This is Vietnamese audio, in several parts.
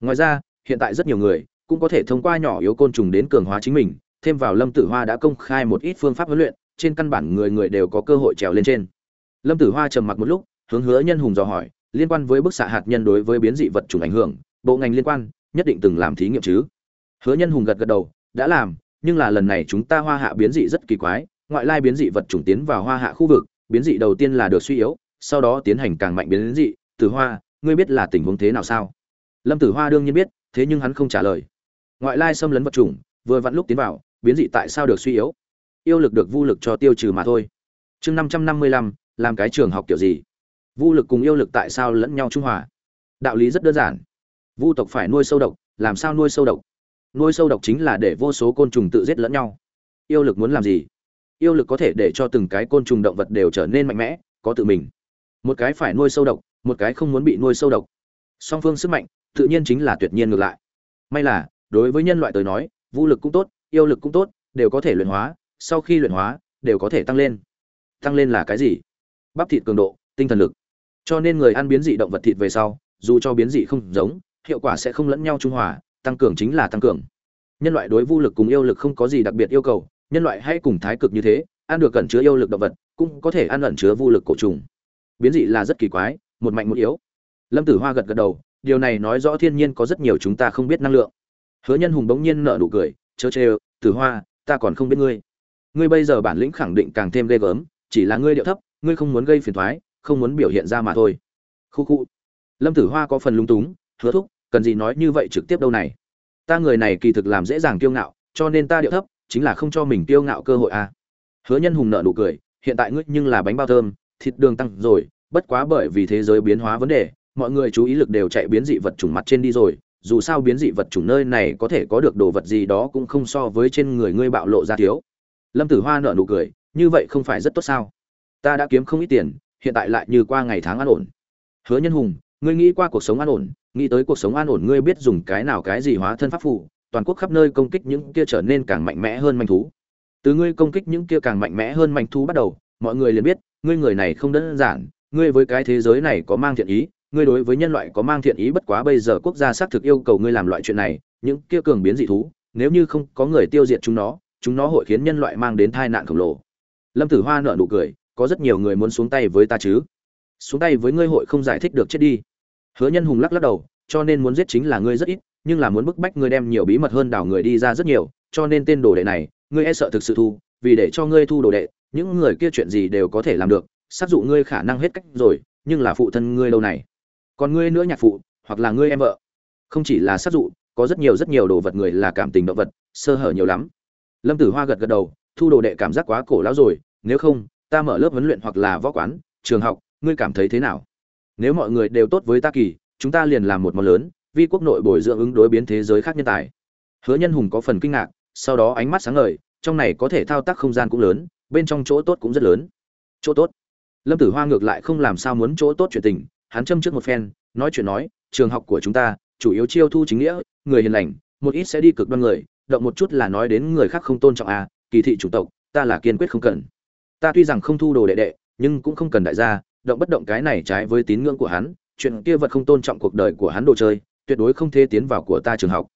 ngoài ra, hiện tại rất nhiều người cũng có thể thông qua nhỏ yếu côn trùng đến cường hóa chính mình, thêm vào lâm tử hoa đã công khai một ít phương pháp huấn luyện, trên căn bản người người đều có cơ hội trèo lên trên. Lâm tử hoa trầm mặc một lúc, hướng hứa nhân hùng dò hỏi, liên quan với bức xạ hạt nhân đối với biến dị vật chủng ảnh hưởng, bộ ngành liên quan, nhất định từng làm thí nghiệm chứ? Hứa nhân hùng gật gật đầu, đã làm, nhưng là lần này chúng ta hoa hạ biến dị rất kỳ quái, ngoại lai biến dị vật chủng tiến vào hoa hạ khu vực, biến dị đầu tiên là được suy yếu, sau đó tiến hành càng mạnh biến dị. Tử hoa, ngươi biết là tình huống thế nào sao? Lâm tử hoa đương nhiên biết, thế nhưng hắn không trả lời. Ngoại lai xâm lấn vật chủng, vừa vặn lúc tiến vào, biến dị tại sao được suy yếu? Yêu lực được vu lực cho tiêu trừ mà thôi. Chương năm trăm năm mươi lăm, làm cái trường học kiểu gì? Vu lực cùng yêu lực tại sao lẫn nhau trung hòa? Đạo lý rất đơn giản. Vu tộc phải nuôi sâu độc, làm sao nuôi sâu độc? Nuôi sâu độc chính là để vô số côn trùng tự giết lẫn nhau. Yêu lực muốn làm gì? Yêu lực có thể để cho từng cái côn trùng động vật đều trở nên mạnh mẽ, có tự mình. Một cái phải nuôi sâu độc, một cái không muốn bị nuôi sâu độc. Song phương sức mạnh tự nhiên chính là tuyệt nhiên ngược lại. May là, đối với nhân loại tới nói, vũ lực cũng tốt, yêu lực cũng tốt, đều có thể luyện hóa, sau khi luyện hóa, đều có thể tăng lên. Tăng lên là cái gì? Bắp thịt cường độ, tinh thần lực. Cho nên người ăn biến dị động vật thịt về sau, dù cho biến dị không giống, hiệu quả sẽ không lẫn nhau trung hòa, tăng cường chính là tăng cường. Nhân loại đối vũ lực cùng yêu lực không có gì đặc biệt yêu cầu, nhân loại hay cùng thái cực như thế, ăn được cẩn chứa yêu lực động vật, cũng có thể ăn ẩn chứa vũ lực cổ trùng. Biến dị là rất kỳ quái, một mạnh một yếu. Lâm tử hoa gật gật đầu điều này nói rõ thiên nhiên có rất nhiều chúng ta không biết năng lượng. Hứa nhân hùng bỗng nhiên nở nụ cười, chớ chê tử hoa, ta còn không biết ngươi. Ngươi bây giờ bản lĩnh khẳng định càng thêm ghê gớm, chỉ là ngươi điệu thấp, ngươi không muốn gây phiền thoái không muốn biểu hiện ra mà thôi. Khu khu. Lâm tử hoa có phần lung túng, hứa thúc, cần gì nói như vậy trực tiếp đâu này? Ta người này kỳ thực làm dễ dàng kiêu ngạo, cho nên ta điệu thấp, chính là không cho mình kiêu ngạo cơ hội à. hứa nhân hùng nợ nụ cười, hiện tại ngươi nhưng là bánh bao thơm, thịt đường tăng rồi, bất quá bởi vì thế giới biến hóa vấn đề mọi người chú ý lực đều chạy biến dị vật chủng mặt trên đi rồi, dù sao biến dị vật chủng nơi này có thể có được đồ vật gì đó cũng không so với trên người ngươi bạo lộ ra thiếu. Lâm tử hoa nợ nụ cười, như vậy không phải rất tốt sao? Ta đã kiếm không ít tiền, hiện tại lại như qua ngày tháng an ổn. Hứa nhân hùng, ngươi nghĩ qua cuộc sống an ổn, nghĩ tới cuộc sống an ổn ngươi biết dùng cái nào cái gì hóa thân pháp phụ toàn quốc khắp nơi công kích những kia trở nên càng mạnh mẽ hơn manh thú. Từ ngươi công kích những kia càng mạnh mẽ hơn manh thú bắt đầu, mọi người liền biết, ngươi người này không đơn giản, ngươi với cái thế giới này có mang thiện ý ngươi đối với nhân loại có mang thiện ý bất quá bây giờ quốc gia xác thực yêu cầu ngươi làm loại chuyện này, những kia cường biến dị thú, nếu như không có người tiêu diệt chúng nó chúng nó hội khiến nhân loại mang đến tai nạn khổng lồ. Lâm tử hoa nở nụ cười, có rất nhiều người muốn xuống tay với ta chứ? Xuống tay với ngươi hội không giải thích được chết đi. Hứa nhân hùng lắc lắc đầu, cho nên muốn giết chính là ngươi rất ít, nhưng là muốn bức bách ngươi đem nhiều bí mật hơn đảo người đi ra rất nhiều, cho nên tên đồ đệ này, ngươi e sợ thực sự thu, vì để cho ngươi thu đồ đệ, những người kia chuyện gì đều có thể làm được sát dụ ngươi khả năng hết cách rồi, nhưng là phụ thân ngươi lâu này còn ngươi nữa nhạc phụ, hoặc là ngươi em vợ. Không chỉ là sát dụ, có rất nhiều rất nhiều đồ vật người là cảm tình động vật, sơ hở nhiều lắm. Lâm tử hoa gật gật đầu, thu đồ đệ cảm giác quá cổ lão rồi, nếu không, ta mở lớp huấn luyện hoặc là võ quán, trường học, ngươi cảm thấy thế nào? Nếu mọi người đều tốt với ta kỳ, chúng ta liền làm một món lớn, vi quốc nội bồi dưỡng ứng đối biến thế giới khác nhân tài. Hứa nhân hùng có phần kinh ngạc, sau đó ánh mắt sáng ngời, trong này có thể thao tác không gian cũng lớn, bên trong chỗ tốt cũng rất lớn. Chỗ tốt. Lâm tử hoa ngược lại không làm sao muốn chỗ tốt chuyện tình hắn châm trước một phen, nói chuyện nói, trường học của chúng ta, chủ yếu chiêu thu chính nghĩa, người hiền lành, một ít sẽ đi cực đoan người, động một chút là nói đến người khác không tôn trọng à kỳ thị chủ tộc, ta là kiên quyết không cần. Ta tuy rằng không thu đồ đệ đệ, nhưng cũng không cần đại gia, động bất động cái này trái với tín ngưỡng của hắn, chuyện kia vật không tôn trọng cuộc đời của hắn đồ chơi, tuyệt đối không thể tiến vào của ta trường học.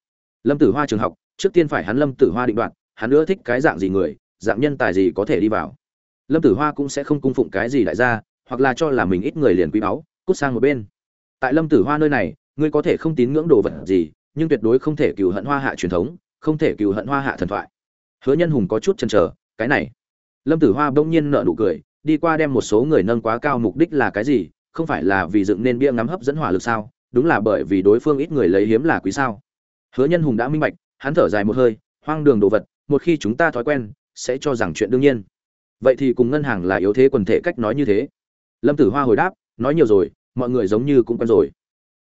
Lâm tử hoa trường học, trước tiên phải hắn lâm tử hoa định đoạt, hắn ưa thích cái dạng gì người, dạng nhân tài gì có thể đi vào. Lâm tử hoa cũng sẽ không cung phụng cái gì đại gia, hoặc là cho là mình ít người liền quý báu cút sang một bên. Tại lâm tử hoa nơi này, ngươi có thể không tín ngưỡng đồ vật gì, nhưng tuyệt đối không thể cừu hận hoa hạ truyền thống, không thể cừu hận hoa hạ thần thoại. Hứa nhân hùng có chút chần chờ, cái này. Lâm tử hoa bỗng nhiên nợ nụ cười, đi qua đem một số người nâng quá cao mục đích là cái gì, không phải là vì dựng nên bia ngắm hấp dẫn hỏa lực sao, đúng là bởi vì đối phương ít người lấy hiếm là quý sao. Hứa nhân hùng đã minh bạch, hắn thở dài một hơi, hoang đường đồ vật, một khi chúng ta thói quen, sẽ cho rằng chuyện đương nhiên. Vậy thì cùng ngân hàng là yếu thế quần thể cách nói như thế. Lâm tử hoa hồi đáp nói nhiều rồi, mọi người giống như cũng quen rồi.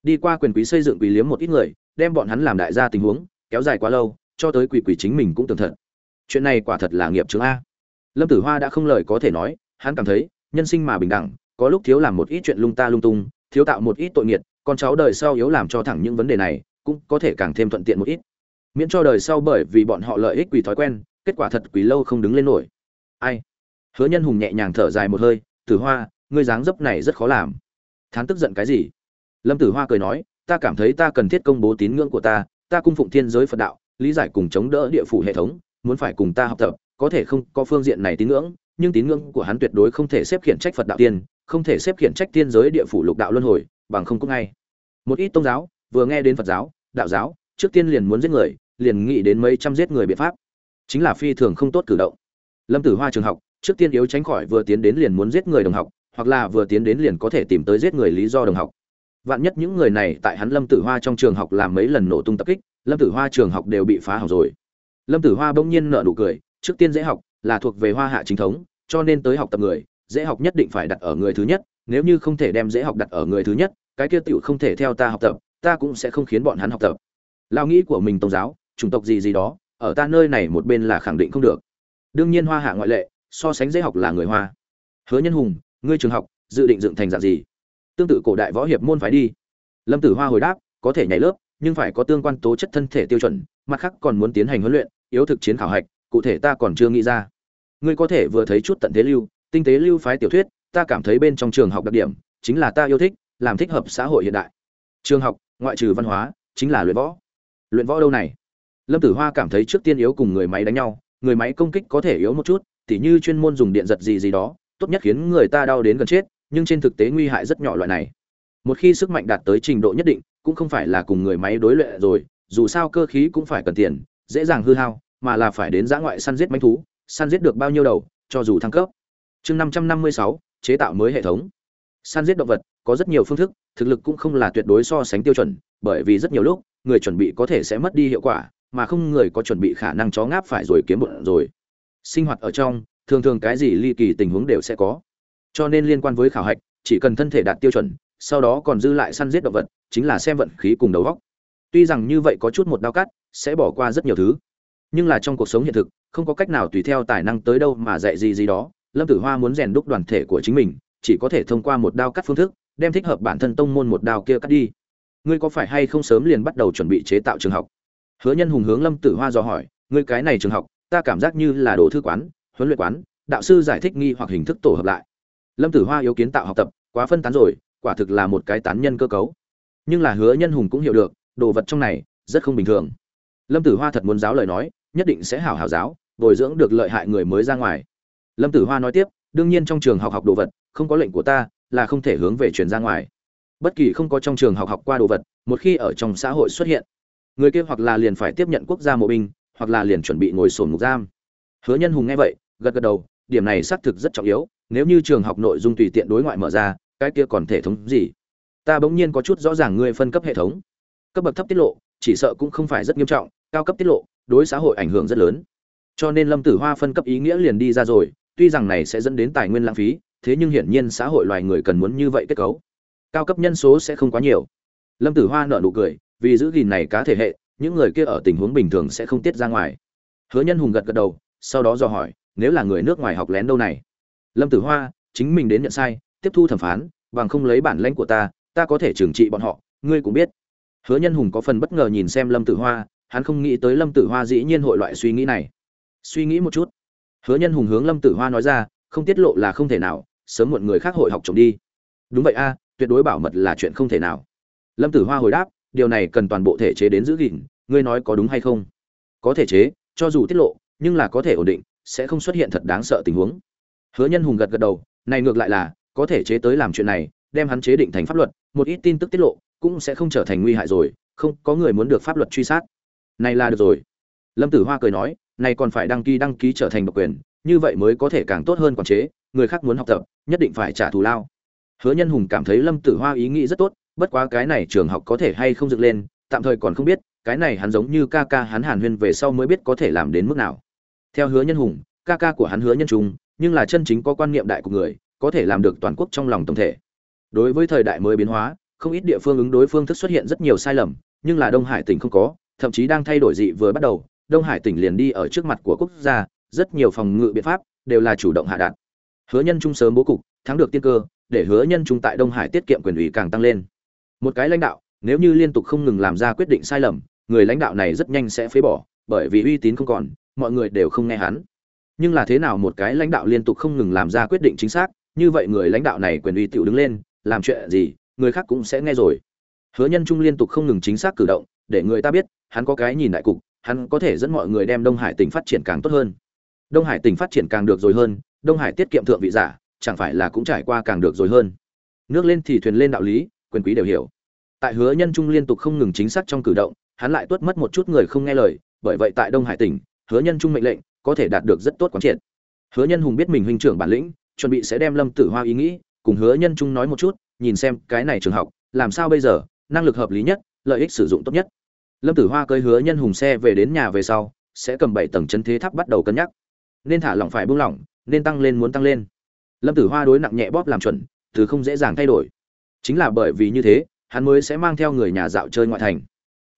Đi qua quyền quý xây dựng quỷ liếm một ít người, đem bọn hắn làm đại gia tình huống, kéo dài quá lâu, cho tới quỷ quỷ chính mình cũng tường thật. Chuyện này quả thật là nghiệp chứng a. Lâm tử hoa đã không lời có thể nói, hắn cảm thấy, nhân sinh mà bình đẳng, có lúc thiếu làm một ít chuyện lung ta lung tung, thiếu tạo một ít tội nghiệt con cháu đời sau yếu làm cho thẳng những vấn đề này, cũng có thể càng thêm thuận tiện một ít. Miễn cho đời sau bởi vì bọn họ lợi ích quỷ thói quen, kết quả thật quỷ lâu không đứng lên nổi. Ai? Hứa nhân hùng nhẹ nhàng thở dài một hơi, tử hoa ngươi dáng dấp này rất khó làm. Thán tức giận cái gì? Lâm tử hoa cười nói, ta cảm thấy ta cần thiết công bố tín ngưỡng của ta ta cung phụng thiên giới phật đạo, lý giải cùng chống đỡ địa phủ hệ thống, muốn phải cùng ta học tập, có thể không có phương diện này tín ngưỡng, nhưng tín ngưỡng của hắn tuyệt đối không thể xếp khiển trách phật đạo tiên, không thể xếp khiển trách thiên giới địa phủ lục đạo luân hồi, bằng không cũng ngay một ít tôn giáo, vừa nghe đến phật giáo, đạo giáo, trước tiên liền muốn giết người, liền nghĩ đến mấy trăm giết người biện pháp. Chính là phi thường không tốt cử động. Lâm tử hoa trường học, trước tiên yếu tránh khỏi vừa tiến đến liền muốn giết người đồng học hoặc là vừa tiến đến liền có thể tìm tới giết người lý do đồng học. Vạn nhất những người này tại hắn lâm tử hoa trong trường học làm mấy lần nổ tung tập kích, lâm tử hoa trường học đều bị phá hỏng rồi. Lâm tử hoa bỗng nhiên nợ nụ cười, trước tiên dễ học, là thuộc về hoa hạ chính thống, cho nên tới học tập người, dễ học nhất định phải đặt ở người thứ nhất, nếu như không thể đem dễ học đặt ở người thứ nhất, cái kia tiểu không thể theo ta học tập, ta cũng sẽ không khiến bọn hắn học tập. Lao nghĩ của mình tôn giáo, chủng tộc gì gì đó, ở ta nơi này một bên là khẳng định không được. Đương nhiên hoa hạ ngoại lệ, so sánh dễ học là người hoa. Hứa nhân hùng ngươi trường học, dự định dựng thành dạng gì? Tương tự cổ đại võ hiệp môn phải đi. Lâm tử hoa hồi đáp, có thể nhảy lớp, nhưng phải có tương quan tố chất thân thể tiêu chuẩn, mặt khác còn muốn tiến hành huấn luyện, yếu thực chiến khảo hạch, cụ thể ta còn chưa nghĩ ra. Ngươi có thể vừa thấy chút tận thế lưu, tinh tế lưu phái tiểu thuyết, ta cảm thấy bên trong trường học đặc điểm, chính là ta yêu thích, làm thích hợp xã hội hiện đại. Trường học, ngoại trừ văn hóa, chính là luyện võ. Luyện võ đâu này? Lâm tử hoa cảm thấy trước tiên yếu cùng người máy đánh nhau, người máy công kích có thể yếu một chút, tỉ như chuyên môn dùng điện giật gì gì đó tốt nhất khiến người ta đau đến gần chết, nhưng trên thực tế nguy hại rất nhỏ loại này. Một khi sức mạnh đạt tới trình độ nhất định, cũng không phải là cùng người máy đối luyện rồi, dù sao cơ khí cũng phải cần tiền, dễ dàng hư hao, mà là phải đến giã ngoại săn giết manh thú, săn giết được bao nhiêu đầu, cho dù thăng cấp. Chương năm trăm năm mươi sáu, chế tạo mới hệ thống. Săn giết động vật, có rất nhiều phương thức, thực lực cũng không là tuyệt đối so sánh tiêu chuẩn, bởi vì rất nhiều lúc, người chuẩn bị có thể sẽ mất đi hiệu quả, mà không người có chuẩn bị khả năng chó ngáp phải rồi kiếm bụng rồi. Sinh hoạt ở trong thường thường cái gì ly kỳ tình huống đều sẽ có. Cho nên liên quan với khảo hạch, chỉ cần thân thể đạt tiêu chuẩn, sau đó còn dư lại săn giết động vật, chính là xem vận khí cùng đầu góc tuy rằng như vậy có chút một đau cắt, sẽ bỏ qua rất nhiều thứ. Nhưng là trong cuộc sống hiện thực, không có cách nào tùy theo tài năng tới đâu mà dạy gì gì đó, lâm tử hoa muốn rèn đúc đoàn thể của chính mình, chỉ có thể thông qua một đao cắt phương thức, đem thích hợp bản thân tông môn một đao kia cắt đi. Ngươi có phải hay không sớm liền bắt đầu chuẩn bị chế tạo trường học? Hứa nhân hùng hướng lâm tử hoa dò hỏi, ngươi cái này trường học, ta cảm giác như là đồ thư quán huấn luyện quán, đạo sư giải thích nghi hoặc hình thức tổ hợp lại. Lâm tử hoa yếu kiến tạo học tập, quá phân tán rồi, quả thực là một cái tán nhân cơ cấu. Nhưng là hứa nhân hùng cũng hiểu được, đồ vật trong này, rất không bình thường. Lâm tử hoa thật muốn giáo lời nói, nhất định sẽ hảo hảo giáo, bồi dưỡng được lợi hại người mới ra ngoài. Lâm tử hoa nói tiếp, đương nhiên trong trường học học đồ vật, không có lệnh của ta, là không thể hướng về truyền ra ngoài. Bất kỳ không có trong trường học học qua đồ vật, một khi ở trong xã hội xuất hiện, người kia hoặc là liền phải tiếp nhận quốc gia mộ binh, hoặc là liền chuẩn bị ngồi sổn ngục giam hứa nhân hùng nghe vậy, gật gật đầu, điểm này xác thực rất trọng yếu, nếu như trường học nội dung tùy tiện đối ngoại mở ra, cái kia còn thể thống gì? Ta bỗng nhiên có chút rõ ràng ngươi phân cấp hệ thống. Cấp bậc thấp tiết lộ, chỉ sợ cũng không phải rất nghiêm trọng, cao cấp tiết lộ, đối xã hội ảnh hưởng rất lớn. Cho nên lâm tử hoa phân cấp ý nghĩa liền đi ra rồi, tuy rằng này sẽ dẫn đến tài nguyên lãng phí, thế nhưng hiển nhiên xã hội loài người cần muốn như vậy kết cấu. Cao cấp nhân số sẽ không quá nhiều. Lâm tử hoa nợ nụ cười, vì giữ gìn này cá thể hệ, những người kia ở tình huống bình thường sẽ không tiết ra ngoài. Hứa nhân hùng gật gật đầu sau đó dò hỏi, nếu là người nước ngoài học lén đâu này? Lâm tử hoa, chính mình đến nhận sai, tiếp thu thẩm phán, bằng không lấy bản lãnh của ta ta có thể trừng trị bọn họ, ngươi cũng biết. Hứa nhân hùng có phần bất ngờ nhìn xem lâm tử hoa, hắn không nghĩ tới lâm tử hoa dĩ nhiên hội loại suy nghĩ này. Suy nghĩ một chút. Hứa nhân hùng hướng lâm tử hoa nói ra, không tiết lộ là không thể nào, sớm muộn người khác hội học trộm đi. Đúng vậy a, tuyệt đối bảo mật là chuyện không thể nào. Lâm tử hoa hồi đáp, điều này cần toàn bộ thể chế đến giữ gìn, ngươi nói có đúng hay không? Có thể chế, cho dù tiết lộ nhưng là có thể ổn định, sẽ không xuất hiện thật đáng sợ tình huống. Hứa nhân hùng gật gật đầu, này ngược lại là, có thể chế tới làm chuyện này, đem hắn chế định thành pháp luật, một ít tin tức tiết lộ, cũng sẽ không trở thành nguy hại rồi, không, có người muốn được pháp luật truy sát. Này là được rồi. Lâm tử hoa cười nói, này còn phải đăng ký đăng ký trở thành độc quyền, như vậy mới có thể càng tốt hơn quản chế, người khác muốn học tập, nhất định phải trả thù lao. Hứa nhân hùng cảm thấy lâm tử hoa ý nghĩ rất tốt, bất quá cái này trường học có thể hay không dựng lên, tạm thời còn không biết, cái này hắn giống như ca ca hắn hàn huyên về sau mới biết có thể làm đến mức nào theo hứa nhân hùng, ca ca của hắn hứa nhân trung, nhưng là chân chính có quan niệm đại của người, có thể làm được toàn quốc trong lòng tổng thể. Đối với thời đại mới biến hóa, không ít địa phương ứng đối phương thức xuất hiện rất nhiều sai lầm, nhưng là đông hải tỉnh không có, thậm chí đang thay đổi dị vừa bắt đầu, đông hải tỉnh liền đi ở trước mặt của quốc gia, rất nhiều phòng ngự biện pháp đều là chủ động hạ đạt. Hứa nhân trung sớm bố cục, thắng được tiên cơ, để hứa nhân trung tại đông hải tiết kiệm quyền ủy càng tăng lên. Một cái lãnh đạo, nếu như liên tục không ngừng làm ra quyết định sai lầm, người lãnh đạo này rất nhanh sẽ phế bỏ, bởi vì uy tín không còn mọi người đều không nghe hắn. Nhưng là thế nào một cái lãnh đạo liên tục không ngừng làm ra quyết định chính xác, như vậy người lãnh đạo này quyền uy tiểu đứng lên, làm chuyện gì, người khác cũng sẽ nghe rồi. Hứa nhân trung liên tục không ngừng chính xác cử động, để người ta biết, hắn có cái nhìn đại cục, hắn có thể dẫn mọi người đem đông hải tỉnh phát triển càng tốt hơn. Đông hải tỉnh phát triển càng được rồi hơn, đông hải tiết kiệm thượng vị giả, chẳng phải là cũng trải qua càng được rồi hơn. Nước lên thì thuyền lên đạo lý, quyền quý đều hiểu. Tại hứa nhân trung liên tục không ngừng chính xác trong cử động, hắn lại tuốt mất một chút người không nghe lời, bởi vậy tại đông hải tỉnh hứa nhân trung mệnh lệnh, có thể đạt được rất tốt quán triệt. Hứa nhân hùng biết mình huynh trưởng bản lĩnh, chuẩn bị sẽ đem lâm tử hoa ý nghĩ cùng hứa nhân trung nói một chút, nhìn xem cái này trường học, làm sao bây giờ, năng lực hợp lý nhất, lợi ích sử dụng tốt nhất. Lâm tử hoa cơi hứa nhân hùng xe về đến nhà về sau, sẽ cầm bảy tầng chân thế tháp bắt đầu cân nhắc. Nên thả lỏng phải buông lỏng, nên tăng lên muốn tăng lên. Lâm tử hoa đối nặng nhẹ bóp làm chuẩn, từ không dễ dàng thay đổi. Chính là bởi vì như thế, hắn mới sẽ mang theo người nhà dạo chơi ngoại thành.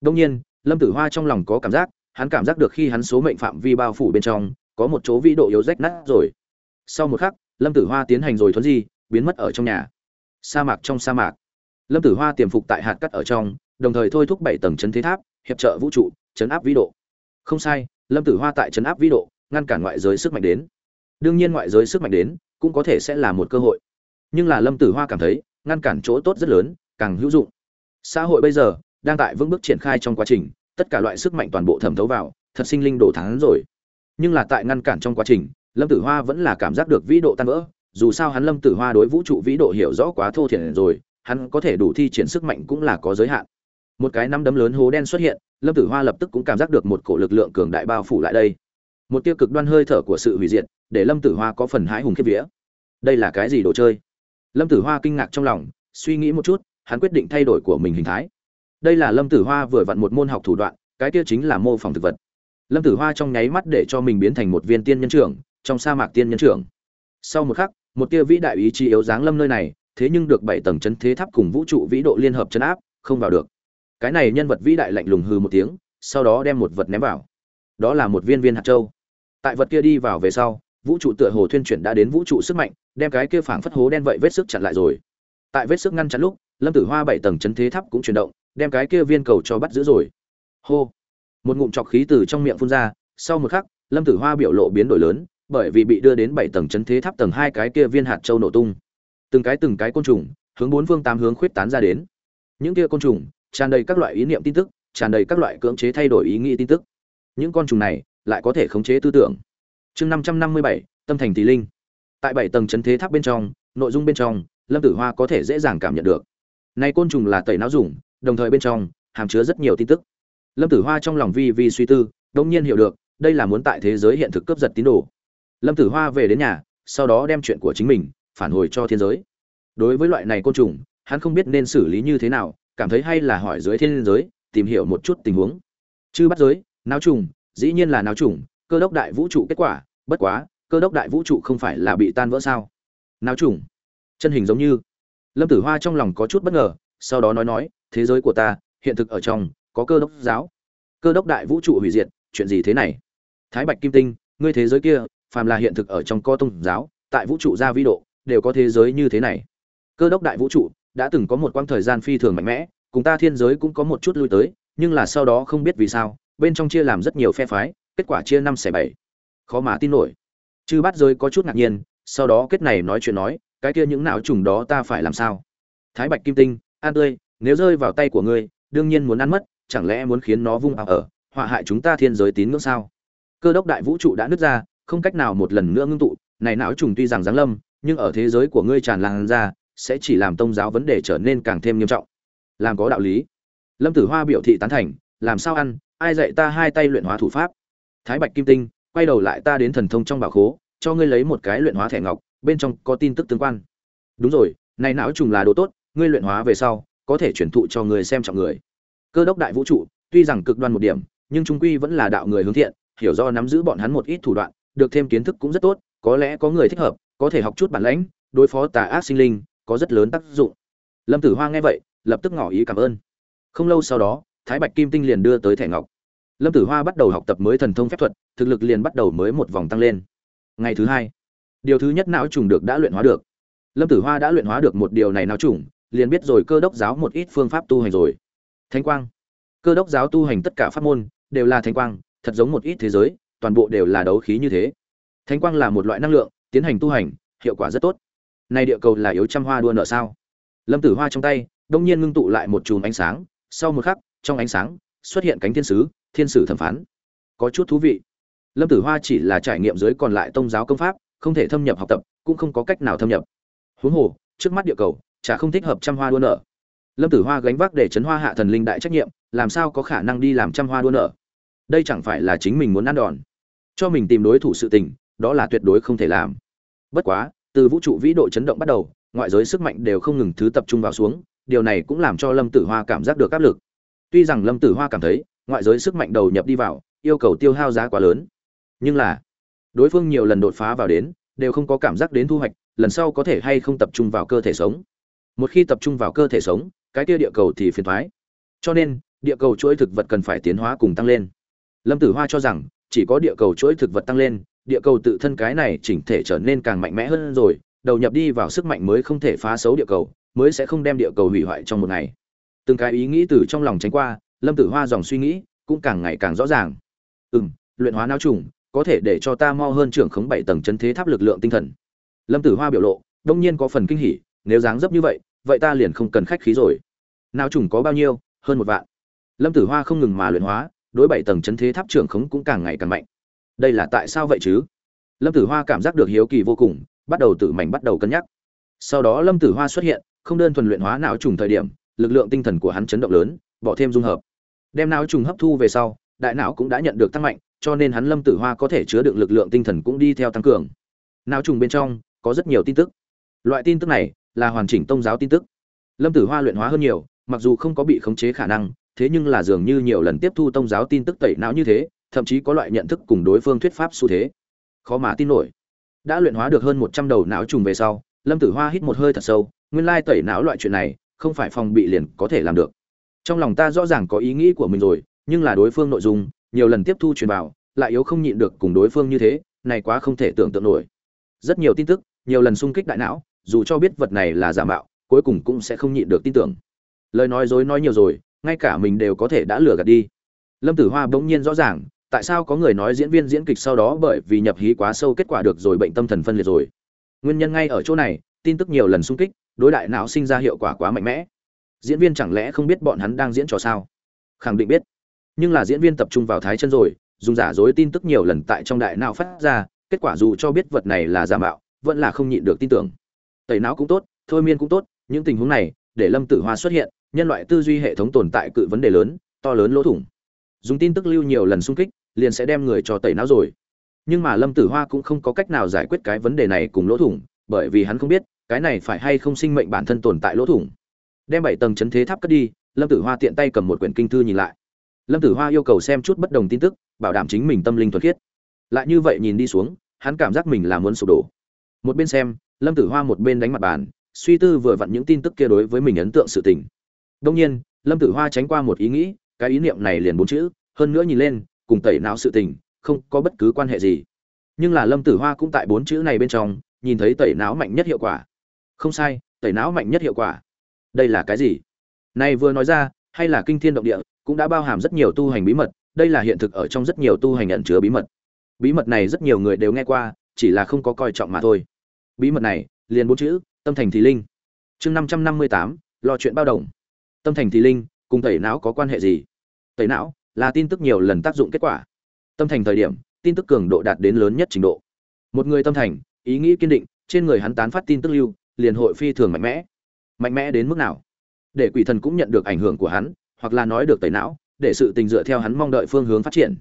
Đông nhiên, lâm tử hoa trong lòng có cảm giác hắn cảm giác được khi hắn số mệnh phạm vi bao phủ bên trong, có một chỗ vĩ độ yếu rách nát rồi. Sau một khắc, lâm tử hoa tiến hành rồi thuấn di, biến mất ở trong nhà. Sa mạc trong sa mạc. Lâm tử hoa tiềm phục tại hạt cắt ở trong, đồng thời thôi thúc bảy tầng chấn thế tháp, hiệp trợ vũ trụ, chấn áp vĩ độ. Không sai, lâm tử hoa tại chấn áp vĩ độ, ngăn cản ngoại giới sức mạnh đến. Đương nhiên ngoại giới sức mạnh đến, cũng có thể sẽ là một cơ hội. Nhưng là lâm tử hoa cảm thấy, ngăn cản chỗ tốt rất lớn, càng hữu dụng. Xã hội bây giờ, đang tại vững bước triển khai trong quá trình tất cả loại sức mạnh toàn bộ thẩm thấu vào, thật sinh linh đổ thắng rồi. Nhưng là tại ngăn cản trong quá trình, lâm tử hoa vẫn là cảm giác được vĩ độ tan vỡ, dù sao hắn lâm tử hoa đối vũ trụ vĩ độ hiểu rõ quá thô thiển rồi, hắn có thể đủ thi triển sức mạnh cũng là có giới hạn. Một cái năm đấm lớn hố đen xuất hiện, lâm tử hoa lập tức cũng cảm giác được một cổ lực lượng cường đại bao phủ lại đây. Một tiêu cực đoan hơi thở của sự hủy diệt, để lâm tử hoa có phần hãi hùng khiếp vía. Đây là cái gì đồ chơi? Lâm tử hoa kinh ngạc trong lòng, suy nghĩ một chút, hắn quyết định thay đổi của mình hình thái đây là lâm tử hoa vừa vặn một môn học thủ đoạn, cái kia chính là mô phỏng thực vật. Lâm tử hoa trong nháy mắt để cho mình biến thành một viên tiên nhân trưởng, trong sa mạc tiên nhân trưởng. Sau một khắc, một tia vĩ đại ý chí yếu dáng lâm nơi này, thế nhưng được bảy tầng chấn thế tháp cùng vũ trụ vĩ độ liên hợp chấn áp, không vào được. Cái này nhân vật vĩ đại lạnh lùng hư một tiếng, sau đó đem một vật ném vào. Đó là một viên viên hạt châu. Tại vật kia đi vào về sau, vũ trụ tựa hồ thuyên chuyển đã đến vũ trụ sức mạnh, đem cái kia phảng phất hố đen vậy vết sức chặn lại rồi. Tại vết sức ngăn chặn lúc, lâm tử hoa bảy tầng chấn thế tháp cũng chuyển động đem cái kia viên cầu cho bắt giữ rồi. Hô. Một ngụm trọc khí từ trong miệng phun ra, sau một khắc, lâm tử hoa biểu lộ biến đổi lớn, bởi vì bị đưa đến bảy tầng chấn thế tháp tầng hai cái kia viên hạt châu nổ tung. Từng cái từng cái côn trùng, hướng bốn phương tám hướng khuyết tán ra đến. Những kia côn trùng, tràn đầy các loại ý niệm tin tức, tràn đầy các loại cưỡng chế thay đổi ý nghĩ tin tức. Những con trùng này, lại có thể khống chế tư tưởng. Chương năm trăm năm mươi bảy, tâm thành tỷ linh. Tại bảy tầng chấn thế tháp bên trong, nội dung bên trong, lâm tử hoa có thể dễ dàng cảm nhận được. Này côn trùng là tẩy não dùng đồng thời bên trong, hàm chứa rất nhiều tin tức. Lâm tử hoa trong lòng vi vi suy tư đông nhiên hiểu được, đây là muốn tại thế giới hiện thực cướp giật tín đồ. Lâm tử hoa về đến nhà, sau đó đem chuyện của chính mình phản hồi cho thiên giới. Đối với loại này côn trùng, hắn không biết nên xử lý như thế nào, cảm thấy hay là hỏi dưới thiên giới, tìm hiểu một chút tình huống. Chư bắt giới, náo trùng, dĩ nhiên là náo trùng, cơ đốc đại vũ trụ kết quả, bất quá, cơ đốc đại vũ trụ không phải là bị tan vỡ sao? Náo trùng. Chân hình giống như. Lâm tử hoa trong lòng có chút bất ngờ, sau đó nói nói thế giới của ta, hiện thực ở trong, có cơ đốc giáo. Cơ đốc đại vũ trụ hủy diệt, chuyện gì thế này? Thái bạch kim tinh, ngươi thế giới kia, phàm là hiện thực ở trong co tôn giáo, tại vũ trụ gia vi độ, đều có thế giới như thế này. Cơ đốc đại vũ trụ đã từng có một quãng thời gian phi thường mạnh mẽ, cùng ta thiên giới cũng có một chút lui tới, nhưng là sau đó không biết vì sao, bên trong chia làm rất nhiều phe phái, kết quả chia năm xẻ bảy. Khó mà tin nổi. Chư bắt giới có chút ngạc nhiên, sau đó kết này nói chuyện nói, cái kia những não trùng đó ta phải làm sao? Thái bạch kim tinh, an tươi nếu rơi vào tay của ngươi, đương nhiên muốn ăn mất, chẳng lẽ muốn khiến nó vung ảo ở, họa hại chúng ta thiên giới tín ngưỡng sao? Cơ đốc đại vũ trụ đã nứt ra, không cách nào một lần nữa ngưng tụ, này não trùng tuy rằng giáng lâm, nhưng ở thế giới của ngươi tràn lan ra, sẽ chỉ làm tông giáo vấn đề trở nên càng thêm nghiêm trọng. Làm có đạo lý. Lâm tử hoa biểu thị tán thành, làm sao ăn, ai dạy ta hai tay luyện hóa thủ pháp? Thái bạch kim tinh, quay đầu lại ta đến thần thông trong bảo khố, cho ngươi lấy một cái luyện hóa thẻ ngọc, bên trong có tin tức tương quan. Đúng rồi, này não trùng là đồ tốt, ngươi luyện hóa về sau có thể chuyển thụ cho người xem trọng người. Cơ đốc đại vũ trụ, tuy rằng cực đoan một điểm, nhưng trung quy vẫn là đạo người hướng thiện, hiểu do nắm giữ bọn hắn một ít thủ đoạn, được thêm kiến thức cũng rất tốt, có lẽ có người thích hợp, có thể học chút bản lãnh, đối phó tà ác sinh linh, có rất lớn tác dụng. Lâm tử hoa nghe vậy, lập tức ngỏ ý cảm ơn. Không lâu sau đó, thái bạch kim tinh liền đưa tới thẻ ngọc. Lâm tử hoa bắt đầu học tập mới thần thông phép thuật, thực lực liền bắt đầu mới một vòng tăng lên. Ngày thứ hai, điều thứ nhất não trùng được đã luyện hóa được. Lâm tử hoa đã luyện hóa được một điều này não trùng liền biết rồi cơ đốc giáo một ít phương pháp tu hành rồi. Thánh quang. Cơ đốc giáo tu hành tất cả pháp môn, đều là thánh quang, thật giống một ít thế giới, toàn bộ đều là đấu khí như thế. Thánh quang là một loại năng lượng, tiến hành tu hành, hiệu quả rất tốt. Nay địa cầu là yếu trăm hoa đua nợ sao? Lâm tử hoa trong tay, đông nhiên ngưng tụ lại một chùm ánh sáng, sau một khắc, trong ánh sáng, xuất hiện cánh thiên sứ, thiên sử thẩm phán. Có chút thú vị. Lâm tử hoa chỉ là trải nghiệm dưới còn lại tông giáo công pháp, không thể thâm nhập học tập, cũng không có cách nào thâm nhập. Huống hồ, trước mắt địa cầu chả không thích hợp trăm hoa đua nở lâm tử hoa gánh vác để chấn hoa hạ thần linh đại trách nhiệm, làm sao có khả năng đi làm trăm hoa đua nở đây chẳng phải là chính mình muốn ăn đòn. Cho mình tìm đối thủ sự tình, đó là tuyệt đối không thể làm. Bất quá, từ vũ trụ vĩ độ chấn động bắt đầu, ngoại giới sức mạnh đều không ngừng thứ tập trung vào xuống, điều này cũng làm cho lâm tử hoa cảm giác được áp lực. Tuy rằng lâm tử hoa cảm thấy, ngoại giới sức mạnh đầu nhập đi vào, yêu cầu tiêu hao giá quá lớn. Nhưng là, đối phương nhiều lần đột phá vào đến, đều không có cảm giác đến thu hoạch, lần sau có thể hay không tập trung vào cơ thể sống một khi tập trung vào cơ thể sống, cái kia địa cầu thì phiền thoái. Cho nên, địa cầu chuỗi thực vật cần phải tiến hóa cùng tăng lên. Lâm tử hoa cho rằng, chỉ có địa cầu chuỗi thực vật tăng lên, địa cầu tự thân cái này chỉnh thể trở nên càng mạnh mẽ hơn rồi, đầu nhập đi vào sức mạnh mới không thể phá xấu địa cầu, mới sẽ không đem địa cầu hủy hoại trong một ngày. Từng cái ý nghĩ từ trong lòng tránh qua, lâm tử hoa dòng suy nghĩ cũng càng ngày càng rõ ràng. Ừ m luyện hóa não trùng, có thể để cho ta mo hơn trưởng khống bảy tầng chân thế tháp lực lượng tinh thần. Lâm tử hoa biểu lộ, đông nhiên có phần kinh hỉ nếu dáng dấp như vậy vậy ta liền không cần khách khí rồi. Não trùng có bao nhiêu, hơn một vạn. Lâm tử hoa không ngừng mà luyện hóa, đối bảy tầng chân thế tháp trưởng khống cũng càng ngày càng mạnh. Đây là tại sao vậy chứ? Lâm tử hoa cảm giác được hiếu kỳ vô cùng, bắt đầu tự mảnh bắt đầu cân nhắc. Sau đó lâm tử hoa xuất hiện, không đơn thuần luyện hóa não trùng thời điểm, lực lượng tinh thần của hắn chấn động lớn, bỏ thêm dung hợp. Đem não trùng hấp thu về sau, đại não cũng đã nhận được tăng mạnh, cho nên hắn lâm tử hoa có thể chứa đựng lực lượng tinh thần cũng đi theo tăng cường. Não trùng bên trong có rất nhiều tin tức. Loại tin tức này là hoàn chỉnh tông giáo tin tức. Lâm tử hoa luyện hóa hơn nhiều, mặc dù không có bị khống chế khả năng, thế nhưng là dường như nhiều lần tiếp thu tông giáo tin tức tẩy não như thế, thậm chí có loại nhận thức cùng đối phương thuyết pháp xu thế. Khó mà tin nổi. Đã luyện hóa được hơn một trăm đầu não trùng về sau, lâm tử hoa hít một hơi thật sâu, nguyên lai tẩy não loại chuyện này, không phải phòng bị liền có thể làm được. Trong lòng ta rõ ràng có ý nghĩ của mình rồi, nhưng là đối phương nội dung, nhiều lần tiếp thu truyền vào lại yếu không nhịn được cùng đối phương như thế, này quá không thể tưởng tượng nổi. Rất nhiều tin tức, nhiều lần xung kích đại não dù cho biết vật này là giả mạo, cuối cùng cũng sẽ không nhịn được tin tưởng. Lời nói dối nói nhiều rồi, ngay cả mình đều có thể đã lừa gạt đi. Lâm tử hoa bỗng nhiên rõ ràng, tại sao có người nói diễn viên diễn kịch sau đó bởi vì nhập hí quá sâu kết quả được rồi bệnh tâm thần phân liệt rồi. Nguyên nhân ngay ở chỗ này, tin tức nhiều lần xung kích, đối đại não sinh ra hiệu quả quá mạnh mẽ. Diễn viên chẳng lẽ không biết bọn hắn đang diễn trò sao? Khẳng định biết. Nhưng là diễn viên tập trung vào thái chân rồi, dùng giả dối tin tức nhiều lần tại trong đại não phát ra, kết quả dù cho biết vật này là giả mạo, vẫn là không nhịn được tin tưởng tẩy não cũng tốt, thôi miên cũng tốt, những tình huống này, để lâm tử hoa xuất hiện, nhân loại tư duy hệ thống tồn tại cự vấn đề lớn, to lớn lỗ thủng. Dùng tin tức lưu nhiều lần xung kích, liền sẽ đem người cho tẩy não rồi. Nhưng mà lâm tử hoa cũng không có cách nào giải quyết cái vấn đề này cùng lỗ thủng, bởi vì hắn không biết, cái này phải hay không sinh mệnh bản thân tồn tại lỗ thủng. Đem bảy tầng chấn thế tháp cất đi, lâm tử hoa tiện tay cầm một quyển kinh thư nhìn lại. Lâm tử hoa yêu cầu xem chút bất đồng tin tức, bảo đảm chính mình tâm linh thuật khiết. Lại như vậy nhìn đi xuống, hắn cảm giác mình là muốn sụp đổ. Một bên xem lâm tử hoa một bên đánh mặt bàn, suy tư vừa vặn những tin tức kia đối với mình ấn tượng sự tình. Đông nhiên, lâm tử hoa tránh qua một ý nghĩ, cái ý niệm này liền bốn chữ, hơn nữa nhìn lên, cùng tẩy não sự tình, không có bất cứ quan hệ gì. Nhưng là lâm tử hoa cũng tại bốn chữ này bên trong, nhìn thấy tẩy não mạnh nhất hiệu quả. Không sai, tẩy não mạnh nhất hiệu quả. Đây là cái gì? Này vừa nói ra, hay là kinh thiên động địa, cũng đã bao hàm rất nhiều tu hành bí mật, đây là hiện thực ở trong rất nhiều tu hành ẩn chứa bí mật. Bí mật này rất nhiều người đều nghe qua, chỉ là không có coi trọng mà thôi bí mật này, liền bốn chữ, tâm thành thì linh. Chương năm trăm năm mươi tám, lo chuyện bao đồng. Tâm thành thì linh, cùng tẩy não có quan hệ gì? Tẩy não là tin tức nhiều lần tác dụng kết quả. Tâm thành thời điểm, tin tức cường độ đạt đến lớn nhất trình độ. Một người tâm thành, ý nghĩ kiên định, trên người hắn tán phát tin tức lưu, liền hội phi thường mạnh mẽ. Mạnh mẽ đến mức nào? Để quỷ thần cũng nhận được ảnh hưởng của hắn, hoặc là nói được tẩy não, để sự tình dựa theo hắn mong đợi phương hướng phát triển.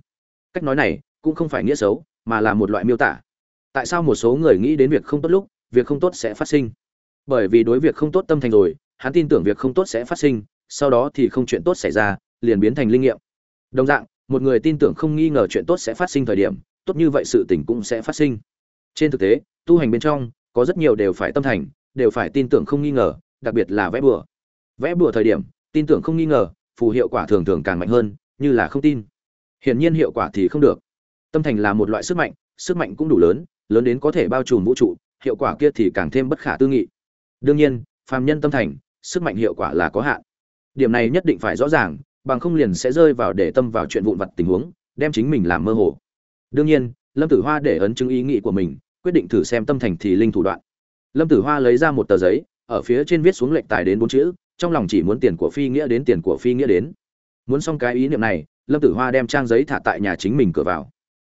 Cách nói này, cũng không phải nghĩa xấu, mà là một loại miêu tả tại sao một số người nghĩ đến việc không tốt lúc việc không tốt sẽ phát sinh? Bởi vì đối việc không tốt tâm thành rồi hắn tin tưởng việc không tốt sẽ phát sinh sau đó thì không chuyện tốt xảy ra liền biến thành linh nghiệm. Đồng dạng một người tin tưởng không nghi ngờ chuyện tốt sẽ phát sinh thời điểm tốt như vậy sự tình cũng sẽ phát sinh. Trên thực tế tu hành bên trong có rất nhiều đều phải tâm thành đều phải tin tưởng không nghi ngờ đặc biệt là vẽ bừa, vẽ bừa thời điểm tin tưởng không nghi ngờ phù hiệu quả thường thường càng mạnh hơn như là không tin. Hiển nhiên hiệu quả thì không được. Tâm thành là một loại sức mạnh sức mạnh cũng đủ lớn lớn đến có thể bao trùm vũ trụ, hiệu quả kia thì càng thêm bất khả tư nghị. Đương nhiên, phàm nhân tâm thành, sức mạnh hiệu quả là có hạn. Điểm này nhất định phải rõ ràng, bằng không liền sẽ rơi vào để tâm vào chuyện vụn vặt tình huống, đem chính mình làm mơ hồ. Đương nhiên, lâm tử hoa để ấn chứng ý nghĩ của mình, quyết định thử xem tâm thành thì linh thủ đoạn. Lâm tử hoa lấy ra một tờ giấy, ở phía trên viết xuống lệnh tài đến bốn chữ, trong lòng chỉ muốn tiền của phi nghĩa đến tiền của phi nghĩa đến. Muốn xong cái ý niệm này, lâm tử hoa đem trang giấy thả tại nhà chính mình cửa vào.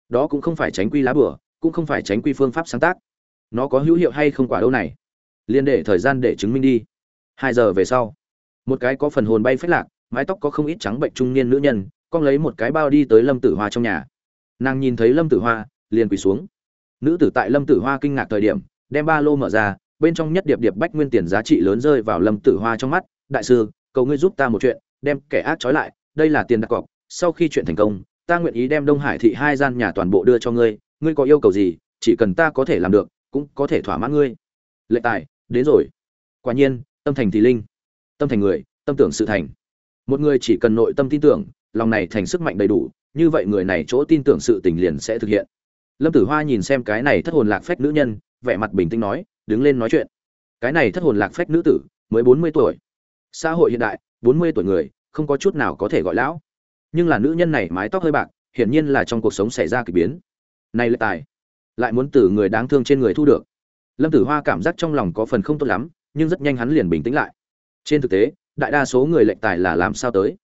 Đó cũng không phải tránh quy lá bửa cũng không phải tránh quy phương pháp sáng tác. Nó có hữu hiệu hay không quả đâu này? Liên để thời gian để chứng minh đi. Hai giờ về sau, một cái có phần hồn bay phách lạc, mái tóc có không ít trắng bệnh trung niên nữ nhân, con lấy một cái bao đi tới lâm tử hoa trong nhà. Nàng nhìn thấy lâm tử hoa, liền quỳ xuống. Nữ tử tại lâm tử hoa kinh ngạc thời điểm, đem ba lô mở ra, bên trong nhất điệp điệp bách nguyên tiền giá trị lớn rơi vào lâm tử hoa trong mắt. Đại sư, cầu ngươi giúp ta một chuyện, đem kẻ ác trói lại, đây là tiền đặt cọc, sau khi chuyện thành công, ta nguyện ý đem đông hải thị hai gian nhà toàn bộ đưa cho ngươi ngươi có yêu cầu gì, chỉ cần ta có thể làm được, cũng có thể thỏa mãn ngươi. Lệ tài, đến rồi. Quả nhiên, tâm thành thì linh. Tâm thành người, tâm tưởng sự thành. Một người chỉ cần nội tâm tin tưởng, lòng này thành sức mạnh đầy đủ, như vậy người này chỗ tin tưởng sự tình liền sẽ thực hiện. Lâm tử hoa nhìn xem cái này thất hồn lạc phách nữ nhân, vẻ mặt bình tĩnh nói, đứng lên nói chuyện. Cái này thất hồn lạc phách nữ tử, mới bốn mươi tuổi. Xã hội hiện đại, bốn mươi tuổi người, không có chút nào có thể gọi lão. Nhưng là nữ nhân này mái tóc hơi bạc, hiển nhiên là trong cuộc sống xảy ra k ỳ biến này lệ tài, lại muốn từ người đáng thương trên người thu được. Lâm tử hoa cảm giác trong lòng có phần không tốt lắm, nhưng rất nhanh hắn liền bình tĩnh lại. Trên thực tế, đại đa số người lệnh tài là làm sao tới?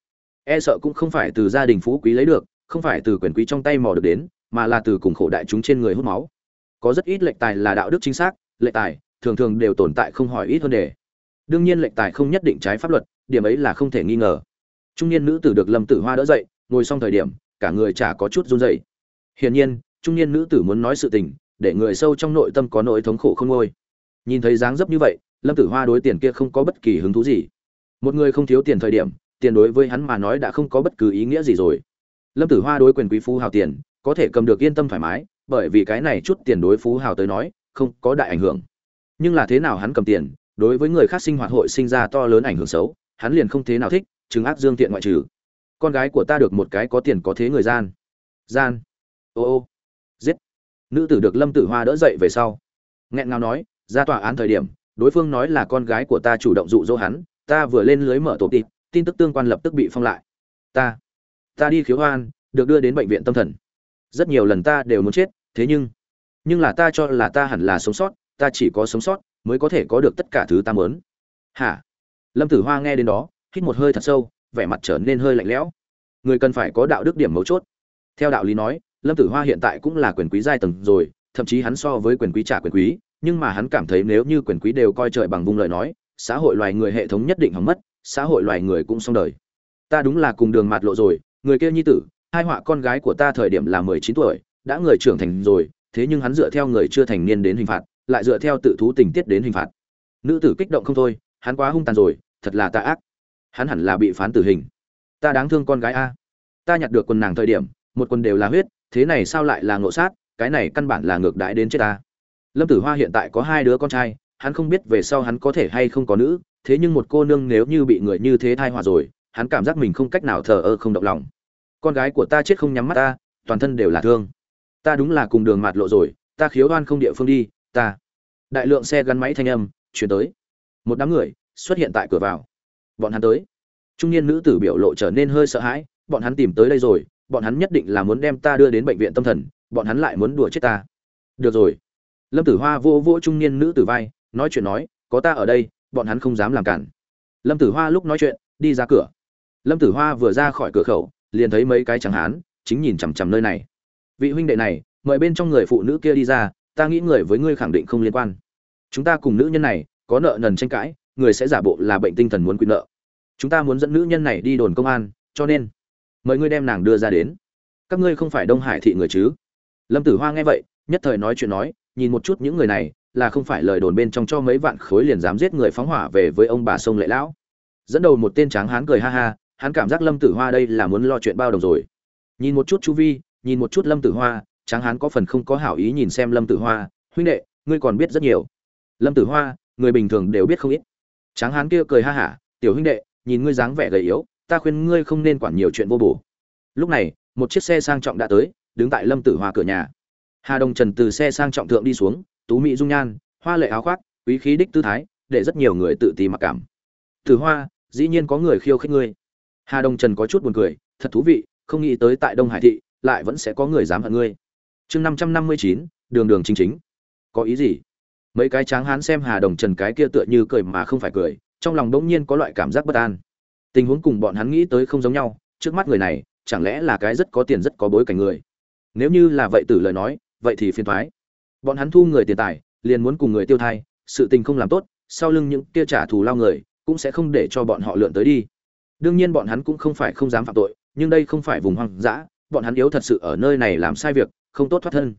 E sợ cũng không phải từ gia đình phú quý lấy được, không phải từ quyền quý trong tay mò được đến, mà là từ cùng khổ đại chúng trên người hút máu. Có rất ít lệnh tài là đạo đức chính xác lệnh tài, thường thường đều tồn tại không hỏi ít hơn đề. Đương nhiên lệnh tài không nhất định trái pháp luật, điểm ấy là không thể nghi ngờ. Trung niên nữ tử được lâm tử hoa đỡ dậy, ngồi xong thời điểm, cả người chả có chút run dậy hiển nhiên trung niên nữ tử muốn nói sự tình, để người sâu trong nội tâm có nỗi thống khổ không ngôi. Nhìn thấy dáng dấp như vậy, lâm tử hoa đối tiền kia không có bất kỳ hứng thú gì. Một người không thiếu tiền thời điểm, tiền đối với hắn mà nói đã không có bất cứ ý nghĩa gì rồi. Lâm tử hoa đối quyền quý phú hào tiền, có thể cầm được yên tâm thoải mái, bởi vì cái này chút tiền đối phú hào tới nói, không có đại ảnh hưởng. Nhưng là thế nào hắn cầm tiền, đối với người khác sinh hoạt hội sinh ra to lớn ảnh hưởng xấu, hắn liền không thế nào thích, chứng ác dương tiện ngoại trừ. Con gái của ta được một cái có tiền có thế người gian. Gian. Ô ô nữ tử được lâm tử hoa đỡ dậy về sau. Nghẹn ngào nói, ra tòa án thời điểm, đối phương nói là con gái của ta chủ động dụ dỗ hắn, ta vừa lên lưới mở tổ tịp, tin tức tương quan lập tức bị phong lại. Ta ta đi khiếu hoan, được đưa đến bệnh viện tâm thần. Rất nhiều lần ta đều muốn chết, thế nhưng nhưng là ta cho là ta hẳn là sống sót, ta chỉ có sống sót, mới có thể có được tất cả thứ ta muốn. Hả? Lâm tử hoa nghe đến đó, hít một hơi thật sâu, vẻ mặt trở nên hơi lạnh lẽo. Người cần phải có đạo đức điểm mấu chốt. Theo đạo lý nói lâm tử hoa hiện tại cũng là quyền quý giai tầng rồi, thậm chí hắn so với quyền quý trả quyền quý, nhưng mà hắn cảm thấy nếu như quyền quý đều coi trời bằng vung lời nói, xã hội loài người hệ thống nhất định hỏng mất, xã hội loài người cũng xong đời. Ta đúng là cùng đường mạt lộ rồi, người kia nhi tử, hai họa con gái của ta thời điểm là mười chín tuổi, đã người trưởng thành rồi, thế nhưng hắn dựa theo người chưa thành niên đến hình phạt, lại dựa theo tự thú tình tiết đến hình phạt. Nữ tử kích động không thôi, hắn quá hung tàn rồi, thật là tà ác. Hắn hẳn là bị phán tử hình. Ta đáng thương con gái a. Ta nhặt được quần nàng thời điểm, một quần đều là huyết thế này sao lại là ngộ sát, cái này căn bản là ngược đãi đến chết ta. Lâm tử hoa hiện tại có hai đứa con trai, hắn không biết về sau hắn có thể hay không có nữ, thế nhưng một cô nương nếu như bị người như thế thai hòa rồi, hắn cảm giác mình không cách nào thờ ơ không động lòng. Con gái của ta chết không nhắm mắt ta, toàn thân đều là thương. Ta đúng là cùng đường mạt lộ rồi, ta khiếu đoan không địa phương đi, ta. Đại lượng xe gắn máy thanh âm, chuyển tới. Một đám người xuất hiện tại cửa vào. Bọn hắn tới. Trung niên nữ tử biểu lộ trở nên hơi sợ hãi, bọn hắn tìm tới đây rồi bọn hắn nhất định là muốn đem ta đưa đến bệnh viện tâm thần, bọn hắn lại muốn đùa chết ta. Được rồi. Lâm tử hoa vô vô trung niên nữ tử vai, nói chuyện nói, có ta ở đây, bọn hắn không dám làm cản. Lâm tử hoa lúc nói chuyện, đi ra cửa. Lâm tử hoa vừa ra khỏi cửa khẩu, liền thấy mấy cái chẳng hán, chính nhìn chằm chằm nơi này. Vị huynh đệ này, mời bên trong người phụ nữ kia đi ra, ta nghĩ người với ngươi khẳng định không liên quan. Chúng ta cùng nữ nhân này, có nợ nần tranh cãi, người sẽ giả bộ là bệnh tinh thần muốn quyền nợ. Chúng ta muốn dẫn nữ nhân này đi đồn công an, cho nên mời ngươi đem nàng đưa ra đến. Các ngươi không phải đông hải thị người chứ? Lâm tử hoa nghe vậy, nhất thời nói chuyện nói, nhìn một chút những người này, là không phải lời đồn bên trong cho mấy vạn khối liền dám giết người phóng hỏa về với ông bà sông lệ lão. Dẫn đầu một tên tráng hán cười ha ha, hắn cảm giác lâm tử hoa đây là muốn lo chuyện bao đồng rồi. Nhìn một chút chu vi, nhìn một chút lâm tử hoa, tráng hán có phần không có hảo ý nhìn xem lâm tử hoa, huynh đệ, ngươi còn biết rất nhiều. Lâm tử hoa, người bình thường đều biết không ít. Tráng hán kia cười ha hả, tiểu huynh đệ, nhìn ngươi dáng vẻ gầy yếu ta khuyên ngươi không nên quản nhiều chuyện vô bổ. Lúc này, một chiếc xe sang trọng đã tới, đứng tại lâm tử hoa cửa nhà. Hà đồng trần từ xe sang trọng thượng đi xuống, tú mỹ dung nhan, hoa lệ áo khoác, quý khí đích tư thái, để rất nhiều người tự ti mặc cảm. Tử hoa, dĩ nhiên có người khiêu khích ngươi. Hà đồng trần có chút buồn cười, thật thú vị, không nghĩ tới tại đông hải thị, lại vẫn sẽ có người dám hận ngươi. Chương năm trăm năm mươi chín, đường đường chính chính. Có ý gì? Mấy cái tráng hán xem hà đồng trần cái kia tựa như cười mà không phải cười, trong lòng đỗng nhiên có loại cảm giác bất an tình huống cùng bọn hắn nghĩ tới không giống nhau, trước mắt người này, chẳng lẽ là cái rất có tiền rất có bối cảnh người? Nếu như là vậy tử lời nói, vậy thì phiền thoái bọn hắn thu người tiền tài, liền muốn cùng người tiêu thai, sự tình không làm tốt, sau lưng những kia trả thù lao người, cũng sẽ không để cho bọn họ lượn tới đi. Đương nhiên bọn hắn cũng không phải không dám phạm tội, nhưng đây không phải vùng hoang dã, bọn hắn yếu thật sự ở nơi này làm sai việc, không tốt thoát thân.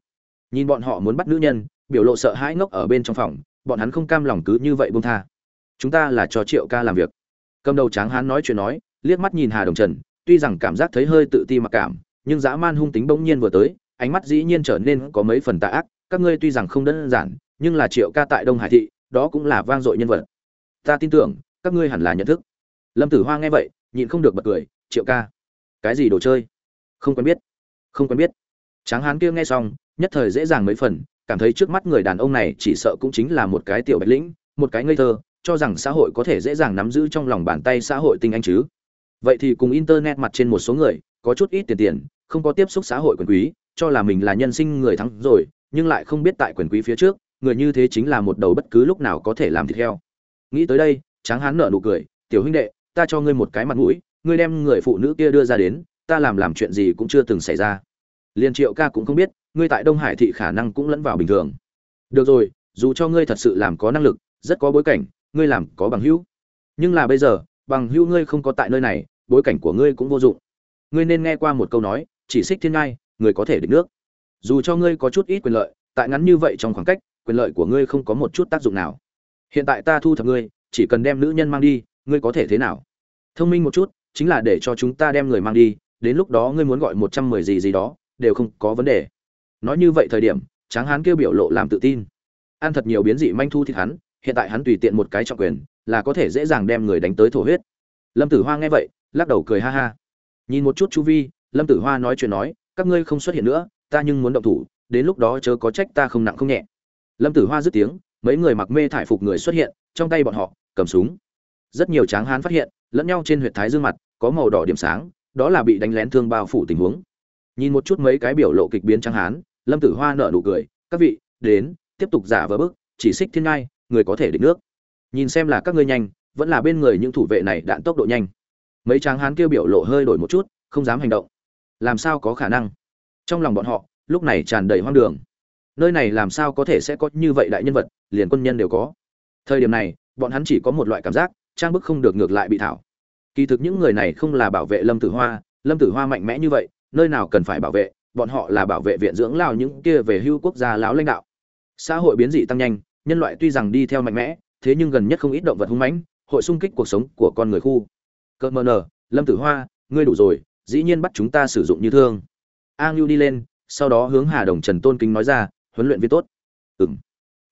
Nhìn bọn họ muốn bắt nữ nhân, biểu lộ sợ hãi ngốc ở bên trong phòng, bọn hắn không cam lòng cứ như vậy buông tha. Chúng ta là cho triệu ca làm việc cầm đầu tráng hán nói chuyện nói, liếc mắt nhìn hà đồng trần, tuy rằng cảm giác thấy hơi tự ti mặc cảm, nhưng dã man hung tính bỗng nhiên vừa tới, ánh mắt dĩ nhiên trở nên có mấy phần tà ác, các ngươi tuy rằng không đơn giản, nhưng là triệu ca tại đông hải thị, đó cũng là vang dội nhân vật. Ta tin tưởng, các ngươi hẳn là nhận thức. Lâm tử hoa nghe vậy, nhịn không được bật cười, triệu ca, cái gì đồ chơi? Không quen biết, không quen biết. Tráng hán kia nghe xong, nhất thời dễ dàng mấy phần, cảm thấy trước mắt người đàn ông này chỉ sợ cũng chính là một cái tiểu bạch lĩnh, một cái ngây thơ cho rằng xã hội có thể dễ dàng nắm giữ trong lòng bàn tay xã hội tinh anh chứ. Vậy thì cùng internet mặt trên một số người, có chút ít tiền tiền, không có tiếp xúc xã hội quyền quý, cho là mình là nhân sinh người thắng rồi, nhưng lại không biết tại quyền quý phía trước, người như thế chính là một đầu bất cứ lúc nào có thể làm thịt heo. Nghĩ tới đây, tráng hán nở nụ cười, tiểu huynh đệ, ta cho ngươi một cái mặt mũi, ngươi đem người phụ nữ kia đưa ra đến, ta làm làm chuyện gì cũng chưa từng xảy ra. Liên triệu ca cũng không biết, ngươi tại đông hải thị khả năng cũng lẫn vào bình thường. Được rồi, dù cho ngươi thật sự làm có năng lực, rất có bối cảnh ngươi làm có bằng hữu. Nhưng là bây giờ, bằng hữu ngươi không có tại nơi này, bối cảnh của ngươi cũng vô dụng. Ngươi nên nghe qua một câu nói, chỉ xích thiên ngai, người có thể định nước. Dù cho ngươi có chút ít quyền lợi, tại ngắn như vậy trong khoảng cách, quyền lợi của ngươi không có một chút tác dụng nào. Hiện tại ta thu thập ngươi, chỉ cần đem nữ nhân mang đi, ngươi có thể thế nào? Thông minh một chút, chính là để cho chúng ta đem người mang đi, đến lúc đó ngươi muốn gọi một trăm mười gì gì đó, đều không có vấn đề. Nói như vậy thời điểm, tráng hán kêu biểu lộ làm tự tin. Ăn thật nhiều biến dị manh thu thịt hắn hiện tại hắn tùy tiện một cái trọng quyền, là có thể dễ dàng đem người đánh tới thổ huyết. Lâm tử hoa nghe vậy, lắc đầu cười ha ha. Nhìn một chút chu vi, lâm tử hoa nói chuyện nói, các ngươi không xuất hiện nữa, ta nhưng muốn động thủ, đến lúc đó chớ có trách ta không nặng không nhẹ. Lâm tử hoa dứt tiếng, mấy người mặc mê thải phục người xuất hiện, trong tay bọn họ, cầm súng. Rất nhiều tráng hán phát hiện, lẫn nhau trên huyệt thái dương mặt, có màu đỏ điểm sáng, đó là bị đánh lén thương bao phủ tình huống. Nhìn một chút mấy cái biểu lộ kịch biến tráng hán, lâm tử hoa nở nụ cười, các vị, đến, tiếp tục giả vờ bức, chỉ xích thiên ngai người có thể định nước. Nhìn xem là các ngươi nhanh, vẫn là bên người những thủ vệ này đạn tốc độ nhanh. Mấy tráng hán kêu biểu lộ hơi đổi một chút, không dám hành động. Làm sao có khả năng? Trong lòng bọn họ, lúc này tràn đầy hoang đường. Nơi này làm sao có thể sẽ có như vậy đại nhân vật, liền quân nhân đều có. Thời điểm này, bọn hắn chỉ có một loại cảm giác, trang bức không được ngược lại bị thảo. Kỳ thực những người này không là bảo vệ lâm tử hoa, lâm tử hoa mạnh mẽ như vậy, nơi nào cần phải bảo vệ, bọn họ là bảo vệ viện dưỡng lao những kia về hưu quốc gia láo lãnh đạo. Xã hội biến dị tăng nhanh nhân loại tuy rằng đi theo mạnh mẽ, thế nhưng gần nhất không ít động vật hung mãnh, hội xung kích cuộc sống của con người khu. Cợt mờ nở lâm tử hoa, ngươi đủ rồi, dĩ nhiên bắt chúng ta sử dụng như thương. A ngưu đi lên, sau đó hướng hà đồng trần tôn kính nói ra, huấn luyện viên tốt. Ừng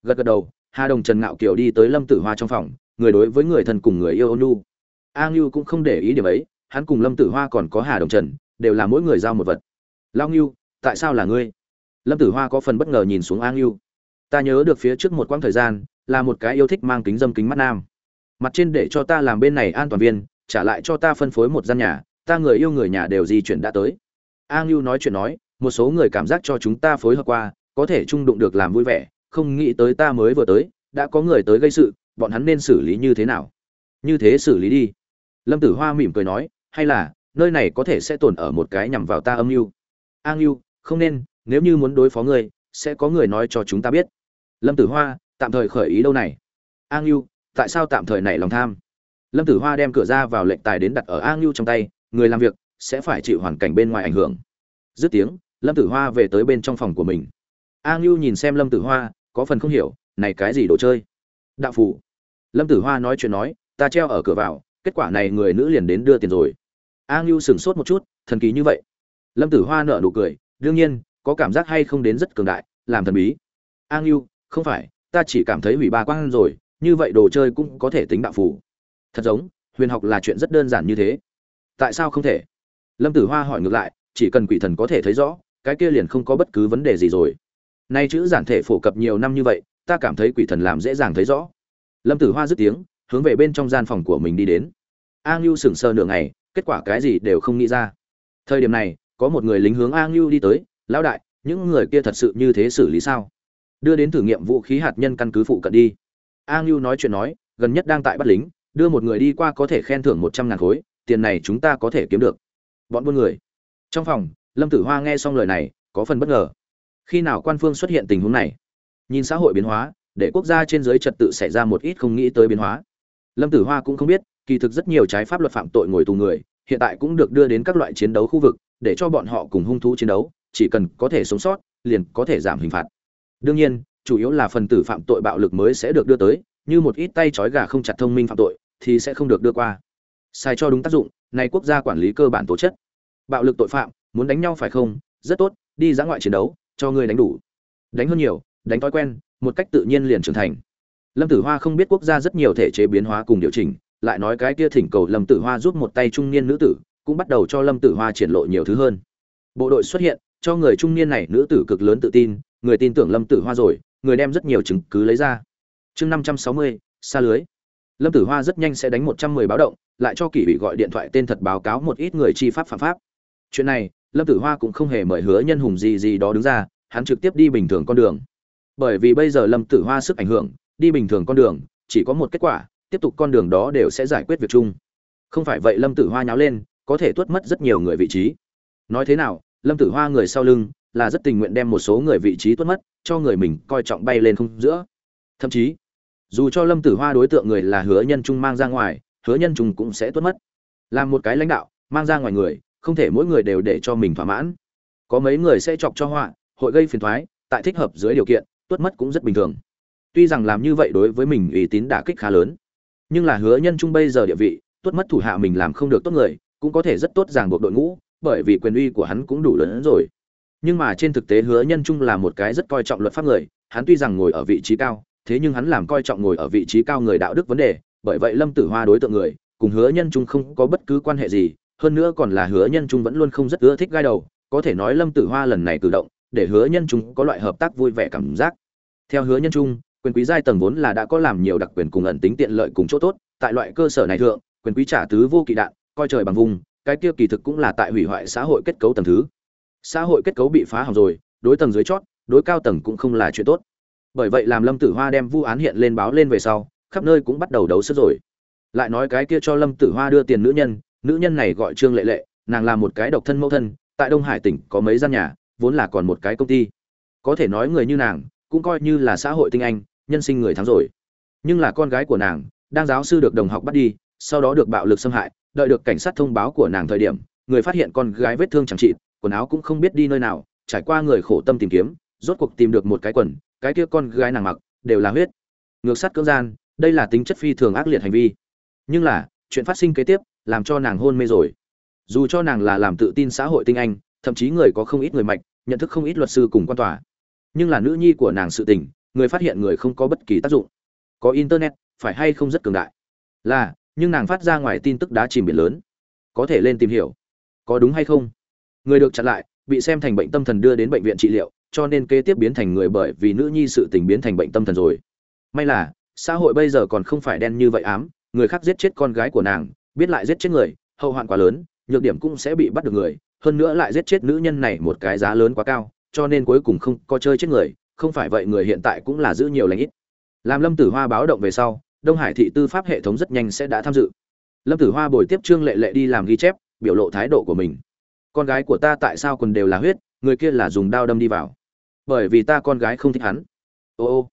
gật gật đầu, hà đồng trần ngạo kiều đi tới lâm tử hoa trong phòng, người đối với người thân cùng người yêu ôn nhu. A ngưu cũng không để ý điểm ấy, hắn cùng lâm tử hoa còn có hà đồng trần, đều là mỗi người giao một vật. Lao ngưu, tại sao là ngươi? Lâm tử hoa có phần bất ngờ nhìn xuống a ngưu ta nhớ được phía trước một quãng thời gian, là một cái yêu thích mang kính dâm kính mắt nam. Mặt trên để cho ta làm bên này an toàn viên, trả lại cho ta phân phối một gian nhà, ta người yêu người nhà đều di chuyển đã tới. A ngưu nói chuyện nói, một số người cảm giác cho chúng ta phối hợp qua, có thể chung đụng được làm vui vẻ, không nghĩ tới ta mới vừa tới, đã có người tới gây sự, bọn hắn nên xử lý như thế nào? Như thế xử lý đi. Lâm tử hoa mỉm cười nói, hay là, nơi này có thể sẽ tồn ở một cái nhằm vào ta âm mưu. A ngưu không nên, nếu như muốn đối phó ngươi sẽ có người nói cho chúng ta biết lâm tử hoa, tạm thời khởi ý đâu này? A ngưu tại sao tạm thời này lòng tham? Lâm tử hoa đem cửa ra vào lệnh tài đến đặt ở a ngưu trong tay, người làm việc sẽ phải chịu hoàn cảnh bên ngoài ảnh hưởng. Dứt tiếng, lâm tử hoa về tới bên trong phòng của mình. A ngưu nhìn xem lâm tử hoa, có phần không hiểu, này cái gì đồ chơi? Đạo phủ lâm tử hoa nói chuyện nói, ta treo ở cửa vào, kết quả này người nữ liền đến đưa tiền rồi. A ngưu sửng sốt một chút, thần kỳ như vậy. Lâm tử hoa nợ nụ cười, đương nhiên, có cảm giác hay không đến rất cường đại, làm thần bí. A ngưu không phải, ta chỉ cảm thấy hủy ba quang rồi, như vậy đồ chơi cũng có thể tính đạo phủ thật giống, huyền học là chuyện rất đơn giản như thế. Tại sao không thể? Lâm tử hoa hỏi ngược lại, chỉ cần quỷ thần có thể thấy rõ, cái kia liền không có bất cứ vấn đề gì rồi. Nay chữ giản thể phổ cập nhiều năm như vậy, ta cảm thấy quỷ thần làm dễ dàng thấy rõ. Lâm tử hoa dứt tiếng, hướng về bên trong gian phòng của mình đi đến. A ngưu sững sờ nửa ngày, kết quả cái gì đều không nghĩ ra. Thời điểm này, có một người lính hướng a ngưu đi tới, lão đại, những người kia thật sự như thế xử lý sao? Đưa đến thử nghiệm vũ khí hạt nhân căn cứ phụ cận đi. A ngưu nói chuyện nói, gần nhất đang tại bắt lính, đưa một người đi qua có thể khen thưởng một trăm ngàn khối, tiền này chúng ta có thể kiếm được. Bọn buôn người. Trong phòng, lâm tử hoa nghe xong lời này, có phần bất ngờ. Khi nào quan phương xuất hiện tình huống này? Nhìn xã hội biến hóa, để quốc gia trên giới trật tự xảy ra một ít không nghĩ tới biến hóa. Lâm tử hoa cũng không biết, kỳ thực rất nhiều trái pháp luật phạm tội ngồi tù người, hiện tại cũng được đưa đến các loại chiến đấu khu vực, để cho bọn họ cùng hung thú chiến đấu, chỉ cần có thể sống sót, liền có thể giảm hình phạt đương nhiên, chủ yếu là phần tử phạm tội bạo lực mới sẽ được đưa tới, như một ít tay trói gà không chặt thông minh phạm tội, thì sẽ không được đưa qua. Sai cho đúng tác dụng này quốc gia quản lý cơ bản tố chất. Bạo lực tội phạm, muốn đánh nhau phải không? Rất tốt, đi ra ngoại chiến đấu, cho người đánh đủ. Đánh hơn nhiều, đánh thói quen, một cách tự nhiên liền trưởng thành. Lâm tử hoa không biết quốc gia rất nhiều thể chế biến hóa cùng điều chỉnh, lại nói cái kia thỉnh cầu lâm tử hoa giúp một tay trung niên nữ tử, cũng bắt đầu cho lâm tử hoa triển lộ nhiều thứ hơn. Bộ đội xuất hiện, cho người trung niên này nữ tử cực lớn tự tin người tin tưởng lâm tử hoa rồi, người đem rất nhiều chứng cứ lấy ra. Chương năm trăm sáu mươi, xa lưới. Lâm tử hoa rất nhanh sẽ đánh một trăm mười báo động, lại cho kỷ ủy gọi điện thoại tên thật báo cáo một ít người chi pháp phạm pháp. Chuyện này, lâm tử hoa cũng không hề mời hứa nhân hùng gì gì đó đứng ra, hắn trực tiếp đi bình thường con đường. Bởi vì bây giờ lâm tử hoa sức ảnh hưởng, đi bình thường con đường, chỉ có một kết quả, tiếp tục con đường đó đều sẽ giải quyết việc chung. Không phải vậy lâm tử hoa nháo lên, có thể tuốt mất rất nhiều người vị trí. Nói thế nào, lâm tử hoa người sau lưng là rất tình nguyện đem một số người vị trí tuất mất, cho người mình coi trọng bay lên không giữa. Thậm chí, dù cho lâm tử hoa đối tượng người là hứa nhân trung mang ra ngoài, hứa nhân trung cũng sẽ tuất mất. Làm một cái lãnh đạo, mang ra ngoài người, không thể mỗi người đều để cho mình thỏa mãn. Có mấy người sẽ chọc cho họa, hội gây phiền thoái tại thích hợp dưới điều kiện tuất mất cũng rất bình thường. Tuy rằng làm như vậy đối với mình uy tín đả kích khá lớn, nhưng là hứa nhân trung bây giờ địa vị tuất mất thủ hạ mình làm không được tốt người, cũng có thể rất tốt ràng buộc đội ngũ, bởi vì quyền uy của hắn cũng đủ lớn hơn rồi nhưng mà trên thực tế hứa nhân trung là một cái rất coi trọng luật pháp người, hắn tuy rằng ngồi ở vị trí cao, thế nhưng hắn làm coi trọng ngồi ở vị trí cao người đạo đức vấn đề, bởi vậy lâm tử hoa đối tượng người, cùng hứa nhân trung không có bất cứ quan hệ gì, hơn nữa còn là hứa nhân trung vẫn luôn không rất ưa thích gai đầu, có thể nói lâm tử hoa lần này cử động, để hứa nhân trung có loại hợp tác vui vẻ cảm giác. Theo hứa nhân trung quyền quý giai tầng vốn là đã có làm nhiều đặc quyền cùng ẩn tính tiện lợi cùng chỗ tốt, tại loại cơ sở này thượng, quyền quý trả tứ vô kỵ đạn, coi trời bằng vùng, cái kia kỳ thực cũng là tại hủy hoại xã hội kết cấu tầng thứ xã hội kết cấu bị phá hỏng rồi, đối tầng dưới chót, đối cao tầng cũng không là chuyện tốt. Bởi vậy làm lâm tử hoa đem vu án hiện lên báo lên về sau, khắp nơi cũng bắt đầu đấu sức rồi. Lại nói cái kia cho lâm tử hoa đưa tiền nữ nhân nữ nhân này gọi trương lệ lệ, nàng là một cái độc thân mẫu thân, tại đông hải tỉnh có mấy gian nhà, vốn là còn một cái công ty. Có thể nói người như nàng, cũng coi như là xã hội tinh anh, nhân sinh người thắng rồi. Nhưng là con gái của nàng, đang giáo sư được đồng học bắt đi, sau đó được bạo lực xâm hại, đợi được cảnh sát thông báo của nàng thời điểm, người phát hiện con gái vết thương chẳng trị quần áo cũng không biết đi nơi nào, trải qua người khổ tâm tìm kiếm, rốt cuộc tìm được một cái quần, cái kia con gái nàng mặc, đều là huyết. Ngược sát cưỡng gian, đây là tính chất phi thường ác liệt hành vi. Nhưng là, chuyện phát sinh kế tiếp, làm cho nàng hôn mê rồi. Dù cho nàng là làm tự tin xã hội tinh anh, thậm chí người có không ít người mạch, nhận thức không ít luật sư cùng quan tòa. Nhưng là nữ nhi của nàng sự tình, người phát hiện người không có bất kỳ tác dụng. Có internet, phải hay không rất cường đại. Là, nhưng nàng phát ra ngoài tin tức đá chìm biển lớn. Có thể lên tìm hiểu. Có đúng hay không? Người được chặn lại, bị xem thành bệnh tâm thần đưa đến bệnh viện trị liệu, cho nên kế tiếp biến thành người bởi vì nữ nhi sự tình biến thành bệnh tâm thần rồi. May là, xã hội bây giờ còn không phải đen như vậy ám, người khác giết chết con gái của nàng, biết lại giết chết người, hậu hoạn quá lớn, nhược điểm cũng sẽ bị bắt được người, hơn nữa lại giết chết nữ nhân này một cái giá lớn quá cao, cho nên cuối cùng không có chơi chết người, không phải vậy người hiện tại cũng là giữ nhiều lãnh ít. Làm lâm tử hoa báo động về sau, đông hải thị tư pháp hệ thống rất nhanh sẽ đã tham dự. Lâm tử hoa bồi tiếp trương lệ lệ đi làm ghi chép, biểu lộ thái độ của mình con gái của ta tại sao quần đều là huyết, người kia là dùng đao đâm đi vào. Bởi vì ta con gái không thích hắn. Ô ô,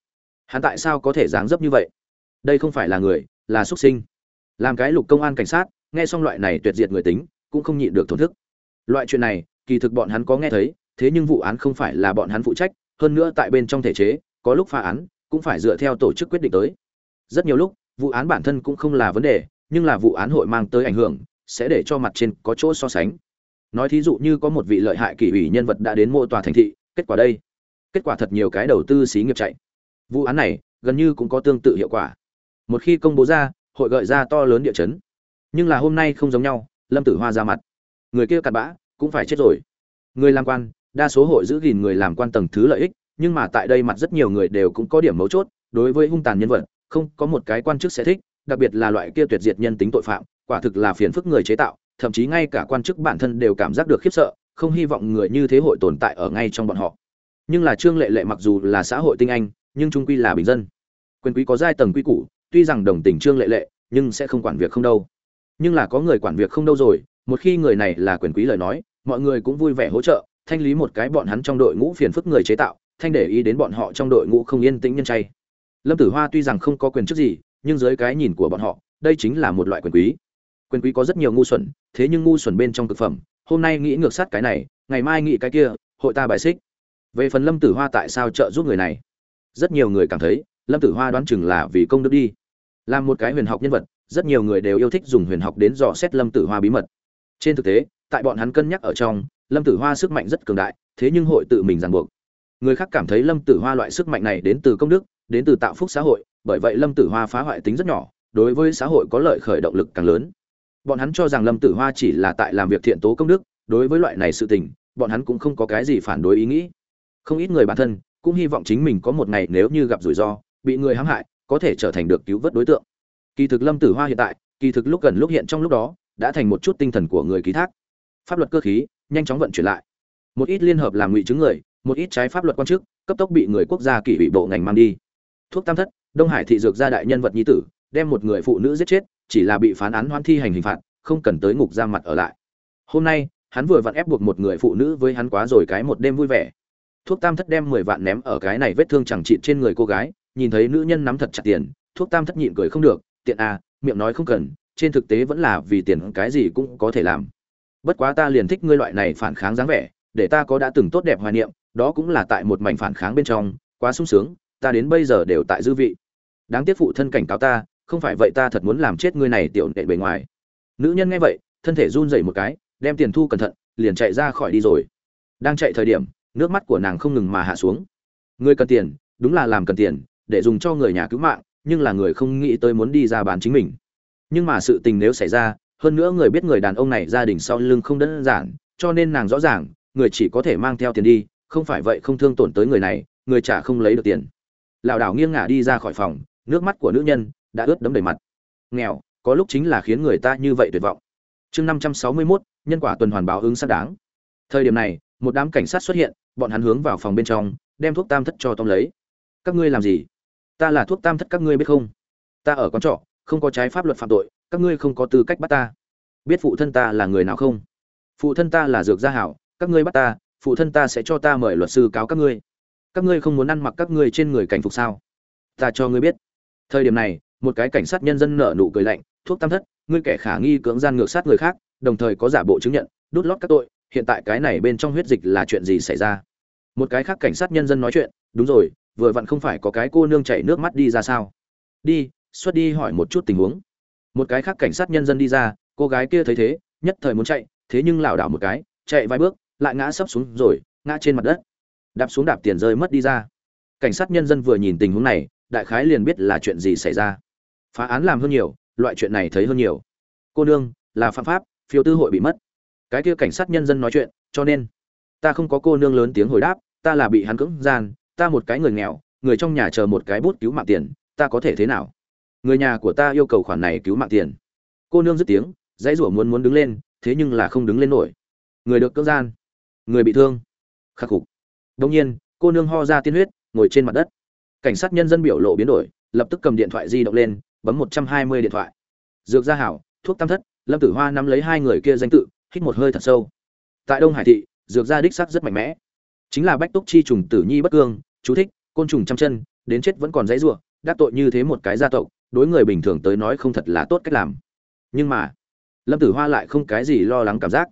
hắn tại sao có thể dáng dấp như vậy? Đây không phải là người, là xuất sinh. Làm cái lục công an cảnh sát, nghe xong loại này tuyệt diệt người tính, cũng không nhịn được thổn thức. Loại chuyện này, kỳ thực bọn hắn có nghe thấy, thế nhưng vụ án không phải là bọn hắn phụ trách, hơn nữa tại bên trong thể chế, có lúc phá án, cũng phải dựa theo tổ chức quyết định tới. Rất nhiều lúc, vụ án bản thân cũng không là vấn đề, nhưng là vụ án hội mang tới ảnh hưởng, sẽ để cho mặt trên có chỗ so sánh nói thí dụ như có một vị lợi hại kỷ ủy nhân vật đã đến mua tòa thành thị, kết quả đây? Kết quả thật nhiều cái đầu tư xí nghiệp chạy. Vụ án này gần như cũng có tương tự hiệu quả. Một khi công bố ra, hội gợi ra to lớn địa chấn. Nhưng là hôm nay không giống nhau, lâm tử hoa ra mặt. Người kia cặn bã, cũng phải chết rồi. Người làm quan, đa số hội giữ gìn người làm quan tầng thứ lợi ích, nhưng mà tại đây mặt rất nhiều người đều cũng có điểm mấu chốt, đối với hung tàn nhân vật, không có một cái quan chức sẽ thích, đặc biệt là loại kia tuyệt diệt nhân tính tội phạm, quả thực là phiền phức người chế tạo thậm chí ngay cả quan chức bản thân đều cảm giác được khiếp sợ, không hy vọng người như thế hội tồn tại ở ngay trong bọn họ. Nhưng là trương lệ lệ mặc dù là xã hội tinh anh, nhưng trung quy là bình dân. Quyền quý có giai tầng quy củ, tuy rằng đồng tình trương lệ lệ, nhưng sẽ không quản việc không đâu. Nhưng là có người quản việc không đâu rồi, một khi người này là quyền quý lời nói, mọi người cũng vui vẻ hỗ trợ, thanh lý một cái bọn hắn trong đội ngũ phiền phức người chế tạo, thanh để ý đến bọn họ trong đội ngũ không yên tĩnh nhân chay. Lâm tử hoa tuy rằng không có quyền chức gì, nhưng dưới cái nhìn của bọn họ, đây chính là một loại quyền quý quyền quý có rất nhiều ngu xuẩn, thế nhưng ngu xuẩn bên trong thực phẩm, hôm nay nghĩ ngược sát cái này, ngày mai nghĩ cái kia, hội ta bài xích. Về phần lâm tử hoa tại sao trợ giúp người này? Rất nhiều người cảm thấy, lâm tử hoa đoán chừng là vì công đức đi. Làm một cái huyền học nhân vật, rất nhiều người đều yêu thích dùng huyền học đến dò xét lâm tử hoa bí mật. Trên thực tế, tại bọn hắn cân nhắc ở trong, lâm tử hoa sức mạnh rất cường đại, thế nhưng hội tự mình ràng buộc. Người khác cảm thấy lâm tử hoa loại sức mạnh này đến từ công đức, đến từ tạo phúc xã hội, bởi vậy lâm tử hoa phá hoại tính rất nhỏ, đối với xã hội có lợi khởi động lực càng lớn bọn hắn cho rằng lâm tử hoa chỉ là tại làm việc thiện tố công đức, đối với loại này sự tình, bọn hắn cũng không có cái gì phản đối ý nghĩ. Không ít người bản thân cũng hy vọng chính mình có một ngày nếu như gặp rủi ro, bị người hãm hại, có thể trở thành được cứu vớt đối tượng. Kỳ thực lâm tử hoa hiện tại, kỳ thực lúc gần lúc hiện trong lúc đó, đã thành một chút tinh thần của người ký thác. Pháp luật cơ khí, nhanh chóng vận chuyển lại. Một ít liên hợp làm ngụy chứng người, một ít trái pháp luật quan chức, cấp tốc bị người quốc gia kỷ ủy bộ ngành mang đi. Thuốc tam thất, đông hải thị dược gia đại nhân vật nhi tử, đem một người phụ nữ giết chết chỉ là bị phán án hoan thi hành hình phạt, không cần tới ngục giam mặt ở lại. Hôm nay, hắn vừa vặn ép buộc một người phụ nữ với hắn quá rồi cái một đêm vui vẻ. Thuốc tam thất đem mười vạn ném ở cái này vết thương chẳng trị trên người cô gái, nhìn thấy nữ nhân nắm thật chặt tiền, thuốc tam thất nhịn cười không được, tiện à miệng nói không cần, trên thực tế vẫn là vì tiền cái gì cũng có thể làm. Bất quá ta liền thích ngươi loại này phản kháng dáng vẻ, để ta có đã từng tốt đẹp hoài niệm, đó cũng là tại một mảnh phản kháng bên trong, quá sung sướng, ta đến bây giờ đều tại dư vị. Đáng tiếc phụ thân cảnh cáo ta không phải vậy ta thật muốn làm chết ngươi này tiểu nệ bề ngoài. Nữ nhân nghe vậy, thân thể run rẩy một cái, đem tiền thu cẩn thận, liền chạy ra khỏi đi rồi. Đang chạy thời điểm, nước mắt của nàng không ngừng mà hạ xuống. Ngươi cần tiền, đúng là làm cần tiền, để dùng cho người nhà cứu mạng, nhưng là người không nghĩ tới muốn đi ra bán chính mình. Nhưng mà sự tình nếu xảy ra, hơn nữa người biết người đàn ông này gia đình sau lưng không đơn giản, cho nên nàng rõ ràng, người chỉ có thể mang theo tiền đi, không phải vậy không thương tổn tới người này, người trả không lấy được tiền. Lảo đảo nghiêng ngả đi ra khỏi phòng, nước mắt của nữ nhân đã ướt đẫm đầy mặt. Nghèo, có lúc chính là khiến người ta như vậy tuyệt vọng. Chương năm trăm sáu mươi mốt, nhân quả tuần hoàn báo ứng xác đáng. Thời điểm này, một đám cảnh sát xuất hiện, bọn hắn hướng vào phòng bên trong, đem thuốc tam thất cho tông lấy. Các ngươi làm gì? Ta là thuốc tam thất các ngươi biết không? Ta ở con trọ, không có trái pháp luật phạm tội, các ngươi không có tư cách bắt ta. Biết phụ thân ta là người nào không? Phụ thân ta là dược gia hảo, các ngươi bắt ta, phụ thân ta sẽ cho ta mời luật sư cáo các ngươi. Các ngươi không muốn ăn mặc các ngươi trên người cảnh phục sao? Ta cho ngươi biết. Thời điểm này một cái cảnh sát nhân dân nở nụ cười lạnh, thuốc tam thất, ngươi kẻ khả nghi cưỡng gian ngược sát người khác, đồng thời có giả bộ chứng nhận, đút lót các tội, hiện tại cái này bên trong huyết dịch là chuyện gì xảy ra? Một cái khác cảnh sát nhân dân nói chuyện, đúng rồi, vừa vặn không phải có cái cô nương chảy nước mắt đi ra sao? Đi, xuất đi hỏi một chút tình huống. Một cái khác cảnh sát nhân dân đi ra, cô gái kia thấy thế, nhất thời muốn chạy, thế nhưng lảo đảo một cái, chạy vài bước, lại ngã sấp xuống rồi, ngã trên mặt đất. Đạp xuống đạp tiền rơi mất đi ra. Cảnh sát nhân dân vừa nhìn tình huống này, đại khái liền biết là chuyện gì xảy ra phá án làm hơn nhiều, loại chuyện này thấy hơn nhiều. Cô nương, là phạm pháp phiếu tư hội bị mất. Cái kia cảnh sát nhân dân nói chuyện, cho nên, ta không có cô nương lớn tiếng hồi đáp, ta là bị hắn cưỡng gian, ta một cái người nghèo, người trong nhà chờ một cái bút cứu mạng tiền, ta có thể thế nào? Người nhà của ta yêu cầu khoản này cứu mạng tiền. Cô nương dứt tiếng, dãy rủa muốn muốn đứng lên, thế nhưng là không đứng lên nổi. Người được cưỡng gian, người bị thương. Khắc phục. Đông nhiên, cô nương ho ra tiên huyết, ngồi trên mặt đất. Cảnh sát nhân dân biểu lộ biến đổi, lập tức cầm điện thoại di động lên bấm một trăm hai mươi điện thoại. Dược gia hảo, thuốc tam thất, lâm tử hoa nắm lấy hai người kia danh tự, hít một hơi thật sâu. Tại đông hải thị, dược gia đích sắc rất mạnh mẽ. Chính là bách túc chi trùng tử nhi bất cương, chú thích, côn trùng trăm chân, đến chết vẫn còn dãy ruộng đắc tội như thế một cái gia tộc, đối người bình thường tới nói không thật là tốt cách làm. Nhưng mà, lâm tử hoa lại không cái gì lo lắng cảm giác.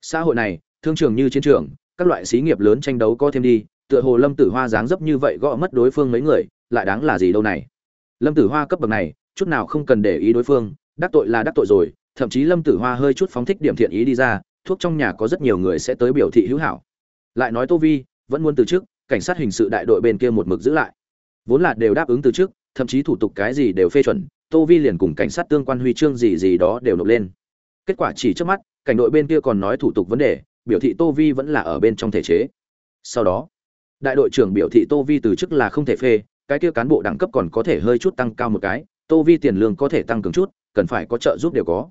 Xã hội này, thương trường như chiến trường, các loại xí nghiệp lớn tranh đấu có thêm đi, tựa hồ lâm tử hoa dáng dấp như vậy gõ mất đối phương mấy người, lại đáng là gì đâu này? Lâm tử hoa cấp bậc này chút nào không cần để ý đối phương, đắc tội là đắc tội rồi, thậm chí lâm tử hoa hơi chút phóng thích điểm thiện ý đi ra, thuốc trong nhà có rất nhiều người sẽ tới biểu thị hữu hảo. Lại nói tô vi, vẫn muốn từ chức, cảnh sát hình sự đại đội bên kia một mực giữ lại. Vốn là đều đáp ứng từ chức, thậm chí thủ tục cái gì đều phê chuẩn, tô vi liền cùng cảnh sát tương quan huy chương gì gì đó đều nộp lên. Kết quả chỉ trước mắt, cảnh đội bên kia còn nói thủ tục vấn đề, biểu thị tô vi vẫn là ở bên trong thể chế. Sau đó, đại đội trưởng biểu thị tô vi từ chức là không thể phê, cái kia cán bộ đẳng cấp còn có thể hơi chút tăng cao một cái tô vi tiền lương có thể tăng cường chút, cần phải có trợ giúp đều có.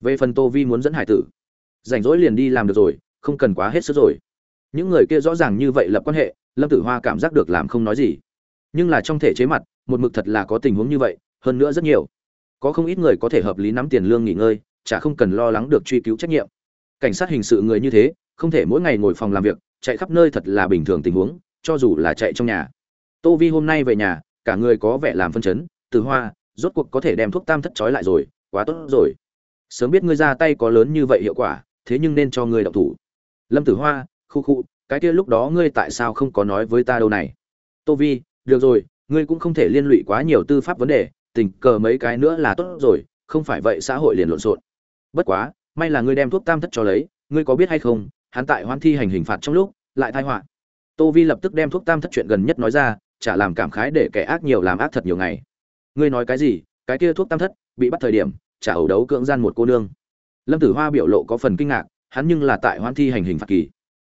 Về phần tô vi muốn dẫn hải tử, rảnh rỗi liền đi làm được rồi, không cần quá hết sức rồi. Những người kia rõ ràng như vậy lập quan hệ, lâm tử hoa cảm giác được làm không nói gì. Nhưng là trong thể chế mặt, một mực thật là có tình huống như vậy, hơn nữa rất nhiều. Có không ít người có thể hợp lý nắm tiền lương nghỉ ngơi, chả không cần lo lắng được truy cứu trách nhiệm. Cảnh sát hình sự người như thế, không thể mỗi ngày ngồi phòng làm việc, chạy khắp nơi thật là bình thường tình huống, cho dù là chạy trong nhà. Tô vi hôm nay về nhà, cả người có vẻ làm phân chấn từ hoa rốt cuộc có thể đem thuốc tam thất trói lại rồi, quá tốt rồi. Sớm biết ngươi ra tay có lớn như vậy hiệu quả, thế nhưng nên cho ngươi động thủ. Lâm tử hoa, khu khu, cái kia lúc đó ngươi tại sao không có nói với ta đâu này? Tô vi, được rồi, ngươi cũng không thể liên lụy quá nhiều tư pháp vấn đề, tình cờ mấy cái nữa là tốt rồi, không phải vậy xã hội liền lộn xộn. Bất quá, may là ngươi đem thuốc tam thất cho lấy, ngươi có biết hay không, hắn tại hoan thi hành hình phạt trong lúc, lại thai họa. Tô vi lập tức đem thuốc tam thất chuyện gần nhất nói ra, chả làm cảm khái để kẻ ác nhiều làm ác thật nhiều ngày ngươi nói cái gì, cái kia thuốc tam thất, bị bắt thời điểm, chả ẩu đấu cưỡng gian một cô nương. Lâm tử hoa biểu lộ có phần kinh ngạc, hắn nhưng là tại hoan thi hành hình phạt kỳ.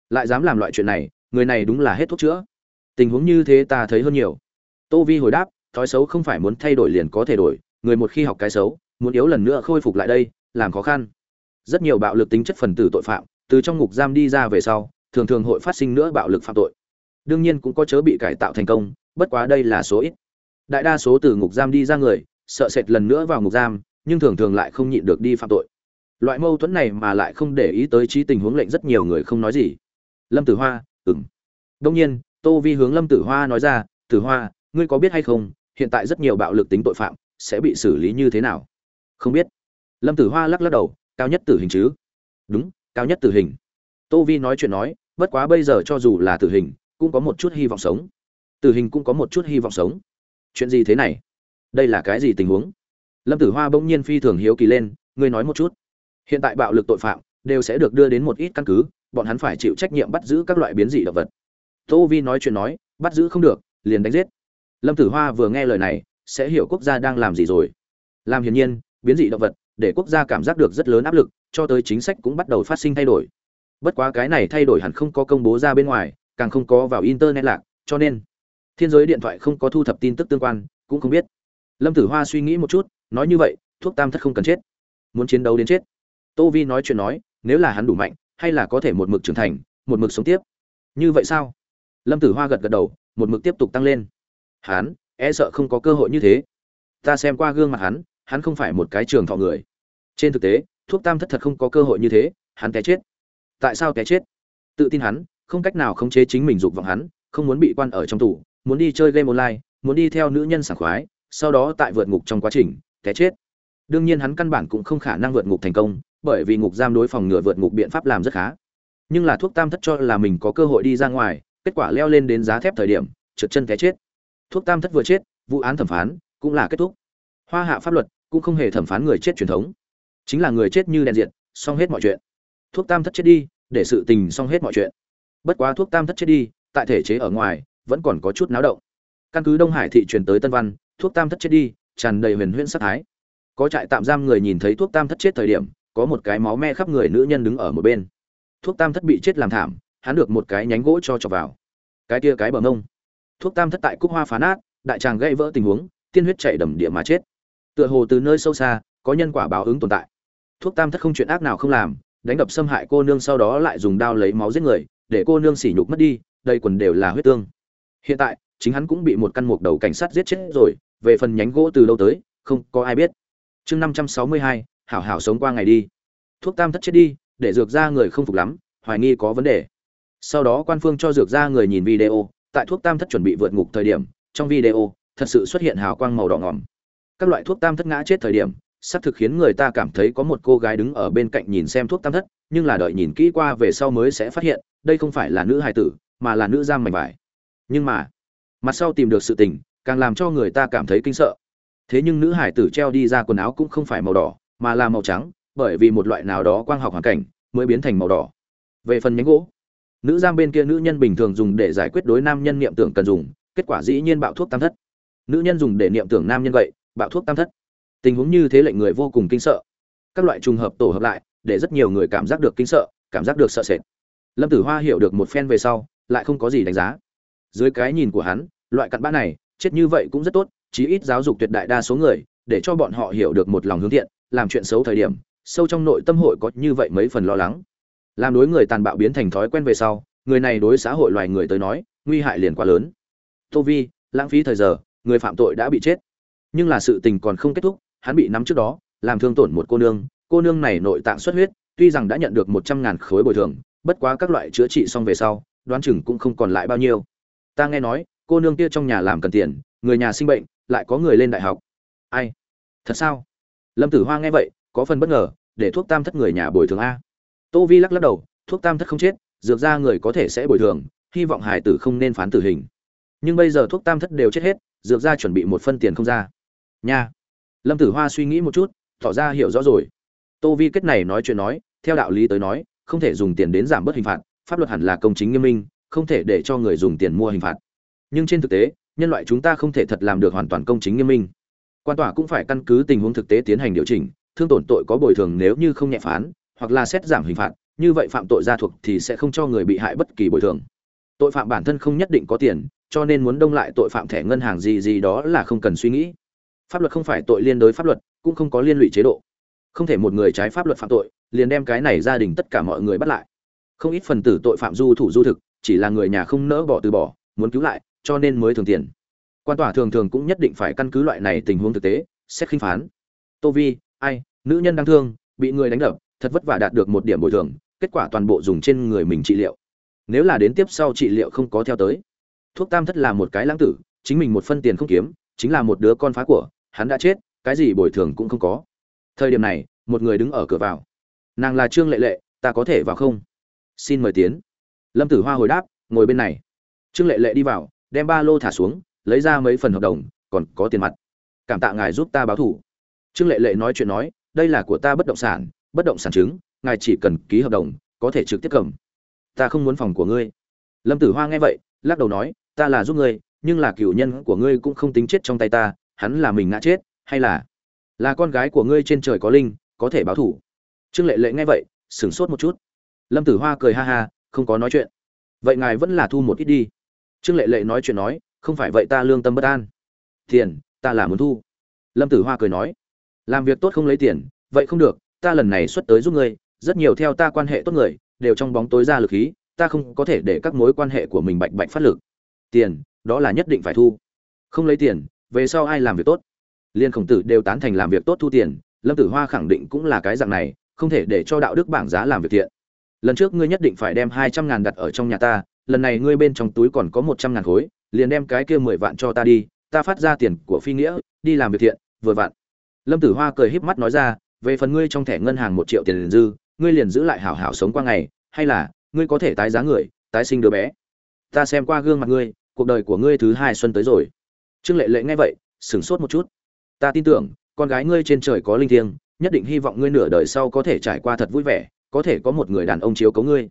Lại dám làm loại chuyện này, người này đúng là hết thuốc chữa. Tình huống như thế ta thấy hơn nhiều. Tô vi hồi đáp, thói xấu không phải muốn thay đổi liền có thể đổi, người một khi học cái xấu, muốn yếu lần nữa khôi phục lại đây, làm khó khăn. Rất nhiều bạo lực tính chất phần tử tội phạm, từ trong ngục giam đi ra về sau, thường thường hội phát sinh nữa bạo lực phạm tội. Đương nhiên cũng có chớ bị cải tạo thành công, bất quá đây là số ít đại đa số từ ngục giam đi ra người, sợ sệt lần nữa vào ngục giam, nhưng thường thường lại không nhịn được đi phạm tội. Loại mâu thuẫn này mà lại không để ý tới trí tình huống lệnh rất nhiều người không nói gì. Lâm tử hoa ừng đông nhiên, tô vi hướng lâm tử hoa nói ra, tử hoa, ngươi có biết hay không, hiện tại rất nhiều bạo lực tính tội phạm sẽ bị xử lý như thế nào? Không biết. Lâm tử hoa lắc lắc đầu, cao nhất tử hình chứ. Đúng, cao nhất tử hình. Tô vi nói chuyện nói, bất quá bây giờ cho dù là tử hình, cũng có một chút hy vọng sống. Tử hình cũng có một chút hy vọng sống chuyện gì thế này? Đây là cái gì tình huống? Lâm tử hoa bỗng nhiên phi thường hiếu kỳ lên, ngươi nói một chút. Hiện tại bạo lực tội phạm đều sẽ được đưa đến một ít căn cứ, bọn hắn phải chịu trách nhiệm bắt giữ các loại biến dị động vật. Tô vi nói chuyện nói, bắt giữ không được, liền đánh giết. Lâm tử hoa vừa nghe lời này, sẽ hiểu quốc gia đang làm gì rồi. Làm hiển nhiên, biến dị động vật để quốc gia cảm giác được rất lớn áp lực, cho tới chính sách cũng bắt đầu phát sinh thay đổi. Bất quá cái này thay đổi hẳn không có công bố ra bên ngoài, càng không có vào internet lạc, cho nên thiên giới điện thoại không có thu thập tin tức tương quan, cũng không biết. Lâm tử hoa suy nghĩ một chút, nói như vậy, thuốc tam thất không cần chết. Muốn chiến đấu đến chết. Tô vi nói chuyện nói, nếu là hắn đủ mạnh, hay là có thể một mực trưởng thành, một mực sống tiếp. Như vậy sao? Lâm tử hoa gật gật đầu, một mực tiếp tục tăng lên. Hắn e sợ không có cơ hội như thế. Ta xem qua gương mặt hắn hắn không phải một cái trường thọ người. Trên thực tế, thuốc tam thất thật không có cơ hội như thế, hắn té chết. Tại sao té chết? Tự tin hắn, không cách nào khống chế chính mình dục vọng hắn, không muốn bị quan ở trong tủ muốn đi chơi game online, muốn đi theo nữ nhân sảng khoái, sau đó tại vượt ngục trong quá trình, té chết. Đương nhiên hắn căn bản cũng không khả năng vượt ngục thành công, bởi vì ngục giam đối phòng ngừa vượt ngục biện pháp làm rất khá. Nhưng là thuốc tam thất cho là mình có cơ hội đi ra ngoài, kết quả leo lên đến giá thép thời điểm, trượt chân té chết. Thuốc tam thất vừa chết, vụ án thẩm phán cũng là kết thúc. Hoa hạ pháp luật cũng không hề thẩm phán người chết truyền thống. Chính là người chết như đèn diện xong hết mọi chuyện. Thuốc tam thất chết đi, để sự tình xong hết mọi chuyện. Bất quá thuốc tam thất chết đi, tại thể chế ở ngoài vẫn còn có chút náo động. Căn cứ đông hải thị truyền tới tân văn, thuốc tam thất chết đi, tràn đầy huyền huyễn sát thái. Có trại tạm giam người nhìn thấy thuốc tam thất chết thời điểm, có một cái máu me khắp người nữ nhân đứng ở một bên. Thuốc tam thất bị chết làm thảm, hắn được một cái nhánh gỗ cho chọc vào. Cái kia cái bờ ngông thuốc tam thất tại cúc hoa phá nát, đại tràng gây vỡ tình huống, tiên huyết chảy đầm địa mà chết. Tựa hồ từ nơi sâu xa, có nhân quả báo ứng tồn tại. Thuốc tam thất không chuyện ác nào không làm, đánh đập xâm hại cô nương sau đó lại dùng đao lấy máu giết người, để cô nương sỉ nhục mất đi, đây quần đều là huyết tương hiện tại, chính hắn cũng bị một căn mục đầu cảnh sát giết chết rồi, về phần nhánh gỗ từ lâu tới, không có ai biết. Chương năm trăm sáu mươi hai, hảo hảo sống qua ngày đi. Thuốc tam thất chết đi, để dược ra người không phục lắm, hoài nghi có vấn đề. Sau đó quan phương cho dược ra người nhìn video, tại thuốc tam thất chuẩn bị vượt ngục thời điểm, trong video, thật sự xuất hiện hào quang màu đỏ ngỏm các loại thuốc tam thất ngã chết thời điểm sắp thực khiến người ta cảm thấy có một cô gái đứng ở bên cạnh nhìn xem thuốc tam thất, nhưng là đợi nhìn kỹ qua về sau mới sẽ phát hiện, đây không phải là nữ hài tử, mà là nữ giam mảnh vải nhưng mà, mặt sau tìm được sự tình, càng làm cho người ta cảm thấy kinh sợ. Thế nhưng nữ hải tử treo đi ra quần áo cũng không phải màu đỏ, mà là màu trắng, bởi vì một loại nào đó quang học hoàn cảnh mới biến thành màu đỏ. Về phần nhánh gỗ, nữ giam bên kia nữ nhân bình thường dùng để giải quyết đối nam nhân niệm tưởng cần dùng, kết quả dĩ nhiên bạo thuốc tam thất. Nữ nhân dùng để niệm tưởng nam nhân vậy, bạo thuốc tam thất. Tình huống như thế lệnh người vô cùng kinh sợ. Các loại trùng hợp tổ hợp lại, để rất nhiều người cảm giác được kinh sợ, cảm giác được sợ sệt. Lâm tử hoa hiểu được một phen về sau, lại không có gì đánh giá dưới cái nhìn của hắn, loại cặn bã này, chết như vậy cũng rất tốt, chí ít giáo dục tuyệt đại đa số người, để cho bọn họ hiểu được một lòng hướng thiện, làm chuyện xấu thời điểm, sâu trong nội tâm hội có như vậy mấy phần lo lắng. Làm đối người tàn bạo biến thành thói quen về sau, người này đối xã hội loài người tới nói, nguy hại liền quá lớn. Tô vi, lãng phí thời giờ, người phạm tội đã bị chết. Nhưng là sự tình còn không kết thúc, hắn bị nắm trước đó, làm thương tổn một cô nương. Cô nương này nội tạng xuất huyết, tuy rằng đã nhận được một trăm ngàn khối bồi thường, bất quá các loại chữa trị xong về sau, đoán chừng cũng không còn lại bao nhiêu ta nghe nói, cô nương kia trong nhà làm cần tiền, người nhà sinh bệnh, lại có người lên đại học. Ai? Thật sao? Lâm tử hoa nghe vậy, có phần bất ngờ, để thuốc tam thất người nhà bồi thường a. Tô vi lắc lắc đầu, thuốc tam thất không chết, dược ra người có thể sẽ bồi thường, hy vọng hải tử không nên phán tử hình. Nhưng bây giờ thuốc tam thất đều chết hết, dược ra chuẩn bị một phân tiền không ra. Nha. Lâm tử hoa suy nghĩ một chút, tỏ ra hiểu rõ rồi. Tô vi kết này nói chuyện nói, theo đạo lý tới nói, không thể dùng tiền đến giảm bớt hình phạt, pháp luật hẳn là công chính nghiêm minh không thể để cho người dùng tiền mua hình phạt. Nhưng trên thực tế, nhân loại chúng ta không thể thật làm được hoàn toàn công chính nghiêm minh. Quan tòa cũng phải căn cứ tình huống thực tế tiến hành điều chỉnh, thương tổn tội có bồi thường nếu như không nhẹ phán, hoặc là xét giảm hình phạt, như vậy phạm tội gia thuộc thì sẽ không cho người bị hại bất kỳ bồi thường. Tội phạm bản thân không nhất định có tiền, cho nên muốn đông lại tội phạm thẻ ngân hàng gì gì đó là không cần suy nghĩ. Pháp luật không phải tội liên đối pháp luật, cũng không có liên lụy chế độ. Không thể một người trái pháp luật phạm tội, liền đem cái này gia đình tất cả mọi người bắt lại. Không ít phần tử tội phạm du thủ du thực chỉ là người nhà không nỡ bỏ từ bỏ, muốn cứu lại, cho nên mới thường tiền. Quan tòa thường thường cũng nhất định phải căn cứ loại này tình huống thực tế, xét khinh phán. Tô vi, ai, nữ nhân đang thương, bị người đánh đập, thật vất vả đạt được một điểm bồi thường, kết quả toàn bộ dùng trên người mình trị liệu. Nếu là đến tiếp sau trị liệu không có theo tới. Thuốc tam thất là một cái lãng tử, chính mình một phân tiền không kiếm, chính là một đứa con phá của, hắn đã chết, cái gì bồi thường cũng không có. Thời điểm này, một người đứng ở cửa vào. Nàng là trương lệ lệ, ta có thể vào không? Xin mời tiến lâm tử hoa hồi đáp, ngồi bên này. Trương lệ lệ đi vào, đem ba lô thả xuống, lấy ra mấy phần hợp đồng, còn có tiền mặt. Cảm tạ ngài giúp ta báo thủ trương lệ lệ nói chuyện nói, đây là của ta bất động sản, bất động sản chứng, ngài chỉ cần ký hợp đồng, có thể trực tiếp cầm. Ta không muốn phòng của ngươi. Lâm tử hoa nghe vậy, lắc đầu nói, ta là giúp ngươi, nhưng là cựu nhân của ngươi cũng không tính chết trong tay ta, hắn là mình ngã chết, hay là là con gái của ngươi trên trời có linh, có thể báo thủ trương lệ lệ nghe vậy, sửng sốt một chút. Lâm tử hoa cười ha ha không có nói chuyện. Vậy ngài vẫn là thu một ít đi. Trương lệ lệ nói chuyện nói, không phải vậy ta lương tâm bất an. Tiền, ta là muốn thu. Lâm tử hoa cười nói, làm việc tốt không lấy tiền, vậy không được, ta lần này xuất tới giúp ngươi, rất nhiều theo ta quan hệ tốt người, đều trong bóng tối ra lực khí, ta không có thể để các mối quan hệ của mình bạch bạch phát lực. Tiền, đó là nhất định phải thu. Không lấy tiền, về sau ai làm việc tốt? Liên khổng tử đều tán thành làm việc tốt thu tiền, lâm tử hoa khẳng định cũng là cái dạng này, không thể để cho đạo đức bảng giá làm việc thiện lần trước ngươi nhất định phải đem hai trăm ngàn đặt ở trong nhà ta, lần này ngươi bên trong túi còn có một trăm ngàn khối, liền đem cái kia mười vạn cho ta đi, ta phát ra tiền của phi nghĩa, đi làm việc thiện, vừa vặn. Lâm tử hoa cười híp mắt nói ra, về phần ngươi trong thẻ ngân hàng một triệu tiền dư, ngươi liền giữ lại hảo hảo sống qua ngày, hay là ngươi có thể tái giá người, tái sinh đứa bé. Ta xem qua gương mặt ngươi, cuộc đời của ngươi thứ hai xuân tới rồi. Trương lệ lệ nghe vậy, sửng sốt một chút. Ta tin tưởng, con gái ngươi trên trời có linh thiêng, nhất định hy vọng ngươi nửa đời sau có thể trải qua thật vui vẻ có thể có một người đàn ông chiếu cấu ngươi.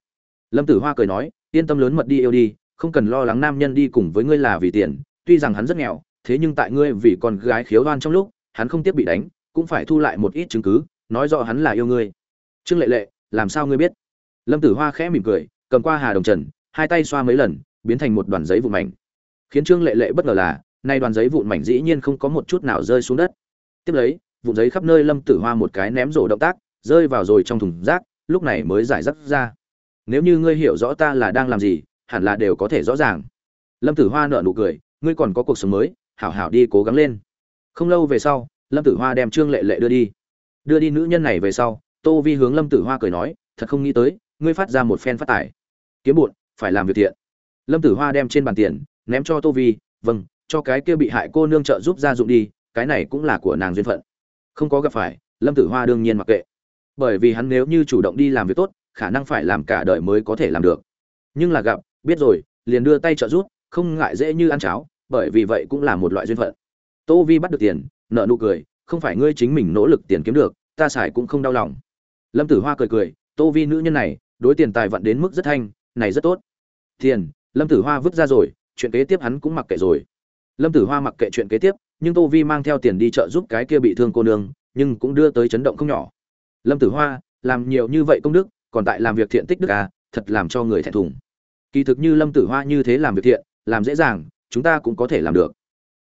Lâm tử hoa cười nói, yên tâm lớn mật đi yêu đi, không cần lo lắng nam nhân đi cùng với ngươi là vì tiền, tuy rằng hắn rất nghèo, thế nhưng tại ngươi vì con gái khiếu đoan trong lúc, hắn không tiếp bị đánh, cũng phải thu lại một ít chứng cứ, nói rõ hắn là yêu ngươi. Trương lệ lệ, làm sao ngươi biết? Lâm tử hoa khẽ mỉm cười, cầm qua hà đồng trần, hai tay xoa mấy lần, biến thành một đoàn giấy vụn mảnh. Khiến trương lệ lệ bất ngờ là, nay đoàn giấy vụn mảnh dĩ nhiên không có một chút nào rơi xuống đất. Tiếp lấy, vụn giấy khắp nơi lâm tử hoa một cái ném rổ động tác, rơi vào rồi trong thùng rác lúc này mới giải dắt ra. Nếu như ngươi hiểu rõ ta là đang làm gì, hẳn là đều có thể rõ ràng. Lâm tử hoa nợ nụ cười, ngươi còn có cuộc sống mới, hảo hảo đi cố gắng lên. Không lâu về sau, lâm tử hoa đem trương lệ lệ đưa đi. Đưa đi nữ nhân này về sau, tô vi hướng lâm tử hoa cười nói, thật không nghĩ tới, ngươi phát ra một phen phát tải kiếm bụn, phải làm việc thiện. Lâm tử hoa đem trên bàn tiền, ném cho tô vi vâng cho cái kia bị hại cô nương trợ giúp gia dụng đi, cái này cũng là của nàng duyên phận. Không có gặp phải, lâm tử hoa đương nhiên mặc kệ bởi vì hắn nếu như chủ động đi làm việc tốt, khả năng phải làm cả đời mới có thể làm được. Nhưng là gặp, biết rồi, liền đưa tay trợ giúp, không ngại dễ như ăn cháo, bởi vì vậy cũng là một loại duyên phận. Tô vi bắt được tiền nợ nụ cười, không phải ngươi chính mình nỗ lực tiền kiếm được, ta xài cũng không đau lòng. Lâm tử hoa cười cười, tô vi nữ nhân này, đối tiền tài vận đến mức rất thanh, này rất tốt. Tiền, lâm tử hoa vứt ra rồi, chuyện kế tiếp hắn cũng mặc kệ rồi. Lâm tử hoa mặc kệ chuyện kế tiếp, nhưng tô vi mang theo tiền đi chợ giúp cái kia bị thương cô nương, nhưng cũng đưa tới chấn động không nhỏ lâm tử hoa, làm nhiều như vậy công đức, còn tại làm việc thiện tích đức à thật làm cho người thẹn thùng. Kỳ thực như lâm tử hoa như thế làm việc thiện, làm dễ dàng, chúng ta cũng có thể làm được.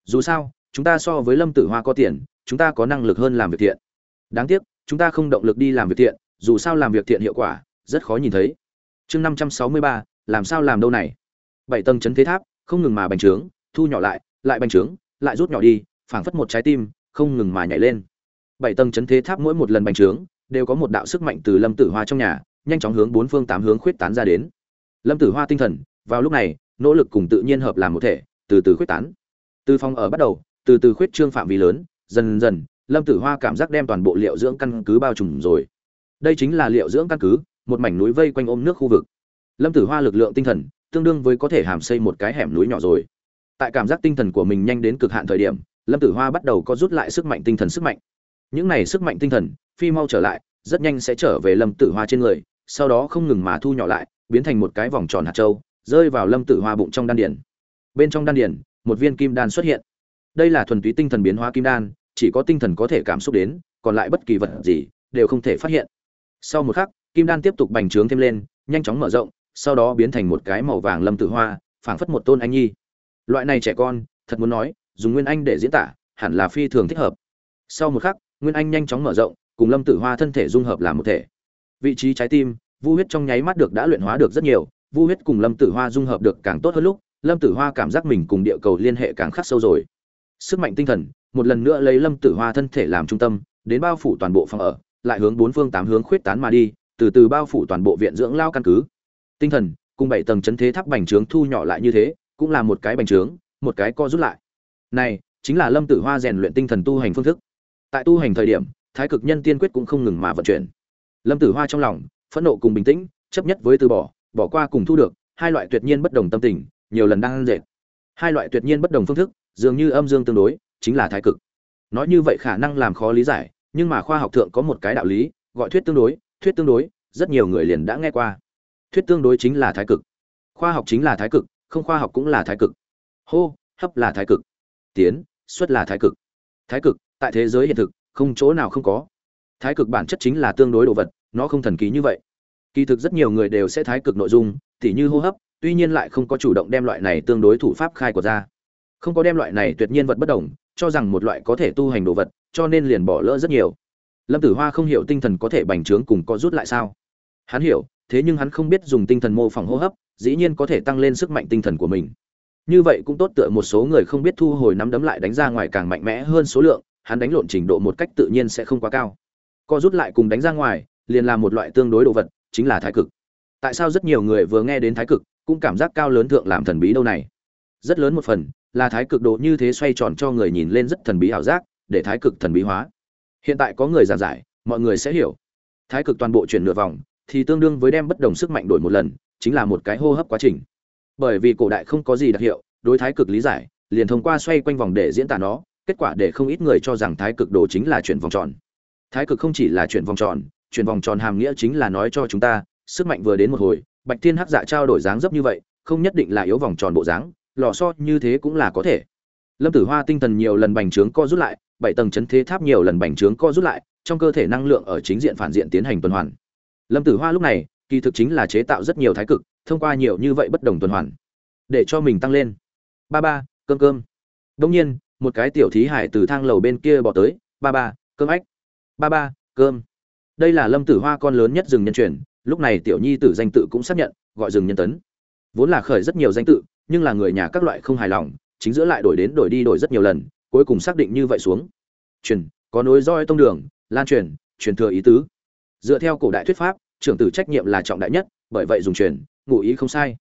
Dù sao, chúng ta so với lâm tử hoa có tiền, chúng ta có năng lực hơn làm việc thiện. Đáng tiếc, chúng ta không động lực đi làm việc thiện, dù sao làm việc thiện hiệu quả, rất khó nhìn thấy. Chương năm trăm sáu mươi ba, làm sao làm đâu này? Bảy tầng chấn thế tháp, không ngừng mà bành trướng, thu nhỏ lại lại bành trướng, lại rút nhỏ đi, phảng phất một trái tim, không ngừng mà nhảy lên. Bảy tầng chấn thế tháp mỗi một lần bành trướng đều có một đạo sức mạnh từ lâm tử hoa trong nhà, nhanh chóng hướng bốn phương tám hướng khuyết tán ra đến. Lâm tử hoa tinh thần, vào lúc này, nỗ lực cùng tự nhiên hợp làm một thể, từ từ khuyết tán. Từ phòng ở bắt đầu, từ từ khuyết trương phạm vi lớn, dần dần, lâm tử hoa cảm giác đem toàn bộ liệu dưỡng căn cứ bao trùm rồi. Đây chính là liệu dưỡng căn cứ, một mảnh núi vây quanh ôm nước khu vực. Lâm tử hoa lực lượng tinh thần, tương đương với có thể hàm xây một cái hẻm núi nhỏ rồi. Tại cảm giác tinh thần của mình nhanh đến cực hạn thời điểm, lâm tử hoa bắt đầu có rút lại sức mạnh tinh thần sức mạnh. Những này sức mạnh tinh thần phi mau trở lại rất nhanh sẽ trở về lâm tử hoa trên người sau đó không ngừng mà thu nhỏ lại biến thành một cái vòng tròn hạt trâu rơi vào lâm tử hoa bụng trong đan điển. bên trong đan điển, một viên kim đan xuất hiện. Đây là thuần túy tinh thần biến hóa kim đan chỉ có tinh thần có thể cảm xúc đến còn lại bất kỳ vật gì đều không thể phát hiện. Sau một khắc kim đan tiếp tục bành trướng thêm lên nhanh chóng mở rộng sau đó biến thành một cái màu vàng lâm tử hoa phảng phất một tôn anh nhi. Loại này trẻ con thật muốn nói dùng nguyên anh để diễn tả hẳn là phi thường thích hợp. Sau một khắc nguyên anh nhanh chóng mở rộng cùng lâm tử hoa thân thể dung hợp làm một thể. Vị trí trái tim, vu huyết trong nháy mắt được đã luyện hóa được rất nhiều, vu huyết cùng lâm tử hoa dung hợp được càng tốt hơn lúc, lâm tử hoa cảm giác mình cùng địa cầu liên hệ càng khắc sâu rồi. Sức mạnh tinh thần, một lần nữa lấy lâm tử hoa thân thể làm trung tâm, đến bao phủ toàn bộ phòng ở, lại hướng bốn phương tám hướng khuyết tán mà đi, từ từ bao phủ toàn bộ viện dưỡng lao căn cứ. Tinh thần, cùng bảy tầng chấn thế tháp bành trướng thu nhỏ lại như thế, cũng là một cái bành trướng, một cái co rút lại. Này, chính là lâm tử hoa rèn luyện tinh thần tu hành phương thức. Tại tu hành thời điểm thái cực nhân tiên quyết cũng không ngừng mà vận chuyển. Lâm tử hoa trong lòng, phẫn nộ cùng bình tĩnh, chấp nhất với từ bỏ bỏ qua cùng thu được, hai loại tuyệt nhiên bất đồng tâm tình, nhiều lần đang dệt. Hai loại tuyệt nhiên bất đồng phương thức, dường như âm dương tương đối, chính là thái cực. Nói như vậy khả năng làm khó lý giải, nhưng mà khoa học thượng có một cái đạo lý, gọi thuyết tương đối, thuyết tương đối, rất nhiều người liền đã nghe qua. Thuyết tương đối chính là thái cực. Khoa học chính là thái cực, không khoa học cũng là thái cực. Hô, hấp là thái cực. Tiến, xuất là thái cực. Thái cực, tại thế giới hiện thực không chỗ nào không có. Thái cực bản chất chính là tương đối đồ vật, nó không thần kỳ như vậy. Kỳ thực rất nhiều người đều sẽ thái cực nội dung, tỉ như hô hấp, tuy nhiên lại không có chủ động đem loại này tương đối thủ pháp khai của ra. Không có đem loại này tuyệt nhiên vật bất đồng, cho rằng một loại có thể tu hành đồ vật, cho nên liền bỏ lỡ rất nhiều. Lâm tử hoa không hiểu tinh thần có thể bành trướng cùng có rút lại sao. Hắn hiểu, thế nhưng hắn không biết dùng tinh thần mô phỏng hô hấp, dĩ nhiên có thể tăng lên sức mạnh tinh thần của mình. Như vậy cũng tốt tựa một số người không biết thu hồi nắm đấm lại đánh ra ngoài càng mạnh mẽ hơn số lượng hắn đánh lộn trình độ một cách tự nhiên sẽ không quá cao. Co rút lại cùng đánh ra ngoài, liền là một loại tương đối đồ vật, chính là thái cực. Tại sao rất nhiều người vừa nghe đến thái cực, cũng cảm giác cao lớn thượng làm thần bí đâu này? Rất lớn một phần là thái cực độ như thế xoay tròn cho người nhìn lên rất thần bí ảo giác, để thái cực thần bí hóa. Hiện tại có người giảng giải, mọi người sẽ hiểu. Thái cực toàn bộ chuyển nửa vòng, thì tương đương với đem bất đồng sức mạnh đổi một lần, chính là một cái hô hấp quá trình. Bởi vì cổ đại không có gì đặc hiệu, đối thái cực lý giải, liền thông qua xoay quanh vòng để diễn tả nó kết quả để không ít người cho rằng thái cực đồ chính là chuyển vòng tròn. Thái cực không chỉ là chuyển vòng tròn, chuyển vòng tròn hàm nghĩa chính là nói cho chúng ta, sức mạnh vừa đến một hồi, bạch thiên hắc dạ trao đổi dáng dấp như vậy, không nhất định là yếu vòng tròn bộ dáng, lò so như thế cũng là có thể. Lâm tử hoa tinh thần nhiều lần bành trướng co rút lại, bảy tầng chấn thế tháp nhiều lần bành trướng co rút lại, trong cơ thể năng lượng ở chính diện phản diện tiến hành tuần hoàn. Lâm tử hoa lúc này, kỳ thực chính là chế tạo rất nhiều thái cực, thông qua nhiều như vậy bất đồng tuần hoàn, để cho mình tăng lên. Ba ba, cơm cơm. Đông nhiên một cái tiểu thí hải từ thang lầu bên kia bỏ tới, ba ba, cơm ách. Ba ba, cơm. Đây là lâm tử hoa con lớn nhất rừng nhân truyền, lúc này tiểu nhi tử danh tự cũng xác nhận, gọi rừng nhân tấn. Vốn là khởi rất nhiều danh tự, nhưng là người nhà các loại không hài lòng, chính giữa lại đổi đến đổi đi đổi rất nhiều lần, cuối cùng xác định như vậy xuống. Truyền, có nối roi tông đường, lan truyền truyền thừa ý tứ. Dựa theo cổ đại thuyết pháp, trưởng tử trách nhiệm là trọng đại nhất, bởi vậy dùng truyền, ngụ ý không sai.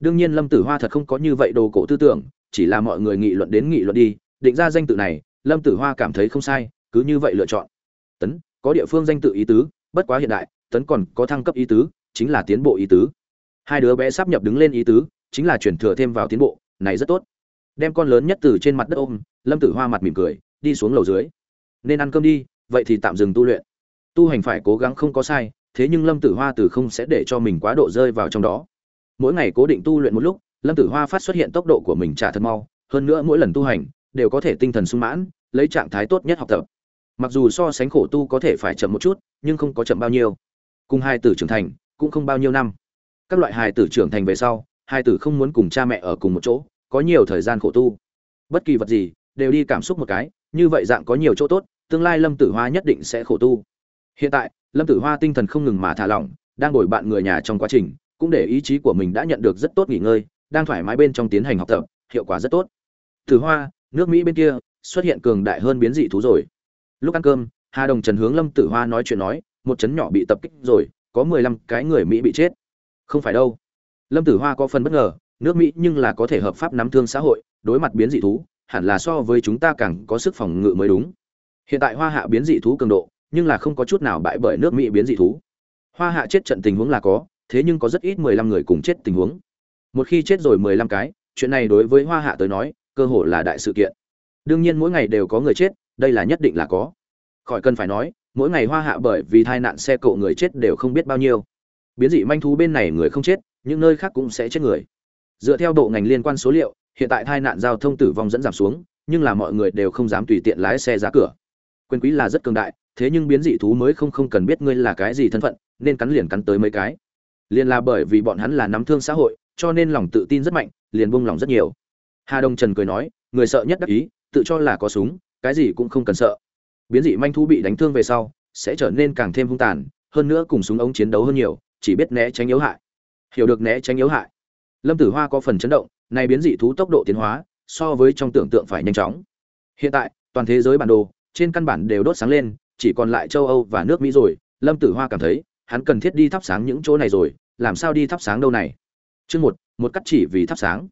Đương nhiên lâm tử hoa thật không có như vậy đồ cổ tư tưởng, chỉ là mọi người nghị luận đến nghị luận đi định ra danh tự này, lâm tử hoa cảm thấy không sai, cứ như vậy lựa chọn. Tấn, có địa phương danh tự ý tứ, bất quá hiện đại, tấn còn có thăng cấp ý tứ, chính là tiến bộ ý tứ. Hai đứa bé sắp nhập đứng lên ý tứ, chính là chuyển thừa thêm vào tiến bộ, này rất tốt. Đem con lớn nhất từ trên mặt đất ôm, lâm tử hoa mặt mỉm cười, đi xuống lầu dưới. Nên ăn cơm đi, vậy thì tạm dừng tu luyện. Tu hành phải cố gắng không có sai, thế nhưng lâm tử hoa từ không sẽ để cho mình quá độ rơi vào trong đó. Mỗi ngày cố định tu luyện một lúc, lâm tử hoa phát xuất hiện tốc độ của mình trả thật mau, hơn nữa mỗi lần tu hành đều có thể tinh thần sung mãn, lấy trạng thái tốt nhất học tập. Mặc dù so sánh khổ tu có thể phải chậm một chút, nhưng không có chậm bao nhiêu. Cùng hai tử trưởng thành, cũng không bao nhiêu năm. Các loại hài tử trưởng thành về sau, hai tử không muốn cùng cha mẹ ở cùng một chỗ, có nhiều thời gian khổ tu. Bất kỳ vật gì, đều đi cảm xúc một cái, như vậy dạng có nhiều chỗ tốt, tương lai lâm tử hoa nhất định sẽ khổ tu. Hiện tại, lâm tử hoa tinh thần không ngừng mà thả lỏng, đang đổi bạn người nhà trong quá trình, cũng để ý chí của mình đã nhận được rất tốt nghỉ ngơi, đang thoải mái bên trong tiến hành học tập, hiệu quả rất tốt. Tử hoa nước mỹ bên kia, xuất hiện cường đại hơn biến dị thú rồi. Lúc ăn cơm, hà đồng trần hướng lâm tử hoa nói chuyện nói, một chấn nhỏ bị tập kích rồi, có mười lăm cái người mỹ bị chết. Không phải đâu. Lâm tử hoa có phần bất ngờ, nước mỹ nhưng là có thể hợp pháp nắm thương xã hội, đối mặt biến dị thú, hẳn là so với chúng ta càng có sức phòng ngự mới đúng. Hiện tại hoa hạ biến dị thú cường độ, nhưng là không có chút nào bại bởi nước mỹ biến dị thú. Hoa hạ chết trận tình huống là có, thế nhưng có rất ít mười lăm người cùng chết tình huống. Một khi chết rồi mười lăm cái, chuyện này đối với hoa hạ tới nói cơ hội là đại sự kiện. Đương nhiên mỗi ngày đều có người chết, đây là nhất định là có. Khỏi cần phải nói, mỗi ngày hoa hạ bởi vì tai nạn xe cộ người chết đều không biết bao nhiêu. Biến dị manh thú bên này người không chết, những nơi khác cũng sẽ chết người. Dựa theo bộ ngành liên quan số liệu, hiện tại tai nạn giao thông tử vong dẫn giảm xuống, nhưng là mọi người đều không dám tùy tiện lái xe ra cửa. Quyền quý là rất cường đại, thế nhưng biến dị thú mới không không cần biết ngươi là cái gì thân phận, nên cắn liền cắn tới mấy cái. Liền là bởi vì bọn hắn là nắm thương xã hội, cho nên lòng tự tin rất mạnh, liền buông lòng rất nhiều hà đông trần cười nói, người sợ nhất đắc ý, tự cho là có súng, cái gì cũng không cần sợ. Biến dị manh thú bị đánh thương về sau, sẽ trở nên càng thêm hung tàn, hơn nữa cùng súng ống chiến đấu hơn nhiều, chỉ biết né tránh yếu hại. Hiểu được né tránh yếu hại. Lâm tử hoa có phần chấn động này biến dị thú tốc độ tiến hóa, so với trong tưởng tượng phải nhanh chóng. Hiện tại, toàn thế giới bản đồ, trên căn bản đều đốt sáng lên, chỉ còn lại châu âu và nước mỹ rồi. Lâm tử hoa cảm thấy, hắn cần thiết đi thắp sáng những chỗ này rồi, làm sao đi thắp sáng đâu này? Chương một một cắt chỉ vì thắp sáng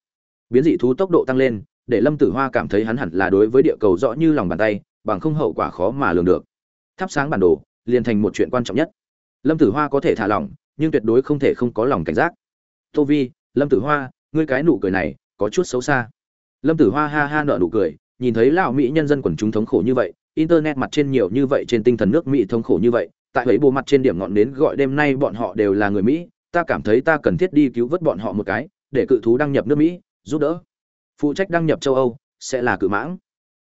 biến dị thú tốc độ tăng lên, để lâm tử hoa cảm thấy hắn hẳn là đối với địa cầu rõ như lòng bàn tay, bằng không hậu quả khó mà lường được. Thắp sáng bản đồ, liền thành một chuyện quan trọng nhất. Lâm tử hoa có thể thả lỏng, nhưng tuyệt đối không thể không có lòng cảnh giác. Tô vi, lâm tử hoa, ngươi cái nụ cười này, có chút xấu xa. Lâm tử hoa ha ha nợ nụ cười, nhìn thấy lão mỹ nhân dân quần chúng thống khổ như vậy, internet mặt trên nhiều như vậy, trên tinh thần nước mỹ thống khổ như vậy, tại ấy bộ mặt trên điểm ngọn đến gọi đêm nay bọn họ đều là người mỹ, ta cảm thấy ta cần thiết đi cứu vớt bọn họ một cái, để cự thú đăng nhập nước mỹ giúp đỡ. Phụ trách đăng nhập châu âu sẽ là cự mãng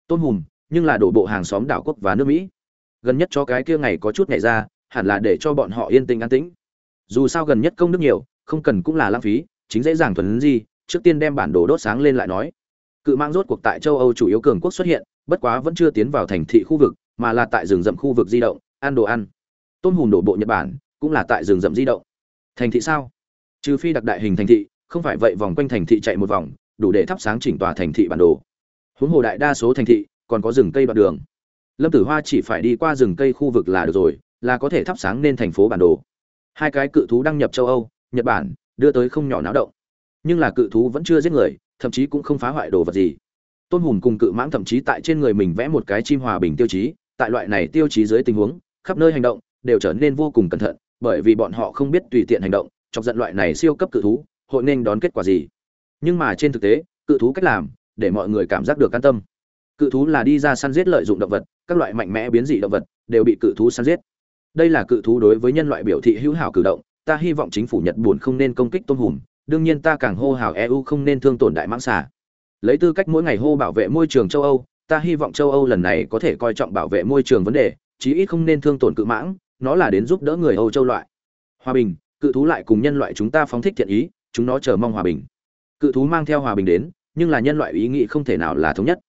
tôn hùm, nhưng là đổ bộ hàng xóm đảo quốc và nước mỹ. Gần nhất cho cái kia ngày có chút ngày ra, hẳn là để cho bọn họ yên tĩnh an tĩnh. Dù sao gần nhất công đức nhiều, không cần cũng là lãng phí, chính dễ dàng thuần gì trước tiên đem bản đồ đốt sáng lên lại nói. Cự mang rốt cuộc tại châu âu chủ yếu cường quốc xuất hiện, bất quá vẫn chưa tiến vào thành thị khu vực, mà là tại rừng rậm khu vực di động, ăn đồ ăn. Tôn hùm đổ bộ nhật bản cũng là tại rừng rậm di động. Thành thị sao? Trừ phi đặc đại hình thành thị không phải vậy vòng quanh thành thị chạy một vòng, đủ để thắp sáng chỉnh tòa thành thị bản đồ. Huống hồ đại đa số thành thị còn có rừng cây đoạn đường. Lâm tử hoa chỉ phải đi qua rừng cây khu vực là được rồi, là có thể thắp sáng nên thành phố bản đồ. Hai cái cự thú đăng nhập châu âu, nhật bản, đưa tới không nhỏ náo động. Nhưng là cự thú vẫn chưa giết người, thậm chí cũng không phá hoại đồ vật gì. Tôn hùn cùng cự mãng thậm chí tại trên người mình vẽ một cái chim hòa bình tiêu chí, tại loại này tiêu chí dưới tình huống, khắp nơi hành động đều trở nên vô cùng cẩn thận, bởi vì bọn họ không biết tùy tiện hành động, chọc giận loại này siêu cấp cự thú hội nên đón kết quả gì. Nhưng mà trên thực tế, cự thú cách làm, để mọi người cảm giác được an tâm. Cự thú là đi ra săn giết lợi dụng động vật, các loại mạnh mẽ biến dị động vật, đều bị cự thú săn giết. Đây là cự thú đối với nhân loại biểu thị hữu hảo cử động, ta hy vọng chính phủ nhật buồn không nên công kích tôm hùm, đương nhiên ta càng hô hào eu không nên thương tổn đại mãng xà. Lấy tư cách mỗi ngày hô bảo vệ môi trường châu âu, ta hy vọng châu âu lần này có thể coi trọng bảo vệ môi trường vấn đề, chí ít không nên thương tổn cự mãng, nó là đến giúp đỡ người âu châu loại. Hòa bình, cự thú lại cùng nhân loại chúng ta phóng thích thiện ý chúng nó chờ mong hòa bình. Cự thú mang theo hòa bình đến, nhưng là nhân loại ý nghĩ không thể nào là thống nhất.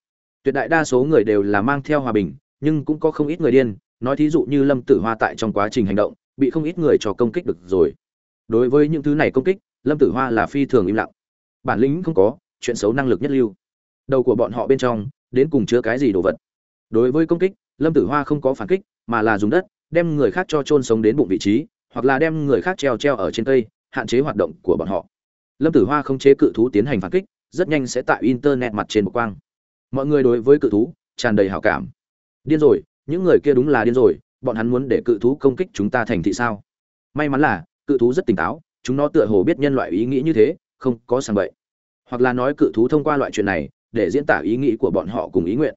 Tuyệt đại đa số người đều là mang theo hòa bình, nhưng cũng có không ít người điên. Nói thí dụ như lâm tử hoa tại trong quá trình hành động, bị không ít người cho công kích được rồi. Đối với những thứ này công kích, lâm tử hoa là phi thường im lặng. Bản lĩnh không có, chuyện xấu năng lực nhất lưu. Đầu của bọn họ bên trong, đến cùng chứa cái gì đồ vật? Đối với công kích, lâm tử hoa không có phản kích, mà là dùng đất, đem người khác cho chôn sống đến bụng vị trí, hoặc là đem người khác treo treo ở trên cây hạn chế hoạt động của bọn họ. Lâm tử hoa không chế cự thú tiến hành phản kích, rất nhanh sẽ tại internet mặt trên một quang. Mọi người đối với cự thú tràn đầy hảo cảm. Điên rồi, những người kia đúng là điên rồi, bọn hắn muốn để cự thú công kích chúng ta thành thị sao? May mắn là, cự thú rất tỉnh táo, chúng nó tựa hồ biết nhân loại ý nghĩ như thế, không có sàng bậy. Hoặc là nói cự thú thông qua loại chuyện này, để diễn tả ý nghĩ của bọn họ cùng ý nguyện.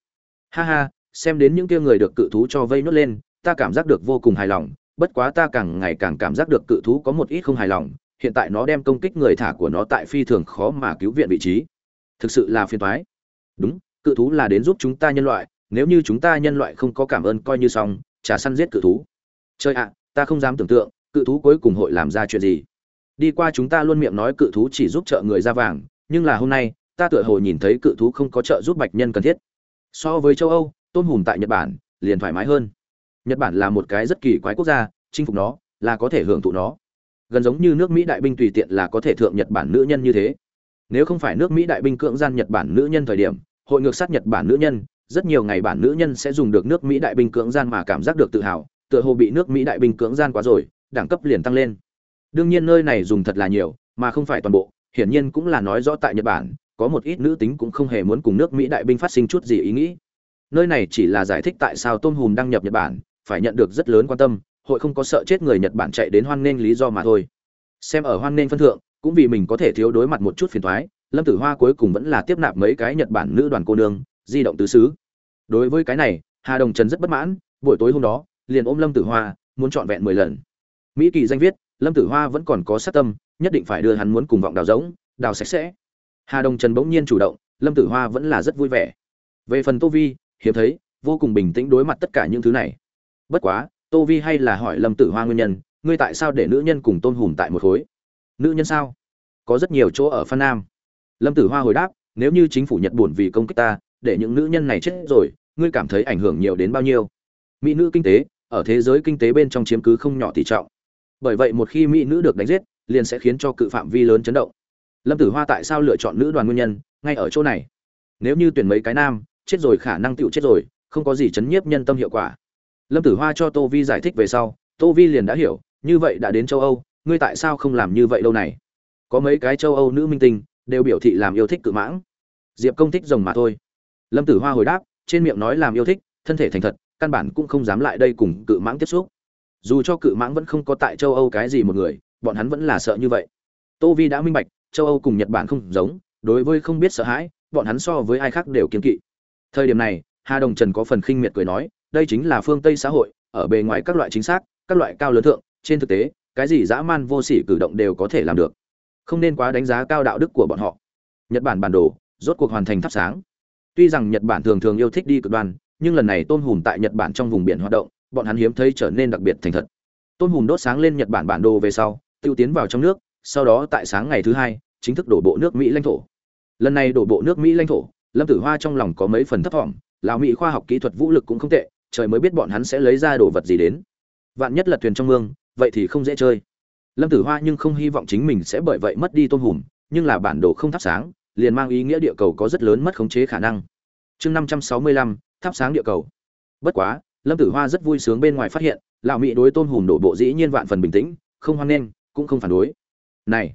Ha ha, xem đến những kia người được cự thú cho vây nốt lên, ta cảm giác được vô cùng hài lòng, bất quá ta càng ngày càng cảm giác được cự thú có một ít không hài lòng hiện tại nó đem công kích người thả của nó tại phi thường khó mà cứu viện vị trí. Thực sự là phiền toái. Đúng, cự thú là đến giúp chúng ta nhân loại, nếu như chúng ta nhân loại không có cảm ơn coi như xong, trả săn giết cự thú. Chơi ạ, ta không dám tưởng tượng, cự thú cuối cùng hội làm ra chuyện gì. Đi qua chúng ta luôn miệng nói cự thú chỉ giúp trợ người ra vàng, nhưng là hôm nay, ta tựa hồ nhìn thấy cự thú không có trợ giúp bạch nhân cần thiết. So với châu âu, tôm hùm tại nhật bản, liền thoải mái hơn. Nhật bản là một cái rất kỳ quái quốc gia, chinh phục nó, là có thể hưởng thụ nó gần giống như nước mỹ đại binh tùy tiện là có thể thượng nhật bản nữ nhân như thế. Nếu không phải nước mỹ đại binh cưỡng gian nhật bản nữ nhân thời điểm, hội ngược sát nhật bản nữ nhân, rất nhiều ngày bản nữ nhân sẽ dùng được nước mỹ đại binh cưỡng gian mà cảm giác được tự hào, tựa hồ bị nước mỹ đại binh cưỡng gian quá rồi, đẳng cấp liền tăng lên. Đương nhiên nơi này dùng thật là nhiều, mà không phải toàn bộ, hiển nhiên cũng là nói rõ tại nhật bản, có một ít nữ tính cũng không hề muốn cùng nước mỹ đại binh phát sinh chút gì ý nghĩ. Nơi này chỉ là giải thích tại sao tôn hùm đăng nhập nhật bản, phải nhận được rất lớn quan tâm hội không có sợ chết người nhật bản chạy đến hoan nghênh lý do mà thôi. Xem ở hoan nghênh phân thượng cũng vì mình có thể thiếu đối mặt một chút phiền toái, lâm tử hoa cuối cùng vẫn là tiếp nạp mấy cái nhật bản nữ đoàn cô nương di động tứ xứ. Đối với cái này hà đồng trần rất bất mãn buổi tối hôm đó liền ôm lâm tử hoa muốn trọn vẹn mười lần. Mỹ kỳ danh viết lâm tử hoa vẫn còn có sát tâm nhất định phải đưa hắn muốn cùng vọng đào giống đào sạch sẽ. Hà đồng trần bỗng nhiên chủ động lâm tử hoa vẫn là rất vui vẻ. Về phần tô vi hiếm thấy vô cùng bình tĩnh đối mặt tất cả những thứ này. Bất quá tô vi hay là hỏi lâm tử hoa nguyên nhân, ngươi tại sao để nữ nhân cùng tôn hùm tại một khối? Nữ nhân sao? Có rất nhiều chỗ ở phan nam. Lâm tử hoa hồi đáp, nếu như chính phủ nhật buồn vì công kích ta, để những nữ nhân này chết rồi, ngươi cảm thấy ảnh hưởng nhiều đến bao nhiêu? Mỹ nữ kinh tế, ở thế giới kinh tế bên trong chiếm cứ không nhỏ tỷ trọng. Bởi vậy một khi mỹ nữ được đánh giết, liền sẽ khiến cho cự phạm vi lớn chấn động. Lâm tử hoa tại sao lựa chọn nữ đoàn nguyên nhân, ngay ở chỗ này? Nếu như tuyển mấy cái nam, chết rồi khả năng tựu chết rồi, không có gì chấn nhiếp nhân tâm hiệu quả lâm tử hoa cho tô vi giải thích về sau, tô vi liền đã hiểu, như vậy đã đến châu âu, ngươi tại sao không làm như vậy lâu này? Có mấy cái châu âu nữ minh tinh, đều biểu thị làm yêu thích cự mãng. Diệp công thích rồng mà thôi. Lâm tử hoa hồi đáp, trên miệng nói làm yêu thích, thân thể thành thật, căn bản cũng không dám lại đây cùng cự mãng tiếp xúc. Dù cho cự mãng vẫn không có tại châu âu cái gì một người, bọn hắn vẫn là sợ như vậy. Tô vi đã minh bạch, châu âu cùng nhật bản không giống, đối với không biết sợ hãi, bọn hắn so với ai khác đều kiên kỵ. Thời điểm này, hà đồng trần có phần khinh miệt cười nói đây chính là phương tây xã hội, ở bề ngoài các loại chính xác, các loại cao lớn thượng, trên thực tế, cái gì dã man vô sỉ cử động đều có thể làm được. Không nên quá đánh giá cao đạo đức của bọn họ. Nhật bản bản đồ, rốt cuộc hoàn thành thắp sáng. Tuy rằng nhật bản thường thường yêu thích đi cực đoan, nhưng lần này tôn hùm tại nhật bản trong vùng biển hoạt động, bọn hắn hiếm thấy trở nên đặc biệt thành thật. Tôn hùm đốt sáng lên nhật bản bản đồ về sau, tiêu tiến vào trong nước, sau đó tại sáng ngày thứ hai, chính thức đổ bộ nước mỹ lãnh thổ. Lần này đổ bộ nước mỹ lãnh thổ, lâm tử hoa trong lòng có mấy phần thấp thỏm lào mỹ khoa học kỹ thuật vũ lực cũng không tệ trời mới biết bọn hắn sẽ lấy ra đồ vật gì đến. Vạn nhất là thuyền trong mương, vậy thì không dễ chơi. Lâm tử hoa nhưng không hy vọng chính mình sẽ bởi vậy mất đi tôn hùm, nhưng là bản đồ không thắp sáng, liền mang ý nghĩa địa cầu có rất lớn mất khống chế khả năng. Chương năm trăm sáu mươi lăm, thắp sáng địa cầu. Bất quá, lâm tử hoa rất vui sướng bên ngoài phát hiện, lão mỹ đối tôn hùm đổ bộ dĩ nhiên vạn phần bình tĩnh, không hoan nghênh, cũng không phản đối. Này,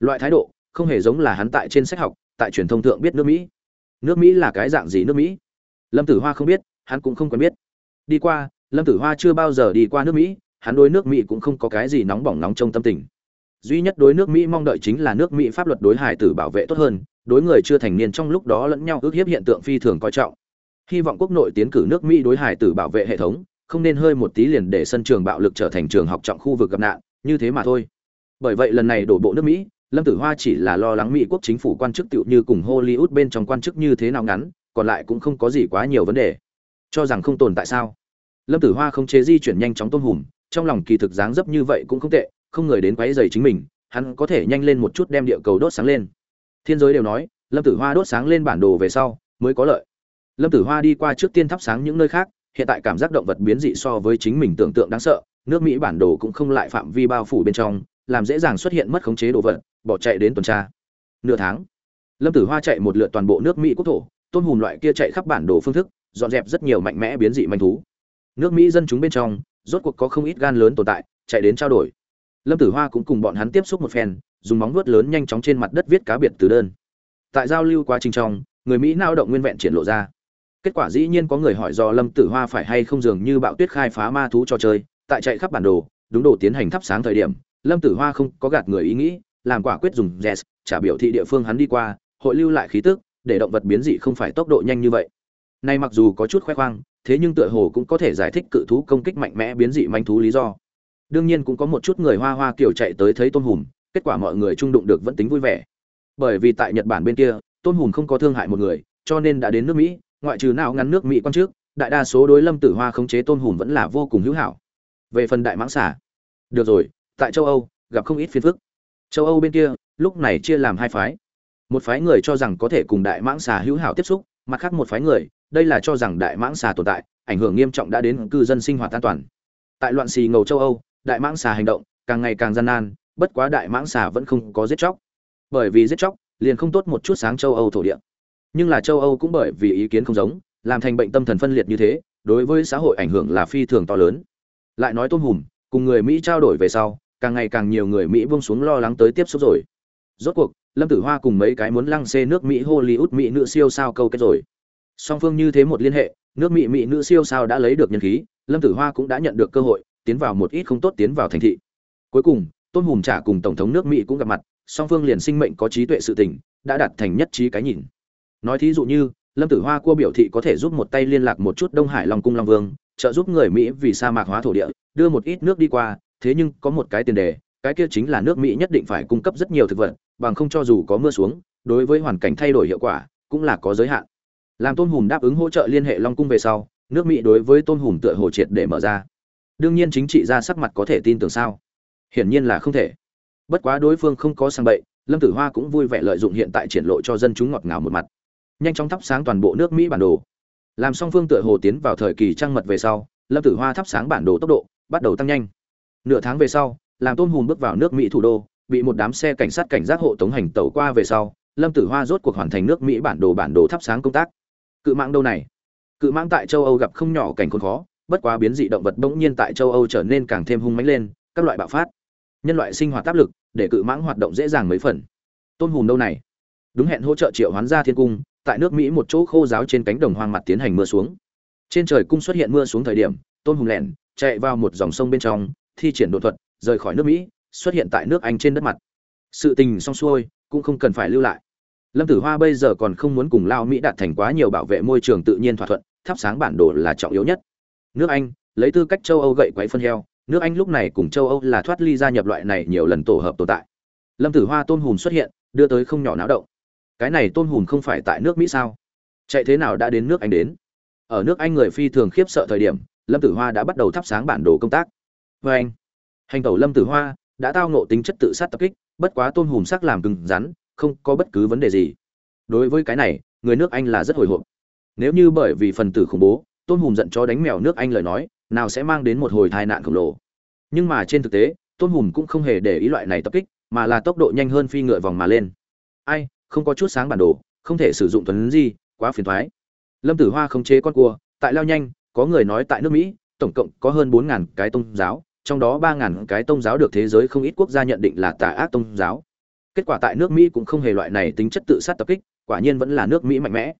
loại thái độ, không hề giống là hắn tại trên sách học, tại truyền thông thượng biết nước mỹ. Nước mỹ là cái dạng gì nước mỹ? Lâm tử hoa không biết, hắn cũng không quen biết đi qua, lâm tử hoa chưa bao giờ đi qua nước mỹ, hắn đối nước mỹ cũng không có cái gì nóng bỏng nóng trong tâm tình. Duy nhất đối nước mỹ mong đợi chính là nước mỹ pháp luật đối hải tử bảo vệ tốt hơn, đối người chưa thành niên trong lúc đó lẫn nhau ước hiếp hiện tượng phi thường coi trọng. Hy vọng quốc nội tiến cử nước mỹ đối hải tử bảo vệ hệ thống, không nên hơi một tí liền để sân trường bạo lực trở thành trường học trọng khu vực gặp nạn, như thế mà thôi. Bởi vậy lần này đổ bộ nước mỹ, lâm tử hoa chỉ là lo lắng mỹ quốc chính phủ quan chức tựu như cùng hollywood bên trong quan chức như thế nào ngắn, còn lại cũng không có gì quá nhiều vấn đề cho rằng không tồn tại sao? Lâm tử hoa không chế di chuyển nhanh chóng tôn hùm, trong lòng kỳ thực dáng dấp như vậy cũng không tệ, không người đến quấy rầy chính mình, hắn có thể nhanh lên một chút đem địa cầu đốt sáng lên. Thiên giới đều nói, lâm tử hoa đốt sáng lên bản đồ về sau mới có lợi. Lâm tử hoa đi qua trước tiên thắp sáng những nơi khác, hiện tại cảm giác động vật biến dị so với chính mình tưởng tượng đáng sợ, nước mỹ bản đồ cũng không lại phạm vi bao phủ bên trong, làm dễ dàng xuất hiện mất khống chế đồ vật, bỏ chạy đến tuần tra. Nửa tháng, lâm tử hoa chạy một lượt toàn bộ nước mỹ quốc thổ tôn hùm loại kia chạy khắp bản đồ phương thức dọn dẹp rất nhiều mạnh mẽ biến dị manh thú. Nước mỹ dân chúng bên trong, rốt cuộc có không ít gan lớn tồn tại, chạy đến trao đổi. Lâm tử hoa cũng cùng bọn hắn tiếp xúc một phen, dùng móng vuốt lớn nhanh chóng trên mặt đất viết cá biệt từ đơn. Tại giao lưu quá trình trong, người mỹ nao động nguyên vẹn triển lộ ra. Kết quả dĩ nhiên có người hỏi do lâm tử hoa phải hay không dường như bạo tuyết khai phá ma thú trò chơi, tại chạy khắp bản đồ, đúng đồ tiến hành thắp sáng thời điểm, lâm tử hoa không có gạt người ý nghĩ, làm quả quyết dùng yes trả biểu thị địa phương hắn đi qua, hội lưu lại khí tức, để động vật biến dị không phải tốc độ nhanh như vậy nay mặc dù có chút khoe khoang thế nhưng tựa hồ cũng có thể giải thích cự thú công kích mạnh mẽ biến dị manh thú lý do. Đương nhiên cũng có một chút người hoa hoa kiểu chạy tới thấy tôn hùm kết quả mọi người chung đụng được vẫn tính vui vẻ. Bởi vì tại nhật bản bên kia tôn hùm không có thương hại một người cho nên đã đến nước mỹ ngoại trừ nào ngắn nước mỹ quan trước đại đa số đối lâm tử hoa khống chế tôn hùm vẫn là vô cùng hữu hảo. Về phần đại mãng xà, được rồi tại châu âu gặp không ít phiền phức. Châu âu bên kia lúc này chia làm hai phái. Một phái người cho rằng có thể cùng đại mãng xà hữu hảo tiếp xúc mặt khác một phái người đây là cho rằng đại mãng xà tồn tại, ảnh hưởng nghiêm trọng đã đến cư dân sinh hoạt an toàn. Tại loạn xì ngầu châu âu, đại mãng xà hành động càng ngày càng gian nan, bất quá đại mãng xà vẫn không có giết chóc. Bởi vì giết chóc liền không tốt một chút sáng châu âu thổ địa. Nhưng là châu âu cũng bởi vì ý kiến không giống, làm thành bệnh tâm thần phân liệt như thế, đối với xã hội ảnh hưởng là phi thường to lớn. Lại nói tôm hùm, cùng người mỹ trao đổi về sau, càng ngày càng nhiều người mỹ buông xuống lo lắng tới tiếp xúc rồi. Rốt cuộc, lâm tử hoa cùng mấy cái muốn lăng xê nước mỹ hollywood mỹ nữ siêu sao câu kết rồi song phương như thế một liên hệ, nước mỹ mỹ nữ siêu sao đã lấy được nhân khí, lâm tử hoa cũng đã nhận được cơ hội, tiến vào một ít không tốt tiến vào thành thị. Cuối cùng, tôn hùm trả cùng tổng thống nước mỹ cũng gặp mặt, song phương liền sinh mệnh có trí tuệ sự tình, đã đạt thành nhất trí cái nhìn. Nói thí dụ như, lâm tử hoa cua biểu thị có thể giúp một tay liên lạc một chút đông hải long cung long vương, trợ giúp người mỹ vì sa mạc hóa thổ địa, đưa một ít nước đi qua, thế nhưng có một cái tiền đề, cái kia chính là nước mỹ nhất định phải cung cấp rất nhiều thực vật, bằng không cho dù có mưa xuống, đối với hoàn cảnh thay đổi hiệu quả, cũng là có giới hạn làm tôn hùm đáp ứng hỗ trợ liên hệ long cung về sau, nước mỹ đối với tôn hùm tựa hồ triệt để mở ra. Đương nhiên chính trị ra sắc mặt có thể tin tưởng sao? Hiển nhiên là không thể. Bất quá đối phương không có sang bậy, lâm tử hoa cũng vui vẻ lợi dụng hiện tại triển lộ cho dân chúng ngọt ngào một mặt. Nhanh chóng thắp sáng toàn bộ nước mỹ bản đồ. Làm song phương tựa hồ tiến vào thời kỳ trăng mật về sau, lâm tử hoa thắp sáng bản đồ tốc độ bắt đầu tăng nhanh. Nửa tháng về sau, làm tôn hùm bước vào nước mỹ thủ đô, bị một đám xe cảnh sát cảnh giác hộ tống hành tàu qua về sau, lâm tử hoa rốt cuộc hoàn thành nước mỹ bản đồ bản đồ thắp sáng công tác cự mãng đâu này? Cự mãng tại châu âu gặp không nhỏ cảnh khốn khó, bất quá biến dị động vật bỗng nhiên tại châu âu trở nên càng thêm hung mãnh lên, các loại bạo phát. Nhân loại sinh hoạt áp lực, để cự mãng hoạt động dễ dàng mấy phần. Tôn hùm đâu này? Đúng hẹn hỗ trợ triệu hoán ra thiên cung, tại nước mỹ một chỗ khô giáo trên cánh đồng hoang mặt tiến hành mưa xuống. Trên trời cung xuất hiện mưa xuống thời điểm, tôn hùm lẻn, chạy vào một dòng sông bên trong, thi triển đột thuật, rời khỏi nước mỹ, xuất hiện tại nước anh trên đất mặt. Sự tình xong xuôi, cũng không cần phải lưu lại lâm tử hoa bây giờ còn không muốn cùng lao mỹ đạt thành quá nhiều bảo vệ môi trường tự nhiên thỏa thuận, thắp sáng bản đồ là trọng yếu nhất. Nước anh, lấy tư cách châu âu gậy quấy phân heo, nước anh lúc này cùng châu âu là thoát ly gia nhập loại này nhiều lần tổ hợp tồn tại. Lâm tử hoa tôn hùm xuất hiện, đưa tới không nhỏ náo động. Cái này tôn hùm không phải tại nước mỹ sao? Chạy thế nào đã đến nước anh đến? Ở nước anh người phi thường khiếp sợ thời điểm, lâm tử hoa đã bắt đầu thắp sáng bản đồ công tác. Vê anh, hành tẩu lâm tử hoa đã tao nộ tính chất tự sát tập kích, bất quá tôn hùm sắc làm cứng rắn không có bất cứ vấn đề gì. Đối với cái này, người nước anh là rất hồi hộp. Nếu như bởi vì phần tử khủng bố, tôn hùm giận cho đánh mèo nước anh lời nói, nào sẽ mang đến một hồi tai nạn khổng lồ. Nhưng mà trên thực tế, tôn hùm cũng không hề để ý loại này tập kích, mà là tốc độ nhanh hơn phi ngựa vòng mà lên. Ai, không có chút sáng bản đồ, không thể sử dụng tuấn gì, quá phiền thoái. Lâm tử hoa khống chế con cua, tại lao nhanh, có người nói tại nước mỹ, tổng cộng có hơn bốn ngàn cái tôn giáo, trong đó ba ngàn cái tôn giáo được thế giới không ít quốc gia nhận định là tà ác tôn giáo kết quả tại nước mỹ cũng không hề loại này tính chất tự sát tập kích, quả nhiên vẫn là nước mỹ mạnh mẽ.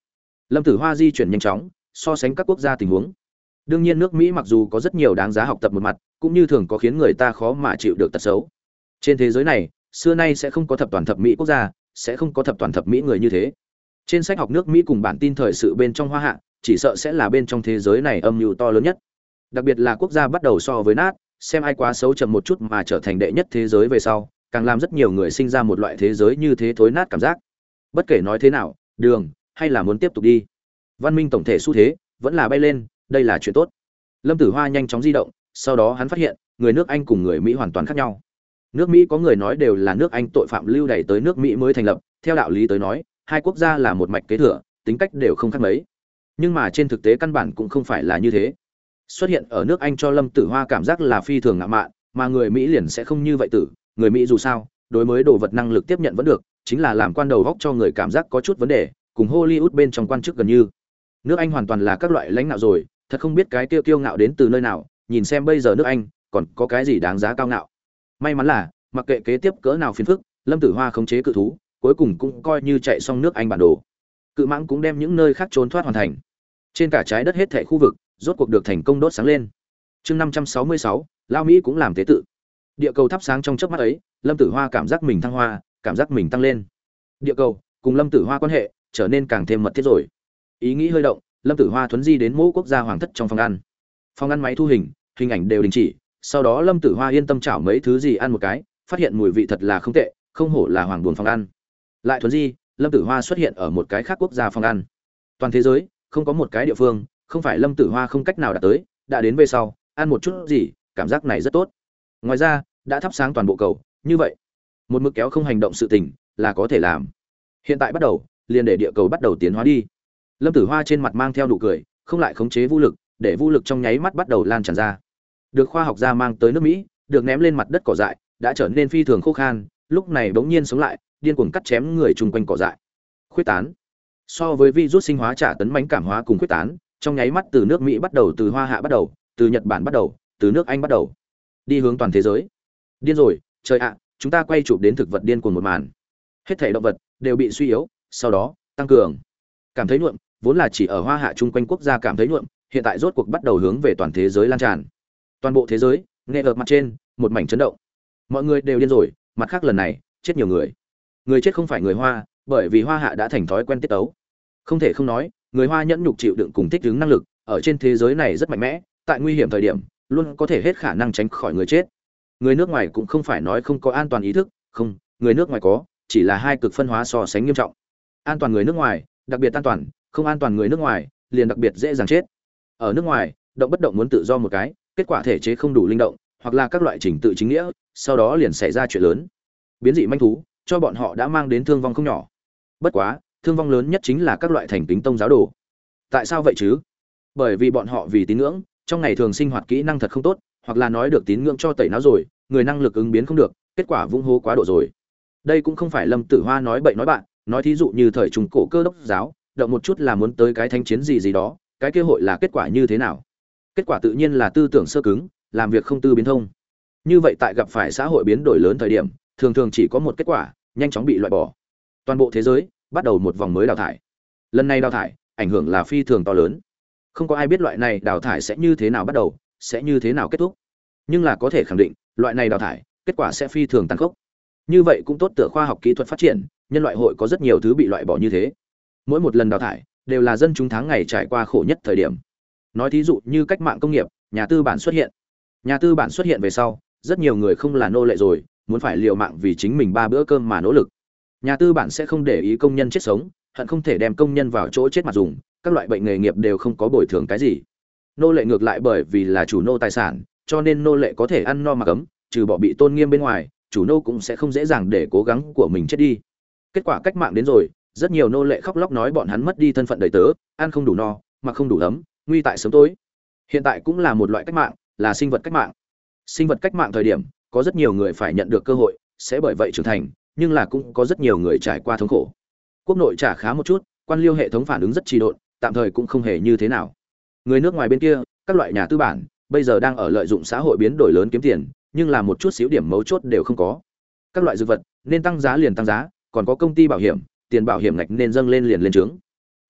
Lâm tử hoa di chuyển nhanh chóng, so sánh các quốc gia tình huống. Đương nhiên nước mỹ mặc dù có rất nhiều đáng giá học tập một mặt, cũng như thường có khiến người ta khó mà chịu được tật xấu. Trên thế giới này, xưa nay sẽ không có thập toàn thập mỹ quốc gia, sẽ không có thập toàn thập mỹ người như thế. Trên sách học nước mỹ cùng bản tin thời sự bên trong hoa hạ, chỉ sợ sẽ là bên trong thế giới này âm mưu to lớn nhất. Đặc biệt là quốc gia bắt đầu so với nát, xem ai quá xấu chậm một chút mà trở thành đệ nhất thế giới về sau càng làm rất nhiều người sinh ra một loại thế giới như thế thối nát cảm giác. Bất kể nói thế nào, đường, hay là muốn tiếp tục đi. Văn minh tổng thể xu thế, vẫn là bay lên, đây là chuyện tốt. Lâm tử hoa nhanh chóng di động, sau đó hắn phát hiện, người nước anh cùng người mỹ hoàn toàn khác nhau. Nước mỹ có người nói đều là nước anh tội phạm lưu đày tới nước mỹ mới thành lập, theo đạo lý tới nói, hai quốc gia là một mạch kế thừa, tính cách đều không khác mấy. Nhưng mà trên thực tế căn bản cũng không phải là như thế. Xuất hiện ở nước anh cho lâm tử hoa cảm giác là phi thường ngạo mạn, mà người mỹ liền sẽ không như vậy tử người mỹ dù sao, đối với đồ vật năng lực tiếp nhận vẫn được, chính là làm quan đầu góc cho người cảm giác có chút vấn đề, cùng hollywood bên trong quan chức gần như. Nước anh hoàn toàn là các loại lãnh đạo rồi, thật không biết cái tiêu kiêu ngạo đến từ nơi nào, nhìn xem bây giờ nước anh, còn có cái gì đáng giá cao ngạo. May mắn là, mặc kệ kế tiếp cỡ nào phiền phức, lâm tử hoa khống chế cự thú, cuối cùng cũng coi như chạy xong nước anh bản đồ. Cự mãng cũng đem những nơi khác trốn thoát hoàn thành. Trên cả trái đất hết thảy khu vực, rốt cuộc được thành công đốt sáng lên. Chương năm trăm sáu mươi sáu, lao mỹ cũng làm tế tự địa cầu thắp sáng trong chớp mắt ấy, lâm tử hoa cảm giác mình thăng hoa, cảm giác mình tăng lên. Địa cầu, cùng lâm tử hoa quan hệ, trở nên càng thêm mật thiết rồi. Ý nghĩ hơi động, lâm tử hoa thuấn di đến mỗi quốc gia hoàng thất trong phòng ăn. Phòng ăn máy thu hình hình ảnh đều đình chỉ, sau đó lâm tử hoa yên tâm chảo mấy thứ gì ăn một cái, phát hiện mùi vị thật là không tệ, không hổ là hoàng buồn phòng ăn. Lại thuấn di, lâm tử hoa xuất hiện ở một cái khác quốc gia phòng ăn. Toàn thế giới, không có một cái địa phương, không phải lâm tử hoa không cách nào đạt tới, đã đến về sau, ăn một chút gì, cảm giác này rất tốt ngoài ra, đã thắp sáng toàn bộ cầu, như vậy, một mực kéo không hành động sự tình, là có thể làm. Hiện tại bắt đầu, liền để địa cầu bắt đầu tiến hóa đi. Lâm tử hoa trên mặt mang theo nụ cười, không lại khống chế vũ lực, để vũ lực trong nháy mắt bắt đầu lan tràn ra. Được khoa học gia mang tới nước mỹ, được ném lên mặt đất cỏ dại, đã trở nên phi thường khô khan, lúc này bỗng nhiên sống lại, điên cuồng cắt chém người chung quanh cỏ dại. Khuyết tán. So với virus sinh hóa trả tấn bánh cảm hóa cùng khuyết tán, trong nháy mắt từ nước mỹ bắt đầu, từ hoa hạ bắt đầu, từ nhật bản bắt đầu, từ nước anh bắt đầu đi hướng toàn thế giới. Điên rồi, trời ạ, chúng ta quay chụp đến thực vật điên cuồng một màn. Hết thể động vật đều bị suy yếu, sau đó, tăng cường. Cảm thấy nhuộm, vốn là chỉ ở hoa hạ chung quanh quốc gia cảm thấy nhuộm, hiện tại rốt cuộc bắt đầu hướng về toàn thế giới lan tràn. Toàn bộ thế giới, nghe ở mặt trên, một mảnh chấn động. Mọi người đều điên rồi, mặt khác lần này, chết nhiều người. Người chết không phải người hoa, bởi vì hoa hạ đã thành thói quen tiết tấu. Không thể không nói, người hoa nhẫn nhục chịu đựng cùng thích ứng năng lực, ở trên thế giới này rất mạnh mẽ, tại nguy hiểm thời điểm luôn có thể hết khả năng tránh khỏi người chết. Người nước ngoài cũng không phải nói không có an toàn ý thức, không, người nước ngoài có, chỉ là hai cực phân hóa so sánh nghiêm trọng. An toàn người nước ngoài, đặc biệt an toàn, không an toàn người nước ngoài, liền đặc biệt dễ dàng chết. Ở nước ngoài, động bất động muốn tự do một cái, kết quả thể chế không đủ linh động, hoặc là các loại trình tự chính nghĩa, sau đó liền xảy ra chuyện lớn. Biến dị manh thú, cho bọn họ đã mang đến thương vong không nhỏ. Bất quá, thương vong lớn nhất chính là các loại thành tính tông giáo đồ. Tại sao vậy chứ? Bởi vì bọn họ vì tín ngưỡng trong ngày thường sinh hoạt kỹ năng thật không tốt, hoặc là nói được tín ngưỡng cho tẩy não rồi, người năng lực ứng biến không được, kết quả vung hô quá độ rồi. Đây cũng không phải lâm tử hoa nói bậy nói bạn, nói thí dụ như thời trung cổ cơ đốc giáo, động một chút là muốn tới cái thanh chiến gì gì đó, cái kế hội là kết quả như thế nào? Kết quả tự nhiên là tư tưởng sơ cứng, làm việc không tư biến thông. Như vậy tại gặp phải xã hội biến đổi lớn thời điểm, thường thường chỉ có một kết quả, nhanh chóng bị loại bỏ. Toàn bộ thế giới bắt đầu một vòng mới đào thải. Lần này đào thải, ảnh hưởng là phi thường to lớn không có ai biết loại này đào thải sẽ như thế nào bắt đầu, sẽ như thế nào kết thúc. Nhưng là có thể khẳng định, loại này đào thải, kết quả sẽ phi thường tàn khốc. Như vậy cũng tốt tựa khoa học kỹ thuật phát triển, nhân loại hội có rất nhiều thứ bị loại bỏ như thế. Mỗi một lần đào thải, đều là dân chúng tháng ngày trải qua khổ nhất thời điểm. Nói thí dụ như cách mạng công nghiệp, nhà tư bản xuất hiện. Nhà tư bản xuất hiện về sau, rất nhiều người không là nô lệ rồi, muốn phải liều mạng vì chính mình ba bữa cơm mà nỗ lực. Nhà tư bản sẽ không để ý công nhân chết sống, hận không thể đem công nhân vào chỗ chết mặt dùng các loại bệnh nghề nghiệp đều không có bồi thường cái gì. Nô lệ ngược lại bởi vì là chủ nô tài sản, cho nên nô lệ có thể ăn no mặc ấm, trừ bỏ bị tôn nghiêm bên ngoài, chủ nô cũng sẽ không dễ dàng để cố gắng của mình chết đi. Kết quả cách mạng đến rồi, rất nhiều nô lệ khóc lóc nói bọn hắn mất đi thân phận đầy tớ, ăn không đủ no, mặc không đủ ấm, nguy tại sớm tối. Hiện tại cũng là một loại cách mạng, là sinh vật cách mạng. Sinh vật cách mạng thời điểm, có rất nhiều người phải nhận được cơ hội, sẽ bởi vậy trưởng thành, nhưng là cũng có rất nhiều người trải qua thống khổ. Quốc nội trả khá một chút, quan liêu hệ thống phản ứng rất trì độn tạm thời cũng không hề như thế nào. Người nước ngoài bên kia, các loại nhà tư bản, bây giờ đang ở lợi dụng xã hội biến đổi lớn kiếm tiền, nhưng là một chút xíu điểm mấu chốt đều không có. Các loại dược vật, nên tăng giá liền tăng giá, còn có công ty bảo hiểm, tiền bảo hiểm ngạch nên dâng lên liền lên trướng.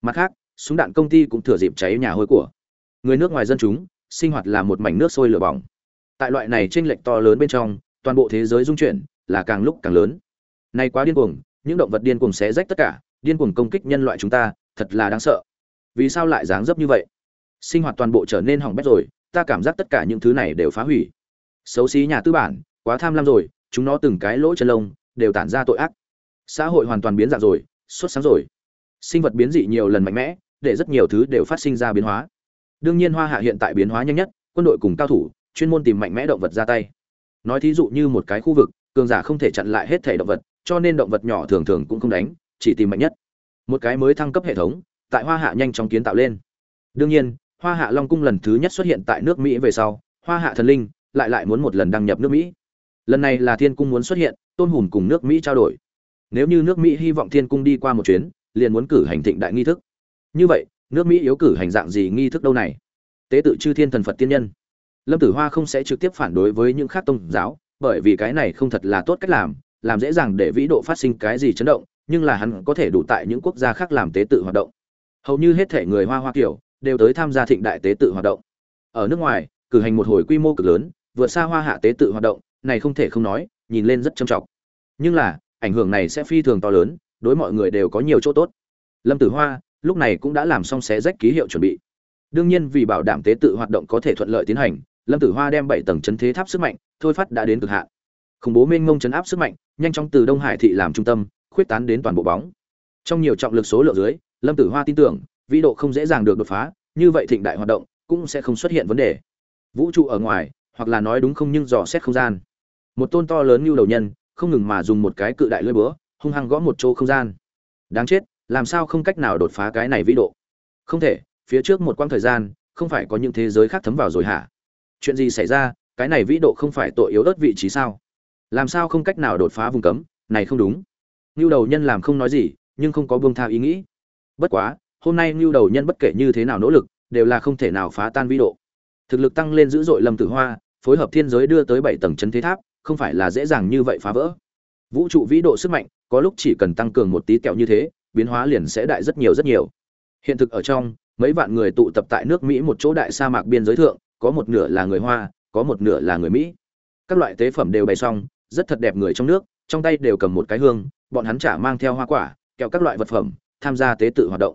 Mặt khác, súng đạn công ty cũng thừa dịp cháy nhà hôi của. Người nước ngoài dân chúng, sinh hoạt là một mảnh nước sôi lửa bỏng. Tại loại này chênh lệch to lớn bên trong, toàn bộ thế giới dung chuyển, là càng lúc càng lớn. Nay quá điên cuồng, những động vật điên cuồng xé rách tất cả, điên cuồng công kích nhân loại chúng ta, thật là đáng sợ vì sao lại dáng dấp như vậy? Sinh hoạt toàn bộ trở nên hỏng bét rồi, ta cảm giác tất cả những thứ này đều phá hủy. Xấu xí nhà tư bản, quá tham lam rồi, chúng nó từng cái lỗ chân lông, đều tản ra tội ác. Xã hội hoàn toàn biến dạng rồi xuất sáng rồi. Sinh vật biến dị nhiều lần mạnh mẽ, để rất nhiều thứ đều phát sinh ra biến hóa. Đương nhiên hoa hạ hiện tại biến hóa nhanh nhất, quân đội cùng cao thủ, chuyên môn tìm mạnh mẽ động vật ra tay. Nói thí dụ như một cái khu vực, cường giả không thể chặn lại hết thể động vật, cho nên động vật nhỏ thường thường cũng không đánh, chỉ tìm mạnh nhất. Một cái mới thăng cấp hệ thống tại hoa hạ nhanh chóng kiến tạo lên. Đương nhiên, hoa hạ long cung lần thứ nhất xuất hiện tại nước mỹ về sau, hoa hạ thần linh lại lại muốn một lần đăng nhập nước mỹ. Lần này là thiên cung muốn xuất hiện, tôn hùn cùng nước mỹ trao đổi. Nếu như nước mỹ hy vọng thiên cung đi qua một chuyến, liền muốn cử hành thịnh đại nghi thức. Như vậy, nước mỹ yếu cử hành dạng gì nghi thức đâu này? Tế tự chư thiên thần phật tiên nhân. Lâm tử hoa không sẽ trực tiếp phản đối với những khác tôn giáo, bởi vì cái này không thật là tốt cách làm làm dễ dàng để vĩ độ phát sinh cái gì chấn động, nhưng là hắn có thể đủ tại những quốc gia khác làm tế tự hoạt động hầu như hết thể người hoa hoa kiểu đều tới tham gia thịnh đại tế tự hoạt động. Ở nước ngoài, cử hành một hồi quy mô cực lớn, vượt xa hoa hạ tế tự hoạt động, này không thể không nói, nhìn lên rất trầm trọng. Nhưng là, ảnh hưởng này sẽ phi thường to lớn, đối mọi người đều có nhiều chỗ tốt. Lâm tử hoa, lúc này cũng đã làm xong xé rách ký hiệu chuẩn bị. Đương nhiên vì bảo đảm tế tự hoạt động có thể thuận lợi tiến hành, lâm tử hoa đem bảy tầng chấn thế tháp sức mạnh, thôi phát đã đến cực hạn. Khủng bố mênh ngông chấn áp sức mạnh, nhanh chóng từ đông hải thị làm trung tâm, khuyết tán đến toàn bộ bóng. Trong nhiều trọng lực số lượng dưới lâm tử hoa tin tưởng, vĩ độ không dễ dàng được đột phá, như vậy thịnh đại hoạt động cũng sẽ không xuất hiện vấn đề. Vũ trụ ở ngoài, hoặc là nói đúng không nhưng dò xét không gian. Một tôn to lớn như đầu nhân, không ngừng mà dùng một cái cự đại lưỡi búa, hung hăng gõ một chỗ không gian. Đáng chết, làm sao không cách nào đột phá cái này vĩ độ? Không thể, phía trước một quãng thời gian, không phải có những thế giới khác thấm vào rồi hả? Chuyện gì xảy ra, cái này vĩ độ không phải tội yếu ớt vị trí sao? Làm sao không cách nào đột phá vùng cấm? Này không đúng. Như đầu nhân làm không nói gì, nhưng không có buông tha ý nghĩ bất quá, hôm nay ngưu đầu nhân bất kể như thế nào nỗ lực, đều là không thể nào phá tan vĩ độ. Thực lực tăng lên dữ dội lâm tử hoa, phối hợp thiên giới đưa tới bảy tầng chấn thế tháp, không phải là dễ dàng như vậy phá vỡ. Vũ trụ vĩ độ sức mạnh, có lúc chỉ cần tăng cường một tí kẹo như thế, biến hóa liền sẽ đại rất nhiều rất nhiều. Hiện thực ở trong, mấy vạn người tụ tập tại nước mỹ một chỗ đại sa mạc biên giới thượng, có một nửa là người hoa, có một nửa là người mỹ. Các loại tế phẩm đều bày xong, rất thật đẹp người trong nước, trong tay đều cầm một cái hương, bọn hắn chả mang theo hoa quả, kẹo các loại vật phẩm tham gia tế tự hoạt động.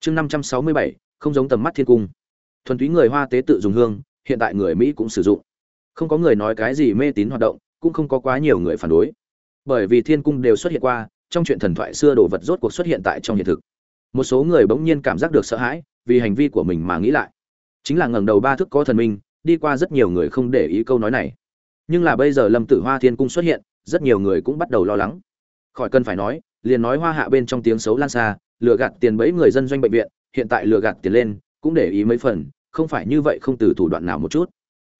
Chương năm trăm sáu mươi bảy, không giống tầm mắt thiên cung. Thuần túy người hoa tế tự dùng hương, hiện tại người mỹ cũng sử dụng. Không có người nói cái gì mê tín hoạt động, cũng không có quá nhiều người phản đối. Bởi vì thiên cung đều xuất hiện qua, trong chuyện thần thoại xưa đồ vật rốt cuộc xuất hiện tại trong hiện thực. Một số người bỗng nhiên cảm giác được sợ hãi, vì hành vi của mình mà nghĩ lại. Chính là ngẩng đầu ba thức có thần minh, đi qua rất nhiều người không để ý câu nói này. Nhưng là bây giờ lâm tử hoa thiên cung xuất hiện, rất nhiều người cũng bắt đầu lo lắng. Khỏi cần phải nói liền nói hoa hạ bên trong tiếng xấu lan xa, lừa gạt tiền bẫy người dân doanh bệnh viện, hiện tại lừa gạt tiền lên, cũng để ý mấy phần, không phải như vậy không từ thủ đoạn nào một chút.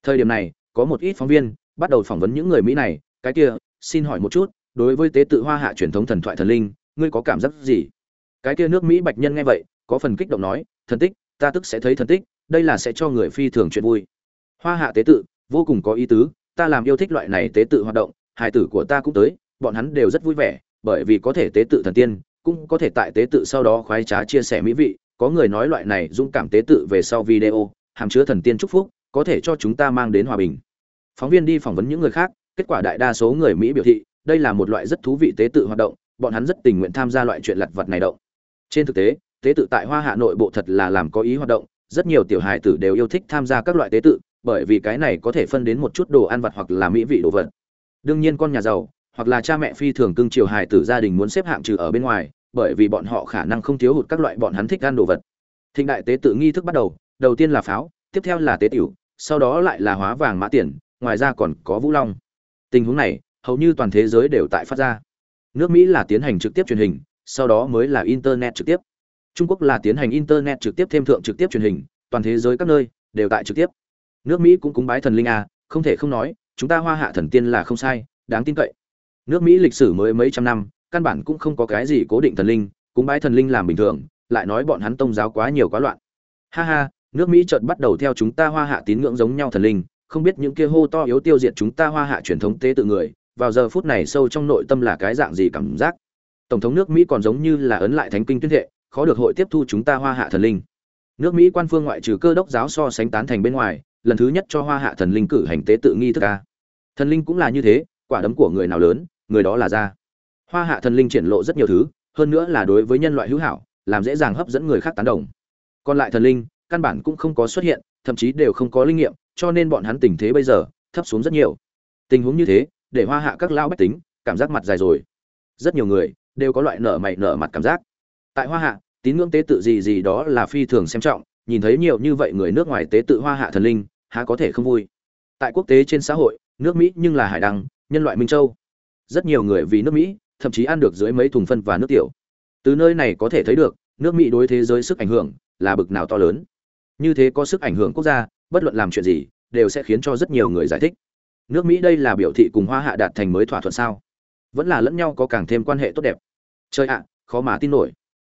Thời điểm này, có một ít phóng viên bắt đầu phỏng vấn những người mỹ này, cái kia, xin hỏi một chút, đối với tế tự hoa hạ truyền thống thần thoại thần linh, ngươi có cảm giác gì? Cái kia nước mỹ bạch nhân nghe vậy, có phần kích động nói, thần tích, ta tức sẽ thấy thần tích, đây là sẽ cho người phi thường chuyện vui. Hoa hạ tế tự, vô cùng có ý tứ, ta làm yêu thích loại này tế tự hoạt động, hài tử của ta cũng tới, bọn hắn đều rất vui vẻ bởi vì có thể tế tự thần tiên, cũng có thể tại tế tự sau đó khoái trá chia sẻ mỹ vị. Có người nói loại này dũng cảm tế tự về sau video, hàm chứa thần tiên chúc phúc, có thể cho chúng ta mang đến hòa bình. Phóng viên đi phỏng vấn những người khác, kết quả đại đa số người mỹ biểu thị, đây là một loại rất thú vị tế tự hoạt động, bọn hắn rất tình nguyện tham gia loại chuyện lặt vặt này động. Trên thực tế tế tự tại hoa hạ nội bộ thật là làm có ý hoạt động, rất nhiều tiểu hài tử đều yêu thích tham gia các loại tế tự, bởi vì cái này có thể phân đến một chút đồ ăn vặt hoặc là mỹ vị đồ vật. Đương nhiên con nhà giàu hoặc là cha mẹ phi thường cưng chiều hài tử gia đình muốn xếp hạng trừ ở bên ngoài, bởi vì bọn họ khả năng không thiếu hụt các loại bọn hắn thích ăn đồ vật. Thịnh đại tế tự nghi thức bắt đầu đầu tiên là pháo, tiếp theo là tế tiểu, sau đó lại là hóa vàng mã tiền, ngoài ra còn có vũ long. Tình huống này, hầu như toàn thế giới đều tại phát ra. Nước mỹ là tiến hành trực tiếp truyền hình, sau đó mới là internet trực tiếp. Trung quốc là tiến hành internet trực tiếp thêm thượng trực tiếp truyền hình, toàn thế giới các nơi đều tại trực tiếp. Nước mỹ cũng cúng bái thần linh a, không thể không nói, chúng ta hoa hạ thần tiên là không sai, đáng tin cậy nước mỹ lịch sử mới mấy trăm năm, căn bản cũng không có cái gì cố định thần linh, cúng bái thần linh làm bình thường, lại nói bọn hắn tôn giáo quá nhiều quá loạn. Ha ha, nước mỹ chợt bắt đầu theo chúng ta hoa hạ tín ngưỡng giống nhau thần linh, không biết những kia hô to yếu tiêu diệt chúng ta hoa hạ truyền thống tế tự người, vào giờ phút này sâu trong nội tâm là cái dạng gì cảm giác? Tổng thống nước mỹ còn giống như là ấn lại thánh kinh tuyên thệ, khó được hội tiếp thu chúng ta hoa hạ thần linh. Nước mỹ quan phương ngoại trừ cơ đốc giáo so sánh tán thành bên ngoài, lần thứ nhất cho hoa hạ thần linh cử hành tế tự nghi thức ca thần linh cũng là như thế, quả đấm của người nào lớn người đó là ra. Hoa hạ thần linh triển lộ rất nhiều thứ, hơn nữa là đối với nhân loại hữu hảo, làm dễ dàng hấp dẫn người khác tán đồng. Còn lại thần linh, căn bản cũng không có xuất hiện, thậm chí đều không có linh nghiệm, cho nên bọn hắn tình thế bây giờ, thấp xuống rất nhiều. Tình huống như thế, để hoa hạ các lao bách tính, cảm giác mặt dài rồi. Rất nhiều người, đều có loại nở mày nở mặt cảm giác. Tại hoa hạ, tín ngưỡng tế tự gì gì đó là phi thường xem trọng, nhìn thấy nhiều như vậy người nước ngoài tế tự hoa hạ thần linh, há có thể không vui. Tại quốc tế trên xã hội, nước mỹ nhưng là hải đăng, nhân loại minh châu rất nhiều người vì nước mỹ, thậm chí ăn được dưới mấy thùng phân và nước tiểu. Từ nơi này có thể thấy được, nước mỹ đối thế giới sức ảnh hưởng là bực nào to lớn. Như thế có sức ảnh hưởng quốc gia, bất luận làm chuyện gì, đều sẽ khiến cho rất nhiều người giải thích. Nước mỹ đây là biểu thị cùng hoa hạ đạt thành mới thỏa thuận sao? Vẫn là lẫn nhau có càng thêm quan hệ tốt đẹp. Chơi ạ, khó mà tin nổi.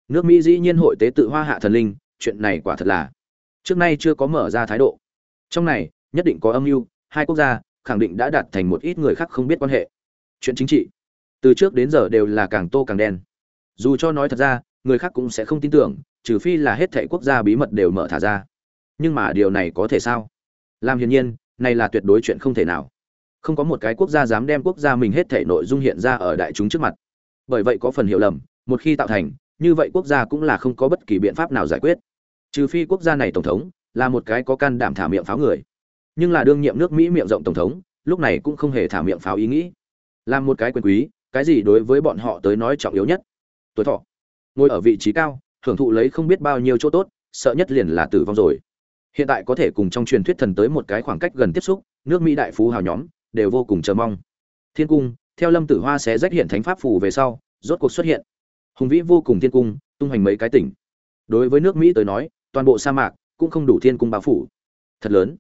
Nước mỹ dĩ nhiên hội tế tự hoa hạ thần linh, chuyện này quả thật là. Trước nay chưa có mở ra thái độ. Trong này, nhất định có âm mưu, hai quốc gia khẳng định đã đạt thành một ít người khác không biết quan hệ chuyện chính trị. Từ trước đến giờ đều là càng tô càng đen. Dù cho nói thật ra, người khác cũng sẽ không tin tưởng, trừ phi là hết thảy quốc gia bí mật đều mở thả ra. Nhưng mà điều này có thể sao? Làm hiển nhiên, này là tuyệt đối chuyện không thể nào. Không có một cái quốc gia dám đem quốc gia mình hết thảy nội dung hiện ra ở đại chúng trước mặt. Bởi vậy có phần hiểu lầm, một khi tạo thành, như vậy quốc gia cũng là không có bất kỳ biện pháp nào giải quyết. Trừ phi quốc gia này tổng thống, là một cái có can đảm thả miệng pháo người. Nhưng là đương nhiệm nước mỹ miệng rộng tổng thống, lúc này cũng không hề thả miệng pháo ý nghĩ làm một cái quyền quý, cái gì đối với bọn họ tới nói trọng yếu nhất? Tuổi thọ. Ngồi ở vị trí cao, hưởng thụ lấy không biết bao nhiêu chỗ tốt, sợ nhất liền là tử vong rồi. Hiện tại có thể cùng trong truyền thuyết thần tới một cái khoảng cách gần tiếp xúc, nước mỹ đại phú hào nhóm, đều vô cùng chờ mong. Thiên cung, theo lâm tử hoa sẽ rách hiện thánh pháp phù về sau, rốt cuộc xuất hiện. Hùng vĩ vô cùng thiên cung, tung hoành mấy cái tỉnh. Đối với nước mỹ tới nói, toàn bộ sa mạc cũng không đủ thiên cung bao phủ. Thật lớn.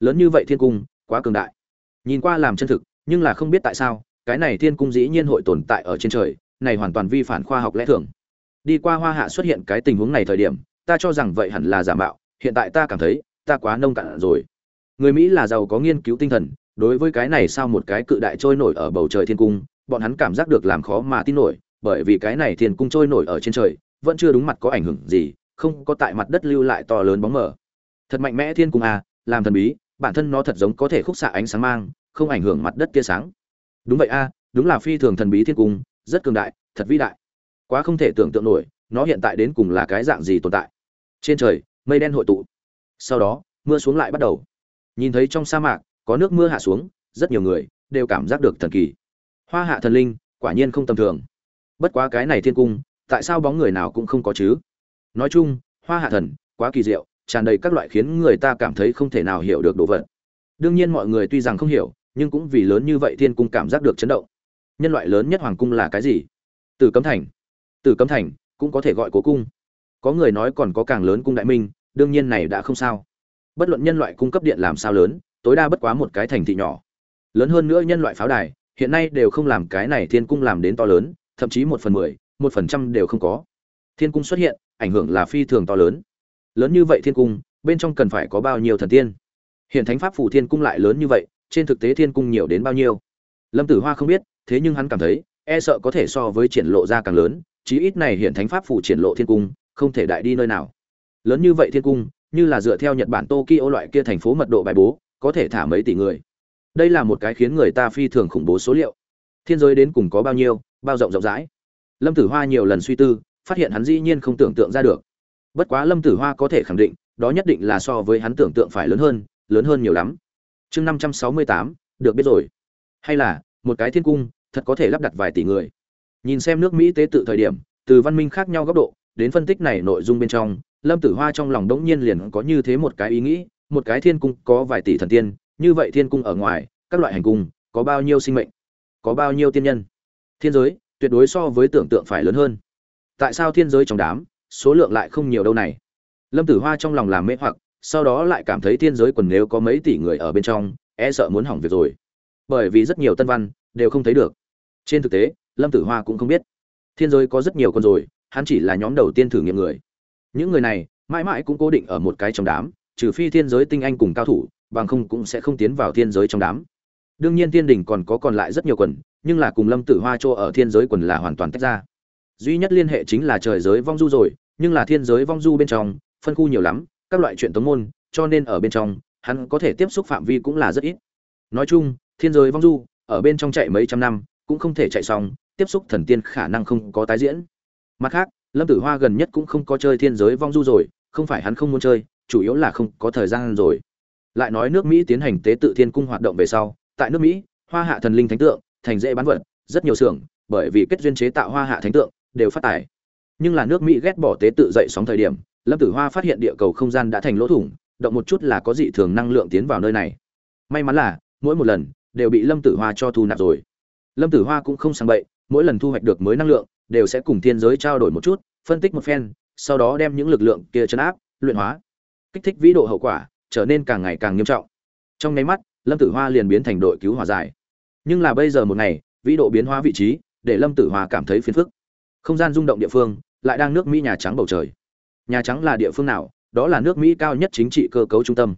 Lớn như vậy thiên cung, quá cường đại. Nhìn qua làm chân thực, nhưng là không biết tại sao cái này thiên cung dĩ nhiên hội tồn tại ở trên trời, này hoàn toàn vi phản khoa học lẽ thường. Đi qua hoa hạ xuất hiện cái tình huống này thời điểm, ta cho rằng vậy hẳn là giả mạo, hiện tại ta cảm thấy, ta quá nông cạn rồi. Người mỹ là giàu có nghiên cứu tinh thần, đối với cái này sao một cái cự đại trôi nổi ở bầu trời thiên cung, bọn hắn cảm giác được làm khó mà tin nổi, bởi vì cái này thiên cung trôi nổi ở trên trời, vẫn chưa đúng mặt có ảnh hưởng gì, không có tại mặt đất lưu lại to lớn bóng mờ. Thật mạnh mẽ thiên cung à làm thần bí, bản thân nó thật giống có thể khúc xạ ánh sáng mang, không ảnh hưởng mặt đất tia sáng đúng vậy a, đúng là phi thường thần bí thiên cung, rất cường đại, thật vĩ đại. Quá không thể tưởng tượng nổi, nó hiện tại đến cùng là cái dạng gì tồn tại. Trên trời, mây đen hội tụ. Sau đó, mưa xuống lại bắt đầu. Nhìn thấy trong sa mạc, có nước mưa hạ xuống, rất nhiều người đều cảm giác được thần kỳ. Hoa hạ thần linh, quả nhiên không tầm thường. Bất quá cái này thiên cung, tại sao bóng người nào cũng không có chứ? Nói chung, hoa hạ thần, quá kỳ diệu, tràn đầy các loại khiến người ta cảm thấy không thể nào hiểu được đồ vật. Đương nhiên mọi người tuy rằng không hiểu nhưng cũng vì lớn như vậy thiên cung cảm giác được chấn động. Nhân loại lớn nhất hoàng cung là cái gì? Từ cấm thành. Từ cấm thành cũng có thể gọi cố cung. Có người nói còn có càng lớn cung đại minh, đương nhiên này đã không sao. Bất luận nhân loại cung cấp điện làm sao lớn, tối đa bất quá một cái thành thị nhỏ. Lớn hơn nữa nhân loại pháo đài, hiện nay đều không làm cái này thiên cung làm đến to lớn, thậm chí một phần mười, một phần trăm đều không có. Thiên cung xuất hiện, ảnh hưởng là phi thường to lớn. Lớn như vậy thiên cung, bên trong cần phải có bao nhiêu thần tiên? Hiện thánh pháp phủ thiên cung lại lớn như vậy trên thực tế thiên cung nhiều đến bao nhiêu. Lâm tử hoa không biết, thế nhưng hắn cảm thấy e sợ có thể so với triển lộ ra càng lớn, chí ít này hiện thánh pháp phủ triển lộ thiên cung, không thể đại đi nơi nào. Lớn như vậy thiên cung, như là dựa theo nhật bản tokyo loại kia thành phố mật độ bài bố, có thể thả mấy tỷ người. Đây là một cái khiến người ta phi thường khủng bố số liệu. Thiên giới đến cùng có bao nhiêu, bao rộng rộng rãi. Lâm tử hoa nhiều lần suy tư, phát hiện hắn dĩ nhiên không tưởng tượng ra được. Bất quá lâm tử hoa có thể khẳng định, đó nhất định là so với hắn tưởng tượng phải lớn hơn lớn hơn nhiều lắm chương năm trăm sáu mươi tám, được biết rồi. Hay là, một cái thiên cung, thật có thể lắp đặt vài tỷ người. Nhìn xem nước mỹ tế tự thời điểm, từ văn minh khác nhau góc độ, đến phân tích này nội dung bên trong, lâm tử hoa trong lòng đống nhiên liền có như thế một cái ý nghĩ, một cái thiên cung có vài tỷ thần tiên, như vậy thiên cung ở ngoài, các loại hành cung, có bao nhiêu sinh mệnh, có bao nhiêu tiên nhân? Thiên giới, tuyệt đối so với tưởng tượng phải lớn hơn. Tại sao thiên giới trong đám, số lượng lại không nhiều đâu này? Lâm tử hoa trong lòng làm mê hoặc sau đó lại cảm thấy thiên giới quần nếu có mấy tỷ người ở bên trong e sợ muốn hỏng việc rồi. Bởi vì rất nhiều tân văn đều không thấy được. Trên thực tế, lâm tử hoa cũng không biết. Thiên giới có rất nhiều con rồi, hắn chỉ là nhóm đầu tiên thử nghiệm người. Những người này mãi mãi cũng cố định ở một cái trong đám, trừ phi thiên giới tinh anh cùng cao thủ, bằng không cũng sẽ không tiến vào thiên giới trong đám. Đương nhiên thiên đình còn có còn lại rất nhiều quần, nhưng là cùng lâm tử hoa chỗ ở thiên giới quần là hoàn toàn tách ra. Duy nhất liên hệ chính là trời giới vong du rồi, nhưng là thiên giới vong du bên trong, phân khu nhiều lắm các loại chuyện tống môn, cho nên ở bên trong, hắn có thể tiếp xúc phạm vi cũng là rất ít. Nói chung, thiên giới vong du, ở bên trong chạy mấy trăm năm, cũng không thể chạy xong, tiếp xúc thần tiên khả năng không có tái diễn. Mặt khác, lâm tử hoa gần nhất cũng không có chơi thiên giới vong du rồi, không phải hắn không muốn chơi, chủ yếu là không có thời gian rồi. Lại nói nước mỹ tiến hành tế tự thiên cung hoạt động về sau, tại nước mỹ, hoa hạ thần linh thánh tượng, thành dễ bán vật rất nhiều xưởng, bởi vì kết duyên chế tạo hoa hạ thánh tượng, đều phát tài. Nhưng là nước mỹ ghét bỏ tế tự dậy sóng thời điểm lâm tử hoa phát hiện địa cầu không gian đã thành lỗ thủng, động một chút là có dị thường năng lượng tiến vào nơi này. May mắn là, mỗi một lần đều bị lâm tử hoa cho thu nạp rồi. Lâm tử hoa cũng không sang bậy, mỗi lần thu hoạch được mới năng lượng đều sẽ cùng thiên giới trao đổi một chút, phân tích một phen, sau đó đem những lực lượng kia chấn áp, luyện hóa. Kích thích vĩ độ hậu quả trở nên càng ngày càng nghiêm trọng. Trong nháy mắt, lâm tử hoa liền biến thành đội cứu hỏa giải. Nhưng là bây giờ một ngày, vĩ độ biến hóa vị trí để lâm tử hoa cảm thấy phiền phức. Không gian rung động địa phương, lại đang nước mỹ nhà trắng bầu trời nhà trắng là địa phương nào, đó là nước mỹ cao nhất chính trị cơ cấu trung tâm.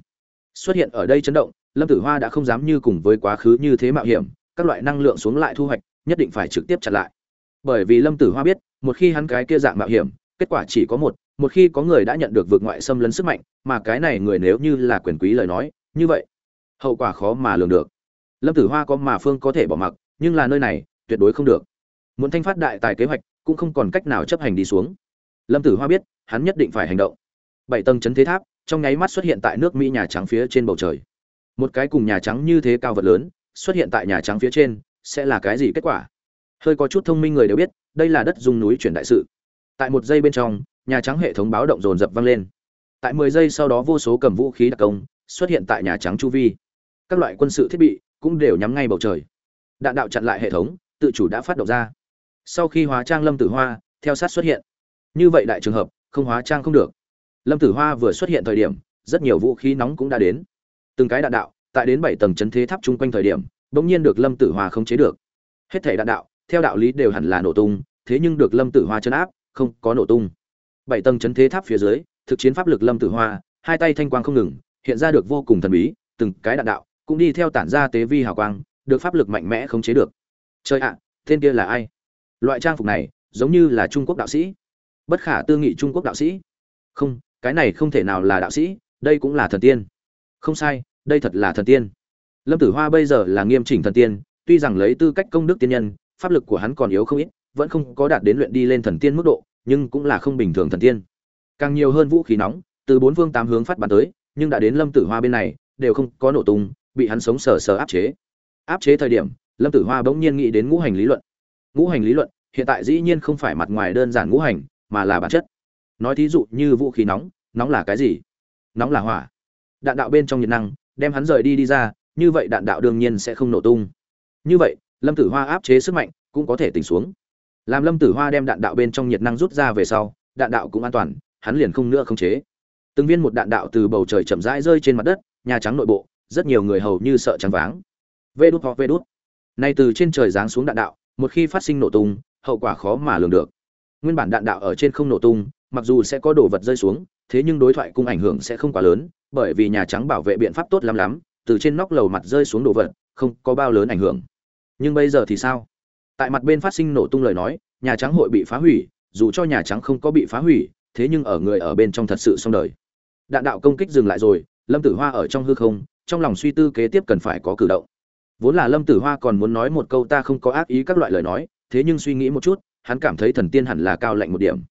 Xuất hiện ở đây chấn động, lâm tử hoa đã không dám như cùng với quá khứ như thế mạo hiểm, các loại năng lượng xuống lại thu hoạch, nhất định phải trực tiếp chặn lại. Bởi vì lâm tử hoa biết, một khi hắn cái kia dạng mạo hiểm, kết quả chỉ có một một khi có người đã nhận được vượt ngoại xâm lấn sức mạnh, mà cái này người nếu như là quyền quý lời nói, như vậy, hậu quả khó mà lường được. Lâm tử hoa có mà phương có thể bỏ mặc, nhưng là nơi này, tuyệt đối không được. Muốn thanh phát đại tài kế hoạch, cũng không còn cách nào chấp hành đi xuống. Lâm tử hoa biết hắn nhất định phải hành động. Bảy tầng chấn thế tháp, trong nháy mắt xuất hiện tại nước mỹ nhà trắng phía trên bầu trời. Một cái cùng nhà trắng như thế cao vật lớn, xuất hiện tại nhà trắng phía trên, sẽ là cái gì kết quả? Hơi có chút thông minh người đều biết, đây là đất dung núi chuyển đại sự. Tại một giây bên trong, nhà trắng hệ thống báo động dồn dập vang lên. Tại mười giây sau đó vô số cầm vũ khí đặc công xuất hiện tại nhà trắng chu vi. Các loại quân sự thiết bị cũng đều nhắm ngay bầu trời. Đạn đạo chặn lại hệ thống, tự chủ đã phát động ra. Sau khi hóa trang lâm tử hoa, theo sát xuất hiện. Như vậy đại trường hợp không hóa trang không được. Lâm tử hoa vừa xuất hiện thời điểm, rất nhiều vũ khí nóng cũng đã đến. Từng cái đạn đạo, tại đến bảy tầng chấn thế tháp chung quanh thời điểm, bỗng nhiên được lâm tử hoa không chế được. Hết thể đạn đạo, theo đạo lý đều hẳn là nổ tung, thế nhưng được lâm tử hoa chấn áp, không có nổ tung. Bảy tầng chấn thế tháp phía dưới, thực chiến pháp lực lâm tử hoa, hai tay thanh quang không ngừng, hiện ra được vô cùng thần bí, từng cái đạn đạo cũng đi theo tản ra tế vi hào quang, được pháp lực mạnh mẽ khống chế được. Chơi ạ, tên kia là ai? Loại trang phục này, giống như là trung quốc đạo sĩ bất khả tư nghị trung quốc đạo sĩ. Không, cái này không thể nào là đạo sĩ, đây cũng là thần tiên. Không sai, đây thật là thần tiên. Lâm tử hoa bây giờ là nghiêm chỉnh thần tiên, tuy rằng lấy tư cách công đức tiên nhân, pháp lực của hắn còn yếu không ít, vẫn không có đạt đến luyện đi lên thần tiên mức độ, nhưng cũng là không bình thường thần tiên. Càng nhiều hơn vũ khí nóng, từ bốn phương tám hướng phát bắn tới, nhưng đã đến lâm tử hoa bên này, đều không có nổ tung, bị hắn sống sờ sờ áp chế. Áp chế thời điểm, lâm tử hoa bỗng nhiên nghĩ đến ngũ hành lý luận. Ngũ hành lý luận, hiện tại dĩ nhiên không phải mặt ngoài đơn giản ngũ hành mà là bản chất. Nói thí dụ như vũ khí nóng nóng là cái gì? Nóng là hỏa. Đạn đạo bên trong nhiệt năng, đem hắn rời đi đi ra, như vậy đạn đạo đương nhiên sẽ không nổ tung. Như vậy, lâm tử hoa áp chế sức mạnh cũng có thể tỉnh xuống. Làm lâm tử hoa đem đạn đạo bên trong nhiệt năng rút ra về sau, đạn đạo cũng an toàn, hắn liền không nữa không chế. Từng viên một đạn đạo từ bầu trời chậm rãi rơi trên mặt đất, nhà trắng nội bộ, rất nhiều người hầu như sợ trắng váng. Vê đút hoặc vê đút. Nay từ trên trời giáng xuống đạn đạo, một khi phát sinh nổ tung, hậu quả khó mà lường được nguyên bản đạn đạo ở trên không nổ tung, mặc dù sẽ có đồ vật rơi xuống, thế nhưng đối thoại cung ảnh hưởng sẽ không quá lớn, bởi vì nhà trắng bảo vệ biện pháp tốt lắm lắm, từ trên nóc lầu mặt rơi xuống đồ vật, không có bao lớn ảnh hưởng. Nhưng bây giờ thì sao? Tại mặt bên phát sinh nổ tung lời nói, nhà trắng hội bị phá hủy, dù cho nhà trắng không có bị phá hủy, thế nhưng ở người ở bên trong thật sự xong đời. Đạn đạo công kích dừng lại rồi, lâm tử hoa ở trong hư không, trong lòng suy tư kế tiếp cần phải có cử động. Vốn là lâm tử hoa còn muốn nói một câu ta không có ác ý các loại lời nói, thế nhưng suy nghĩ một chút hắn cảm thấy thần tiên hẳn là cao lạnh một điểm.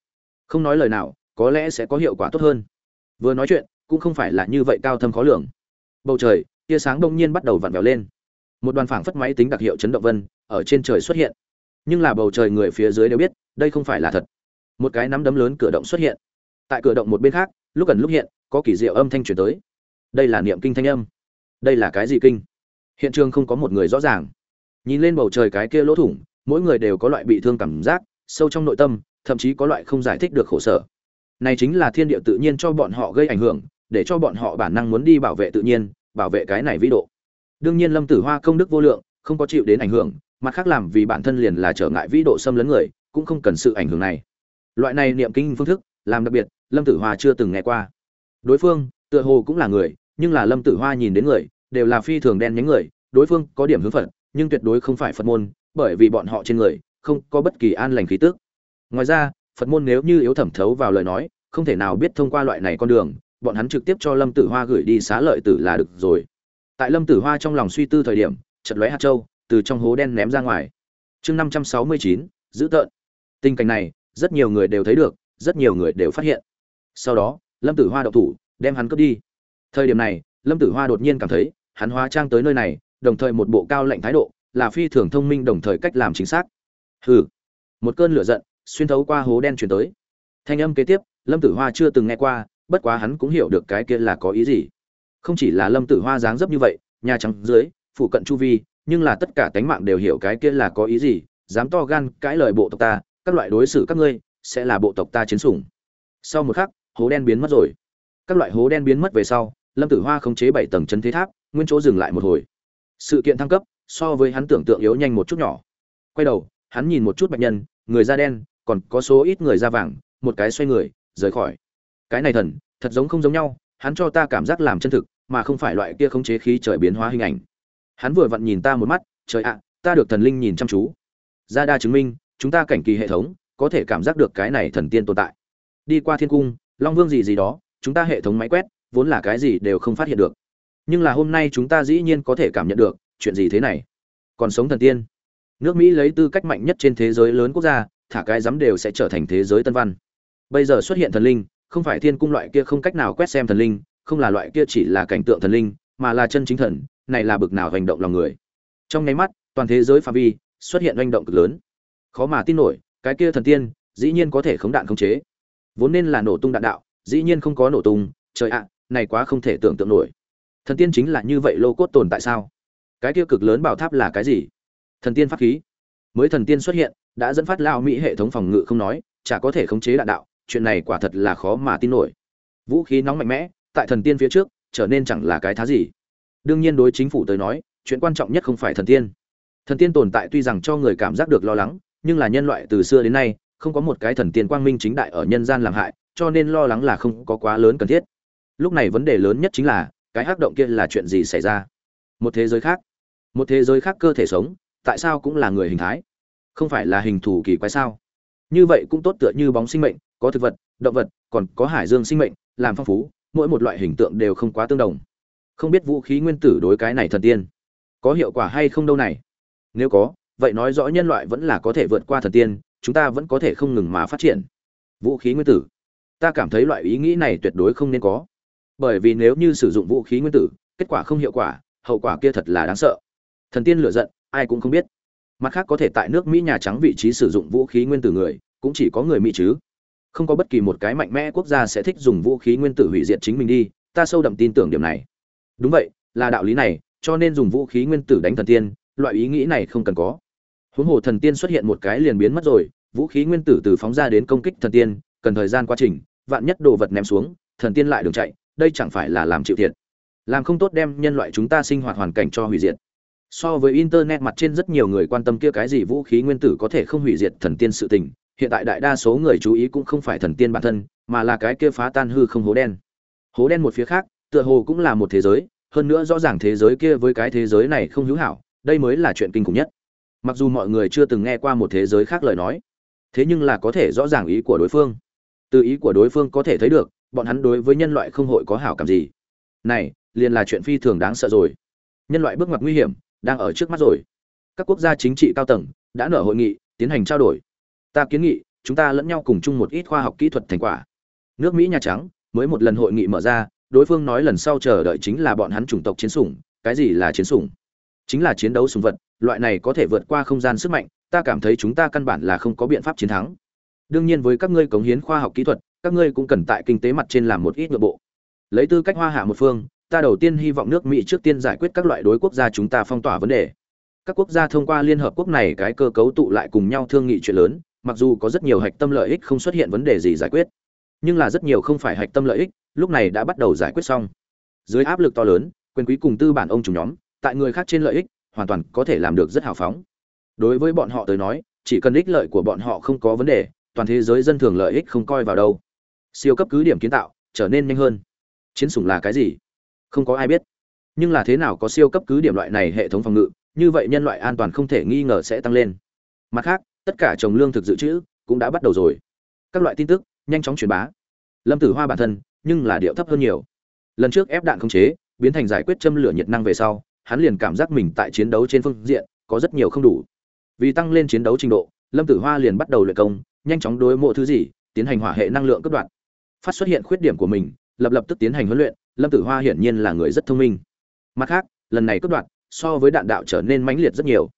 Không nói lời nào, có lẽ sẽ có hiệu quả tốt hơn. Vừa nói chuyện, cũng không phải là như vậy cao thâm khó lường. Bầu trời, tia sáng đông nhiên bắt đầu vặn vẹo lên. Một đoàn phảng phất máy tính đặc hiệu chấn động vân, ở trên trời xuất hiện. Nhưng là bầu trời người phía dưới đều biết, đây không phải là thật. Một cái nắm đấm lớn cửa động xuất hiện. Tại cửa động một bên khác, lúc gần lúc hiện, có kỳ diệu âm thanh truyền tới. Đây là niệm kinh thanh âm. Đây là cái gì kinh? Hiện trường không có một người rõ ràng. Nhìn lên bầu trời cái kia lỗ thủng mỗi người đều có loại bị thương cảm giác, sâu trong nội tâm, thậm chí có loại không giải thích được khổ sở. Này chính là thiên địa tự nhiên cho bọn họ gây ảnh hưởng, để cho bọn họ bản năng muốn đi bảo vệ tự nhiên, bảo vệ cái này vĩ độ. Đương nhiên lâm tử hoa công đức vô lượng, không có chịu đến ảnh hưởng, mặt khác làm vì bản thân liền là trở ngại vĩ độ xâm lấn người, cũng không cần sự ảnh hưởng này. Loại này niệm kinh phương thức, làm đặc biệt, lâm tử hoa chưa từng nghe qua. Đối phương, tựa hồ cũng là người, nhưng là lâm tử hoa nhìn đến người, đều là phi thường đen nhánh người, đối phương có điểm hướng phật, nhưng tuyệt đối không phải phật môn bởi vì bọn họ trên người không có bất kỳ an lành khí tức. Ngoài ra, phật môn nếu như yếu thẩm thấu vào lời nói, không thể nào biết thông qua loại này con đường, bọn hắn trực tiếp cho lâm tử hoa gửi đi xá lợi tử là được rồi. Tại lâm tử hoa trong lòng suy tư thời điểm, chợt lóe hạt châu, từ trong hố đen ném ra ngoài. Chương năm trăm sáu mươi chín giữ tợn. Tình cảnh này, rất nhiều người đều thấy được, rất nhiều người đều phát hiện. Sau đó, lâm tử hoa độc thủ, đem hắn cướp đi. Thời điểm này, lâm tử hoa đột nhiên cảm thấy, hắn hóa trang tới nơi này, đồng thời một bộ cao lạnh thái độ là phi thường thông minh đồng thời cách làm chính xác. Hừ. Một cơn lửa giận xuyên thấu qua hố đen chuyển tới. Thanh âm kế tiếp, lâm tử hoa chưa từng nghe qua, bất quá hắn cũng hiểu được cái kia là có ý gì. Không chỉ là lâm tử hoa dáng dấp như vậy, nhà trắng dưới phụ cận chu vi, nhưng là tất cả tánh mạng đều hiểu cái kia là có ý gì, dám to gan cãi lời bộ tộc ta, các loại đối xử các ngươi, sẽ là bộ tộc ta chiến sủng. Sau một khắc, hố đen biến mất rồi. Các loại hố đen biến mất về sau, lâm tử hoa khống chế bảy tầng chân thế tháp, nguyên chỗ dừng lại một hồi. Sự kiện thăng cấp so với hắn tưởng tượng yếu nhanh một chút nhỏ. Quay đầu, hắn nhìn một chút bệnh nhân, người da đen, còn có số ít người da vàng, một cái xoay người, rời khỏi. Cái này thần, thật giống không giống nhau, hắn cho ta cảm giác làm chân thực, mà không phải loại kia khống chế khí trời biến hóa hình ảnh. Hắn vừa vặn nhìn ta một mắt, trời ạ, ta được thần linh nhìn chăm chú. Ra đa chứng minh, chúng ta cảnh kỳ hệ thống, có thể cảm giác được cái này thần tiên tồn tại. Đi qua thiên cung, long vương gì gì đó, chúng ta hệ thống máy quét, vốn là cái gì đều không phát hiện được. Nhưng là hôm nay chúng ta dĩ nhiên có thể cảm nhận được chuyện gì thế này? Còn sống thần tiên. Nước mỹ lấy tư cách mạnh nhất trên thế giới lớn quốc gia, thả cái dám đều sẽ trở thành thế giới tân văn. Bây giờ xuất hiện thần linh, không phải thiên cung loại kia không cách nào quét xem thần linh, không là loại kia chỉ là cảnh tượng thần linh, mà là chân chính thần, này là bực nào hành động lòng người. Trong nháy mắt, toàn thế giới phạm vi xuất hiện hành động cực lớn. Khó mà tin nổi, cái kia thần tiên, dĩ nhiên có thể khống đạn khống chế. Vốn nên là nổ tung đạn đạo, dĩ nhiên không có nổ tung, trời ạ, này quá không thể tưởng tượng nổi. Thần tiên chính là như vậy lô cốt tồn tại sao? Cái kia cực lớn bảo tháp là cái gì? Thần tiên pháp khí. Mới thần tiên xuất hiện, đã dẫn phát lao mỹ hệ thống phòng ngự không nói, chả có thể khống chế đạn đạo, chuyện này quả thật là khó mà tin nổi. Vũ khí nóng mạnh mẽ, tại thần tiên phía trước, trở nên chẳng là cái thá gì. Đương nhiên đối chính phủ tới nói, chuyện quan trọng nhất không phải thần tiên. Thần tiên tồn tại tuy rằng cho người cảm giác được lo lắng, nhưng là nhân loại từ xưa đến nay, không có một cái thần tiên quang minh chính đại ở nhân gian làm hại, cho nên lo lắng là không có quá lớn cần thiết. Lúc này vấn đề lớn nhất chính là, cái hắc động kia là chuyện gì xảy ra? Một thế giới khác một thế giới khác cơ thể sống, tại sao cũng là người hình thái? Không phải là hình thù kỳ quái sao? Như vậy cũng tốt tựa như bóng sinh mệnh, có thực vật, động vật, còn có hải dương sinh mệnh, làm phong phú, mỗi một loại hình tượng đều không quá tương đồng. Không biết vũ khí nguyên tử đối cái này thần tiên có hiệu quả hay không đâu này? Nếu có, vậy nói rõ nhân loại vẫn là có thể vượt qua thần tiên, chúng ta vẫn có thể không ngừng mà phát triển. Vũ khí nguyên tử. Ta cảm thấy loại ý nghĩ này tuyệt đối không nên có. Bởi vì nếu như sử dụng vũ khí nguyên tử, kết quả không hiệu quả, hậu quả kia thật là đáng sợ thần tiên lựa giận, ai cũng không biết. Mặt khác có thể tại nước mỹ nhà trắng vị trí sử dụng vũ khí nguyên tử người, cũng chỉ có người mỹ chứ. Không có bất kỳ một cái mạnh mẽ quốc gia sẽ thích dùng vũ khí nguyên tử hủy diệt chính mình đi, ta sâu đậm tin tưởng điểm này. Đúng vậy, là đạo lý này, cho nên dùng vũ khí nguyên tử đánh thần tiên, loại ý nghĩ này không cần có. Huống hồ thần tiên xuất hiện một cái liền biến mất rồi, vũ khí nguyên tử từ phóng ra đến công kích thần tiên, cần thời gian quá trình, vạn nhất đồ vật ném xuống, thần tiên lại đường chạy, đây chẳng phải là làm chịu thiệt. Làm không tốt đem nhân loại chúng ta sinh hoạt hoàn cảnh cho hủy diệt so với internet mặt trên rất nhiều người quan tâm kia cái gì vũ khí nguyên tử có thể không hủy diệt thần tiên sự tình, hiện tại đại đa số người chú ý cũng không phải thần tiên bản thân, mà là cái kia phá tan hư không hố đen. Hố đen một phía khác, tựa hồ cũng là một thế giới, hơn nữa rõ ràng thế giới kia với cái thế giới này không hữu hảo, đây mới là chuyện kinh khủng nhất. Mặc dù mọi người chưa từng nghe qua một thế giới khác lời nói, thế nhưng là có thể rõ ràng ý của đối phương. Từ ý của đối phương có thể thấy được, bọn hắn đối với nhân loại không hội có hảo cảm gì. Này, liền là chuyện phi thường đáng sợ rồi. Nhân loại bước ngoặt nguy hiểm đang ở trước mắt rồi. Các quốc gia chính trị cao tầng đã nở hội nghị, tiến hành trao đổi. Ta kiến nghị, chúng ta lẫn nhau cùng chung một ít khoa học kỹ thuật thành quả. Nước mỹ nhà trắng mới một lần hội nghị mở ra, đối phương nói lần sau chờ đợi chính là bọn hắn chủng tộc chiến sủng, cái gì là chiến sủng? Chính là chiến đấu sùng vật, loại này có thể vượt qua không gian sức mạnh, ta cảm thấy chúng ta căn bản là không có biện pháp chiến thắng. Đương nhiên với các ngươi cống hiến khoa học kỹ thuật, các ngươi cũng cần tại kinh tế mặt trên làm một ít nội bộ. Lấy tư cách hoa hạ một phương ta đầu tiên hy vọng nước mỹ trước tiên giải quyết các loại đối quốc gia chúng ta phong tỏa vấn đề. Các quốc gia thông qua liên hợp quốc này cái cơ cấu tụ lại cùng nhau thương nghị chuyện lớn, mặc dù có rất nhiều hạch tâm lợi ích không xuất hiện vấn đề gì giải quyết, nhưng là rất nhiều không phải hạch tâm lợi ích, lúc này đã bắt đầu giải quyết xong. Dưới áp lực to lớn, quyền quý cùng tư bản ông chủ nhóm, tại người khác trên lợi ích, hoàn toàn có thể làm được rất hào phóng. Đối với bọn họ tới nói, chỉ cần ích lợi của bọn họ không có vấn đề, toàn thế giới dân thường lợi ích không coi vào đâu. Siêu cấp cứ điểm kiến tạo, trở nên nhanh hơn. Chiến sủng là cái gì? Không có ai biết. Nhưng là thế nào có siêu cấp cứ điểm loại này hệ thống phòng ngự, như vậy nhân loại an toàn không thể nghi ngờ sẽ tăng lên. Mặt khác, tất cả trồng lương thực dự trữ cũng đã bắt đầu rồi. Các loại tin tức, nhanh chóng truyền bá. Lâm tử hoa bản thân, nhưng là điệu thấp hơn nhiều. Lần trước ép đạn không chế, biến thành giải quyết châm lửa nhiệt năng về sau, hắn liền cảm giác mình tại chiến đấu trên phương diện có rất nhiều không đủ. Vì tăng lên chiến đấu trình độ, lâm tử hoa liền bắt đầu luyện công, nhanh chóng đối mộ thứ gì, tiến hành hỏa hệ năng lượng cấp đoạn. Phát xuất hiện khuyết điểm của mình, lập lập tức tiến hành huấn luyện lâm tử hoa hiển nhiên là người rất thông minh. Mặt khác lần này cướp đoạt so với đạn đạo trở nên mãnh liệt rất nhiều.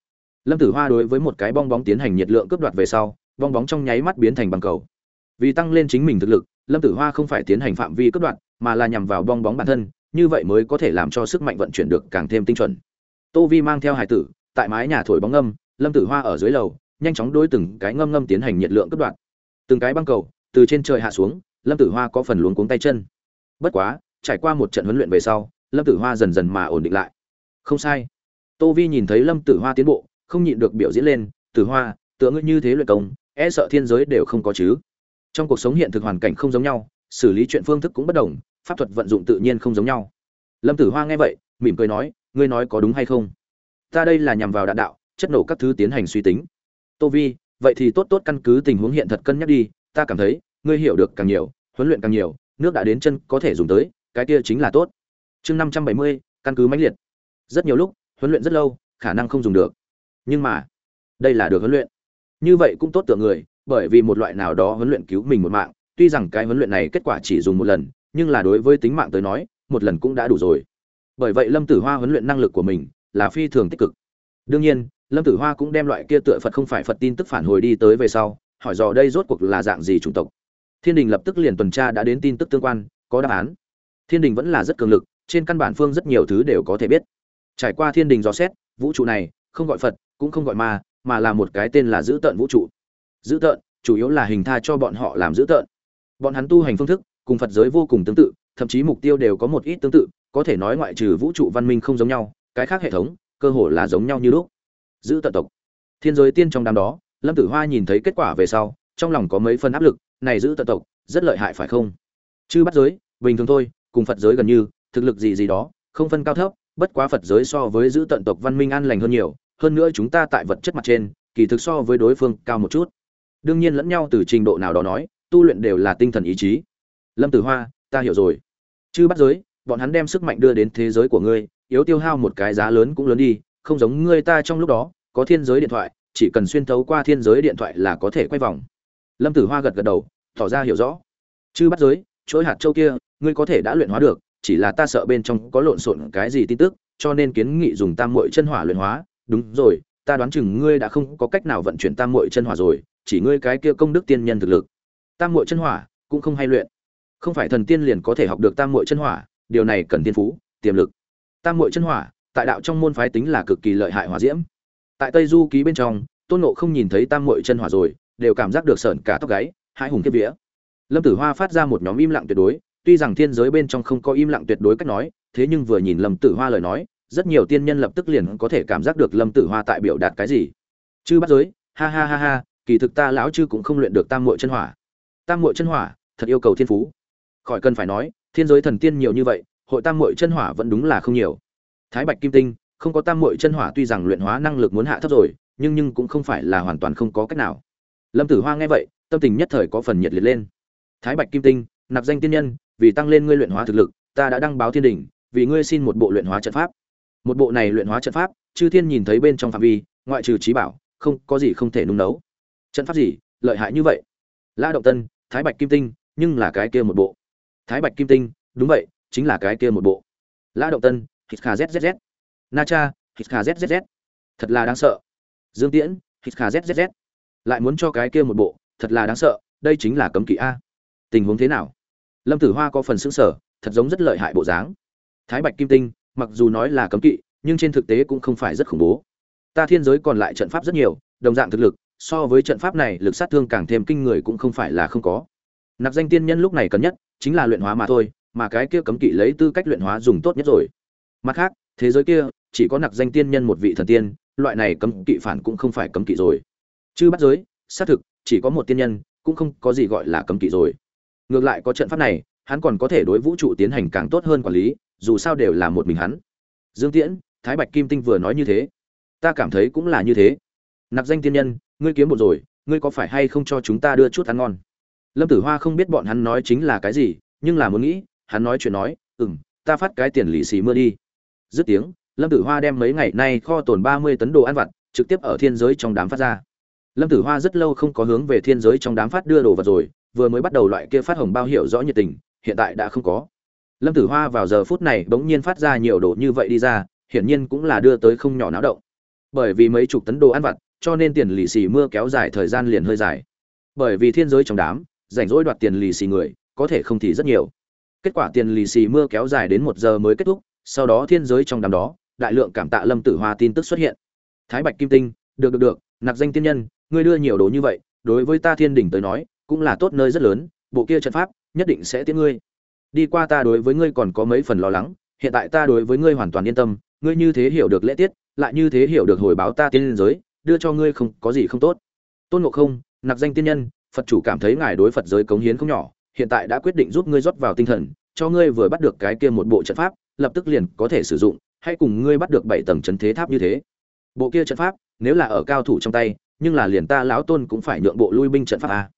Lâm tử hoa đối với một cái bong bóng tiến hành nhiệt lượng cướp đoạt về sau bong bóng trong nháy mắt biến thành bằng cầu. Vì tăng lên chính mình thực lực lâm tử hoa không phải tiến hành phạm vi cướp đoạt, mà là nhằm vào bong bóng bản thân như vậy mới có thể làm cho sức mạnh vận chuyển được càng thêm tinh chuẩn. Tô vi mang theo hải tử tại mái nhà thổi bóng ngâm lâm tử hoa ở dưới lầu nhanh chóng đôi từng cái ngâm ngâm tiến hành nhiệt lượng cướp đoạt. từng cái băng cầu từ trên trời hạ xuống lâm tử hoa có phần luống cuống tay chân. Bất quá trải qua một trận huấn luyện về sau, lâm tử hoa dần dần mà ổn định lại. Không sai. Tô vi nhìn thấy lâm tử hoa tiến bộ, không nhịn được biểu diễn lên, tử hoa, tựa ngươi như thế luyện công e sợ thiên giới đều không có chứ. Trong cuộc sống hiện thực hoàn cảnh không giống nhau, xử lý chuyện phương thức cũng bất đồng, pháp thuật vận dụng tự nhiên không giống nhau. Lâm tử hoa nghe vậy, mỉm cười nói, ngươi nói có đúng hay không? Ta đây là nhằm vào đạn đạo, chất nổ các thứ tiến hành suy tính. Tô vi, vậy thì tốt tốt căn cứ tình huống hiện thật cân nhắc đi, ta cảm thấy, ngươi hiểu được càng nhiều, huấn luyện càng nhiều, nước đã đến chân có thể dùng tới cái kia chính là tốt. Chương năm trăm bảy mươi, căn cứ mãnh liệt. Rất nhiều lúc, huấn luyện rất lâu, khả năng không dùng được. Nhưng mà, đây là được huấn luyện. Như vậy cũng tốt tượng người, bởi vì một loại nào đó huấn luyện cứu mình một mạng. Tuy rằng cái huấn luyện này kết quả chỉ dùng một lần, nhưng là đối với tính mạng tới nói, một lần cũng đã đủ rồi. Bởi vậy lâm tử hoa huấn luyện năng lực của mình là phi thường tích cực. Đương nhiên, lâm tử hoa cũng đem loại kia tựa phật không phải phật tin tức phản hồi đi tới về sau, hỏi dò đây rốt cuộc là dạng gì chủng tộc. Thiên đình lập tức liền tuần tra đã đến tin tức tương quan, có đáp án thiên đình vẫn là rất cường lực, trên căn bản phương rất nhiều thứ đều có thể biết. Trải qua thiên đình dò xét, vũ trụ này, không gọi phật, cũng không gọi ma, mà là một cái tên là giữ tợn vũ trụ. Giữ tợn, chủ yếu là hình tha cho bọn họ làm giữ tợn. Bọn hắn tu hành phương thức, cùng phật giới vô cùng tương tự, thậm chí mục tiêu đều có một ít tương tự, có thể nói ngoại trừ vũ trụ văn minh không giống nhau, cái khác hệ thống, cơ hồ là giống nhau như lúc. Giữ tận tộc. Thiên giới tiên trong đám đó, lâm tử hoa nhìn thấy kết quả về sau, trong lòng có mấy phần áp lực, này giữ tận tộc, rất lợi hại phải không? Chư bắt giới, bình thường thôi cùng phật giới gần như, thực lực gì gì đó, không phân cao thấp, bất quá phật giới so với giữ tận tộc văn minh an lành hơn nhiều, hơn nữa chúng ta tại vật chất mặt trên, kỳ thực so với đối phương cao một chút. Đương nhiên lẫn nhau từ trình độ nào đó nói, tu luyện đều là tinh thần ý chí. Lâm tử hoa, ta hiểu rồi. Chư bắt giới, bọn hắn đem sức mạnh đưa đến thế giới của ngươi, yếu tiêu hao một cái giá lớn cũng lớn đi, không giống ngươi ta trong lúc đó, có thiên giới điện thoại, chỉ cần xuyên thấu qua thiên giới điện thoại là có thể quay vòng. Lâm tử hoa gật gật đầu, tỏ ra hiểu rõ. Chư bắt giới chuỗi hạt châu kia, ngươi có thể đã luyện hóa được, chỉ là ta sợ bên trong có lộn xộn cái gì tin tức, cho nên kiến nghị dùng tam muội chân hỏa luyện hóa. Đúng rồi, ta đoán chừng ngươi đã không có cách nào vận chuyển tam muội chân hỏa rồi, chỉ ngươi cái kia công đức tiên nhân thực lực. Tam muội chân hỏa cũng không hay luyện. Không phải thần tiên liền có thể học được tam muội chân hỏa, điều này cần tiên phú, tiềm lực. Tam muội chân hỏa, tại đạo trong môn phái tính là cực kỳ lợi hại hỏa diễm. Tại tây du ký bên trong, tôn nộ không nhìn thấy tam muội chân hỏa rồi, đều cảm giác được sởn cả tóc gáy hai hùng kiếp vía lâm tử hoa phát ra một nhóm im lặng tuyệt đối, tuy rằng thiên giới bên trong không có im lặng tuyệt đối cách nói, thế nhưng vừa nhìn lâm tử hoa lời nói, rất nhiều tiên nhân lập tức liền có thể cảm giác được lâm tử hoa tại biểu đạt cái gì. Chư bắt giới, ha ha ha ha, kỳ thực ta lão chư cũng không luyện được tam muội chân hỏa. Tam muội chân hỏa, thật yêu cầu thiên phú. Khỏi cần phải nói, thiên giới thần tiên nhiều như vậy, hội tam muội chân hỏa vẫn đúng là không nhiều. Thái bạch kim tinh, không có tam muội chân hỏa tuy rằng luyện hóa năng lực muốn hạ thấp rồi, nhưng nhưng cũng không phải là hoàn toàn không có cách nào. Lâm tử hoa nghe vậy, tâm tình nhất thời có phần nhiệt liệt lên thái bạch kim tinh, nạp danh tiên nhân, vì tăng lên ngươi luyện hóa thực lực, ta đã đăng báo thiên đình vì ngươi xin một bộ luyện hóa trận pháp. Một bộ này luyện hóa trận pháp, chư thiên nhìn thấy bên trong phạm vi, ngoại trừ trí bảo, không, có gì không thể nung nấu. Trận pháp gì, lợi hại như vậy? La động tân, thái bạch kim tinh, nhưng là cái kia một bộ. Thái bạch kim tinh, đúng vậy, chính là cái kia một bộ. La động tân, hít kha zzz na cha, hít kha zzz thật là đáng sợ. Dương tiễn, hít kha zzz lại muốn cho cái kia một bộ, thật là đáng sợ, đây chính là cấm kỵ a tình huống thế nào? Lâm tử hoa có phần xứng sở thật giống rất lợi hại bộ dáng. Thái bạch kim tinh, mặc dù nói là cấm kỵ, nhưng trên thực tế cũng không phải rất khủng bố. Ta thiên giới còn lại trận pháp rất nhiều, đồng dạng thực lực, so với trận pháp này, lực sát thương càng thêm kinh người cũng không phải là không có. Nạp danh tiên nhân lúc này cần nhất, chính là luyện hóa mà thôi, mà cái kia cấm kỵ lấy tư cách luyện hóa dùng tốt nhất rồi. Mặt khác, thế giới kia, chỉ có nạp danh tiên nhân một vị thần tiên, loại này cấm kỵ phản cũng không phải cấm kỵ rồi. Chứ bắt giới, xác thực, chỉ có một tiên nhân, cũng không có gì gọi là cấm kỵ rồi ngược lại có trận pháp này, hắn còn có thể đối vũ trụ tiến hành càng tốt hơn quản lý, dù sao đều là một mình hắn. Dương tiễn, thái bạch kim tinh vừa nói như thế. Ta cảm thấy cũng là như thế. Nạp danh tiên nhân, ngươi kiếm một rồi, ngươi có phải hay không cho chúng ta đưa chút ăn ngon? Lâm tử hoa không biết bọn hắn nói chính là cái gì, nhưng là muốn nghĩ, hắn nói chuyện nói ừ m ta phát cái tiền lì xì mưa đi. Dứt tiếng, lâm tử hoa đem mấy ngày nay kho tồn ba mươi tấn đồ ăn vặt, trực tiếp ở thiên giới trong đám phát ra. Lâm tử hoa rất lâu không có hướng về thiên giới trong đám phát đưa đồ vật rồi vừa mới bắt đầu loại kia phát hồng bao hiểu rõ nhiệt tình, hiện tại đã không có. Lâm tử hoa vào giờ phút này bỗng nhiên phát ra nhiều đồ như vậy đi ra, hiển nhiên cũng là đưa tới không nhỏ náo động. Bởi vì mấy chục tấn đồ ăn vặt, cho nên tiền lì xì mưa kéo dài thời gian liền hơi dài. Bởi vì thiên giới trong đám, rảnh rỗi đoạt tiền lì xì người, có thể không thì rất nhiều. Kết quả tiền lì xì mưa kéo dài đến một giờ mới kết thúc, sau đó thiên giới trong đám đó, đại lượng cảm tạ lâm tử hoa tin tức xuất hiện. Thái bạch kim tinh, được được được, nạp danh tiên nhân, ngươi đưa nhiều đồ như vậy, đối với ta thiên đỉnh tới nói cũng là tốt nơi rất lớn, bộ kia trận pháp nhất định sẽ tiễn ngươi. Đi qua ta đối với ngươi còn có mấy phần lo lắng, hiện tại ta đối với ngươi hoàn toàn yên tâm, ngươi như thế hiểu được lễ tiết, lại như thế hiểu được hồi báo ta tiên giới, đưa cho ngươi không có gì không tốt. Tôn ngộ không, nạp danh tiên nhân, phật chủ cảm thấy ngài đối phật giới cống hiến không nhỏ, hiện tại đã quyết định giúp ngươi rót vào tinh thần, cho ngươi vừa bắt được cái kia một bộ trận pháp, lập tức liền có thể sử dụng hay cùng ngươi bắt được bảy tầng chấn thế tháp như thế. Bộ kia trận pháp, nếu là ở cao thủ trong tay, nhưng là liền ta lão tôn cũng phải nhượng bộ lui binh trận pháp a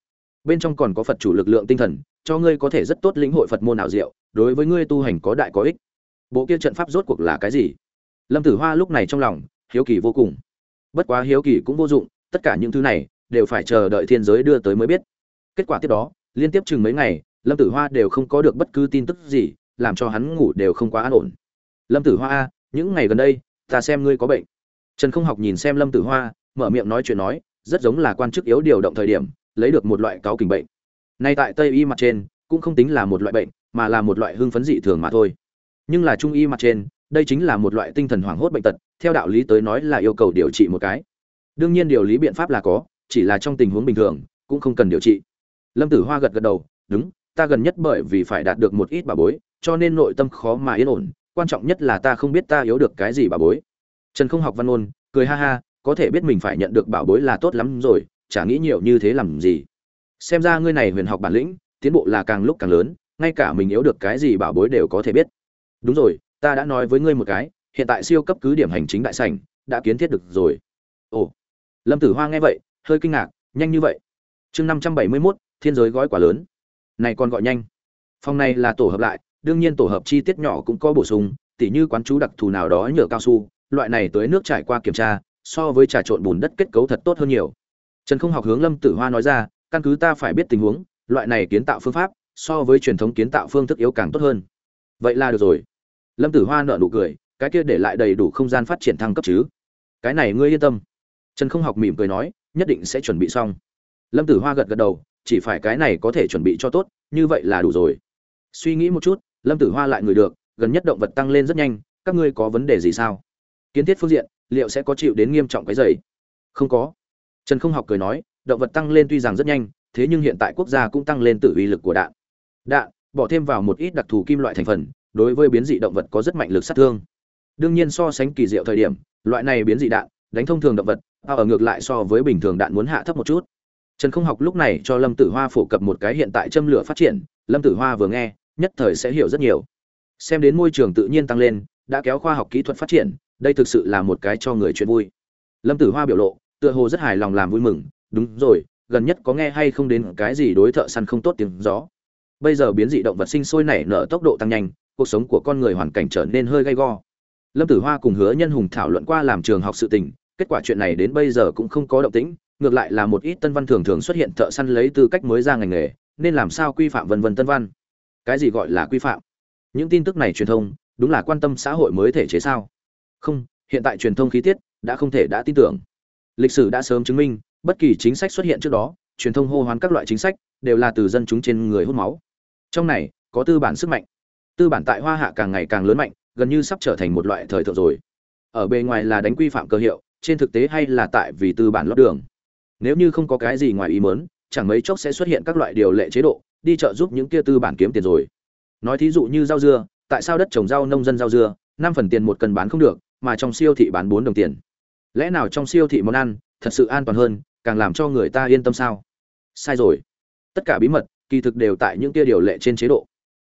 bên trong còn có phật chủ lực lượng tinh thần, cho ngươi có thể rất tốt lĩnh hội phật môn nào diệu, đối với ngươi tu hành có đại có ích. Bộ kia trận pháp rốt cuộc là cái gì? Lâm tử hoa lúc này trong lòng, hiếu kỳ vô cùng. Bất quá hiếu kỳ cũng vô dụng, tất cả những thứ này đều phải chờ đợi thiên giới đưa tới mới biết. Kết quả tiếp đó, liên tiếp chừng mấy ngày, lâm tử hoa đều không có được bất cứ tin tức gì, làm cho hắn ngủ đều không quá an ổn. Lâm tử hoa a những ngày gần đây, ta xem ngươi có bệnh. Trần không học nhìn xem lâm tử hoa, mở miệng nói chuyện nói, rất giống là quan chức yếu điều động thời điểm lấy được một loại cáo kình bệnh. Nay tại tây y mặt trên, cũng không tính là một loại bệnh, mà là một loại hưng phấn dị thường mà thôi. Nhưng là trung y mặt trên, đây chính là một loại tinh thần hoảng hốt bệnh tật, theo đạo lý tới nói là yêu cầu điều trị một cái. Đương nhiên điều lý biện pháp là có, chỉ là trong tình huống bình thường, cũng không cần điều trị. Lâm tử hoa gật gật đầu, đúng, ta gần nhất bởi vì phải đạt được một ít bà bối, cho nên nội tâm khó mà yên ổn, quan trọng nhất là ta không biết ta yếu được cái gì bà bối. Trần không học văn ôn cười ha ha, có thể biết mình phải nhận được bảo bối là tốt lắm rồi chả nghĩ nhiều như thế làm gì. Xem ra ngươi này huyền học bản lĩnh, tiến bộ là càng lúc càng lớn, ngay cả mình yếu được cái gì bảo bối đều có thể biết. Đúng rồi, ta đã nói với ngươi một cái, hiện tại siêu cấp cứ điểm hành chính đại sảnh, đã kiến thiết được rồi. Ồ, lâm tử hoa nghe vậy, hơi kinh ngạc, nhanh như vậy. Chương năm trăm bảy mươi mốt, thiên giới gói quả lớn. Này còn gọi nhanh. Phòng này là tổ hợp lại, đương nhiên tổ hợp chi tiết nhỏ cũng có bổ sung, tỉ như quán chú đặc thù nào đó nhựa cao su, loại này tới nước trải qua kiểm tra, so với trà trộn bùn đất kết cấu thật tốt hơn nhiều trần không học hướng lâm tử hoa nói ra, căn cứ ta phải biết tình huống, loại này kiến tạo phương pháp so với truyền thống kiến tạo phương thức yếu càng tốt hơn. Vậy là được rồi. Lâm tử hoa nợ nụ cười, cái kia để lại đầy đủ không gian phát triển thăng cấp chứ? Cái này ngươi yên tâm. Trần không học mỉm cười nói, nhất định sẽ chuẩn bị xong. Lâm tử hoa gật gật đầu, chỉ phải cái này có thể chuẩn bị cho tốt, như vậy là đủ rồi. Suy nghĩ một chút, lâm tử hoa lại người được, gần nhất động vật tăng lên rất nhanh, các ngươi có vấn đề gì sao? Kiến thiết phương diện, liệu sẽ có chịu đến nghiêm trọng cái dày? Không có trần không học cười nói, động vật tăng lên tuy rằng rất nhanh, thế nhưng hiện tại quốc gia cũng tăng lên tự uy lực của đạn. Đạn, bỏ thêm vào một ít đặc thù kim loại thành phần, đối với biến dị động vật có rất mạnh lực sát thương. Đương nhiên so sánh kỳ diệu thời điểm, loại này biến dị đạn, đánh thông thường động vật à, ở ngược lại so với bình thường đạn muốn hạ thấp một chút. Trần không học lúc này cho lâm tử hoa phổ cập một cái hiện tại châm lửa phát triển, lâm tử hoa vừa nghe, nhất thời sẽ hiểu rất nhiều. Xem đến môi trường tự nhiên tăng lên, đã kéo khoa học kỹ thuật phát triển, đây thực sự là một cái cho người chuyện vui. Lâm tử hoa biểu lộ tựa hồ rất hài lòng làm vui mừng, đúng rồi, gần nhất có nghe hay không đến cái gì đối thợ săn không tốt tiếng gió? Bây giờ biến dị động vật sinh sôi nảy nở tốc độ tăng nhanh, cuộc sống của con người hoàn cảnh trở nên hơi gay go. Lâm tử hoa cùng hứa nhân hùng thảo luận qua làm trường học sự tình, kết quả chuyện này đến bây giờ cũng không có động tĩnh, ngược lại là một ít tân văn thường thường xuất hiện thợ săn lấy tư cách mới ra ngành nghề, nên làm sao quy phạm vân vân tân văn? Cái gì gọi là quy phạm? Những tin tức này truyền thông, đúng là quan tâm xã hội mới thể chế sao? Không, hiện tại truyền thông khí tiết đã không thể đã tin tưởng lịch sử đã sớm chứng minh, bất kỳ chính sách xuất hiện trước đó, truyền thông hô hoán các loại chính sách đều là từ dân chúng trên người hút máu. Trong này, có tư bản sức mạnh. Tư bản tại hoa hạ càng ngày càng lớn mạnh, gần như sắp trở thành một loại thời thượng rồi. Ở bề ngoài là đánh quy phạm cơ hiệu, trên thực tế hay là tại vì tư bản lót đường. Nếu như không có cái gì ngoài ý mớn chẳng mấy chốc sẽ xuất hiện các loại điều lệ chế độ, đi chợ giúp những kia tư bản kiếm tiền rồi. Nói thí dụ như rau dưa, tại sao đất trồng rau nông dân rau dưa, năm phần tiền một cân bán không được, mà trong siêu thị bán bốn đồng tiền? Lẽ nào trong siêu thị món ăn thật sự an toàn hơn, càng làm cho người ta yên tâm sao? Sai rồi. Tất cả bí mật, kỳ thực đều tại những kia điều lệ trên chế độ.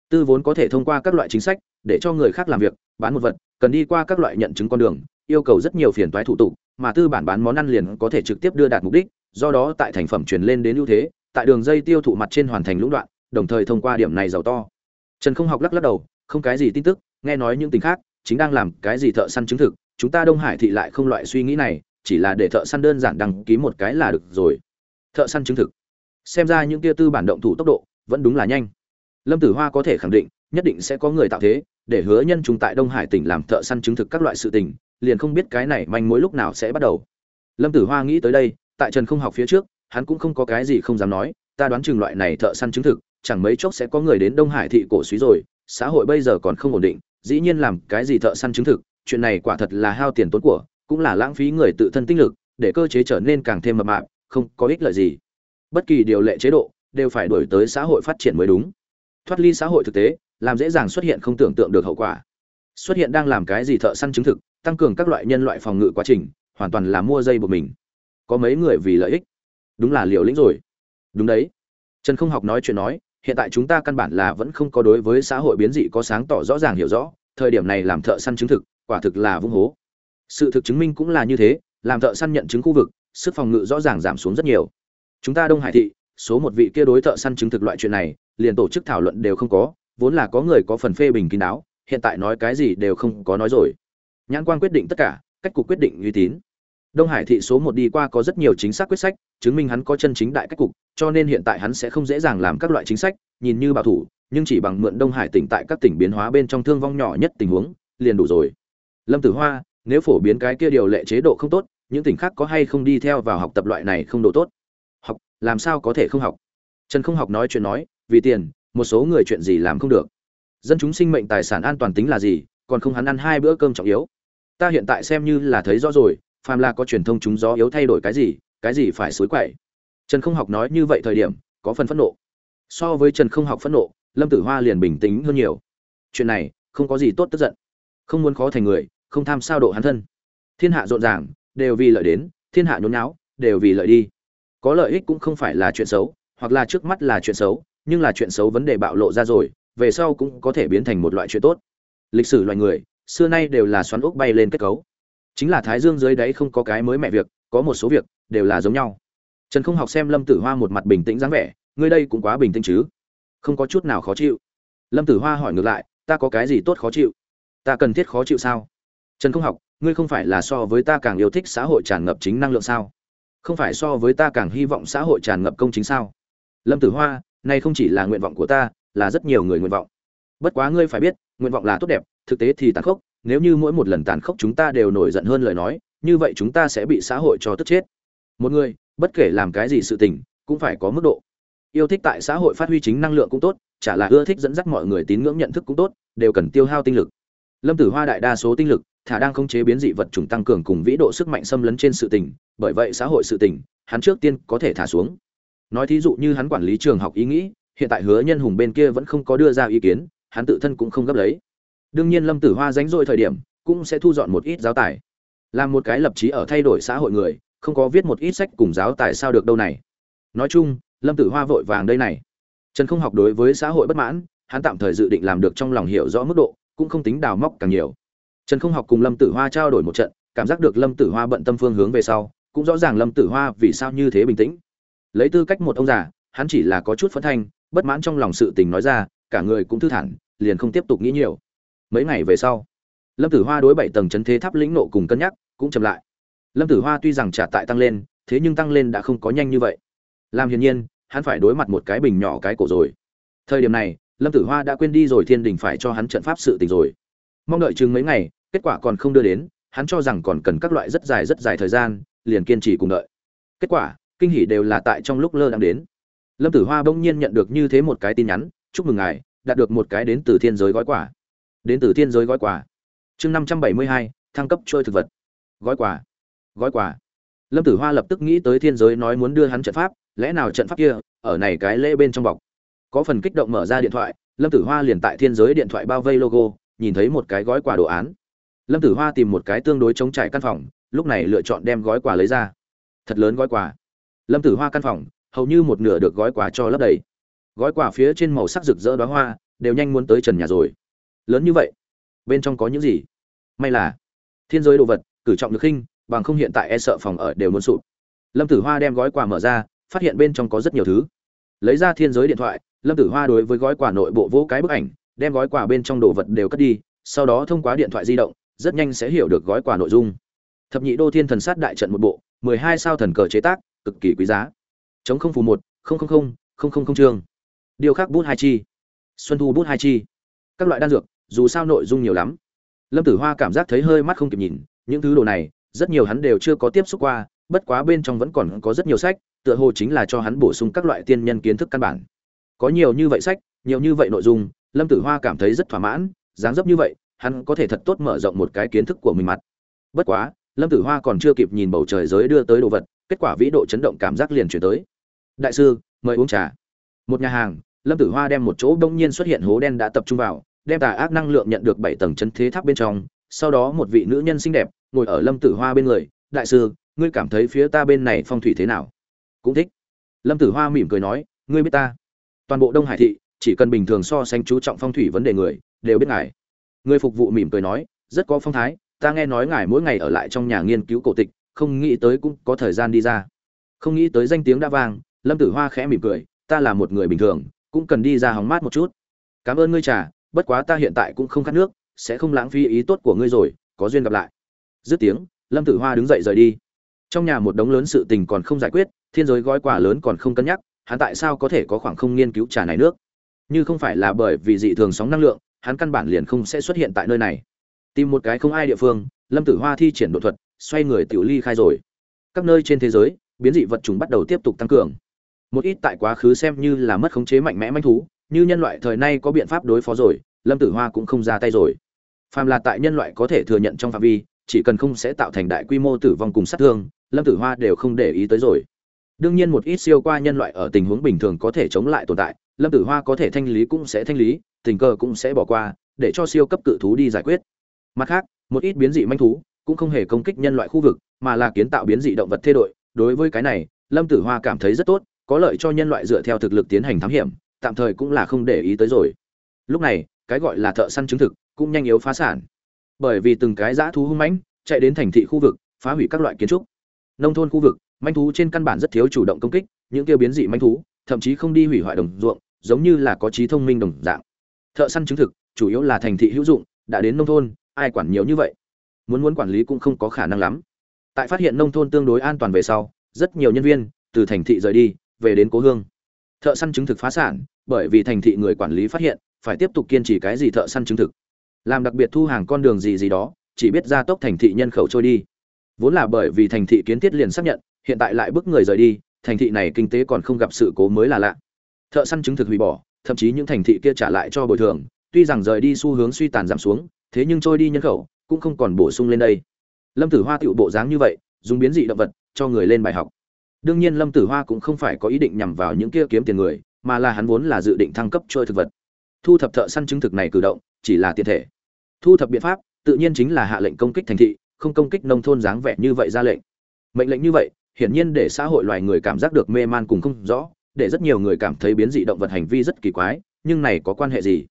Tư vốn có thể thông qua các loại chính sách để cho người khác làm việc, bán một vật, cần đi qua các loại nhận chứng con đường, yêu cầu rất nhiều phiền toái thủ tục, mà tư bản bán món ăn liền có thể trực tiếp đưa đạt mục đích, do đó tại thành phẩm truyền lên đến ưu thế, tại đường dây tiêu thụ mặt trên hoàn thành lũng đoạn, đồng thời thông qua điểm này giàu to. Trần không học lắc lắc đầu, không cái gì tin tức, nghe nói những tình khác chính đang làm cái gì thợ săn chứng thực chúng ta đông hải thị lại không loại suy nghĩ này, chỉ là để thợ săn đơn giản đăng ký một cái là được rồi. Thợ săn chứng thực. Xem ra những kia tư bản động thủ tốc độ vẫn đúng là nhanh. Lâm tử hoa có thể khẳng định, nhất định sẽ có người tạo thế, để hứa nhân chúng tại đông hải tỉnh làm thợ săn chứng thực các loại sự tình, liền không biết cái này manh mối lúc nào sẽ bắt đầu. Lâm tử hoa nghĩ tới đây, tại trần không học phía trước, hắn cũng không có cái gì không dám nói, ta đoán chừng loại này thợ săn chứng thực, chẳng mấy chốc sẽ có người đến đông hải thị cổ suý rồi, xã hội bây giờ còn không ổn định, dĩ nhiên làm cái gì thợ săn chứng thực chuyện này quả thật là hao tiền tốn của, cũng là lãng phí người tự thân tinh lực, để cơ chế trở nên càng thêm mập mạp, không có ích lợi gì. Bất kỳ điều lệ chế độ, đều phải đổi tới xã hội phát triển mới đúng. Thoát ly xã hội thực tế, làm dễ dàng xuất hiện không tưởng tượng được hậu quả. Xuất hiện đang làm cái gì thợ săn chứng thực, tăng cường các loại nhân loại phòng ngự quá trình, hoàn toàn là mua dây buộc mình. Có mấy người vì lợi ích? Đúng là liều lĩnh rồi. Đúng đấy. Trần không học nói chuyện nói, hiện tại chúng ta căn bản là vẫn không có đối với xã hội biến dị có sáng tỏ rõ ràng hiểu rõ, thời điểm này làm thợ săn chứng thực quả thực là vung hố. Sự thực chứng minh cũng là như thế, làm thợ săn nhận chứng khu vực, sức phòng ngự rõ ràng giảm xuống rất nhiều. Chúng ta đông hải thị, số một vị kia đối thợ săn chứng thực loại chuyện này, liền tổ chức thảo luận đều không có, vốn là có người có phần phê bình kín đáo, hiện tại nói cái gì đều không có nói rồi. Nhãn quan quyết định tất cả, cách cục quyết định uy tín. Đông hải thị số một đi qua có rất nhiều chính xác quyết sách, chứng minh hắn có chân chính đại cách cục, cho nên hiện tại hắn sẽ không dễ dàng làm các loại chính sách, nhìn như bảo thủ, nhưng chỉ bằng mượn đông hải tỉnh tại các tỉnh biến hóa bên trong thương vong nhỏ nhất tình huống, liền đủ rồi lâm tử hoa, nếu phổ biến cái kia điều lệ chế độ không tốt, những tỉnh khác có hay không đi theo vào học tập loại này không độ tốt? Học, làm sao có thể không học? Trần không học nói chuyện nói, vì tiền, một số người chuyện gì làm không được? Dân chúng sinh mệnh tài sản an toàn tính là gì, còn không hắn ăn hai bữa cơm trọng yếu? Ta hiện tại xem như là thấy rõ rồi, phàm là có truyền thông chúng gió yếu thay đổi cái gì cái gì phải xối quậy? Trần không học nói như vậy thời điểm, có phần phẫn nộ. So với trần không học phẫn nộ, lâm tử hoa liền bình tĩnh hơn nhiều. Chuyện này, không có gì tốt tức giận. Không muốn khó thành người không tham sao độ hắn thân. Thiên hạ rộn ràng, đều vì lợi đến, thiên hạ nhốn nháo, đều vì lợi đi. Có lợi ích cũng không phải là chuyện xấu, hoặc là trước mắt là chuyện xấu, nhưng là chuyện xấu vấn đề bạo lộ ra rồi, về sau cũng có thể biến thành một loại chuyện tốt. Lịch sử loài người, xưa nay đều là xoắn ốc bay lên kết cấu. Chính là thái dương dưới đáy không có cái mới mẹ việc, có một số việc, đều là giống nhau. Trần không học xem lâm tử hoa một mặt bình tĩnh dáng vẻ, ngươi đây cũng quá bình tĩnh chứ? Không có chút nào khó chịu. Lâm tử hoa hỏi ngược lại, ta có cái gì tốt khó chịu? Ta cần thiết khó chịu sao? Trần không học, ngươi không phải là so với ta càng yêu thích xã hội tràn ngập chính năng lượng sao? Không phải so với ta càng hy vọng xã hội tràn ngập công chính sao? Lâm tử hoa, này không chỉ là nguyện vọng của ta, là rất nhiều người nguyện vọng. Bất quá ngươi phải biết, nguyện vọng là tốt đẹp, thực tế thì tàn khốc, nếu như mỗi một lần tàn khốc chúng ta đều nổi giận hơn lời nói, như vậy chúng ta sẽ bị xã hội cho tức chết. Một người, bất kể làm cái gì sự tình, cũng phải có mức độ. Yêu thích tại xã hội phát huy chính năng lượng cũng tốt, chả là ưa thích dẫn dắt mọi người tín ngưỡng nhận thức cũng tốt, đều cần tiêu hao tinh lực. Lâm tử hoa đại đa số tinh lực thả đang không chế biến dị vật chủng tăng cường cùng vĩ độ sức mạnh xâm lấn trên sự tình, bởi vậy xã hội sự tình, hắn trước tiên có thể thả xuống. Nói thí dụ như hắn quản lý trường học ý nghĩ, hiện tại hứa nhân hùng bên kia vẫn không có đưa ra ý kiến, hắn tự thân cũng không gấp lấy. Đương nhiên lâm tử hoa rảnh rỗi thời điểm, cũng sẽ thu dọn một ít giáo tài. Làm một cái lập chí ở thay đổi xã hội người, không có viết một ít sách cùng giáo tài sao được đâu này. Nói chung, lâm tử hoa vội vàng đây này. Trần không học đối với xã hội bất mãn, hắn tạm thời dự định làm được trong lòng hiểu rõ mức độ, cũng không tính đào móc càng nhiều trần không học cùng lâm tử hoa trao đổi một trận, cảm giác được lâm tử hoa bận tâm phương hướng về sau, cũng rõ ràng lâm tử hoa vì sao như thế bình tĩnh. Lấy tư cách một ông già, hắn chỉ là có chút phẫn thanh, bất mãn trong lòng sự tình nói ra, cả người cũng thư thản, liền không tiếp tục nghĩ nhiều. Mấy ngày về sau, lâm tử hoa đối bảy tầng chấn thế tháp lĩnh nộ cùng cân nhắc cũng chậm lại. Lâm tử hoa tuy rằng trả tại tăng lên, thế nhưng tăng lên đã không có nhanh như vậy. Làm hiển nhiên, hắn phải đối mặt một cái bình nhỏ cái cổ rồi. Thời điểm này, lâm tử hoa đã quên đi rồi thiên đình phải cho hắn trận pháp sự tình rồi. Mong đợi chừng mấy ngày kết quả còn không đưa đến, hắn cho rằng còn cần các loại rất dài rất dài thời gian, liền kiên trì cùng đợi. Kết quả, kinh hỉ đều là tại trong lúc lơ đang đến. Lâm tử hoa bỗng nhiên nhận được như thế một cái tin nhắn, chúc mừng ngài, đạt được một cái đến từ thiên giới gói quà. Đến từ thiên giới gói quà. Chương năm trăm bảy mươi hai, thăng cấp trôi thực vật. Gói quà. Gói quà. Lâm tử hoa lập tức nghĩ tới thiên giới nói muốn đưa hắn trận pháp, lẽ nào trận pháp kia, ở này cái lễ bên trong bọc. Có phần kích động mở ra điện thoại, lâm tử hoa liền tại thiên giới điện thoại bao vây logo, nhìn thấy một cái gói quà đồ án lâm tử hoa tìm một cái tương đối chống trải căn phòng, lúc này lựa chọn đem gói quà lấy ra. Thật lớn gói quà. Lâm tử hoa căn phòng, hầu như một nửa được gói quà cho lấp đầy. Gói quà phía trên màu sắc rực rỡ đoá hoa, đều nhanh muốn tới trần nhà rồi. Lớn như vậy? Bên trong có những gì? May là, thiên giới đồ vật, cử trọng được khinh, bằng không hiện tại e sợ phòng ở đều muốn sụp. Lâm tử hoa đem gói quà mở ra, phát hiện bên trong có rất nhiều thứ. Lấy ra thiên giới điện thoại, lâm tử hoa đối với gói quà nội bộ vỗ cái bức ảnh, đem gói quà bên trong đồ vật đều cất đi, sau đó thông qua điện thoại di động rất nhanh sẽ hiểu được gói quà nội dung. Thập nhị đô thiên thần sát đại trận một bộ, mười hai sao thần cờ chế tác, cực kỳ quý giá. Chống không phù một, không không không không không không chương. Điều khác bút hai chi. Xuân thu bút hai chi. Các loại đan dược, dù sao nội dung nhiều lắm. Lâm tử hoa cảm giác thấy hơi mắt không kịp nhìn, những thứ đồ này, rất nhiều hắn đều chưa có tiếp xúc qua, bất quá bên trong vẫn còn có rất nhiều sách, tựa hồ chính là cho hắn bổ sung các loại tiên nhân kiến thức căn bản. Có nhiều như vậy sách, nhiều như vậy nội dung, lâm tử hoa cảm thấy rất thỏa mãn, dáng dấp như vậy hắn có thể thật tốt mở rộng một cái kiến thức của mình mặt. Bất quá, lâm tử hoa còn chưa kịp nhìn bầu trời giới đưa tới đồ vật, kết quả vĩ độ chấn động cảm giác liền chuyển tới. Đại sư, mời uống trà. Một nhà hàng, lâm tử hoa đem một chỗ đông nhiên xuất hiện hố đen đã tập trung vào, đem tà ác năng lượng nhận được bảy tầng chấn thế tháp bên trong. Sau đó một vị nữ nhân xinh đẹp ngồi ở lâm tử hoa bên người, đại sư, ngươi cảm thấy phía ta bên này phong thủy thế nào? Cũng thích. Lâm tử hoa mỉm cười nói, ngươi biết ta. Toàn bộ đông hải thị, chỉ cần bình thường so sánh chú trọng phong thủy vấn đề người, đều biết ngài người phục vụ mỉm cười nói, rất có phong thái, ta nghe nói ngài mỗi ngày ở lại trong nhà nghiên cứu cổ tịch, không nghĩ tới cũng có thời gian đi ra. Không nghĩ tới danh tiếng đã vang, lâm tử hoa khẽ mỉm cười, ta là một người bình thường, cũng cần đi ra hóng mát một chút. Cảm ơn ngươi trà, bất quá ta hiện tại cũng không khát nước, sẽ không lãng phí ý tốt của ngươi rồi, có duyên gặp lại. Dứt tiếng, lâm tử hoa đứng dậy rời đi. Trong nhà một đống lớn sự tình còn không giải quyết, thiên giới gói quà lớn còn không cân nhắc, hắn tại sao có thể có khoảng không nghiên cứu trà này nước? Như không phải là bởi vì dị thường sóng năng lượng hắn căn bản liền không sẽ xuất hiện tại nơi này. Tìm một cái không ai địa phương, lâm tử hoa thi triển độ thuật, xoay người tiểu ly khai rồi. Các nơi trên thế giới, biến dị vật chúng bắt đầu tiếp tục tăng cường. Một ít tại quá khứ xem như là mất khống chế mạnh mẽ manh thú, như nhân loại thời nay có biện pháp đối phó rồi, lâm tử hoa cũng không ra tay rồi. Phàm là tại nhân loại có thể thừa nhận trong phạm vi, chỉ cần không sẽ tạo thành đại quy mô tử vong cùng sát thương, lâm tử hoa đều không để ý tới rồi. Đương nhiên một ít siêu qua nhân loại ở tình huống bình thường có thể chống lại tồn tại lâm tử hoa có thể thanh lý cũng sẽ thanh lý, tình cờ cũng sẽ bỏ qua, để cho siêu cấp cự thú đi giải quyết. Mặt khác, một ít biến dị manh thú cũng không hề công kích nhân loại khu vực, mà là kiến tạo biến dị động vật thay đổi đối với cái này, lâm tử hoa cảm thấy rất tốt, có lợi cho nhân loại dựa theo thực lực tiến hành thám hiểm, tạm thời cũng là không để ý tới rồi. Lúc này, cái gọi là thợ săn chứng thực cũng nhanh yếu phá sản. Bởi vì từng cái dã thú hung mãnh, chạy đến thành thị khu vực, phá hủy các loại kiến trúc. Nông thôn khu vực, manh thú trên căn bản rất thiếu chủ động công kích, những tiêu biến dị manh thú thậm chí không đi hủy hoại đồng ruộng giống như là có trí thông minh đồng dạng. Thợ săn chứng thực, chủ yếu là thành thị hữu dụng, đã đến nông thôn, ai quản nhiều như vậy? Muốn muốn quản lý cũng không có khả năng lắm. Tại phát hiện nông thôn tương đối an toàn về sau, rất nhiều nhân viên, từ thành thị rời đi, về đến cố hương. Thợ săn chứng thực phá sản, bởi vì thành thị người quản lý phát hiện, phải tiếp tục kiên trì cái gì thợ săn chứng thực. Làm đặc biệt thu hàng con đường gì gì đó, chỉ biết ra tốc thành thị nhân khẩu trôi đi. Vốn là bởi vì thành thị kiến thiết liền xác nhận, hiện tại lại bức người rời đi, thành thị này kinh tế còn không gặp sự cố mới là lạ thợ săn chứng thực hủy bỏ, thậm chí những thành thị kia trả lại cho bồi thường, tuy rằng rời đi xu hướng suy tàn giảm xuống, thế nhưng trôi đi nhân khẩu, cũng không còn bổ sung lên đây. Lâm tử hoa tựu bộ dáng như vậy, dùng biến dị động vật cho người lên bài học. Đương nhiên lâm tử hoa cũng không phải có ý định nhằm vào những kia kiếm tiền người, mà là hắn vốn là dự định thăng cấp trôi thực vật. Thu thập thợ săn chứng thực này cử động, chỉ là tiền thể. Thu thập biện pháp, tự nhiên chính là hạ lệnh công kích thành thị, không công kích nông thôn dáng vẻ như vậy ra lệnh. Mệnh lệnh như vậy, hiển nhiên để xã hội loài người cảm giác được mê man cùng không rõ để rất nhiều người cảm thấy biến dị động vật hành vi rất kỳ quái, nhưng này có quan hệ gì?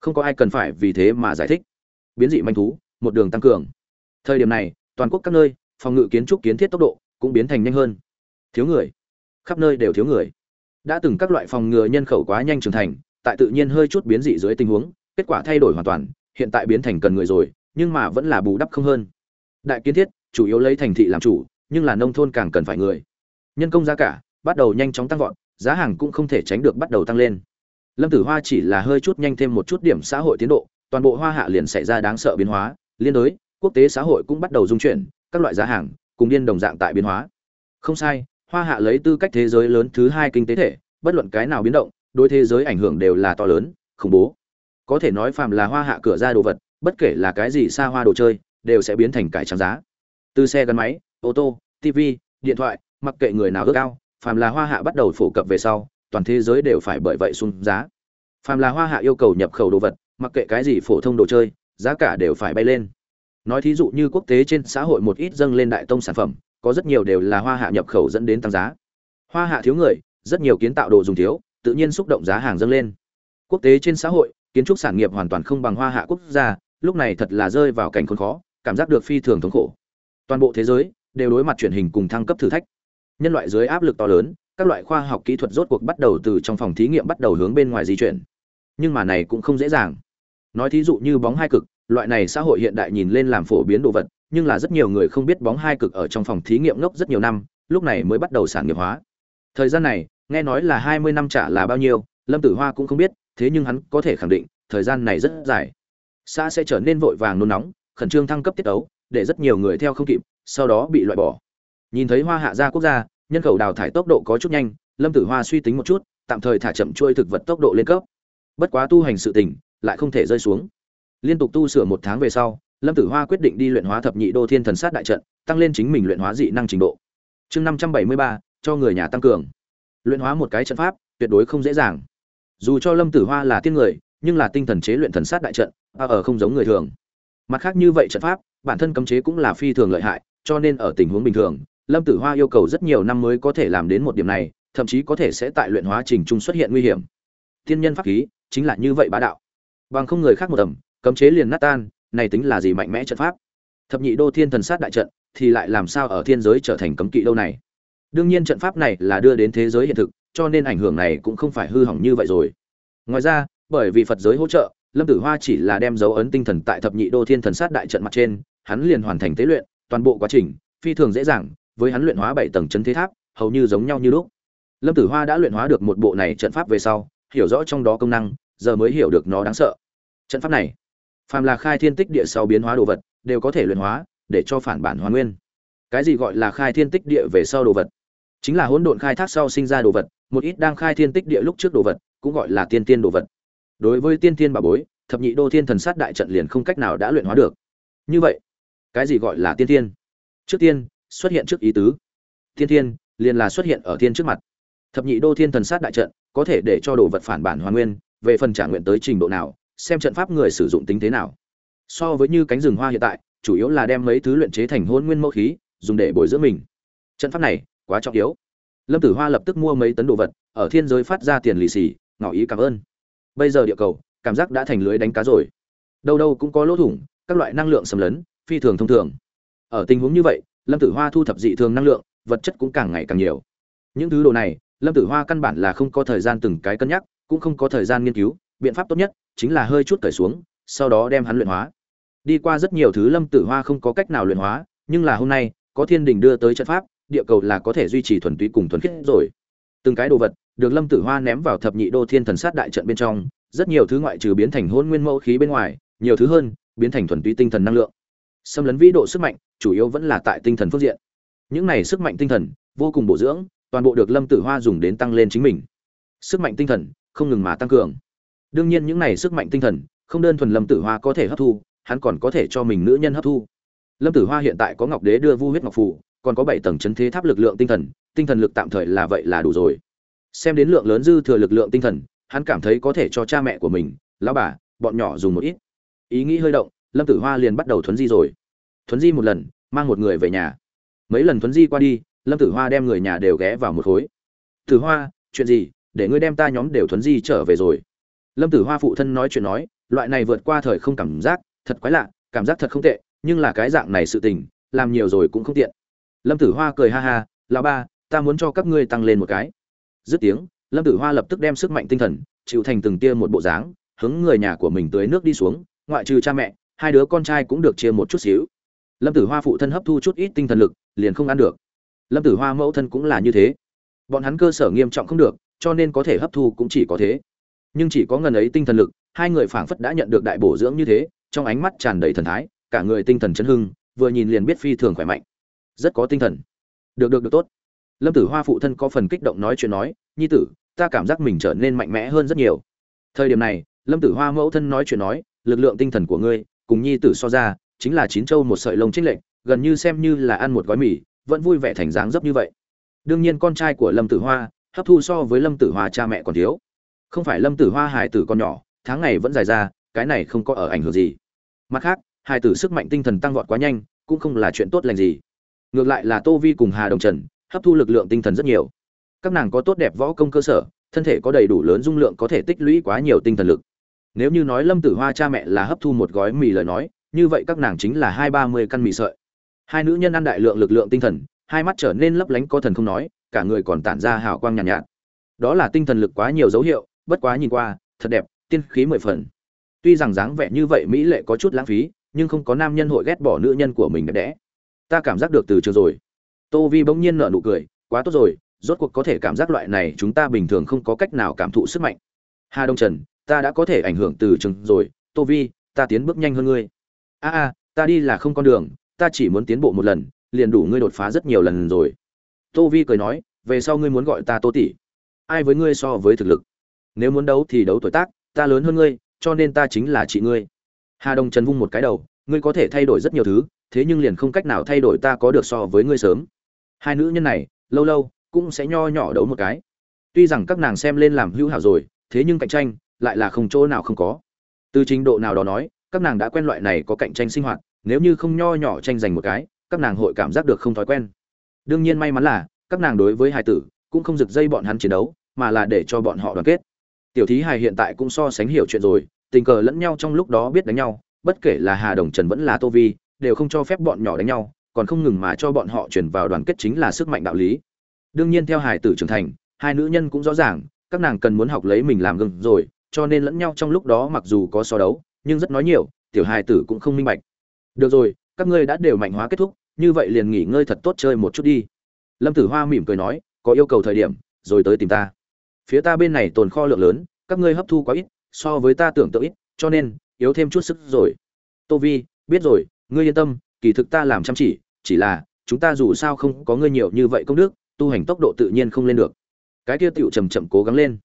Không có ai cần phải vì thế mà giải thích. Biến dị manh thú, một đường tăng cường. Thời điểm này, toàn quốc các nơi, phòng ngự kiến trúc kiến thiết tốc độ cũng biến thành nhanh hơn. Thiếu người. Khắp nơi đều thiếu người. Đã từng các loại phòng ngừa nhân khẩu quá nhanh trưởng thành, tại tự nhiên hơi chút biến dị dưới tình huống, kết quả thay đổi hoàn toàn, hiện tại biến thành cần người rồi, nhưng mà vẫn là bù đắp không hơn. Đại kiến thiết, chủ yếu lấy thành thị làm chủ, nhưng là nông thôn càng cần phải người. Nhân công giá cả, bắt đầu nhanh chóng tăng vọt giá hàng cũng không thể tránh được bắt đầu tăng lên. Lâm tử hoa chỉ là hơi chút nhanh thêm một chút điểm xã hội tiến độ, toàn bộ hoa hạ liền xảy ra đáng sợ biến hóa, liên đối, quốc tế xã hội cũng bắt đầu dung chuyển, các loại giá hàng cùng điên đồng dạng tại biến hóa. Không sai, hoa hạ lấy tư cách thế giới lớn thứ hai kinh tế thể, bất luận cái nào biến động, đối thế giới ảnh hưởng đều là to lớn, khủng bố. Có thể nói phàm là hoa hạ cửa ra đồ vật, bất kể là cái gì xa hoa đồ chơi, đều sẽ biến thành cải trắng giá. Từ xe gắn máy, ô tô tv điện thoại, mặc kệ người nào ước ao phàm là hoa hạ bắt đầu phổ cập về sau, toàn thế giới đều phải bởi vậy xuống giá. Phàm là hoa hạ yêu cầu nhập khẩu đồ vật, mặc kệ cái gì phổ thông đồ chơi, giá cả đều phải bay lên. Nói thí dụ như quốc tế trên xã hội một ít dâng lên đại tông sản phẩm, có rất nhiều đều là hoa hạ nhập khẩu dẫn đến tăng giá. Hoa hạ thiếu người, rất nhiều kiến tạo đồ dùng thiếu, tự nhiên xúc động giá hàng dâng lên. Quốc tế trên xã hội, kiến trúc sản nghiệp hoàn toàn không bằng hoa hạ quốc gia, lúc này thật là rơi vào cảnh khốn khó, cảm giác được phi thường thống khổ. Toàn bộ thế giới, đều đối mặt truyền hình cùng thăng cấp thử thách nhân loại dưới áp lực to lớn, các loại khoa học kỹ thuật rốt cuộc bắt đầu từ trong phòng thí nghiệm bắt đầu hướng bên ngoài di chuyển. Nhưng mà này cũng không dễ dàng. Nói thí dụ như bóng hai cực, loại này xã hội hiện đại nhìn lên làm phổ biến đồ vật, nhưng là rất nhiều người không biết bóng hai cực ở trong phòng thí nghiệm ngốc rất nhiều năm, lúc này mới bắt đầu sản nghiệp hóa. Thời gian này, nghe nói là hai mươi năm trả là bao nhiêu, lâm tử hoa cũng không biết, thế nhưng hắn có thể khẳng định, thời gian này rất dài. Xã sẽ trở nên vội vàng nôn nóng, khẩn trương thăng cấp tiết ấu để rất nhiều người theo không kịp, sau đó bị loại bỏ nhìn thấy hoa hạ gia quốc gia, nhân khẩu đào thải tốc độ có chút nhanh, lâm tử hoa suy tính một chút, tạm thời thả chậm chuôi thực vật tốc độ lên cấp. Bất quá tu hành sự tỉnh lại không thể rơi xuống. Liên tục tu sửa một tháng về sau, lâm tử hoa quyết định đi luyện hóa thập nhị đô thiên thần sát đại trận, tăng lên chính mình luyện hóa dị năng trình độ. Chương năm trăm bảy mươi ba, cho người nhà tăng cường. Luyện hóa một cái trận pháp, tuyệt đối không dễ dàng. Dù cho lâm tử hoa là tiên người, nhưng là tinh thần chế luyện thần sát đại trận a ở không giống người thường. Mặt khác như vậy trận pháp, bản thân cấm chế cũng là phi thường lợi hại, cho nên ở tình huống bình thường lâm tử hoa yêu cầu rất nhiều năm mới có thể làm đến một điểm này, thậm chí có thể sẽ tại luyện hóa trình trung xuất hiện nguy hiểm. Tiên nhân pháp khí, chính là như vậy bá đạo. Bằng không người khác một tầm, cấm chế liền nát tan, này tính là gì mạnh mẽ trận pháp? Thập nhị đô thiên thần sát đại trận, thì lại làm sao ở thiên giới trở thành cấm kỵ lâu này? Đương nhiên trận pháp này là đưa đến thế giới hiện thực, cho nên ảnh hưởng này cũng không phải hư hỏng như vậy rồi. Ngoài ra, bởi vì phật giới hỗ trợ, lâm tử hoa chỉ là đem dấu ấn tinh thần tại thập nhị đô thiên thần sát đại trận mặt trên, hắn liền hoàn thành tế luyện, toàn bộ quá trình, phi thường dễ dàng với hắn luyện hóa bảy tầng chân thế tháp, hầu như giống nhau như lúc. Lâm tử hoa đã luyện hóa được một bộ này trận pháp về sau, hiểu rõ trong đó công năng, giờ mới hiểu được nó đáng sợ. Trận pháp này, phàm là khai thiên tích địa sau biến hóa đồ vật, đều có thể luyện hóa, để cho phản bản hoàn nguyên. Cái gì gọi là khai thiên tích địa về sau đồ vật? Chính là hỗn độn khai thác sau sinh ra đồ vật, một ít đang khai thiên tích địa lúc trước đồ vật, cũng gọi là tiên tiên đồ vật. Đối với tiên tiên bà bối, thập nhị đô thiên thần sát đại trận liền không cách nào đã luyện hóa được. Như vậy, cái gì gọi là tiên tiên? Trước tiên xuất hiện trước ý tứ. Thiên thiên, liền là xuất hiện ở thiên trước mặt. Thập nhị đô thiên thần sát đại trận, có thể để cho đồ vật phản bản hoàn nguyên, về phần trả nguyện tới trình độ nào, xem trận pháp người sử dụng tính thế nào. So với như cánh rừng hoa hiện tại, chủ yếu là đem mấy thứ luyện chế thành hôn nguyên mẫu khí, dùng để bồi dưỡng mình. Trận pháp này, quá trọng yếu. Lâm tử hoa lập tức mua mấy tấn đồ vật, ở thiên giới phát ra tiền lì xì, ngỏ ý cảm ơn. Bây giờ địa cầu, cảm giác đã thành lưới đánh cá rồi. Đâu đâu cũng có lỗ thủng, các loại năng lượng xâm lấn, phi thường thông thường. Ở tình huống như vậy lâm tử hoa thu thập dị thường năng lượng, vật chất cũng càng ngày càng nhiều. Những thứ đồ này, lâm tử hoa căn bản là không có thời gian từng cái cân nhắc, cũng không có thời gian nghiên cứu, biện pháp tốt nhất chính là hơi chút cởi xuống, sau đó đem hắn luyện hóa. Đi qua rất nhiều thứ lâm tử hoa không có cách nào luyện hóa, nhưng là hôm nay, có thiên đình đưa tới trận pháp, địa cầu là có thể duy trì thuần túy cùng thuần khiết rồi. Từng cái đồ vật được lâm tử hoa ném vào thập nhị đô thiên thần sát đại trận bên trong, rất nhiều thứ ngoại trừ biến thành hôn nguyên mẫu khí bên ngoài, nhiều thứ hơn, biến thành thuần túy tinh thần năng lượng xâm lấn vĩ độ sức mạnh, chủ yếu vẫn là tại tinh thần phương diện. Những này sức mạnh tinh thần, vô cùng bổ dưỡng, toàn bộ được lâm tử hoa dùng đến tăng lên chính mình. Sức mạnh tinh thần, không ngừng mà tăng cường. Đương nhiên những này sức mạnh tinh thần, không đơn thuần lâm tử hoa có thể hấp thu, hắn còn có thể cho mình nữ nhân hấp thu. Lâm tử hoa hiện tại có ngọc đế đưa vu huyết ngọc phù, còn có bảy tầng chấn thế tháp lực lượng tinh thần tinh thần lực tạm thời là vậy là đủ rồi. Xem đến lượng lớn dư thừa lực lượng tinh thần, hắn cảm thấy có thể cho cha mẹ của mình, lão bà, bọn nhỏ dùng một ít. Ý nghĩ hơi động, lâm tử hoa liền bắt đầu thuấn di rồi thuấn di một lần, mang một người về nhà. Mấy lần thuấn di qua đi, lâm tử hoa đem người nhà đều ghé vào một khối. Tử hoa, chuyện gì? Để ngươi đem ta nhóm đều thuấn di trở về rồi. Lâm tử hoa phụ thân nói chuyện nói, loại này vượt qua thời không cảm giác, thật quái lạ, cảm giác thật không tệ, nhưng là cái dạng này sự tình, làm nhiều rồi cũng không tiện. Lâm tử hoa cười ha ha, lão ba, ta muốn cho các ngươi tăng lên một cái. Dứt tiếng, lâm tử hoa lập tức đem sức mạnh tinh thần, chịu thành từng tia một bộ dáng, hướng người nhà của mình tới nước đi xuống, ngoại trừ cha mẹ, hai đứa con trai cũng được chia một chút xíu lâm tử hoa phụ thân hấp thu chút ít tinh thần lực, liền không ăn được. Lâm tử hoa mẫu thân cũng là như thế. Bọn hắn cơ sở nghiêm trọng không được, cho nên có thể hấp thu cũng chỉ có thế. Nhưng chỉ có ngần ấy tinh thần lực, hai người phảng phất đã nhận được đại bổ dưỡng như thế, trong ánh mắt tràn đầy thần thái, cả người tinh thần chấn hưng, vừa nhìn liền biết phi thường khỏe mạnh. Rất có tinh thần. Được được được, tốt. Lâm tử hoa phụ thân có phần kích động nói chuyện nói, nhi tử, ta cảm giác mình trở nên mạnh mẽ hơn rất nhiều. Thời điểm này, lâm tử hoa mẫu thân nói chuyện nói, lực lượng tinh thần của ngươi, cùng nhi tử so ra chính là chín châu một sợi lông trích lệnh gần như xem như là ăn một gói mì, vẫn vui vẻ thành dáng dấp như vậy. Đương nhiên con trai của lâm tử hoa, hấp thu so với lâm tử hoa cha mẹ còn thiếu. Không phải lâm tử hoa hài tử con nhỏ, tháng ngày vẫn dài ra, cái này không có ở ảnh hưởng gì. Mặt khác, hài tử sức mạnh tinh thần tăng vọt quá nhanh, cũng không là chuyện tốt lành gì. Ngược lại là tô vi cùng hà đồng trần, hấp thu lực lượng tinh thần rất nhiều. Các nàng có tốt đẹp võ công cơ sở, thân thể có đầy đủ lớn dung lượng có thể tích lũy quá nhiều tinh thần lực. Nếu như nói lâm tử hoa cha mẹ là hấp thu một gói mì lời nói như vậy các nàng chính là hai ba mươi căn mì sợi. Hai nữ nhân ăn đại lượng lực lượng tinh thần hai mắt trở nên lấp lánh có thần không nói cả người còn tản ra hào quang nhàn nhạt, nhạt. Đó là tinh thần lực quá nhiều dấu hiệu bất quá nhìn qua thật đẹp tiên khí mười phần. Tuy rằng dáng vẻ như vậy mỹ lệ có chút lãng phí nhưng không có nam nhân hội ghét bỏ nữ nhân của mình đẹp đẽ. Ta cảm giác được từ trường rồi. Tô vi bỗng nhiên nở nụ cười quá tốt rồi rốt cuộc có thể cảm giác loại này chúng ta bình thường không có cách nào cảm thụ sức mạnh. Hà đông trần ta đã có thể ảnh hưởng từ trường rồi. Tô vi ta tiến bước nhanh hơn ngươi a a, ta đi là không con đường, ta chỉ muốn tiến bộ một lần, liền đủ ngươi đột phá rất nhiều lần rồi. Tô vi cười nói, về sau ngươi muốn gọi ta tô tỷ. Ai với ngươi so với thực lực? Nếu muốn đấu thì đấu tuổi tác, ta lớn hơn ngươi, cho nên ta chính là chị ngươi. Hà đông trần vung một cái đầu, ngươi có thể thay đổi rất nhiều thứ, thế nhưng liền không cách nào thay đổi ta có được so với ngươi sớm. Hai nữ nhân này, lâu lâu, cũng sẽ nho nhỏ đấu một cái. Tuy rằng các nàng xem lên làm hữu hảo rồi, thế nhưng cạnh tranh, lại là không chỗ nào không có. Từ trình độ nào đó nói các nàng đã quen loại này có cạnh tranh sinh hoạt, nếu như không nho nhỏ tranh giành một cái, các nàng hội cảm giác được không thói quen. Đương nhiên may mắn là, các nàng đối với hài tử, cũng không rực dây bọn hắn chiến đấu, mà là để cho bọn họ đoàn kết. Tiểu thí hài hiện tại cũng so sánh hiểu chuyện rồi, tình cờ lẫn nhau trong lúc đó biết đánh nhau, bất kể là hà đồng trần vẫn là tô vi, đều không cho phép bọn nhỏ đánh nhau, còn không ngừng mà cho bọn họ chuyển vào đoàn kết chính là sức mạnh đạo lý. Đương nhiên theo hài tử trưởng thành, hai nữ nhân cũng rõ ràng, các nàng cần muốn học lấy mình làm gương rồi, cho nên lẫn nhau trong lúc đó mặc dù có so đấu nhưng rất nói nhiều, tiểu hài tử cũng không minh bạch. Được rồi, các ngươi đã đều mạnh hóa kết thúc, như vậy liền nghỉ ngơi thật tốt chơi một chút đi. Lâm tử hoa mỉm cười nói, có yêu cầu thời điểm, rồi tới tìm ta. Phía ta bên này tồn kho lượng lớn, các ngươi hấp thu quá ít, so với ta tưởng tượng ít, cho nên, yếu thêm chút sức rồi. Tô vi, biết rồi, ngươi yên tâm, kỳ thực ta làm chăm chỉ chỉ là, chúng ta dù sao không có ngươi nhiều như vậy công đức, tu hành tốc độ tự nhiên không lên được. Cái kia tựu chầm chậm cố gắng lên.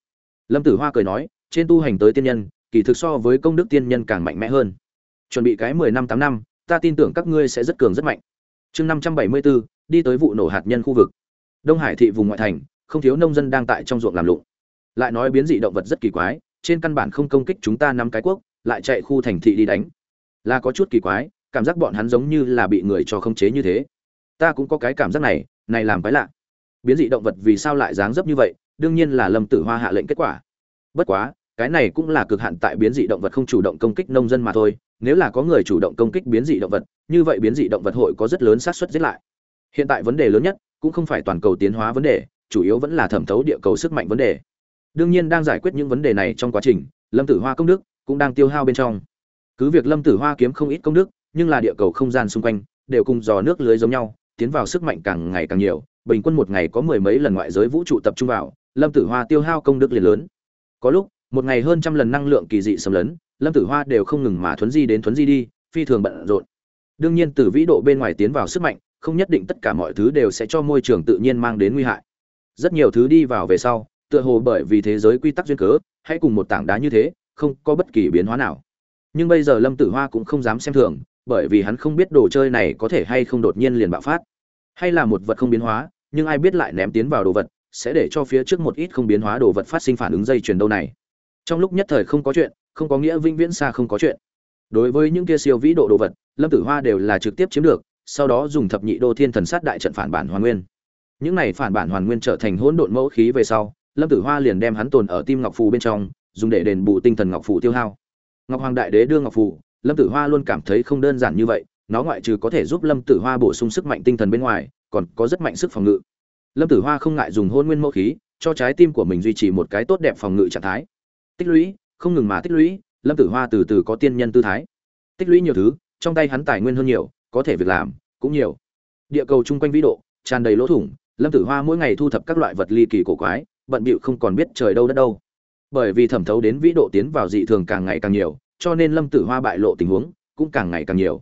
Lâm tử hoa cười nói, trên tu hành tới tiên nhân kỳ thực so với công đức tiên nhân càng mạnh mẽ hơn. Chuẩn bị cái mười năm tám năm, ta tin tưởng các ngươi sẽ rất cường rất mạnh. Chương năm trăm bảy mươi bốn, đi tới vụ nổ hạt nhân khu vực. Đông hải thị vùng ngoại thành, không thiếu nông dân đang tại trong ruộng làm lụng. Lại nói biến dị động vật rất kỳ quái, trên căn bản không công kích chúng ta năm cái quốc, lại chạy khu thành thị đi đánh. Là có chút kỳ quái, cảm giác bọn hắn giống như là bị người cho khống chế như thế. Ta cũng có cái cảm giác này này làm quái lạ. Biến dị động vật vì sao lại dáng dấp như vậy, đương nhiên là lâm tử hoa hạ lệnh kết quả. Bất quá cái này cũng là cực hạn tại biến dị động vật không chủ động công kích nông dân mà thôi, nếu là có người chủ động công kích biến dị động vật, như vậy biến dị động vật hội có rất lớn xác suất giết lại. Hiện tại vấn đề lớn nhất cũng không phải toàn cầu tiến hóa vấn đề, chủ yếu vẫn là thẩm thấu địa cầu sức mạnh vấn đề. Đương nhiên đang giải quyết những vấn đề này trong quá trình, lâm tử hoa công đức cũng đang tiêu hao bên trong. Cứ việc lâm tử hoa kiếm không ít công đức, nhưng là địa cầu không gian xung quanh đều cùng dò nước lưới giống nhau, tiến vào sức mạnh càng ngày càng nhiều, bình quân một ngày có mười mấy lần ngoại giới vũ trụ tập trung vào, lâm tử hoa tiêu hao công đức liền lớn. Có lúc một ngày hơn trăm lần năng lượng kỳ dị xâm lấn, lâm tử hoa đều không ngừng mà thuấn di đến thuấn di đi, phi thường bận rộn. Đương nhiên, từ vĩ độ bên ngoài tiến vào sức mạnh, không nhất định tất cả mọi thứ đều sẽ cho môi trường tự nhiên mang đến nguy hại. Rất nhiều thứ đi vào về sau, tựa hồ bởi vì thế giới quy tắc duyên cớ, hãy cùng một tảng đá như thế, không có bất kỳ biến hóa nào. Nhưng bây giờ lâm tử hoa cũng không dám xem thường, bởi vì hắn không biết đồ chơi này có thể hay không đột nhiên liền bạo phát. Hay là một vật không biến hóa, nhưng ai biết lại ném tiến vào đồ vật, sẽ để cho phía trước một ít không biến hóa đồ vật phát sinh phản ứng dây chuyền đâu này trong lúc nhất thời không có chuyện, không có nghĩa vĩnh viễn xa không có chuyện. Đối với những kia siêu vĩ độ đồ vật, lâm tử hoa đều là trực tiếp chiếm được, sau đó dùng thập nhị đô thiên thần sát đại trận phản bản hoàn nguyên. Những này phản bản hoàn nguyên trở thành hỗn độn mẫu khí về sau, lâm tử hoa liền đem hắn tồn ở tim ngọc phù bên trong, dùng để đền bù tinh thần ngọc phù tiêu hao. Ngọc hoàng đại đế đưa ngọc phù, lâm tử hoa luôn cảm thấy không đơn giản như vậy, nó ngoại trừ có thể giúp lâm tử hoa bổ sung sức mạnh tinh thần bên ngoài, còn có rất mạnh sức phòng ngự. Lâm tử hoa không ngại dùng hôn nguyên mẫu khí, cho trái tim của mình duy trì một cái tốt đẹp phòng ngự trạng thái tích lũy, không ngừng mà tích lũy, lâm tử hoa từ từ có tiên nhân tư thái. Tích lũy nhiều thứ, trong tay hắn tài nguyên hơn nhiều, có thể việc làm cũng nhiều. Địa cầu chung quanh vĩ độ, tràn đầy lỗ thủng, lâm tử hoa mỗi ngày thu thập các loại vật ly kỳ cổ quái, bận bịu không còn biết trời đâu đất đâu. Bởi vì thẩm thấu đến vĩ độ tiến vào dị thường càng ngày càng nhiều, cho nên lâm tử hoa bại lộ tình huống cũng càng ngày càng nhiều.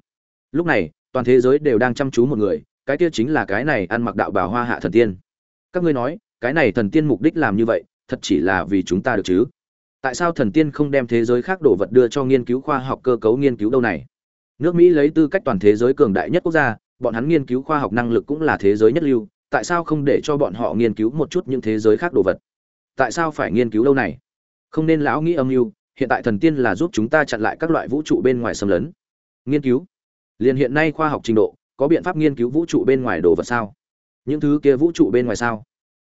Lúc này, toàn thế giới đều đang chăm chú một người, cái kia chính là cái này ăn mặc đạo bào hoa hạ thần tiên. Các ngươi nói, cái này thần tiên mục đích làm như vậy, thật chỉ là vì chúng ta được chứ? Tại sao thần tiên không đem thế giới khác đồ vật đưa cho nghiên cứu khoa học cơ cấu nghiên cứu đâu này? Nước mỹ lấy tư cách toàn thế giới cường đại nhất quốc gia, bọn hắn nghiên cứu khoa học năng lực cũng là thế giới nhất lưu, tại sao không để cho bọn họ nghiên cứu một chút những thế giới khác đồ vật? Tại sao phải nghiên cứu lâu này? Không nên lão nghĩ âm mưu, hiện tại thần tiên là giúp chúng ta chặn lại các loại vũ trụ bên ngoài xâm lấn. Nghiên cứu? Liền hiện nay khoa học trình độ, có biện pháp nghiên cứu vũ trụ bên ngoài đồ vật sao? Những thứ kia vũ trụ bên ngoài sao?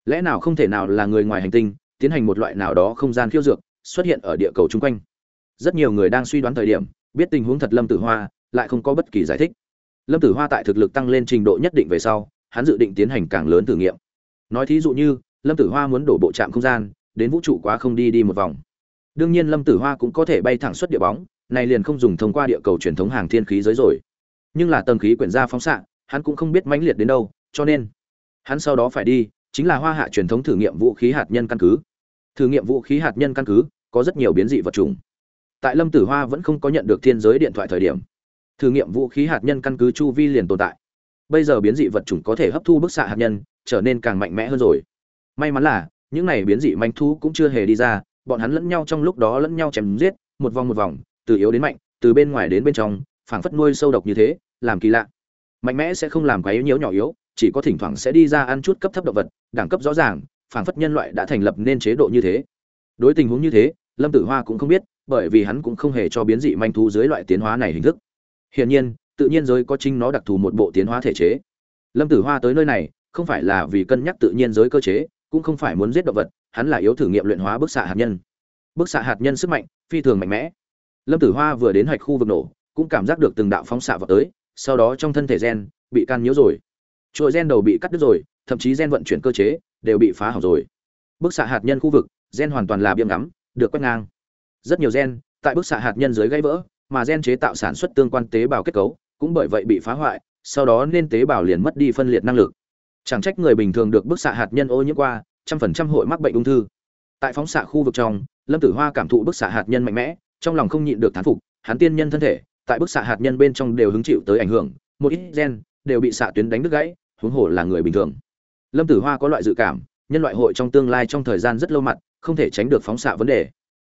Lẽ nào không thể nào là người ngoài hành tinh, tiến hành một loại nào đó không gian khiêu dược xuất hiện ở địa cầu chung quanh. Rất nhiều người đang suy đoán thời điểm, biết tình huống thật lâm tử hoa, lại không có bất kỳ giải thích. Lâm tử hoa tại thực lực tăng lên trình độ nhất định về sau, hắn dự định tiến hành càng lớn thử nghiệm. Nói thí dụ như, lâm tử hoa muốn đổ bộ trạm không gian, đến vũ trụ quá không đi đi một vòng. Đương nhiên lâm tử hoa cũng có thể bay thẳng xuất địa bóng, này liền không dùng thông qua địa cầu truyền thống hàng thiên khí giới rồi. Nhưng là tầng khí quyển ra phóng xạ, hắn cũng không biết mãnh liệt đến đâu, cho nên hắn sau đó phải đi, chính là hoa hạ truyền thống thử nghiệm vũ khí hạt nhân căn cứ thử nghiệm vũ khí hạt nhân căn cứ, có rất nhiều biến dị vật trùng. tại lâm tử hoa vẫn không có nhận được thiên giới điện thoại thời điểm, thử nghiệm vũ khí hạt nhân căn cứ chu vi liền tồn tại. Bây giờ biến dị vật chủng có thể hấp thu bức xạ hạt nhân, trở nên càng mạnh mẽ hơn rồi. May mắn là, những này biến dị manh thú cũng chưa hề đi ra, bọn hắn lẫn nhau trong lúc đó lẫn nhau chém giết, một vòng một vòng, từ yếu đến mạnh, từ bên ngoài đến bên trong, phảng phất nuôi sâu độc như thế, làm kỳ lạ. Mạnh mẽ sẽ không làm quá yếu nhiễu nhỏ yếu, chỉ có thỉnh thoảng sẽ đi ra ăn chút cấp thấp động vật, đẳng cấp rõ ràng phảng phất nhân loại đã thành lập nên chế độ như thế. Đối tình huống như thế, lâm tử hoa cũng không biết, bởi vì hắn cũng không hề cho biến dị manh thú dưới loại tiến hóa này hình thức. Hiển nhiên, tự nhiên giới có chính nó đặc thù một bộ tiến hóa thể chế. Lâm tử hoa tới nơi này, không phải là vì cân nhắc tự nhiên giới cơ chế, cũng không phải muốn giết động vật, hắn là yếu thử nghiệm luyện hóa bức xạ hạt nhân. Bức xạ hạt nhân sức mạnh, phi thường mạnh mẽ. Lâm tử hoa vừa đến hạch khu vực nổ, cũng cảm giác được từng đạo phóng xạ vào tới, sau đó trong thân thể gen bị can nhiễu rồi. Chuỗi gen đầu bị cắt đứt rồi, thậm chí gen vận chuyển cơ chế đều bị phá hỏng rồi. Bức xạ hạt nhân khu vực, gen hoàn toàn là biếm ngắm, được quét ngang. Rất nhiều gen, tại bức xạ hạt nhân dưới gãy vỡ, mà gen chế tạo sản xuất tương quan tế bào kết cấu, cũng bởi vậy bị phá hoại, sau đó nên tế bào liền mất đi phân liệt năng lực. Chẳng trách người bình thường được bức xạ hạt nhân ô nhiễm qua, trăm phần trăm hội mắc bệnh ung thư. Tại phóng xạ khu vực trong, lâm tử hoa cảm thụ bức xạ hạt nhân mạnh mẽ, trong lòng không nhịn được thán phục, hắn tiên nhân thân thể, tại bức xạ hạt nhân bên trong đều hứng chịu tới ảnh hưởng, một ít gen đều bị xạ tuyến đánh đứt gãy, huống hồ là người bình thường lâm tử hoa có loại dự cảm, nhân loại hội trong tương lai trong thời gian rất lâu mặt, không thể tránh được phóng xạ vấn đề.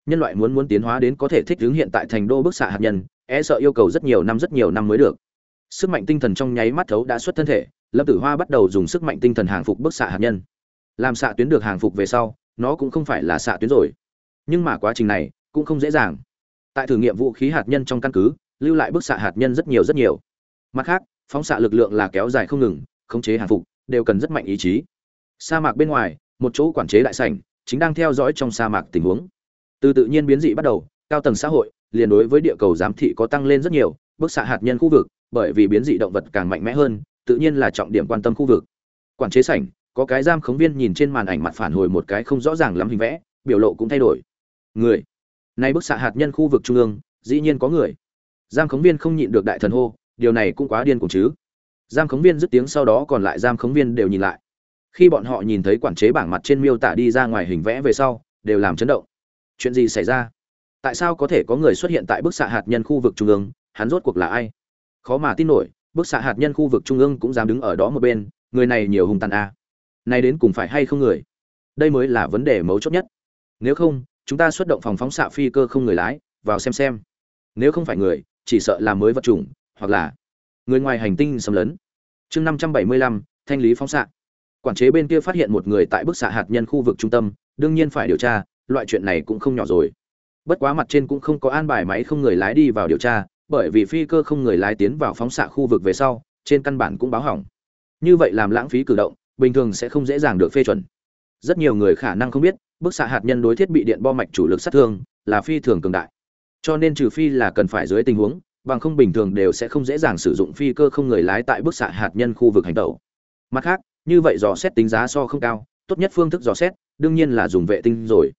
Nhân loại muốn muốn tiến hóa đến có thể thích ứng hiện tại thành đô bức xạ hạt nhân e sợ yêu cầu rất nhiều năm rất nhiều năm mới được. Sức mạnh tinh thần trong nháy mắt thấu đã xuất thân thể, lâm tử hoa bắt đầu dùng sức mạnh tinh thần hàng phục bức xạ hạt nhân. Làm xạ tuyến được hàng phục về sau, nó cũng không phải là xạ tuyến rồi. Nhưng mà quá trình này, cũng không dễ dàng. Tại thử nghiệm vũ khí hạt nhân trong căn cứ, lưu lại bức xạ hạt nhân rất nhiều rất nhiều. Mặt khác, phóng xạ lực lượng là kéo dài không ngừng, khống chế hàng phục đều cần rất mạnh ý chí. Sa mạc bên ngoài, một chỗ quản chế đại sảnh, chính đang theo dõi trong sa mạc tình huống. Từ tự nhiên biến dị bắt đầu, cao tầng xã hội liền đối với địa cầu giám thị có tăng lên rất nhiều bức xạ hạt nhân khu vực, bởi vì biến dị động vật càng mạnh mẽ hơn, tự nhiên là trọng điểm quan tâm khu vực. Quản chế sảnh, có cái giam khống viên nhìn trên màn ảnh mặt phản hồi một cái không rõ ràng lắm hình vẽ, biểu lộ cũng thay đổi. Người. Nay bức xạ hạt nhân khu vực trung ương, dĩ nhiên có người. Giam khống viên không nhịn được đại thần hô, điều này cũng quá điên cùng chứ giam khống viên dứt tiếng sau đó còn lại giam khống viên đều nhìn lại. Khi bọn họ nhìn thấy quản chế bảng mặt trên miêu tả đi ra ngoài hình vẽ về sau, đều làm chấn động. Chuyện gì xảy ra? Tại sao có thể có người xuất hiện tại bức xạ hạt nhân khu vực trung ương? Hắn rốt cuộc là ai? Khó mà tin nổi, bức xạ hạt nhân khu vực trung ương cũng dám đứng ở đó một bên, người này nhiều hung tàn a à. nay đến cùng phải hay không người? Đây mới là vấn đề mấu chốt nhất. Nếu không, chúng ta xuất động phòng phóng xạ phi cơ không người lái, vào xem xem. Nếu không phải người, chỉ sợ là mới vật chủng, hoặc là người ngoài hành tinh xâm lấn chương năm trăm bảy mươi lăm, thanh lý phóng xạ. Quản chế bên kia phát hiện một người tại bức xạ hạt nhân khu vực trung tâm, đương nhiên phải điều tra, loại chuyện này cũng không nhỏ rồi. Bất quá mặt trên cũng không có an bài máy không người lái đi vào điều tra, bởi vì phi cơ không người lái tiến vào phóng xạ khu vực về sau, trên căn bản cũng báo hỏng. Như vậy làm lãng phí cử động, bình thường sẽ không dễ dàng được phê chuẩn. Rất nhiều người khả năng không biết, bức xạ hạt nhân đối thiết bị điện bo mạch chủ lực sát thương là phi thường cường đại. Cho nên trừ phi là cần phải dưới tình huống bằng không bình thường đều sẽ không dễ dàng sử dụng phi cơ không người lái tại bức xạ hạt nhân khu vực hành tẩu. Mặt khác, như vậy dò xét tính giá so không cao, tốt nhất phương thức dò xét, đương nhiên là dùng vệ tinh rồi.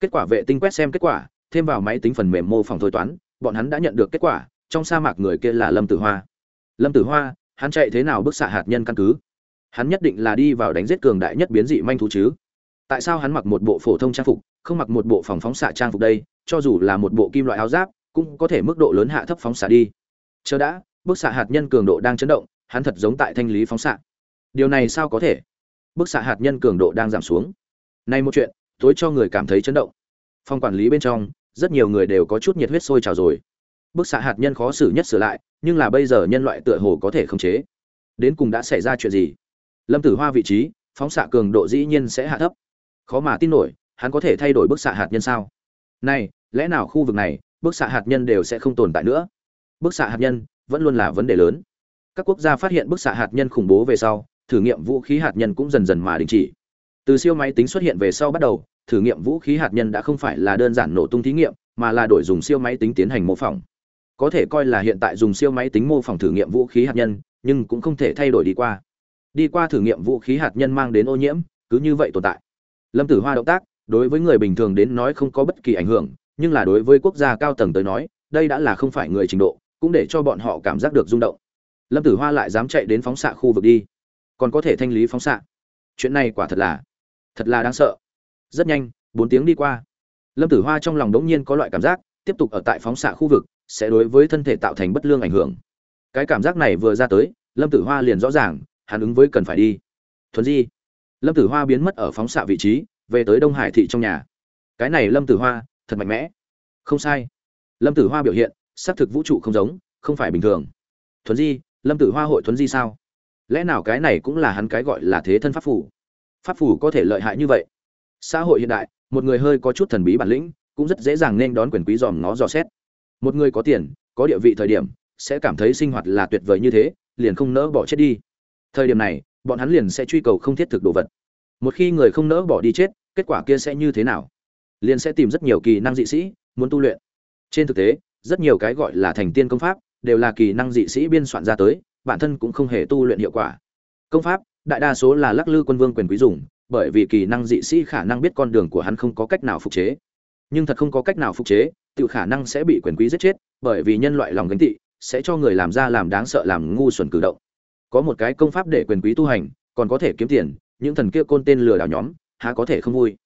Kết quả vệ tinh quét xem kết quả, thêm vào máy tính phần mềm mô phỏng thôi toán, bọn hắn đã nhận được kết quả, trong sa mạc người kia là lâm tử hoa. Lâm tử hoa, hắn chạy thế nào bức xạ hạt nhân căn cứ? Hắn nhất định là đi vào đánh giết cường đại nhất biến dị manh thú chứ? Tại sao hắn mặc một bộ phổ thông trang phục, không mặc một bộ phòng phóng xạ trang phục đây, cho dù là một bộ kim loại áo giáp cũng có thể mức độ lớn hạ thấp phóng xạ đi. Chờ đã, bức xạ hạt nhân cường độ đang chấn động, hắn thật giống tại thanh lý phóng xạ. Điều này sao có thể? Bức xạ hạt nhân cường độ đang giảm xuống. Nay một chuyện, tối cho người cảm thấy chấn động. Phòng quản lý bên trong, rất nhiều người đều có chút nhiệt huyết sôi trào rồi. Bức xạ hạt nhân khó xử nhất sửa lại, nhưng là bây giờ nhân loại tựa hồ có thể khống chế. Đến cùng đã xảy ra chuyện gì? Lâm tử hoa vị trí, phóng xạ cường độ dĩ nhiên sẽ hạ thấp. Khó mà tin nổi, hắn có thể thay đổi bức xạ hạt nhân sao? Này, lẽ nào khu vực này bức xạ hạt nhân đều sẽ không tồn tại nữa. Bức xạ hạt nhân vẫn luôn là vấn đề lớn. Các quốc gia phát hiện bức xạ hạt nhân khủng bố về sau, thử nghiệm vũ khí hạt nhân cũng dần dần mà đình chỉ. Từ siêu máy tính xuất hiện về sau bắt đầu, thử nghiệm vũ khí hạt nhân đã không phải là đơn giản nổ tung thí nghiệm, mà là đổi dùng siêu máy tính tiến hành mô phỏng. Có thể coi là hiện tại dùng siêu máy tính mô phỏng thử nghiệm vũ khí hạt nhân, nhưng cũng không thể thay đổi đi qua. Đi qua thử nghiệm vũ khí hạt nhân mang đến ô nhiễm, cứ như vậy tồn tại. Lâm tử hoa động tác, đối với người bình thường đến nói không có bất kỳ ảnh hưởng nhưng là đối với quốc gia cao tầng tới nói, đây đã là không phải người trình độ, cũng để cho bọn họ cảm giác được rung động. Lâm tử hoa lại dám chạy đến phóng xạ khu vực đi. Còn có thể thanh lý phóng xạ. Chuyện này quả thật là thật là đáng sợ. Rất nhanh, bốn tiếng đi qua. Lâm tử hoa trong lòng đống nhiên có loại cảm giác, tiếp tục ở tại phóng xạ khu vực, sẽ đối với thân thể tạo thành bất lương ảnh hưởng. Cái cảm giác này vừa ra tới, lâm tử hoa liền rõ ràng, hắn ứng với cần phải đi. Thuần di. Lâm tử hoa biến mất ở phóng xạ vị trí, về tới đông hải thị trong nhà. Cái này lâm tử hoa thật mạnh mẽ. Không sai. Lâm tử hoa biểu hiện, xác thực vũ trụ không giống, không phải bình thường. Thuấn di, lâm tử hoa hội Thuấn di sao? Lẽ nào cái này cũng là hắn cái gọi là thế thân pháp phủ pháp phủ có thể lợi hại như vậy? Xã hội hiện đại, một người hơi có chút thần bí bản lĩnh, cũng rất dễ dàng nên đón quyền quý dòm nó dò xét. Một người có tiền, có địa vị thời điểm, sẽ cảm thấy sinh hoạt là tuyệt vời như thế, liền không nỡ bỏ chết đi. Thời điểm này, bọn hắn liền sẽ truy cầu không thiết thực đồ vật. Một khi người không nỡ bỏ đi chết, kết quả kia sẽ như thế nào? Liền sẽ tìm rất nhiều kỳ năng dị sĩ muốn tu luyện. Trên thực tế, rất nhiều cái gọi là thành tiên công pháp đều là kỳ năng dị sĩ biên soạn ra tới, bản thân cũng không hề tu luyện hiệu quả. Công pháp, đại đa số là lắc lư quân vương quyền quý dùng, bởi vì kỳ năng dị sĩ khả năng biết con đường của hắn không có cách nào phục chế. Nhưng thật không có cách nào phục chế tự khả năng sẽ bị quyền quý giết chết, bởi vì nhân loại lòng gánh tị, sẽ cho người làm ra làm đáng sợ làm ngu xuẩn cử động. Có một cái công pháp để quyền quý tu hành, còn có thể kiếm tiền, những thần kia côn tên lừa đảo nhóm, há có thể không vui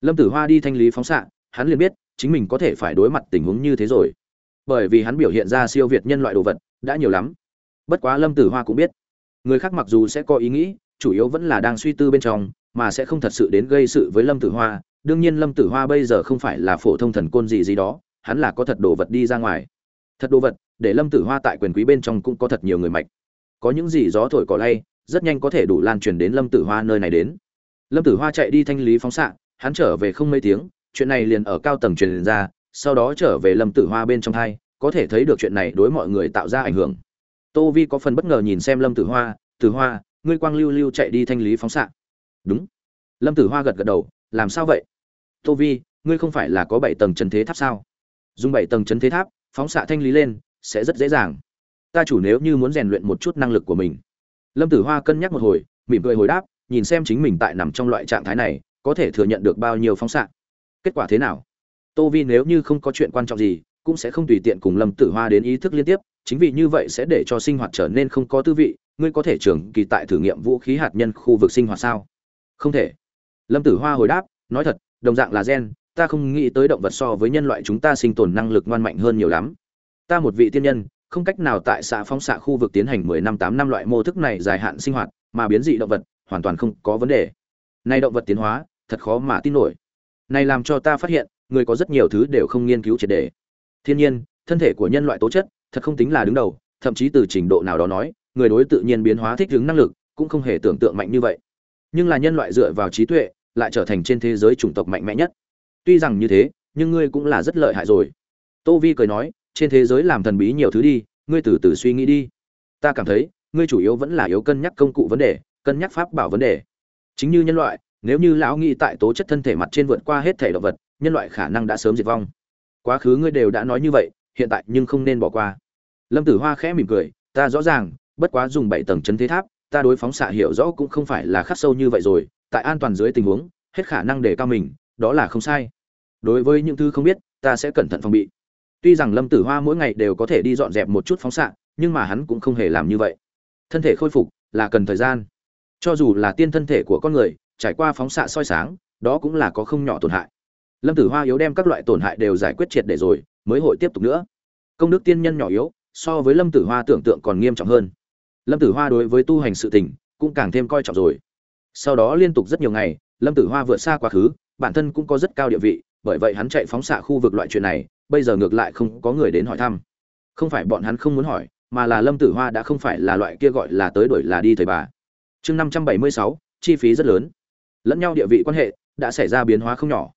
lâm tử hoa đi thanh lý phóng xạ, hắn liền biết chính mình có thể phải đối mặt tình huống như thế rồi. Bởi vì hắn biểu hiện ra siêu việt nhân loại đồ vật, đã nhiều lắm. Bất quá lâm tử hoa cũng biết, người khác mặc dù sẽ có ý nghĩ, chủ yếu vẫn là đang suy tư bên trong, mà sẽ không thật sự đến gây sự với lâm tử hoa. Đương nhiên lâm tử hoa bây giờ không phải là phổ thông thần côn gì gì đó, hắn là có thật đồ vật đi ra ngoài. Thật đồ vật, để lâm tử hoa tại quyền quý bên trong cũng có thật nhiều người mạch. Có những gì gió thổi cỏ lay, rất nhanh có thể đủ lan truyền đến lâm tử hoa nơi này đến. Lâm tử hoa chạy đi thanh lý phóng xạ hắn trở về không mấy tiếng, chuyện này liền ở cao tầng truyền ra, sau đó trở về lâm tử hoa bên trong thai có thể thấy được chuyện này đối mọi người tạo ra ảnh hưởng. Tô vi có phần bất ngờ nhìn xem lâm tử hoa tử hoa, ngươi quang lưu lưu chạy đi thanh lý phóng xạ. Đúng. Lâm tử hoa gật gật đầu, làm sao vậy? Tô vi, ngươi không phải là có bảy tầng chân thế tháp sao? Dùng bảy tầng chân thế tháp, phóng xạ thanh lý lên, sẽ rất dễ dàng. Ta chủ nếu như muốn rèn luyện một chút năng lực của mình. Lâm tử hoa cân nhắc một hồi, mỉm cười hồi đáp, nhìn xem chính mình tại nằm trong loại trạng thái này có thể thừa nhận được bao nhiêu phóng xạ. Kết quả thế nào? Tô vi nếu như không có chuyện quan trọng gì, cũng sẽ không tùy tiện cùng lâm tử hoa đến ý thức liên tiếp, chính vì như vậy sẽ để cho sinh hoạt trở nên không có tư vị. Ngươi có thể trường kỳ tại thử nghiệm vũ khí hạt nhân khu vực sinh hoạt sao? Không thể. Lâm tử hoa hồi đáp, nói thật, đồng dạng là gen, ta không nghĩ tới động vật so với nhân loại chúng ta sinh tồn năng lực ngoan mạnh hơn nhiều lắm. Ta một vị tiên nhân, không cách nào tại xã phóng xạ khu vực tiến hành mười năm tám năm loại mô thức này dài hạn sinh hoạt, mà biến dị động vật hoàn toàn không có vấn đề. Nay động vật tiến hóa thật khó mà tin nổi. Này làm cho ta phát hiện, người có rất nhiều thứ đều không nghiên cứu triệt đề. Thiên nhiên, thân thể của nhân loại tố chất, thật không tính là đứng đầu, thậm chí từ trình độ nào đó nói, người đối tự nhiên biến hóa thích ứng năng lực, cũng không hề tưởng tượng mạnh như vậy. Nhưng là nhân loại dựa vào trí tuệ, lại trở thành trên thế giới chủng tộc mạnh mẽ nhất. Tuy rằng như thế, nhưng ngươi cũng là rất lợi hại rồi. Tô vi cười nói, trên thế giới làm thần bí nhiều thứ đi, ngươi từ từ suy nghĩ đi. Ta cảm thấy, ngươi chủ yếu vẫn là yếu cân nhắc công cụ vấn đề, cân nhắc pháp bảo vấn đề. Chính như nhân loại nếu như lão nghĩ tại tố chất thân thể mặt trên vượt qua hết thể động vật, nhân loại khả năng đã sớm diệt vong. Quá khứ ngươi đều đã nói như vậy, hiện tại nhưng không nên bỏ qua. Lâm tử hoa khẽ mỉm cười, ta rõ ràng, bất quá dùng bảy tầng chấn thế tháp, ta đối phóng xạ hiểu rõ cũng không phải là khắc sâu như vậy rồi, tại an toàn dưới tình huống, hết khả năng để cao mình, đó là không sai. Đối với những thứ không biết, ta sẽ cẩn thận phòng bị. Tuy rằng lâm tử hoa mỗi ngày đều có thể đi dọn dẹp một chút phóng xạ, nhưng mà hắn cũng không hề làm như vậy. Thân thể khôi phục là cần thời gian. Cho dù là tiên thân thể của con người trải qua phóng xạ soi sáng, đó cũng là có không nhỏ tổn hại. Lâm tử hoa yếu đem các loại tổn hại đều giải quyết triệt để rồi, mới hội tiếp tục nữa. Công đức tiên nhân nhỏ yếu, so với lâm tử hoa tưởng tượng còn nghiêm trọng hơn. Lâm tử hoa đối với tu hành sự tình, cũng càng thêm coi trọng rồi. Sau đó liên tục rất nhiều ngày, lâm tử hoa vượt xa quá khứ, bản thân cũng có rất cao địa vị, bởi vậy hắn chạy phóng xạ khu vực loại chuyện này, bây giờ ngược lại không có người đến hỏi thăm. Không phải bọn hắn không muốn hỏi, mà là lâm tử hoa đã không phải là loại kia gọi là tới đuổi là đi thầy bà. Chương năm trăm bảy mươi sáu, chi phí rất lớn lẫn nhau địa vị quan hệ đã xảy ra biến hóa không nhỏ.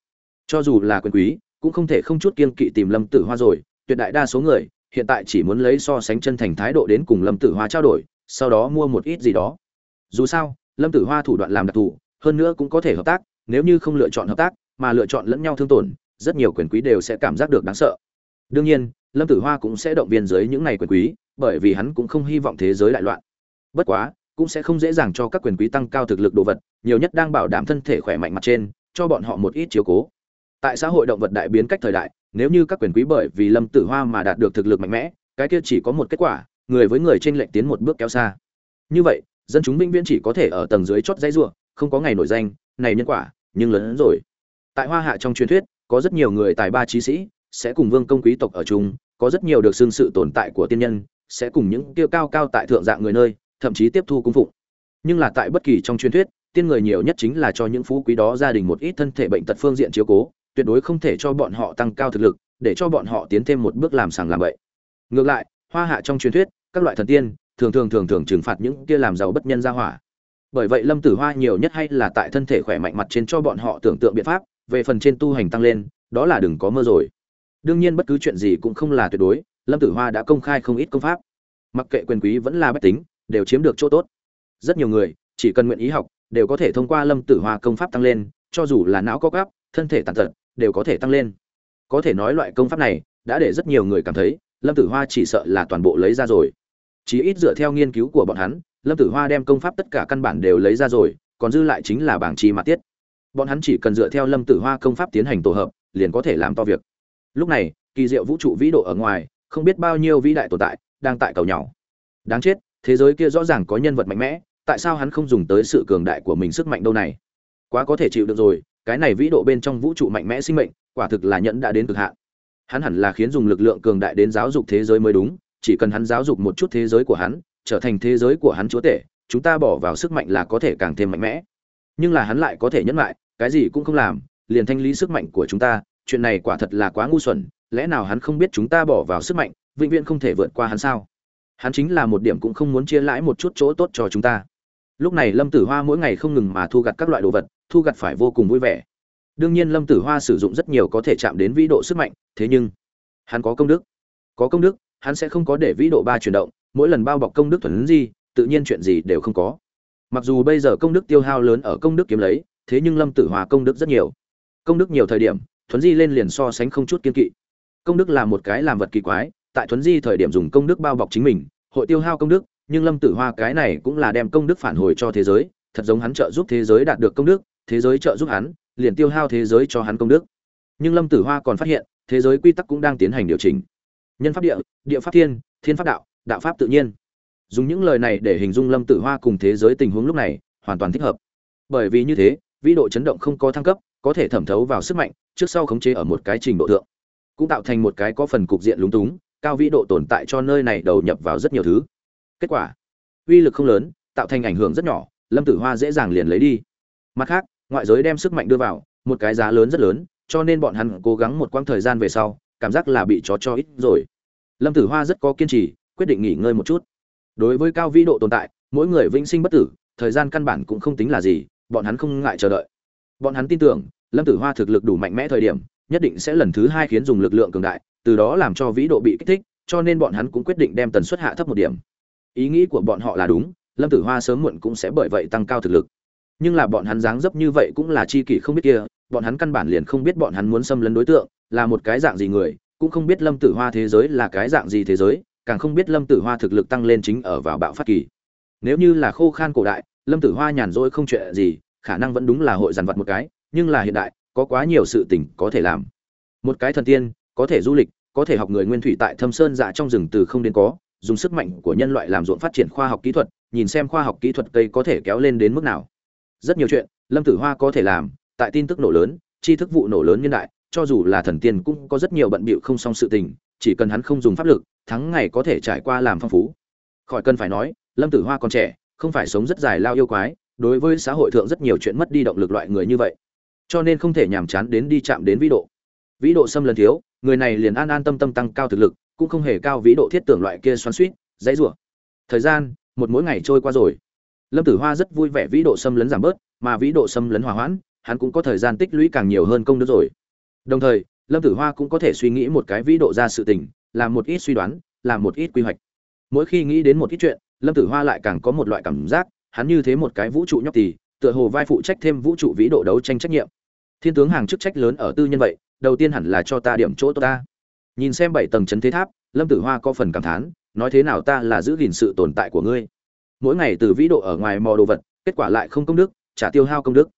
Cho dù là quyền quý, cũng không thể không chút kiên kỵ tìm lâm tử hoa rồi. Tuyệt đại đa số người hiện tại chỉ muốn lấy so sánh chân thành thái độ đến cùng lâm tử hoa trao đổi, sau đó mua một ít gì đó. Dù sao, lâm tử hoa thủ đoạn làm đặc thù, hơn nữa cũng có thể hợp tác, nếu như không lựa chọn hợp tác, mà lựa chọn lẫn nhau thương tổn, rất nhiều quyền quý đều sẽ cảm giác được đáng sợ. Đương nhiên, lâm tử hoa cũng sẽ động viên dưới những này quyền quý, bởi vì hắn cũng không hy vọng thế giới đại loạn. Bất quá cũng sẽ không dễ dàng cho các quyền quý tăng cao thực lực đồ vật nhiều nhất đang bảo đảm thân thể khỏe mạnh mặt trên cho bọn họ một ít chiếu cố. Tại xã hội động vật đại biến cách thời đại nếu như các quyền quý bởi vì lâm tử hoa mà đạt được thực lực mạnh mẽ cái kia chỉ có một kết quả người với người trên lệch tiến một bước kéo xa. Như vậy dân chúng binh viễn chỉ có thể ở tầng dưới chót dãy rủa, không có ngày nổi danh này nhân quả nhưng lớn hơn rồi. Tại hoa hạ trong truyền thuyết có rất nhiều người tài ba trí sĩ sẽ cùng vương công quý tộc ở chung có rất nhiều được xưng sự tồn tại của tiên nhân sẽ cùng những kia cao cao tại thượng dạng người nơi thậm chí tiếp thu cung phụng. Nhưng là tại bất kỳ trong truyền thuyết, tiên người nhiều nhất chính là cho những phú quý đó gia đình một ít thân thể bệnh tật phương diện chiếu cố, tuyệt đối không thể cho bọn họ tăng cao thực lực, để cho bọn họ tiến thêm một bước làm sàng làm bậy. Ngược lại, hoa hạ trong truyền thuyết, các loại thần tiên, thường thường thường thường trừng phạt những kia làm giàu bất nhân ra hỏa. Bởi vậy lâm tử hoa nhiều nhất hay là tại thân thể khỏe mạnh mặt trên cho bọn họ tưởng tượng biện pháp, về phần trên tu hành tăng lên, đó là đừng có mơ rồi. Đương nhiên bất cứ chuyện gì cũng không là tuyệt đối, lâm tử hoa đã công khai không ít công pháp. Mặc kệ quyền quý vẫn là bách tính đều chiếm được chỗ tốt. Rất nhiều người chỉ cần nguyện ý học đều có thể thông qua lâm tử hoa công pháp tăng lên cho dù là não có gáp thân thể tàn tật đều có thể tăng lên. Có thể nói loại công pháp này đã để rất nhiều người cảm thấy lâm tử hoa chỉ sợ là toàn bộ lấy ra rồi. Chỉ ít dựa theo nghiên cứu của bọn hắn lâm tử hoa đem công pháp tất cả căn bản đều lấy ra rồi còn dư lại chính là bảng chi mà tiết. Bọn hắn chỉ cần dựa theo lâm tử hoa công pháp tiến hành tổ hợp liền có thể làm to việc. Lúc này kỳ diệu vũ trụ vĩ độ ở ngoài không biết bao nhiêu vĩ đại tồn tại đang tại cầu nhỏ, đáng chết thế giới kia rõ ràng có nhân vật mạnh mẽ, tại sao hắn không dùng tới sự cường đại của mình sức mạnh đâu này? Quá có thể chịu được rồi, cái này vĩ độ bên trong vũ trụ mạnh mẽ sinh mệnh, quả thực là nhẫn đã đến cực hạn. Hắn hẳn là khiến dùng lực lượng cường đại đến giáo dục thế giới mới đúng, chỉ cần hắn giáo dục một chút thế giới của hắn, trở thành thế giới của hắn chúa tể, chúng ta bỏ vào sức mạnh là có thể càng thêm mạnh mẽ. Nhưng là hắn lại có thể nhẫn lại, cái gì cũng không làm, liền thanh lý sức mạnh của chúng ta, chuyện này quả thật là quá ngu xuẩn, lẽ nào hắn không biết chúng ta bỏ vào sức mạnh, vĩnh viễn không thể vượt qua hắn sao? Hắn chính là một điểm cũng không muốn chia lãi một chút chỗ tốt cho chúng ta. Lúc này lâm tử hoa mỗi ngày không ngừng mà thu gặt các loại đồ vật, thu gặt phải vô cùng vui vẻ. Đương nhiên lâm tử hoa sử dụng rất nhiều có thể chạm đến vĩ độ sức mạnh, thế nhưng hắn có công đức. Có công đức, hắn sẽ không có để vĩ độ ba chuyển động, mỗi lần bao bọc công đức thuần gì tự nhiên chuyện gì đều không có. Mặc dù bây giờ công đức tiêu hao lớn ở công đức kiếm lấy, thế nhưng lâm tử hoa công đức rất nhiều. Công đức nhiều thời điểm thuấn di lên liền so sánh không chút kiên kỵ. Công đức là một cái làm vật kỳ quái tại thuấn di thời điểm dùng công đức bao bọc chính mình, hội tiêu hao công đức, nhưng lâm tử hoa cái này cũng là đem công đức phản hồi cho thế giới, thật giống hắn trợ giúp thế giới đạt được công đức, thế giới trợ giúp hắn, liền tiêu hao thế giới cho hắn công đức. Nhưng lâm tử hoa còn phát hiện, thế giới quy tắc cũng đang tiến hành điều chỉnh. Nhân pháp địa địa pháp thiên thiên pháp đạo đạo pháp tự nhiên. Dùng những lời này để hình dung lâm tử hoa cùng thế giới tình huống lúc này, hoàn toàn thích hợp. Bởi vì như thế, vĩ độ chấn động không có thăng cấp, có thể thẩm thấu vào sức mạnh, trước sau khống chế ở một cái trình độ thượng, cũng tạo thành một cái có phần cục diện lúng túng cao vĩ độ tồn tại cho nơi này đầu nhập vào rất nhiều thứ. Kết quả, uy lực không lớn, tạo thành ảnh hưởng rất nhỏ, lâm tử hoa dễ dàng liền lấy đi. Mặt khác, ngoại giới đem sức mạnh đưa vào, một cái giá lớn rất lớn, cho nên bọn hắn cố gắng một quãng thời gian về sau, cảm giác là bị chó cho ít rồi. Lâm tử hoa rất có kiên trì, quyết định nghỉ ngơi một chút. Đối với cao vĩ độ tồn tại, mỗi người vĩnh sinh bất tử, thời gian căn bản cũng không tính là gì, bọn hắn không ngại chờ đợi. Bọn hắn tin tưởng, lâm tử hoa thực lực đủ mạnh mẽ thời điểm, nhất định sẽ lần thứ hai khiến dùng lực lượng cường đại từ đó làm cho vĩ độ bị kích thích, cho nên bọn hắn cũng quyết định đem tần suất hạ thấp một điểm. Ý nghĩ của bọn họ là đúng, lâm tử hoa sớm muộn cũng sẽ bởi vậy tăng cao thực lực. Nhưng là bọn hắn dáng dấp như vậy cũng là chi kỷ không biết kia, bọn hắn căn bản liền không biết bọn hắn muốn xâm lấn đối tượng, là một cái dạng gì người, cũng không biết lâm tử hoa thế giới là cái dạng gì thế giới, càng không biết lâm tử hoa thực lực tăng lên chính ở vào bạo phát kỳ. Nếu như là khô khan cổ đại, lâm tử hoa nhàn rỗi không chuyện gì, khả năng vẫn đúng là hội dằn vật một cái, nhưng là hiện đại, có quá nhiều sự tình có thể làm. Một cái thần tiên có thể du lịch, có thể học người nguyên thủy tại thâm sơn dạ trong rừng từ không đến có, dùng sức mạnh của nhân loại làm ruộng phát triển khoa học kỹ thuật, nhìn xem khoa học kỹ thuật cây có thể kéo lên đến mức nào. Rất nhiều chuyện, lâm tử hoa có thể làm, tại tin tức nổ lớn, tri thức vụ nổ lớn nhân đại, cho dù là thần tiên cũng có rất nhiều bận bịu không xong sự tình, chỉ cần hắn không dùng pháp lực, thắng ngày có thể trải qua làm phong phú. Khỏi cần phải nói, lâm tử hoa còn trẻ, không phải sống rất dài lao yêu quái, đối với xã hội thượng rất nhiều chuyện mất đi động lực loại người như vậy. Cho nên không thể nhàm chán đến đi chạm đến vĩ độ. Vĩ độ xâm lần thiếu người này liền an an tâm tâm tăng cao thực lực, cũng không hề cao vĩ độ thiết tưởng loại kia xoắn suýt dãy rủa. Thời gian, một mỗi ngày trôi qua rồi. Lâm tử hoa rất vui vẻ vĩ độ xâm lấn giảm bớt, mà vĩ độ xâm lấn hòa hoãn, hắn cũng có thời gian tích lũy càng nhiều hơn công đức rồi. Đồng thời, lâm tử hoa cũng có thể suy nghĩ một cái vĩ độ ra sự tình, làm một ít suy đoán, làm một ít quy hoạch. Mỗi khi nghĩ đến một ít chuyện, lâm tử hoa lại càng có một loại cảm giác, hắn như thế một cái vũ trụ nhóc tỳ, tựa hồ vai phụ trách thêm vũ trụ vĩ độ đấu tranh trách nhiệm. Thiên tướng hàng chức trách lớn ở tư nhân vậy đầu tiên hẳn là cho ta điểm chỗ tốt ta. Nhìn xem bảy tầng chấn thế tháp, lâm tử hoa có phần cảm thán, nói thế nào ta là giữ gìn sự tồn tại của ngươi. Mỗi ngày từ vĩ độ ở ngoài mò đồ vật, kết quả lại không công đức trả tiêu hao công đức.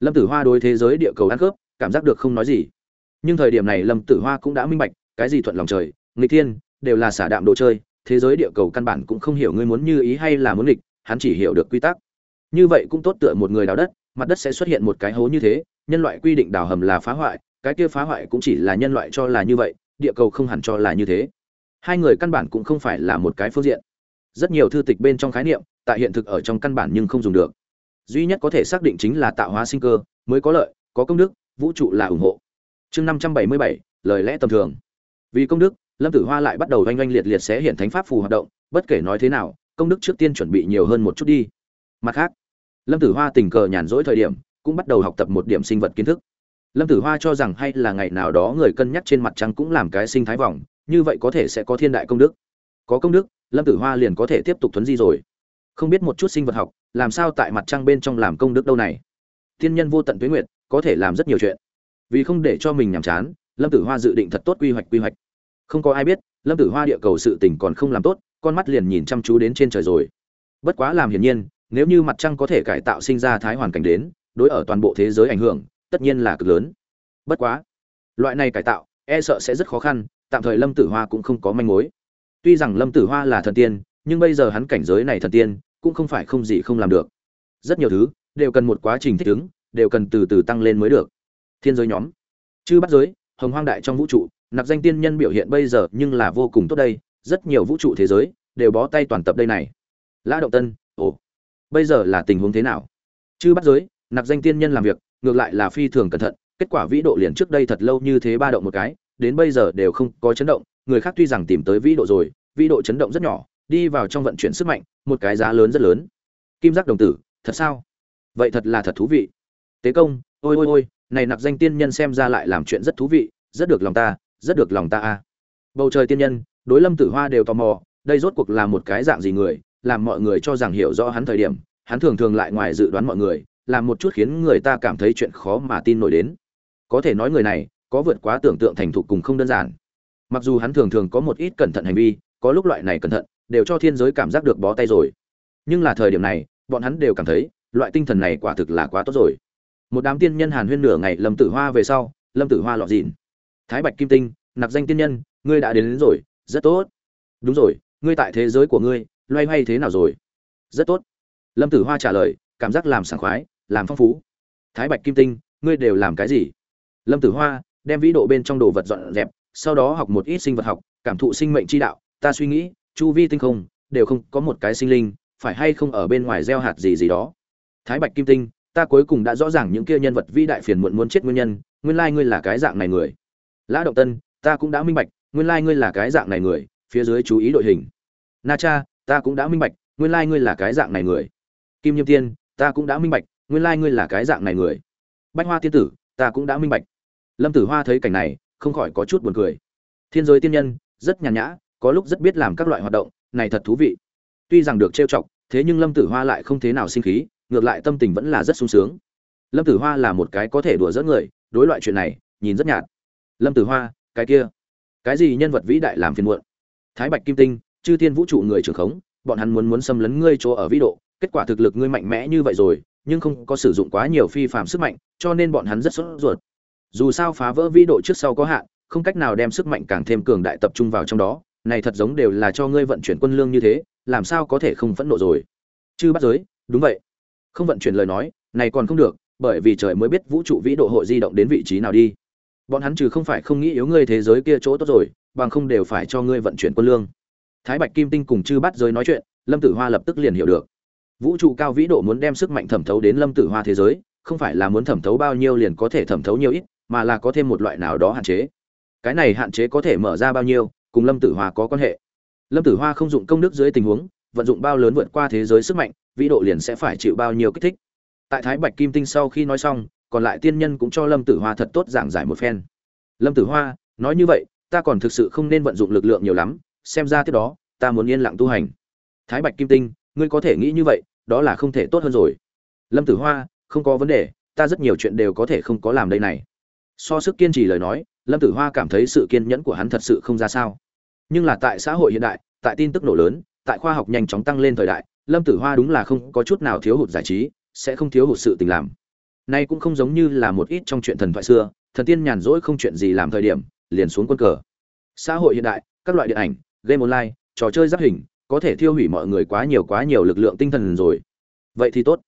Lâm tử hoa đối thế giới địa cầu ăn cướp cảm giác được không nói gì. Nhưng thời điểm này lâm tử hoa cũng đã minh bạch, cái gì thuận lòng trời, nghịch thiên, đều là xả đạm đồ chơi, thế giới địa cầu căn bản cũng không hiểu ngươi muốn như ý hay là muốn nghịch, hắn chỉ hiểu được quy tắc. Như vậy cũng tốt tựa một người đào đất, mặt đất sẽ xuất hiện một cái hố như thế, nhân loại quy định đào hầm là phá hoại cái kia phá hoại cũng chỉ là nhân loại cho là như vậy, địa cầu không hẳn cho là như thế. Hai người căn bản cũng không phải là một cái phương diện. Rất nhiều thư tịch bên trong khái niệm, tại hiện thực ở trong căn bản nhưng không dùng được. Duy nhất có thể xác định chính là tạo hóa sinh cơ, mới có lợi, có công đức, vũ trụ là ủng hộ. Chương năm trăm bảy mươi bảy, lời lẽ tầm thường. Vì công đức, lâm tử hoa lại bắt đầu oanh oanh liệt liệt sẽ hiện thánh pháp phù hoạt động, bất kể nói thế nào, công đức trước tiên chuẩn bị nhiều hơn một chút đi. Mặt khác, lâm tử hoa tình cờ nhàn rỗi thời điểm, cũng bắt đầu học tập một điểm sinh vật kiến thức lâm tử hoa cho rằng hay là ngày nào đó người cân nhắc trên mặt trăng cũng làm cái sinh thái vòng, như vậy có thể sẽ có thiên đại công đức. Có công đức, lâm tử hoa liền có thể tiếp tục thuấn di rồi. Không biết một chút sinh vật học, làm sao tại mặt trăng bên trong làm công đức đâu này? Thiên nhân vô tận tuế nguyệt, có thể làm rất nhiều chuyện. Vì không để cho mình nhàm chán, lâm tử hoa dự định thật tốt quy hoạch quy hoạch. Không có ai biết, lâm tử hoa địa cầu sự tình còn không làm tốt, con mắt liền nhìn chăm chú đến trên trời rồi. Bất quá làm hiển nhiên, nếu như mặt trăng có thể cải tạo sinh ra thái hoàn cảnh đến, đối ở toàn bộ thế giới ảnh hưởng tất nhiên là cực lớn. Bất quá, loại này cải tạo e sợ sẽ rất khó khăn, tạm thời lâm tử hoa cũng không có manh mối. Tuy rằng lâm tử hoa là thần tiên, nhưng bây giờ hắn cảnh giới này thần tiên, cũng không phải không gì không làm được. Rất nhiều thứ, đều cần một quá trình thích ứng, đều cần từ từ tăng lên mới được. Thiên giới nhóm, chư bắt giới, hồng hoang đại trong vũ trụ, nạp danh tiên nhân biểu hiện bây giờ nhưng là vô cùng tốt đây, rất nhiều vũ trụ thế giới, đều bó tay toàn tập đây này. Lã động tân, ồ, bây giờ là tình huống thế nào? Chư bắt giới, nạp danh tiên nhân làm việc ngược lại là phi thường cẩn thận, kết quả vĩ độ liền trước đây thật lâu như thế ba động một cái, đến bây giờ đều không có chấn động, người khác tuy rằng tìm tới vĩ độ rồi, vĩ độ chấn động rất nhỏ, đi vào trong vận chuyển sức mạnh, một cái giá lớn rất lớn. Kim giác đồng tử, thật sao? Vậy thật là thật thú vị. Tế công, ôi ôi ôi, này nặc danh tiên nhân xem ra lại làm chuyện rất thú vị, rất được lòng ta, rất được lòng ta a. Bầu trời tiên nhân, đối lâm tử hoa đều tò mò, đây rốt cuộc là một cái dạng gì người, làm mọi người cho rằng hiểu rõ hắn thời điểm, hắn thường thường lại ngoài dự đoán mọi người làm một chút khiến người ta cảm thấy chuyện khó mà tin nổi đến. Có thể nói người này có vượt quá tưởng tượng thành thục cùng không đơn giản. Mặc dù hắn thường thường có một ít cẩn thận hành vi có lúc loại này cẩn thận đều cho thiên giới cảm giác được bó tay rồi. Nhưng là thời điểm này bọn hắn đều cảm thấy loại tinh thần này quả thực là quá tốt rồi. Một đám tiên nhân hàn huyên nửa ngày lâm tử hoa về sau lâm tử hoa lọt dịn. Thái bạch kim tinh nặc danh tiên nhân ngươi đã đến, đến rồi rất tốt. Đúng rồi ngươi tại thế giới của ngươi loay hoay thế nào rồi? Rất tốt. Lâm tử hoa trả lời cảm giác làm sảng khoái làm phong phú. Thái bạch kim tinh, ngươi đều làm cái gì? Lâm tử hoa đem vĩ độ bên trong đồ vật dọn dẹp, sau đó học một ít sinh vật học, cảm thụ sinh mệnh chi đạo. Ta suy nghĩ, chu vi tinh không đều không có một cái sinh linh, phải hay không ở bên ngoài gieo hạt gì gì đó? Thái bạch kim tinh, ta cuối cùng đã rõ ràng những kia nhân vật vĩ đại phiền muộn muốn chết nguyên nhân, nguyên lai ngươi là cái dạng này người. Lã động tân, ta cũng đã minh bạch, nguyên lai ngươi là cái dạng này người, phía dưới chú ý đội hình. Na cha, ta cũng đã minh bạch, nguyên lai ngươi là cái dạng này người. Kim nhiêm tiên, ta cũng đã minh bạch nguyên lai ngươi là cái dạng này người. Bách hoa tiên tử, ta cũng đã minh bạch. Lâm tử hoa thấy cảnh này, không khỏi có chút buồn cười. Thiên giới tiên nhân, rất nhàn nhã, có lúc rất biết làm các loại hoạt động, này thật thú vị. Tuy rằng được trêu chọc, thế nhưng lâm tử hoa lại không thế nào sinh khí, ngược lại tâm tình vẫn là rất sung sướng. Lâm tử hoa là một cái có thể đùa dẫn người, đối loại chuyện này, nhìn rất nhạt. Lâm tử hoa, cái kia. Cái gì nhân vật vĩ đại làm phiền muộn? Thái bạch kim tinh, chư thiên vũ trụ người trưởng khống, bọn hắn muốn muốn xâm lấn ngươi chỗ ở vĩ độ, kết quả thực lực ngươi mạnh mẽ như vậy rồi nhưng không có sử dụng quá nhiều phi phạm sức mạnh, cho nên bọn hắn rất sốt ruột. Dù sao phá vỡ vĩ độ trước sau có hạn, không cách nào đem sức mạnh càng thêm cường đại tập trung vào trong đó, này thật giống đều là cho ngươi vận chuyển quân lương như thế, làm sao có thể không phẫn nộ rồi? Chứ bắt giới, đúng vậy. Không vận chuyển lời nói, này còn không được, bởi vì trời mới biết vũ trụ vĩ độ hội di động đến vị trí nào đi. Bọn hắn trừ không phải không nghĩ yếu ngươi thế giới kia chỗ tốt rồi, bằng không đều phải cho ngươi vận chuyển quân lương. Thái bạch kim tinh cùng chư bắt giới nói chuyện, lâm tử hoa lập tức liền hiểu được vũ trụ cao vĩ độ muốn đem sức mạnh thẩm thấu đến lâm tử hoa thế giới, không phải là muốn thẩm thấu bao nhiêu liền có thể thẩm thấu nhiều ít, mà là có thêm một loại nào đó hạn chế. Cái này hạn chế có thể mở ra bao nhiêu, cùng lâm tử hoa có quan hệ. Lâm tử hoa không dụng công đức dưới tình huống, vận dụng bao lớn vượt qua thế giới sức mạnh, vĩ độ liền sẽ phải chịu bao nhiêu kích thích. Tại thái bạch kim tinh sau khi nói xong, còn lại tiên nhân cũng cho lâm tử hoa thật tốt giảng giải một phen. Lâm tử hoa, nói như vậy, ta còn thực sự không nên vận dụng lực lượng nhiều lắm, xem ra tiếp đó, ta muốn yên lặng tu hành. Thái bạch kim tinh, ngươi có thể nghĩ như vậy đó là không thể tốt hơn rồi. Lâm tử hoa, không có vấn đề, ta rất nhiều chuyện đều có thể không có làm đây này. So sức kiên trì lời nói, lâm tử hoa cảm thấy sự kiên nhẫn của hắn thật sự không ra sao. Nhưng là tại xã hội hiện đại, tại tin tức nổ lớn, tại khoa học nhanh chóng tăng lên thời đại, lâm tử hoa đúng là không có chút nào thiếu hụt giải trí, sẽ không thiếu hụt sự tình làm. Nay cũng không giống như là một ít trong chuyện thần thoại xưa, thần tiên nhàn rỗi không chuyện gì làm thời điểm, liền xuống quân cờ. Xã hội hiện đại, các loại điện ảnh, game online, trò chơi giáp hình có thể thiêu hủy mọi người quá nhiều quá nhiều lực lượng tinh thần rồi. Vậy thì tốt.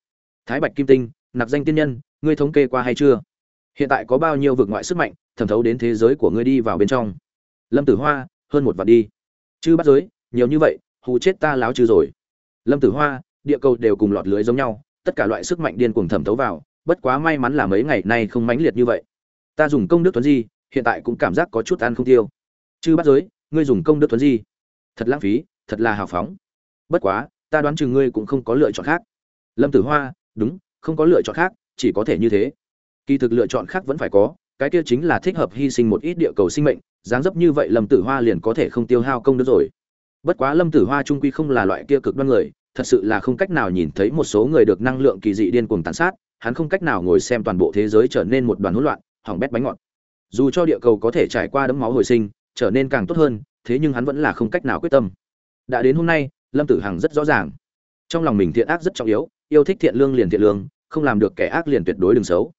Thái bạch kim tinh, nạp danh tiên nhân, ngươi thống kê qua hay chưa? Hiện tại có bao nhiêu vực ngoại sức mạnh, thẩm thấu đến thế giới của ngươi đi vào bên trong. Lâm tử hoa, hơn một vạn đi. Chứ bắt giới, nhiều như vậy, hù chết ta láo chứ rồi. Lâm tử hoa, địa cầu đều cùng lọt lưới giống nhau, tất cả loại sức mạnh điên cuồng thẩm thấu vào, bất quá may mắn là mấy ngày nay không mãnh liệt như vậy. Ta dùng công đức tuấn di, hiện tại cũng cảm giác có chút ăn không tiêu. Chứ bắt giới, ngươi dùng công đức tuấn di. Thật lãng phí thật là hào phóng. Bất quá, ta đoán chừng ngươi cũng không có lựa chọn khác. Lâm tử hoa, đúng, không có lựa chọn khác, chỉ có thể như thế. Kỳ thực lựa chọn khác vẫn phải có, cái kia chính là thích hợp hy sinh một ít địa cầu sinh mệnh, dáng dấp như vậy lâm tử hoa liền có thể không tiêu hao công đức rồi. Bất quá lâm tử hoa trung quy không là loại kia cực đoan người, thật sự là không cách nào nhìn thấy một số người được năng lượng kỳ dị điên cuồng tàn sát, hắn không cách nào ngồi xem toàn bộ thế giới trở nên một đoàn hỗn loạn, hỏng bét bánh ngọt. Dù cho địa cầu có thể trải qua đấm máu hồi sinh, trở nên càng tốt hơn, thế nhưng hắn vẫn là không cách nào quyết tâm đã đến hôm nay, lâm tử hằng rất rõ ràng. Trong lòng mình thiện ác rất trọng yếu, yêu thích thiện lương liền thiện lương, không làm được kẻ ác liền tuyệt đối đừng xấu.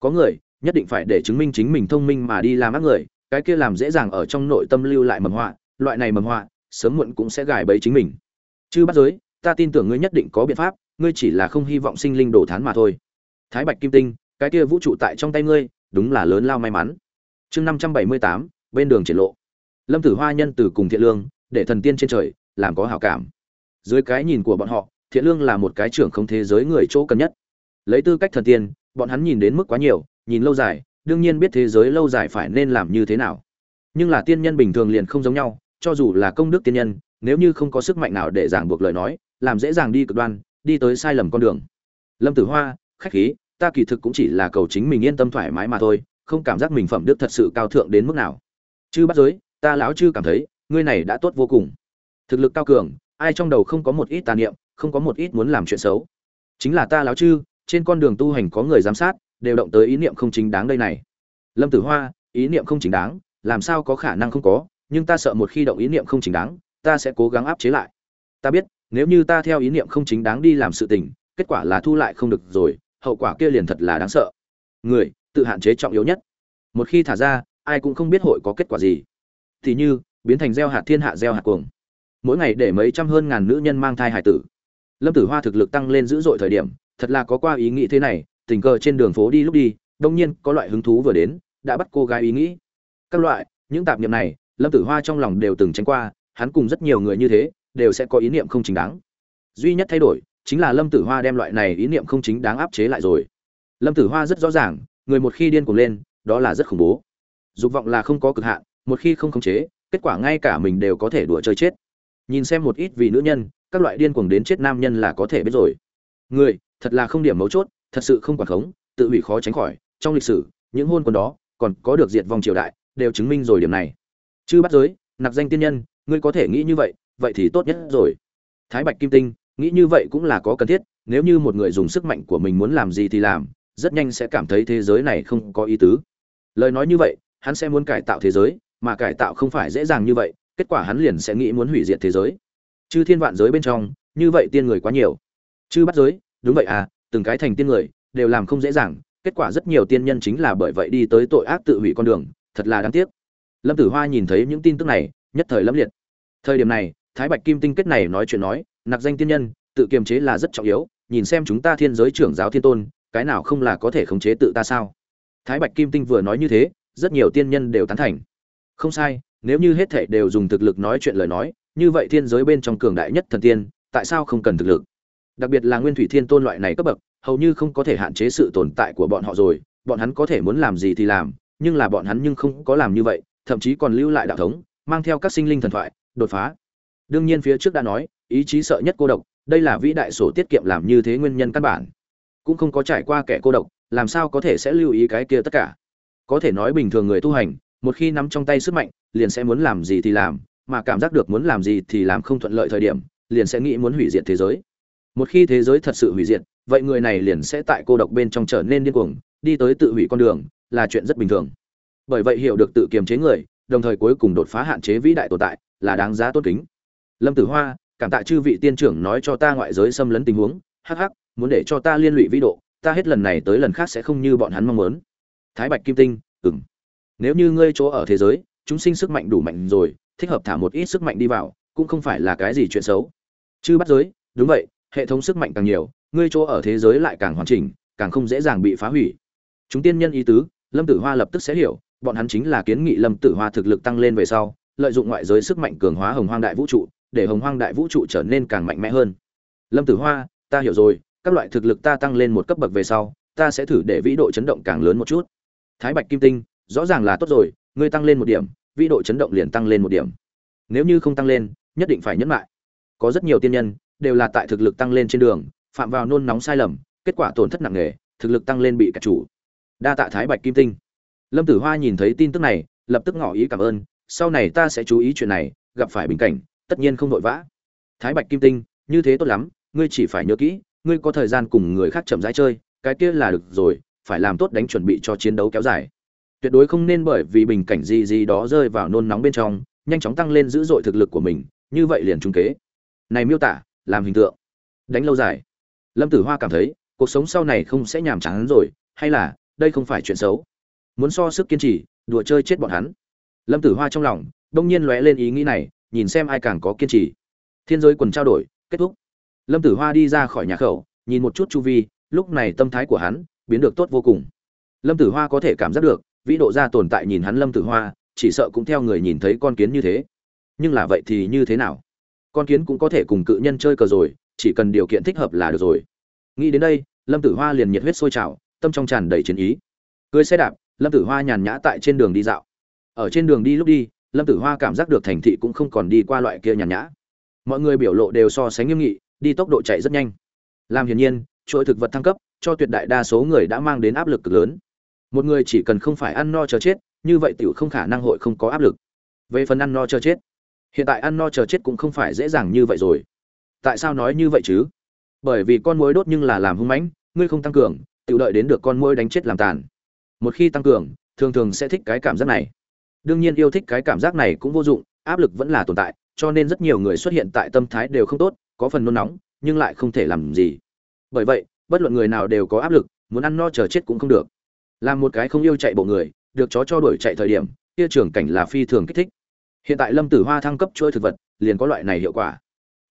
Có người, nhất định phải để chứng minh chính mình thông minh mà đi làm ác người, cái kia làm dễ dàng ở trong nội tâm lưu lại mầm họa, loại này mầm họa, sớm muộn cũng sẽ gài bẫy chính mình. Chứ bắt giới, ta tin tưởng ngươi nhất định có biện pháp, ngươi chỉ là không hy vọng sinh linh đồ thán mà thôi. Thái bạch kim tinh, cái kia vũ trụ tại trong tay ngươi, đúng là lớn lao may mắn. Chương năm trăm bảy mươi tám, bên đường triển lộ. Lâm tử hoa nhân từ cùng thiện lương, để thần tiên trên trời làm có hảo cảm. Dưới cái nhìn của bọn họ, thiện lương là một cái trưởng không thế giới người chỗ cần nhất. Lấy tư cách thần tiên, bọn hắn nhìn đến mức quá nhiều, nhìn lâu dài, đương nhiên biết thế giới lâu dài phải nên làm như thế nào. Nhưng là tiên nhân bình thường liền không giống nhau, cho dù là công đức tiên nhân, nếu như không có sức mạnh nào để giảng buộc lời nói, làm dễ dàng đi cực đoan, đi tới sai lầm con đường. Lâm tử hoa, khách khí, ta kỳ thực cũng chỉ là cầu chính mình yên tâm thoải mái mà thôi, không cảm giác mình phẩm đức thật sự cao thượng đến mức nào. Chư bắt giới, ta lão chư cảm thấy, ngươi này đã tốt vô cùng thực lực cao cường, ai trong đầu không có một ít tà niệm, không có một ít muốn làm chuyện xấu. Chính là ta láo chư, trên con đường tu hành có người giám sát, đều động tới ý niệm không chính đáng đây này. Lâm tử hoa, ý niệm không chính đáng, làm sao có khả năng không có, nhưng ta sợ một khi động ý niệm không chính đáng, ta sẽ cố gắng áp chế lại. Ta biết, nếu như ta theo ý niệm không chính đáng đi làm sự tình, kết quả là thu lại không được rồi, hậu quả kia liền thật là đáng sợ. Người, tự hạn chế trọng yếu nhất. Một khi thả ra, ai cũng không biết hội có kết quả gì. Thì như, biến thành gieo hạt thiên hạ gieo hạt cuồng mỗi ngày để mấy trăm hơn ngàn nữ nhân mang thai hải tử. Lâm tử hoa thực lực tăng lên dữ dội thời điểm, thật là có qua ý nghĩ thế này, tình cờ trên đường phố đi lúc đi, đông nhiên có loại hứng thú vừa đến, đã bắt cô gái ý nghĩ. Các loại, những tạp niệm này, lâm tử hoa trong lòng đều từng tránh qua, hắn cùng rất nhiều người như thế, đều sẽ có ý niệm không chính đáng. Duy nhất thay đổi, chính là lâm tử hoa đem loại này ý niệm không chính đáng áp chế lại rồi. Lâm tử hoa rất rõ ràng, người một khi điên cuồng lên, đó là rất khủng bố. Dục vọng là không có cực hạn, một khi không khống chế, kết quả ngay cả mình đều có thể đùa chơi chết nhìn xem một ít vì nữ nhân, các loại điên cuồng đến chết nam nhân là có thể biết rồi. Người, thật là không điểm mấu chốt, thật sự không quản khống, tự hủy khó tránh khỏi. Trong lịch sử, những hôn quân đó, còn có được diệt vong triều đại, đều chứng minh rồi điểm này. Chư bắt giới nặc danh tiên nhân, ngươi có thể nghĩ như vậy vậy thì tốt nhất rồi. Thái bạch kim tinh, nghĩ như vậy cũng là có cần thiết, nếu như một người dùng sức mạnh của mình muốn làm gì thì làm, rất nhanh sẽ cảm thấy thế giới này không có ý tứ. Lời nói như vậy, hắn sẽ muốn cải tạo thế giới, mà cải tạo không phải dễ dàng như vậy kết quả hắn liền sẽ nghĩ muốn hủy diệt thế giới. Chư thiên vạn giới bên trong, như vậy tiên người quá nhiều. Chư bắt giới, đúng vậy à từng cái thành tiên người, đều làm không dễ dàng, kết quả rất nhiều tiên nhân chính là bởi vậy đi tới tội ác tự hủy con đường, thật là đáng tiếc. Lâm tử hoa nhìn thấy những tin tức này, nhất thời lâm liệt. Thời điểm này, thái bạch kim tinh kết này nói chuyện nói, nặc danh tiên nhân, tự kiềm chế là rất trọng yếu, nhìn xem chúng ta thiên giới trưởng giáo thiên tôn, cái nào không là có thể khống chế tự ta sao? Thái bạch kim tinh vừa nói như thế, rất nhiều tiên nhân đều tán thành. Không sai nếu như hết thảy đều dùng thực lực nói chuyện lời nói, như vậy thiên giới bên trong cường đại nhất thần tiên, tại sao không cần thực lực? Đặc biệt là nguyên thủy thiên tôn loại này cấp bậc, hầu như không có thể hạn chế sự tồn tại của bọn họ rồi, bọn hắn có thể muốn làm gì thì làm, nhưng là bọn hắn nhưng không có làm như vậy, thậm chí còn lưu lại đạo thống, mang theo các sinh linh thần thoại, đột phá. Đương nhiên phía trước đã nói, ý chí sợ nhất cô độc, đây là vĩ đại sổ tiết kiệm làm như thế nguyên nhân căn bản. Cũng không có trải qua kẻ cô độc, làm sao có thể sẽ lưu ý cái kia tất cả? Có thể nói bình thường người tu hành, một khi nắm trong tay sức mạnh liền sẽ muốn làm gì thì làm, mà cảm giác được muốn làm gì thì làm không thuận lợi thời điểm, liền sẽ nghĩ muốn hủy diệt thế giới. Một khi thế giới thật sự hủy diệt, vậy người này liền sẽ tại cô độc bên trong trở nên điên cuồng, đi tới tự hủy con đường, là chuyện rất bình thường. Bởi vậy hiểu được tự kiềm chế người, đồng thời cuối cùng đột phá hạn chế vĩ đại tồn tại, là đáng giá tốt kính. Lâm tử hoa, cảm tạ chư vị tiên trưởng nói cho ta ngoại giới xâm lấn tình huống, hắc hắc, muốn để cho ta liên lụy vĩ độ, ta hết lần này tới lần khác sẽ không như bọn hắn mong muốn. Thái bạch kim tinh ừng nếu như ngươi chỗ ở thế giới chúng sinh sức mạnh đủ mạnh rồi, thích hợp thả một ít sức mạnh đi vào, cũng không phải là cái gì chuyện xấu. Chư bắt giới, đúng vậy, hệ thống sức mạnh càng nhiều, ngươi chỗ ở thế giới lại càng hoàn chỉnh, càng không dễ dàng bị phá hủy. Chúng tiên nhân ý tứ, lâm tử hoa lập tức sẽ hiểu, bọn hắn chính là kiến nghị lâm tử hoa thực lực tăng lên về sau, lợi dụng ngoại giới sức mạnh cường hóa hồng hoang đại vũ trụ, để hồng hoang đại vũ trụ trở nên càng mạnh mẽ hơn. Lâm tử hoa, ta hiểu rồi, các loại thực lực ta tăng lên một cấp bậc về sau, ta sẽ thử để vĩ độ chấn động càng lớn một chút. Thái bạch kim tinh, rõ ràng là tốt rồi ngươi tăng lên một điểm, vĩ độ chấn động liền tăng lên một điểm. Nếu như không tăng lên, nhất định phải nhẫn lại có rất nhiều tiên nhân đều là tại thực lực tăng lên trên đường, phạm vào nôn nóng sai lầm, kết quả tổn thất nặng nề, thực lực tăng lên bị cả chủ. Đa tạ thái bạch kim tinh. Lâm tử hoa nhìn thấy tin tức này, lập tức ngỏ ý cảm ơn, sau này ta sẽ chú ý chuyện này, gặp phải bình cảnh, tất nhiên không vội vã. Thái bạch kim tinh, như thế tốt lắm, ngươi chỉ phải nhớ kỹ, ngươi có thời gian cùng người khác chậm rãi chơi, cái kia là được rồi, phải làm tốt đánh chuẩn bị cho chiến đấu kéo dài tuyệt đối không nên bởi vì bình cảnh gì gì đó rơi vào nôn nóng bên trong, nhanh chóng tăng lên dữ dội thực lực của mình, như vậy liền trung kế. Này miêu tả, làm hình tượng. Đánh lâu dài. Lâm tử hoa cảm thấy, cuộc sống sau này không sẽ nhàm chán rồi, hay là, đây không phải chuyện xấu. Muốn so sức kiên trì, đùa chơi chết bọn hắn. Lâm tử hoa trong lòng, đông nhiên lóe lên ý nghĩ này, nhìn xem ai càng có kiên trì. Thiên giới quần trao đổi, kết thúc. Lâm tử hoa đi ra khỏi nhà khẩu, nhìn một chút chu vi, lúc này tâm thái của hắn, biến được tốt vô cùng. Lâm tử hoa có thể cảm giác được vĩ độ ra tồn tại nhìn hắn lâm tử hoa, chỉ sợ cũng theo người nhìn thấy con kiến như thế. Nhưng là vậy thì như thế nào? Con kiến cũng có thể cùng cự nhân chơi cờ rồi, chỉ cần điều kiện thích hợp là được rồi. Nghĩ đến đây, lâm tử hoa liền nhiệt huyết sôi trào, tâm trong tràn đầy chiến ý. Cưới xe đạp, lâm tử hoa nhàn nhã tại trên đường đi dạo. Ở trên đường đi lúc đi, lâm tử hoa cảm giác được thành thị cũng không còn đi qua loại kia nhàn nhã. Mọi người biểu lộ đều so sánh nghiêm nghị, đi tốc độ chạy rất nhanh. Làm hiển nhiên, chuỗi thực vật thăng cấp, cho tuyệt đại đa số người đã mang đến áp lực cực lớn một người chỉ cần không phải ăn no chờ chết, như vậy tiểu không khả năng hội không có áp lực. Về phần ăn no chờ chết, hiện tại ăn no chờ chết cũng không phải dễ dàng như vậy rồi. Tại sao nói như vậy chứ? Bởi vì con mối đốt nhưng là làm hung mãnh, ngươi không tăng cường tự đợi đến được con mối đánh chết làm tàn. Một khi tăng cường, thường thường sẽ thích cái cảm giác này. Đương nhiên yêu thích cái cảm giác này cũng vô dụng, áp lực vẫn là tồn tại, cho nên rất nhiều người xuất hiện tại tâm thái đều không tốt, có phần nôn nóng, nhưng lại không thể làm gì. Bởi vậy, bất luận người nào đều có áp lực, muốn ăn no chờ chết cũng không được làm một cái không yêu chạy bộ người, được chó cho đuổi chạy thời điểm, kia trường cảnh là phi thường kích thích. Hiện tại lâm tử hoa thăng cấp chuỗi thực vật, liền có loại này hiệu quả.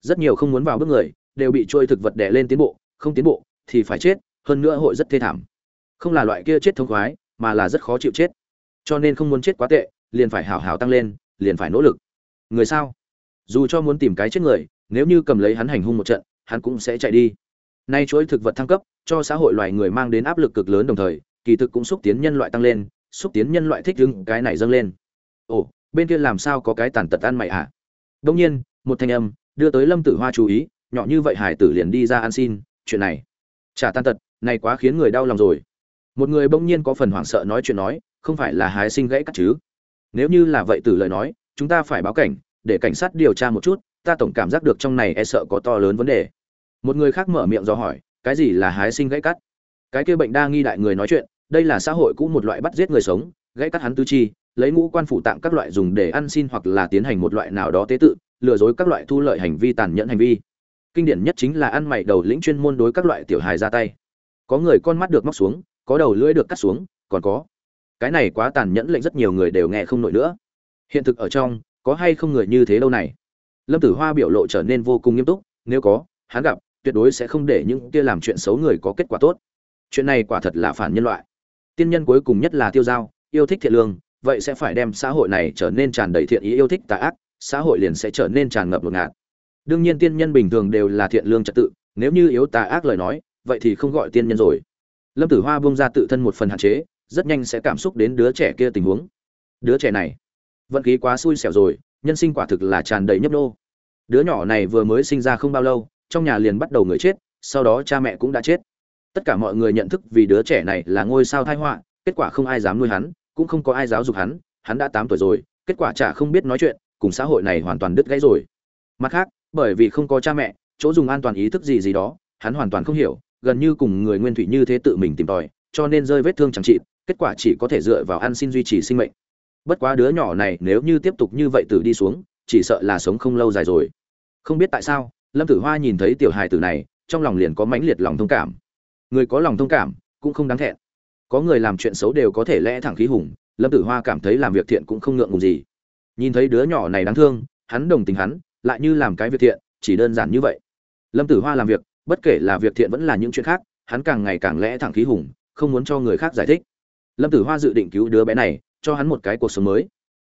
Rất nhiều không muốn vào bước người, đều bị chuỗi thực vật đè lên tiến bộ, không tiến bộ thì phải chết, hơn nữa hội rất thê thảm. Không là loại kia chết thông khoái, mà là rất khó chịu chết. Cho nên không muốn chết quá tệ, liền phải hào hào tăng lên, liền phải nỗ lực. Người sao? Dù cho muốn tìm cái chết người, nếu như cầm lấy hắn hành hung một trận, hắn cũng sẽ chạy đi. Nay chuỗi thực vật thăng cấp, cho xã hội loài người mang đến áp lực cực lớn đồng thời kỳ thực cũng xúc tiến nhân loại tăng lên, xúc tiến nhân loại thích đứng cái này dâng lên. Ồ, bên kia làm sao có cái tàn tật ăn mày ạ à? đông nhiên, một thanh âm đưa tới lâm tử hoa chú ý, nhỏ như vậy hải tử liền đi ra ăn xin, chuyện này. Chả tàn tật, này quá khiến người đau lòng rồi. Một người bỗng nhiên có phần hoảng sợ nói chuyện nói, không phải là hái sinh gãy cắt chứ? Nếu như là vậy từ lời nói, chúng ta phải báo cảnh, để cảnh sát điều tra một chút, ta tổng cảm giác được trong này e sợ có to lớn vấn đề. Một người khác mở miệng do hỏi, cái gì là hái sinh gãy cắt? Cái kia bệnh đa nghi đại người nói chuyện đây là xã hội cũ một loại bắt giết người sống, gãy cắt hắn tứ chi, lấy ngũ quan phủ tạng các loại dùng để ăn xin hoặc là tiến hành một loại nào đó tế tự, lừa dối các loại thu lợi hành vi tàn nhẫn hành vi. Kinh điển nhất chính là ăn mày đầu lĩnh chuyên môn đối các loại tiểu hài ra tay. Có người con mắt được móc xuống, có đầu lưỡi được cắt xuống, còn có. Cái này quá tàn nhẫn lệnh rất nhiều người đều nghe không nổi nữa. Hiện thực ở trong, có hay không người như thế đâu này? Lâm tử hoa biểu lộ trở nên vô cùng nghiêm túc, nếu có, hắn gặp, tuyệt đối sẽ không để những kia làm chuyện xấu người có kết quả tốt. Chuyện này quả thật là phản nhân loại tiên nhân cuối cùng nhất là tiêu giao, yêu thích thiện lương, vậy sẽ phải đem xã hội này trở nên tràn đầy thiện ý, yêu thích tà ác, xã hội liền sẽ trở nên tràn ngập ngột. Ngạt đương nhiên tiên nhân bình thường đều là thiện lương trật tự, nếu như yếu tà ác lời nói, vậy thì không gọi tiên nhân rồi. Lâm tử hoa bung ra tự thân một phần hạn chế, rất nhanh sẽ cảm xúc đến đứa trẻ kia tình huống. Đứa trẻ này, vận khí quá xui xẻo rồi, nhân sinh quả thực là tràn đầy nhấp nô đứa nhỏ này vừa mới sinh ra không bao lâu, trong nhà liền bắt đầu người chết, sau đó cha mẹ cũng đã chết tất cả mọi người nhận thức vì đứa trẻ này là ngôi sao thai họa, kết quả không ai dám nuôi hắn, cũng không có ai giáo dục hắn hắn đã tám tuổi rồi, kết quả chả không biết nói chuyện, cùng xã hội này hoàn toàn đứt gãy rồi. Mặt khác, bởi vì không có cha mẹ, chỗ dùng an toàn ý thức gì gì đó, hắn hoàn toàn không hiểu, gần như cùng người nguyên thủy như thế tự mình tìm tòi, cho nên rơi vết thương chẳng trị kết quả chỉ có thể dựa vào ăn xin duy trì sinh mệnh. Bất quá đứa nhỏ này nếu như tiếp tục như vậy tử đi xuống, chỉ sợ là sống không lâu dài rồi. Không biết tại sao, lâm tử hoa nhìn thấy tiểu hài tử này, trong lòng liền có mãnh liệt lòng thông cảm người có lòng thông cảm, cũng không đáng thẹn. Có người làm chuyện xấu đều có thể lẽ thẳng khí hùng, lâm tử hoa cảm thấy làm việc thiện cũng không ngượng ngùng gì. Nhìn thấy đứa nhỏ này đáng thương, hắn đồng tình hắn, lại như làm cái việc thiện, chỉ đơn giản như vậy. Lâm tử hoa làm việc, bất kể là việc thiện vẫn là những chuyện khác, hắn càng ngày càng lẽ thẳng khí hùng, không muốn cho người khác giải thích. Lâm tử hoa dự định cứu đứa bé này, cho hắn một cái cuộc sống mới.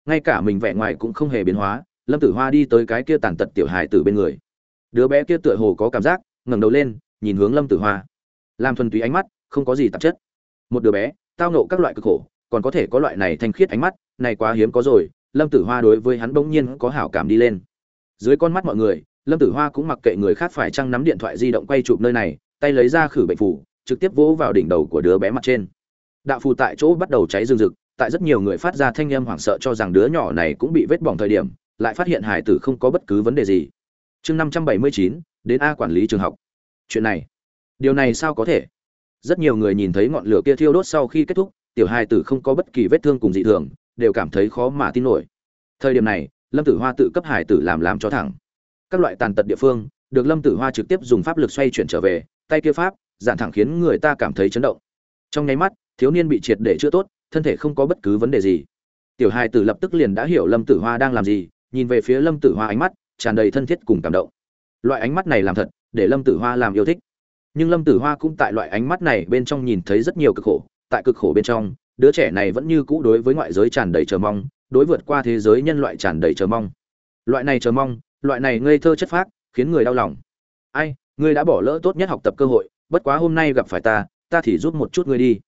Ngay cả mình vẻ ngoài cũng không hề biến hóa, lâm tử hoa đi tới cái kia tàn tật tiểu hài từ bên người. Đứa bé kia tựa hồ có cảm giác, ngẩng đầu lên, nhìn hướng lâm tử hoa làm thuần túy ánh mắt, không có gì tạp chất. Một đứa bé, tao nộ các loại cực khổ, còn có thể có loại này thanh khiết ánh mắt, này quá hiếm có rồi, lâm tử hoa đối với hắn bỗng nhiên có hảo cảm đi lên. Dưới con mắt mọi người, lâm tử hoa cũng mặc kệ người khác phải chăng nắm điện thoại di động quay chụp nơi này, tay lấy ra khử bệnh phủ trực tiếp vỗ vào đỉnh đầu của đứa bé mặt trên. Đạo phù tại chỗ bắt đầu cháy rừng rực, tại rất nhiều người phát ra thanh âm hoảng sợ cho rằng đứa nhỏ này cũng bị vết bỏng thời điểm, lại phát hiện hải tử không có bất cứ vấn đề gì. Chương năm trăm bảy mươi chín, đến a quản lý trường học. Chuyện này điều này sao có thể? Rất nhiều người nhìn thấy ngọn lửa kia thiêu đốt sau khi kết thúc, tiểu hai tử không có bất kỳ vết thương cùng dị thường, đều cảm thấy khó mà tin nổi. Thời điểm này, lâm tử hoa tự cấp hải tử làm làm cho thẳng. Các loại tàn tật địa phương, được lâm tử hoa trực tiếp dùng pháp lực xoay chuyển trở về, tay kia pháp, giản thẳng khiến người ta cảm thấy chấn động. Trong nháy mắt, thiếu niên bị triệt để chữa tốt, thân thể không có bất cứ vấn đề gì. Tiểu hai tử lập tức liền đã hiểu lâm tử hoa đang làm gì, nhìn về phía lâm tử hoa ánh mắt, tràn đầy thân thiết cùng cảm động. Loại ánh mắt này làm thật, để lâm tử hoa làm yêu thích nhưng lâm tử hoa cũng tại loại ánh mắt này bên trong nhìn thấy rất nhiều cực khổ, tại cực khổ bên trong, đứa trẻ này vẫn như cũ đối với ngoại giới tràn đầy chờ mong, đối vượt qua thế giới nhân loại tràn đầy chờ mong. Loại này chờ mong, loại này ngây thơ chất phác, khiến người đau lòng. Ai, ngươi đã bỏ lỡ tốt nhất học tập cơ hội, bất quá hôm nay gặp phải ta ta thì giúp một chút ngươi đi.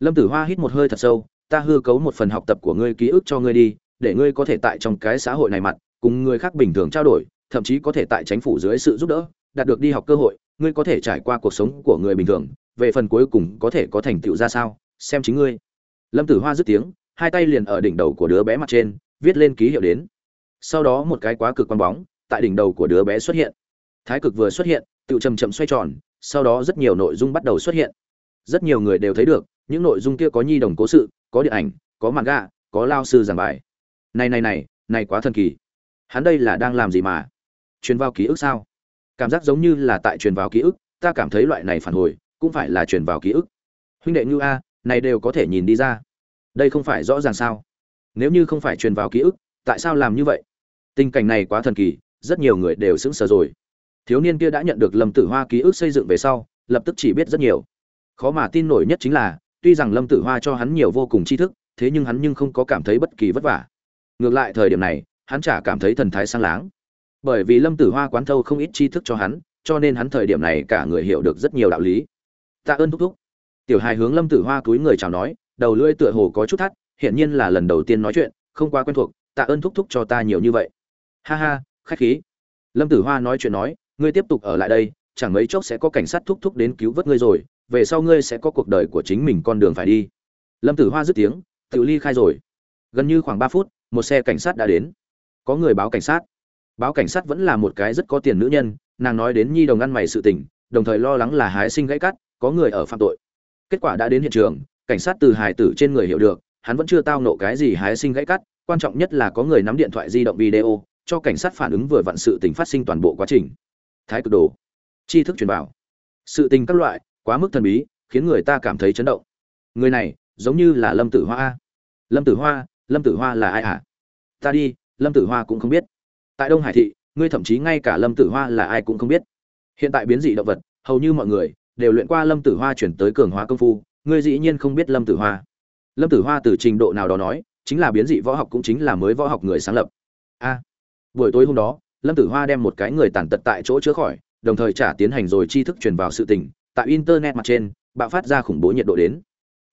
Lâm tử hoa hít một hơi thật sâu, ta hư cấu một phần học tập của ngươi ký ức cho ngươi đi, để ngươi có thể tại trong cái xã hội này mặt, cùng người khác bình thường trao đổi, thậm chí có thể tại chính phủ dưới sự giúp đỡ, đạt được đi học cơ hội ngươi có thể trải qua cuộc sống của người bình thường, về phần cuối cùng có thể có thành tựu ra sao, xem chính ngươi. Lâm tử hoa dứt tiếng, hai tay liền ở đỉnh đầu của đứa bé mặt trên, viết lên ký hiệu đến. Sau đó một cái quá cực quang bóng, tại đỉnh đầu của đứa bé xuất hiện. Thái cực vừa xuất hiện tự chầm chậm xoay tròn, sau đó rất nhiều nội dung bắt đầu xuất hiện. Rất nhiều người đều thấy được, những nội dung kia có nhi đồng cố sự, có điện ảnh, có mặt gà có lao sư giảng bài. Này này này này quá thần kỳ. Hắn đây là đang làm gì mà? Truyền vào ký ức sao? Cảm giác giống như là tại truyền vào ký ức, ta cảm thấy loại này phản hồi cũng phải là truyền vào ký ức. Huynh đệ như a, này đều có thể nhìn đi ra. Đây không phải rõ ràng sao? Nếu như không phải truyền vào ký ức, tại sao làm như vậy? Tình cảnh này quá thần kỳ, rất nhiều người đều sững sờ rồi. Thiếu niên kia đã nhận được lâm tử hoa ký ức xây dựng về sau, lập tức chỉ biết rất nhiều. Khó mà tin nổi nhất chính là, tuy rằng lâm tử hoa cho hắn nhiều vô cùng tri thức, thế nhưng hắn nhưng không có cảm thấy bất kỳ vất vả. Ngược lại thời điểm này, hắn chả cảm thấy thần thái sang láng bởi vì lâm tử hoa quán thâu không ít tri thức cho hắn, cho nên hắn thời điểm này cả người hiểu được rất nhiều đạo lý. Tạ ơn thúc thúc. Tiểu hài hướng lâm tử hoa túi người chào nói, đầu lưỡi tựa hồ có chút thắt, hiển nhiên là lần đầu tiên nói chuyện, không quá quen thuộc, tạ ơn thúc thúc cho ta nhiều như vậy. Ha ha, khách khí. Lâm tử hoa nói chuyện nói, ngươi tiếp tục ở lại đây, chẳng mấy chốc sẽ có cảnh sát thúc thúc đến cứu vớt ngươi rồi, về sau ngươi sẽ có cuộc đời của chính mình con đường phải đi. Lâm tử hoa dứt tiếng tự ly khai rồi. Gần như khoảng ba phút, một xe cảnh sát đã đến. Có người báo cảnh sát báo cảnh sát vẫn là một cái rất có tiền nữ nhân, nàng nói đến nhi đồng ăn mày sự tình, đồng thời lo lắng là hái sinh gãy cắt, có người ở phạm tội. Kết quả đã đến hiện trường, cảnh sát từ hài tử trên người hiểu được, hắn vẫn chưa tao nộ cái gì hái sinh gãy cắt, quan trọng nhất là có người nắm điện thoại di động video, cho cảnh sát phản ứng vừa vặn sự tình phát sinh toàn bộ quá trình. Thái cực đồ. Tri thức truyền bảo. Sự tình các loại, quá mức thần bí, khiến người ta cảm thấy chấn động. Người này, giống như là lâm tử hoa. Lâm tử hoa, lâm tử hoa là ai hả? À? ta đi, lâm tử hoa cũng không biết tại đông hải thị, ngươi thậm chí ngay cả lâm tử hoa là ai cũng không biết. Hiện tại biến dị động vật, hầu như mọi người đều luyện qua lâm tử hoa chuyển tới cường hóa công phu, ngươi dĩ nhiên không biết lâm tử hoa. Lâm tử hoa từ trình độ nào đó nói, chính là biến dị võ học cũng chính là mới võ học người sáng lập. A, buổi tối hôm đó, lâm tử hoa đem một cái người tàn tật tại chỗ chữa khỏi, đồng thời trả tiến hành rồi tri thức truyền vào sự tình, tại internet mặt trên, bạo phát ra khủng bố nhiệt độ đến.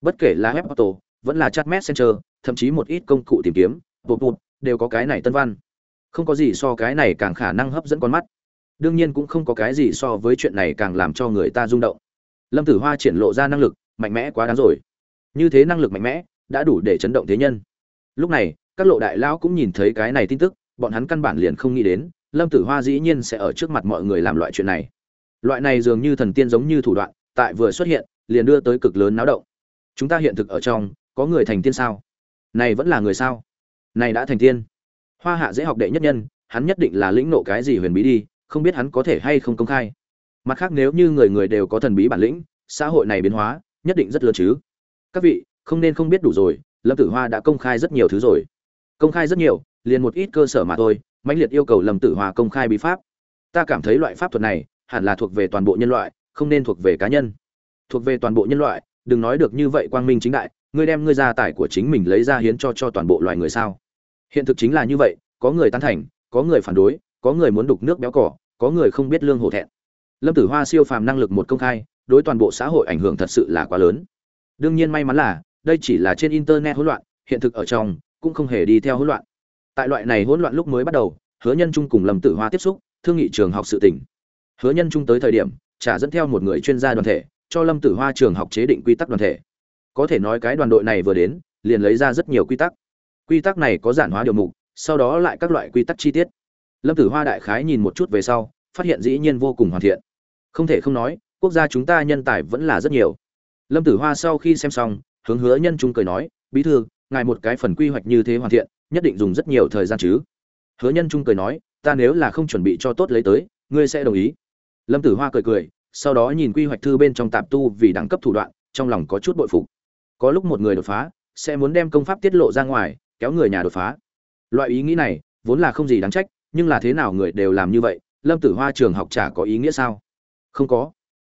Bất kể là web auto, vẫn là chat messenger, thậm chí một ít công cụ tìm kiếm bột bột đều có cái này tân văn không có gì so cái này càng khả năng hấp dẫn con mắt. Đương nhiên cũng không có cái gì so với chuyện này càng làm cho người ta rung động. Lâm tử hoa triển lộ ra năng lực, mạnh mẽ quá đáng rồi. Như thế năng lực mạnh mẽ, đã đủ để chấn động thế nhân. Lúc này, các lộ đại lão cũng nhìn thấy cái này tin tức, bọn hắn căn bản liền không nghĩ đến, lâm tử hoa dĩ nhiên sẽ ở trước mặt mọi người làm loại chuyện này. Loại này dường như thần tiên giống như thủ đoạn, tại vừa xuất hiện, liền đưa tới cực lớn náo động. Chúng ta hiện thực ở trong, có người thành tiên sao? Này vẫn là người sao? Này đã thành tiên hoa hạ dễ học đệ nhất nhân, hắn nhất định là lĩnh nộ cái gì huyền bí đi, không biết hắn có thể hay không công khai. Mặt khác nếu như người người đều có thần bí bản lĩnh, xã hội này biến hóa, nhất định rất lớn chứ. Các vị, không nên không biết đủ rồi, lâm tử hoa đã công khai rất nhiều thứ rồi. Công khai rất nhiều, liền một ít cơ sở mà thôi, mãnh liệt yêu cầu lâm tử hoa công khai bí pháp. Ta cảm thấy loại pháp thuật này, hẳn là thuộc về toàn bộ nhân loại, không nên thuộc về cá nhân. Thuộc về toàn bộ nhân loại, đừng nói được như vậy quang minh chính đại, ngươi đem ngươi gia tài của chính mình lấy ra hiến cho cho toàn bộ loài người sao? Hiện thực chính là như vậy, có người tán thành, có người phản đối, có người muốn đục nước béo cỏ, có người không biết lương hổ thẹn. Lâm tử hoa siêu phàm năng lực một công khai, đối toàn bộ xã hội ảnh hưởng thật sự là quá lớn. Đương nhiên may mắn là, đây chỉ là trên internet hỗn loạn, hiện thực ở trong, cũng không hề đi theo hỗn loạn. Tại loại này hỗn loạn lúc mới bắt đầu, hứa nhân trung cùng lâm tử hoa tiếp xúc, thương nghị trường học sự tỉnh hứa nhân trung tới thời điểm trả dẫn theo một người chuyên gia đoàn thể, cho lâm tử hoa trường học chế định quy tắc đoàn thể. Có thể nói cái đoàn đội này vừa đến, liền lấy ra rất nhiều quy tắc quy tắc này có giản hóa điều mục, sau đó lại các loại quy tắc chi tiết. Lâm tử hoa đại khái nhìn một chút về sau, phát hiện dĩ nhiên vô cùng hoàn thiện. Không thể không nói, quốc gia chúng ta nhân tài vẫn là rất nhiều. Lâm tử hoa sau khi xem xong, hướng hứa nhân trung cười nói, bí thư, ngài một cái phần quy hoạch như thế hoàn thiện, nhất định dùng rất nhiều thời gian chứ. Hứa nhân trung cười nói, ta nếu là không chuẩn bị cho tốt lấy tới, ngươi sẽ đồng ý. Lâm tử hoa cười cười, sau đó nhìn quy hoạch thư bên trong tạp tu vì đẳng cấp thủ đoạn, trong lòng có chút bội phục. Có lúc một người đột phá, sẽ muốn đem công pháp tiết lộ ra ngoài kéo người nhà đột phá. Loại ý nghĩ này, vốn là không gì đáng trách, nhưng là thế nào người đều làm như vậy, lâm tử hoa trường học chả có ý nghĩa sao? Không có.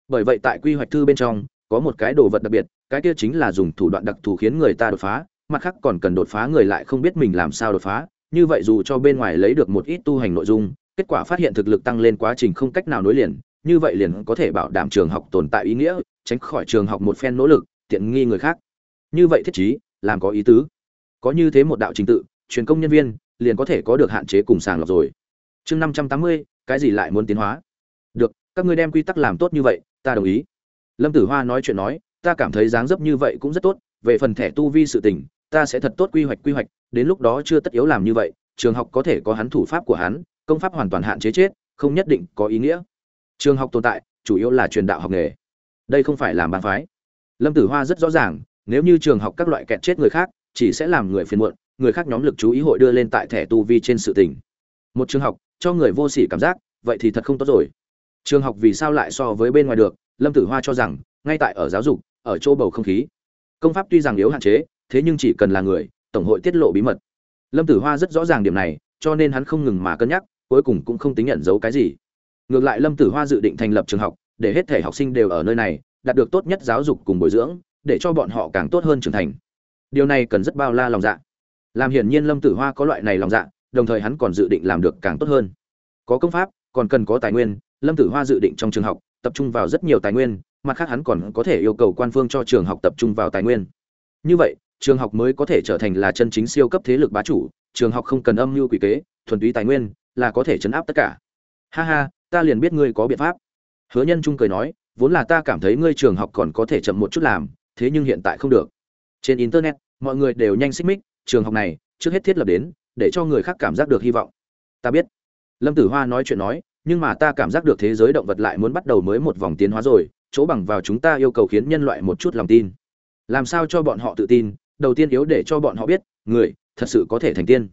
Bởi vậy tại quy hoạch thư bên trong, có một cái đồ vật đặc biệt, cái kia chính là dùng thủ đoạn đặc thù khiến người ta đột phá, mặt khác còn cần đột phá người lại không biết mình làm sao đột phá, như vậy dù cho bên ngoài lấy được một ít tu hành nội dung, kết quả phát hiện thực lực tăng lên quá trình không cách nào nối liền, như vậy liền có thể bảo đảm trường học tồn tại ý nghĩa, tránh khỏi trường học một phen nỗ lực, tiện nghi người khác. Như vậy thiết chí làm có ý tứ có như thế một đạo trình tự, truyền công nhân viên liền có thể có được hạn chế cùng sàng lọc rồi. Chương năm trăm tám mươi, cái gì lại muốn tiến hóa? Được, các ngươi đem quy tắc làm tốt như vậy, ta đồng ý. Lâm tử hoa nói chuyện nói, ta cảm thấy dáng dấp như vậy cũng rất tốt, về phần thẻ tu vi sự tình, ta sẽ thật tốt quy hoạch quy hoạch, đến lúc đó chưa tất yếu làm như vậy, trường học có thể có hắn thủ pháp của hắn, công pháp hoàn toàn hạn chế chết, không nhất định có ý nghĩa. Trường học tồn tại, chủ yếu là truyền đạo học nghề. Đây không phải làm bang phái. Lâm tử hoa rất rõ ràng, nếu như trường học các loại kẹt chết người khác chỉ sẽ làm người phiền muộn, người khác nhóm lực chú ý hội đưa lên tại thẻ tu vi trên sự tình. Một trường học, cho người vô sỉ cảm giác, vậy thì thật không tốt rồi. Trường học vì sao lại so với bên ngoài được? Lâm tử hoa cho rằng, ngay tại ở giáo dục, ở chỗ bầu không khí. Công pháp tuy rằng yếu hạn chế, thế nhưng chỉ cần là người, tổng hội tiết lộ bí mật. Lâm tử hoa rất rõ ràng điểm này, cho nên hắn không ngừng mà cân nhắc, cuối cùng cũng không tính nhận dấu cái gì. Ngược lại lâm tử hoa dự định thành lập trường học, để hết thể học sinh đều ở nơi này, đạt được tốt nhất giáo dục cùng bồi dưỡng, để cho bọn họ càng tốt hơn trưởng thành điều này cần rất bao la lòng dạ. Làm hiển nhiên lâm tử hoa có loại này lòng dạ đồng thời hắn còn dự định làm được càng tốt hơn. Có công pháp, còn cần có tài nguyên, lâm tử hoa dự định trong trường học tập trung vào rất nhiều tài nguyên, mặt khác hắn còn có thể yêu cầu quan phương cho trường học tập trung vào tài nguyên. Như vậy, trường học mới có thể trở thành là chân chính siêu cấp thế lực bá chủ, trường học không cần âm mưu quỷ kế, thuần túy tài nguyên là có thể chấn áp tất cả. Ha ha, ta liền biết ngươi có biện pháp. Hứa nhân trung cười nói, vốn là ta cảm thấy ngươi trường học còn có thể chậm một chút làm, thế nhưng hiện tại không được trên internet, mọi người đều nhanh xích mích, trường học này, trước hết thiết lập đến, để cho người khác cảm giác được hy vọng. Ta biết. Lâm tử hoa nói chuyện nói, nhưng mà ta cảm giác được thế giới động vật lại muốn bắt đầu mới một vòng tiến hóa rồi, chỗ bằng vào chúng ta yêu cầu khiến nhân loại một chút lòng tin. Làm sao cho bọn họ tự tin? Đầu tiên yếu để cho bọn họ biết, người thật sự có thể thành tiên.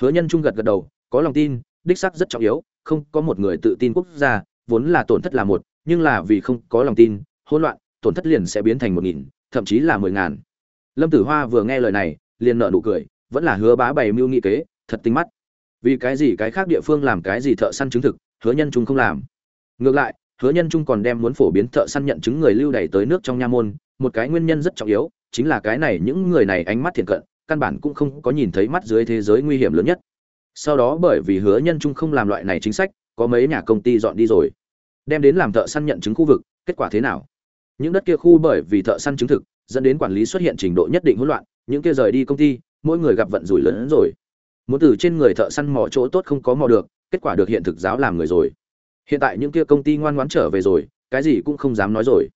Hứa nhân trung gật gật đầu, có lòng tin, đích sắc rất trọng yếu, không có một người tự tin quốc gia, vốn là tổn thất là một, nhưng là vì không có lòng tin, hỗn loạn, tổn thất liền sẽ biến thành một nghìn, thậm chí là mười ngàn lâm tử hoa vừa nghe lời này, liền nợ nụ cười, vẫn là hứa bá bày mưu nghị kế, thật tinh mắt. Vì cái gì cái khác địa phương làm cái gì thợ săn chứng thực, hứa nhân trung không làm. Ngược lại, hứa nhân trung còn đem muốn phổ biến thợ săn nhận chứng người lưu đày tới nước trong nha môn, một cái nguyên nhân rất trọng yếu, chính là cái này những người này ánh mắt thiện cận, căn bản cũng không có nhìn thấy mắt dưới thế giới nguy hiểm lớn nhất. Sau đó bởi vì hứa nhân trung không làm loại này chính sách, có mấy nhà công ty dọn đi rồi. Đem đến làm thợ săn nhận chứng khu vực, kết quả thế nào? Những đất kia khu bởi vì thợ săn chứng thực dẫn đến quản lý xuất hiện trình độ nhất định hỗn loạn, những kia rời đi công ty, mỗi người gặp vận rủi lớn hơn rồi. Muốn từ trên người thợ săn mò chỗ tốt không có mò được, kết quả được hiện thực giáo làm người rồi. Hiện tại những kia công ty ngoan ngoãn trở về rồi, cái gì cũng không dám nói rồi.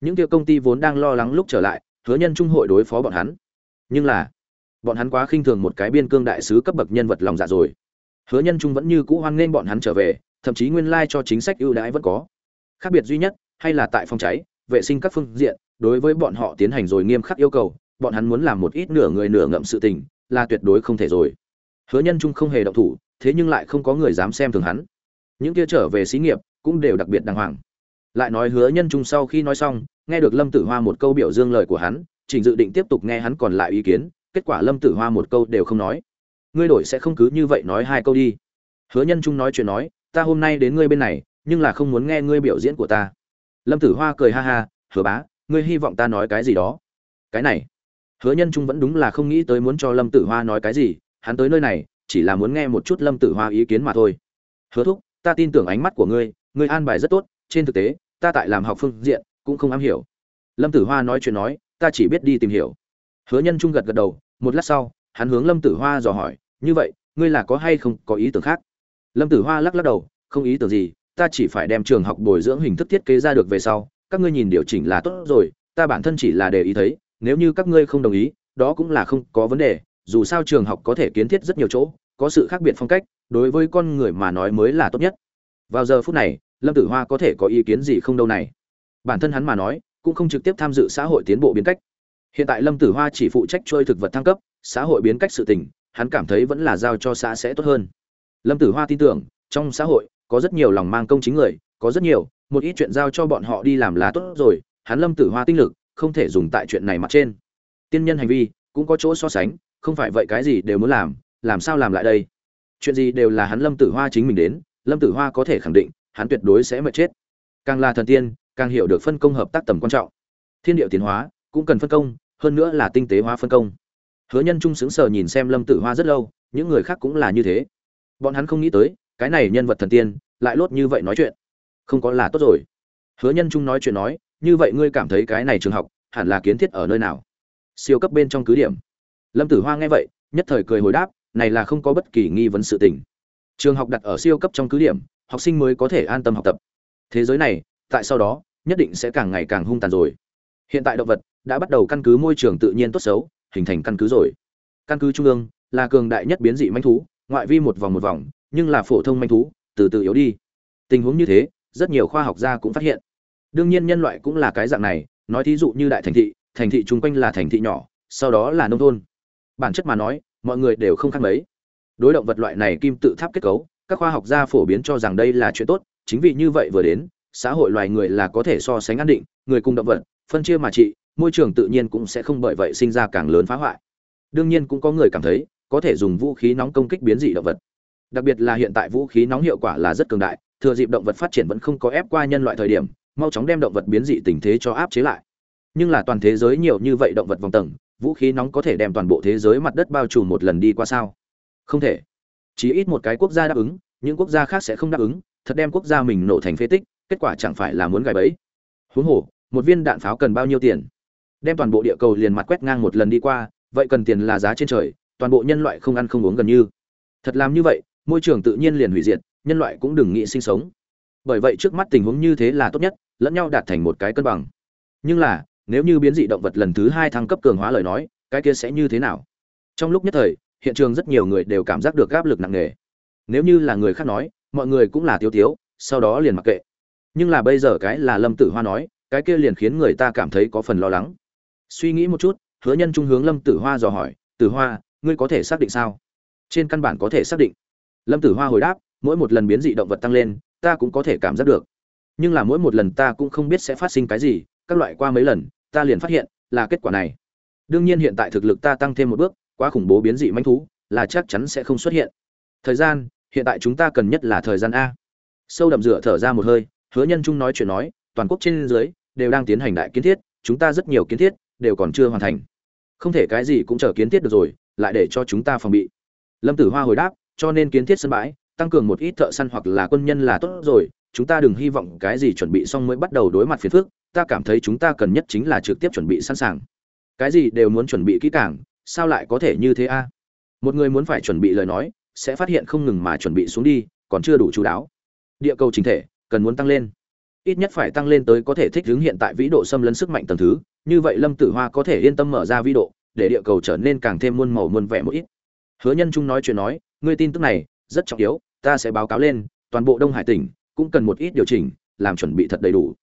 Những kia công ty vốn đang lo lắng lúc trở lại, hứa nhân trung hội đối phó bọn hắn. Nhưng là, bọn hắn quá khinh thường một cái biên cương đại sứ cấp bậc nhân vật lòng dạ rồi. Hứa nhân trung vẫn như cũ hoan nghênh bọn hắn trở về, thậm chí nguyên lai cho chính sách ưu đãi vẫn có. Khác biệt duy nhất, hay là tại phòng cháy, vệ sinh các phương diện đối với bọn họ tiến hành rồi nghiêm khắc yêu cầu, bọn hắn muốn làm một ít nửa người nửa ngậm sự tình, là tuyệt đối không thể rồi. Hứa nhân trung không hề động thủ, thế nhưng lại không có người dám xem thường hắn. Những kia trở về xí nghiệp cũng đều đặc biệt đàng hoàng. Lại nói hứa nhân trung sau khi nói xong, nghe được lâm tử hoa một câu biểu dương lời của hắn trình dự định tiếp tục nghe hắn còn lại ý kiến, kết quả lâm tử hoa một câu đều không nói. Ngươi đổi sẽ không cứ như vậy nói hai câu đi. Hứa nhân trung nói chuyện nói, ta hôm nay đến ngươi bên này, nhưng là không muốn nghe ngươi biểu diễn của ta. Lâm tử hoa cười ha ha, hứa bá ngươi hy vọng ta nói cái gì đó? Cái này, hứa nhân trung vẫn đúng là không nghĩ tới muốn cho lâm tử hoa nói cái gì, hắn tới nơi này, chỉ là muốn nghe một chút lâm tử hoa ý kiến mà thôi. Hứa thúc, ta tin tưởng ánh mắt của ngươi ngươi an bài rất tốt, trên thực tế, ta tại làm học phương diện, cũng không am hiểu. Lâm tử hoa nói chuyện nói, ta chỉ biết đi tìm hiểu. Hứa nhân trung gật gật đầu, một lát sau, hắn hướng lâm tử hoa dò hỏi, như vậy, ngươi là có hay không có ý tưởng khác? Lâm tử hoa lắc lắc đầu, không ý tưởng gì, ta chỉ phải đem trường học bồi dưỡng hình thức thiết kế ra được về sau các ngươi nhìn điều chỉnh là tốt rồi, ta bản thân chỉ là để ý thấy, nếu như các ngươi không đồng ý, đó cũng là không có vấn đề, dù sao trường học có thể kiến thiết rất nhiều chỗ, có sự khác biệt phong cách, đối với con người mà nói mới là tốt nhất. Vào giờ phút này, lâm tử hoa có thể có ý kiến gì không đâu này? Bản thân hắn mà nói, cũng không trực tiếp tham dự xã hội tiến bộ biến cách. Hiện tại lâm tử hoa chỉ phụ trách trôi thực vật thăng cấp, xã hội biến cách sự tình, hắn cảm thấy vẫn là giao cho xã sẽ tốt hơn. Lâm tử hoa tin tưởng, trong xã hội, có rất nhiều lòng mang công chính người có rất nhiều, một ít chuyện giao cho bọn họ đi làm là tốt rồi, hắn lâm tử hoa tinh lực, không thể dùng tại chuyện này mặt trên. Tiên nhân hành vi, cũng có chỗ so sánh, không phải vậy cái gì đều muốn làm làm sao làm lại đây? Chuyện gì đều là hắn lâm tử hoa chính mình đến, lâm tử hoa có thể khẳng định, hắn tuyệt đối sẽ mệt chết. Càng là thần tiên, càng hiểu được phân công hợp tác tầm quan trọng. Thiên điệu tiến hóa, cũng cần phân công, hơn nữa là tinh tế hóa phân công. Hứa nhân trung sững sờ nhìn xem lâm tử hoa rất lâu, những người khác cũng là như thế. Bọn hắn không nghĩ tới, cái này nhân vật thần tiên, lại lốt như vậy nói chuyện không có là tốt rồi. Hứa nhân trung nói chuyện nói, như vậy ngươi cảm thấy cái này trường học hẳn là kiến thiết ở nơi nào? Siêu cấp bên trong cứ điểm. Lâm tử hoa nghe vậy, nhất thời cười hồi đáp, này là không có bất kỳ nghi vấn sự tình. Trường học đặt ở siêu cấp trong cứ điểm, học sinh mới có thể an tâm học tập. Thế giới này, tại sau đó, nhất định sẽ càng ngày càng hung tàn rồi. Hiện tại động vật đã bắt đầu căn cứ môi trường tự nhiên tốt xấu, hình thành căn cứ rồi. Căn cứ trung ương là cường đại nhất biến dị manh thú, ngoại vi một vòng một vòng, nhưng là phổ thông manh thú, từ từ yếu đi. Tình huống như thế rất nhiều khoa học gia cũng phát hiện. Đương nhiên nhân loại cũng là cái dạng này, nói thí dụ như đại thành thị thành thị chung quanh là thành thị nhỏ, sau đó là nông thôn. Bản chất mà nói, mọi người đều không khác mấy. Đối động vật loại này kim tự tháp kết cấu, các khoa học gia phổ biến cho rằng đây là chuyện tốt, chính vì như vậy vừa đến, xã hội loài người là có thể so sánh an định, người cùng động vật, phân chia mà trị, môi trường tự nhiên cũng sẽ không bởi vậy sinh ra càng lớn phá hoại. Đương nhiên cũng có người cảm thấy, có thể dùng vũ khí nóng công kích biến dị động vật. Đặc biệt là hiện tại vũ khí nóng hiệu quả là rất cường đại thừa dịp động vật phát triển vẫn không có ép qua nhân loại thời điểm, mau chóng đem động vật biến dị tình thế cho áp chế lại. Nhưng là toàn thế giới nhiều như vậy động vật vòng tầng, vũ khí nóng có thể đem toàn bộ thế giới mặt đất bao trùm một lần đi qua sao? Không thể. Chỉ ít một cái quốc gia đáp ứng, những quốc gia khác sẽ không đáp ứng, thật đem quốc gia mình nổ thành phế tích, kết quả chẳng phải là muốn gài bẫy. Huống hồ, một viên đạn pháo cần bao nhiêu tiền? Đem toàn bộ địa cầu liền mặt quét ngang một lần đi qua, vậy cần tiền là giá trên trời, toàn bộ nhân loại không ăn không uống gần như. Thật làm như vậy, môi trường tự nhiên liền hủy diệt nhân loại cũng đừng nghĩ sinh sống. Bởi vậy trước mắt tình huống như thế là tốt nhất, lẫn nhau đạt thành một cái cân bằng. Nhưng là, nếu như biến dị động vật lần thứ hai thăng cấp cường hóa lời nói, cái kia sẽ như thế nào? Trong lúc nhất thời, hiện trường rất nhiều người đều cảm giác được áp lực nặng nề. Nếu như là người khác nói, mọi người cũng là tiêu tiếu, sau đó liền mặc kệ. Nhưng là bây giờ cái là lâm tử hoa nói, cái kia liền khiến người ta cảm thấy có phần lo lắng. Suy nghĩ một chút, hứa nhân trung hướng lâm tử hoa dò hỏi, tử hoa, ngươi có thể xác định sao? Trên căn bản có thể xác định. Lâm tử hoa hồi đáp mỗi một lần biến dị động vật tăng lên, ta cũng có thể cảm giác được. Nhưng là mỗi một lần ta cũng không biết sẽ phát sinh cái gì, các loại qua mấy lần, ta liền phát hiện là kết quả này. Đương nhiên hiện tại thực lực ta tăng thêm một bước, quá khủng bố biến dị manh thú, là chắc chắn sẽ không xuất hiện. Thời gian, hiện tại chúng ta cần nhất là thời gian a. Sâu đậm rửa thở ra một hơi, hứa nhân trung nói chuyện nói, toàn quốc trên dưới, đều đang tiến hành đại kiến thiết, chúng ta rất nhiều kiến thiết, đều còn chưa hoàn thành. Không thể cái gì cũng chờ kiến thiết được rồi, lại để cho chúng ta phòng bị. Lâm tử hoa hồi đáp, cho nên kiến thiết sân bãi tăng cường một ít thợ săn hoặc là quân nhân là tốt rồi, chúng ta đừng hy vọng cái gì chuẩn bị xong mới bắt đầu đối mặt phiền phức, ta cảm thấy chúng ta cần nhất chính là trực tiếp chuẩn bị sẵn sàng. Cái gì đều muốn chuẩn bị kỹ càng, sao lại có thể như thế a? Một người muốn phải chuẩn bị lời nói, sẽ phát hiện không ngừng mà chuẩn bị xuống đi, còn chưa đủ chú đáo. Địa cầu chính thể, cần muốn tăng lên. Ít nhất phải tăng lên tới có thể thích ứng hiện tại vĩ độ xâm lấn sức mạnh tầng thứ, như vậy lâm tử hoa có thể yên tâm mở ra vĩ độ, để địa cầu trở nên càng thêm muôn màu muôn vẻ một ít. Hứa nhân trung nói chuyện nói, ngươi tin tức này rất trọng yếu ta sẽ báo cáo lên, toàn bộ đông hải tỉnh cũng cần một ít điều chỉnh, làm chuẩn bị thật đầy đủ.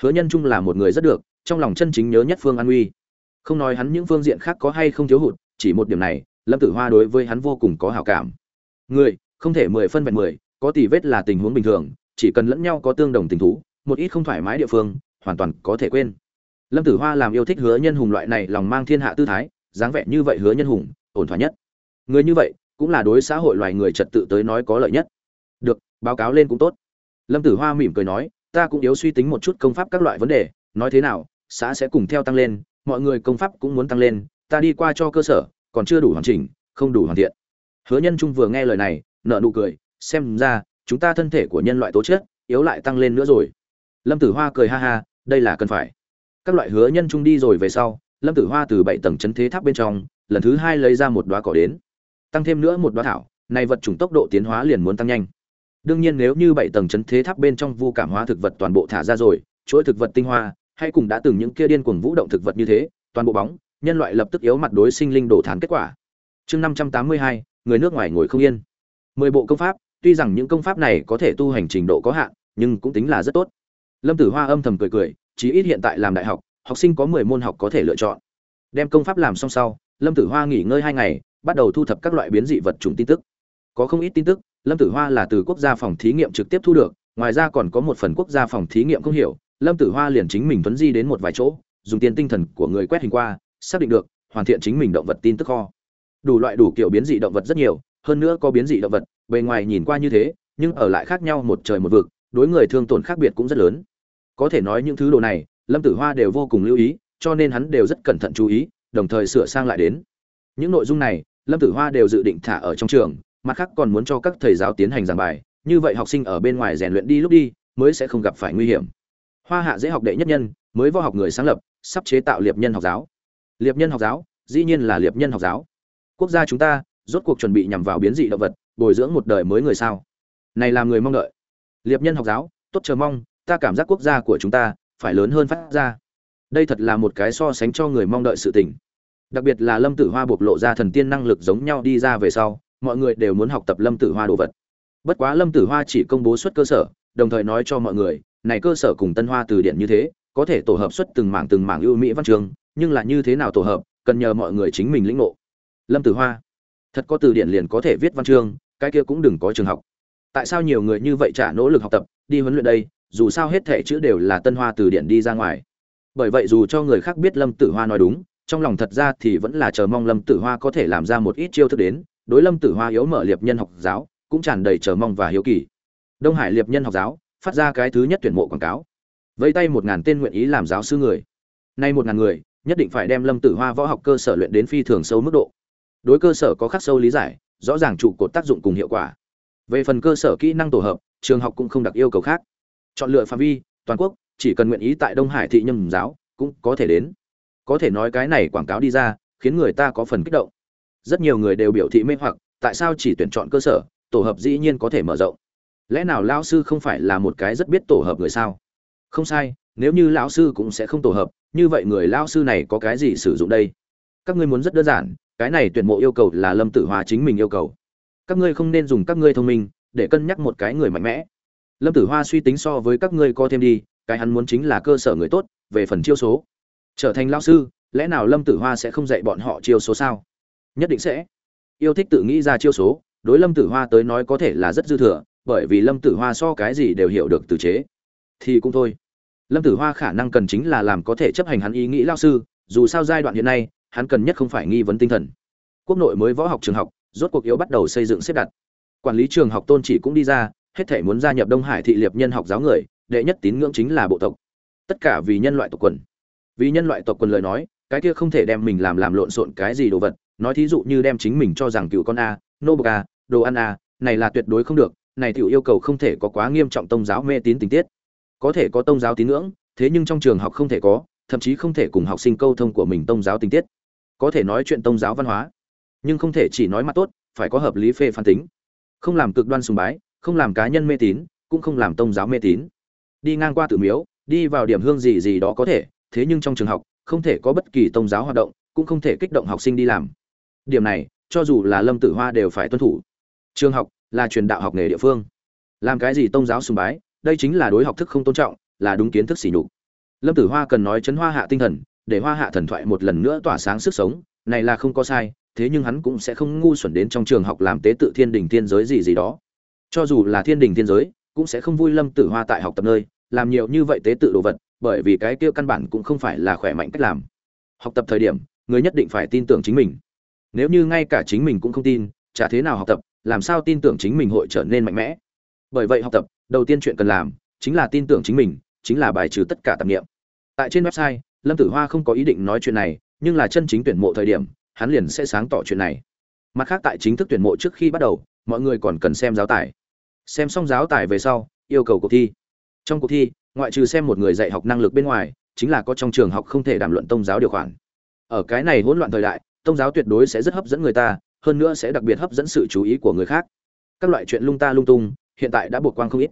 Hứa nhân trung là một người rất được, trong lòng chân chính nhớ nhất phương an uy. Không nói hắn những phương diện khác có hay không thiếu hụt, chỉ một điểm này, lâm tử hoa đối với hắn vô cùng có hảo cảm. Người, không thể mười phân vẹn mười, có tỷ vết là tình huống bình thường, chỉ cần lẫn nhau có tương đồng tình thú, một ít không thoải mái địa phương, hoàn toàn có thể quên. Lâm tử hoa làm yêu thích hứa nhân hùng loại này lòng mang thiên hạ tư thái, dáng vẻ như vậy hứa nhân hùng, ổn thỏa nhất. Người như vậy cũng là đối xã hội loài người trật tự tới nói có lợi nhất. Được, báo cáo lên cũng tốt. Lâm tử hoa mỉm cười nói, ta cũng yếu suy tính một chút công pháp các loại vấn đề, nói thế nào, xã sẽ cùng theo tăng lên, mọi người công pháp cũng muốn tăng lên, ta đi qua cho cơ sở, còn chưa đủ hoàn chỉnh, không đủ hoàn thiện. Hứa nhân trung vừa nghe lời này nợ nụ cười, xem ra, chúng ta thân thể của nhân loại tố chất, yếu lại tăng lên nữa rồi. Lâm tử hoa cười ha ha, đây là cần phải. Các loại hứa nhân trung đi rồi về sau, lâm tử hoa từ bảy tầng chấn thế tháp bên trong, lần thứ hai lấy ra một đoá cỏ đến tăng thêm nữa một đoá thảo, này vật chủng tốc độ tiến hóa liền muốn tăng nhanh. Đương nhiên nếu như bảy tầng chấn thế tháp bên trong vu cảm hóa thực vật toàn bộ thả ra rồi, chuỗi thực vật tinh hoa, hay cùng đã từng những kia điên cuồng vũ động thực vật như thế, toàn bộ bóng, nhân loại lập tức yếu mặt đối sinh linh đổ thán kết quả. Chương năm trăm tám mươi hai, người nước ngoài ngồi không yên. Mười bộ công pháp, tuy rằng những công pháp này có thể tu hành trình độ có hạn, nhưng cũng tính là rất tốt. Lâm tử hoa âm thầm cười cười, chí ít hiện tại làm đại học học sinh có mười môn học có thể lựa chọn. Đem công pháp làm xong sau, lâm tử hoa nghỉ ngơi hai ngày bắt đầu thu thập các loại biến dị vật chủng tin tức. Có không ít tin tức, lâm tử hoa là từ quốc gia phòng thí nghiệm trực tiếp thu được, ngoài ra còn có một phần quốc gia phòng thí nghiệm không hiểu, lâm tử hoa liền chính mình tuấn di đến một vài chỗ, dùng tiền tinh thần của người quét hình qua, xác định được, hoàn thiện chính mình động vật tin tức kho. Đủ loại đủ kiểu biến dị động vật rất nhiều, hơn nữa có biến dị động vật, bề ngoài nhìn qua như thế, nhưng ở lại khác nhau một trời một vực, đối người thương tổn khác biệt cũng rất lớn. Có thể nói những thứ đồ này, lâm tử hoa đều vô cùng lưu ý, cho nên hắn đều rất cẩn thận chú ý, đồng thời sửa sang lại đến. Những nội dung này lâm tử hoa đều dự định thả ở trong trường, mặt khác còn muốn cho các thầy giáo tiến hành giảng bài, như vậy học sinh ở bên ngoài rèn luyện đi lúc đi, mới sẽ không gặp phải nguy hiểm. Hoa hạ dễ học đệ nhất nhân, mới vô học người sáng lập, sắp chế tạo liệp nhân học giáo. Liệp nhân học giáo, dĩ nhiên là liệp nhân học giáo. Quốc gia chúng ta, rốt cuộc chuẩn bị nhằm vào biến dị động vật, bồi dưỡng một đời mới người sao? Này làm người mong đợi. Liệp nhân học giáo, tốt chờ mong, ta cảm giác quốc gia của chúng ta phải lớn hơn phát ra. Đây thật là một cái so sánh cho người mong đợi sự tình đặc biệt là lâm tử hoa bộc lộ ra thần tiên năng lực giống nhau đi ra về sau, mọi người đều muốn học tập lâm tử hoa đồ vật. Bất quá lâm tử hoa chỉ công bố suất cơ sở, đồng thời nói cho mọi người, này cơ sở cùng tân hoa từ điển như thế, có thể tổ hợp xuất từng mảng từng mảng ưu mỹ văn chương nhưng là như thế nào tổ hợp, cần nhờ mọi người chính mình lĩnh ngộ. Lâm tử hoa, thật có từ điển liền có thể viết văn chương, cái kia cũng đừng có trường học. Tại sao nhiều người như vậy trả nỗ lực học tập, đi huấn luyện đây, dù sao hết thể chữ đều là tân hoa từ điển đi ra ngoài. Bởi vậy dù cho người khác biết lâm tử hoa nói đúng trong lòng thật ra thì vẫn là chờ mong lâm tử hoa có thể làm ra một ít chiêu thức đến, đối lâm tử hoa yếu mở liệp nhân học giáo, cũng tràn đầy chờ mong và hiếu kỳ. Đông hải liệp nhân học giáo, phát ra cái thứ nhất tuyển mộ quảng cáo. Vẫy tay một ngàn tên nguyện ý làm giáo sư người. Nay một ngàn người, nhất định phải đem lâm tử hoa võ học cơ sở luyện đến phi thường sâu mức độ. Đối cơ sở có khắc sâu lý giải, rõ ràng trụ cột tác dụng cùng hiệu quả. Về phần cơ sở kỹ năng tổ hợp, trường học cũng không đặt yêu cầu khác. Chọn lựa phạm vi, toàn quốc, chỉ cần nguyện ý tại đông hải thị nhâm giáo, cũng có thể đến có thể nói cái này quảng cáo đi ra, khiến người ta có phần kích động. Rất nhiều người đều biểu thị mê hoặc, tại sao chỉ tuyển chọn cơ sở, tổ hợp dĩ nhiên có thể mở rộng. Lẽ nào lão sư không phải là một cái rất biết tổ hợp người sao? Không sai, nếu như lão sư cũng sẽ không tổ hợp, như vậy người lão sư này có cái gì sử dụng đây? Các ngươi muốn rất đơn giản, cái này tuyển mộ yêu cầu là lâm tử hoa chính mình yêu cầu. Các ngươi không nên dùng các ngươi thông minh, để cân nhắc một cái người mạnh mẽ. Lâm tử hoa suy tính so với các ngươi co thêm đi, cái hắn muốn chính là cơ sở người tốt, về phần chiêu số trở thành lao sư, lẽ nào lâm tử hoa sẽ không dạy bọn họ chiêu số sao? Nhất định sẽ. Yêu thích tự nghĩ ra chiêu số, đối lâm tử hoa tới nói có thể là rất dư thừa, bởi vì lâm tử hoa so cái gì đều hiểu được từ chế. Thì cũng thôi. Lâm tử hoa khả năng cần chính là làm có thể chấp hành hắn ý nghĩ lao sư, dù sao giai đoạn hiện nay, hắn cần nhất không phải nghi vấn tinh thần. Quốc nội mới võ học trường học, rốt cuộc yếu bắt đầu xây dựng xếp đặt. Quản lý trường học tôn chỉ cũng đi ra, hết thể muốn gia nhập đông hải thị liệp nhân học giáo người, đệ nhất tín ngưỡng chính là bộ tộc. Tất cả vì nhân loại tộc quần vì nhân loại tộc quần lời nói, cái kia không thể đem mình làm làm lộn xộn cái gì đồ vật, nói thí dụ như đem chính mình cho rằng cựu con a, nô bộc a, đồ ăn a, này là tuyệt đối không được, này tiểu yêu cầu không thể có quá nghiêm trọng tôn giáo mê tín tình tiết. Có thể có tôn giáo tín ngưỡng, thế nhưng trong trường học không thể có, thậm chí không thể cùng học sinh câu thông của mình tôn giáo tình tiết. Có thể nói chuyện tôn giáo văn hóa, nhưng không thể chỉ nói mặt tốt, phải có hợp lý phê phán tính. Không làm cực đoan sùng bái, không làm cá nhân mê tín, cũng không làm tôn giáo mê tín. Đi ngang qua tự miếu, đi vào điểm hương gì gì đó có thể thế nhưng trong trường học, không thể có bất kỳ tôn giáo hoạt động, cũng không thể kích động học sinh đi làm. Điểm này, cho dù là lâm tử hoa đều phải tuân thủ. Trường học là truyền đạo học nghề địa phương. Làm cái gì tôn giáo sùng bái, đây chính là đối học thức không tôn trọng, là đúng kiến thức xỉ nhục. Lâm tử hoa cần nói chấn hoa hạ tinh thần, để hoa hạ thần thoại một lần nữa tỏa sáng sức sống, này là không có sai, thế nhưng hắn cũng sẽ không ngu xuẩn đến trong trường học làm tế tự thiên đình thiên giới gì gì đó. Cho dù là thiên đình thiên giới, cũng sẽ không vui lâm tử hoa tại học tập nơi, làm nhiều như vậy tế tự đồ vật bởi vì cái kia căn bản cũng không phải là khỏe mạnh cách làm. Học tập thời điểm, người nhất định phải tin tưởng chính mình. Nếu như ngay cả chính mình cũng không tin, chả thế nào học tập, làm sao tin tưởng chính mình hội trở nên mạnh mẽ? Bởi vậy học tập, đầu tiên chuyện cần làm, chính là tin tưởng chính mình, chính là bài trừ tất cả tạp nghiệm tại trên website, lâm tử hoa không có ý định nói chuyện này, nhưng là chân chính tuyển mộ thời điểm, hắn liền sẽ sáng tỏ chuyện này. Mặt khác tại chính thức tuyển mộ trước khi bắt đầu, mọi người còn cần xem giáo tài. Xem xong giáo tài về sau, yêu cầu cuộc thi. Trong cuộc thi ngoại trừ xem một người dạy học năng lực bên ngoài, chính là có trong trường học không thể đàm luận tôn giáo điều khoản. Ở cái này hỗn loạn thời đại tôn giáo tuyệt đối sẽ rất hấp dẫn người ta, hơn nữa sẽ đặc biệt hấp dẫn sự chú ý của người khác. Các loại chuyện lung ta lung tung, hiện tại đã buộc quang không ít.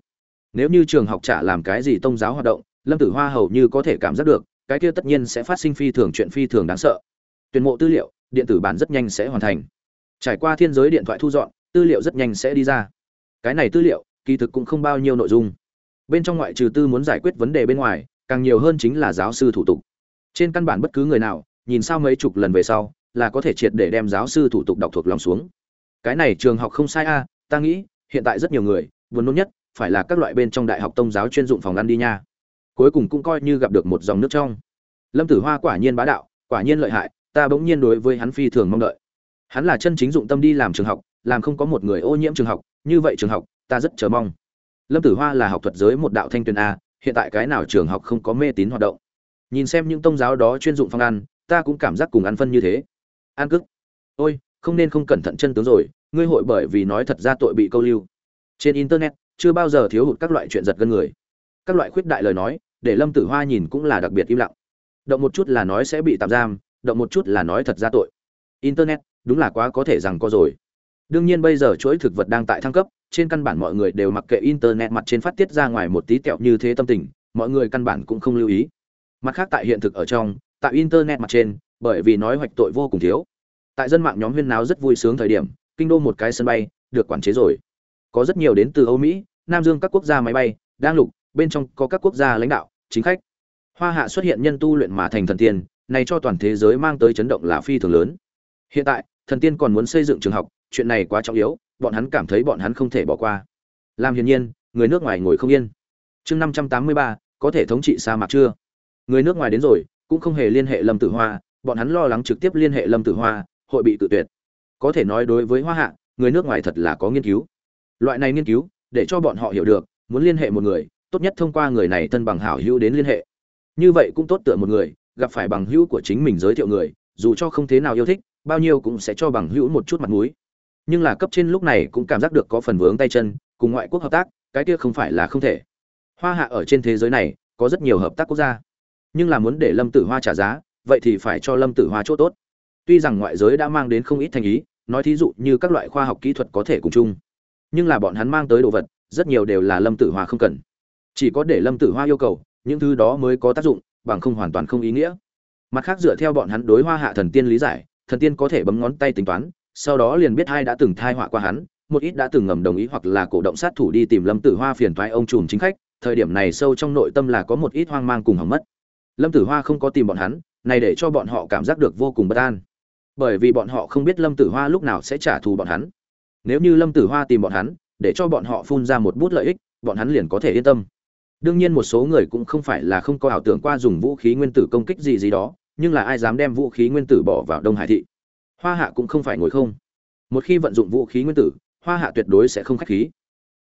Nếu như trường học trả làm cái gì tôn giáo hoạt động, lâm tử hoa hầu như có thể cảm giác được, cái kia tất nhiên sẽ phát sinh phi thường chuyện phi thường đáng sợ. Tuyển mộ tư liệu, điện tử bản rất nhanh sẽ hoàn thành. Trải qua thiên giới điện thoại thu dọn, tư liệu rất nhanh sẽ đi ra. Cái này tư liệu, kỳ thực cũng không bao nhiêu nội dung bên trong ngoại trừ tư muốn giải quyết vấn đề bên ngoài, càng nhiều hơn chính là giáo sư thủ tục. Trên căn bản bất cứ người nào, nhìn sao mấy chục lần về sau, là có thể triệt để đem giáo sư thủ tục đọc thuộc lòng xuống. Cái này trường học không sai a, ta nghĩ, hiện tại rất nhiều người, buồn nôn nhất, phải là các loại bên trong đại học tông giáo chuyên dụng phòng ăn đi nha. Cuối cùng cũng coi như gặp được một dòng nước trong. Lâm tử hoa quả nhiên bá đạo, quả nhiên lợi hại, ta bỗng nhiên đối với hắn phi thường mong đợi. Hắn là chân chính dụng tâm đi làm trường học, làm không có một người ô nhiễm trường học, như vậy trường học, ta rất chờ mong lâm tử hoa là học thuật giới một đạo thanh tuyền a, hiện tại cái nào trường học không có mê tín hoạt động? Nhìn xem những tông giáo đó chuyên dụng phong ăn, ta cũng cảm giác cùng ăn phân như thế. An cức. Ôi, không nên không cẩn thận chân tướng rồi, ngươi hội bởi vì nói thật ra tội bị câu lưu. Trên internet, chưa bao giờ thiếu hụt các loại chuyện giật gân người. Các loại khuyết đại lời nói, để lâm tử hoa nhìn cũng là đặc biệt im lặng. Động một chút là nói sẽ bị tạm giam, động một chút là nói thật ra tội. Internet, đúng là quá có thể rằng có rồi. Đương nhiên bây giờ chuỗi thực vật đang tại thăng cấp trên căn bản mọi người đều mặc kệ internet mặt trên phát tiết ra ngoài một tí tẹo như thế tâm tình, mọi người căn bản cũng không lưu ý. Mặt khác tại hiện thực ở trong, tại internet mặt trên, bởi vì nói hoạch tội vô cùng thiếu. Tại dân mạng nhóm huyên náo rất vui sướng thời điểm, kinh đô một cái sân bay được quản chế rồi. Có rất nhiều đến từ âu mỹ, nam dương các quốc gia máy bay, đang lục, bên trong có các quốc gia lãnh đạo, chính khách. Hoa hạ xuất hiện nhân tu luyện mà thành thần tiên, này cho toàn thế giới mang tới chấn động là phi thường lớn. Hiện tại, thần tiên còn muốn xây dựng trường học chuyện này quá trọng yếu, bọn hắn cảm thấy bọn hắn không thể bỏ qua. Làm hiển nhiên, người nước ngoài ngồi không yên. Chương năm trăm tám mươi ba, có thể thống trị sa mạc chưa? Người nước ngoài đến rồi, cũng không hề liên hệ lâm tử hoa, bọn hắn lo lắng trực tiếp liên hệ lâm tử hoa, hội bị tự tuyệt. Có thể nói đối với hoa hạ, người nước ngoài thật là có nghiên cứu. Loại này nghiên cứu, để cho bọn họ hiểu được, muốn liên hệ một người, tốt nhất thông qua người này thân bằng hảo hữu đến liên hệ. Như vậy cũng tốt tựa một người, gặp phải bằng hữu của chính mình giới thiệu người, dù cho không thế nào yêu thích, bao nhiêu cũng sẽ cho bằng hữu một chút mặt mũi nhưng là cấp trên lúc này cũng cảm giác được có phần vướng tay chân, cùng ngoại quốc hợp tác, cái kia không phải là không thể. Hoa hạ ở trên thế giới này, có rất nhiều hợp tác quốc gia. Nhưng là muốn để lâm tử hoa trả giá, vậy thì phải cho lâm tử hoa chỗ tốt. Tuy rằng ngoại giới đã mang đến không ít thành ý, nói thí dụ như các loại khoa học kỹ thuật có thể cùng chung. Nhưng là bọn hắn mang tới đồ vật, rất nhiều đều là lâm tử hoa không cần. Chỉ có để lâm tử hoa yêu cầu, những thứ đó mới có tác dụng, bằng không hoàn toàn không ý nghĩa. Mặt khác dựa theo bọn hắn đối hoa hạ thần tiên lý giải, thần tiên có thể bấm ngón tay tính toán sau đó liền biết hai đã từng thai họa qua hắn, một ít đã từng ngầm đồng ý hoặc là cổ động sát thủ đi tìm lâm tử hoa phiền thoái ông trùm chính khách, thời điểm này sâu trong nội tâm là có một ít hoang mang cùng hỏng mất. Lâm tử hoa không có tìm bọn hắn, này để cho bọn họ cảm giác được vô cùng bất an. Bởi vì bọn họ không biết lâm tử hoa lúc nào sẽ trả thù bọn hắn. Nếu như lâm tử hoa tìm bọn hắn, để cho bọn họ phun ra một bút lợi ích, bọn hắn liền có thể yên tâm. Đương nhiên một số người cũng không phải là không có ảo tưởng qua dùng vũ khí nguyên tử công kích gì gì đó, nhưng là ai dám đem vũ khí nguyên tử bỏ vào đông hải thị? Hoa hạ cũng không phải ngồi không. Một khi vận dụng vũ khí nguyên tử, hoa hạ tuyệt đối sẽ không khách khí.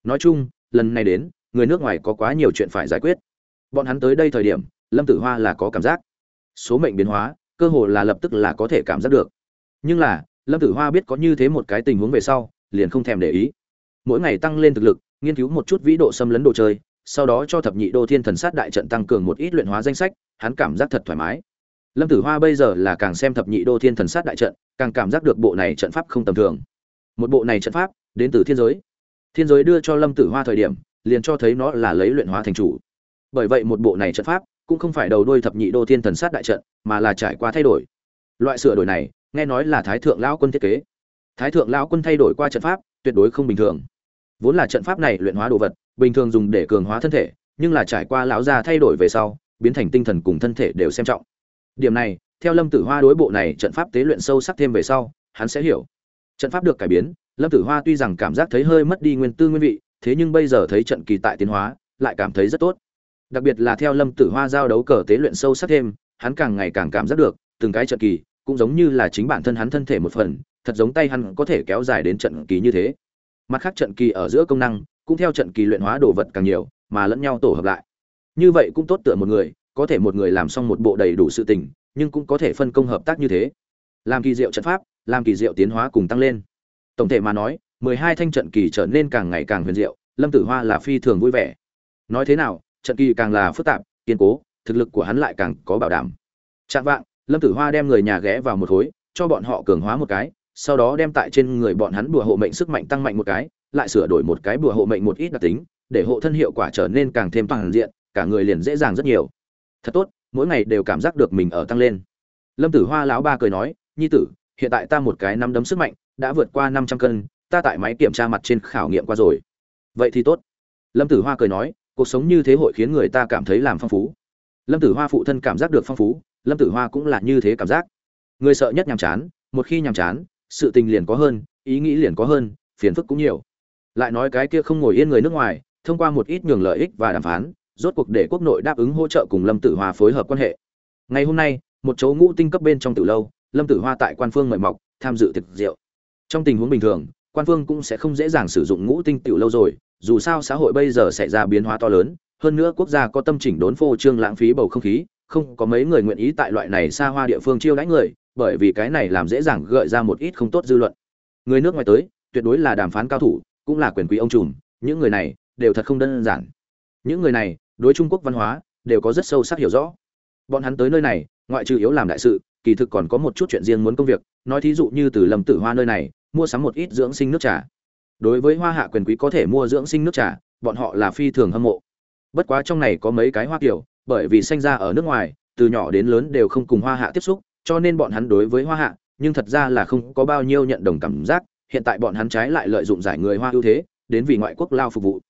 Nói chung, lần này đến, người nước ngoài có quá nhiều chuyện phải giải quyết. Bọn hắn tới đây thời điểm, lâm tử hoa là có cảm giác. Số mệnh biến hóa, cơ hồ là lập tức là có thể cảm giác được. Nhưng là, lâm tử hoa biết có như thế một cái tình huống về sau, liền không thèm để ý. Mỗi ngày tăng lên thực lực, nghiên cứu một chút vĩ độ xâm lấn đồ chơi, sau đó cho thập nhị đô thiên thần sát đại trận tăng cường một ít luyện hóa danh sách, hắn cảm giác thật thoải mái lâm tử hoa bây giờ là càng xem thập nhị đô thiên thần sát đại trận, càng cảm giác được bộ này trận pháp không tầm thường. Một bộ này trận pháp, đến từ thiên giới. Thiên giới đưa cho lâm tử hoa thời điểm, liền cho thấy nó là lấy luyện hóa thành chủ. Bởi vậy một bộ này trận pháp, cũng không phải đầu đuôi thập nhị đô thiên thần sát đại trận, mà là trải qua thay đổi. Loại sửa đổi này, nghe nói là thái thượng lão quân thiết kế. Thái thượng lão quân thay đổi qua trận pháp, tuyệt đối không bình thường. Vốn là trận pháp này luyện hóa đồ vật, bình thường dùng để cường hóa thân thể, nhưng là trải qua lão gia thay đổi về sau, biến thành tinh thần cùng thân thể đều xem trọng điểm này, theo lâm tử hoa đối bộ này trận pháp tế luyện sâu sắc thêm về sau, hắn sẽ hiểu. Trận pháp được cải biến, lâm tử hoa tuy rằng cảm giác thấy hơi mất đi nguyên tư nguyên vị, thế nhưng bây giờ thấy trận kỳ tại tiến hóa, lại cảm thấy rất tốt. Đặc biệt là theo lâm tử hoa giao đấu cờ tế luyện sâu sắc thêm, hắn càng ngày càng cảm giác được, từng cái trận kỳ cũng giống như là chính bản thân hắn thân thể một phần, thật giống tay hắn có thể kéo dài đến trận kỳ như thế. Mặt khác trận kỳ ở giữa công năng, cũng theo trận kỳ luyện hóa đồ vật càng nhiều, mà lẫn nhau tổ hợp lại. Như vậy cũng tốt tựa một người có thể một người làm xong một bộ đầy đủ sự tình, nhưng cũng có thể phân công hợp tác như thế. Làm kỳ diệu trận pháp, làm kỳ diệu tiến hóa cùng tăng lên. Tổng thể mà nói, mười hai thanh trận kỳ trở nên càng ngày càng huyền diệu, lâm tử hoa là phi thường vui vẻ. Nói thế nào, trận kỳ càng là phức tạp, kiên cố, thực lực của hắn lại càng có bảo đảm. Chạm vạng, lâm tử hoa đem người nhà ghé vào một khối, cho bọn họ cường hóa một cái, sau đó đem tại trên người bọn hắn bùa hộ mệnh sức mạnh tăng mạnh một cái, lại sửa đổi một cái bùa hộ mệnh một ít đặc tính, để hộ thân hiệu quả trở nên càng thêm toàn diện, cả người liền dễ dàng rất nhiều thật tốt, mỗi ngày đều cảm giác được mình ở tăng lên. Lâm tử hoa lão ba cười nói, nhi tử, hiện tại ta một cái năm đấm sức mạnh, đã vượt qua năm trăm cân, ta tại máy kiểm tra mặt trên khảo nghiệm qua rồi. Vậy thì tốt. Lâm tử hoa cười nói, cuộc sống như thế hội khiến người ta cảm thấy làm phong phú. Lâm tử hoa phụ thân cảm giác được phong phú, lâm tử hoa cũng là như thế cảm giác. Người sợ nhất nhàm chán, một khi nhàm chán, sự tình liền có hơn, ý nghĩ liền có hơn, phiền phức cũng nhiều. Lại nói cái kia không ngồi yên người nước ngoài, thông qua một ít nhường lợi ích và đàm phán rốt cuộc để quốc nội đáp ứng hỗ trợ cùng lâm tử hoa phối hợp quan hệ. Ngày hôm nay, một chỗ ngũ tinh cấp bên trong tử lâu, lâm tử hoa tại quan phương mời mọc, tham dự tiệc rượu. Trong tình huống bình thường, quan phương cũng sẽ không dễ dàng sử dụng ngũ tinh tiểu lâu rồi, dù sao xã hội bây giờ xảy ra biến hóa to lớn, hơn nữa quốc gia có tâm chỉnh đốn phô trương lãng phí bầu không khí, không có mấy người nguyện ý tại loại này xa hoa địa phương chiêu đãi người, bởi vì cái này làm dễ dàng gợi ra một ít không tốt dư luận. Người nước ngoài tới, tuyệt đối là đàm phán cao thủ, cũng là quyền quý ông trùm, những người này đều thật không đơn giản. Những người này đối trung quốc văn hóa đều có rất sâu sắc hiểu rõ. Bọn hắn tới nơi này, ngoại trừ yếu làm đại sự, kỳ thực còn có một chút chuyện riêng muốn công việc, nói thí dụ như từ lâm tử hoa nơi này, mua sắm một ít dưỡng sinh nước trà. Đối với hoa hạ quyền quý có thể mua dưỡng sinh nước trà, bọn họ là phi thường hâm mộ. Bất quá trong này có mấy cái hoa kiểu, bởi vì sinh ra ở nước ngoài, từ nhỏ đến lớn đều không cùng hoa hạ tiếp xúc, cho nên bọn hắn đối với hoa hạ, nhưng thật ra là không có bao nhiêu nhận đồng cảm giác, hiện tại bọn hắn trái lại lợi dụng giải người hoa ưu thế, đến vì ngoại quốc lao phục vụ.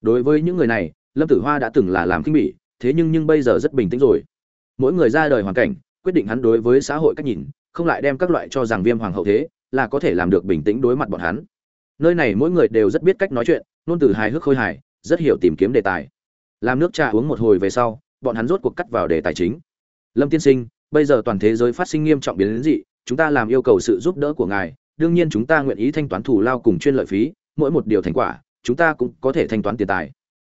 Đối với những người này lâm tử hoa đã từng là làm kinh bỉ, thế nhưng nhưng bây giờ rất bình tĩnh rồi. Mỗi người ra đời hoàn cảnh, quyết định hắn đối với xã hội cách nhìn, không lại đem các loại cho rằng viêm hoàng hậu thế, là có thể làm được bình tĩnh đối mặt bọn hắn. Nơi này mỗi người đều rất biết cách nói chuyện nôn từ hài hước khôi hài, rất hiểu tìm kiếm đề tài. Làm nước trà uống một hồi về sau, bọn hắn rốt cuộc cắt vào đề tài chính. Lâm tiên sinh, bây giờ toàn thế giới phát sinh nghiêm trọng biến dị, chúng ta làm yêu cầu sự giúp đỡ của ngài, đương nhiên chúng ta nguyện ý thanh toán thù lao cùng chuyên lợi phí, mỗi một điều thành quả, chúng ta cũng có thể thanh toán tiền tài.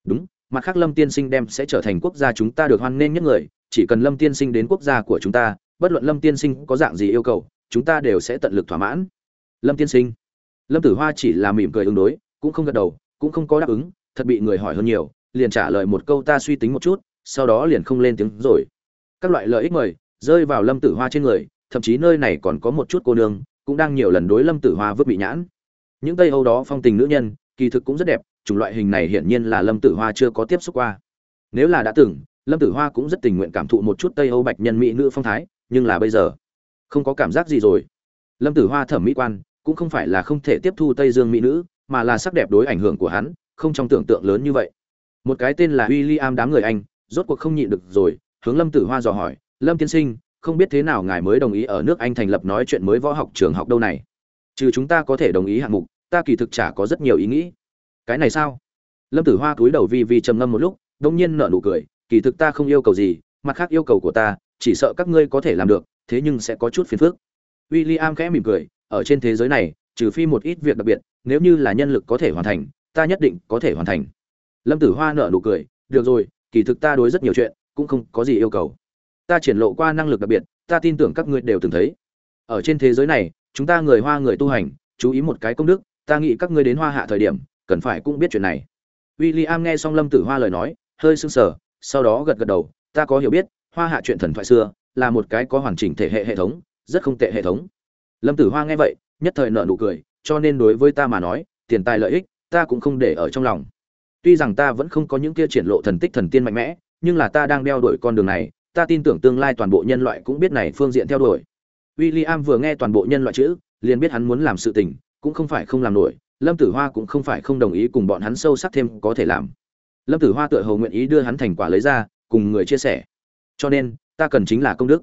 Đúng mặt khác lâm tiên sinh đem sẽ trở thành quốc gia chúng ta được hoan nghênh nhất người, chỉ cần lâm tiên sinh đến quốc gia của chúng ta, bất luận lâm tiên sinh có dạng gì yêu cầu, chúng ta đều sẽ tận lực thỏa mãn. Lâm tiên sinh. Lâm tử hoa chỉ là mỉm cười ứng đối, cũng không gật đầu, cũng không có đáp ứng, thật bị người hỏi hơn nhiều, liền trả lời một câu ta suy tính một chút, sau đó liền không lên tiếng rồi. Các loại lợi ích mời, rơi vào lâm tử hoa trên người, thậm chí nơi này còn có một chút cô nương, cũng đang nhiều lần đối lâm tử hoa vứt bị nhãn. Những tây âu đó phong tình nữ nhân, kỳ thực cũng rất đẹp chủng loại hình này hiển nhiên là lâm tử hoa chưa có tiếp xúc qua. Nếu là đã từng, lâm tử hoa cũng rất tình nguyện cảm thụ một chút tây âu bạch nhân mỹ nữ phong thái, nhưng là bây giờ, không có cảm giác gì rồi. Lâm tử hoa thẩm mỹ quan, cũng không phải là không thể tiếp thu tây dương mỹ nữ, mà là sắc đẹp đối ảnh hưởng của hắn, không trong tưởng tượng lớn như vậy. Một cái tên là w i l l i am đám người anh, rốt cuộc không nhịn được rồi, hướng lâm tử hoa dò hỏi, lâm tiên sinh, không biết thế nào ngài mới đồng ý ở nước anh thành lập nói chuyện mới võ học trường học đâu này? Trừ chúng ta có thể đồng ý hạng mục, ta kỳ thực chả có rất nhiều ý nghĩ cái này sao? Lâm tử hoa cúi đầu vi vi trầm ngâm một lúc đông nhiên nở nụ cười, kỳ thực ta không yêu cầu gì, mặt khác yêu cầu của ta, chỉ sợ các ngươi có thể làm được, thế nhưng sẽ có chút phiền phức. W i l l i am khẽ mỉm cười, ở trên thế giới này, trừ phi một ít việc đặc biệt, nếu như là nhân lực có thể hoàn thành, ta nhất định có thể hoàn thành. Lâm tử hoa nở nụ cười, được rồi, kỳ thực ta đối rất nhiều chuyện, cũng không có gì yêu cầu. Ta triển lộ qua năng lực đặc biệt, ta tin tưởng các ngươi đều từng thấy. Ở trên thế giới này, chúng ta người hoa người tu hành, chú ý một cái công đức, ta nghĩ các ngươi đến hoa hạ thời điểm cần phải cũng biết chuyện này. W i l l i am nghe xong lâm tử hoa lời nói, hơi sưng sờ, sau đó gật gật đầu, ta có hiểu biết, hoa hạ chuyện thần thoại xưa là một cái có hoàn chỉnh thể hệ hệ thống, rất không tệ hệ thống. Lâm tử hoa nghe vậy, nhất thời nợ nụ cười, cho nên đối với ta mà nói, tiền tài lợi ích, ta cũng không để ở trong lòng. Tuy rằng ta vẫn không có những kia triển lộ thần tích thần tiên mạnh mẽ, nhưng là ta đang đeo đuổi con đường này, ta tin tưởng tương lai toàn bộ nhân loại cũng biết này phương diện theo đuổi. William vừa nghe toàn bộ nhân loại chữ, liền biết hắn muốn làm sự tình, cũng không phải không làm nổi lâm tử hoa cũng không phải không đồng ý cùng bọn hắn sâu sắc thêm có thể làm. Lâm tử hoa tựa hồ nguyện ý đưa hắn thành quả lấy ra, cùng người chia sẻ. Cho nên, ta cần chính là công đức.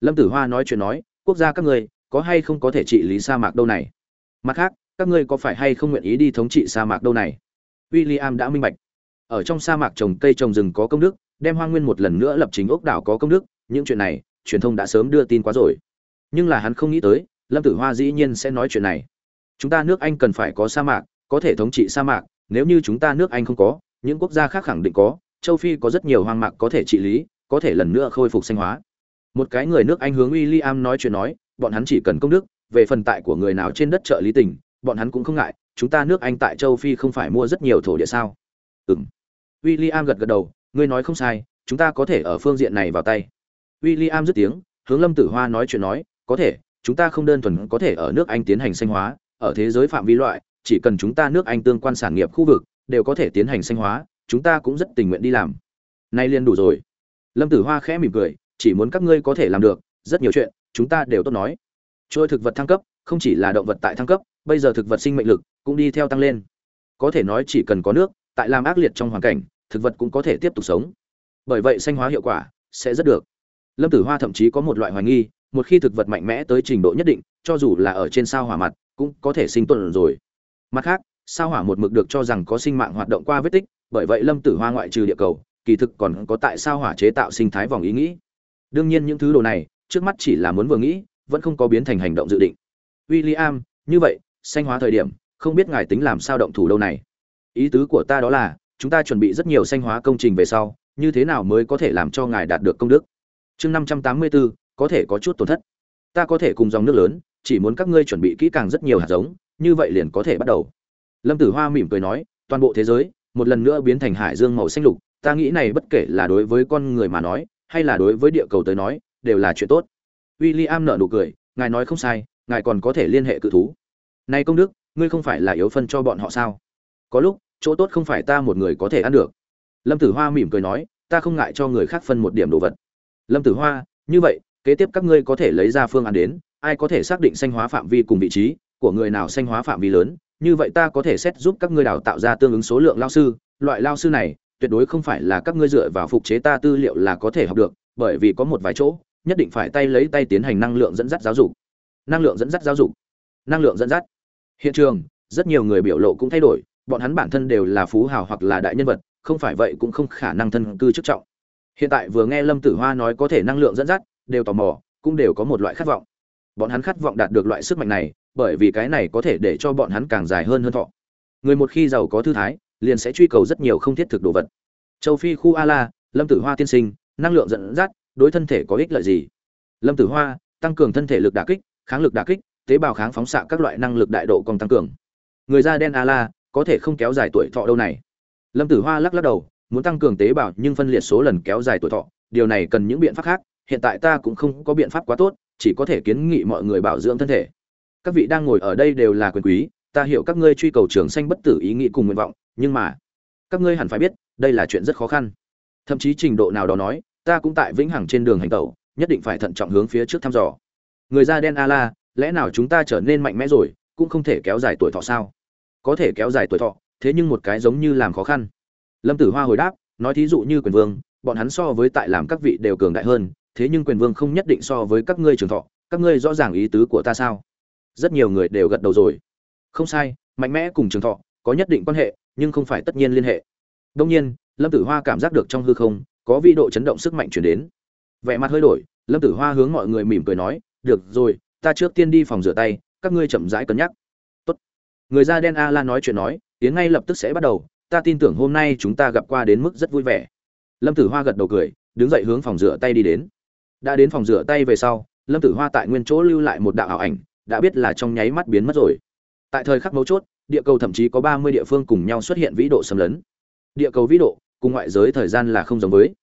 Lâm tử hoa nói chuyện nói, quốc gia các ngươi, có hay không có thể trị lý sa mạc đâu này? Mặt khác, các ngươi có phải hay không nguyện ý đi thống trị sa mạc đâu này? William đã minh bạch. Ở trong sa mạc trồng cây trồng rừng có công đức, đem hoang nguyên một lần nữa lập chính ốc đảo có công đức, những chuyện này, truyền thông đã sớm đưa tin quá rồi. Nhưng là hắn không nghĩ tới, lâm tử hoa dĩ nhiên sẽ nói chuyện này chúng ta nước anh cần phải có sa mạc, có thể thống trị sa mạc, nếu như chúng ta nước anh không có, những quốc gia khác khẳng định có, châu phi có rất nhiều hoang mạc có thể trị lý, có thể lần nữa khôi phục sinh hóa. Một cái người nước anh hướng w i am nói chuyện nói, bọn hắn chỉ cần công đức, về phần tại của người nào trên đất trợ lý tỉnh bọn hắn cũng không ngại, chúng ta nước anh tại châu phi không phải mua rất nhiều thổ địa sao? Ừng w i l l i am gật gật đầu, ngươi nói không sai, chúng ta có thể ở phương diện này vào tay. W i l l i am dứt tiếng, hướng lâm tử hoa nói chuyện nói, có thể, chúng ta không đơn thuần có thể ở nước anh tiến hành sinh hóa ở thế giới phạm vi loại, chỉ cần chúng ta nước anh tương quan sản nghiệp khu vực đều có thể tiến hành sinh hóa, chúng ta cũng rất tình nguyện đi làm. Nay liền đủ rồi. Lâm tử hoa khẽ mỉm cười, chỉ muốn các ngươi có thể làm được, rất nhiều chuyện, chúng ta đều tốt nói. Trôi thực vật thăng cấp, không chỉ là động vật tại thăng cấp, bây giờ thực vật sinh mệnh lực cũng đi theo tăng lên. Có thể nói chỉ cần có nước, tại làm ác liệt trong hoàn cảnh, thực vật cũng có thể tiếp tục sống. Bởi vậy sinh hóa hiệu quả sẽ rất được. Lâm tử hoa thậm chí có một loại hoài nghi một khi thực vật mạnh mẽ tới trình độ nhất định cho dù là ở trên sao hỏa mặt cũng có thể sinh tồn rồi. Mặt khác sao hỏa một mực được cho rằng có sinh mạng hoạt động qua vết tích bởi vậy lâm tử hoa ngoại trừ địa cầu kỳ thực còn có tại sao hỏa chế tạo sinh thái vòng ý nghĩ. Đương nhiên những thứ đồ này trước mắt chỉ là muốn vừa nghĩ vẫn không có biến thành hành động dự định. William, như vậy sanh hóa thời điểm không biết ngài tính làm sao động thủ đâu này. Ý tứ của ta đó là chúng ta chuẩn bị rất nhiều sanh hóa công trình về sau như thế nào mới có thể làm cho ngài đạt được công đức? Chương năm trăm tám mươi bốn có thể có chút tổn thất. Ta có thể cùng dòng nước lớn, chỉ muốn các ngươi chuẩn bị kỹ càng rất nhiều hạt giống, như vậy liền có thể bắt đầu. Lâm tử hoa mỉm cười nói, toàn bộ thế giới, một lần nữa biến thành hải dương màu xanh lục, ta nghĩ này bất kể là đối với con người mà nói, hay là đối với địa cầu tới nói, đều là chuyện tốt. W i l l i am nở nụ cười, ngài nói không sai, ngài còn có thể liên hệ cự thú. Này công đức, ngươi không phải là yếu phân cho bọn họ sao? Có lúc, chỗ tốt không phải ta một người có thể ăn được. Lâm tử hoa mỉm cười nói, ta không ngại cho người khác phân một điểm đồ vật. Lâm tử hoa, như vậy kế tiếp các ngươi có thể lấy ra phương án đến, ai có thể xác định sanh hóa phạm vi cùng vị trí của người nào sanh hóa phạm vi lớn, như vậy ta có thể xét giúp các ngươi đào tạo ra tương ứng số lượng lao sư. Loại lao sư này, tuyệt đối không phải là các ngươi dựa vào phục chế ta tư liệu là có thể học được, bởi vì có một vài chỗ, nhất định phải tay lấy tay tiến hành năng lượng dẫn dắt giáo dục. Năng lượng dẫn dắt giáo dục. Năng lượng dẫn dắt. Hiện trường, rất nhiều người biểu lộ cũng thay đổi, bọn hắn bản thân đều là phú hào hoặc là đại nhân vật, không phải vậy cũng không khả năng thân cư chức trọng. Hiện tại vừa nghe lâm tử hoa nói có thể năng lượng dẫn dắt đều tò mò, cũng đều có một loại khát vọng. Bọn hắn khát vọng đạt được loại sức mạnh này, bởi vì cái này có thể để cho bọn hắn càng dài hơn hơn thọ. Người một khi giàu có thư thái, liền sẽ truy cầu rất nhiều không thiết thực đồ vật. Châu phi khu a la, lâm tử hoa tiên sinh, năng lượng dẫn dắt, đối thân thể có ích lợi gì? Lâm tử hoa, tăng cường thân thể lực đả kích, kháng lực đả kích, tế bào kháng phóng xạ các loại năng lực đại độ còn tăng cường. Người da đen a la, có thể không kéo dài tuổi thọ đâu này. Lâm tử hoa lắc lắc đầu, muốn tăng cường tế bào nhưng phân liệt số lần kéo dài tuổi thọ, điều này cần những biện pháp khác hiện tại ta cũng không có biện pháp quá tốt, chỉ có thể kiến nghị mọi người bảo dưỡng thân thể. Các vị đang ngồi ở đây đều là quyền quý, ta hiểu các ngươi truy cầu trường sanh bất tử ý nghĩ cùng nguyện vọng, nhưng mà, các ngươi hẳn phải biết, đây là chuyện rất khó khăn. Thậm chí trình độ nào đó nói, ta cũng tại vĩnh hằng trên đường hành tẩu, nhất định phải thận trọng hướng phía trước thăm dò. Người da đen a la, lẽ nào chúng ta trở nên mạnh mẽ rồi, cũng không thể kéo dài tuổi thọ sao? Có thể kéo dài tuổi thọ, thế nhưng một cái giống như làm khó khăn. Lâm tử hoa hồi đáp, nói thí dụ như quyền vương, bọn hắn so với tại làm các vị đều cường đại hơn thế nhưng quyền vương không nhất định so với các ngươi trường thọ, các ngươi rõ ràng ý tứ của ta sao? Rất nhiều người đều gật đầu rồi. Không sai, mạnh mẽ cùng trường thọ, có nhất định quan hệ, nhưng không phải tất nhiên liên hệ. Đông nhiên, lâm tử hoa cảm giác được trong hư không, có vi độ chấn động sức mạnh chuyển đến. Vẻ mặt hơi đổi, lâm tử hoa hướng mọi người mỉm cười nói, được rồi, ta trước tiên đi phòng rửa tay, các ngươi chậm rãi cân nhắc. Tốt. người da đen a la nói chuyện nói, tiến ngay lập tức sẽ bắt đầu, ta tin tưởng hôm nay chúng ta gặp qua đến mức rất vui vẻ. Lâm tử hoa gật đầu cười, đứng dậy hướng phòng rửa tay đi đến đã đến phòng rửa tay về sau, lâm tử hoa tại nguyên chỗ lưu lại một đạo ảo ảnh, đã biết là trong nháy mắt biến mất rồi. Tại thời khắc mấu chốt, địa cầu thậm chí có ba mươi địa phương cùng nhau xuất hiện vĩ độ xâm lấn. Địa cầu vĩ độ cùng ngoại giới thời gian là không giống với.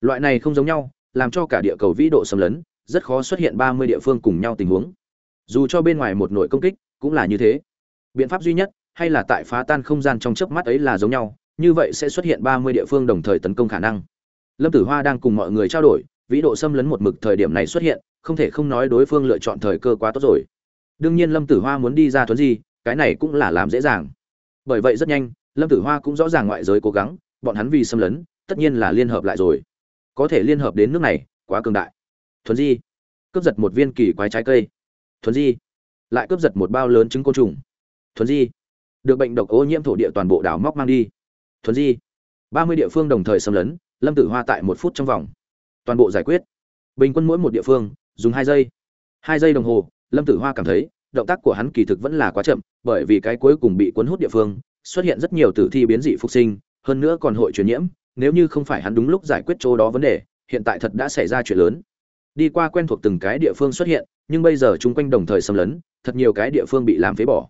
Loại này không giống nhau, làm cho cả địa cầu vĩ độ xâm lấn, rất khó xuất hiện ba mươi địa phương cùng nhau tình huống. Dù cho bên ngoài một nội công kích, cũng là như thế. Biện pháp duy nhất, hay là tại phá tan không gian trong chớp mắt ấy là giống nhau, như vậy sẽ xuất hiện ba mươi địa phương đồng thời tấn công khả năng. Lâm tử hoa đang cùng mọi người trao đổi vĩ độ xâm lấn một mực thời điểm này xuất hiện, không thể không nói đối phương lựa chọn thời cơ quá tốt rồi. Đương nhiên lâm tử hoa muốn đi ra thuấn di, cái này cũng là làm dễ dàng. Bởi vậy rất nhanh, lâm tử hoa cũng rõ ràng ngoại giới cố gắng, bọn hắn vì xâm lấn, tất nhiên là liên hợp lại rồi. Có thể liên hợp đến nước này, quá cường đại. Thuấn di, cướp giật một viên kỳ quái trái cây. Thuấn di, lại cướp giật một bao lớn trứng côn trùng. Thuấn di, được bệnh độc ô nhiễm thổ địa toàn bộ đảo móc mang đi. Thuấn di, ba mươi địa phương đồng thời xâm lấn, lâm tử hoa tại một phút trong vòng toàn bộ giải quyết. Bình quân mỗi một địa phương, dùng hai giây. Hai giây đồng hồ, lâm tử hoa cảm thấy, động tác của hắn kỳ thực vẫn là quá chậm, bởi vì cái cuối cùng bị cuốn hút địa phương, xuất hiện rất nhiều tử thi biến dị phục sinh, hơn nữa còn hội truyền nhiễm, nếu như không phải hắn đúng lúc giải quyết chỗ đó vấn đề, hiện tại thật đã xảy ra chuyện lớn. Đi qua quen thuộc từng cái địa phương xuất hiện, nhưng bây giờ chung quanh đồng thời xâm lấn, thật nhiều cái địa phương bị làm phế bỏ.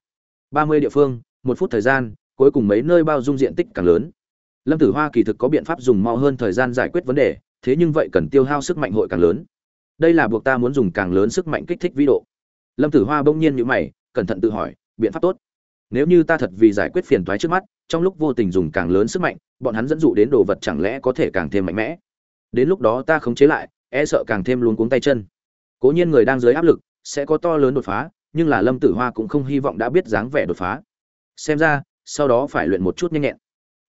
Ba mươi địa phương, một phút thời gian, cuối cùng mấy nơi bao dung diện tích càng lớn. Lâm tử hoa kỳ thực có biện pháp dùng mau hơn thời gian giải quyết vấn đề thế nhưng vậy cần tiêu hao sức mạnh hội càng lớn. Đây là buộc ta muốn dùng càng lớn sức mạnh kích thích vĩ độ. Lâm tử hoa bỗng nhiên như mày, cẩn thận tự hỏi, biện pháp tốt. Nếu như ta thật vì giải quyết phiền toái trước mắt, trong lúc vô tình dùng càng lớn sức mạnh, bọn hắn dẫn dụ đến đồ vật chẳng lẽ có thể càng thêm mạnh mẽ? Đến lúc đó ta khống chế lại e sợ càng thêm luống cuống tay chân. Cố nhiên người đang dưới áp lực, sẽ có to lớn đột phá, nhưng là lâm tử hoa cũng không hy vọng đã biết dáng vẻ đột phá. Xem ra, sau đó phải luyện một chút nhanh nhẹn.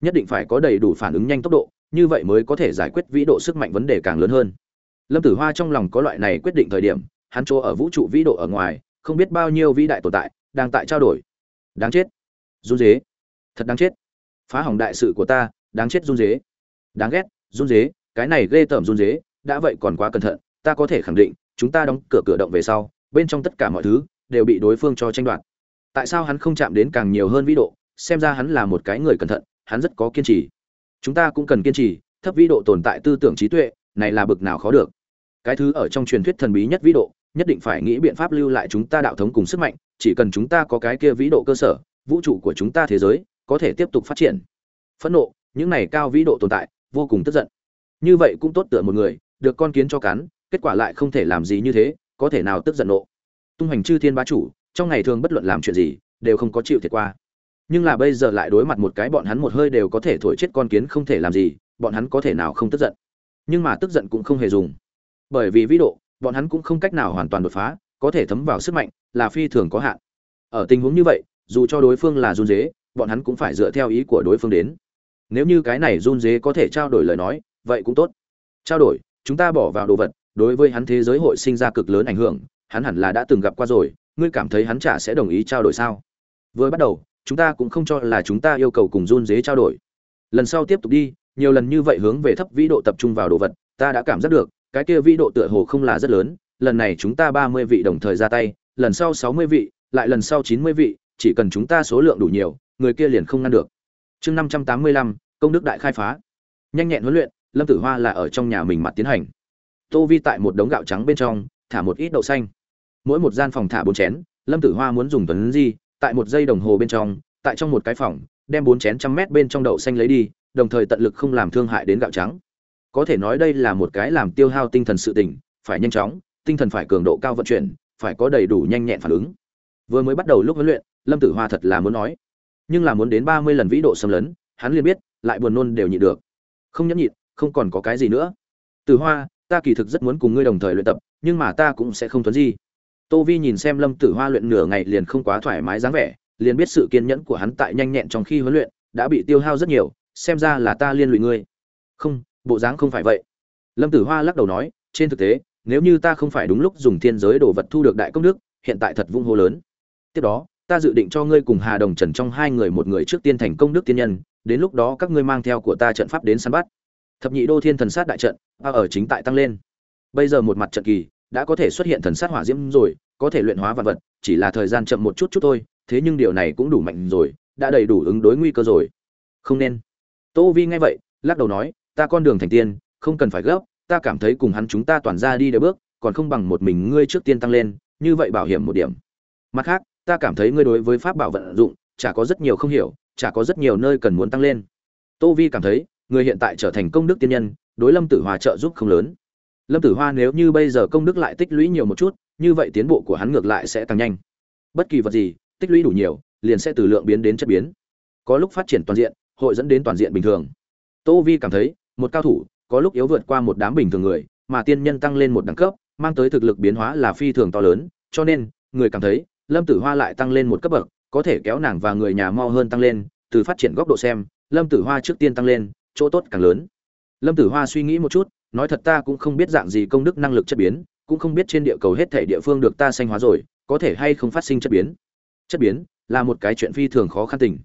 Nhất định phải có đầy đủ phản ứng nhanh tốc độ như vậy mới có thể giải quyết vĩ độ sức mạnh vấn đề càng lớn hơn. Lâm tử hoa trong lòng có loại này quyết định thời điểm, hắn chỗ ở vũ trụ vĩ độ ở ngoài, không biết bao nhiêu vĩ đại tồn tại, đang tại trao đổi. Đáng chết. Run dế thật đáng chết. Phá hỏng đại sự của ta, đáng chết run dế đáng ghét, run dế cái này ghê tởm run dế đã vậy còn quá cẩn thận, ta có thể khẳng định, chúng ta đóng cửa cửa động về sau, bên trong tất cả mọi thứ, đều bị đối phương cho tranh đoạt. Tại sao hắn không chạm đến càng nhiều hơn vĩ độ, xem ra hắn là một cái người cẩn thận, hắn rất có kiên trì chúng ta cũng cần kiên trì, thấp vĩ độ tồn tại tư tưởng trí tuệ, này là bực nào khó được. Cái thứ ở trong truyền thuyết thần bí nhất vĩ độ, nhất định phải nghĩ biện pháp lưu lại chúng ta đạo thống cùng sức mạnh, chỉ cần chúng ta có cái kia vĩ độ cơ sở, vũ trụ của chúng ta thế giới có thể tiếp tục phát triển. Phẫn nộ, những này cao vĩ độ tồn tại, vô cùng tức giận. Như vậy cũng tốt tựa một người, được con kiến cho cắn, kết quả lại không thể làm gì như thế, có thể nào tức giận nộ. Tung hành chư thiên bá chủ, trong ngày thường bất luận làm chuyện gì, đều không có chịu thiệt qua nhưng là bây giờ lại đối mặt một cái bọn hắn một hơi đều có thể thổi chết con kiến không thể làm gì, bọn hắn có thể nào không tức giận? Nhưng mà tức giận cũng không hề dùng. Bởi vì vĩ độ, bọn hắn cũng không cách nào hoàn toàn đột phá, có thể thấm vào sức mạnh là phi thường có hạn. Ở tình huống như vậy, dù cho đối phương là run dế, bọn hắn cũng phải dựa theo ý của đối phương đến. Nếu như cái này run dế có thể trao đổi lời nói, vậy cũng tốt. Trao đổi, chúng ta bỏ vào đồ vật, đối với hắn thế giới hội sinh ra cực lớn ảnh hưởng, hắn hẳn là đã từng gặp qua rồi, ngươi cảm thấy hắn chả sẽ đồng ý trao đổi sao? Vừa bắt đầu chúng ta cũng không cho là chúng ta yêu cầu cùng run dế trao đổi. Lần sau tiếp tục đi, nhiều lần như vậy hướng về thấp vĩ độ tập trung vào đồ vật, ta đã cảm giác được, cái kia vĩ độ tựa hồ không là rất lớn, lần này chúng ta ba mươi vị đồng thời ra tay, lần sau sáu mươi vị, lại lần sau chín mươi vị, chỉ cần chúng ta số lượng đủ nhiều, người kia liền không ngăn được. Chương năm trăm tám mươi lăm, công đức đại khai phá. Nhanh nhẹn huấn luyện, lâm tử hoa là ở trong nhà mình mặt tiến hành. Tô vi tại một đống gạo trắng bên trong, thả một ít đậu xanh. Mỗi một gian phòng thả bốn chén, lâm tử hoa muốn dùng tuấn di tại một giây đồng hồ bên trong, tại trong một cái phòng, đem bốn chén trăm mét bên trong đậu xanh lấy đi, đồng thời tận lực không làm thương hại đến gạo trắng. Có thể nói đây là một cái làm tiêu hao tinh thần sự tỉnh phải nhanh chóng, tinh thần phải cường độ cao vận chuyển, phải có đầy đủ nhanh nhẹn phản ứng. Vừa mới bắt đầu lúc huấn luyện, lâm tử hoa thật là muốn nói. Nhưng là muốn đến ba mươi lần vĩ độ xâm lấn, hắn liền biết, lại buồn nôn đều nhịn được. Không nhẫn nhịn, không còn có cái gì nữa. Tử hoa, ta kỳ thực rất muốn cùng ngươi đồng thời luyện tập, nhưng mà ta cũng sẽ không thuấn gì tô vi nhìn xem lâm tử hoa luyện nửa ngày liền không quá thoải mái dáng vẻ, liền biết sự kiên nhẫn của hắn tại nhanh nhẹn trong khi huấn luyện đã bị tiêu hao rất nhiều, xem ra là ta liên lụy ngươi. Không, bộ dáng không phải vậy. Lâm tử hoa lắc đầu nói, trên thực tế, nếu như ta không phải đúng lúc dùng thiên giới đồ vật thu được đại công đức, hiện tại thật vung hô lớn. Tiếp đó, ta dự định cho ngươi cùng hà đồng trần trong hai người một người trước tiên thành công đức tiên nhân, đến lúc đó các ngươi mang theo của ta trận pháp đến săn bắt. Thập nhị đô thiên thần sát đại trận a ở chính tại tăng lên. Bây giờ một mặt trận kỳ đã có thể xuất hiện thần sát hỏa diễm rồi, có thể luyện hóa vật vật, chỉ là thời gian chậm một chút chút thôi, thế nhưng điều này cũng đủ mạnh rồi, đã đầy đủ ứng đối nguy cơ rồi. Không nên. Tô vi nghe vậy, lắc đầu nói, ta con đường thành tiên, không cần phải gấp, ta cảm thấy cùng hắn chúng ta toàn ra đi đều bước, còn không bằng một mình ngươi trước tiên tăng lên, như vậy bảo hiểm một điểm. Mặt khác, ta cảm thấy ngươi đối với pháp bảo vận dụng, chả có rất nhiều không hiểu, chả có rất nhiều nơi cần muốn tăng lên. Tô vi cảm thấy, người hiện tại trở thành công đức tiên nhân, đối lâm tử hòa trợ giúp không lớn lâm tử hoa nếu như bây giờ công đức lại tích lũy nhiều một chút, như vậy tiến bộ của hắn ngược lại sẽ tăng nhanh. Bất kỳ vật gì, tích lũy đủ nhiều, liền sẽ từ lượng biến đến chất biến. Có lúc phát triển toàn diện, hội dẫn đến toàn diện bình thường. Tô vi cảm thấy, một cao thủ, có lúc yếu vượt qua một đám bình thường người, mà tiên nhân tăng lên một đẳng cấp, mang tới thực lực biến hóa là phi thường to lớn, cho nên, người cảm thấy, lâm tử hoa lại tăng lên một cấp bậc, có thể kéo nàng và người nhà mau hơn tăng lên, từ phát triển góc độ xem, lâm tử hoa trước tiên tăng lên, chỗ tốt càng lớn. Lâm tử hoa suy nghĩ một chút nói thật ta cũng không biết dạng gì công đức năng lực chất biến, cũng không biết trên địa cầu hết thể địa phương được ta sanh hóa rồi, có thể hay không phát sinh chất biến. Chất biến là một cái chuyện phi thường khó khăn tình.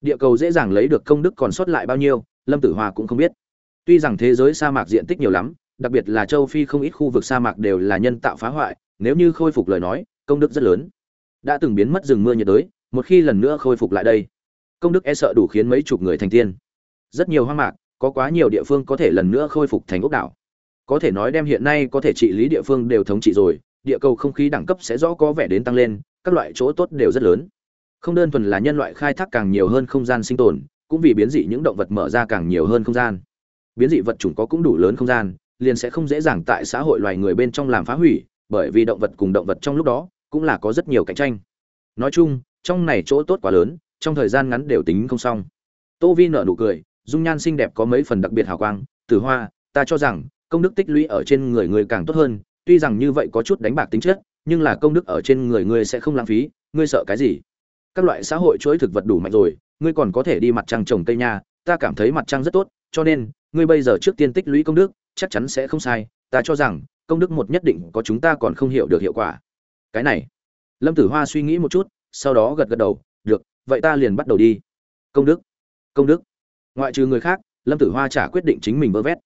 Địa cầu dễ dàng lấy được công đức còn sót lại bao nhiêu, lâm tử hòa cũng không biết. Tuy rằng thế giới sa mạc diện tích nhiều lắm, đặc biệt là châu phi không ít khu vực sa mạc đều là nhân tạo phá hoại, nếu như khôi phục lời nói, công đức rất lớn. Đã từng biến mất rừng mưa nhiệt đới, một khi lần nữa khôi phục lại đây, công đức e sợ đủ khiến mấy chục người thành tiên. Rất nhiều hoang mạc có quá nhiều địa phương có thể lần nữa khôi phục thành ốc đảo. Có thể nói đem hiện nay có thể trị lý địa phương đều thống trị rồi, địa cầu không khí đẳng cấp sẽ rõ có vẻ đến tăng lên, các loại chỗ tốt đều rất lớn. Không đơn thuần là nhân loại khai thác càng nhiều hơn không gian sinh tồn, cũng vì biến dị những động vật mở ra càng nhiều hơn không gian. Biến dị vật chủng có cũng đủ lớn không gian, liền sẽ không dễ dàng tại xã hội loài người bên trong làm phá hủy, bởi vì động vật cùng động vật trong lúc đó cũng là có rất nhiều cạnh tranh. Nói chung, trong này chỗ tốt quá lớn, trong thời gian ngắn đều tính không xong. Tô vi nở nụ cười dung nhan xinh đẹp có mấy phần đặc biệt hào quang Tử hoa, ta cho rằng, công đức tích lũy ở trên người người càng tốt hơn, tuy rằng như vậy có chút đánh bạc tính chất, nhưng là công đức ở trên người ngươi sẽ không lãng phí, ngươi sợ cái gì? Các loại xã hội chuỗi thực vật đủ mạnh rồi, ngươi còn có thể đi mặt trăng trồng cây nha, ta cảm thấy mặt trăng rất tốt, cho nên, ngươi bây giờ trước tiên tích lũy công đức, chắc chắn sẽ không sai, ta cho rằng, công đức một nhất định có chúng ta còn không hiểu được hiệu quả. Cái này, lâm tử hoa suy nghĩ một chút, sau đó gật gật đầu, được, vậy ta liền bắt đầu đi. Công đức công đức ngoại trừ người khác, lâm tử hoa trả quyết định chính mình vơ vét.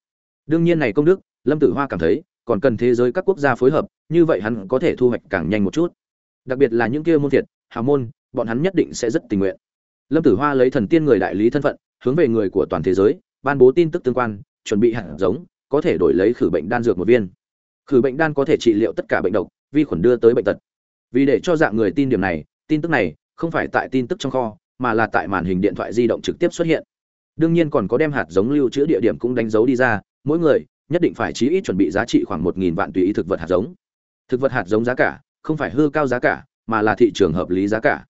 Đương nhiên này công đức, lâm tử hoa cảm thấy, còn cần thế giới các quốc gia phối hợp, như vậy hắn có thể thu hoạch càng nhanh một chút. Đặc biệt là những kia môn thiệt, hào môn, bọn hắn nhất định sẽ rất tình nguyện. Lâm tử hoa lấy thần tiên người đại lý thân phận, hướng về người của toàn thế giới, ban bố tin tức tương quan, chuẩn bị hạt giống, có thể đổi lấy khử bệnh đan dược một viên. Khử bệnh đan có thể trị liệu tất cả bệnh độc, vi khuẩn đưa tới bệnh tật. Vì để cho dạng người tin điểm này, tin tức này không phải tại tin tức trong kho, mà là tại màn hình điện thoại di động trực tiếp xuất hiện đương nhiên còn có đem hạt giống lưu trữ địa điểm cũng đánh dấu đi ra, mỗi người nhất định phải chí ít chuẩn bị giá trị khoảng một nghìn vạn tùy ý thực vật hạt giống. Thực vật hạt giống giá cả, không phải hư cao giá cả, mà là thị trường hợp lý giá cả.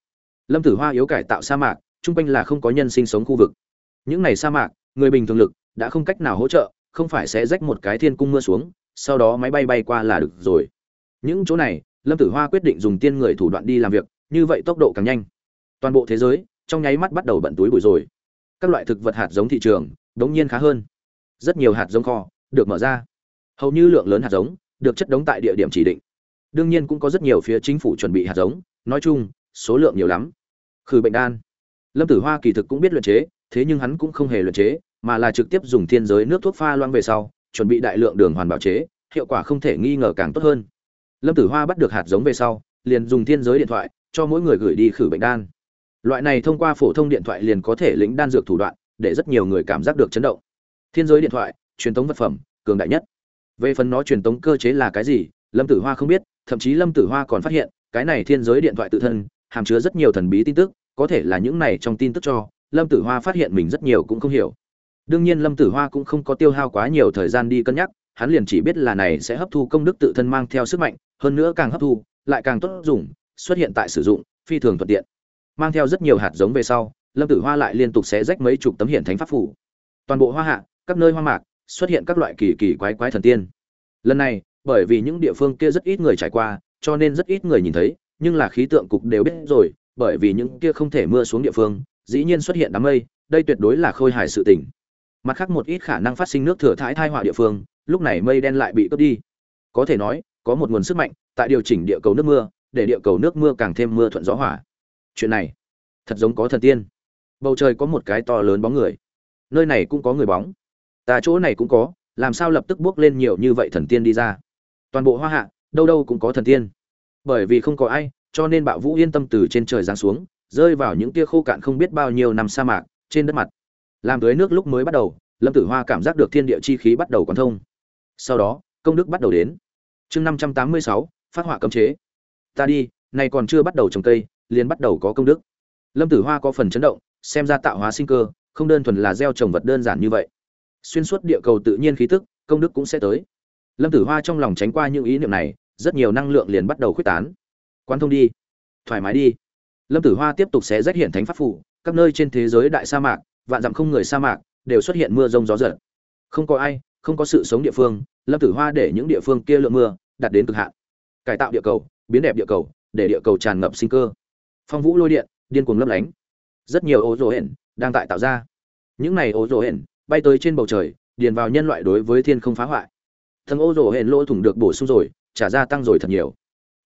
Lâm tử hoa yếu cải tạo sa mạc, chung quanh là không có nhân sinh sống khu vực. Những này sa mạc, người bình thường lực đã không cách nào hỗ trợ, không phải sẽ rách một cái thiên cung mưa xuống, sau đó máy bay bay qua là được rồi. Những chỗ này, lâm tử hoa quyết định dùng tiên người thủ đoạn đi làm việc, như vậy tốc độ càng nhanh. Toàn bộ thế giới, trong nháy mắt bắt đầu bận túi bụi rồi các loại thực vật hạt giống thị trường, đống nhiên khá hơn. Rất nhiều hạt giống kho được mở ra. Hầu như lượng lớn hạt giống được chất đống tại địa điểm chỉ định. Đương nhiên cũng có rất nhiều phía chính phủ chuẩn bị hạt giống, nói chung, số lượng nhiều lắm. Khử bệnh đan. Lâm tử hoa kỳ thực cũng biết luyện chế, thế nhưng hắn cũng không hề luyện chế, mà là trực tiếp dùng thiên giới nước thuốc pha loang về sau, chuẩn bị đại lượng đường hoàn bảo chế, hiệu quả không thể nghi ngờ càng tốt hơn. Lâm tử hoa bắt được hạt giống về sau, liền dùng thiên giới điện thoại cho mỗi người gửi đi khử bệnh đan loại này thông qua phổ thông điện thoại liền có thể lĩnh đan dược thủ đoạn, để rất nhiều người cảm giác được chấn động. Thiên giới điện thoại, truyền tống vật phẩm, cường đại nhất. Về phần nó truyền tống cơ chế là cái gì, lâm tử hoa không biết, thậm chí lâm tử hoa còn phát hiện, cái này thiên giới điện thoại tự thân, hàm chứa rất nhiều thần bí tin tức, có thể là những này trong tin tức cho, lâm tử hoa phát hiện mình rất nhiều cũng không hiểu. Đương nhiên lâm tử hoa cũng không có tiêu hao quá nhiều thời gian đi cân nhắc, hắn liền chỉ biết là này sẽ hấp thu công đức tự thân mang theo sức mạnh, hơn nữa càng hấp thu, lại càng tốt dùng, xuất hiện tại sử dụng, phi thường thuận tiện mang theo rất nhiều hạt giống về sau, lâm tử hoa lại liên tục xé rách mấy chục tấm hiện thánh pháp phủ. Toàn bộ hoa hạ, các nơi hoa mạc, xuất hiện các loại kỳ kỳ quái quái thần tiên. Lần này, bởi vì những địa phương kia rất ít người trải qua, cho nên rất ít người nhìn thấy, nhưng là khí tượng cục đều biết rồi, bởi vì những kia không thể mưa xuống địa phương, dĩ nhiên xuất hiện đám mây, đây tuyệt đối là khôi hài sự tình. Mặt khác một ít khả năng phát sinh nước thừa thải thai họa địa phương, lúc này mây đen lại bị cướp đi. Có thể nói, có một nguồn sức mạnh, tại điều chỉnh địa cầu nước mưa, để địa cầu nước mưa càng thêm mưa thuận gió hỏa chuyện này thật giống có thần tiên. Bầu trời có một cái to lớn bóng người. Nơi này cũng có người bóng. Ta chỗ này cũng có, làm sao lập tức bước lên nhiều như vậy thần tiên đi ra? Toàn bộ hoa hạ, đâu đâu cũng có thần tiên. Bởi vì không có ai, cho nên bạo vũ yên tâm từ trên trời giáng xuống, rơi vào những tia khô cạn không biết bao nhiêu năm sa mạc, trên đất mặt. Làm tưới nước lúc mới bắt đầu, lâm tử hoa cảm giác được thiên địa chi khí bắt đầu còn thông. Sau đó, công đức bắt đầu đến. Chương năm trăm tám mươi sáu, phát họa cấm chế. Ta đi này còn chưa bắt đầu trồng cây liền bắt đầu có công đức. Lâm tử hoa có phần chấn động, xem ra tạo hóa sinh cơ, không đơn thuần là gieo trồng vật đơn giản như vậy. Xuyên suốt địa cầu tự nhiên khí tức, công đức cũng sẽ tới. Lâm tử hoa trong lòng tránh qua những ý niệm này, rất nhiều năng lượng liền bắt đầu khuếch tán. Quan thông đi. Thoải mái đi. Lâm tử hoa tiếp tục sẽ rách hiện thánh pháp phủ, các nơi trên thế giới đại sa mạc, vạn dặm không người sa mạc, đều xuất hiện mưa rông gió giật. Không có ai, không có sự sống địa phương, lâm tử hoa để những địa phương kia lượng mưa, đạt đến cực hạn. Cải tạo địa cầu, biến đẹp địa cầu, để địa cầu tràn ngập sinh cơ phong vũ lôi điện, điên cuồng lấp lánh. Rất nhiều ô rô hển đang tại tạo ra. Những này ô rô hển bay tới trên bầu trời, điền vào nhân loại đối với thiên không phá hoại. Thần ô rô hển lỗ thủng được bổ sung rồi, trả ra tăng rồi thật nhiều.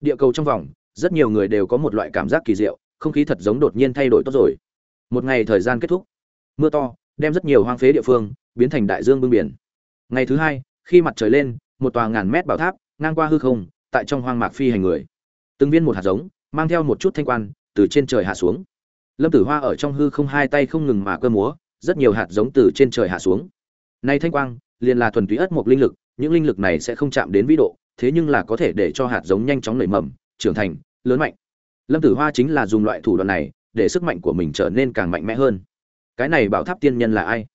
Địa cầu trong vòng, rất nhiều người đều có một loại cảm giác kỳ diệu, không khí thật giống đột nhiên thay đổi tốt rồi. Một ngày thời gian kết thúc. Mưa to, đem rất nhiều hoang phế địa phương biến thành đại dương bưng biển. Ngày thứ hai, khi mặt trời lên, một tòa ngàn mét bảo tháp ngang qua hư không, tại trong hoang mạc phi hành người. Từng viên một hạt giống, mang theo một chút thanh quan từ trên trời hạ xuống. Lâm tử hoa ở trong hư không hai tay không ngừng mà cơ múa, rất nhiều hạt giống từ trên trời hạ xuống. Nay thanh quang, liền là thuần túy ất một linh lực, những linh lực này sẽ không chạm đến vĩ độ, thế nhưng là có thể để cho hạt giống nhanh chóng nảy mầm, trưởng thành, lớn mạnh. Lâm tử hoa chính là dùng loại thủ đoạn này, để sức mạnh của mình trở nên càng mạnh mẽ hơn. Cái này bảo tháp tiên nhân là ai?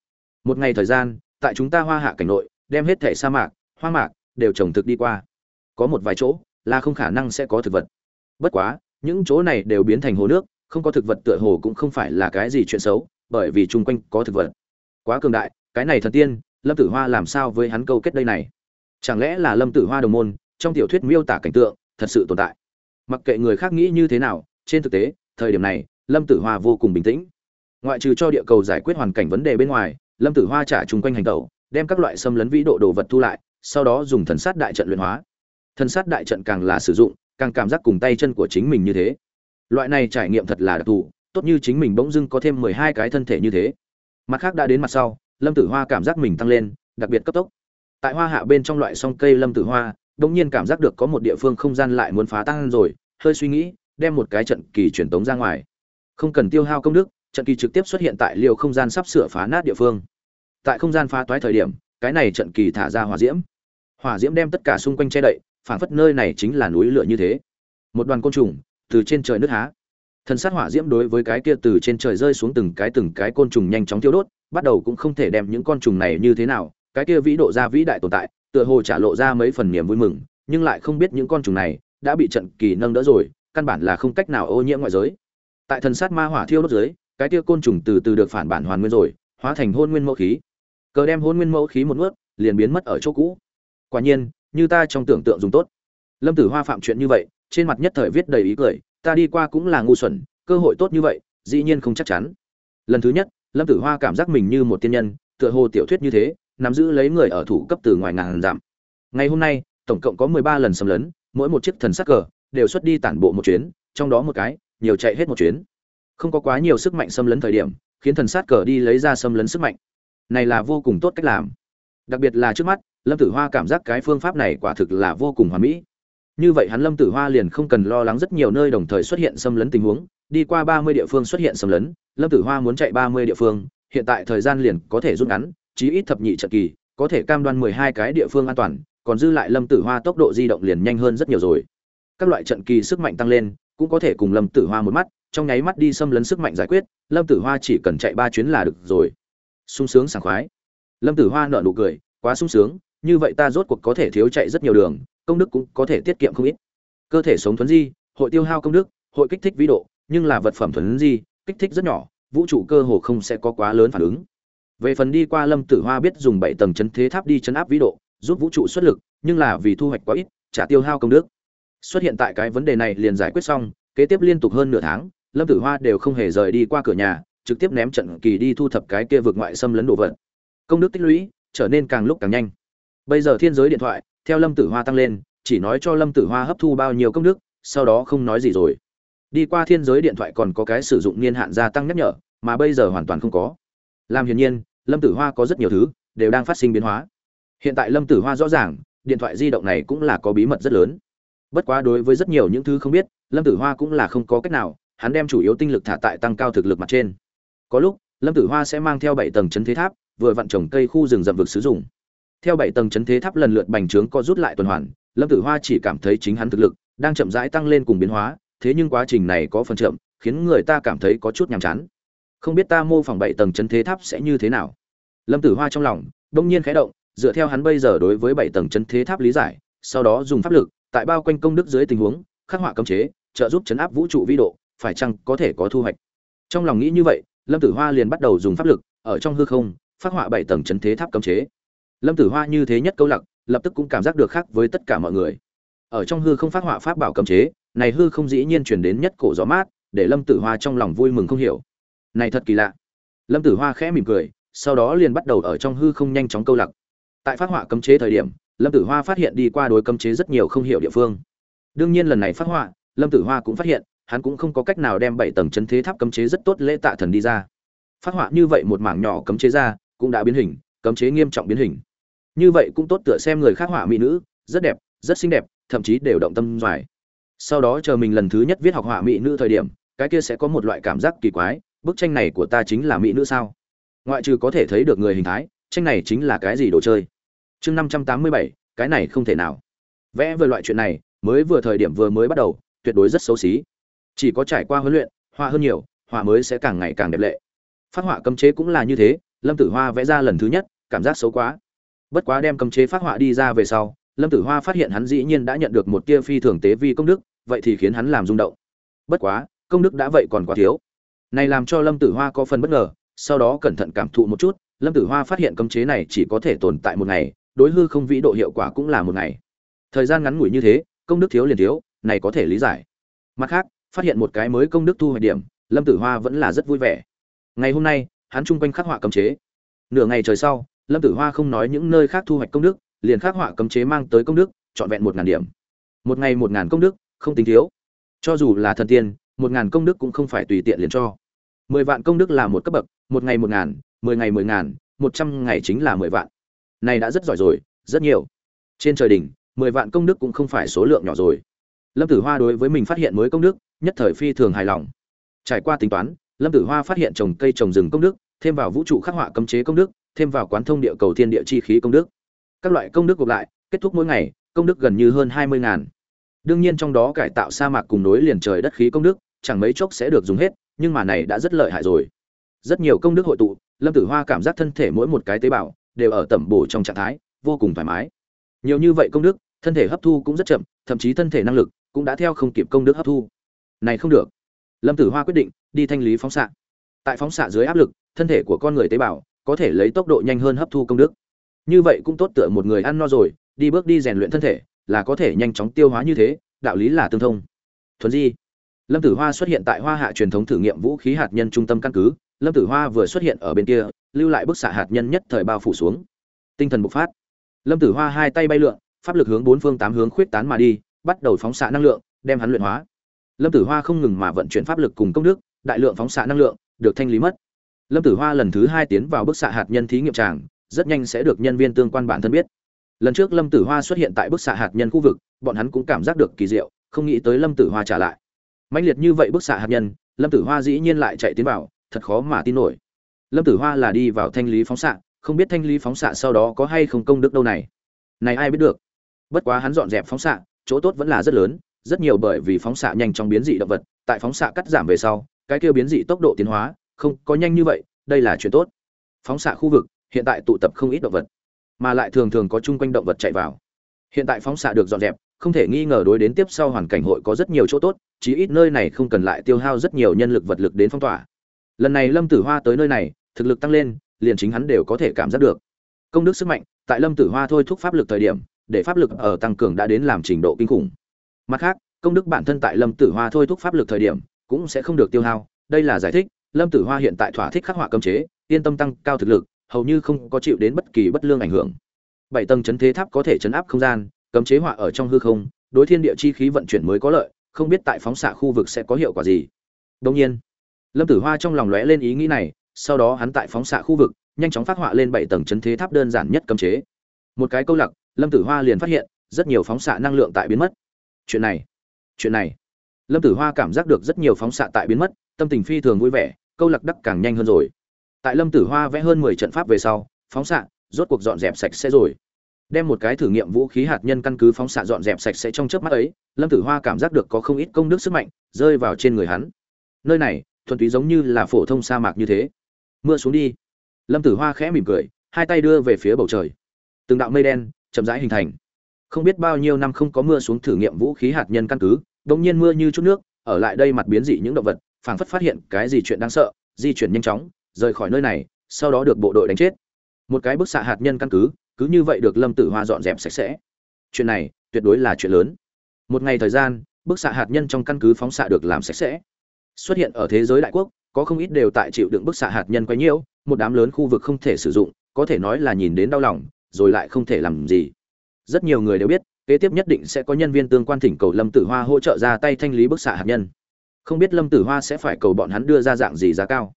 Một ngày thời gian, tại chúng ta hoa hạ cảnh nội, đem hết thể sa mạc, hoa mạc đều trồng thực đi qua. Có một vài chỗ là không khả năng sẽ có thực vật. Bất quá những chỗ này đều biến thành hồ nước, không có thực vật tựa hồ cũng không phải là cái gì chuyện xấu, bởi vì chung quanh có thực vật. Quá cường đại, cái này thần tiên, lâm tử hoa làm sao với hắn câu kết đây này? Chẳng lẽ là lâm tử hoa đồng môn, trong tiểu thuyết miêu tả cảnh tượng, thật sự tồn tại? Mặc kệ người khác nghĩ như thế nào, trên thực tế, thời điểm này, lâm tử hoa vô cùng bình tĩnh. Ngoại trừ cho địa cầu giải quyết hoàn cảnh vấn đề bên ngoài, lâm tử hoa trả chung quanh hành tẩu, đem các loại xâm lấn vĩ độ đồ vật thu lại, sau đó dùng thần sát đại trận luyện hóa. Thần sát đại trận càng là sử dụng càng cảm giác cùng tay chân của chính mình như thế. Loại này trải nghiệm thật là đặc thù, tốt như chính mình bỗng dưng có thêm mười hai cái thân thể như thế. Mặt khác đã đến mặt sau, lâm tử hoa cảm giác mình tăng lên, đặc biệt cấp tốc. Tại hoa hạ bên trong loại song cây lâm tử hoa bỗng nhiên cảm giác được có một địa phương không gian lại muốn phá tăng rồi, hơi suy nghĩ, đem một cái trận kỳ truyền tống ra ngoài. Không cần tiêu hao công đức, trận kỳ trực tiếp xuất hiện tại liều không gian sắp sửa phá nát địa phương. Tại không gian phá toái thời điểm, cái này trận kỳ thả ra hỏa diễm. Hỏa diễm đem tất cả xung quanh che đậy phảng phất nơi này chính là núi lửa như thế. Một đoàn côn trùng từ trên trời nước há. Thần sát hỏa diễm đối với cái kia từ trên trời rơi xuống từng cái từng cái côn trùng nhanh chóng tiêu đốt, bắt đầu cũng không thể đem những con trùng này như thế nào, cái kia vĩ độ ra vĩ đại tồn tại, tựa hồ trả lộ ra mấy phần niềm vui mừng, nhưng lại không biết những con trùng này đã bị trận kỳ nâng đỡ rồi, căn bản là không cách nào ô nhiễm ngoại giới. Tại thần sát ma hỏa thiêu đốt dưới, cái kia côn trùng từ từ được phản bản hoàn nguyên rồi, hóa thành hôn nguyên mẫu khí. Cờ đem hôn nguyên mẫu khí một nuốt, liền biến mất ở chỗ cũ. Quả nhiên như ta trong tưởng tượng dùng tốt. Lâm tử hoa phạm chuyện như vậy, trên mặt nhất thời viết đầy ý cười, ta đi qua cũng là ngu xuẩn, cơ hội tốt như vậy, dĩ nhiên không chắc chắn. Lần thứ nhất, lâm tử hoa cảm giác mình như một tiên nhân, tựa hồ tiểu thuyết như thế, nắm giữ lấy người ở thủ cấp từ ngoài ngàn giảm ngày hôm nay, tổng cộng có mười ba lần xâm lấn, mỗi một chiếc thần sắc cờ đều xuất đi tản bộ một chuyến, trong đó một cái, nhiều chạy hết một chuyến. Không có quá nhiều sức mạnh xâm lấn thời điểm, khiến thần sát cờ đi lấy ra xâm lấn sức mạnh. Này là vô cùng tốt cách làm đặc biệt là trước mắt, lâm tử hoa cảm giác cái phương pháp này quả thực là vô cùng hoàn mỹ. Như vậy hắn lâm tử hoa liền không cần lo lắng rất nhiều nơi đồng thời xuất hiện xâm lấn tình huống, đi qua ba mươi địa phương xuất hiện xâm lấn, lâm tử hoa muốn chạy ba mươi địa phương, hiện tại thời gian liền có thể rút ngắn, chí ít thập nhị trận kỳ, có thể cam đoan mười hai cái địa phương an toàn, còn dư lại lâm tử hoa tốc độ di động liền nhanh hơn rất nhiều rồi. Các loại trận kỳ sức mạnh tăng lên, cũng có thể cùng lâm tử hoa một mắt, trong nháy mắt đi xâm lấn sức mạnh giải quyết, lâm tử hoa chỉ cần chạy ba chuyến là được rồi. Sung sướng sảng khoái lâm tử hoa nở nụ cười, quá sung sướng, như vậy ta rốt cuộc có thể thiếu chạy rất nhiều đường, công đức cũng có thể tiết kiệm không ít. Cơ thể sống thuấn di, hội tiêu hao công đức, hội kích thích vĩ độ, nhưng là vật phẩm thuấn di, kích thích rất nhỏ, vũ trụ cơ hồ không sẽ có quá lớn phản ứng. Về phần đi qua lâm tử hoa biết dùng bảy tầng chấn thế tháp đi chấn áp vĩ độ, giúp vũ trụ xuất lực, nhưng là vì thu hoạch quá ít trả tiêu hao công đức. Xuất hiện tại cái vấn đề này liền giải quyết xong, kế tiếp liên tục hơn nửa tháng, lâm tử hoa đều không hề rời đi qua cửa nhà, trực tiếp ném trận kỳ đi thu thập cái kia vượt ngoại xâm lấn đồ vật công đức tích lũy trở nên càng lúc càng nhanh. Bây giờ thiên giới điện thoại, theo lâm tử hoa tăng lên, chỉ nói cho lâm tử hoa hấp thu bao nhiêu công đức, sau đó không nói gì rồi. Đi qua thiên giới điện thoại còn có cái sử dụng niên hạn gia tăng nhắc nhở, mà bây giờ hoàn toàn không có. Làm hiển nhiên, lâm tử hoa có rất nhiều thứ đều đang phát sinh biến hóa. Hiện tại lâm tử hoa rõ ràng, điện thoại di động này cũng là có bí mật rất lớn. Bất quá đối với rất nhiều những thứ không biết, lâm tử hoa cũng là không có cách nào, hắn đem chủ yếu tinh lực thả tại tăng cao thực lực mặt trên. Có lúc, lâm tử hoa sẽ mang theo bảy tầng chấn thế tháp vừa vặn trồng cây khu rừng rậm vực sử dụng theo bảy tầng chấn thế tháp lần lượt bành trướng co rút lại tuần hoàn, lâm tử hoa chỉ cảm thấy chính hắn thực lực đang chậm rãi tăng lên cùng biến hóa, thế nhưng quá trình này có phần chậm, khiến người ta cảm thấy có chút nhàm chán. Không biết ta mô phỏng bảy tầng chấn thế tháp sẽ như thế nào? Lâm tử hoa trong lòng đông nhiên khẽ động, dựa theo hắn bây giờ đối với bảy tầng chấn thế tháp lý giải, sau đó dùng pháp lực, tại bao quanh công đức dưới tình huống, khắc họa cấm chế, trợ giúp chấn áp vũ trụ vi độ, phải chăng có thể có thu hoạch? Trong lòng nghĩ như vậy, lâm tử hoa liền bắt đầu dùng pháp lực, ở trong hư không phát họa bảy tầng chấn thế tháp cấm chế. Lâm tử hoa như thế nhất câu lặc, lập tức cũng cảm giác được khác với tất cả mọi người. Ở trong hư không phát họa pháp bảo cấm chế, này hư không dĩ nhiên chuyển đến nhất cổ gió mát, để lâm tử hoa trong lòng vui mừng không hiểu. Này thật kỳ lạ. Lâm tử hoa khẽ mỉm cười, sau đó liền bắt đầu ở trong hư không nhanh chóng câu lặc. Tại phát họa cấm chế thời điểm, lâm tử hoa phát hiện đi qua đối cấm chế rất nhiều không hiểu địa phương. Đương nhiên lần này phát họa, lâm tử hoa cũng phát hiện, hắn cũng không có cách nào đem bảy tầng chấn thế tháp cấm chế rất tốt lễ tạ thần đi ra. Phát họa như vậy một mảng nhỏ cấm chế ra cũng đã biến hình, cấm chế nghiêm trọng biến hình. Như vậy cũng tốt tựa xem người khác họa mỹ nữ, rất đẹp, rất xinh đẹp, thậm chí đều động tâm doài sau đó chờ mình lần thứ nhất viết học họa mỹ nữ thời điểm, cái kia sẽ có một loại cảm giác kỳ quái, bức tranh này của ta chính là mỹ nữ sao? Ngoại trừ có thể thấy được người hình thái, tranh này chính là cái gì đồ chơi? Chương năm trăm tám mươi bảy, cái này không thể nào. Vẽ về loại chuyện này, mới vừa thời điểm vừa mới bắt đầu, tuyệt đối rất xấu xí. Chỉ có trải qua huấn luyện, họa hơn nhiều, họa mới sẽ càng ngày càng đẹp lệ. Phát họa cấm chế cũng là như thế lâm tử hoa vẽ ra lần thứ nhất, cảm giác xấu quá. Bất quá đem cấm chế phát họa đi ra về sau, lâm tử hoa phát hiện hắn dĩ nhiên đã nhận được một tia phi thường tế vi công đức, vậy thì khiến hắn làm rung động. Bất quá, công đức đã vậy còn quá thiếu. Này làm cho lâm tử hoa có phần bất ngờ, sau đó cẩn thận cảm thụ một chút, lâm tử hoa phát hiện cấm chế này chỉ có thể tồn tại một ngày, đối hư không vĩ độ hiệu quả cũng là một ngày. Thời gian ngắn ngủi như thế, công đức thiếu liền thiếu, này có thể lý giải. Mặt khác, phát hiện một cái mới công đức thu hoạch điểm, lâm tử hoa vẫn là rất vui vẻ. Ngày hôm nay hắn chung quanh khắc họa cấm chế. Nửa ngày trời sau, lâm tử hoa không nói những nơi khác thu hoạch công đức, liền khắc họa cấm chế mang tới công đức, trọn vẹn một ngàn điểm. Một ngày một ngàn công đức, không tính thiếu. Cho dù là thần tiên, một ngàn công đức cũng không phải tùy tiện liền cho. Mười vạn công đức là một cấp bậc, một ngày một ngàn, mười ngày mười ngàn, một trăm ngày chính là mười vạn. Này đã rất giỏi rồi, rất nhiều. Trên trời đỉnh, mười vạn công đức cũng không phải số lượng nhỏ rồi. Lâm tử hoa đối với mình phát hiện mới công đức, nhất thời phi thường hài lòng. Trải qua tính toán lâm tử hoa phát hiện trồng cây trồng rừng công đức, thêm vào vũ trụ khắc họa cấm chế công đức, thêm vào quán thông địa cầu thiên địa chi khí công đức. Các loại công đức gộp lại, kết thúc mỗi ngày, công đức gần như hơn hai mươi ngàn. Đương nhiên trong đó cải tạo sa mạc cùng nối liền trời đất khí công đức, chẳng mấy chốc sẽ được dùng hết, nhưng mà này đã rất lợi hại rồi. Rất nhiều công đức hội tụ, lâm tử hoa cảm giác thân thể mỗi một cái tế bào đều ở tẩm bổ trong trạng thái, vô cùng thoải mái. Nhiều như vậy công đức, thân thể hấp thu cũng rất chậm, thậm chí thân thể năng lực cũng đã theo không kịp công đức hấp thu. Này không được lâm tử hoa quyết định đi thanh lý phóng xạ. Tại phóng xạ dưới áp lực, thân thể của con người tế bào có thể lấy tốc độ nhanh hơn hấp thu công đức. Như vậy cũng tốt tựa một người ăn no rồi, đi bước đi rèn luyện thân thể là có thể nhanh chóng tiêu hóa như thế, đạo lý là tương thông. Thuần di. Lâm tử hoa xuất hiện tại hoa hạ truyền thống thử nghiệm vũ khí hạt nhân trung tâm căn cứ. Lâm tử hoa vừa xuất hiện ở bên kia, lưu lại bức xạ hạt nhân nhất thời bao phủ xuống. Tinh thần bộc phát. Lâm tử hoa hai tay bay lượn, pháp lực hướng bốn phương tám hướng khuyết tán mà đi, bắt đầu phóng xạ năng lượng, đem hắn luyện hóa lâm tử hoa không ngừng mà vận chuyển pháp lực cùng công đức, đại lượng phóng xạ năng lượng, được thanh lý mất. Lâm tử hoa lần thứ hai tiến vào bức xạ hạt nhân thí nghiệm tràng, rất nhanh sẽ được nhân viên tương quan bản thân biết. Lần trước lâm tử hoa xuất hiện tại bức xạ hạt nhân khu vực, bọn hắn cũng cảm giác được kỳ diệu, không nghĩ tới lâm tử hoa trả lại. Mạnh liệt như vậy bức xạ hạt nhân, lâm tử hoa dĩ nhiên lại chạy tiến vào, thật khó mà tin nổi. Lâm tử hoa là đi vào thanh lý phóng xạ, không biết thanh lý phóng xạ sau đó có hay không công đức đâu này. Này ai biết được? Bất quá hắn dọn dẹp phóng xạ, chỗ tốt vẫn là rất lớn rất nhiều bởi vì phóng xạ nhanh trong biến dị động vật, tại phóng xạ cắt giảm về sau, cái kia biến dị tốc độ tiến hóa, không, có nhanh như vậy, đây là chuyện tốt. Phóng xạ khu vực, hiện tại tụ tập không ít động vật, mà lại thường thường có chung quanh động vật chạy vào. Hiện tại phóng xạ được dọn dẹp, không thể nghi ngờ đối đến tiếp sau hoàn cảnh hội có rất nhiều chỗ tốt, chí ít nơi này không cần lại tiêu hao rất nhiều nhân lực vật lực đến phong tỏa. Lần này lâm tử hoa tới nơi này, thực lực tăng lên, liền chính hắn đều có thể cảm giác được. Công đức sức mạnh, tại lâm tử hoa thôi thúc pháp lực thời điểm, để pháp lực ở tăng cường đã đến làm trình độ kinh khủng mặt khác, công đức bản thân tại lâm tử hoa thôi thúc pháp lực thời điểm, cũng sẽ không được tiêu hao. Đây là giải thích, lâm tử hoa hiện tại thỏa thích khắc họa cấm chế, yên tâm tăng cao thực lực, hầu như không có chịu đến bất kỳ bất lương ảnh hưởng. Bảy tầng chấn thế tháp có thể chấn áp không gian, cấm chế họa ở trong hư không, đối thiên địa chi khí vận chuyển mới có lợi, không biết tại phóng xạ khu vực sẽ có hiệu quả gì. Đông nhiên, lâm tử hoa trong lòng lóe lên ý nghĩ này, sau đó hắn tại phóng xạ khu vực, nhanh chóng phát họa lên bảy tầng chấn thế tháp đơn giản nhất cấm chế. Một cái câu lạc, lâm tử hoa liền phát hiện, rất nhiều phóng xạ năng lượng tại biến mất chuyện này chuyện này. Lâm tử hoa cảm giác được rất nhiều phóng xạ tại biến mất, tâm tình phi thường vui vẻ, câu lạc đắc càng nhanh hơn rồi. Tại lâm tử hoa vẽ hơn mười trận pháp về sau, phóng xạ rốt cuộc dọn dẹp sạch sẽ rồi. Đem một cái thử nghiệm vũ khí hạt nhân căn cứ phóng xạ dọn dẹp sạch sẽ trong chớp mắt ấy, lâm tử hoa cảm giác được có không ít công đức sức mạnh rơi vào trên người hắn. Nơi này, thuần túy giống như là phổ thông sa mạc như thế. Mưa xuống đi. Lâm tử hoa khẽ mỉm cười, hai tay đưa về phía bầu trời. Từng đạo mây đen chậm rãi hình thành không biết bao nhiêu năm không có mưa xuống thử nghiệm vũ khí hạt nhân căn cứ đ nhiên mưa như chút nước, ở lại đây mặt biến dị những động vật, phảng phất phát hiện cái gì chuyện đáng sợ, di chuyển nhanh chóng, rời khỏi nơi này, sau đó được bộ đội đánh chết. Một cái bức xạ hạt nhân căn cứ cứ như vậy được lâm tử hoa dọn dẹp sạch sẽ. Chuyện này, tuyệt đối là chuyện lớn. Một ngày thời gian, bức xạ hạt nhân trong căn cứ phóng xạ được làm sạch sẽ. Xuất hiện ở thế giới đại quốc, có không ít đều tại chịu đựng bức xạ hạt nhân quấy nhiễu, một đám lớn khu vực không thể sử dụng, có thể nói là nhìn đến đau lòng, rồi lại không thể làm gì rất nhiều người đều biết, kế tiếp nhất định sẽ có nhân viên tương quan thỉnh cầu lâm tử hoa hỗ trợ ra tay thanh lý bức xạ hạt nhân. Không biết lâm tử hoa sẽ phải cầu bọn hắn đưa ra dạng gì giá cao.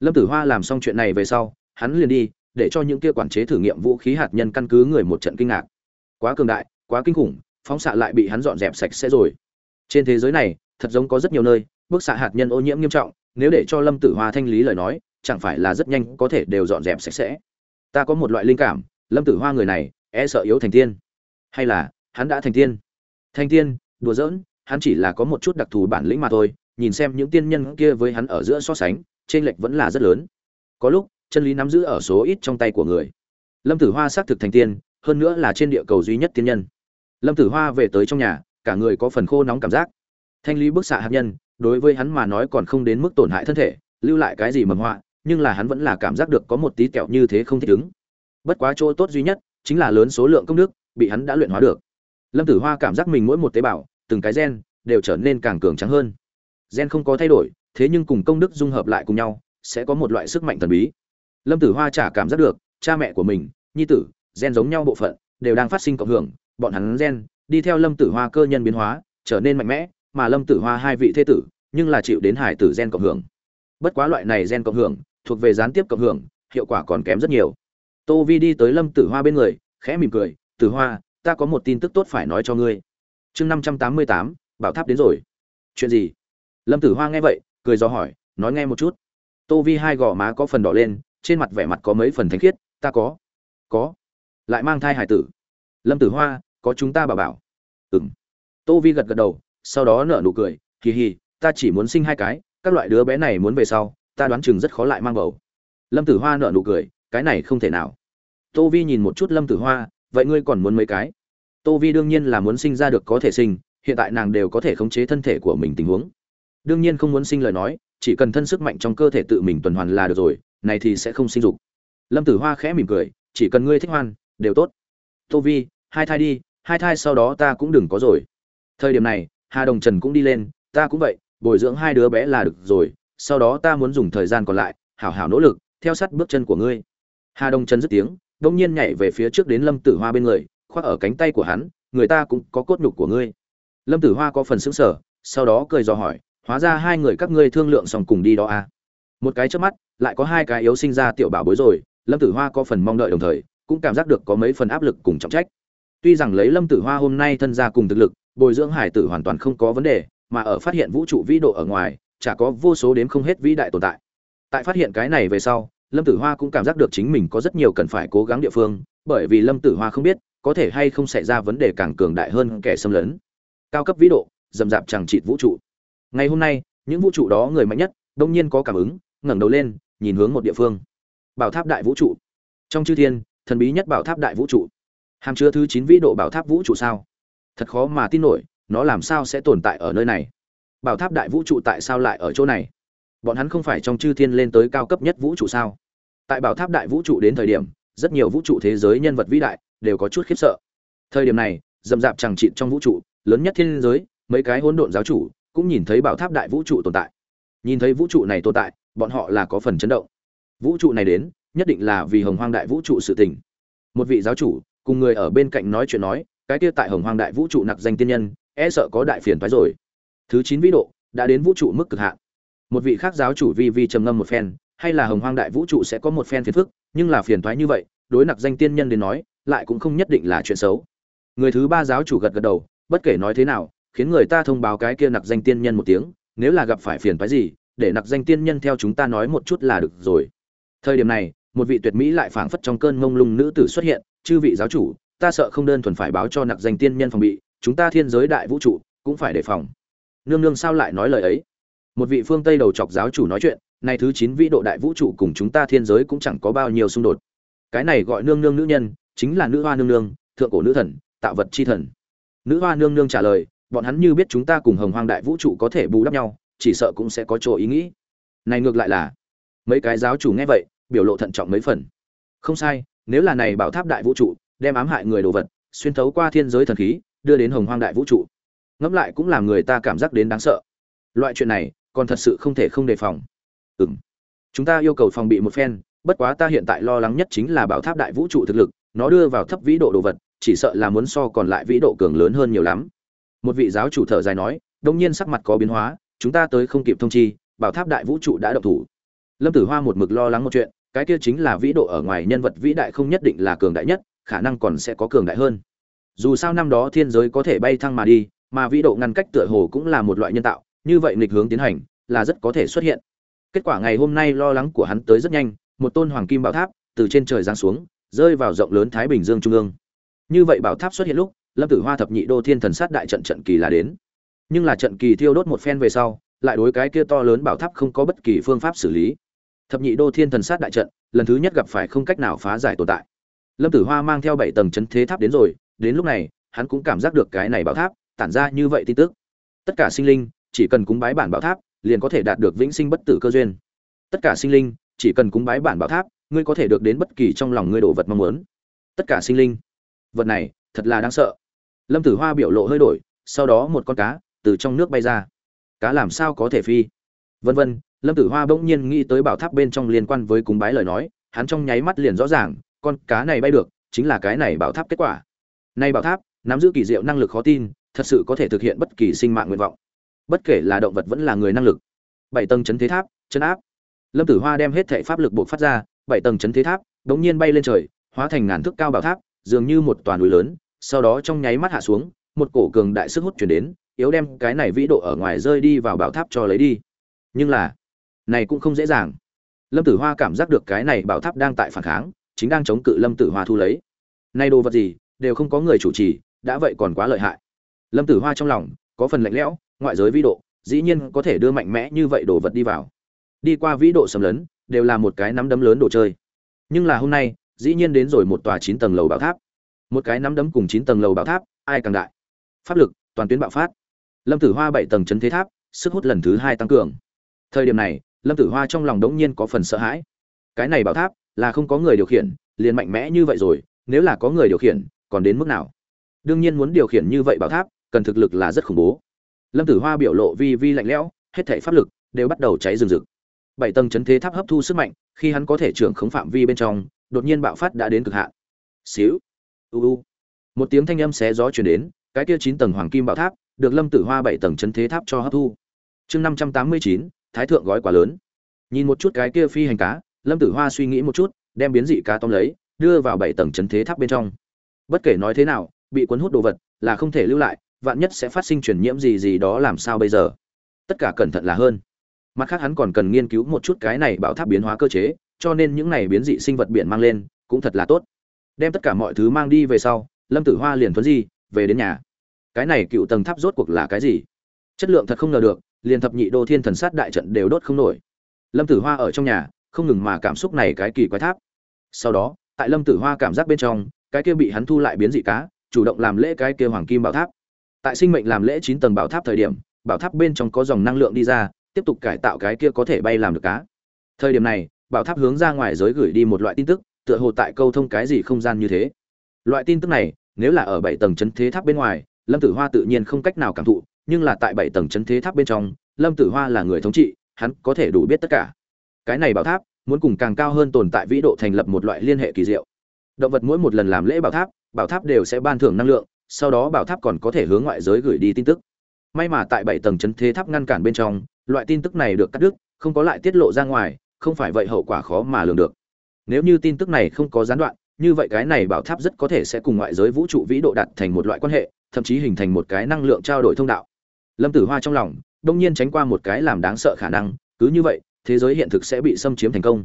Lâm tử hoa làm xong chuyện này về sau, hắn liền đi, để cho những kia quản chế thử nghiệm vũ khí hạt nhân căn cứ người một trận kinh ngạc. Quá cường đại, quá kinh khủng, phóng xạ lại bị hắn dọn dẹp sạch sẽ rồi. Trên thế giới này, thật giống có rất nhiều nơi, bức xạ hạt nhân ô nhiễm nghiêm trọng, nếu để cho lâm tử hoa thanh lý lời nói, chẳng phải là rất nhanh có thể đều dọn dẹp sạch sẽ. Ta có một loại linh cảm, lâm tử hoa người này e sợ yếu thành tiên hay là hắn đã thành tiên? Thành tiên, đùa giỡn, hắn chỉ là có một chút đặc thù bản lĩnh mà thôi, nhìn xem những tiên nhân kia với hắn ở giữa so sánh trên lệch vẫn là rất lớn. Có lúc, chân lý nắm giữ ở số ít trong tay của người. Lâm tử hoa xác thực thành tiên, hơn nữa là trên địa cầu duy nhất tiên nhân. Lâm tử hoa về tới trong nhà, cả người có phần khô nóng cảm giác. Thanh lý bức xạ hạt nhân, đối với hắn mà nói còn không đến mức tổn hại thân thể, lưu lại cái gì mầm họa, nhưng là hắn vẫn là cảm giác được có một tí kẹo như thế không thích ứng. Bất quá chỗ tốt duy nhất chính là lớn số lượng công đức bị hắn đã luyện hóa được. Lâm tử hoa cảm giác mình mỗi một tế bào, từng cái gen, đều trở nên càng cường trắng hơn. Gen không có thay đổi, thế nhưng cùng công đức dung hợp lại cùng nhau, sẽ có một loại sức mạnh thần bí. Lâm tử hoa chả cảm giác được, cha mẹ của mình, nhi tử, gen giống nhau bộ phận, đều đang phát sinh cộng hưởng, bọn hắn gen, đi theo lâm tử hoa cơ nhân biến hóa, trở nên mạnh mẽ, mà lâm tử hoa hai vị thế tử, nhưng là chịu đến hải tử gen cộng hưởng. Bất quá loại này gen cộng hưởng, thuộc về gián tiếp cộng hưởng, hiệu quả còn kém rất nhiều. Tô vi đi tới lâm tử hoa bên người, khẽ mỉm cười tử hoa, ta có một tin tức tốt phải nói cho ngươi. Chương năm trăm tám mươi tám, bảo tháp đến rồi. Chuyện gì? Lâm tử hoa nghe vậy, cười do hỏi, nói nghe một chút. Tô vi hai gò má có phần đỏ lên, trên mặt vẻ mặt có mấy phần thánh khiết, ta có. Có. Lại mang thai hải tử. Lâm tử hoa, có chúng ta bảo bảo. Ừm. tô vi gật gật đầu, sau đó nở nụ cười, kỳ hì, ta chỉ muốn sinh hai cái, các loại đứa bé này muốn về sau, ta đoán chừng rất khó lại mang bầu. Lâm tử hoa nở nụ cười, cái này không thể nào. Tô vi nhìn một chút lâm tử hoa vậy ngươi còn muốn mấy cái? Tô vi đương nhiên là muốn sinh ra được có thể sinh, hiện tại nàng đều có thể khống chế thân thể của mình tình huống. Đương nhiên không muốn sinh lời nói, chỉ cần thân sức mạnh trong cơ thể tự mình tuần hoàn là được rồi, này thì sẽ không sinh dục. Lâm tử hoa khẽ mỉm cười, chỉ cần ngươi thích hoan, đều tốt. Tô vi, hai thai đi, hai thai sau đó ta cũng đừng có rồi. Thời điểm này, hà đồng trần cũng đi lên, ta cũng vậy, bồi dưỡng hai đứa bé là được rồi, sau đó ta muốn dùng thời gian còn lại, hảo hảo nỗ lực, theo sát bước chân của ngươi. Hà đồng trần dứt tiếng đông nhiên nhảy về phía trước đến lâm tử hoa bên người, khoác ở cánh tay của hắn, người ta cũng có cốt nhục của ngươi. Lâm tử hoa có phần sững sờ, sau đó cười dò hỏi, hóa ra hai người các ngươi thương lượng xong cùng đi đó à? Một cái trước mắt, lại có hai cái yếu sinh ra tiểu bảo bối rồi, lâm tử hoa có phần mong đợi đồng thời, cũng cảm giác được có mấy phần áp lực cùng trọng trách. Tuy rằng lấy lâm tử hoa hôm nay thân ra cùng thực lực, bồi dưỡng hải tử hoàn toàn không có vấn đề, mà ở phát hiện vũ trụ vĩ độ ở ngoài, chả có vô số đếm không hết vĩ đại tồn tại. Tại phát hiện cái này về sau lâm tử hoa cũng cảm giác được chính mình có rất nhiều cần phải cố gắng địa phương, bởi vì lâm tử hoa không biết, có thể hay không xảy ra vấn đề càng cường đại hơn kẻ xâm lấn. Cao cấp vĩ độ, dầm dạp chẳng trịt vũ trụ. Ngày hôm nay, những vũ trụ đó người mạnh nhất, đông nhiên có cảm ứng, ngẩng đầu lên, nhìn hướng một địa phương. Bảo tháp đại vũ trụ. Trong chư thiên, thần bí nhất bảo tháp đại vũ trụ. Hàm chứa thứ chín vĩ độ bảo tháp vũ trụ sao? Thật khó mà tin nổi, nó làm sao sẽ tồn tại ở nơi này? Bảo tháp đại vũ trụ tại sao lại ở chỗ này? Bọn hắn không phải trong chư thiên lên tới cao cấp nhất vũ trụ sao? Tại bảo tháp đại vũ trụ đến thời điểm, rất nhiều vũ trụ thế giới nhân vật vĩ đại đều có chút khiếp sợ. Thời điểm này, dầm dạp chẳng trịn trong vũ trụ, lớn nhất thiên giới, mấy cái hỗn độn giáo chủ cũng nhìn thấy bảo tháp đại vũ trụ tồn tại. Nhìn thấy vũ trụ này tồn tại, bọn họ là có phần chấn động. Vũ trụ này đến, nhất định là vì hồng hoang đại vũ trụ sự tình. Một vị giáo chủ cùng người ở bên cạnh nói chuyện nói, cái kia tại hồng hoang đại vũ trụ nặc danh tiên nhân e sợ có đại phiền thoái rồi. Thứ chín vĩ độ đã đến vũ trụ mức cực hạn một vị khác giáo chủ vi vi trầm ngâm một phen, hay là hồng hoang đại vũ trụ sẽ có một phen phiền phức, nhưng là phiền thoái như vậy, đối nặc danh tiên nhân đến nói, lại cũng không nhất định là chuyện xấu. Người thứ ba giáo chủ gật gật đầu, bất kể nói thế nào, khiến người ta thông báo cái kia nặc danh tiên nhân một tiếng, nếu là gặp phải phiền phái gì, để nặc danh tiên nhân theo chúng ta nói một chút là được rồi. Thời điểm này, một vị tuyệt mỹ lại phảng phất trong cơn mông lung nữ tử xuất hiện, chư vị giáo chủ, ta sợ không đơn thuần phải báo cho nặc danh tiên nhân phòng bị, chúng ta thiên giới đại vũ trụ cũng phải đề phòng. Nương nương sao lại nói lời ấy? Một vị phương tây đầu chọc giáo chủ nói chuyện này thứ chín vĩ độ đại vũ trụ cùng chúng ta thiên giới cũng chẳng có bao nhiêu xung đột. Cái này gọi nương nương nữ nhân, chính là nữ hoa nương nương, thượng cổ nữ thần, tạo vật chi thần. Nữ hoa nương nương trả lời, bọn hắn như biết chúng ta cùng hồng hoang đại vũ trụ có thể bù đắp nhau, chỉ sợ cũng sẽ có chỗ ý nghĩ. Này ngược lại là, mấy cái giáo chủ nghe vậy, biểu lộ thận trọng mấy phần. Không sai, nếu là này bảo tháp đại vũ trụ, đem ám hại người đồ vật, xuyên thấu qua thiên giới thần khí, đưa đến hồng hoang đại vũ trụ. Ngẫm lại cũng làm người ta cảm giác đến đáng sợ. Loại chuyện này còn thật sự không thể không đề phòng. Ừ m chúng ta yêu cầu phòng bị một phen, bất quá ta hiện tại lo lắng nhất chính là bảo tháp đại vũ trụ thực lực, nó đưa vào thấp vĩ độ đồ vật, chỉ sợ là muốn so còn lại vĩ độ cường lớn hơn nhiều lắm. Một vị giáo chủ thở dài nói, đông nhiên sắc mặt có biến hóa, chúng ta tới không kịp thông chi, bảo tháp đại vũ trụ đã động thủ. Lâm tử hoa một mực lo lắng một chuyện, cái kia chính là vĩ độ ở ngoài nhân vật vĩ đại không nhất định là cường đại nhất, khả năng còn sẽ có cường đại hơn. Dù sao năm đó thiên giới có thể bay thăng mà đi, mà vĩ độ ngăn cách tựa hồ cũng là một loại nhân tạo như vậy nghịch hướng tiến hành là rất có thể xuất hiện. Kết quả ngày hôm nay lo lắng của hắn tới rất nhanh, một tôn hoàng kim bảo tháp từ trên trời giáng xuống, rơi vào rộng lớn thái bình dương trung ương. Như vậy bảo tháp xuất hiện lúc, lâm tử hoa thập nhị đô thiên thần sát đại trận trận kỳ là đến. Nhưng là trận kỳ thiêu đốt một phen về sau, lại đối cái kia to lớn bảo tháp không có bất kỳ phương pháp xử lý. Thập nhị đô thiên thần sát đại trận, lần thứ nhất gặp phải không cách nào phá giải tồn tại. Lâm tử hoa mang theo bảy tầng chấn thế tháp đến rồi, đến lúc này, hắn cũng cảm giác được cái này bảo tháp, tản ra như vậy tin tức. Tất cả sinh linh chỉ cần cúng bái bản bảo tháp, liền có thể đạt được vĩnh sinh bất tử cơ duyên. Tất cả sinh linh, chỉ cần cúng bái bản bảo tháp, ngươi có thể được đến bất kỳ trong lòng ngươi đồ vật mong muốn. Tất cả sinh linh. Vật này, thật là đáng sợ. Lâm tử hoa biểu lộ hơi đổi, sau đó một con cá từ trong nước bay ra. Cá làm sao có thể phi? Vân vân, lâm tử hoa bỗng nhiên nghĩ tới bảo tháp bên trong liên quan với cúng bái lời nói, hắn trong nháy mắt liền rõ ràng, con cá này bay được, chính là cái này bảo tháp kết quả. Nay bảo tháp, nắm giữ kỳ diệu năng lực khó tin, thật sự có thể thực hiện bất kỳ sinh mạng nguyện vọng bất kể là động vật vẫn là người năng lực. Bảy tầng chấn thế tháp, chấn áp. Lâm tử hoa đem hết thệ pháp lực buộc phát ra, bảy tầng chấn thế tháp bỗng nhiên bay lên trời, hóa thành ngàn thước cao bảo tháp, dường như một toàn núi lớn, sau đó trong nháy mắt hạ xuống, một cổ cường đại sức hút chuyển đến, yếu đem cái này vĩ độ ở ngoài rơi đi vào bảo tháp cho lấy đi. Nhưng là, này cũng không dễ dàng. Lâm tử hoa cảm giác được cái này bảo tháp đang tại phản kháng, chính đang chống cự lâm tử hoa thu lấy. Nay đồ vật gì, đều không có người chủ trì, đã vậy còn quá lợi hại. Lâm tử hoa trong lòng, có phần lạnh lẽo ngoại giới vĩ độ, dĩ nhiên có thể đưa mạnh mẽ như vậy đồ vật đi vào. Đi qua vĩ độ sầm lấn, đều là một cái nắm đấm lớn đồ chơi. Nhưng là hôm nay, dĩ nhiên đến rồi một tòa chín tầng lầu bảo tháp. Một cái nắm đấm cùng chín tầng lầu bảo tháp, ai càng đại? Pháp lực, toàn tuyến bạo phát. Lâm tử hoa bảy tầng chấn thế tháp, sức hút lần thứ hai tăng cường. Thời điểm này, lâm tử hoa trong lòng đống nhiên có phần sợ hãi. Cái này bảo tháp, là không có người điều khiển, liền mạnh mẽ như vậy rồi, nếu là có người điều khiển, còn đến mức nào? Đương nhiên muốn điều khiển như vậy bảo tháp, cần thực lực là rất khủng bố lâm tử hoa biểu lộ vi vi lạnh lẽo, hết thảy pháp lực đều bắt đầu cháy rừng rực. Bảy tầng chấn thế tháp hấp thu sức mạnh, khi hắn có thể trưởng khống phạm vi bên trong, đột nhiên bạo phát đã đến cực hạn. Xíu, u u. Một tiếng thanh âm xé gió truyền đến, cái kia chín tầng hoàng kim bảo tháp được lâm tử hoa bảy tầng chấn thế tháp cho hấp thu. Chương năm trăm tám mươi chín, thái thượng gói quá lớn. Nhìn một chút cái kia phi hành cá, lâm tử hoa suy nghĩ một chút, đem biến dị cá tóm lấy, đưa vào bảy tầng chấn thế tháp bên trong. Bất kể nói thế nào, bị cuốn hút đồ vật là không thể lưu lại vạn nhất sẽ phát sinh truyền nhiễm gì gì đó làm sao bây giờ? Tất cả cẩn thận là hơn. Mặt khác hắn còn cần nghiên cứu một chút cái này bảo tháp biến hóa cơ chế, cho nên những này biến dị sinh vật biển mang lên, cũng thật là tốt. Đem tất cả mọi thứ mang đi về sau, lâm tử hoa liền thuấn di, về đến nhà. Cái này cựu tầng tháp rốt cuộc là cái gì? Chất lượng thật không ngờ được, liền thập nhị đô thiên thần sát đại trận đều đốt không nổi. Lâm tử hoa ở trong nhà, không ngừng mà cảm xúc này cái kỳ quái tháp. Sau đó, tại lâm tử hoa cảm giác bên trong, cái kia bị hắn thu lại biến dị cá, chủ động làm lễ cái kia hoàng kim bảo tháp tại sinh mệnh làm lễ chín tầng bảo tháp thời điểm, bảo tháp bên trong có dòng năng lượng đi ra, tiếp tục cải tạo cái kia có thể bay làm được cá. Thời điểm này, bảo tháp hướng ra ngoài giới gửi đi một loại tin tức, tựa hồ tại câu thông cái gì không gian như thế. Loại tin tức này, nếu là ở bảy tầng chấn thế tháp bên ngoài, lâm tử hoa tự nhiên không cách nào cảm thụ, nhưng là tại bảy tầng chấn thế tháp bên trong, lâm tử hoa là người thống trị, hắn có thể đủ biết tất cả. Cái này bảo tháp, muốn cùng càng cao hơn tồn tại vĩ độ thành lập một loại liên hệ kỳ diệu. Động vật mỗi một lần làm lễ bảo tháp bảo tháp đều sẽ ban thưởng năng lượng sau đó bảo tháp còn có thể hướng ngoại giới gửi đi tin tức. May mà tại bảy tầng chấn thế tháp ngăn cản bên trong, loại tin tức này được cắt đứt, không có lại tiết lộ ra ngoài, không phải vậy hậu quả khó mà lường được. Nếu như tin tức này không có gián đoạn, như vậy cái này bảo tháp rất có thể sẽ cùng ngoại giới vũ trụ vĩ độ đặt thành một loại quan hệ, thậm chí hình thành một cái năng lượng trao đổi thông đạo. Lâm tử hoa trong lòng, đông nhiên tránh qua một cái làm đáng sợ khả năng, cứ như vậy, thế giới hiện thực sẽ bị xâm chiếm thành công.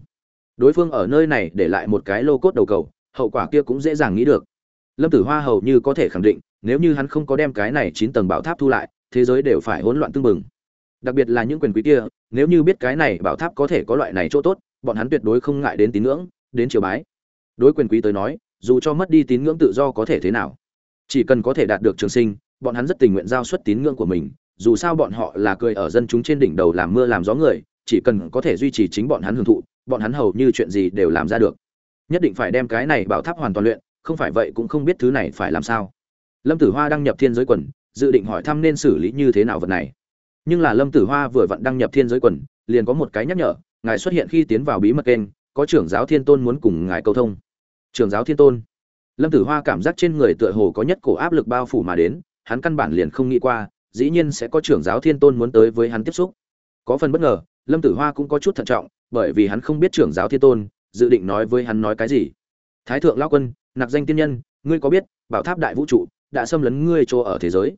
Đối phương ở nơi này để lại một cái lô cốt đầu cầu, hậu quả kia cũng dễ dàng nghĩ được lâm tử hoa hầu như có thể khẳng định, nếu như hắn không có đem cái này chín tầng bảo tháp thu lại, thế giới đều phải hỗn loạn tương bừng. Đặc biệt là những quyền quý kia, nếu như biết cái này bảo tháp có thể có loại này chỗ tốt, bọn hắn tuyệt đối không ngại đến tín ngưỡng, đến triều bái. Đối quyền quý tới nói, dù cho mất đi tín ngưỡng tự do có thể thế nào? Chỉ cần có thể đạt được trường sinh, bọn hắn rất tình nguyện giao xuất tín ngưỡng của mình, dù sao bọn họ là cười ở dân chúng trên đỉnh đầu làm mưa làm gió người, chỉ cần có thể duy trì chính bọn hắn hưởng thụ, bọn hắn hầu như chuyện gì đều làm ra được. Nhất định phải đem cái này bảo tháp hoàn toàn luyện không phải vậy cũng không biết thứ này phải làm sao. Lâm tử hoa đăng nhập thiên giới quần, dự định hỏi thăm nên xử lý như thế nào vật này. Nhưng là lâm tử hoa vừa vặn đăng nhập thiên giới quần, liền có một cái nhắc nhở, ngài xuất hiện khi tiến vào bí mật kênh, có trưởng giáo thiên tôn muốn cùng ngài câu thông. Trưởng giáo thiên tôn. Lâm tử hoa cảm giác trên người tựa hồ có nhất cổ áp lực bao phủ mà đến, hắn căn bản liền không nghĩ qua, dĩ nhiên sẽ có trưởng giáo thiên tôn muốn tới với hắn tiếp xúc. Có phần bất ngờ, lâm tử hoa cũng có chút thận trọng, bởi vì hắn không biết trưởng giáo thiên tôn, dự định nói với hắn nói cái gì. Thái thượng lao quân nặc danh tiên nhân, ngươi có biết, bảo tháp đại vũ trụ đã xâm lấn ngươi chỗ ở thế giới?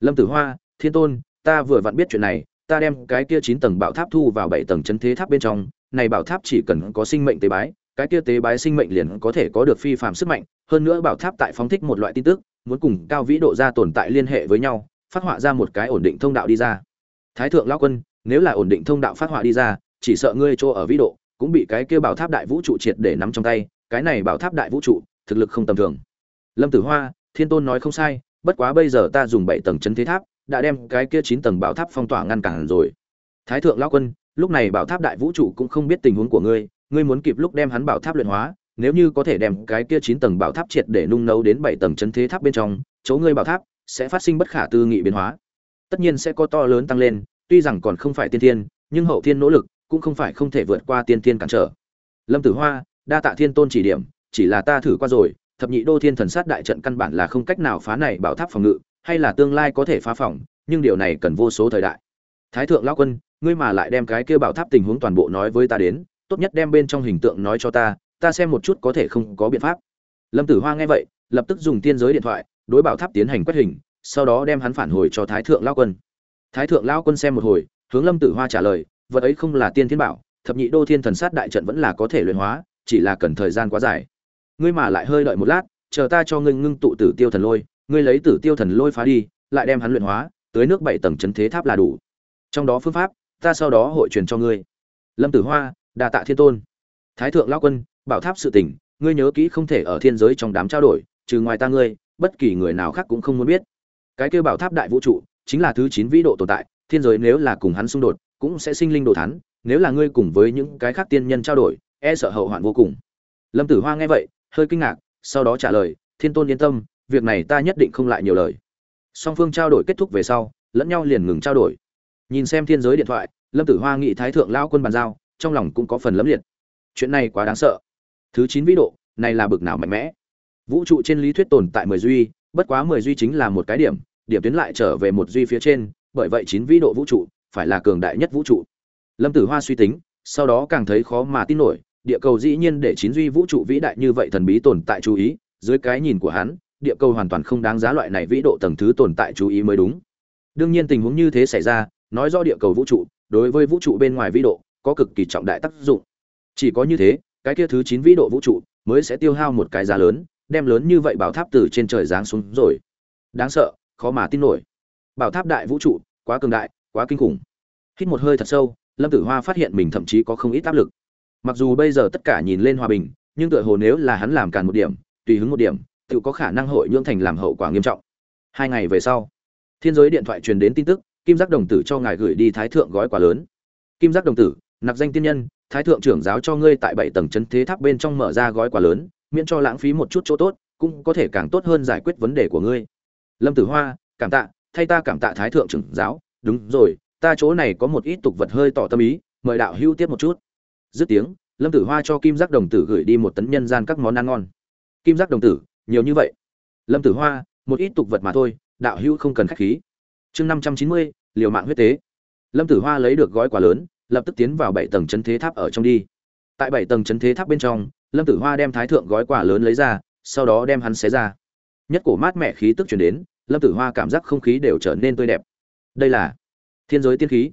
Lâm tử hoa, thiên tôn, ta vừa vặn biết chuyện này, ta đem cái kia chín tầng bảo tháp thu vào bảy tầng chân thế tháp bên trong, này bảo tháp chỉ cần có sinh mệnh tế bái, cái kia tế bái sinh mệnh liền có thể có được phi phàm sức mạnh. Hơn nữa bảo tháp tại phóng thích một loại tin tức, muốn cùng cao vĩ độ ra tồn tại liên hệ với nhau, phát họa ra một cái ổn định thông đạo đi ra. Thái thượng lão quân, nếu là ổn định thông đạo phát họa đi ra, chỉ sợ ngươi chỗ ở vĩ độ cũng bị cái kia bảo tháp đại vũ trụ triệt để nắm trong tay. Cái này bảo tháp đại vũ trụ thực lực không tầm thường. Lâm tử hoa, thiên tôn nói không sai, bất quá bây giờ ta dùng bảy tầng chấn thế tháp, đã đem cái kia chín tầng bảo tháp phong tỏa ngăn cản rồi. Thái thượng lão quân, lúc này bảo tháp đại vũ trụ cũng không biết tình huống của ngươi ngươi muốn kịp lúc đem hắn bảo tháp luyện hóa, nếu như có thể đem cái kia chín tầng bảo tháp triệt để nung nấu đến bảy tầng chấn thế tháp bên trong, chỗ ngươi bảo tháp sẽ phát sinh bất khả tư nghị biến hóa. Tất nhiên sẽ có to lớn tăng lên, tuy rằng còn không phải tiên thiên, nhưng hậu thiên nỗ lực cũng không phải không thể vượt qua tiên thiên cản trở. Lâm tử hoa, đa tạ thiên tôn chỉ điểm chỉ là ta thử qua rồi, thập nhị đô thiên thần sát đại trận căn bản là không cách nào phá này bảo tháp phòng ngự, hay là tương lai có thể phá phòng, nhưng điều này cần vô số thời đại. Thái thượng lão quân, ngươi mà lại đem cái kia bảo tháp tình huống toàn bộ nói với ta đến, tốt nhất đem bên trong hình tượng nói cho ta ta xem một chút có thể không có biện pháp. Lâm tử hoa nghe vậy, lập tức dùng tiên giới điện thoại, đối bảo tháp tiến hành quét hình, sau đó đem hắn phản hồi cho thái thượng lão quân. Thái thượng lão quân xem một hồi, hướng lâm tử hoa trả lời, vật ấy không là tiên thiên bảo, thập nhị đô thiên thần sát đại trận vẫn là có thể luyện hóa, chỉ là cần thời gian quá dài ngươi mà lại hơi đợi một lát, chờ ta cho ngươi ngưng tụ tử tiêu thần lôi, ngươi lấy tử tiêu thần lôi phá đi, lại đem hắn luyện hóa tới nước bảy tầng chấn thế tháp là đủ. Trong đó phương pháp, ta sau đó hội truyền cho ngươi. Lâm tử hoa, đa tạ thiên tôn. Thái thượng lao quân, bảo tháp sự tình, ngươi nhớ kỹ không thể ở thiên giới trong đám trao đổi, trừ ngoài ta ngươi, bất kỳ người nào khác cũng không muốn biết. Cái kêu bảo tháp đại vũ trụ, chính là thứ chín vĩ độ tồn tại, thiên giới nếu là cùng hắn xung đột, cũng sẽ sinh linh đồ thắn nếu là ngươi cùng với những cái khác tiên nhân trao đổi e sợ hậu hoạn vô cùng. Lâm tử hoa nghe vậy hơi kinh ngạc, sau đó trả lời, thiên tôn yên tâm, việc này ta nhất định không lại nhiều lời. Song phương trao đổi kết thúc về sau, lẫn nhau liền ngừng trao đổi. Nhìn xem thiên giới điện thoại, lâm tử hoa nghị thái thượng lao quân bàn giao, trong lòng cũng có phần lẫm liệt. Chuyện này quá đáng sợ. Thứ chín vĩ độ, này là bực nào mạnh mẽ. Vũ trụ trên lý thuyết tồn tại mười duy, bất quá mười duy chính là một cái điểm điểm tuyến lại trở về một duy phía trên, bởi vậy chín vĩ độ vũ trụ phải là cường đại nhất vũ trụ. Lâm tử hoa suy tính, sau đó càng thấy khó mà tin nổi địa cầu dĩ nhiên để chín duy vũ trụ vĩ đại như vậy thần bí tồn tại chú ý, dưới cái nhìn của hắn, địa cầu hoàn toàn không đáng giá loại này vĩ độ tầng thứ tồn tại chú ý mới đúng. Đương nhiên tình huống như thế xảy ra, nói do địa cầu vũ trụ, đối với vũ trụ bên ngoài vĩ độ, có cực kỳ trọng đại tác dụng. Chỉ có như thế, cái kia thứ chín vĩ độ vũ trụ mới sẽ tiêu hao một cái giá lớn, đem lớn như vậy bảo tháp từ trên trời giáng xuống rồi. Đáng sợ, khó mà tin nổi. Bảo tháp đại vũ trụ, quá cường đại, quá kinh khủng. Hít một hơi thật sâu, lâm tử hoa phát hiện mình thậm chí có không ít áp lực mặc dù bây giờ tất cả nhìn lên hòa bình, nhưng tựa hồ nếu là hắn làm càn một điểm, tùy hứng một điểm, tự có khả năng hội nhưỡng thành làm hậu quả nghiêm trọng. Hai ngày về sau, thiên giới điện thoại truyền đến tin tức, kim giác đồng tử cho ngài gửi đi thái thượng gói quà lớn. Kim giác đồng tử, nạp danh tiên nhân, thái thượng trưởng giáo cho ngươi tại bảy tầng chân thế tháp bên trong mở ra gói quà lớn, miễn cho lãng phí một chút chỗ tốt, cũng có thể càng tốt hơn giải quyết vấn đề của ngươi. Lâm tử hoa, cảm tạ, thay ta cảm tạ thái thượng trưởng giáo. Đúng rồi, ta chỗ này có một ít tục vật hơi tỏ tâm ý, mời đạo hưu tiếp một chút dứt tiếng, lâm tử hoa cho kim giác đồng tử gửi đi một tấn nhân gian các món ăn ngon. Kim giác đồng tử, nhiều như vậy. Lâm tử hoa, một ít tục vật mà thôi, đạo hưu không cần khách khí. Chương năm trăm chín mươi, liều mạng huyết tế. Lâm tử hoa lấy được gói quà lớn, lập tức tiến vào bảy tầng chấn thế tháp ở trong đi. Tại bảy tầng chấn thế tháp bên trong, lâm tử hoa đem thái thượng gói quà lớn lấy ra, sau đó đem hắn xé ra. Nhất cổ mát mẻ khí tức chuyển đến, lâm tử hoa cảm giác không khí đều trở nên tươi đẹp. Đây là thiên giới tiên khí.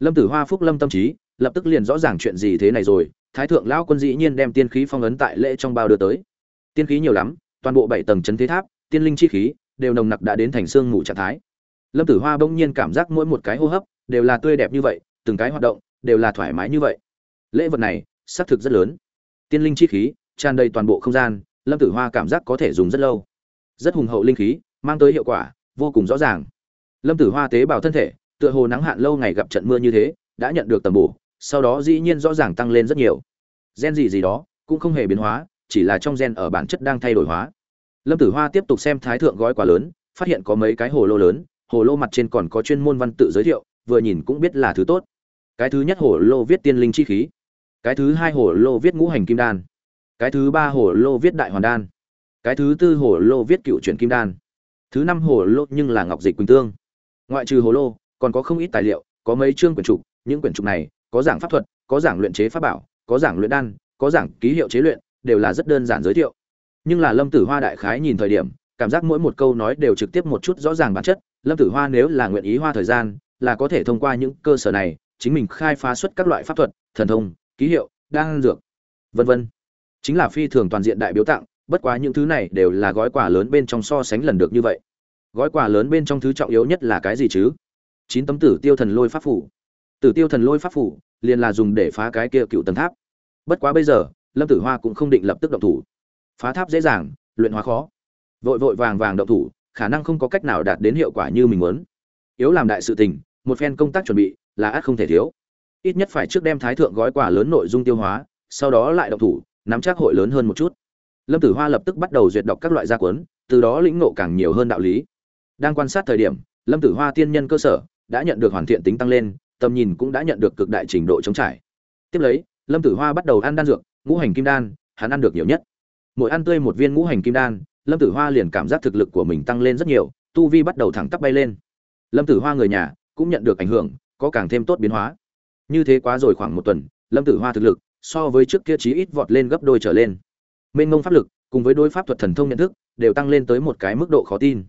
Lâm tử hoa phúc lâm tâm trí lập tức liền rõ ràng chuyện gì thế này rồi, thái thượng lão quân dĩ nhiên đem tiên khí phong ấn tại lễ trong bao đưa tới. Tiên khí nhiều lắm, toàn bộ bảy tầng chấn thế tháp, tiên linh chi khí đều nồng nặc đã đến thành xương ngủ trạng thái. Lâm tử hoa bỗng nhiên cảm giác mỗi một cái hô hấp đều là tươi đẹp như vậy, từng cái hoạt động đều là thoải mái như vậy. Lễ vật này, xác thực rất lớn. Tiên linh chi khí, tràn đầy toàn bộ không gian, lâm tử hoa cảm giác có thể dùng rất lâu. Rất hùng hậu linh khí, mang tới hiệu quả, vô cùng rõ ràng. Lâm tử hoa tế bào thân thể, tựa hồ nắng hạn lâu ngày gặp trận mưa như thế, đã nhận được tầm bổ sau đó dĩ nhiên rõ ràng tăng lên rất nhiều. Gen gì gì đó cũng không hề biến hóa, chỉ là trong gen ở bản chất đang thay đổi hóa. Lâm tử hoa tiếp tục xem thái thượng gói quà lớn, phát hiện có mấy cái hồ lô lớn, hồ lô mặt trên còn có chuyên môn văn tự giới thiệu, vừa nhìn cũng biết là thứ tốt. Cái thứ nhất hồ lô viết tiên linh chi khí, cái thứ hai hồ lô viết ngũ hành kim đan, cái thứ ba hồ lô viết đại hoàn đan, cái thứ tư hồ lô viết cựu chuyển kim đan, thứ năm hồ lô nhưng là ngọc dịch quỳnh tương. Ngoại trừ hồ lô, còn có không ít tài liệu, có mấy chương quyển trục, những quyển trục này có giảng pháp thuật, có giảng luyện chế pháp bảo, có giảng luyện đan, có giảng ký hiệu chế luyện, đều là rất đơn giản giới thiệu. Nhưng là lâm tử hoa đại khái nhìn thời điểm, cảm giác mỗi một câu nói đều trực tiếp một chút rõ ràng bản chất. Lâm tử hoa nếu là nguyện ý hoa thời gian, là có thể thông qua những cơ sở này, chính mình khai phá xuất các loại pháp thuật, thần thông, ký hiệu, đan dược, vân vân. Chính là phi thường toàn diện đại biểu tặng, bất quá những thứ này đều là gói quà lớn bên trong so sánh lần được như vậy. Gói quà lớn bên trong thứ trọng yếu nhất là cái gì chứ? Chín tấm tử tiêu thần lôi pháp phủ tử tiêu thần lôi pháp phủ liền là dùng để phá cái kia cựu tầng tháp. Bất quá bây giờ, lâm tử hoa cũng không định lập tức động thủ. Phá tháp dễ dàng, luyện hóa khó. Vội vội vàng vàng động thủ, khả năng không có cách nào đạt đến hiệu quả như mình muốn. Yếu làm đại sự tình, một phen công tác chuẩn bị là ắt không thể thiếu. Ít nhất phải trước đem thái thượng gói quà lớn nội dung tiêu hóa, sau đó lại động thủ, nắm chắc hội lớn hơn một chút. Lâm tử hoa lập tức bắt đầu duyệt đọc các loại gia cuốn, từ đó lĩnh ngộ càng nhiều hơn đạo lý. Đang quan sát thời điểm, lâm tử hoa tiên nhân cơ sở đã nhận được hoàn thiện tính tăng lên tầm nhìn cũng đã nhận được cực đại trình độ chống trải. Tiếp lấy, lâm tử hoa bắt đầu ăn đan dược, ngũ hành kim đan, hắn ăn được nhiều nhất. Mỗi ăn tươi một viên ngũ hành kim đan, lâm tử hoa liền cảm giác thực lực của mình tăng lên rất nhiều, tu vi bắt đầu thẳng tắp bay lên. Lâm tử hoa người nhà cũng nhận được ảnh hưởng, có càng thêm tốt biến hóa. Như thế quá rồi khoảng một tuần, lâm tử hoa thực lực so với trước kia chí ít vọt lên gấp đôi trở lên. Mênh mông pháp lực cùng với đối pháp thuật thần thông nhận thức đều tăng lên tới một cái mức độ khó tin.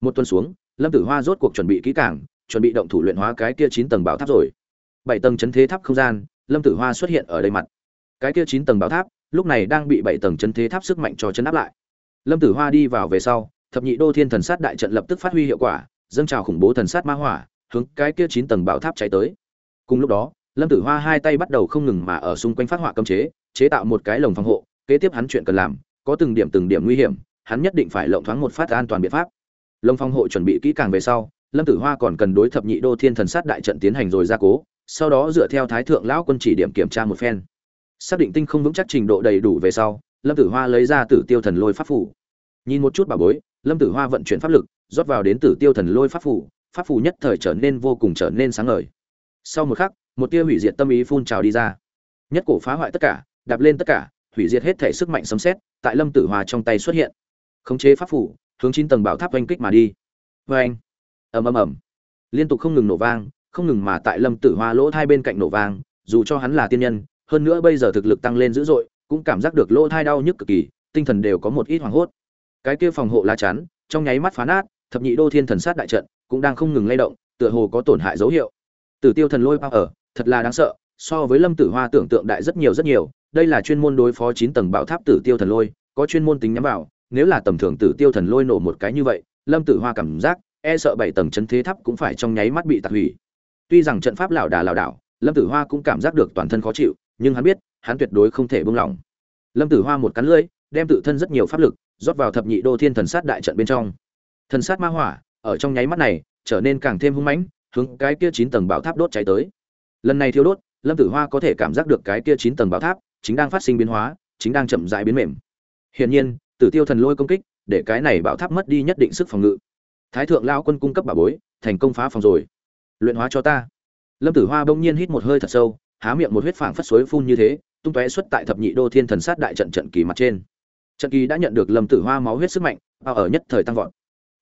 Một tuần xuống, lâm tử hoa rốt cuộc chuẩn bị kỹ càng chuẩn bị động thủ luyện hóa cái kia chín tầng bảo tháp rồi. Bảy tầng chấn thế tháp không gian, lâm tử hoa xuất hiện ở đây mặt. Cái kia chín tầng bảo tháp, lúc này đang bị bảy tầng chấn thế tháp sức mạnh cho chấn áp lại. Lâm tử hoa đi vào về sau, thập nhị đô thiên thần sát đại trận lập tức phát huy hiệu quả, dâng trào khủng bố thần sát ma hỏa, hướng cái kia chín tầng bảo tháp cháy tới. Cùng lúc đó, lâm tử hoa hai tay bắt đầu không ngừng mà ở xung quanh phát họa cấm chế chế tạo một cái lồng phòng hộ, kế tiếp hắn chuyện cần làm, có từng điểm từng điểm nguy hiểm, hắn nhất định phải lộng thoáng một phát an toàn biện pháp. Lồng phòng hộ chuẩn bị kỹ càng về sau lâm tử hoa còn cần đối thập nhị đô thiên thần sát đại trận tiến hành rồi gia cố, sau đó dựa theo thái thượng lão quân chỉ điểm kiểm tra một phen. Xác định tinh không vững chắc trình độ đầy đủ về sau, lâm tử hoa lấy ra tử tiêu thần lôi pháp phủ nhìn một chút bà bối, lâm tử hoa vận chuyển pháp lực, rót vào đến tử tiêu thần lôi pháp phủ pháp phủ nhất thời trở nên vô cùng trở nên sáng ngời. Sau một khắc, một tia hủy diệt tâm ý phun trào đi ra. Nhất cổ phá hoại tất cả, đạp lên tất cả, hủy diệt hết thể sức mạnh sấm xét tại lâm tử hoa trong tay xuất hiện. Khống chế pháp phủ hướng chín tầng bảo tháp oanh kích mà đi. Vê anh ầm ầm ầm. Liên tục không ngừng nổ vang, không ngừng mà tại lâm tử hoa lỗ thai bên cạnh nổ vang, dù cho hắn là tiên nhân, hơn nữa bây giờ thực lực tăng lên dữ dội, cũng cảm giác được lỗ thai đau nhức cực kỳ, tinh thần đều có một ít hoảng hốt. Cái kia phòng hộ lá chắn, trong nháy mắt phá nát, thập nhị đô thiên thần sát đại trận cũng đang không ngừng lay động, tựa hồ có tổn hại dấu hiệu. Tử tiêu thần lôi bao ở, thật là đáng sợ, so với lâm tử hoa tưởng tượng đại rất nhiều rất nhiều, đây là chuyên môn đối phó chín tầng bảo tháp tử tiêu thần lôi, có chuyên môn tính nhắm vào, nếu là tầm thường tử tiêu thần lôi nổ một cái như vậy, lâm tử hoa cảm giác e sợ bảy tầng chấn thế tháp cũng phải trong nháy mắt bị tạc hủy. Tuy rằng trận pháp lão đà lão đảo, lâm tử hoa cũng cảm giác được toàn thân khó chịu, nhưng hắn biết, hắn tuyệt đối không thể buông lỏng. Lâm tử hoa một cắn lưỡi, đem tự thân rất nhiều pháp lực, rót vào thập nhị đô thiên thần sát đại trận bên trong. Thần sát ma hỏa, ở trong nháy mắt này, trở nên càng thêm hung mãnh, hướng cái kia chín tầng bảo tháp đốt cháy tới. Lần này thiêu đốt, lâm tử hoa có thể cảm giác được cái kia chín tầng bảo tháp chính đang phát sinh biến hóa, chính đang chậm rãi biến mềm. Hiển nhiên, tử tiêu thần lôi công kích, để cái này bảo tháp mất đi nhất định sức phòng ngự thái thượng lao quân cung cấp bảo bối, thành công phá phòng rồi. Luyện hóa cho ta. Lâm tử hoa bỗng nhiên hít một hơi thật sâu, há miệng một huyết phảng phất suối phun như thế, tung tóe xuất tại thập nhị đô thiên thần sát đại trận trận kỳ mặt trên. Trận kỳ đã nhận được lâm tử hoa máu huyết sức mạnh bao ở nhất thời tăng vọt.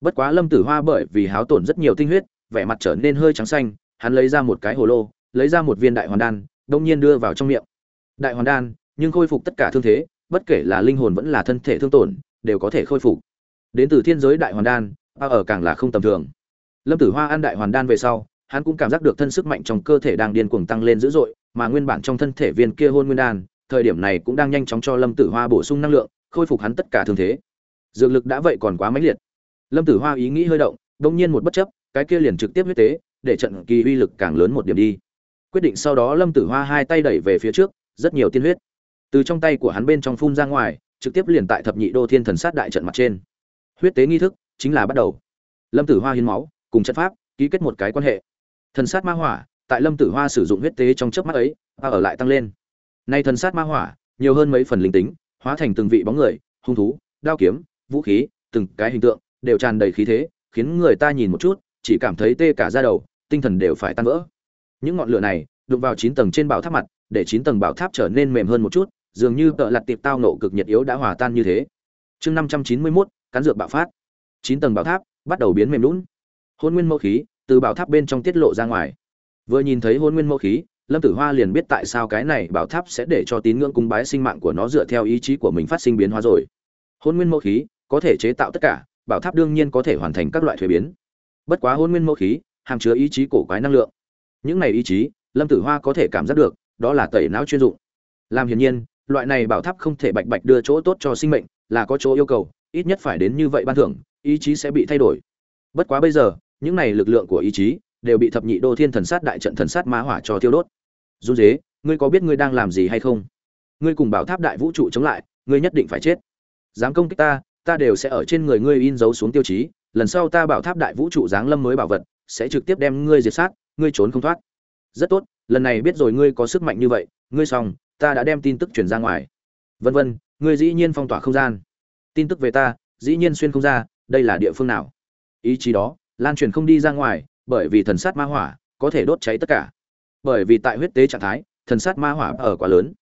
Bất quá lâm tử hoa bởi vì háo tổn rất nhiều tinh huyết, vẻ mặt trở nên hơi trắng xanh, hắn lấy ra một cái hồ lô, lấy ra một viên đại hoàn đan đông nhiên đưa vào trong miệng. Đại hoàn đan, nhưng khôi phục tất cả thương thế, bất kể là linh hồn vẫn là thân thể thương tổn, đều có thể khôi phục. Đến từ thiên giới đại hoàn đan bao ở càng là không tầm thường. Lâm tử hoa ăn đại hoàn đan về sau, hắn cũng cảm giác được thân sức mạnh trong cơ thể đang điên cuồng tăng lên dữ dội, mà nguyên bản trong thân thể viên kia hôn nguyên đan, thời điểm này cũng đang nhanh chóng cho lâm tử hoa bổ sung năng lượng, khôi phục hắn tất cả thương thế. Dược lực đã vậy còn quá mãnh liệt. Lâm tử hoa ý nghĩ hơi động đông nhiên một bất chấp, cái kia liền trực tiếp huyết tế, để trận kỳ uy lực càng lớn một điểm đi. Quyết định sau đó lâm tử hoa hai tay đẩy về phía trước, rất nhiều tiên huyết. Từ trong tay của hắn bên trong phun ra ngoài, trực tiếp liền tại thập nhị đô thiên thần sát đại trận mặt trên. Huyết tế nghi thức chính là bắt đầu. Lâm tử hoa hiến máu, cùng trận pháp, ký kết một cái quan hệ. Thần sát ma hỏa, tại lâm tử hoa sử dụng huyết tế trong chớp mắt ấy a ở lại tăng lên. Nay thần sát ma hỏa, nhiều hơn mấy phần linh tính, hóa thành từng vị bóng người, hung thú, đao kiếm, vũ khí, từng cái hình tượng, đều tràn đầy khí thế, khiến người ta nhìn một chút, chỉ cảm thấy tê cả da đầu, tinh thần đều phải tan vỡ. Những ngọn lửa này, đụng vào chín tầng trên bảo tháp mặt, để chín tầng bảo tháp trở nên mềm hơn một chút, dường như tợ lặt tiệp tao nộ cực nhiệt yếu đã hòa tan như thế. Chương năm trăm chín mươi mốt, cắn dược bạo phát chín tầng bảo tháp bắt đầu biến mềm lún. Hôn nguyên mẫu khí từ bảo tháp bên trong tiết lộ ra ngoài. Vừa nhìn thấy hôn nguyên mẫu khí, lâm tử hoa liền biết tại sao cái này bảo tháp sẽ để cho tín ngưỡng cung bái sinh mạng của nó dựa theo ý chí của mình phát sinh biến hóa rồi. Hôn nguyên mẫu khí có thể chế tạo tất cả, bảo tháp đương nhiên có thể hoàn thành các loại thuế biến. Bất quá hôn nguyên mẫu khí hàm chứa ý chí cổ quái năng lượng. Những này ý chí, lâm tử hoa có thể cảm giác được, đó là tẩy não chuyên dụng. Làm hiển nhiên, loại này bảo tháp không thể bạch bạch đưa chỗ tốt cho sinh mệnh, là có chỗ yêu cầu, ít nhất phải đến như vậy ban thưởng ý chí sẽ bị thay đổi. Bất quá bây giờ, những này lực lượng của ý chí đều bị thập nhị đô thiên thần sát đại trận thần sát ma hỏa cho tiêu đốt. Run dế, ngươi có biết ngươi đang làm gì hay không? Ngươi cùng bảo tháp đại vũ trụ chống lại, ngươi nhất định phải chết. Dám công kích ta ta đều sẽ ở trên người ngươi in dấu xuống tiêu chí, lần sau ta bảo tháp đại vũ trụ giáng lâm mới bảo vật, sẽ trực tiếp đem ngươi diệt sát, ngươi trốn không thoát. Rất tốt, lần này biết rồi ngươi có sức mạnh như vậy, ngươi xong, ta đã đem tin tức truyền ra ngoài. Vân vân, ngươi dĩ nhiên phong tỏa không gian. Tin tức về ta, dĩ nhiên xuyên không ra đây là địa phương nào? Ý chí đó, lan truyền không đi ra ngoài, bởi vì thần sát ma hỏa có thể đốt cháy tất cả. Bởi vì tại huyết tế trạng thái, thần sát ma hỏa ở quá lớn.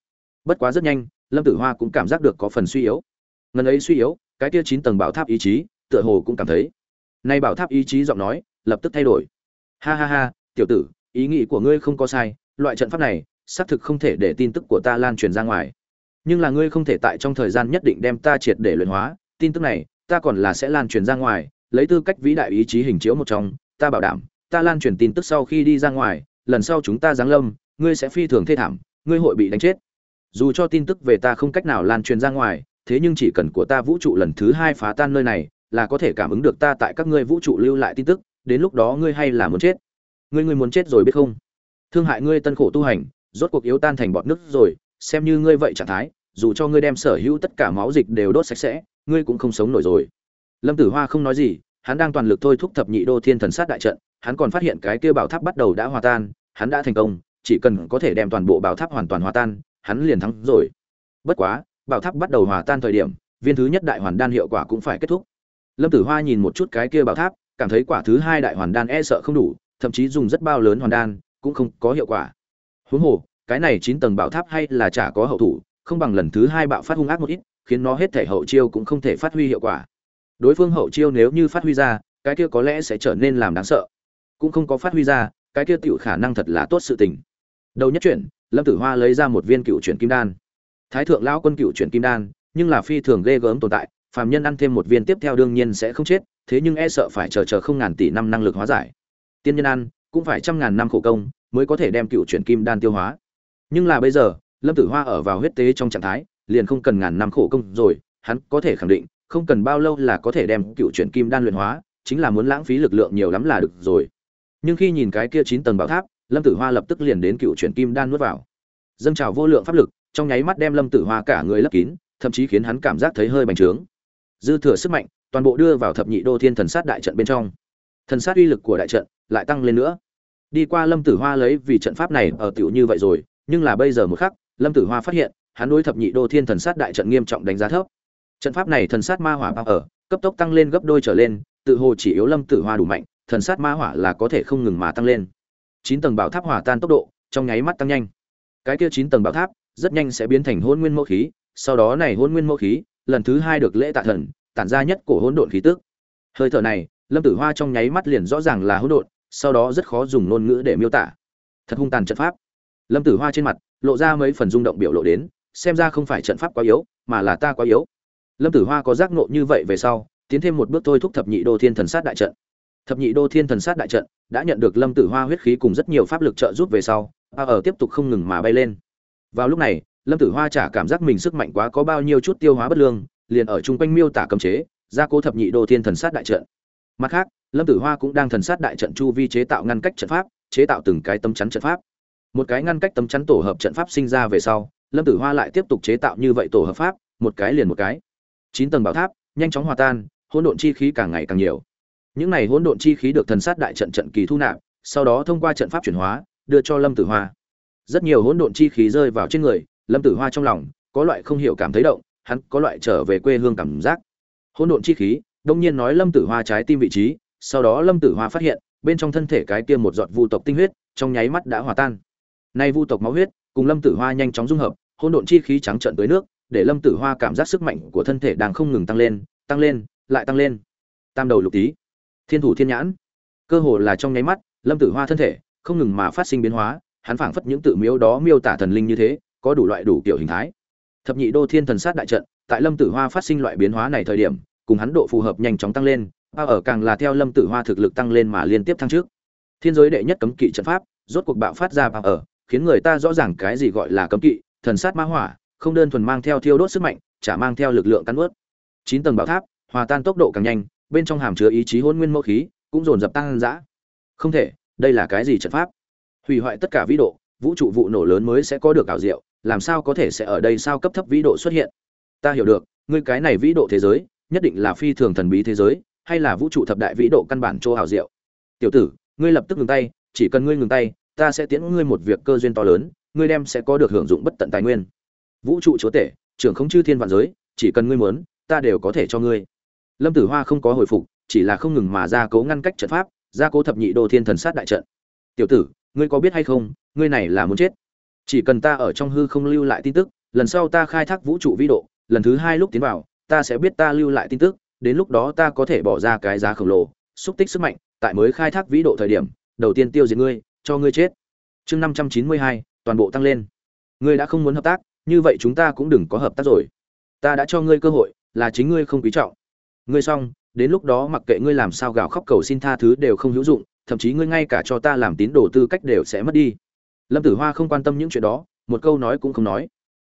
Bất quá rất nhanh, lâm tử hoa cũng cảm giác được có phần suy yếu. Ngần ấy suy yếu, cái kia chín tầng bảo tháp ý chí, tựa hồ cũng cảm thấy. Nay bảo tháp ý chí giọng nói, lập tức thay đổi. Ha ha ha, tiểu tử, ý nghĩ của ngươi không có sai, loại trận pháp này, xác thực không thể để tin tức của ta lan truyền ra ngoài. Nhưng là ngươi không thể tại trong thời gian nhất định đem ta triệt để luyện hóa, tin tức này ta còn là sẽ lan truyền ra ngoài, lấy tư cách vĩ đại ý chí hình chiếu một trong, ta bảo đảm, ta lan truyền tin tức sau khi đi ra ngoài, lần sau chúng ta giáng lâm, ngươi sẽ phi thường thê thảm, ngươi hội bị đánh chết. Dù cho tin tức về ta không cách nào lan truyền ra ngoài, thế nhưng chỉ cần của ta vũ trụ lần thứ hai phá tan nơi này, là có thể cảm ứng được ta tại các ngươi vũ trụ lưu lại tin tức, đến lúc đó ngươi hay là muốn chết. Ngươi ngươi muốn chết rồi biết không? Thương hại ngươi tân khổ tu hành, rốt cuộc yếu tan thành bọt nước rồi, xem như ngươi vậy trạng thái dù cho ngươi đem sở hữu tất cả máu dịch đều đốt sạch sẽ, ngươi cũng không sống nổi rồi. Lâm tử hoa không nói gì, hắn đang toàn lực thôi thúc thập nhị đô thiên thần sát đại trận, hắn còn phát hiện cái kia bảo tháp bắt đầu đã hòa tan, hắn đã thành công, chỉ cần có thể đem toàn bộ bảo tháp hoàn toàn hòa tan, hắn liền thắng rồi. Bất quá, bảo tháp bắt đầu hòa tan thời điểm, viên thứ nhất đại hoàn đan hiệu quả cũng phải kết thúc. Lâm tử hoa nhìn một chút cái kia bảo tháp, cảm thấy quả thứ hai đại hoàn đan e sợ không đủ, thậm chí dùng rất bao lớn hoàn đan, cũng không có hiệu quả. Huống hồ, cái này chín tầng bảo tháp hay là chả có hậu thủ không bằng lần thứ hai bạo phát hung ác một ít, khiến nó hết thể hậu chiêu cũng không thể phát huy hiệu quả. Đối phương hậu chiêu nếu như phát huy ra, cái kia có lẽ sẽ trở nên làm đáng sợ. Cũng không có phát huy ra, cái kia tiểu khả năng thật là tốt sự tình. Đầu nhất chuyển, lâm tử hoa lấy ra một viên cựu chuyển kim đan. Thái thượng lão quân cựu chuyển kim đan, nhưng là phi thường ghê gớm tồn tại, phàm nhân ăn thêm một viên tiếp theo đương nhiên sẽ không chết, thế nhưng e sợ phải chờ chờ không ngàn tỷ năm năng lực hóa giải. Tiên nhân ăn, cũng phải trăm ngàn năm khổ công, mới có thể đem cựu chuyển kim đan tiêu hóa. Nhưng là bây giờ lâm tử hoa ở vào huyết tế trong trạng thái, liền không cần ngàn năm khổ công rồi, hắn có thể khẳng định, không cần bao lâu là có thể đem cựu chuyển kim đan luyện hóa, chính là muốn lãng phí lực lượng nhiều lắm là được rồi. Nhưng khi nhìn cái kia chín tầng bảo tháp, lâm tử hoa lập tức liền đến cựu chuyển kim đan nuốt vào. Dâng trào vô lượng pháp lực, trong nháy mắt đem lâm tử hoa cả người lấp kín, thậm chí khiến hắn cảm giác thấy hơi bành trướng. Dư thừa sức mạnh, toàn bộ đưa vào thập nhị đô thiên thần sát đại trận bên trong. Thần sát uy lực của đại trận lại tăng lên nữa. Đi qua lâm tử hoa lấy vì trận pháp này ở tiểu như vậy rồi, nhưng là bây giờ một khắc lâm tử hoa phát hiện, hắn đối thập nhị đô thiên thần sát đại trận nghiêm trọng đánh giá thấp. Trận pháp này thần sát ma hỏa bao ở, cấp tốc tăng lên gấp đôi trở lên, tự hồ chỉ yếu lâm tử hoa đủ mạnh, thần sát ma hỏa là có thể không ngừng mà tăng lên. Chín tầng bảo tháp hỏa tan tốc độ, trong nháy mắt tăng nhanh. Cái kia chín tầng bảo tháp, rất nhanh sẽ biến thành hôn nguyên mẫu khí, sau đó này hôn nguyên mẫu khí, lần thứ hai được lễ tạ thần, tản ra nhất cổ hỗn độn khí tức. Hơi thở này, lâm tử hoa trong nháy mắt liền rõ ràng là hỗn độn, sau đó rất khó dùng ngôn ngữ để miêu tả. Thật hung tàn trận pháp lâm tử hoa trên mặt lộ ra mấy phần rung động biểu lộ đến, xem ra không phải trận pháp quá yếu, mà là ta quá yếu. Lâm tử hoa có giác nộ như vậy về sau, tiến thêm một bước thôi thúc thập nhị đô thiên thần sát đại trận. Thập nhị đô thiên thần sát đại trận đã nhận được lâm tử hoa huyết khí cùng rất nhiều pháp lực trợ giúp về sau, a ở tiếp tục không ngừng mà bay lên. Vào lúc này, lâm tử hoa chả cảm giác mình sức mạnh quá có bao nhiêu chút tiêu hóa bất lương, liền ở chung quanh miêu tả cấm chế, gia cố thập nhị đô thiên thần sát đại trận. Mặt khác, lâm tử hoa cũng đang thần sát đại trận chu vi chế tạo ngăn cách trận pháp, chế tạo từng cái tấm chắn trận pháp một cái ngăn cách tấm chắn tổ hợp trận pháp sinh ra về sau, lâm tử hoa lại tiếp tục chế tạo như vậy tổ hợp pháp, một cái liền một cái. Chín tầng bảo tháp, nhanh chóng hòa tan, hỗn độn chi khí càng ngày càng nhiều. Những này hỗn độn chi khí được thần sát đại trận trận kỳ thu nạp, sau đó thông qua trận pháp chuyển hóa, đưa cho lâm tử hoa. Rất nhiều hỗn độn chi khí rơi vào trên người, lâm tử hoa trong lòng có loại không hiểu cảm thấy động, hắn có loại trở về quê hương cảm giác. Hỗn độn chi khí, đông nhiên nói lâm tử hoa trái tim vị trí, sau đó lâm tử hoa phát hiện, bên trong thân thể cái kia một giọt vu tộc tinh huyết, trong nháy mắt đã hòa tan nay vu tộc máu huyết, cùng lâm tử hoa nhanh chóng dung hợp, hỗn độn chi khí trắng trận tới nước, để lâm tử hoa cảm giác sức mạnh của thân thể đang không ngừng tăng lên tăng lên, lại tăng lên. Tam đầu lục tý. Thiên thủ thiên nhãn. Cơ hồ là trong nháy mắt, lâm tử hoa thân thể không ngừng mà phát sinh biến hóa, hắn phảng phất những tự miếu đó miêu tả thần linh như thế, có đủ loại đủ kiểu hình thái. Thập nhị đô thiên thần sát đại trận, tại lâm tử hoa phát sinh loại biến hóa này thời điểm, cùng hắn độ phù hợp nhanh chóng tăng lên, bao ở càng là theo lâm tử hoa thực lực tăng lên mà liên tiếp thăng trước. Thiên giới đệ nhất cấm kỵ trận pháp, rốt cuộc bạo phát ra bao ở khiến người ta rõ ràng cái gì gọi là cấm kỵ, thần sát ma hỏa, không đơn thuần mang theo thiêu đốt sức mạnh, chả mang theo lực lượng cắn nuốt. chín tầng bảo tháp, hòa tan tốc độ càng nhanh, bên trong hàm chứa ý chí hỗn nguyên mẫu khí, cũng dồn dập tăng dã. Không thể, đây là cái gì trận pháp? Hủy hoại tất cả vĩ độ, vũ trụ vụ nổ lớn mới sẽ có được ảo diệu, làm sao có thể sẽ ở đây sao cấp thấp vĩ độ xuất hiện? Ta hiểu được, ngươi cái này vĩ độ thế giới, nhất định là phi thường thần bí thế giới, hay là vũ trụ thập đại vĩ độ căn bản chỗ ảo diệu? Tiểu tử, ngươi lập tức ngừng tay, chỉ cần ngươi ngừng tay ta sẽ tiễn ngươi một việc cơ duyên to lớn, ngươi đem sẽ có được hưởng dụng bất tận tài nguyên. Vũ trụ chúa tể, trưởng không chư thiên vạn giới, chỉ cần ngươi muốn, ta đều có thể cho ngươi. Lâm tử hoa không có hồi phục, chỉ là không ngừng mà ra cố ngăn cách trận pháp ra cố thập nhị đô thiên thần sát đại trận. Tiểu tử, ngươi có biết hay không, ngươi này là muốn chết. Chỉ cần ta ở trong hư không lưu lại tin tức, lần sau ta khai thác vũ trụ vĩ độ, lần thứ hai lúc tiến vào, ta sẽ biết ta lưu lại tin tức, đến lúc đó ta có thể bỏ ra cái giá khổng lồ, xúc tích sức mạnh, tại mới khai thác vĩ độ thời điểm, đầu tiên tiêu diệt ngươi cho ngươi chết. Chương năm trăm chín mươi hai, toàn bộ tăng lên. Ngươi đã không muốn hợp tác, như vậy chúng ta cũng đừng có hợp tác rồi. Ta đã cho ngươi cơ hội, là chính ngươi không quý trọng. Ngươi xong, đến lúc đó mặc kệ ngươi làm sao gào khóc cầu xin tha thứ đều không hữu dụng, thậm chí ngươi ngay cả cho ta làm tín đồ tư cách đều sẽ mất đi. Lâm tử hoa không quan tâm những chuyện đó, một câu nói cũng không nói.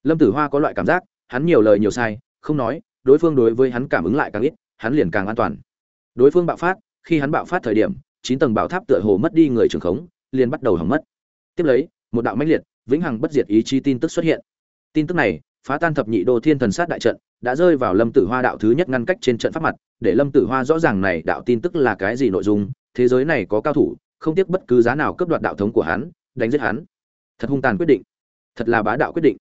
Lâm tử hoa có loại cảm giác, hắn nhiều lời nhiều sai, không nói, đối phương đối với hắn cảm ứng lại càng ít, hắn liền càng an toàn. Đối phương bạo phát, khi hắn bạo phát thời điểm, chín tầng bảo tháp tựa hồ mất đi người trường khống liền bắt đầu hỏng mất. Tiếp lấy, một đạo mãnh liệt, vĩnh hằng bất diệt ý chí tin tức xuất hiện. Tin tức này, phá tan thập nhị đô thiên thần sát đại trận, đã rơi vào lâm tử hoa đạo thứ nhất ngăn cách trên trận pháp mặt, để lâm tử hoa rõ ràng này đạo tin tức là cái gì nội dung, thế giới này có cao thủ, không tiếc bất cứ giá nào cướp đoạt đạo thống của hắn, đánh giết hắn. Thật hung tàn quyết định. Thật là bá đạo quyết định.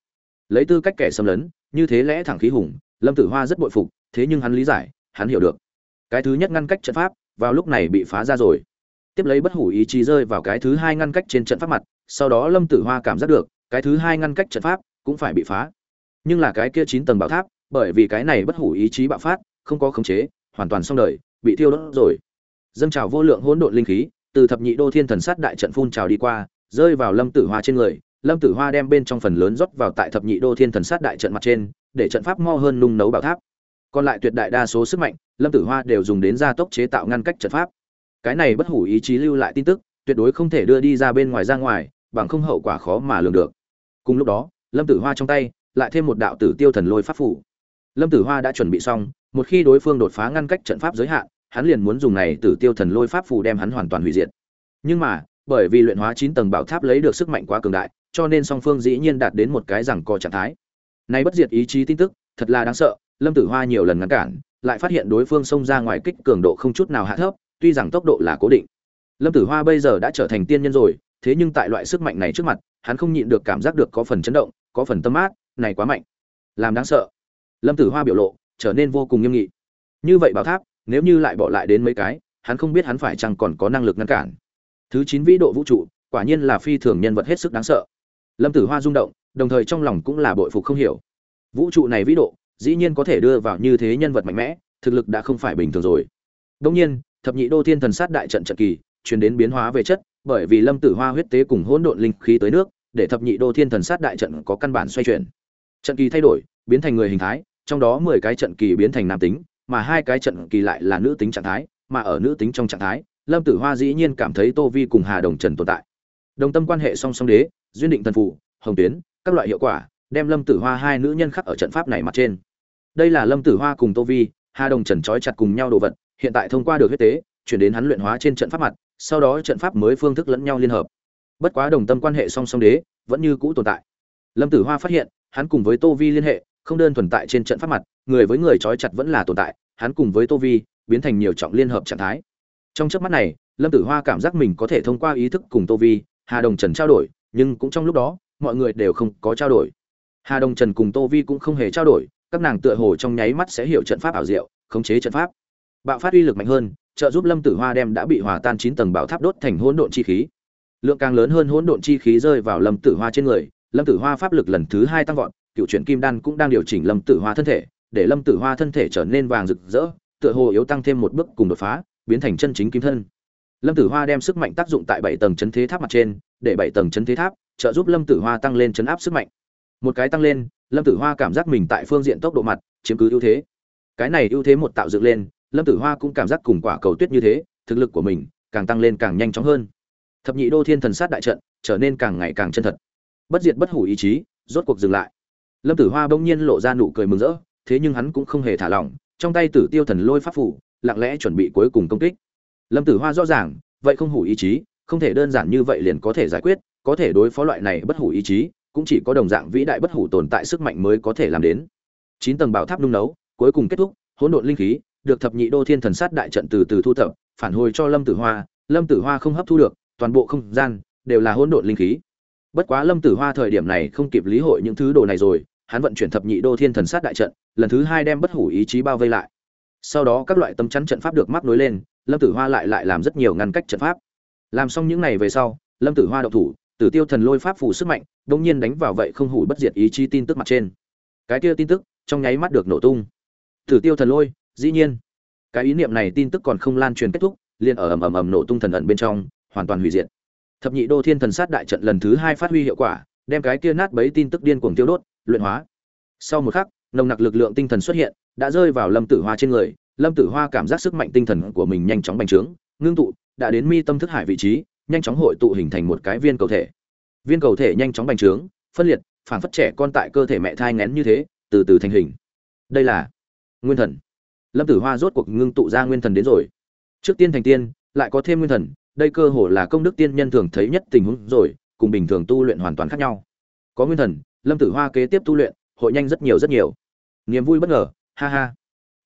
Lấy tư cách kẻ xâm lấn, như thế lẽ thẳng khí hùng, lâm tử hoa rất bội phục, thế nhưng hắn lý giải, hắn hiểu được. Cái thứ nhất ngăn cách trận pháp, vào lúc này bị phá ra rồi tiếp lấy bất hủ ý chí rơi vào cái thứ hai ngăn cách trên trận pháp mặt, sau đó lâm tử hoa cảm giác được, cái thứ hai ngăn cách trận pháp cũng phải bị phá. Nhưng là cái kia chín tầng bảo tháp, bởi vì cái này bất hủ ý chí bạo phát, không có khống chế, hoàn toàn xong đời, bị thiêu đốt rồi. Dâng trào vô lượng hỗn độn linh khí, từ thập nhị đô thiên thần sát đại trận phun trào đi qua, rơi vào lâm tử hoa trên người, lâm tử hoa đem bên trong phần lớn rót vào tại thập nhị đô thiên thần sát đại trận mặt trên, để trận pháp mo hơn nung nấu bảo tháp. Còn lại tuyệt đại đa số sức mạnh, lâm tử hoa đều dùng đến gia tốc chế tạo ngăn cách trận pháp cái này bất hủ ý chí lưu lại tin tức, tuyệt đối không thể đưa đi ra bên ngoài ra ngoài, bằng không hậu quả khó mà lường được. Cùng lúc đó, lâm tử hoa trong tay, lại thêm một đạo tử tiêu thần lôi pháp phủ. Lâm tử hoa đã chuẩn bị xong, một khi đối phương đột phá ngăn cách trận pháp giới hạn, hắn liền muốn dùng này tử tiêu thần lôi pháp phủ đem hắn hoàn toàn hủy diệt. Nhưng mà, bởi vì luyện hóa chín tầng bảo tháp lấy được sức mạnh quá cường đại, cho nên song phương dĩ nhiên đạt đến một cái rằng co trạng thái. Nay bất diệt ý chí tin tức, thật là đáng sợ, lâm tử hoa nhiều lần ngăn cản, lại phát hiện đối phương xông ra ngoài kích cường độ không chút nào hạ thấp tuy rằng tốc độ là cố định. Lâm tử hoa bây giờ đã trở thành tiên nhân rồi, thế nhưng tại loại sức mạnh này trước mặt, hắn không nhịn được cảm giác được có phần chấn động, có phần tâm mát này quá mạnh. Làm đáng sợ. Lâm tử hoa biểu lộ trở nên vô cùng nghiêm nghị. Như vậy bảo tháp, nếu như lại bỏ lại đến mấy cái, hắn không biết hắn phải chăng còn có năng lực ngăn cản. Thứ chín vĩ độ vũ trụ, quả nhiên là phi thường nhân vật hết sức đáng sợ. Lâm tử hoa rung động, đồng thời trong lòng cũng là bội phục không hiểu. Vũ trụ này vĩ độ, dĩ nhiên có thể đưa vào như thế nhân vật mạnh mẽ, thực lực đã không phải bình thường rồi. Đông nhiên thập nhị đô thiên thần sát đại trận trận kỳ chuyển đến biến hóa về chất, bởi vì lâm tử hoa huyết tế cùng hỗn độn linh khí tới nước, để thập nhị đô thiên thần sát đại trận có căn bản xoay chuyển. Trận kỳ thay đổi, biến thành người hình thái, trong đó mười cái trận kỳ biến thành nam tính, mà hai cái trận kỳ lại là nữ tính trạng thái, mà ở nữ tính trong trạng thái, lâm tử hoa dĩ nhiên cảm thấy tô vi cùng hà đồng trần tồn tại. Đồng tâm quan hệ song song đế, duyên định thần phụ hồng tuyến, các loại hiệu quả, đem lâm tử hoa hai nữ nhân khắc ở trận pháp này mặt trên. Đây là lâm tử hoa cùng tô vi, hà đồng trần trói chặt cùng nhau đồ vật hiện tại thông qua được huyết tế, chuyển đến hắn luyện hóa trên trận pháp mặt, sau đó trận pháp mới phương thức lẫn nhau liên hợp. Bất quá đồng tâm quan hệ song song đế, vẫn như cũ tồn tại. Lâm tử hoa phát hiện, hắn cùng với tô vi liên hệ, không đơn thuần tại trên trận pháp mặt, người với người trói chặt vẫn là tồn tại, hắn cùng với tô vi, biến thành nhiều trọng liên hợp trạng thái. Trong chớp mắt này, lâm tử hoa cảm giác mình có thể thông qua ý thức cùng tô vi, hà đồng trần trao đổi, nhưng cũng trong lúc đó, mọi người đều không có trao đổi. Hà đồng trần cùng tô vi cũng không hề trao đổi, các nàng tựa hồ trong nháy mắt sẽ hiểu trận pháp ảo diệu, khống chế trận pháp bạo phát uy lực mạnh hơn, trợ giúp lâm tử hoa đem đã bị hòa tan chín tầng bảo tháp đốt thành hỗn độn chi khí. Lượng càng lớn hơn hỗn độn chi khí rơi vào lâm tử hoa trên người, lâm tử hoa pháp lực lần thứ hai tăng vọt, cựu chuyển kim đan cũng đang điều chỉnh lâm tử hoa thân thể, để lâm tử hoa thân thể trở nên vàng rực rỡ, tựa hồ yếu tăng thêm một bước cùng đột phá, biến thành chân chính kim thân. Lâm tử hoa đem sức mạnh tác dụng tại bảy tầng chấn thế tháp mặt trên, để bảy tầng chấn thế tháp trợ giúp lâm tử hoa tăng lên chấn áp sức mạnh. Một cái tăng lên, lâm tử hoa cảm giác mình tại phương diện tốc độ mặt, chiếm cứ ưu thế. Cái này ưu thế một tạo dựng lên lâm tử hoa cũng cảm giác cùng quả cầu tuyết như thế, thực lực của mình càng tăng lên càng nhanh chóng hơn. Thập nhị đô thiên thần sát đại trận trở nên càng ngày càng chân thật. Bất diệt bất hủ ý chí, rốt cuộc dừng lại. Lâm tử hoa bỗng nhiên lộ ra nụ cười mừng rỡ, thế nhưng hắn cũng không hề thả lỏng, trong tay tử tiêu thần lôi pháp phủ, lặng lẽ chuẩn bị cuối cùng công kích. Lâm tử hoa rõ ràng, vậy không hủ ý chí, không thể đơn giản như vậy liền có thể giải quyết, có thể đối phó loại này bất hủ ý chí, cũng chỉ có đồng dạng vĩ đại bất hủ tồn tại sức mạnh mới có thể làm đến. Chín tầng bảo tháp nung nấu, cuối cùng kết thúc, hỗn độn linh khí được thập nhị đô thiên thần sát đại trận từ từ thu thập, phản hồi cho lâm tử hoa, lâm tử hoa không hấp thu được, toàn bộ không gian đều là hỗn độn linh khí. Bất quá lâm tử hoa thời điểm này không kịp lý hội những thứ đồ này rồi, hắn vận chuyển thập nhị đô thiên thần sát đại trận, lần thứ hai đem bất hủ ý chí bao vây lại. Sau đó các loại tâm chắn trận pháp được mắc nối lên, lâm tử hoa lại lại làm rất nhiều ngăn cách trận pháp. Làm xong những này về sau, lâm tử hoa đậu thủ, tử tiêu thần lôi pháp phủ sức mạnh đ ỗ n g nhiên đánh vào vậy không hủ bất diệt ý chí tin tức mặt trên. Cái kia tin tức trong nháy mắt được nổ tung. Tử tiêu thần lôi dĩ nhiên, cái ý niệm này tin tức còn không lan truyền kết thúc, liền ở ầm ầm ầm nổ tung thần ẩn bên trong, hoàn toàn hủy diệt. Thập nhị đô thiên thần sát đại trận lần thứ hai phát huy hiệu quả, đem cái kia nát bấy tin tức điên cuồng tiêu đốt, luyện hóa. Sau một khắc, nồng nặc lực lượng tinh thần xuất hiện, đã rơi vào lâm tử hoa trên người. Lâm tử hoa cảm giác sức mạnh tinh thần của mình nhanh chóng bành trướng, ngưng tụ, đã đến mi tâm thức hải vị trí, nhanh chóng hội tụ hình thành một cái viên cầu thể. Viên cầu thể nhanh chóng bành trướng, phân liệt phản phất trẻ con tại cơ thể mẹ thai ngén như thế, từ từ thành hình. Đây là nguyên thần lâm tử hoa rốt cuộc ngưng tụ ra nguyên thần đến rồi. Trước tiên thành tiên, lại có thêm nguyên thần, đây cơ hồ là công đức tiên nhân thường thấy nhất tình huống rồi, cùng bình thường tu luyện hoàn toàn khác nhau. Có nguyên thần, lâm tử hoa kế tiếp tu luyện, hội nhanh rất nhiều rất nhiều. Niềm vui bất ngờ, ha ha.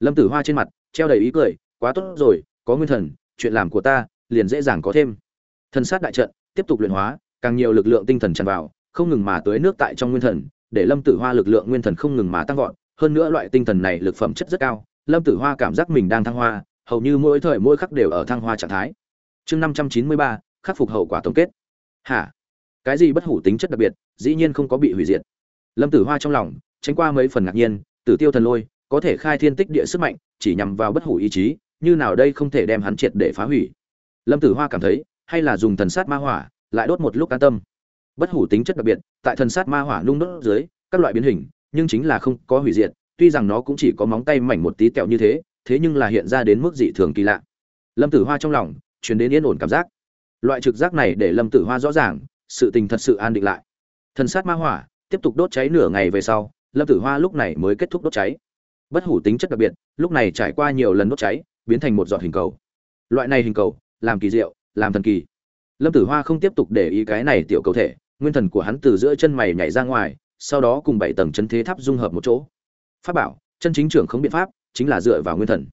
Lâm tử hoa trên mặt, treo đầy ý cười, quá tốt rồi, có nguyên thần, chuyện làm của ta, liền dễ dàng có thêm. Thần sát đại trận, tiếp tục luyện hóa, càng nhiều lực lượng tinh thần tràn vào, không ngừng mà tưới nước tại trong nguyên thần, để lâm tử hoa lực lượng nguyên thần không ngừng mà tăng vọt, hơn nữa loại tinh thần này lực phẩm chất rất cao lâm tử hoa cảm giác mình đang thăng hoa, hầu như mỗi thời mỗi khắc đều ở thăng hoa trạng thái. Chương năm trăm chín mươi ba, khắc phục hậu quả tổng kết. Hả? Cái gì bất hủ tính chất đặc biệt, dĩ nhiên không có bị hủy diệt. Lâm tử hoa trong lòng, tránh qua mấy phần ngạc nhiên, tử tiêu thần lôi, có thể khai thiên tích địa sức mạnh, chỉ nhằm vào bất hủ ý chí, như nào đây không thể đem hắn triệt để phá hủy. Lâm tử hoa cảm thấy, hay là dùng thần sát ma hỏa, lại đốt một lúc an tâm. Bất hủ tính chất đặc biệt, tại thần sát ma hỏa nung đốt dưới, các loại biến hình, nhưng chính là không có hủy diệt tuy rằng nó cũng chỉ có móng tay mảnh một tí kẹo như thế thế nhưng là hiện ra đến mức dị thường kỳ lạ. Lâm tử hoa trong lòng chuyển đến yên ổn cảm giác. Loại trực giác này để lâm tử hoa rõ ràng, sự tình thật sự an định lại. Thần sát ma hỏa, tiếp tục đốt cháy nửa ngày về sau, lâm tử hoa lúc này mới kết thúc đốt cháy. Bất hủ tính chất đặc biệt, lúc này trải qua nhiều lần đốt cháy, biến thành một giọt hình cầu. Loại này hình cầu, làm kỳ diệu, làm thần kỳ. Lâm tử hoa không tiếp tục để ý cái này tiểu cầu thể, nguyên thần của hắn từ giữa chân mày nhảy ra ngoài, sau đó cùng bảy tầng chân thế tháp dung hợp một chỗ pháp bảo, chân chính trưởng không biện pháp chính là dựa vào nguyên thần.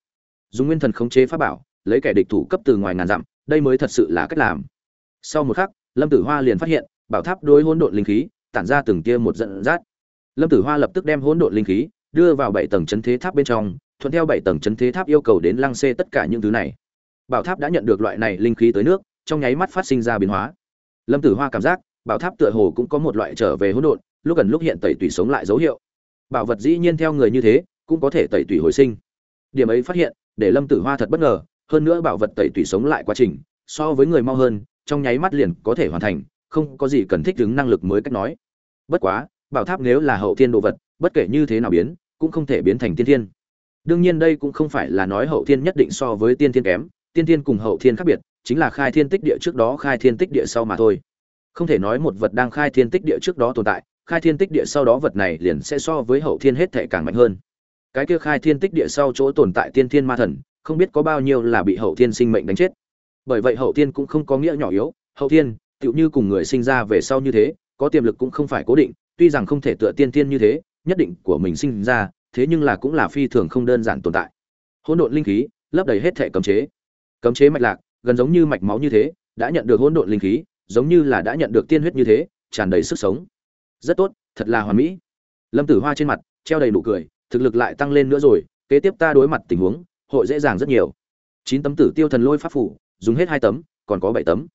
Dùng nguyên thần khống chế pháp bảo, lấy kẻ địch thủ cấp từ ngoài ngàn dặm, đây mới thật sự là cách làm. Sau một khắc, lâm tử hoa liền phát hiện, bảo tháp đối hỗn độn linh khí, tản ra từng tia một dẫn dắt. Lâm tử hoa lập tức đem hỗn độn linh khí đưa vào bảy tầng chấn thế tháp bên trong, thuận theo bảy tầng chấn thế tháp yêu cầu đến lăng xê tất cả những thứ này. Bảo tháp đã nhận được loại này linh khí tới nước, trong nháy mắt phát sinh ra biến hóa. Lâm tử hoa cảm giác, bảo tháp tựa hồ cũng có một loại trở về hỗn độn, lúc gần lúc hiện tẩy tủy sống lại dấu hiệu bảo vật dĩ nhiên theo người như thế, cũng có thể tẩy tủy hồi sinh. Điểm ấy phát hiện, để lâm tử hoa thật bất ngờ, hơn nữa bảo vật tẩy tủy sống lại quá trình, so với người mau hơn, trong nháy mắt liền có thể hoàn thành, không có gì cần thích ứng năng lực mới cách nói. Bất quá, bảo tháp nếu là hậu thiên đồ vật, bất kể như thế nào biến, cũng không thể biến thành tiên thiên. Đương nhiên đây cũng không phải là nói hậu thiên nhất định so với tiên thiên kém, tiên thiên cùng hậu thiên khác biệt, chính là khai thiên tích địa trước đó khai thiên tích địa sau mà thôi. Không thể nói một vật đang khai thiên tích địa trước đó tồn tại khai thiên tích địa sau đó vật này liền sẽ so với hậu thiên hết thệ càng mạnh hơn. Cái kia khai thiên tích địa sau chỗ tồn tại tiên thiên ma thần, không biết có bao nhiêu là bị hậu thiên sinh mệnh đánh chết. Bởi vậy hậu thiên cũng không có nghĩa nhỏ yếu, hậu thiên, tựu như cùng người sinh ra về sau như thế, có tiềm lực cũng không phải cố định, tuy rằng không thể tựa tiên thiên như thế, nhất định của mình sinh ra, thế nhưng là cũng là phi thường không đơn giản tồn tại. Hỗn độn linh khí, lấp đầy hết thể cấm chế. Cấm chế mạch lạc, gần giống như mạch máu như thế, đã nhận được hỗn độn linh khí, giống như là đã nhận được tiên huyết như thế, tràn đầy sức sống rất tốt, thật là hoàn mỹ. Lâm tử hoa trên mặt, treo đầy nụ cười, thực lực lại tăng lên nữa rồi, kế tiếp ta đối mặt tình huống, hội dễ dàng rất nhiều. Chín tấm tử tiêu thần lôi pháp phủ, dùng hết hai tấm, còn có bảy tấm.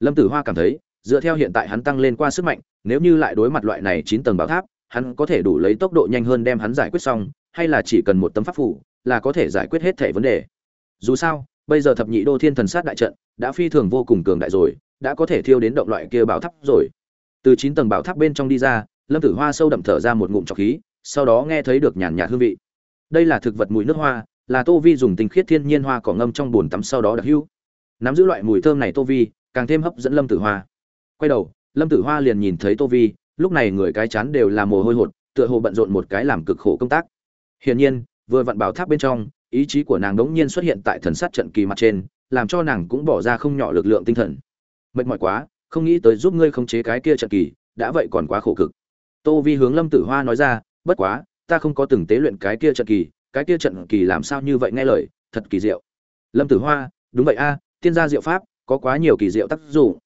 Lâm tử hoa cảm thấy, dựa theo hiện tại hắn tăng lên qua sức mạnh, nếu như lại đối mặt loại này chín tầng bảo tháp, hắn có thể đủ lấy tốc độ nhanh hơn đem hắn giải quyết xong, hay là chỉ cần một tấm pháp phủ, là có thể giải quyết hết thể vấn đề. Dù sao, bây giờ thập nhị đô thiên thần sát đại trận, đã phi thường vô cùng cường đại rồi, đã có thể thiêu đến động loại kia bảo tháp rồi từ chín tầng bảo tháp bên trong đi ra, lâm tử hoa sâu đậm thở ra một ngụm trọc khí, sau đó nghe thấy được nhàn nhạt hương vị. Đây là thực vật mùi nước hoa, là tô vi dùng tinh khiết thiên nhiên hoa cỏ ngâm trong bồn tắm sau đó đặc hữu. Nắm giữ loại mùi thơm này tô vi, càng thêm hấp dẫn lâm tử hoa. Quay đầu, lâm tử hoa liền nhìn thấy tô vi, lúc này người cái chán đều là mồ hôi hột, tựa hồ bận rộn một cái làm cực khổ công tác. Hiển nhiên, vừa vặn bảo tháp bên trong, ý chí của nàng đống nhiên xuất hiện tại thần sát trận kỳ mặt trên, làm cho nàng cũng bỏ ra không nhỏ lực lượng tinh thần. Mệt mỏi quá không nghĩ tới giúp ngươi khống chế cái kia trận kỳ, đã vậy còn quá khổ cực. Tô vi hướng lâm tử hoa nói ra, bất quá, ta không có từng tế luyện cái kia trận kỳ, cái kia trận kỳ làm sao như vậy nghe lời, thật kỳ diệu. Lâm tử hoa, đúng vậy a, tiên gia diệu pháp, có quá nhiều kỳ diệu tác dụng.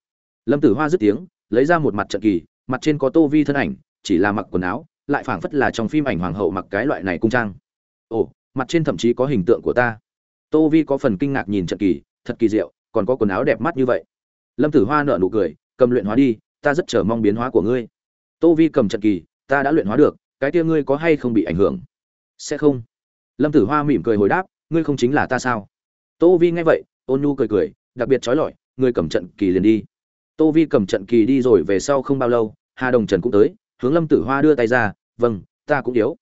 Lâm tử hoa dứt tiếng, lấy ra một mặt trận kỳ, mặt trên có tô vi thân ảnh, chỉ là mặc quần áo, lại phảng phất là trong phim ảnh hoàng hậu mặc cái loại này cung trang. Ồ, mặt trên thậm chí có hình tượng của ta. Tô vi có phần kinh ngạc nhìn trận kỳ, thật kỳ diệu, còn có quần áo đẹp mắt như vậy lâm tử hoa nở nụ cười, cầm luyện hóa đi, ta rất chờ mong biến hóa của ngươi. Tô vi cầm trận kỳ, ta đã luyện hóa được, cái kia ngươi có hay không bị ảnh hưởng? Sẽ không. Lâm tử hoa mỉm cười hồi đáp, ngươi không chính là ta sao? Tô vi nghe vậy, ôn nhu cười cười, đặc biệt trói lọi, ngươi cầm trận kỳ liền đi. Tô vi cầm trận kỳ đi rồi về sau không bao lâu, hà đồng trần cũng tới, hướng lâm tử hoa đưa tay ra vâng ta cũng yếu.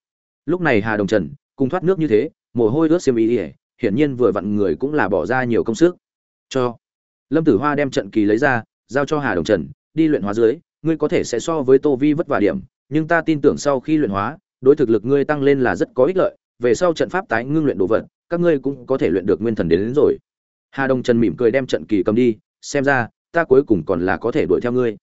Lúc này hà đồng trần, cùng thoát nước như thế, mồ hôi ướt xiêm ý ỉa hiển nhiên vừa vặn người cũng là bỏ ra nhiều công sức. Cho lâm tử hoa đem trận kỳ lấy ra giao cho hà đồng trần đi luyện hóa dưới ngươi có thể sẽ so với tô vi vất vả điểm nhưng ta tin tưởng sau khi luyện hóa đối thực lực ngươi tăng lên là rất có ích lợi về sau trận pháp tái ngưng luyện đồ vật các ngươi cũng có thể luyện được nguyên thần đến, đến rồi. Hà đồng trần mỉm cười đem trận kỳ cầm đi xem ra ta cuối cùng còn là có thể đuổi theo ngươi.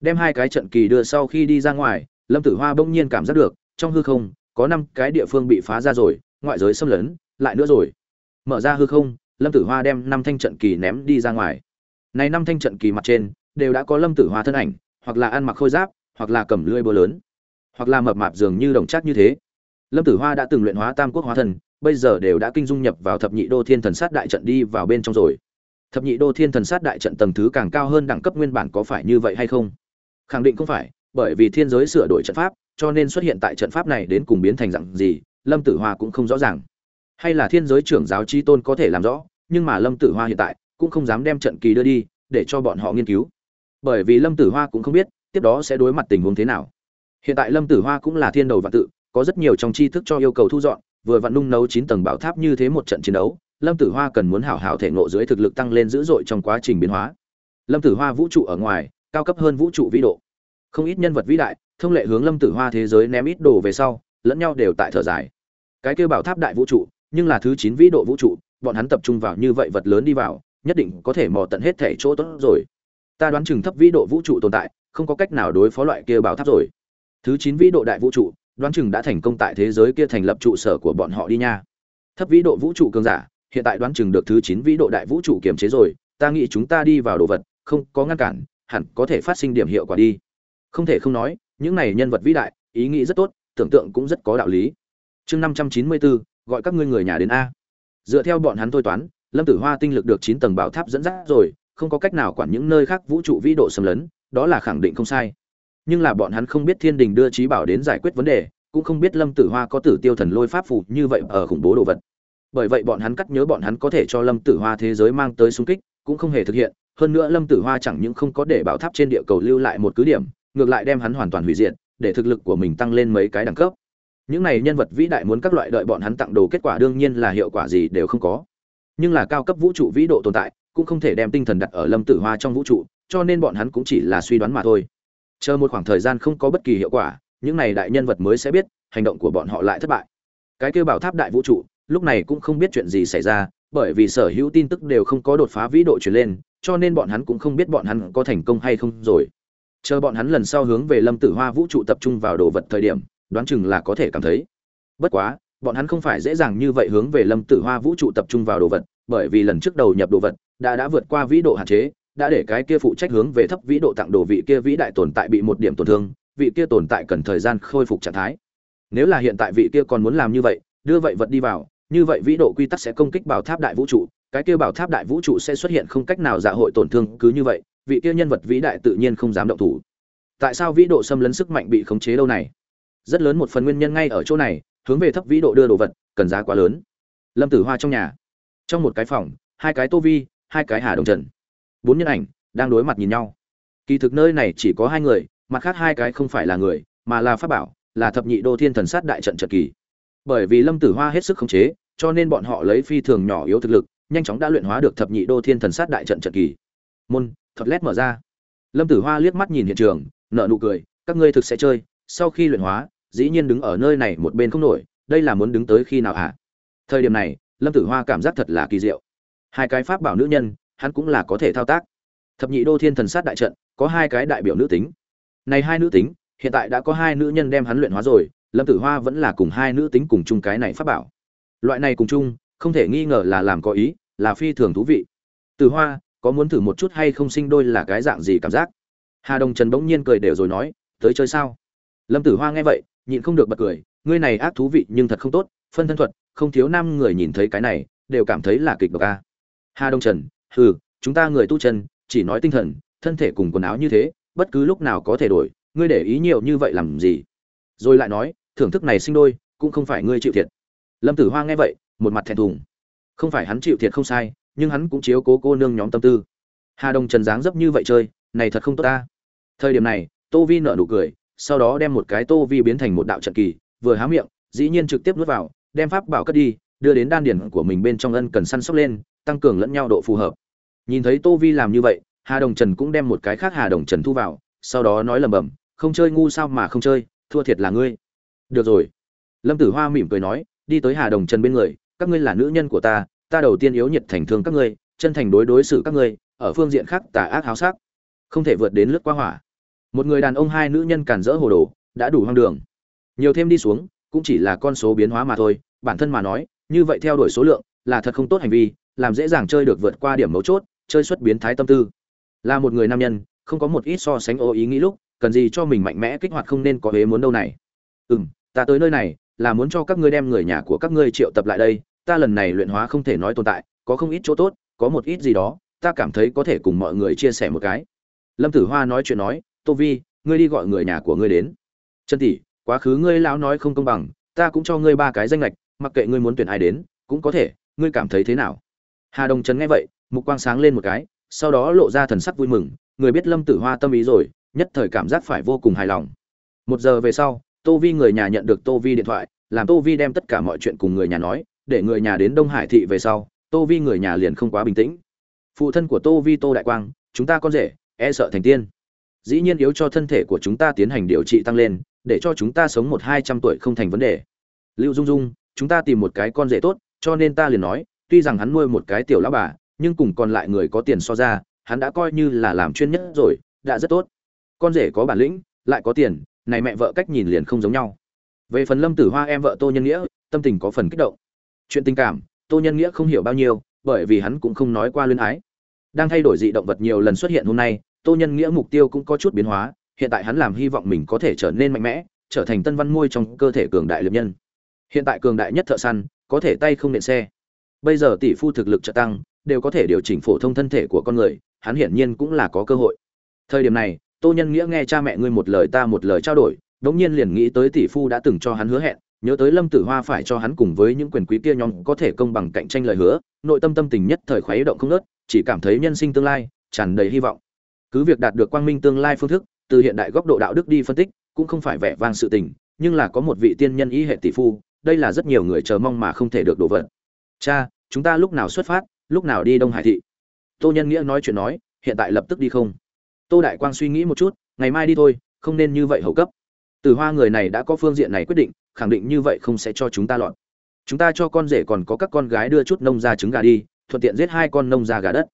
Đem hai cái trận kỳ đưa sau khi đi ra ngoài lâm tử hoa bỗng nhiên cảm giác được trong hư không có năm cái địa phương bị phá ra rồi ngoại giới xâm lấn lại nữa rồi. Mở ra hư không lâm tử hoa đem năm thanh trận kỳ ném đi ra ngoài. Này năm thanh trận kỳ mặt trên, đều đã có lâm tử hoa thân ảnh, hoặc là ăn mặc khôi giáp, hoặc là cầm lưỡi búa lớn, hoặc là mập mạp dường như đồng chắc như thế. Lâm tử hoa đã từng luyện hóa tam quốc hóa thần, bây giờ đều đã kinh dung nhập vào thập nhị đô thiên thần sát đại trận đi vào bên trong rồi. Thập nhị đô thiên thần sát đại trận tầng thứ càng cao hơn đẳng cấp nguyên bản có phải như vậy hay không? Khẳng định không phải, bởi vì thiên giới sửa đổi trận pháp, cho nên xuất hiện tại trận pháp này đến cùng biến thành dạng gì, lâm tử hoa cũng không rõ ràng hay là thiên giới trưởng giáo chi tôn có thể làm rõ, nhưng mà lâm tử hoa hiện tại cũng không dám đem trận kỳ đưa đi, để cho bọn họ nghiên cứu. Bởi vì lâm tử hoa cũng không biết, tiếp đó sẽ đối mặt tình huống thế nào. Hiện tại lâm tử hoa cũng là thiên đầu vạn tự, có rất nhiều trong tri thức cho yêu cầu thu dọn, vừa vặn nung nấu chín tầng bảo tháp như thế một trận chiến đấu, lâm tử hoa cần muốn hảo hảo thể ngộ dưới thực lực tăng lên dữ dội trong quá trình biến hóa. Lâm tử hoa vũ trụ ở ngoài, cao cấp hơn vũ trụ vĩ độ. Không ít nhân vật vĩ đại, thông lệ hướng lâm tử hoa thế giới ném ít đồ về sau, lẫn nhau đều tại thở dài. Cái kêu bảo tháp đại vũ trụ nhưng là thứ chín vĩ độ vũ trụ, bọn hắn tập trung vào như vậy vật lớn đi vào, nhất định có thể mò tận hết thể chỗ tốt rồi. Ta đoán chừng thấp vĩ độ vũ trụ tồn tại, không có cách nào đối phó loại kia bảo tháp rồi. Thứ chín vĩ độ đại vũ trụ, đoán chừng đã thành công tại thế giới kia thành lập trụ sở của bọn họ đi nha. Thấp vĩ độ vũ trụ cường giả, hiện tại đoán chừng được thứ chín vĩ độ đại vũ trụ kiềm chế rồi, ta nghĩ chúng ta đi vào đồ vật, không có ngăn cản, hẳn có thể phát sinh điểm hiệu quả đi. Không thể không nói, những này nhân vật vĩ đại, ý nghĩ rất tốt, tưởng tượng cũng rất có đạo lý. Chương năm trăm chín mươi bốn gọi các ngươi người nhà đến a. Dựa theo bọn hắn thôi toán, lâm tử hoa tinh lực được chín tầng bảo tháp dẫn dắt rồi, không có cách nào quản những nơi khác vũ trụ vĩ độ xâm lấn, đó là khẳng định không sai. Nhưng là bọn hắn không biết thiên đình đưa trí bảo đến giải quyết vấn đề, cũng không biết lâm tử hoa có tử tiêu thần lôi pháp phù như vậy ở khủng bố đồ vật. Bởi vậy bọn hắn cắt nhớ bọn hắn có thể cho lâm tử hoa thế giới mang tới xung kích, cũng không hề thực hiện. Hơn nữa lâm tử hoa chẳng những không có để bảo tháp trên địa cầu lưu lại một cứ điểm, ngược lại đem hắn hoàn toàn hủy diệt, để thực lực của mình tăng lên mấy cái đẳng cấp những này nhân vật vĩ đại muốn các loại đợi bọn hắn tặng đồ kết quả đương nhiên là hiệu quả gì đều không có. Nhưng là cao cấp vũ trụ vĩ độ tồn tại, cũng không thể đem tinh thần đặt ở lâm tử hoa trong vũ trụ, cho nên bọn hắn cũng chỉ là suy đoán mà thôi. Chờ một khoảng thời gian không có bất kỳ hiệu quả, những này đại nhân vật mới sẽ biết, hành động của bọn họ lại thất bại. Cái kêu bảo tháp đại vũ trụ, lúc này cũng không biết chuyện gì xảy ra, bởi vì sở hữu tin tức đều không có đột phá vĩ độ chuyển lên, cho nên bọn hắn cũng không biết bọn hắn có thành công hay không rồi. Chờ bọn hắn lần sau hướng về lâm tử hoa vũ trụ tập trung vào đồ vật thời điểm đoán chừng là có thể cảm thấy. Bất quá, bọn hắn không phải dễ dàng như vậy hướng về lâm tử hoa vũ trụ tập trung vào đồ vật, bởi vì lần trước đầu nhập đồ vật, đã đã vượt qua vĩ độ hạn chế, đã để cái kia phụ trách hướng về thấp vĩ độ tặng đồ vị kia vĩ đại tồn tại bị một điểm tổn thương, vị kia tồn tại cần thời gian khôi phục trạng thái. Nếu là hiện tại vị kia còn muốn làm như vậy, đưa vậy vật đi vào, như vậy vĩ độ quy tắc sẽ công kích bảo tháp đại vũ trụ, cái kia bảo tháp đại vũ trụ sẽ xuất hiện không cách nào dạ hội tổn thương cứ như vậy, vị kia nhân vật vĩ đại tự nhiên không dám động thủ. Tại sao vĩ độ xâm lấn sức mạnh bị khống chế đâu này? Rất lớn một phần nguyên nhân ngay ở chỗ này, hướng về thấp vĩ độ đưa đồ vật, cần giá quá lớn. Lâm tử hoa trong nhà. Trong một cái phòng, hai cái tô vi, hai cái hà đồng trần. Bốn nhân ảnh, đang đối mặt nhìn nhau. Kỳ thực nơi này chỉ có hai người, mặt khác hai cái không phải là người, mà là pháp bảo, là thập nhị đô thiên thần sát đại trận trận kỳ. Bởi vì lâm tử hoa hết sức khống chế, cho nên bọn họ lấy phi thường nhỏ yếu thực lực, nhanh chóng đã luyện hóa được thập nhị đô thiên thần sát đại trận trận kỳ. Môn thật lét mở ra. Lâm tử hoa liếc mắt nhìn hiện trường nợ nụ cười, các ngươi thực sẽ chơi, sau khi luyện hóa dĩ nhiên đứng ở nơi này một bên không nổi, đây là muốn đứng tới khi nào hả? Thời điểm này, lâm tử hoa cảm giác thật là kỳ diệu. Hai cái pháp bảo nữ nhân, hắn cũng là có thể thao tác. Thập nhị đô thiên thần sát đại trận, có hai cái đại biểu nữ tính. Này hai nữ tính, hiện tại đã có hai nữ nhân đem hắn luyện hóa rồi, lâm tử hoa vẫn là cùng hai nữ tính cùng chung cái này pháp bảo. Loại này cùng chung, không thể nghi ngờ là làm có ý, là phi thường thú vị. Tử hoa, có muốn thử một chút hay không sinh đôi là cái dạng gì cảm giác? Hà đồng trần bỗng nhiên cười đều rồi nói, tới chơi sao? Lâm tử hoa nghe vậy nhịn không được bật cười, ngươi này ác thú vị nhưng thật không tốt, phân thân thuật, không thiếu năm người nhìn thấy cái này, đều cảm thấy là kịch độc a. Hà đông trần, hừ, chúng ta người tu chân, chỉ nói tinh thần, thân thể cùng quần áo như thế, bất cứ lúc nào có thể đổi, ngươi để ý nhiều như vậy làm gì? Rồi lại nói, thưởng thức này sinh đôi, cũng không phải ngươi chịu thiệt. Lâm tử hoa nghe vậy, một mặt thẹn thùng. Không phải hắn chịu thiệt không sai, nhưng hắn cũng chiếu cố cô nương nhóm tâm tư. Hà đông trần dáng dấp như vậy chơi, này thật không tốt ta. Thời điểm này, tô vi nở nụ cười sau đó đem một cái tô vi biến thành một đạo trận kỳ, vừa há miệng, dĩ nhiên trực tiếp nuốt vào, đem pháp bảo cất đi, đưa đến đan điển của mình bên trong ân cần săn sóc lên, tăng cường lẫn nhau độ phù hợp. Nhìn thấy tô vi làm như vậy, hà đồng trần cũng đem một cái khác hà đồng trần thu vào, sau đó nói lầm bầm không chơi ngu sao mà không chơi, thua thiệt là ngươi. Được rồi. Lâm tử hoa mỉm cười nói, đi tới hà đồng trần bên người, các ngươi là nữ nhân của ta ta đầu tiên yếu nhiệt thành thương các ngươi, chân thành đối đối xử các ngươi, ở phương diện khác tà ác háo sắc, không thể vượt đến lướt qua hỏa một người đàn ông hai nữ nhân cản rỡ hồ đồ, đã đủ hoang đường. Nhiều thêm đi xuống, cũng chỉ là con số biến hóa mà thôi, bản thân mà nói, như vậy theo đuổi số lượng, là thật không tốt hành vi, làm dễ dàng chơi được vượt qua điểm mấu chốt, chơi xuất biến thái tâm tư. Là một người nam nhân, không có một ít so sánh ô ý nghĩ lúc, cần gì cho mình mạnh mẽ kích hoạt không nên có huế muốn đâu này. Ừ m ta tới nơi này, là muốn cho các ngươi đem người nhà của các ngươi triệu tập lại đây, ta lần này luyện hóa không thể nói tồn tại, có không ít chỗ tốt, có một ít gì đó, ta cảm thấy có thể cùng mọi người chia sẻ một cái. Lâm tử hoa nói chuyện nói tô vi, ngươi đi gọi người nhà của ngươi đến. Trần tỷ, quá khứ ngươi lão nói không công bằng, ta cũng cho ngươi ba cái danh lệch mặc kệ ngươi muốn tuyển ai đến, cũng có thể, ngươi cảm thấy thế nào? Hà đồng trần nghe vậy, mục quang sáng lên một cái, sau đó lộ ra thần sắc vui mừng, người biết lâm tử hoa tâm ý rồi, nhất thời cảm giác phải vô cùng hài lòng. Một giờ về sau, tô vi người nhà nhận được tô vi điện thoại, làm tô vi đem tất cả mọi chuyện cùng người nhà nói, để người nhà đến đông hải thị về sau, tô vi người nhà liền không quá bình tĩnh. Phụ thân của tô vi tô đại quang, chúng ta con rể e sợ thành tiên dĩ nhiên yếu cho thân thể của chúng ta tiến hành điều trị tăng lên, để cho chúng ta sống một hai trăm tuổi không thành vấn đề. Lưu dung dung, chúng ta tìm một cái con rể tốt, cho nên ta liền nói, tuy rằng hắn nuôi một cái tiểu lão bà, nhưng cùng còn lại người có tiền so ra, hắn đã coi như là làm chuyên nhất rồi, đã rất tốt. Con rể có bản lĩnh, lại có tiền, này mẹ vợ cách nhìn liền không giống nhau. Về phần lâm tử hoa em vợ tô nhân nghĩa, tâm tình có phần kích động. Chuyện tình cảm, tô nhân nghĩa không hiểu bao nhiêu, bởi vì hắn cũng không nói qua luyên ái. Đang thay đổi dị động vật nhiều lần xuất hiện hôm nay tô nhân nghĩa mục tiêu cũng có chút biến hóa, hiện tại hắn làm hy vọng mình có thể trở nên mạnh mẽ, trở thành tân văn môi trong cơ thể cường đại liệp nhân. Hiện tại cường đại nhất thợ săn, có thể tay không nện xe. Bây giờ tỷ phu thực lực trợ tăng, đều có thể điều chỉnh phổ thông thân thể của con người, hắn hiển nhiên cũng là có cơ hội. Thời điểm này, tô nhân nghĩa nghe cha mẹ ngươi một lời ta một lời trao đổi, đống nhiên liền nghĩ tới tỷ phu đã từng cho hắn hứa hẹn, nhớ tới lâm tử hoa phải cho hắn cùng với những quyền quý kia nhóm có thể công bằng cạnh tranh lời hứa, nội tâm tâm tình nhất thời khuấy động không nớt chỉ cảm thấy nhân sinh tương lai, tràn đầy hy vọng cứ việc đạt được quang minh tương lai phương thức, từ hiện đại góc độ đạo đức đi phân tích, cũng không phải vẻ vang sự tình, nhưng là có một vị tiên nhân ý hệ tỷ phu, đây là rất nhiều người chờ mong mà không thể được đổ vật cha, chúng ta lúc nào xuất phát, lúc nào đi đông hải thị? Tô nhân nghĩa nói chuyện nói, hiện tại lập tức đi không? Tô đại quang suy nghĩ một chút, ngày mai đi thôi, không nên như vậy hậu cấp. Từ hoa người này đã có phương diện này quyết định, khẳng định như vậy không sẽ cho chúng ta lọt. Chúng ta cho con rể còn có các con gái đưa chút nông ra trứng gà đi, thuận tiện giết hai con nông ra gà đất.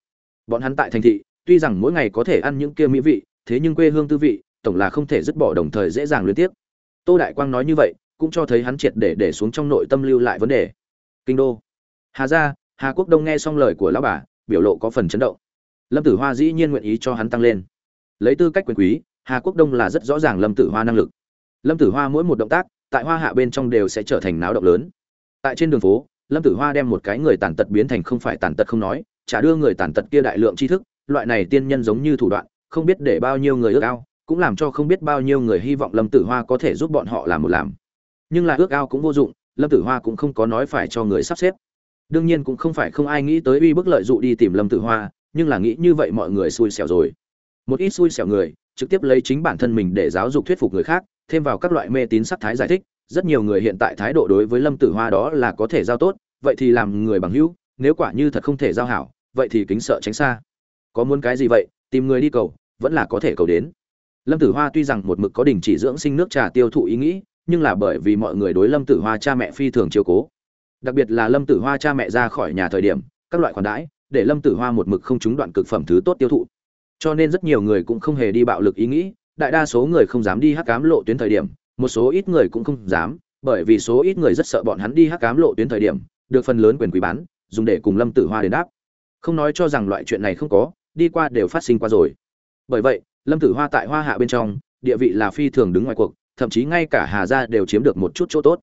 Bọn hắn tại thành thị tuy rằng mỗi ngày có thể ăn những kia mỹ vị, thế nhưng quê hương tư vị, tổng là không thể dứt bỏ đồng thời dễ dàng liên tiếp. Tô đại quang nói như vậy, cũng cho thấy hắn triệt để để xuống trong nội tâm lưu lại vấn đề. Kinh đô. Hà gia, hà quốc đông nghe xong lời của lão bà, biểu lộ có phần chấn động. Lâm tử hoa dĩ nhiên nguyện ý cho hắn tăng lên. Lấy tư cách quyền quý, hà quốc đông là rất rõ ràng lâm tử hoa năng lực. Lâm tử hoa mỗi một động tác, tại hoa hạ bên trong đều sẽ trở thành náo động lớn. Tại trên đường phố, lâm tử hoa đem một cái người tàn tật biến thành không phải tàn tật không nói trả đưa người tàn tật kia đại lượng tri thức loại này tiên nhân giống như thủ đoạn, không biết để bao nhiêu người ước ao, cũng làm cho không biết bao nhiêu người hy vọng lâm tử hoa có thể giúp bọn họ làm một làm. Nhưng là ước ao cũng vô dụng, lâm tử hoa cũng không có nói phải cho người sắp xếp. Đương nhiên cũng không phải không ai nghĩ tới uy bức lợi dụ đi tìm lâm tử hoa, nhưng là nghĩ như vậy mọi người xui xẻo rồi. Một ít xui xẻo người, trực tiếp lấy chính bản thân mình để giáo dục thuyết phục người khác, thêm vào các loại mê tín sắc thái giải thích, rất nhiều người hiện tại thái độ đối với lâm tử hoa đó là có thể giao tốt, vậy thì làm người bằng hữu, nếu quả như thật không thể giao hảo, vậy thì kính sợ tránh xa có muốn cái gì vậy, tìm người đi cầu, vẫn là có thể cầu đến. Lâm tử hoa tuy rằng một mực có đình chỉ dưỡng sinh nước trà tiêu thụ ý nghĩ, nhưng là bởi vì mọi người đối lâm tử hoa cha mẹ phi thường chiều cố. Đặc biệt là lâm tử hoa cha mẹ ra khỏi nhà thời điểm, các loại khoản đãi, để lâm tử hoa một mực không trúng đoạn cực phẩm thứ tốt tiêu thụ. Cho nên rất nhiều người cũng không hề đi bạo lực ý nghĩ, đại đa số người không dám đi hắc cám lộ tuyến thời điểm, một số ít người cũng không dám, bởi vì số ít người rất sợ bọn hắn đi hắc cám lộ tuyến thời điểm, được phần lớn quyền quý bán, dùng để cùng lâm tử hoa đến đáp. Không nói cho rằng loại chuyện này không có đi qua đều phát sinh qua rồi. Bởi vậy, lâm tử hoa tại hoa hạ bên trong, địa vị là phi thường đứng ngoài cuộc, thậm chí ngay cả hà gia đều chiếm được một chút chỗ tốt.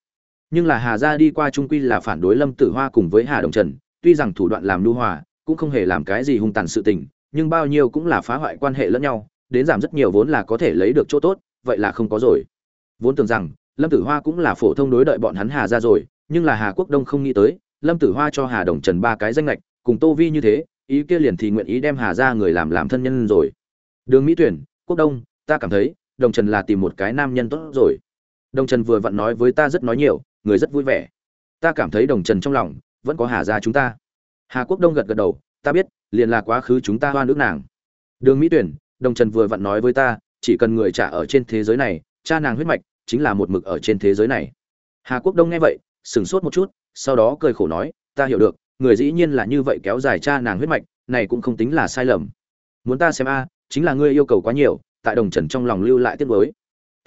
Nhưng là hà gia đi qua trung quy là phản đối lâm tử hoa cùng với hà đồng trần, tuy rằng thủ đoạn làm lưu hòa, cũng không hề làm cái gì hung tàn sự tình, nhưng bao nhiêu cũng là phá hoại quan hệ lẫn nhau, đến giảm rất nhiều vốn là có thể lấy được chỗ tốt, vậy là không có rồi. Vốn tưởng rằng, lâm tử hoa cũng là phổ thông đối đợi bọn hắn hà ra rồi, nhưng là hà quốc đông không nghĩ tới, lâm tử hoa cho hà đồng trần ba cái danh lệch cùng tô vi như thế ý kia liền thì nguyện ý đem hà Gia người làm làm thân nhân rồi. Đường mỹ tuyển, quốc đông, ta cảm thấy, đồng trần là tìm một cái nam nhân tốt rồi. Đồng trần vừa vặn nói với ta rất nói nhiều, người rất vui vẻ. Ta cảm thấy đồng trần trong lòng, vẫn có hà Gia chúng ta. Hà quốc đông gật gật đầu, ta biết, liền là quá khứ chúng ta hoa nước nàng. Đường mỹ tuyển, đồng trần vừa vặn nói với ta, chỉ cần người trả ở trên thế giới này, cha nàng huyết mạch, chính là một mực ở trên thế giới này. Hà quốc đông nghe vậy sững sốt một chút, sau đó cười khổ nói, ta hiểu được người dĩ nhiên là như vậy kéo dài cha nàng huyết mạch, này cũng không tính là sai lầm. Muốn ta xem a, chính là ngươi yêu cầu quá nhiều, tại đồng trần trong lòng lưu lại tiết mới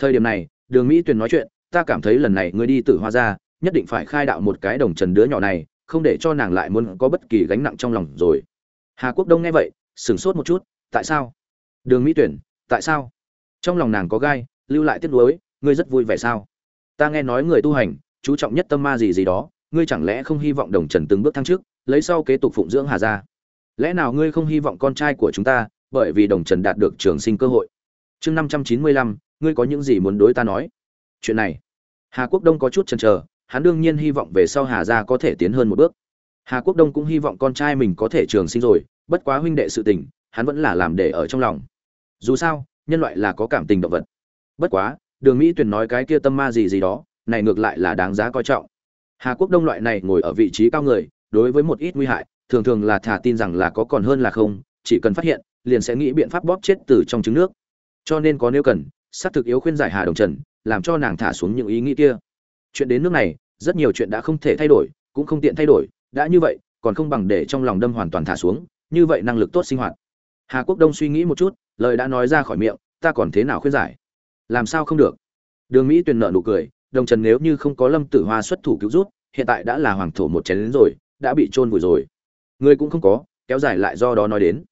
thời điểm này, đường mỹ tuyền nói chuyện, ta cảm thấy lần này ngươi đi tử hoa ra, nhất định phải khai đạo một cái đồng trần đứa nhỏ này, không để cho nàng lại muốn có bất kỳ gánh nặng trong lòng rồi. Hà quốc đông nghe vậy, sửng sốt một chút, tại sao? Đường mỹ tuyển tại sao? Trong lòng nàng có gai, lưu lại tiếc nuối, ngươi rất vui vẻ sao? Ta nghe nói người tu hành, chú trọng nhất tâm ma gì gì đó ngươi chẳng lẽ không hy vọng đồng trần từng bước thăng trước lấy sau kế tục phụng dưỡng hà gia? Lẽ nào ngươi không hy vọng con trai của chúng ta, bởi vì đồng trần đạt được trường sinh cơ hội? Chương năm trăm chín mươi lăm, ngươi có những gì muốn đối ta nói? Chuyện này, hà quốc đông có chút chần chờ, hắn đương nhiên hy vọng về sau hà gia có thể tiến hơn một bước. Hà quốc đông cũng hy vọng con trai mình có thể trường sinh rồi, bất quá huynh đệ sự tình, hắn vẫn là làm để ở trong lòng. Dù sao, nhân loại là có cảm tình động vật. Bất quá, đường mỹ tuyền nói cái kia tâm ma gì gì đó, này ngược lại là đáng giá coi trọng hà quốc đông loại này ngồi ở vị trí cao người, đối với một ít nguy hại, thường thường là thả tin rằng là có còn hơn là không, chỉ cần phát hiện, liền sẽ nghĩ biện pháp bóp chết từ trong trứng nước. Cho nên có nếu cần sát thực yếu khuyên giải hà đồng trần, làm cho nàng thả xuống những ý nghĩ kia. Chuyện đến nước này, rất nhiều chuyện đã không thể thay đổi, cũng không tiện thay đổi, đã như vậy, còn không bằng để trong lòng đâm hoàn toàn thả xuống, như vậy năng lực tốt sinh hoạt. Hà quốc đông suy nghĩ một chút, lời đã nói ra khỏi miệng, ta còn thế nào khuyên giải? Làm sao không được? Đường mỹ tuyền nợ nụ cười đồng trần nếu như không có lâm tử hoa xuất thủ cứu rút hiện tại đã là hoàng thổ một chén đến rồi, đã bị trôn vùi rồi. Người cũng không có, kéo dài lại do đó nói đến.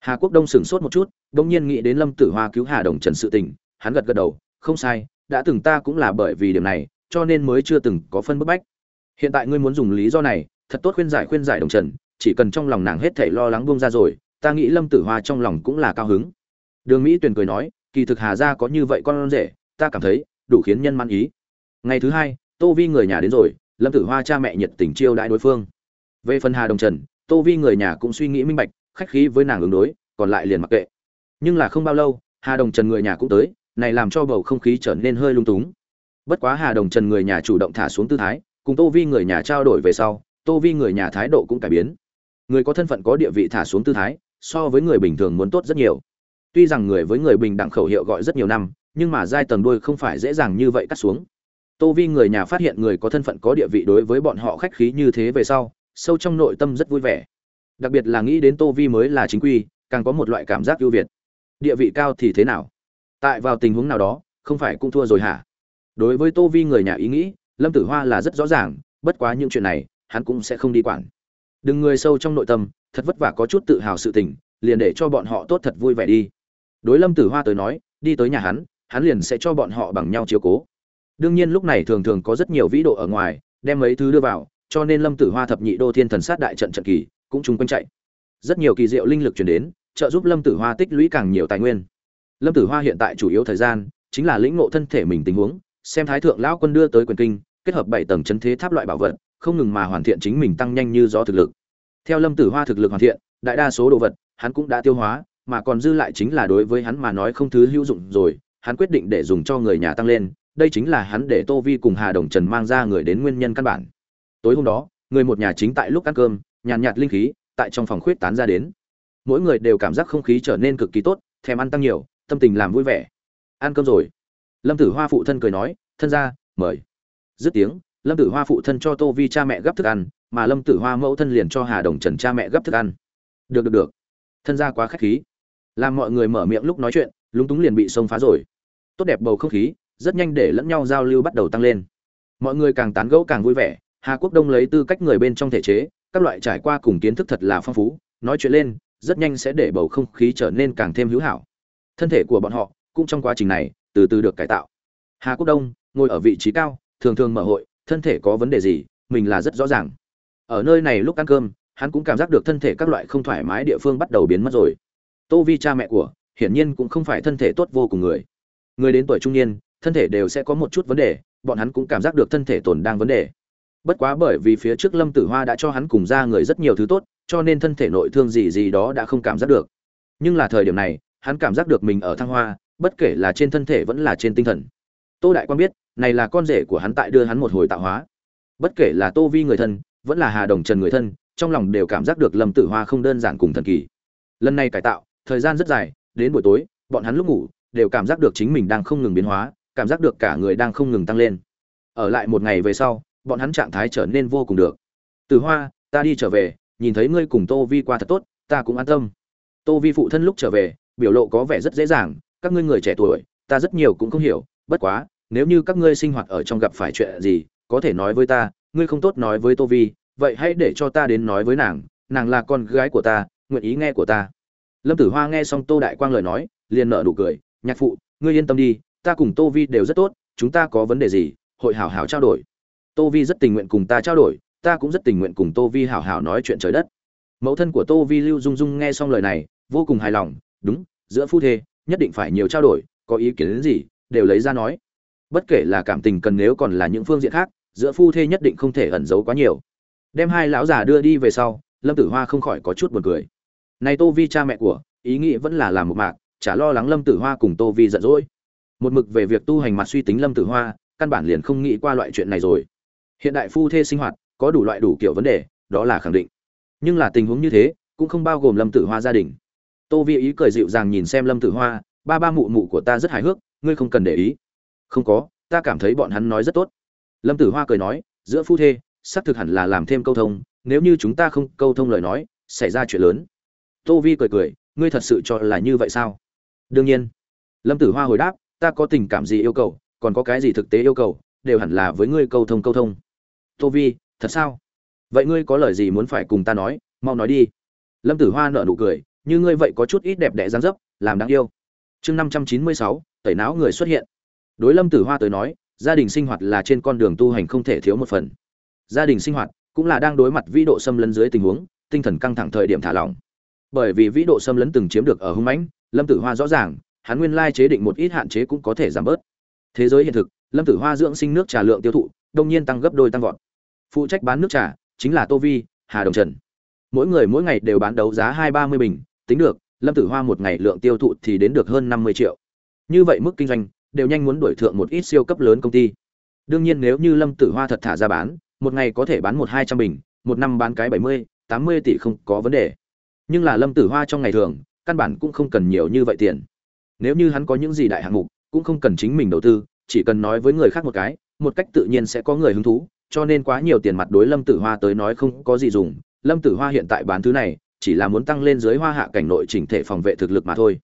Hà quốc đông sửng sốt một chút bỗng nhiên nghĩ đến lâm tử hoa cứu hà đồng trần sự tình, hắn gật gật đầu, không sai, đã từng ta cũng là bởi vì điểm này, cho nên mới chưa từng có phân bức bách. Hiện tại ngươi muốn dùng lý do này, thật tốt khuyên giải khuyên giải đồng trần, chỉ cần trong lòng nàng hết thảy lo lắng buông ra rồi, ta nghĩ lâm tử hoa trong lòng cũng là cao hứng. Đường mỹ tuyền cười nói, kỳ thực hà gia có như vậy con rể, ta cảm thấy, đủ khiến nhân man ý ngày thứ hai, tô vi người nhà đến rồi, lâm tử hoa cha mẹ nhiệt tình chiêu đãi đối phương. Về phần hà đồng trần, tô vi người nhà cũng suy nghĩ minh bạch, khách khí với nàng ứng đối, còn lại liền mặc kệ. Nhưng là không bao lâu, hà đồng trần người nhà cũng tới, này làm cho bầu không khí trở nên hơi lung túng. Bất quá hà đồng trần người nhà chủ động thả xuống tư thái, cùng tô vi người nhà trao đổi về sau, tô vi người nhà thái độ cũng cải biến. Người có thân phận có địa vị thả xuống tư thái, so với người bình thường muốn tốt rất nhiều. Tuy rằng người với người bình đẳng khẩu hiệu gọi rất nhiều năm, nhưng mà giai tầng đuôi không phải dễ dàng như vậy cắt xuống tô vi người nhà phát hiện người có thân phận có địa vị đối với bọn họ khách khí như thế về sau, sâu trong nội tâm rất vui vẻ. Đặc biệt là nghĩ đến tô vi mới là chính quy, càng có một loại cảm giác ưu việt. Địa vị cao thì thế nào? Tại vào tình huống nào đó, không phải cũng thua rồi hả? Đối với tô vi người nhà ý nghĩ, lâm tử hoa là rất rõ ràng, bất quá những chuyện này, hắn cũng sẽ không đi quản. Đừng người sâu trong nội tâm, thật vất vả có chút tự hào sự tình, liền để cho bọn họ tốt thật vui vẻ đi. Đối lâm tử hoa tới nói, đi tới nhà hắn hắn liền sẽ cho bọn họ bằng nhau chiếu cố đương nhiên lúc này thường thường có rất nhiều vĩ độ ở ngoài, đem mấy thứ đưa vào, cho nên lâm tử hoa thập nhị đô thiên thần sát đại trận trận kỳ cũng chung quanh chạy. Rất nhiều kỳ diệu linh lực chuyển đến, trợ giúp lâm tử hoa tích lũy càng nhiều tài nguyên. Lâm tử hoa hiện tại chủ yếu thời gian chính là lĩnh ngộ thân thể mình tình huống, xem thái thượng lão quân đưa tới quyền kinh, kết hợp bảy tầng chấn thế tháp loại bảo vật, không ngừng mà hoàn thiện chính mình tăng nhanh như gió thực lực. Theo lâm tử hoa thực lực hoàn thiện, đại đa số đồ vật, hắn cũng đã tiêu hóa, mà còn dư lại chính là đối với hắn mà nói không thứ hữu dụng rồi, hắn quyết định để dùng cho người nhà tăng lên đây chính là hắn để tô vi cùng hà đồng trần mang ra người đến nguyên nhân căn bản. Tối hôm đó người một nhà chính tại lúc ăn cơm nhàn nhạt, nhạt linh khí tại trong phòng khuyết tán ra đến. Mỗi người đều cảm giác không khí trở nên cực kỳ tốt thèm ăn tăng nhiều tâm tình làm vui vẻ. Ăn cơm rồi. Lâm tử hoa phụ thân cười nói thân gia mời. Dứt tiếng lâm tử hoa phụ thân cho tô vi cha mẹ gấp thức ăn mà lâm tử hoa mẫu thân liền cho hà đồng trần cha mẹ gấp thức ăn. Được được được. Thân gia quá khách khí. Làm mọi người mở miệng lúc nói chuyện lúng túng liền bị xông phá rồi. Tốt đẹp bầu không khí rất nhanh để lẫn nhau giao lưu bắt đầu tăng lên. Mọi người càng tán gẫu càng vui vẻ, hà quốc đông lấy tư cách người bên trong thể chế, các loại trải qua cùng kiến thức thật là phong phú, nói chuyện lên, rất nhanh sẽ để bầu không khí trở nên càng thêm hữu hảo. Thân thể của bọn họ cũng trong quá trình này từ từ được cải tạo. Hà quốc đông ngồi ở vị trí cao, thường thường mở hội, thân thể có vấn đề gì, mình là rất rõ ràng. Ở nơi này lúc ăn cơm, hắn cũng cảm giác được thân thể các loại không thoải mái địa phương bắt đầu biến mất rồi. Tô vi cha mẹ của, hiển nhiên cũng không phải thân thể tốt vô cùng người. Người đến tuổi trung niên thân thể đều sẽ có một chút vấn đề, bọn hắn cũng cảm giác được thân thể tồn đang vấn đề. Bất quá bởi vì phía trước lâm tử hoa đã cho hắn cùng ra người rất nhiều thứ tốt, cho nên thân thể nội thương gì gì đó đã không cảm giác được. Nhưng là thời điểm này, hắn cảm giác được mình ở thăng hoa, bất kể là trên thân thể vẫn là trên tinh thần. Tô đại quan biết, này là con rể của hắn tại đưa hắn một hồi tạo hóa. Bất kể là tô vi người thân, vẫn là hà đồng trần người thân, trong lòng đều cảm giác được lâm tử hoa không đơn giản cùng thần kỳ. Lần này cải tạo, thời gian rất dài, đến buổi tối, bọn hắn lúc ngủ, đều cảm giác được chính mình đang không ngừng biến hóa cảm giác được cả người đang không ngừng tăng lên. Ở lại một ngày về sau, bọn hắn trạng thái trở nên vô cùng được. Từ hoa, ta đi trở về, nhìn thấy ngươi cùng tô vi qua thật tốt, ta cũng an tâm. Tô vi phụ thân lúc trở về, biểu lộ có vẻ rất dễ dàng, các ngươi người trẻ tuổi, ta rất nhiều cũng không hiểu, bất quá, nếu như các ngươi sinh hoạt ở trong gặp phải chuyện gì, có thể nói với ta, ngươi không tốt nói với tô vi, vậy hãy để cho ta đến nói với nàng nàng là con gái của ta, nguyện ý nghe của ta. Lâm tử hoa nghe xong tô đại quang lời nói, liền nợ nụ cười, nhạc phụ, ngươi yên tâm đi ta cùng tô vi đều rất tốt, chúng ta có vấn đề gì, hội hảo hảo trao đổi. Tô vi rất tình nguyện cùng ta trao đổi, ta cũng rất tình nguyện cùng tô vi hảo hảo nói chuyện trời đất. Mẫu thân của tô vi lưu dung dung nghe xong lời này, vô cùng hài lòng, đúng, giữa phu thê, nhất định phải nhiều trao đổi, có ý kiến đến gì, đều lấy ra nói. Bất kể là cảm tình cần nếu còn là những phương diện khác, giữa phu thê nhất định không thể ẩn giấu quá nhiều. Đem hai lão già đưa đi về sau, lâm tử hoa không khỏi có chút buồn cười. Này tô vi cha mẹ của, ý nghĩ vẫn là làm một mạc, chả lo lắng lâm tử hoa cùng tô vi giận dỗi một mực về việc tu hành mặt suy tính lâm tử hoa, căn bản liền không nghĩ qua loại chuyện này rồi. Hiện đại phu thê sinh hoạt, có đủ loại đủ kiểu vấn đề, đó là khẳng định. Nhưng là tình huống như thế, cũng không bao gồm lâm tử hoa gia đình. Tô vi ý cười dịu dàng nhìn xem lâm tử hoa, ba ba mụ mụ của ta rất hài hước, ngươi không cần để ý. Không có, ta cảm thấy bọn hắn nói rất tốt. Lâm tử hoa cười nói, giữa phu thê, xác thực hẳn là làm thêm câu thông, nếu như chúng ta không câu thông lời nói, xảy ra chuyện lớn. Tô vi cười cười, ngươi thật sự cho là như vậy sao? Đương nhiên. Lâm tử hoa hồi đáp ta có tình cảm gì yêu cầu, còn có cái gì thực tế yêu cầu, đều hẳn là với ngươi câu thông câu thông. Tô vi, thật sao? Vậy ngươi có lời gì muốn phải cùng ta nói? Mau nói đi. Lâm tử hoa nở nụ cười, như ngươi vậy có chút ít đẹp đẽ dáng dấp, làm đáng yêu. Chương năm trăm chín mươi sáu, tẩy não người xuất hiện. Đối lâm tử hoa tới nói, gia đình sinh hoạt là trên con đường tu hành không thể thiếu một phần. Gia đình sinh hoạt cũng là đang đối mặt vĩ độ xâm lấn dưới tình huống, tinh thần căng thẳng thời điểm thả lỏng. Bởi vì vĩ độ xâm lấn từng chiếm được ở hung mãnh, lâm tử hoa rõ ràng hắn nguyên lai chế định một ít hạn chế cũng có thể giảm bớt. Thế giới hiện thực, lâm tử hoa dưỡng sinh nước trà lượng tiêu thụ, đông nhiên tăng gấp đôi tăng vọt. Phụ trách bán nước trà chính là tô vi, hà đồng trần. Mỗi người mỗi ngày đều bán đấu giá hai ba mươi bình, tính được, lâm tử hoa một ngày lượng tiêu thụ thì đến được hơn năm mươi triệu. Như vậy mức kinh doanh, đều nhanh muốn đuổi thượng một ít siêu cấp lớn công ty. Đương nhiên nếu như lâm tử hoa thật thả ra bán, một ngày có thể bán một hai trăm bình, một năm bán cái bảy mươi, tám mươi tỷ không có vấn đề. Nhưng là lâm tử hoa trong ngày thường, căn bản cũng không cần nhiều như vậy tiền nếu như hắn có những gì đại hạng mục, cũng không cần chính mình đầu tư, chỉ cần nói với người khác một cái, một cách tự nhiên sẽ có người hứng thú, cho nên quá nhiều tiền mặt đối lâm tử hoa tới nói không có gì dùng. Lâm tử hoa hiện tại bán thứ này, chỉ là muốn tăng lên dưới hoa hạ cảnh nội chỉnh thể phòng vệ thực lực mà thôi.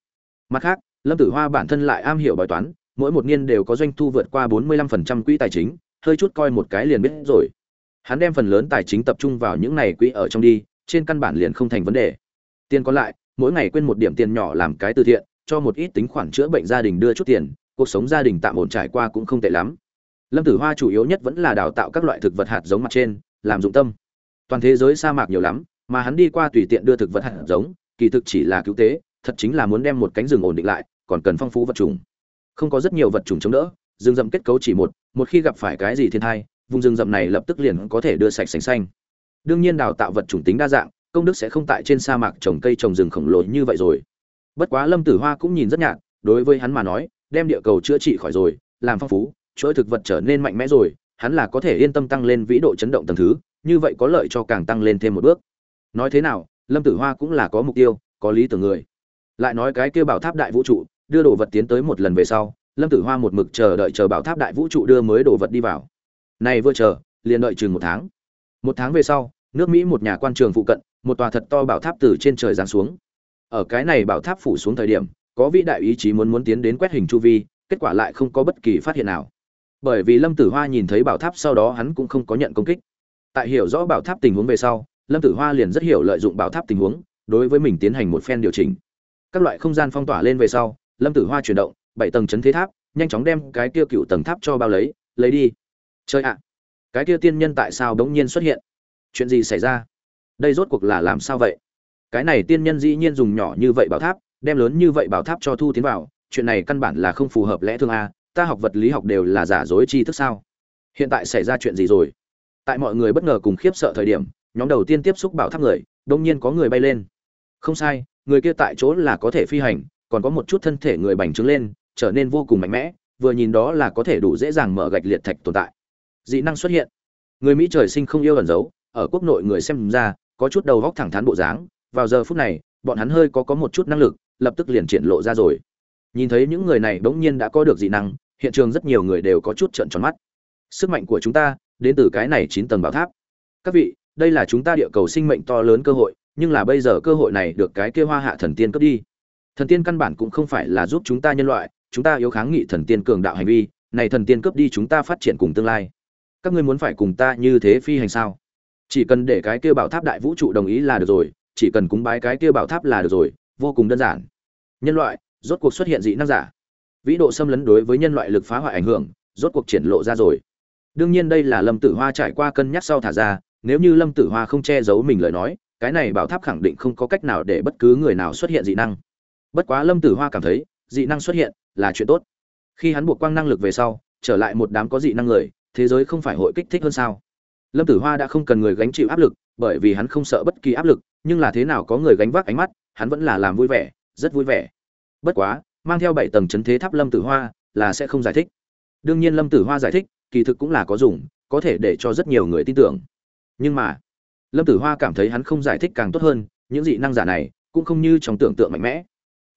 Mặt khác, lâm tử hoa bản thân lại am hiểu bài toán, mỗi một niên đều có doanh thu vượt qua 45% quỹ tài chính, hơi chút coi một cái liền biết rồi. Hắn đem phần lớn tài chính tập trung vào những này quỹ ở trong đi, trên căn bản liền không thành vấn đề. Tiền còn lại, mỗi ngày quên một điểm tiền nhỏ làm cái từ thiện cho một ít tính khoản chữa bệnh gia đình đưa chút tiền, cuộc sống gia đình tạm ổn trải qua cũng không tệ lắm. Lâm tử hoa chủ yếu nhất vẫn là đào tạo các loại thực vật hạt giống mặt trên, làm dụng tâm. Toàn thế giới sa mạc nhiều lắm, mà hắn đi qua tùy tiện đưa thực vật hạt giống, kỳ thực chỉ là cứu tế, thật chính là muốn đem một cánh rừng ổn định lại, còn cần phong phú vật trùng không có rất nhiều vật trùng chống đỡ, rừng rậm kết cấu chỉ một một khi gặp phải cái gì thiên thai vùng rừng rậm này lập tức liền có thể đưa sạch sành xanh. Đương nhiên đào tạo vật chủng tính đa dạng, công đức sẽ không tại trên sa mạc trồng cây trồng rừng khổng lồ như vậy rồi bất quá lâm tử hoa cũng nhìn rất nhạt, đối với hắn mà nói, đem địa cầu chữa trị khỏi rồi, làm phong phú, chuỗi thực vật trở nên mạnh mẽ rồi, hắn là có thể yên tâm tăng lên vĩ độ chấn động tầng thứ, như vậy có lợi cho càng tăng lên thêm một bước. Nói thế nào, lâm tử hoa cũng là có mục tiêu, có lý tưởng người. Lại nói cái kia bảo tháp đại vũ trụ, đưa đồ vật tiến tới một lần về sau, lâm tử hoa một mực chờ đợi chờ bảo tháp đại vũ trụ đưa mới đồ vật đi vào. Này vừa chờ, liền đợi chừng một tháng. Một tháng về sau, nước mỹ một nhà quan trường phụ cận, một tòa thật to bảo tháp từ trên trời giáng xuống ở cái này bảo tháp phủ xuống thời điểm, có vĩ đại ý chí muốn muốn tiến đến quét hình chu vi, kết quả lại không có bất kỳ phát hiện nào. Bởi vì lâm tử hoa nhìn thấy bảo tháp sau đó hắn cũng không có nhận công kích. Tại hiểu rõ bảo tháp tình huống về sau, lâm tử hoa liền rất hiểu lợi dụng bảo tháp tình huống, đối với mình tiến hành một phen điều chỉnh. Các loại không gian phong tỏa lên về sau, lâm tử hoa chuyển động, bảy tầng chấn thế tháp, nhanh chóng đem cái kia cựu tầng tháp cho bao lấy lấy đi. Chơi ạ. À, cái kia tiên nhân tại sao bỗng nhiên xuất hiện? Chuyện gì xảy ra? Đây rốt cuộc là làm sao vậy? Cái này tiên nhân dĩ nhiên dùng nhỏ như vậy bảo tháp, đem lớn như vậy bảo tháp cho thu tiến vào, chuyện này căn bản là không phù hợp lẽ thương a, ta học vật lý học đều là giả dối tri thức sao? Hiện tại xảy ra chuyện gì rồi? Tại mọi người bất ngờ cùng khiếp sợ thời điểm, nhóm đầu tiên tiếp xúc bảo tháp người, đông nhiên có người bay lên. Không sai, người kia tại chỗ là có thể phi hành, còn có một chút thân thể người bành trướng lên, trở nên vô cùng mạnh mẽ, vừa nhìn đó là có thể đủ dễ dàng mở gạch liệt thạch tồn tại. Dị năng xuất hiện. Người mỹ trời sinh không yêu ẩn giấu, ở quốc nội người xem ra, có chút đầu góc thẳng thắn bộ dáng vào giờ phút này, bọn hắn hơi có có một chút năng lực, lập tức liền triển lộ ra rồi. Nhìn thấy những người này bỗng nhiên đã có được dị năng, hiện trường rất nhiều người đều có chút trợn tròn mắt. Sức mạnh của chúng ta, đến từ cái này chín tầng bảo tháp. Các vị, đây là chúng ta địa cầu sinh mệnh to lớn cơ hội, nhưng là bây giờ cơ hội này được cái kia hoa hạ thần tiên cướp đi. Thần tiên căn bản cũng không phải là giúp chúng ta nhân loại, chúng ta yếu kháng nghị thần tiên cường đạo hành vi, này thần tiên cướp đi chúng ta phát triển cùng tương lai. Các ngươi muốn phải cùng ta như thế phi hành sao? Chỉ cần để cái kia bảo tháp đại vũ trụ đồng ý là được rồi chỉ cần cúng bái cái kia bảo tháp là được rồi, vô cùng đơn giản. Nhân loại, rốt cuộc xuất hiện dị năng giả. Vĩ độ xâm lấn đối với nhân loại lực phá hoại ảnh hưởng, rốt cuộc triển lộ ra rồi. Đương nhiên đây là lâm tử hoa trải qua cân nhắc sau thả ra, nếu như lâm tử hoa không che giấu mình lời nói, cái này bảo tháp khẳng định không có cách nào để bất cứ người nào xuất hiện dị năng. Bất quá lâm tử hoa cảm thấy, dị năng xuất hiện là chuyện tốt. Khi hắn buộc quang năng lực về sau, trở lại một đám có dị năng người, thế giới không phải hội kích thích hơn sao? Lâm tử hoa đã không cần người gánh chịu áp lực, bởi vì hắn không sợ bất kỳ áp lực, nhưng là thế nào có người gánh vác ánh mắt, hắn vẫn là làm vui vẻ, rất vui vẻ. Bất quá, mang theo bảy tầng chấn thế tháp lâm tử hoa là sẽ không giải thích. Đương nhiên lâm tử hoa giải thích, kỳ thực cũng là có dùng, có thể để cho rất nhiều người tin tưởng. Nhưng mà, lâm tử hoa cảm thấy hắn không giải thích càng tốt hơn, những dị năng giả này cũng không như trong tưởng tượng mạnh mẽ.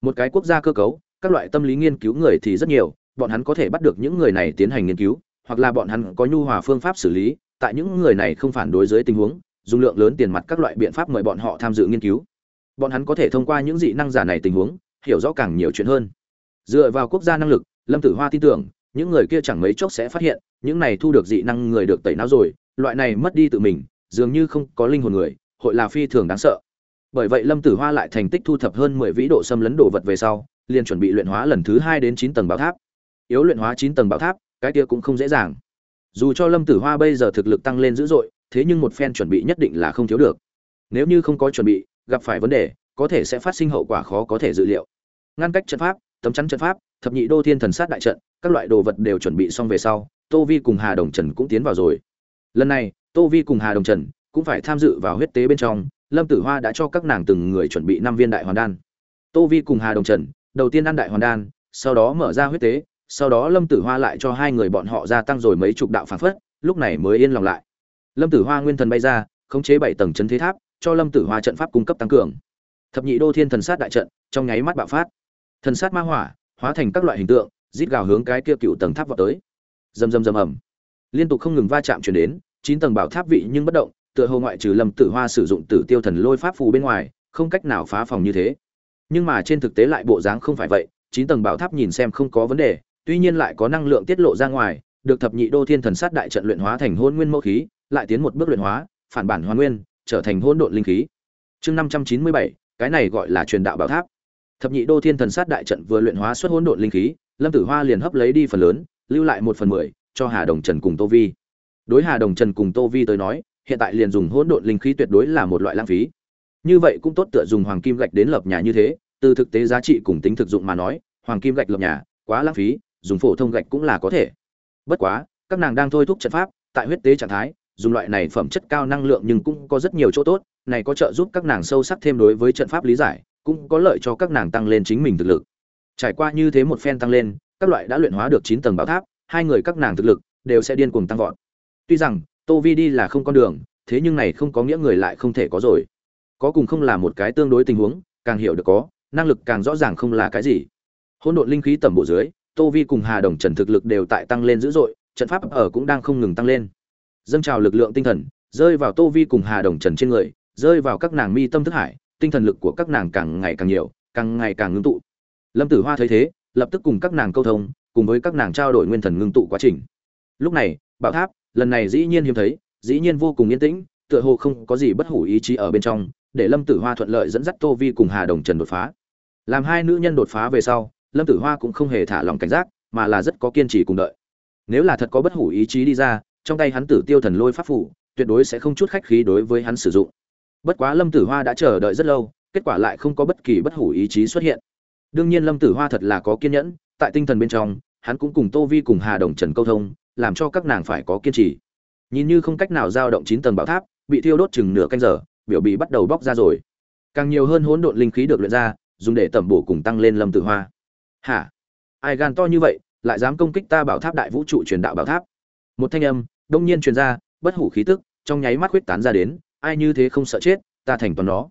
Một cái quốc gia cơ cấu, các loại tâm lý nghiên cứu người thì rất nhiều, bọn hắn có thể bắt được những người này tiến hành nghiên cứu, hoặc là bọn hắn có nhu hòa phương pháp xử lý tại những người này không phản đối dưới tình huống, dùng lượng lớn tiền mặt các loại biện pháp mời bọn họ tham dự nghiên cứu. Bọn hắn có thể thông qua những dị năng giả này tình huống, hiểu rõ càng nhiều chuyện hơn. Dựa vào quốc gia năng lực, lâm tử hoa tin tưởng, những người kia chẳng mấy chốc sẽ phát hiện, những này thu được dị năng người được tẩy não rồi, loại này mất đi tự mình, dường như không có linh hồn người, hội là phi thường đáng sợ. Bởi vậy lâm tử hoa lại thành tích thu thập hơn mười vĩ độ xâm lấn đồ vật về sau, liền chuẩn bị luyện hóa lần thứ hai đến chín tầng bảo tháp. Yếu luyện hóa chín tầng bảo tháp, cái kia cũng không dễ dàng dù cho lâm tử hoa bây giờ thực lực tăng lên dữ dội, thế nhưng một phen chuẩn bị nhất định là không thiếu được. Nếu như không có chuẩn bị, gặp phải vấn đề, có thể sẽ phát sinh hậu quả khó có thể dự liệu. Ngăn cách trận pháp, tấm chắn trận pháp, thập nhị đô thiên thần sát đại trận, các loại đồ vật đều chuẩn bị xong về sau, tô vi cùng hà đồng trần cũng tiến vào rồi. Lần này, tô vi cùng hà đồng trần cũng phải tham dự vào huyết tế bên trong, lâm tử hoa đã cho các nàng từng người chuẩn bị năm viên đại hoàn đan. Tô vi cùng hà đồng trần, đầu tiên ăn đại hoàn đan, sau đó mở ra huyết tế sau đó lâm tử hoa lại cho hai người bọn họ gia tăng rồi mấy chục đạo phản phất, lúc này mới yên lòng lại. Lâm tử hoa nguyên thần bay ra, khống chế bảy tầng chấn thế tháp, cho lâm tử hoa trận pháp cung cấp tăng cường. Thập nhị đô thiên thần sát đại trận, trong nháy mắt bạo phát. Thần sát ma hỏa, hóa thành các loại hình tượng, rít gào hướng cái kia cựu tầng tháp vào tới. Rầm rầm rầm ầm. Liên tục không ngừng va chạm chuyển đến, chín tầng bảo tháp vị nhưng bất động, tựa hồ ngoại trừ lâm tử hoa sử dụng tử tiêu thần lôi pháp phù bên ngoài, không cách nào phá phòng như thế. Nhưng mà trên thực tế lại bộ dáng không phải vậy, chín tầng bảo tháp nhìn xem không có vấn đề tuy nhiên lại có năng lượng tiết lộ ra ngoài, được thập nhị đô thiên thần sát đại trận luyện hóa thành hôn nguyên mẫu khí, lại tiến một bước luyện hóa, phản bản hoàn nguyên, trở thành hôn độn linh khí. Chương năm trăm chín mươi bảy, cái này gọi là truyền đạo bảo tháp. Thập nhị đô thiên thần sát đại trận vừa luyện hóa xuất hỗn độn linh khí, lâm tử hoa liền hấp lấy đi phần lớn, lưu lại một phần mười cho hà đồng trần cùng tô vi. Đối hà đồng trần cùng tô vi tới nói, hiện tại liền dùng hỗn độn linh khí tuyệt đối là một loại lãng phí. Như vậy cũng tốt tựa dùng hoàng kim gạch đến lập nhà như thế, từ thực tế giá trị cùng tính thực dụng mà nói, hoàng kim gạch lập nhà, quá lãng phí dùng phổ thông gạch cũng là có thể. Bất quá, các nàng đang thôi thúc trận pháp, tại huyết tế trạng thái, dùng loại này phẩm chất cao năng lượng nhưng cũng có rất nhiều chỗ tốt, này có trợ giúp các nàng sâu sắc thêm đối với trận pháp lý giải, cũng có lợi cho các nàng tăng lên chính mình thực lực. Trải qua như thế một phen tăng lên, các loại đã luyện hóa được chín tầng bảo tháp, hai người các nàng thực lực đều sẽ điên cuồng tăng vọt. Tuy rằng, tô vi đi là không con đường, thế nhưng này không có nghĩa người lại không thể có rồi. Có cùng không là một cái tương đối tình huống, càng hiểu được có, năng lực càng rõ ràng không là cái gì. Hỗn độn linh khí tầm bộ dưới tô vi cùng hà đồng trần thực lực đều tại tăng lên dữ dội, trận pháp ở cũng đang không ngừng tăng lên. Dâng trào lực lượng tinh thần, rơi vào tô vi cùng hà đồng trần trên người, rơi vào các nàng mi tâm thức hải, tinh thần lực của các nàng càng ngày càng nhiều, càng ngày càng ngưng tụ. Lâm tử hoa thấy thế, lập tức cùng các nàng câu thông, cùng với các nàng trao đổi nguyên thần ngưng tụ quá trình. Lúc này, bảo tháp, lần này dĩ nhiên hiếm thấy, dĩ nhiên vô cùng yên tĩnh, tựa hồ không có gì bất hủ ý chí ở bên trong, để lâm tử hoa thuận lợi dẫn dắt tô vi cùng hà đồng trần đột phá. Làm hai nữ nhân đột phá về sau lâm tử hoa cũng không hề thả lòng cảnh giác, mà là rất có kiên trì cùng đợi. Nếu là thật có bất hủ ý chí đi ra, trong tay hắn tử tiêu thần lôi pháp phủ, tuyệt đối sẽ không chút khách khí đối với hắn sử dụng. Bất quá lâm tử hoa đã chờ đợi rất lâu, kết quả lại không có bất kỳ bất hủ ý chí xuất hiện. Đương nhiên lâm tử hoa thật là có kiên nhẫn, tại tinh thần bên trong, hắn cũng cùng tô vi cùng hà đồng trần câu thông, làm cho các nàng phải có kiên trì. Nhìn như không cách nào giao động chín tầng bảo tháp, bị thiêu đốt chừng nửa canh giờ, biểu bị bắt đầu bóc ra rồi. Càng nhiều hơn hỗn độn linh khí được luyện ra, dùng để tẩm bổ cùng tăng lên lâm tử hoa hả? Ai gan to như vậy, lại dám công kích ta bảo tháp đại vũ trụ truyền đạo bảo tháp? Một thanh âm, đông nhiên truyền ra, bất hủ khí tức, trong nháy mắt huyết tán ra đến, ai như thế không sợ chết, ta thành toàn nó.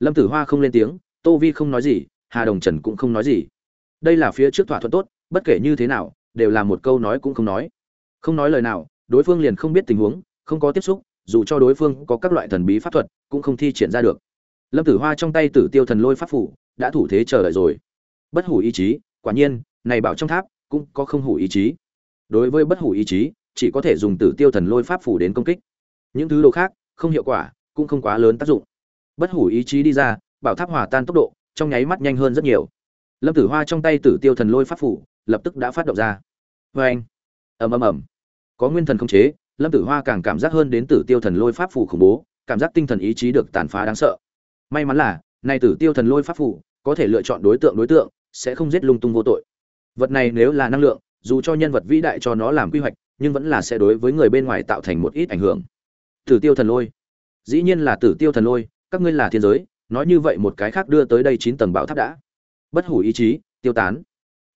Lâm tử hoa không lên tiếng, tô vi không nói gì, hà đồng trần cũng không nói gì. Đây là phía trước thỏa thuận tốt, bất kể như thế nào, đều là một câu nói cũng không nói. Không nói lời nào, đối phương liền không biết tình huống, không có tiếp xúc, dù cho đối phương có các loại thần bí pháp thuật, cũng không thi triển ra được. Lâm tử hoa trong tay tử tiêu thần lôi pháp phủ, đã thủ thế chờ đợi rồi. Bất hủ ý chí quả nhiên, này bảo trong tháp cũng có không hủ ý chí. Đối với bất hủ ý chí, chỉ có thể dùng tử tiêu thần lôi pháp phủ đến công kích. Những thứ đồ khác, không hiệu quả, cũng không quá lớn tác dụng. Bất hủ ý chí đi ra, bảo tháp hòa tan tốc độ, trong nháy mắt nhanh hơn rất nhiều. Lâm tử hoa trong tay tử tiêu thần lôi pháp phủ, lập tức đã phát động ra. Vê anh, ầm ầm ầm. Có nguyên thần không chế, lâm tử hoa càng cảm giác hơn đến tử tiêu thần lôi pháp phủ khủng bố, cảm giác tinh thần ý chí được tàn phá đáng sợ. May mắn là nay tử tiêu thần lôi pháp phủ có thể lựa chọn đối tượng đối tượng sẽ không giết lung tung vô tội. Vật này nếu là năng lượng, dù cho nhân vật vĩ đại cho nó làm quy hoạch, nhưng vẫn là sẽ đối với người bên ngoài tạo thành một ít ảnh hưởng. Tử tiêu thần lôi. Dĩ nhiên là tử tiêu thần lôi, các ngươi là thiên giới, nói như vậy một cái khác đưa tới đây chín tầng bảo tháp đã. Bất hủ ý chí, tiêu tán.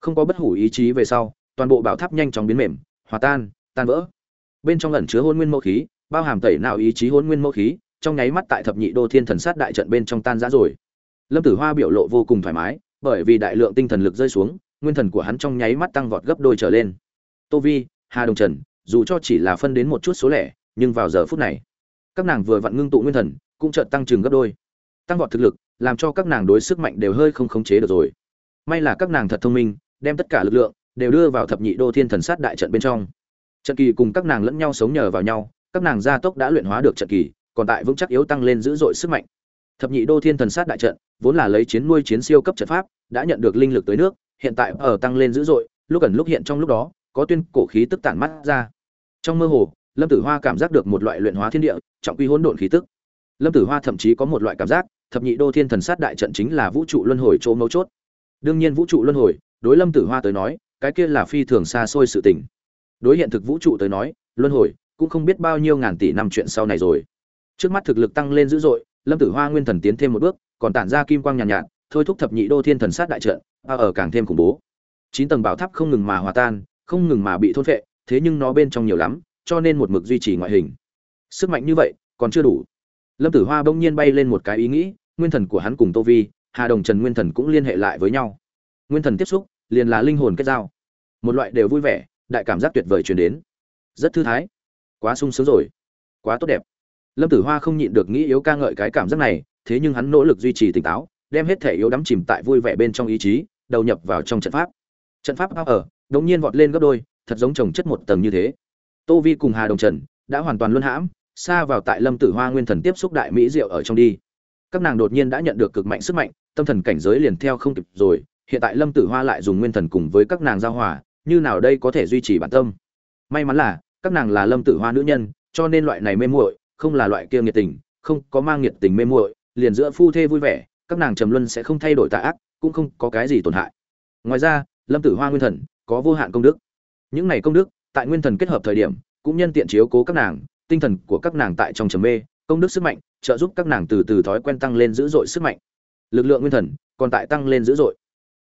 Không có bất hủ ý chí về sau, toàn bộ bảo tháp nhanh chóng biến mềm, hòa tan tan vỡ. Bên trong ẩn chứa hôn nguyên mẫu khí, bao hàm tẩy nào ý chí hôn nguyên mẫu khí, trong nháy mắt tại thập nhị đô thiên thần sát đại trận bên trong tan rã rồi. Lâm tử hoa biểu lộ vô cùng thoải mái bởi vì đại lượng tinh thần lực rơi xuống, nguyên thần của hắn trong nháy mắt tăng vọt gấp đôi trở lên. Tô vi, hà đồng trần, dù cho chỉ là phân đến một chút số lẻ, nhưng vào giờ phút này, các nàng vừa vặn ngưng tụ nguyên thần, cũng chợt tăng trưởng gấp đôi. Tăng vọt thực lực, làm cho các nàng đối sức mạnh đều hơi không khống chế được rồi. May là các nàng thật thông minh, đem tất cả lực lượng đều đưa vào thập nhị đô thiên thần sát đại trận bên trong. Trận kỳ cùng các nàng lẫn nhau sống nhờ vào nhau, các nàng gia tốc đã luyện hóa được trận kỳ, còn tại vững chắc yếu tăng lên dữ dội sức mạnh thập nhị đô thiên thần sát đại trận, vốn là lấy chiến nuôi chiến siêu cấp trận pháp, đã nhận được linh lực tới nước, hiện tại ở tăng lên dữ dội, lúc ẩn lúc hiện trong lúc đó, có tuyên cổ khí tức tản mắt ra. Trong mơ hồ, lâm tử hoa cảm giác được một loại luyện hóa thiên địa, trọng quy hỗn độn khí tức. Lâm tử hoa thậm chí có một loại cảm giác, thập nhị đô thiên thần sát đại trận chính là vũ trụ luân hồi chỗ mấu chốt. Đương nhiên vũ trụ luân hồi, đối lâm tử hoa tới nói, cái kia là phi thường xa xôi sự tình. Đối hiện thực vũ trụ tới nói, luân hồi cũng không biết bao nhiêu ngàn tỷ năm chuyện sau này rồi. Trước mắt thực lực tăng lên dữ dội lâm tử hoa nguyên thần tiến thêm một bước còn tản ra kim quang nhàn nhạt, nhạt thôi thúc thập nhị đô thiên thần sát đại trận a ở càng thêm khủng bố. Chín tầng bảo tháp không ngừng mà hòa tan không ngừng mà bị thôn phệ thế nhưng nó bên trong nhiều lắm cho nên một mực duy trì ngoại hình. Sức mạnh như vậy còn chưa đủ. Lâm tử hoa bỗng nhiên bay lên một cái ý nghĩ nguyên thần của hắn cùng tô vi hà đồng trần nguyên thần cũng liên hệ lại với nhau. Nguyên thần tiếp xúc liền là linh hồn kết giao. Một loại đều vui vẻ đại cảm giác tuyệt vời truyền đến. Rất thư thái. Quá sung sướng rồi. Quá tốt đẹp lâm tử hoa không nhịn được nghĩ yếu ca ngợi cái cảm giác này, thế nhưng hắn nỗ lực duy trì tỉnh táo, đem hết thể yếu đắm chìm tại vui vẻ bên trong ý chí, đầu nhập vào trong trận pháp. Trận pháp áp ở đống nhiên vọt lên gấp đôi, thật giống trồng chất một tầng như thế. Tô vi cùng hà đồng trần đã hoàn toàn luân hãm, xa vào tại lâm tử hoa nguyên thần tiếp xúc đại mỹ diệu ở trong đi. Các nàng đột nhiên đã nhận được cực mạnh sức mạnh, tâm thần cảnh giới liền theo không kịp rồi, hiện tại lâm tử hoa lại dùng nguyên thần cùng với các nàng giao hòa, như nào đây có thể duy trì bản tâm? May mắn là, các nàng là lâm tử hoa nữ nhân, cho nên loại này mê muội không là loại kia nghiệt tình, không có mang nghiệt tình mê muội, liền giữa phu thê vui vẻ, các nàng trầm luân sẽ không thay đổi tà ác, cũng không có cái gì tổn hại. Ngoài ra, lâm tử hoa nguyên thần có vô hạn công đức. Những này công đức, tại nguyên thần kết hợp thời điểm, cũng nhân tiện chiếu cố các nàng, tinh thần của các nàng tại trong trầm mê, công đức sức mạnh trợ giúp các nàng từ từ thói quen tăng lên dữ dội sức mạnh. Lực lượng nguyên thần còn tại tăng lên dữ dội.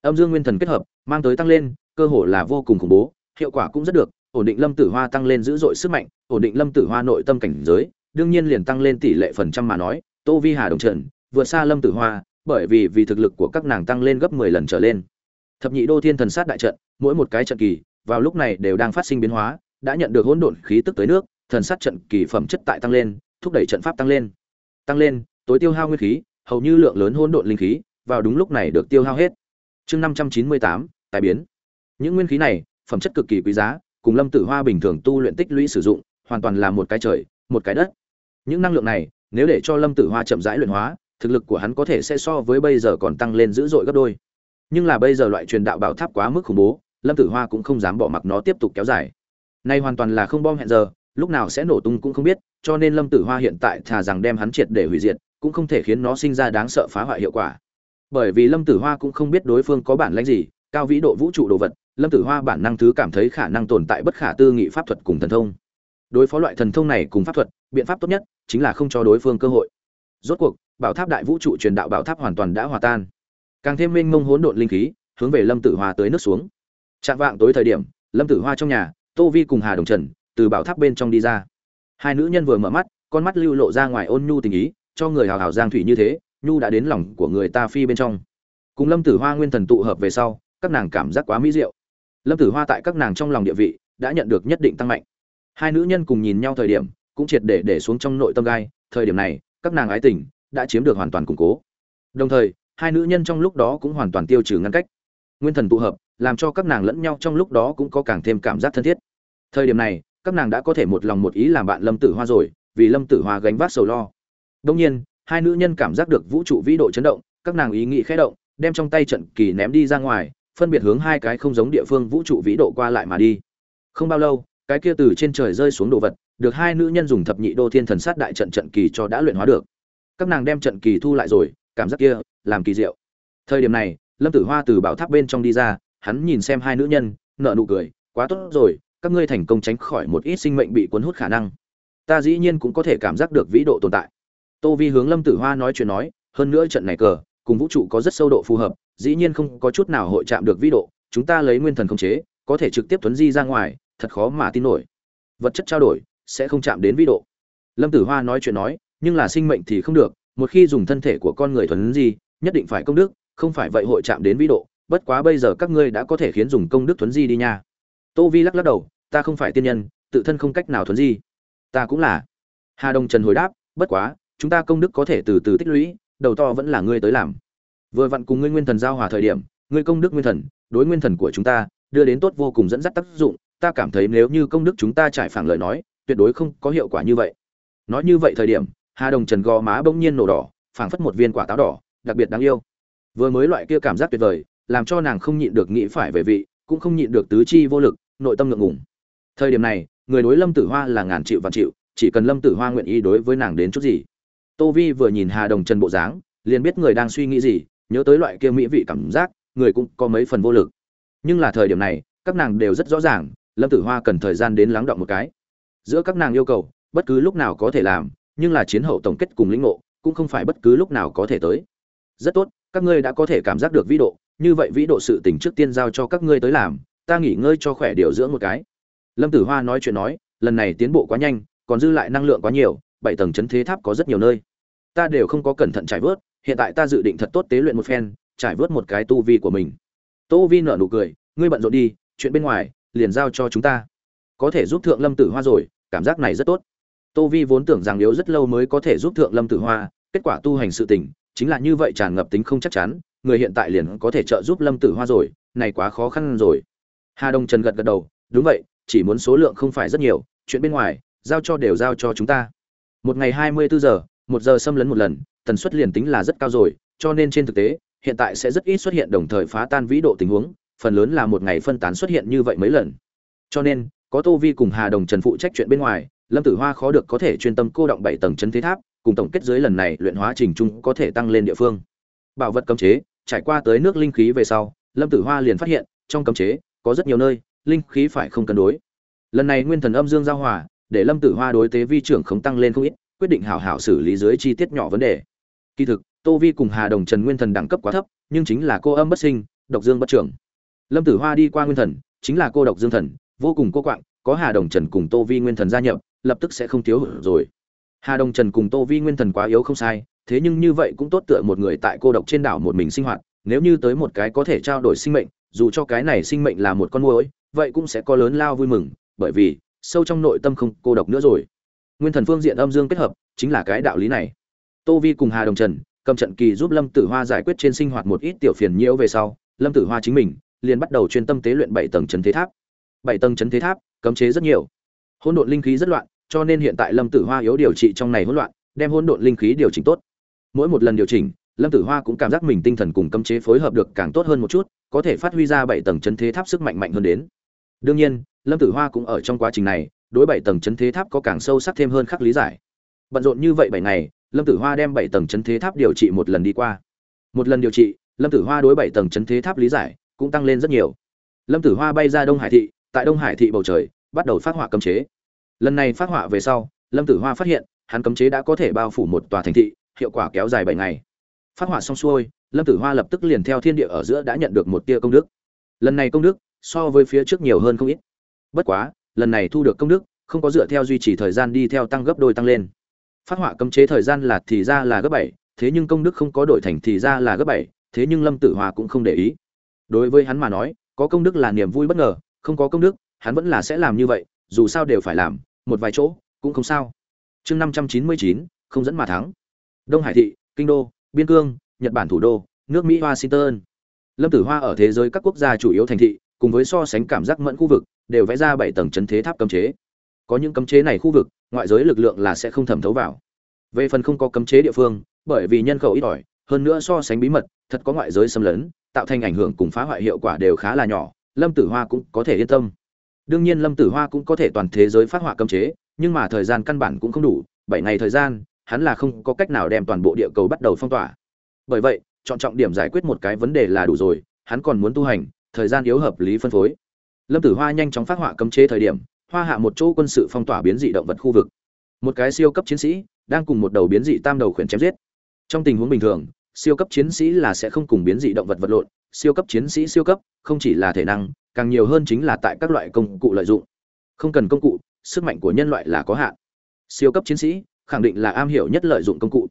Âm dương nguyên thần kết hợp, mang tới tăng lên, cơ hồ là vô cùng khủng bố, hiệu quả cũng rất được, ổn định lâm tử hoa tăng lên dữ dội sức mạnh, ổn định lâm tử hoa nội tâm cảnh giới đương nhiên liền tăng lên tỷ lệ phần trăm mà nói, tô vi hà đồng trần, vượt xa lâm tử hoa, bởi vì vì thực lực của các nàng tăng lên gấp mười lần trở lên. Thập nhị đô thiên thần sát đại trận, mỗi một cái trận kỳ, vào lúc này đều đang phát sinh biến hóa, đã nhận được hỗn độn khí tức tới nước, thần sát trận kỳ phẩm chất tại tăng lên, thúc đẩy trận pháp tăng lên. Tăng lên, tối tiêu hao nguyên khí, hầu như lượng lớn hỗn độn linh khí, vào đúng lúc này được tiêu hao hết. Chương năm trăm chín mươi tám, tài biến. Những nguyên khí này, phẩm chất cực kỳ quý giá, cùng lâm tử hoa bình thường tu luyện tích lũy sử dụng, hoàn toàn là một cái trời, một cái đất những năng lượng này, nếu để cho lâm tử hoa chậm rãi luyện hóa, thực lực của hắn có thể sẽ so với bây giờ còn tăng lên dữ dội gấp đôi. Nhưng là bây giờ loại truyền đạo bảo tháp quá mức khủng bố, lâm tử hoa cũng không dám bỏ mặc nó tiếp tục kéo dài. Nay hoàn toàn là không bom hẹn giờ, lúc nào sẽ nổ tung cũng không biết, cho nên lâm tử hoa hiện tại thà rằng đem hắn triệt để hủy diệt, cũng không thể khiến nó sinh ra đáng sợ phá hoại hiệu quả. Bởi vì lâm tử hoa cũng không biết đối phương có bản lĩnh gì, cao vĩ độ vũ trụ đồ vật, lâm tử hoa bản năng thứ cảm thấy khả năng tồn tại bất khả tư nghị pháp thuật cùng thần thông. Đối phó loại thần thông này cùng pháp thuật biện pháp tốt nhất chính là không cho đối phương cơ hội. Rốt cuộc, bảo tháp đại vũ trụ truyền đạo bảo tháp hoàn toàn đã hòa tan. Càng thêm mênh mông hỗn độn linh khí, hướng về lâm tử hoa tới nước xuống. Chạm vạng tối thời điểm, lâm tử hoa trong nhà, tô vi cùng hà đồng trần, từ bảo tháp bên trong đi ra. Hai nữ nhân vừa mở mắt, con mắt lưu lộ ra ngoài ôn nhu tình ý, cho người hào hào giang thủy như thế, nhu đã đến lòng của người ta phi bên trong. Cùng lâm tử hoa nguyên thần tụ hợp về sau, các nàng cảm giác quá mỹ diệu. Lâm tử hoa tại các nàng trong lòng địa vị, đã nhận được nhất định tăng mạnh. Hai nữ nhân cùng nhìn nhau thời điểm cũng triệt để để xuống trong nội tâm gai, thời điểm này, các nàng ái tình đã chiếm được hoàn toàn củng cố. Đồng thời, hai nữ nhân trong lúc đó cũng hoàn toàn tiêu trừ ngăn cách. Nguyên thần tụ hợp, làm cho các nàng lẫn nhau trong lúc đó cũng có càng thêm cảm giác thân thiết. Thời điểm này, các nàng đã có thể một lòng một ý làm bạn lâm tử hoa rồi, vì lâm tử hoa gánh vác sầu lo. Đông nhiên, hai nữ nhân cảm giác được vũ trụ vĩ độ chấn động, các nàng ý nghĩ khẽ động, đem trong tay trận kỳ ném đi ra ngoài, phân biệt hướng hai cái không giống địa phương vũ trụ vĩ độ qua lại mà đi. Không bao lâu, cái kia từ trên trời rơi xuống đồ vật được hai nữ nhân dùng thập nhị đô thiên thần sát đại trận trận kỳ cho đã luyện hóa được. Các nàng đem trận kỳ thu lại rồi, cảm giác kia, làm kỳ diệu. Thời điểm này, lâm tử hoa từ bảo tháp bên trong đi ra, hắn nhìn xem hai nữ nhân nợ nụ cười, quá tốt rồi, các ngươi thành công tránh khỏi một ít sinh mệnh bị cuốn hút khả năng. Ta dĩ nhiên cũng có thể cảm giác được vĩ độ tồn tại. Tô vi hướng lâm tử hoa nói chuyện nói, hơn nữa trận này cờ, cùng vũ trụ có rất sâu độ phù hợp, dĩ nhiên không có chút nào hội chạm được vĩ độ, chúng ta lấy nguyên thần khống chế, có thể trực tiếp tuấn di ra ngoài, thật khó mà tin nổi. Vật chất trao đổi sẽ không chạm đến vi độ. Lâm tử hoa nói chuyện nói, nhưng là sinh mệnh thì không được, một khi dùng thân thể của con người thuần di, nhất định phải công đức, không phải vậy hội chạm đến vi độ. Bất quá bây giờ các ngươi đã có thể khiến dùng công đức thuấn di đi nha. Tô vi lắc lắc đầu, ta không phải tiên nhân, tự thân không cách nào thuấn di. Ta cũng là. Hà đông trần hồi đáp, bất quá, chúng ta công đức có thể từ từ tích lũy, đầu to vẫn là ngươi tới làm. Vừa vặn cùng ngươi nguyên thần giao hòa thời điểm, ngươi công đức nguyên thần, đối nguyên thần của chúng ta, đưa đến tốt vô cùng dẫn dắt tác dụng. Ta cảm thấy nếu như công đức chúng ta trải phẳng lời nói tuyệt đối không có hiệu quả như vậy. Nói như vậy thời điểm, hà đồng trần gò má bỗng nhiên nổ đỏ, phảng phất một viên quả táo đỏ, đặc biệt đáng yêu. Vừa mới loại kia cảm giác tuyệt vời, làm cho nàng không nhịn được nghĩ phải về vị, cũng không nhịn được tứ chi vô lực, nội tâm ngượng ngùng. Thời điểm này, người đối lâm tử hoa là ngàn triệu vạn triệu, chỉ cần lâm tử hoa nguyện ý đối với nàng đến chút gì. Tô vi vừa nhìn hà đồng trần bộ dáng, liền biết người đang suy nghĩ gì, nhớ tới loại kia mỹ vị cảm giác, người cũng có mấy phần vô lực. Nhưng là thời điểm này, các nàng đều rất rõ ràng, lâm tử hoa cần thời gian đến lắng động một cái giữa các nàng yêu cầu, bất cứ lúc nào có thể làm, nhưng là chiến hậu tổng kết cùng lĩnh ngộ, cũng không phải bất cứ lúc nào có thể tới. Rất tốt, các ngươi đã có thể cảm giác được vĩ độ, như vậy vĩ độ sự tình trước tiên giao cho các ngươi tới làm, ta nghỉ ngơi cho khỏe điều dưỡng một cái. Lâm tử hoa nói chuyện nói, lần này tiến bộ quá nhanh, còn dư lại năng lượng quá nhiều, bảy tầng chấn thế tháp có rất nhiều nơi. Ta đều không có cẩn thận trải vớt, hiện tại ta dự định thật tốt tế luyện một phen, trải vớt một cái tu vi của mình. Tô vi nở nụ cười, ngươi bận rộn đi, chuyện bên ngoài, liền giao cho chúng ta có thể giúp thượng lâm tử hoa rồi, cảm giác này rất tốt. Tô vi vốn tưởng rằng yếu rất lâu mới có thể giúp thượng lâm tử hoa, kết quả tu hành sự tình, chính là như vậy tràn ngập tính không chắc chắn, người hiện tại liền có thể trợ giúp lâm tử hoa rồi, này quá khó khăn rồi. Hà đông trần gật gật đầu, đúng vậy, chỉ muốn số lượng không phải rất nhiều, chuyện bên ngoài, giao cho đều giao cho chúng ta. Một ngày hai mươi bốn giờ, một giờ xâm lấn một lần, tần suất liền tính là rất cao rồi, cho nên trên thực tế, hiện tại sẽ rất ít xuất hiện đồng thời phá tan vĩ độ tình huống, phần lớn là một ngày phân tán xuất hiện như vậy mấy lần. Cho nên có tô vi cùng hà đồng trần phụ trách chuyện bên ngoài, lâm tử hoa khó được có thể chuyên tâm cô động bảy tầng chân thế tháp, cùng tổng kết dưới lần này luyện hóa trình trung có thể tăng lên địa phương. Bảo vật cấm chế, trải qua tới nước linh khí về sau, lâm tử hoa liền phát hiện, trong cấm chế, có rất nhiều nơi, linh khí phải không cân đối. Lần này nguyên thần âm dương giao hòa, để lâm tử hoa đối tế vi trưởng không tăng lên không ít, quyết định hảo hảo xử lý dưới chi tiết nhỏ vấn đề. Kỳ thực, tô vi cùng hà đồng trần nguyên thần đẳng cấp quá thấp, nhưng chính là cô âm bất sinh, độc dương bất trưởng. Lâm tử hoa đi qua nguyên thần, chính là cô độc dương thần vô cùng cô quạng, có hà đồng trần cùng tô vi nguyên thần gia nhập, lập tức sẽ không thiếu hụt rồi. Hà đồng trần cùng tô vi nguyên thần quá yếu không sai, thế nhưng như vậy cũng tốt tựa một người tại cô độc trên đảo một mình sinh hoạt, nếu như tới một cái có thể trao đổi sinh mệnh, dù cho cái này sinh mệnh là một con muỗi, vậy cũng sẽ có lớn lao vui mừng, bởi vì sâu trong nội tâm không cô độc nữa rồi. Nguyên thần phương diện âm dương kết hợp, chính là cái đạo lý này. Tô vi cùng hà đồng trần cầm trận kỳ giúp lâm tử hoa giải quyết trên sinh hoạt một ít tiểu phiền nhiễu về sau, lâm tử hoa chính mình liền bắt đầu chuyên tâm tế luyện bảy tầng trần thế tháp bảy tầng chấn thế tháp, cấm chế rất nhiều. Hỗn độn linh khí rất loạn, cho nên hiện tại lâm tử hoa yếu điều trị trong này hỗn loạn, đem hỗn độn linh khí điều chỉnh tốt. Mỗi một lần điều chỉnh, lâm tử hoa cũng cảm giác mình tinh thần cùng cấm chế phối hợp được càng tốt hơn một chút, có thể phát huy ra bảy tầng chấn thế tháp sức mạnh mạnh hơn đến. Đương nhiên, lâm tử hoa cũng ở trong quá trình này, đối bảy tầng chấn thế tháp có càng sâu sắc thêm hơn khắc lý giải. Bận rộn như vậy bảy ngày, lâm tử hoa đem bảy tầng chấn thế tháp điều trị một lần đi qua. Một lần điều trị, lâm tử hoa đối bảy tầng chấn thế tháp lý giải cũng tăng lên rất nhiều. Lâm tử hoa bay ra đông hải thị tại đông hải thị bầu trời, bắt đầu phát họa cấm chế. Lần này phát họa về sau, lâm tử hoa phát hiện, hắn cấm chế đã có thể bao phủ một tòa thành thị, hiệu quả kéo dài bảy ngày. Phát họa xong xuôi, lâm tử hoa lập tức liền theo thiên địa ở giữa đã nhận được một tia công đức. Lần này công đức, so với phía trước nhiều hơn không ít. Bất quá, lần này thu được công đức, không có dựa theo duy trì thời gian đi theo tăng gấp đôi tăng lên. Phát họa cấm chế thời gian là thì ra là gấp bảy, thế nhưng công đức không có đổi thành thì ra là gấp bảy, thế nhưng lâm tử hoa cũng không để ý. Đối với hắn mà nói, có công đức là niềm vui bất ngờ không có công đức, hắn vẫn là sẽ làm như vậy, dù sao đều phải làm, một vài chỗ cũng không sao. Chương năm trăm chín mươi chín, không dẫn mà thắng. Đông hải thị, kinh đô, biên cương, nhật bản thủ đô, nước mỹ washington. Lâm tử hoa ở thế giới các quốc gia chủ yếu thành thị, cùng với so sánh cảm giác mẫn khu vực, đều vẽ ra bảy tầng chấn thế tháp cấm chế. Có những cấm chế này khu vực, ngoại giới lực lượng là sẽ không thẩm thấu vào. Về phần không có cấm chế địa phương, bởi vì nhân khẩu ít ỏi, hơn nữa so sánh bí mật, thật có ngoại giới xâm lấn, tạo thành ảnh hưởng cùng phá hoại hiệu quả đều khá là nhỏ lâm tử hoa cũng có thể yên tâm. Đương nhiên lâm tử hoa cũng có thể toàn thế giới phát họa cấm chế, nhưng mà thời gian căn bản cũng không đủ, bảy ngày thời gian, hắn là không có cách nào đem toàn bộ địa cầu bắt đầu phong tỏa. Bởi vậy, chọn trọng điểm giải quyết một cái vấn đề là đủ rồi, hắn còn muốn tu hành, thời gian yếu hợp lý phân phối. Lâm tử hoa nhanh chóng phát họa cấm chế thời điểm, hoa hạ một chỗ quân sự phong tỏa biến dị động vật khu vực. Một cái siêu cấp chiến sĩ đang cùng một đầu biến dị tam đầu khuyển chém giết. Trong tình huống bình thường, siêu cấp chiến sĩ là sẽ không cùng biến dị động vật vật lộn siêu cấp chiến sĩ siêu cấp, không chỉ là thể năng, càng nhiều hơn chính là tại các loại công cụ lợi dụng. Không cần công cụ, sức mạnh của nhân loại là có hạn. Siêu cấp chiến sĩ, khẳng định là am hiểu nhất lợi dụng công cụ.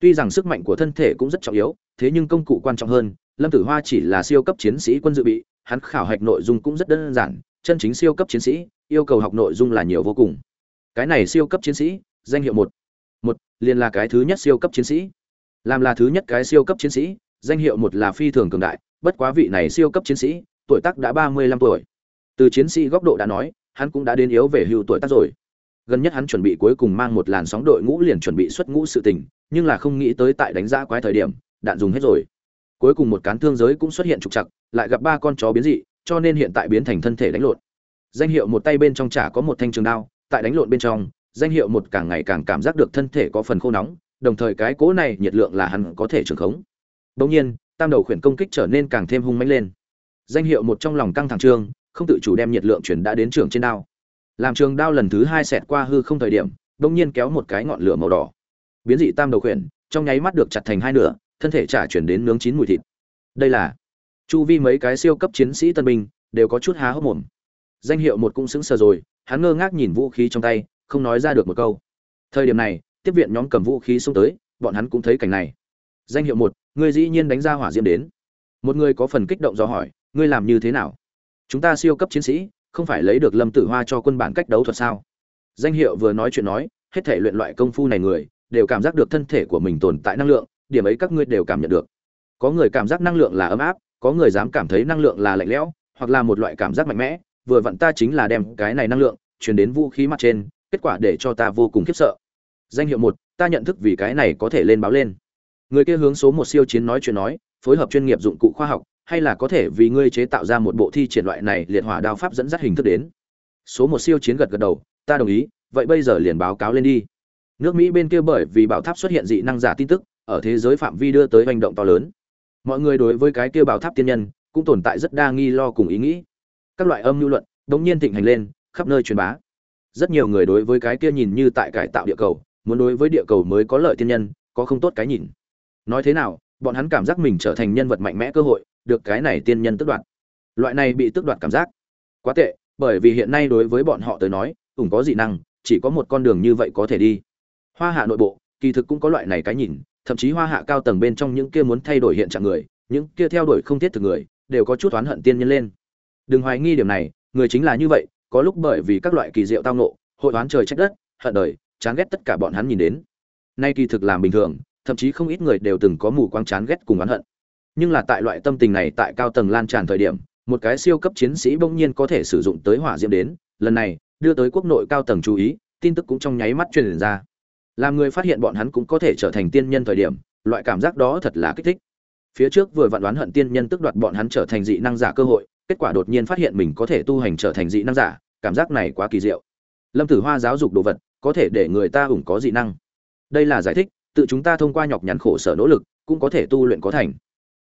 Tuy rằng sức mạnh của thân thể cũng rất trọng yếu, thế nhưng công cụ quan trọng hơn, lâm tử hoa chỉ là siêu cấp chiến sĩ quân dự bị, hắn khảo hạch nội dung cũng rất đơn giản, chân chính siêu cấp chiến sĩ, yêu cầu học nội dung là nhiều vô cùng. Cái này siêu cấp chiến sĩ, danh hiệu một. Một, liền là cái thứ nhất siêu cấp chiến sĩ. Làm là thứ nhất cái siêu cấp chiến sĩ, danh hiệu một là phi thường cường đại bất quá vị này siêu cấp chiến sĩ tuổi tác đã ba mươi lăm tuổi. Từ chiến sĩ góc độ đã nói hắn cũng đã đến yếu về hưu tuổi tác rồi. Gần nhất hắn chuẩn bị cuối cùng mang một làn sóng đội ngũ liền chuẩn bị xuất ngũ sự tình nhưng là không nghĩ tới tại đánh giá quái thời điểm đạn dùng hết rồi. Cuối cùng một cán thương giới cũng xuất hiện trục trặc, lại gặp ba con chó biến dị cho nên hiện tại biến thành thân thể đánh lộn. Danh hiệu một tay bên trong chả có một thanh trường đao tại đánh lộn bên trong danh hiệu một càng ngày càng cảm giác được thân thể có phần khô nóng đồng thời cái cố này nhiệt lượng là hắn có thể trường khống. Đồng nhiên tam đầu khuyển công kích trở nên càng thêm hung mãnh lên. Danh hiệu một trong lòng căng thẳng trương không tự chủ đem nhiệt lượng chuyển đã đến trường trên đao. Làm trường đao lần thứ hai xẹt qua hư không thời điểm đống nhiên kéo một cái ngọn lửa màu đỏ. Biến dị tam đầu khuyển, trong nháy mắt được chặt thành hai nửa, thân thể trả chuyển đến nướng chín mùi thịt. Đây là chu vi mấy cái siêu cấp chiến sĩ tân binh, đều có chút há hốc mồm. Danh hiệu một cũng sững sờ rồi, hắn ngơ ngác nhìn vũ khí trong tay, không nói ra được một câu. Thời điểm này, tiếp viện nhóm cầm vũ khí xông tới, bọn hắn cũng thấy cảnh này. Danh hiệu một Ngươi dĩ nhiên đánh ra hỏa diễm đến. Một người có phần kích động do hỏi, ngươi làm như thế nào? Chúng ta siêu cấp chiến sĩ, không phải lấy được lâm tử hoa cho quân bản cách đấu thuật sao? Danh hiệu vừa nói chuyện nói, hết thể luyện loại công phu này người, đều cảm giác được thân thể của mình tồn tại năng lượng, điểm ấy các ngươi đều cảm nhận được. Có người cảm giác năng lượng là ấm áp, có người dám cảm thấy năng lượng là lạnh lẽo, hoặc là một loại cảm giác mạnh mẽ, vừa vặn ta chính là đem cái này năng lượng truyền đến vũ khí mặt trên, kết quả để cho ta vô cùng khiếp sợ. Danh hiệu một, ta nhận thức vì cái này có thể lên báo lên người kia hướng số một siêu chiến nói chuyện nói, phối hợp chuyên nghiệp dụng cụ khoa học, hay là có thể vì ngươi chế tạo ra một bộ thi triển loại này liệt hỏa đao pháp dẫn dắt hình thức đến. Số một siêu chiến gật gật đầu, ta đồng ý, vậy bây giờ liền báo cáo lên đi. Nước mỹ bên kia bởi vì bảo tháp xuất hiện dị năng giả tin tức, ở thế giới phạm vi đưa tới hành động to lớn. Mọi người đối với cái kia bảo tháp tiên nhân, cũng tồn tại rất đa nghi lo cùng ý nghĩ. Các loại âm lưu luận, đống nhiên thịnh hành lên, khắp nơi truyền bá. Rất nhiều người đối với cái kia nhìn như tại cải tạo địa cầu, muốn đối với địa cầu mới có lợi tiên nhân, có không tốt cái nhìn nói thế nào, bọn hắn cảm giác mình trở thành nhân vật mạnh mẽ cơ hội, được cái này tiên nhân tức đoạt. Loại này bị tức đoạt cảm giác. Quá tệ, bởi vì hiện nay đối với bọn họ tới nói ủng có dị năng, chỉ có một con đường như vậy có thể đi. Hoa hạ nội bộ, kỳ thực cũng có loại này cái nhìn, thậm chí hoa hạ cao tầng bên trong những kia muốn thay đổi hiện trạng người, những kia theo đuổi không thiết thực người, đều có chút oán hận tiên nhân lên. Đừng hoài nghi điểm này, người chính là như vậy, có lúc bởi vì các loại kỳ diệu tao nộ hội oán trời trách đất, hận đời, chán ghét tất cả bọn hắn nhìn đến. Nay kỳ thực làm bình thường thậm chí không ít người đều từng có mù quáng chán ghét cùng oán hận. Nhưng là tại loại tâm tình này tại cao tầng lan tràn thời điểm, một cái siêu cấp chiến sĩ bỗng nhiên có thể sử dụng tới hỏa diễm đến, lần này, đưa tới quốc nội cao tầng chú ý, tin tức cũng trong nháy mắt truyền ra. Làm người phát hiện bọn hắn cũng có thể trở thành tiên nhân thời điểm, loại cảm giác đó thật là kích thích. Phía trước vừa vặn đoán hận tiên nhân tức đoạt bọn hắn trở thành dị năng giả cơ hội, kết quả đột nhiên phát hiện mình có thể tu hành trở thành dị năng giả, cảm giác này quá kỳ diệu. Lâm tử hoa giáo dục đồ vật, có thể để người ta ủng có dị năng. Đây là giải thích tự chúng ta thông qua nhọc nhằn khổ sở nỗ lực, cũng có thể tu luyện có thành.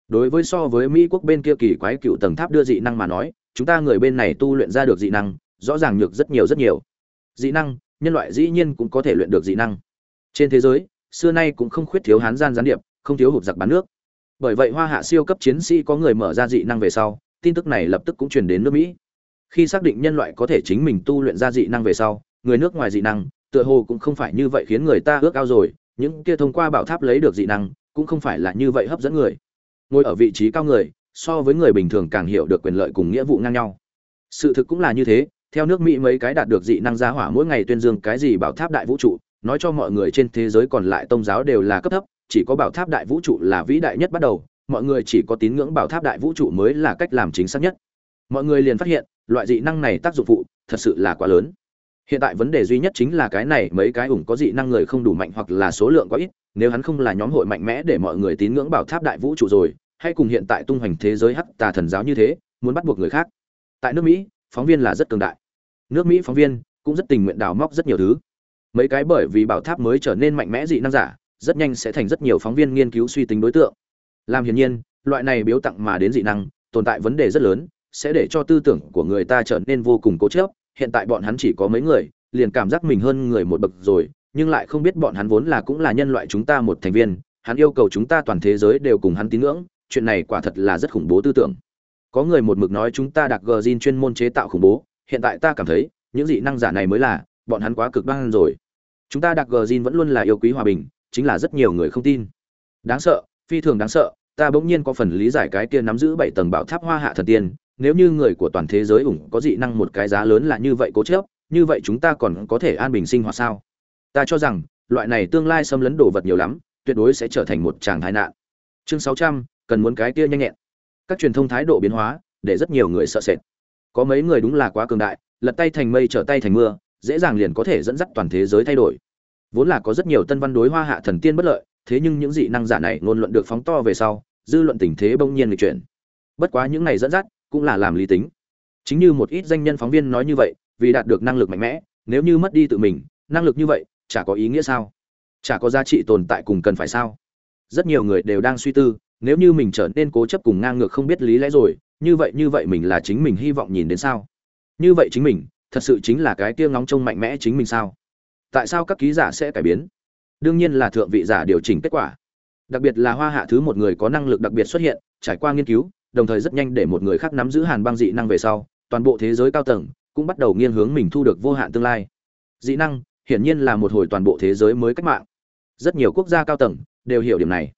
Đối với so với mỹ quốc bên kia kỳ quái cựu tầng tháp đưa dị năng mà nói, chúng ta người bên này tu luyện ra được dị năng, rõ ràng nhược rất nhiều rất nhiều. Dị năng, nhân loại dĩ nhiên cũng có thể luyện được dị năng. Trên thế giới, xưa nay cũng không khuyết thiếu hán gian gián điệp, không thiếu hụt giặc bán nước. Bởi vậy hoa hạ siêu cấp chiến sĩ có người mở ra dị năng về sau, tin tức này lập tức cũng truyền đến nước mỹ. Khi xác định nhân loại có thể chính mình tu luyện ra dị năng về sau, người nước ngoài dị năng, tựa hồ cũng không phải như vậy khiến người ta ước ao rồi những kia thông qua bảo tháp lấy được dị năng, cũng không phải là như vậy hấp dẫn người. Ngồi ở vị trí cao người, so với người bình thường càng hiểu được quyền lợi cùng nghĩa vụ ngang nhau. Sự thực cũng là như thế, theo nước mỹ mấy cái đạt được dị năng giá hỏa mỗi ngày tuyên dương cái gì bảo tháp đại vũ trụ, nói cho mọi người trên thế giới còn lại tôn giáo đều là cấp thấp, chỉ có bảo tháp đại vũ trụ là vĩ đại nhất bắt đầu, mọi người chỉ có tín ngưỡng bảo tháp đại vũ trụ mới là cách làm chính xác nhất. Mọi người liền phát hiện, loại dị năng này tác dụng phụ thật sự là quá lớn hiện tại vấn đề duy nhất chính là cái này, mấy cái ủng có dị năng người không đủ mạnh hoặc là số lượng quá ít, nếu hắn không là nhóm hội mạnh mẽ để mọi người tín ngưỡng bảo tháp đại vũ trụ rồi, hay cùng hiện tại tung hoành thế giới hắc tà thần giáo như thế, muốn bắt buộc người khác. Tại nước mỹ, phóng viên là rất cường đại. Nước mỹ phóng viên cũng rất tình nguyện đào móc rất nhiều thứ. Mấy cái bởi vì bảo tháp mới trở nên mạnh mẽ dị năng giả, rất nhanh sẽ thành rất nhiều phóng viên nghiên cứu suy tính đối tượng. Làm hiển nhiên, loại này biếu tặng mà đến dị năng, tồn tại vấn đề rất lớn, sẽ để cho tư tưởng của người ta trở nên vô cùng cố chấp hiện tại bọn hắn chỉ có mấy người, liền cảm giác mình hơn người một bậc rồi, nhưng lại không biết bọn hắn vốn là cũng là nhân loại chúng ta một thành viên, hắn yêu cầu chúng ta toàn thế giới đều cùng hắn tín ngưỡng, chuyện này quả thật là rất khủng bố tư tưởng. Có người một mực nói chúng ta đặc gờ chuyên môn chế tạo khủng bố, hiện tại ta cảm thấy, những dị năng giả này mới là, bọn hắn quá cực đoan rồi. Chúng ta đặc gờ vẫn luôn là yêu quý hòa bình, chính là rất nhiều người không tin. Đáng sợ, phi thường đáng sợ, ta bỗng nhiên có phần lý giải cái kia nắm giữ bảy tầng bảo tháp hoa hạ thần tiên nếu như người của toàn thế giới ủng có dị năng một cái giá lớn là như vậy cố chấp, như vậy chúng ta còn có thể an bình sinh hoạt sao? Ta cho rằng, loại này tương lai xâm lấn đồ vật nhiều lắm, tuyệt đối sẽ trở thành một tràng tai nạn. Chương sáu trăm, cần muốn cái kia nhanh nhẹn. Các truyền thông thái độ biến hóa, để rất nhiều người sợ sệt. Có mấy người đúng là quá cường đại, lật tay thành mây trở tay thành mưa, dễ dàng liền có thể dẫn dắt toàn thế giới thay đổi. Vốn là có rất nhiều tân văn đối hoa hạ thần tiên bất lợi, thế nhưng những dị năng giả này ngôn luận được phóng to về sau, dư luận tình thế bỗng nhiên lịch chuyển. Bất quá những này dẫn dắt cũng là làm lý tính. Chính như một ít danh nhân phóng viên nói như vậy, vì đạt được năng lực mạnh mẽ, nếu như mất đi tự mình, năng lực như vậy, chả có ý nghĩa sao? Chả có giá trị tồn tại cùng cần phải sao? Rất nhiều người đều đang suy tư, nếu như mình trở nên cố chấp cùng ngang ngược không biết lý lẽ rồi, như vậy như vậy mình là chính mình hy vọng nhìn đến sao? Như vậy chính mình, thật sự chính là cái kia ngóng trông mạnh mẽ chính mình sao? Tại sao các ký giả sẽ cải biến? Đương nhiên là thượng vị giả điều chỉnh kết quả. Đặc biệt là hoa hạ thứ một người có năng lực đặc biệt xuất hiện, trải qua nghiên cứu đồng thời rất nhanh để một người khác nắm giữ hàn băng dị năng về sau, toàn bộ thế giới cao tầng cũng bắt đầu nghiêng hướng mình thu được vô hạn tương lai. Dị năng, hiển nhiên là một hồi toàn bộ thế giới mới cách mạng. Rất nhiều quốc gia cao tầng đều hiểu điểm này.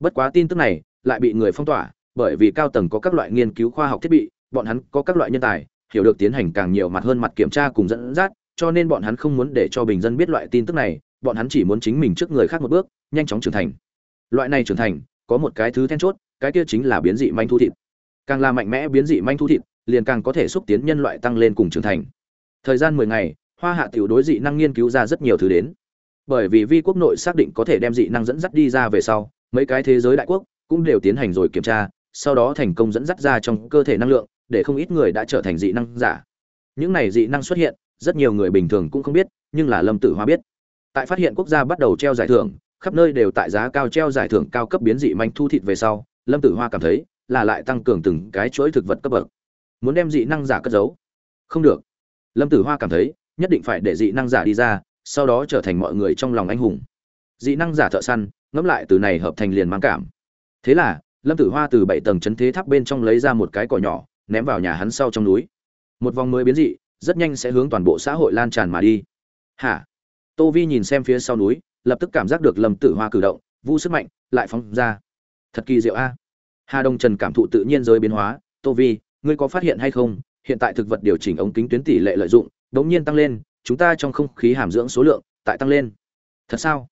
Bất quá tin tức này lại bị người phong tỏa, bởi vì cao tầng có các loại nghiên cứu khoa học thiết bị, bọn hắn có các loại nhân tài, hiểu được tiến hành càng nhiều mặt hơn mặt kiểm tra cùng dẫn dắt, cho nên bọn hắn không muốn để cho bình dân biết loại tin tức này, bọn hắn chỉ muốn chính mình trước người khác một bước, nhanh chóng trưởng thành. Loại này trưởng thành, có một cái thứ then chốt cái kia chính là biến dị manh thu thịt. Càng là mạnh mẽ biến dị manh thu thịt, liền càng có thể xúc tiến nhân loại tăng lên cùng trưởng thành. Thời gian mười ngày, hoa hạ tiểu đối dị năng nghiên cứu ra rất nhiều thứ đến. Bởi vì vi quốc nội xác định có thể đem dị năng dẫn dắt đi ra về sau, mấy cái thế giới đại quốc cũng đều tiến hành rồi kiểm tra, sau đó thành công dẫn dắt ra trong cơ thể năng lượng, để không ít người đã trở thành dị năng giả. Những này dị năng xuất hiện, rất nhiều người bình thường cũng không biết, nhưng là lâm tử hoa biết. Tại phát hiện quốc gia bắt đầu treo giải thưởng, khắp nơi đều tại giá cao treo giải thưởng cao cấp biến dị manh thu thịt về sau lâm tử hoa cảm thấy là lại tăng cường từng cái chuỗi thực vật cấp bậc. Muốn đem dị năng giả cất giấu? Không được. Lâm tử hoa cảm thấy nhất định phải để dị năng giả đi ra, sau đó trở thành mọi người trong lòng anh hùng. Dị năng giả thợ săn, ngẫm lại từ này hợp thành liền mang cảm. Thế là, lâm tử hoa từ bảy tầng chấn thế tháp bên trong lấy ra một cái cỏ nhỏ, ném vào nhà hắn sau trong núi. Một vòng mới biến dị, rất nhanh sẽ hướng toàn bộ xã hội lan tràn mà đi. Hả? Tô vi nhìn xem phía sau núi, lập tức cảm giác được lâm tử hoa cử động, vu sức mạnh, lại phóng ra thật kỳ diệu a. Hà đông trần cảm thụ tự nhiên giới biến hóa. Tô vi, ngươi có phát hiện hay không? Hiện tại thực vật điều chỉnh ống kính tuyến tỷ lệ lợi dụng, đống nhiên tăng lên, chúng ta trong không khí hàm dưỡng số lượng tại tăng lên. Thật sao?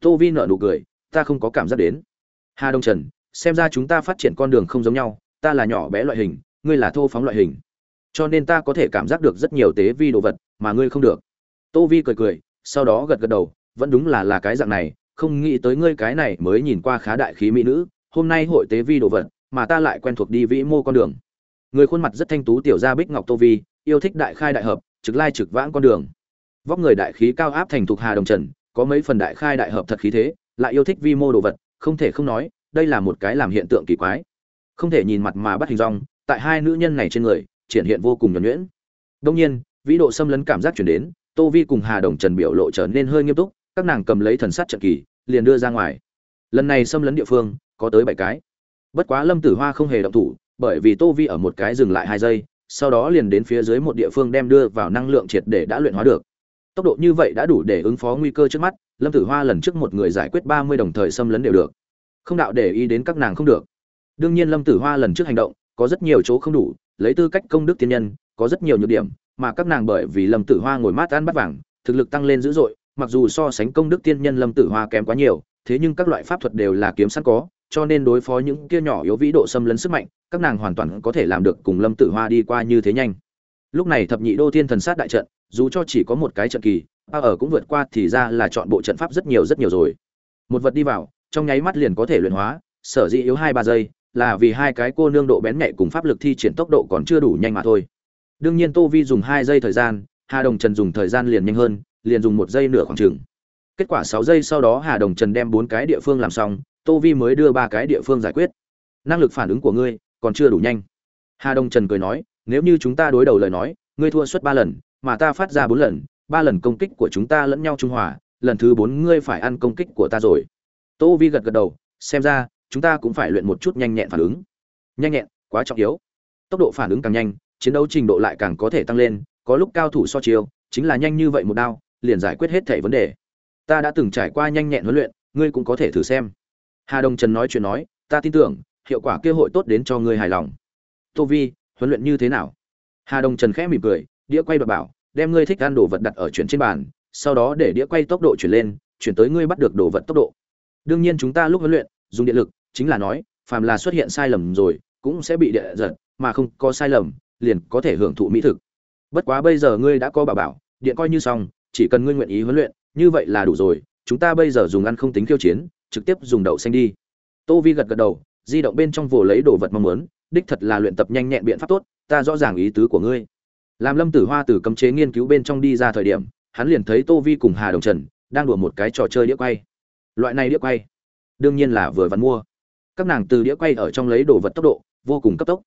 Tô vi nở nụ cười, ta không có cảm giác đến. Hà đông trần, xem ra chúng ta phát triển con đường không giống nhau, ta là nhỏ bé loại hình, ngươi là thô phóng loại hình. Cho nên ta có thể cảm giác được rất nhiều tế vi đồ vật, mà ngươi không được. Tô vi cười cười, sau đó gật gật đầu, vẫn đúng là là cái dạng này, không nghĩ tới ngươi cái này mới nhìn qua khá đại khí mỹ nữ hôm nay hội tế vi đồ vật, mà ta lại quen thuộc đi vĩ mô con đường. Người khuôn mặt rất thanh tú tiểu gia bích ngọc tô vi, yêu thích đại khai đại hợp, trực lai trực vãng con đường. Vóc người đại khí cao áp thành thục hà đồng trần, có mấy phần đại khai đại hợp thật khí thế, lại yêu thích vi mô đồ vật, không thể không nói, đây là một cái làm hiện tượng kỳ quái. Không thể nhìn mặt mà bắt hình rong tại hai nữ nhân này trên người, triển hiện vô cùng nhuẩn nhuyễn. Đông nhiên, vĩ độ xâm lấn cảm giác chuyển đến, tô vi cùng hà đồng trần biểu lộ trở nên hơi nghiêm túc, các nàng cầm lấy thần sắt trận kỳ, liền đưa ra ngoài. Lần này xâm lấn địa phương có tới bảy cái. Bất quá lâm tử hoa không hề động thủ, bởi vì tô vi ở một cái dừng lại hai giây, sau đó liền đến phía dưới một địa phương đem đưa vào năng lượng triệt để đã luyện hóa được. Tốc độ như vậy đã đủ để ứng phó nguy cơ trước mắt, lâm tử hoa lần trước một người giải quyết ba mươi đồng thời xâm lấn đều được. Không đạo để ý đến các nàng không được. Đương nhiên lâm tử hoa lần trước hành động, có rất nhiều chỗ không đủ, lấy tư cách công đức tiên nhân, có rất nhiều nhược điểm, mà các nàng bởi vì lâm tử hoa ngồi mát ăn bắt vàng, thực lực tăng lên dữ dội, mặc dù so sánh công đức tiên nhân lâm tử hoa kém quá nhiều, thế nhưng các loại pháp thuật đều là kiếm sẵn có cho nên đối phó những kia nhỏ yếu vĩ độ xâm lấn sức mạnh, các nàng hoàn toàn có thể làm được cùng lâm tử hoa đi qua như thế nhanh. Lúc này thập nhị đô thiên thần sát đại trận, dù cho chỉ có một cái trận kỳ ba ở cũng vượt qua thì ra là chọn bộ trận pháp rất nhiều rất nhiều rồi. Một vật đi vào, trong nháy mắt liền có thể luyện hóa, sở dĩ yếu hai ba giây, là vì hai cái cô nương độ bén nhạy cùng pháp lực thi triển tốc độ còn chưa đủ nhanh mà thôi. Đương nhiên tô vi dùng hai giây thời gian, hà đồng trần dùng thời gian liền nhanh hơn, liền dùng một giây nửa khoảng chừng. Kết quả sáu giây sau đó hà đồng trần đem bốn cái địa phương làm xong tô vi mới đưa ba cái địa phương giải quyết. Năng lực phản ứng của ngươi còn chưa đủ nhanh. Hà đông trần cười nói, nếu như chúng ta đối đầu lời nói, ngươi thua suất ba lần, mà ta phát ra bốn lần, ba lần công kích của chúng ta lẫn nhau trung hòa, lần thứ bốn ngươi phải ăn công kích của ta rồi. Tô vi gật gật đầu, xem ra, chúng ta cũng phải luyện một chút nhanh nhẹn phản ứng. Nhanh nhẹn, quá trọng yếu. Tốc độ phản ứng càng nhanh, chiến đấu trình độ lại càng có thể tăng lên, có lúc cao thủ so chiêu, chính là nhanh như vậy một đao, liền giải quyết hết thể vấn đề. Ta đã từng trải qua nhanh nhẹn huấn luyện, ngươi cũng có thể thử xem hà Đồng trần nói chuyện nói, ta tin tưởng, hiệu quả kia hội tốt đến cho ngươi hài lòng. Tô vi, huấn luyện như thế nào? Hà Đồng trần khẽ mỉm cười, đĩa quay bảo bảo, đem ngươi thích ăn đồ vật đặt ở chuyển trên bàn, sau đó để đĩa quay tốc độ chuyển lên, chuyển tới ngươi bắt được đồ vật tốc độ. Đương nhiên chúng ta lúc huấn luyện, dùng điện lực, chính là nói, phàm là xuất hiện sai lầm rồi, cũng sẽ bị địa giật, mà không có sai lầm, liền có thể hưởng thụ mỹ thực. Bất quá bây giờ ngươi đã có bảo bảo, điện coi như xong, chỉ cần ngươi nguyện ý huấn luyện, như vậy là đủ rồi, chúng ta bây giờ dùng ăn không tính khiêu chiến trực tiếp dùng đậu xanh đi. Tô vi gật gật đầu, di động bên trong vồ lấy đồ vật mong muốn, đích thật là luyện tập nhanh nhẹn biện pháp tốt, ta rõ ràng ý tứ của ngươi. Làm lâm tử hoa từ cấm chế nghiên cứu bên trong đi ra thời điểm, hắn liền thấy tô vi cùng hà đồng trần đang đùa một cái trò chơi đĩa quay. Loại này đĩa quay, đương nhiên là vừa vặn mua. Các nàng từ đĩa quay ở trong lấy đồ vật tốc độ, vô cùng cấp tốc.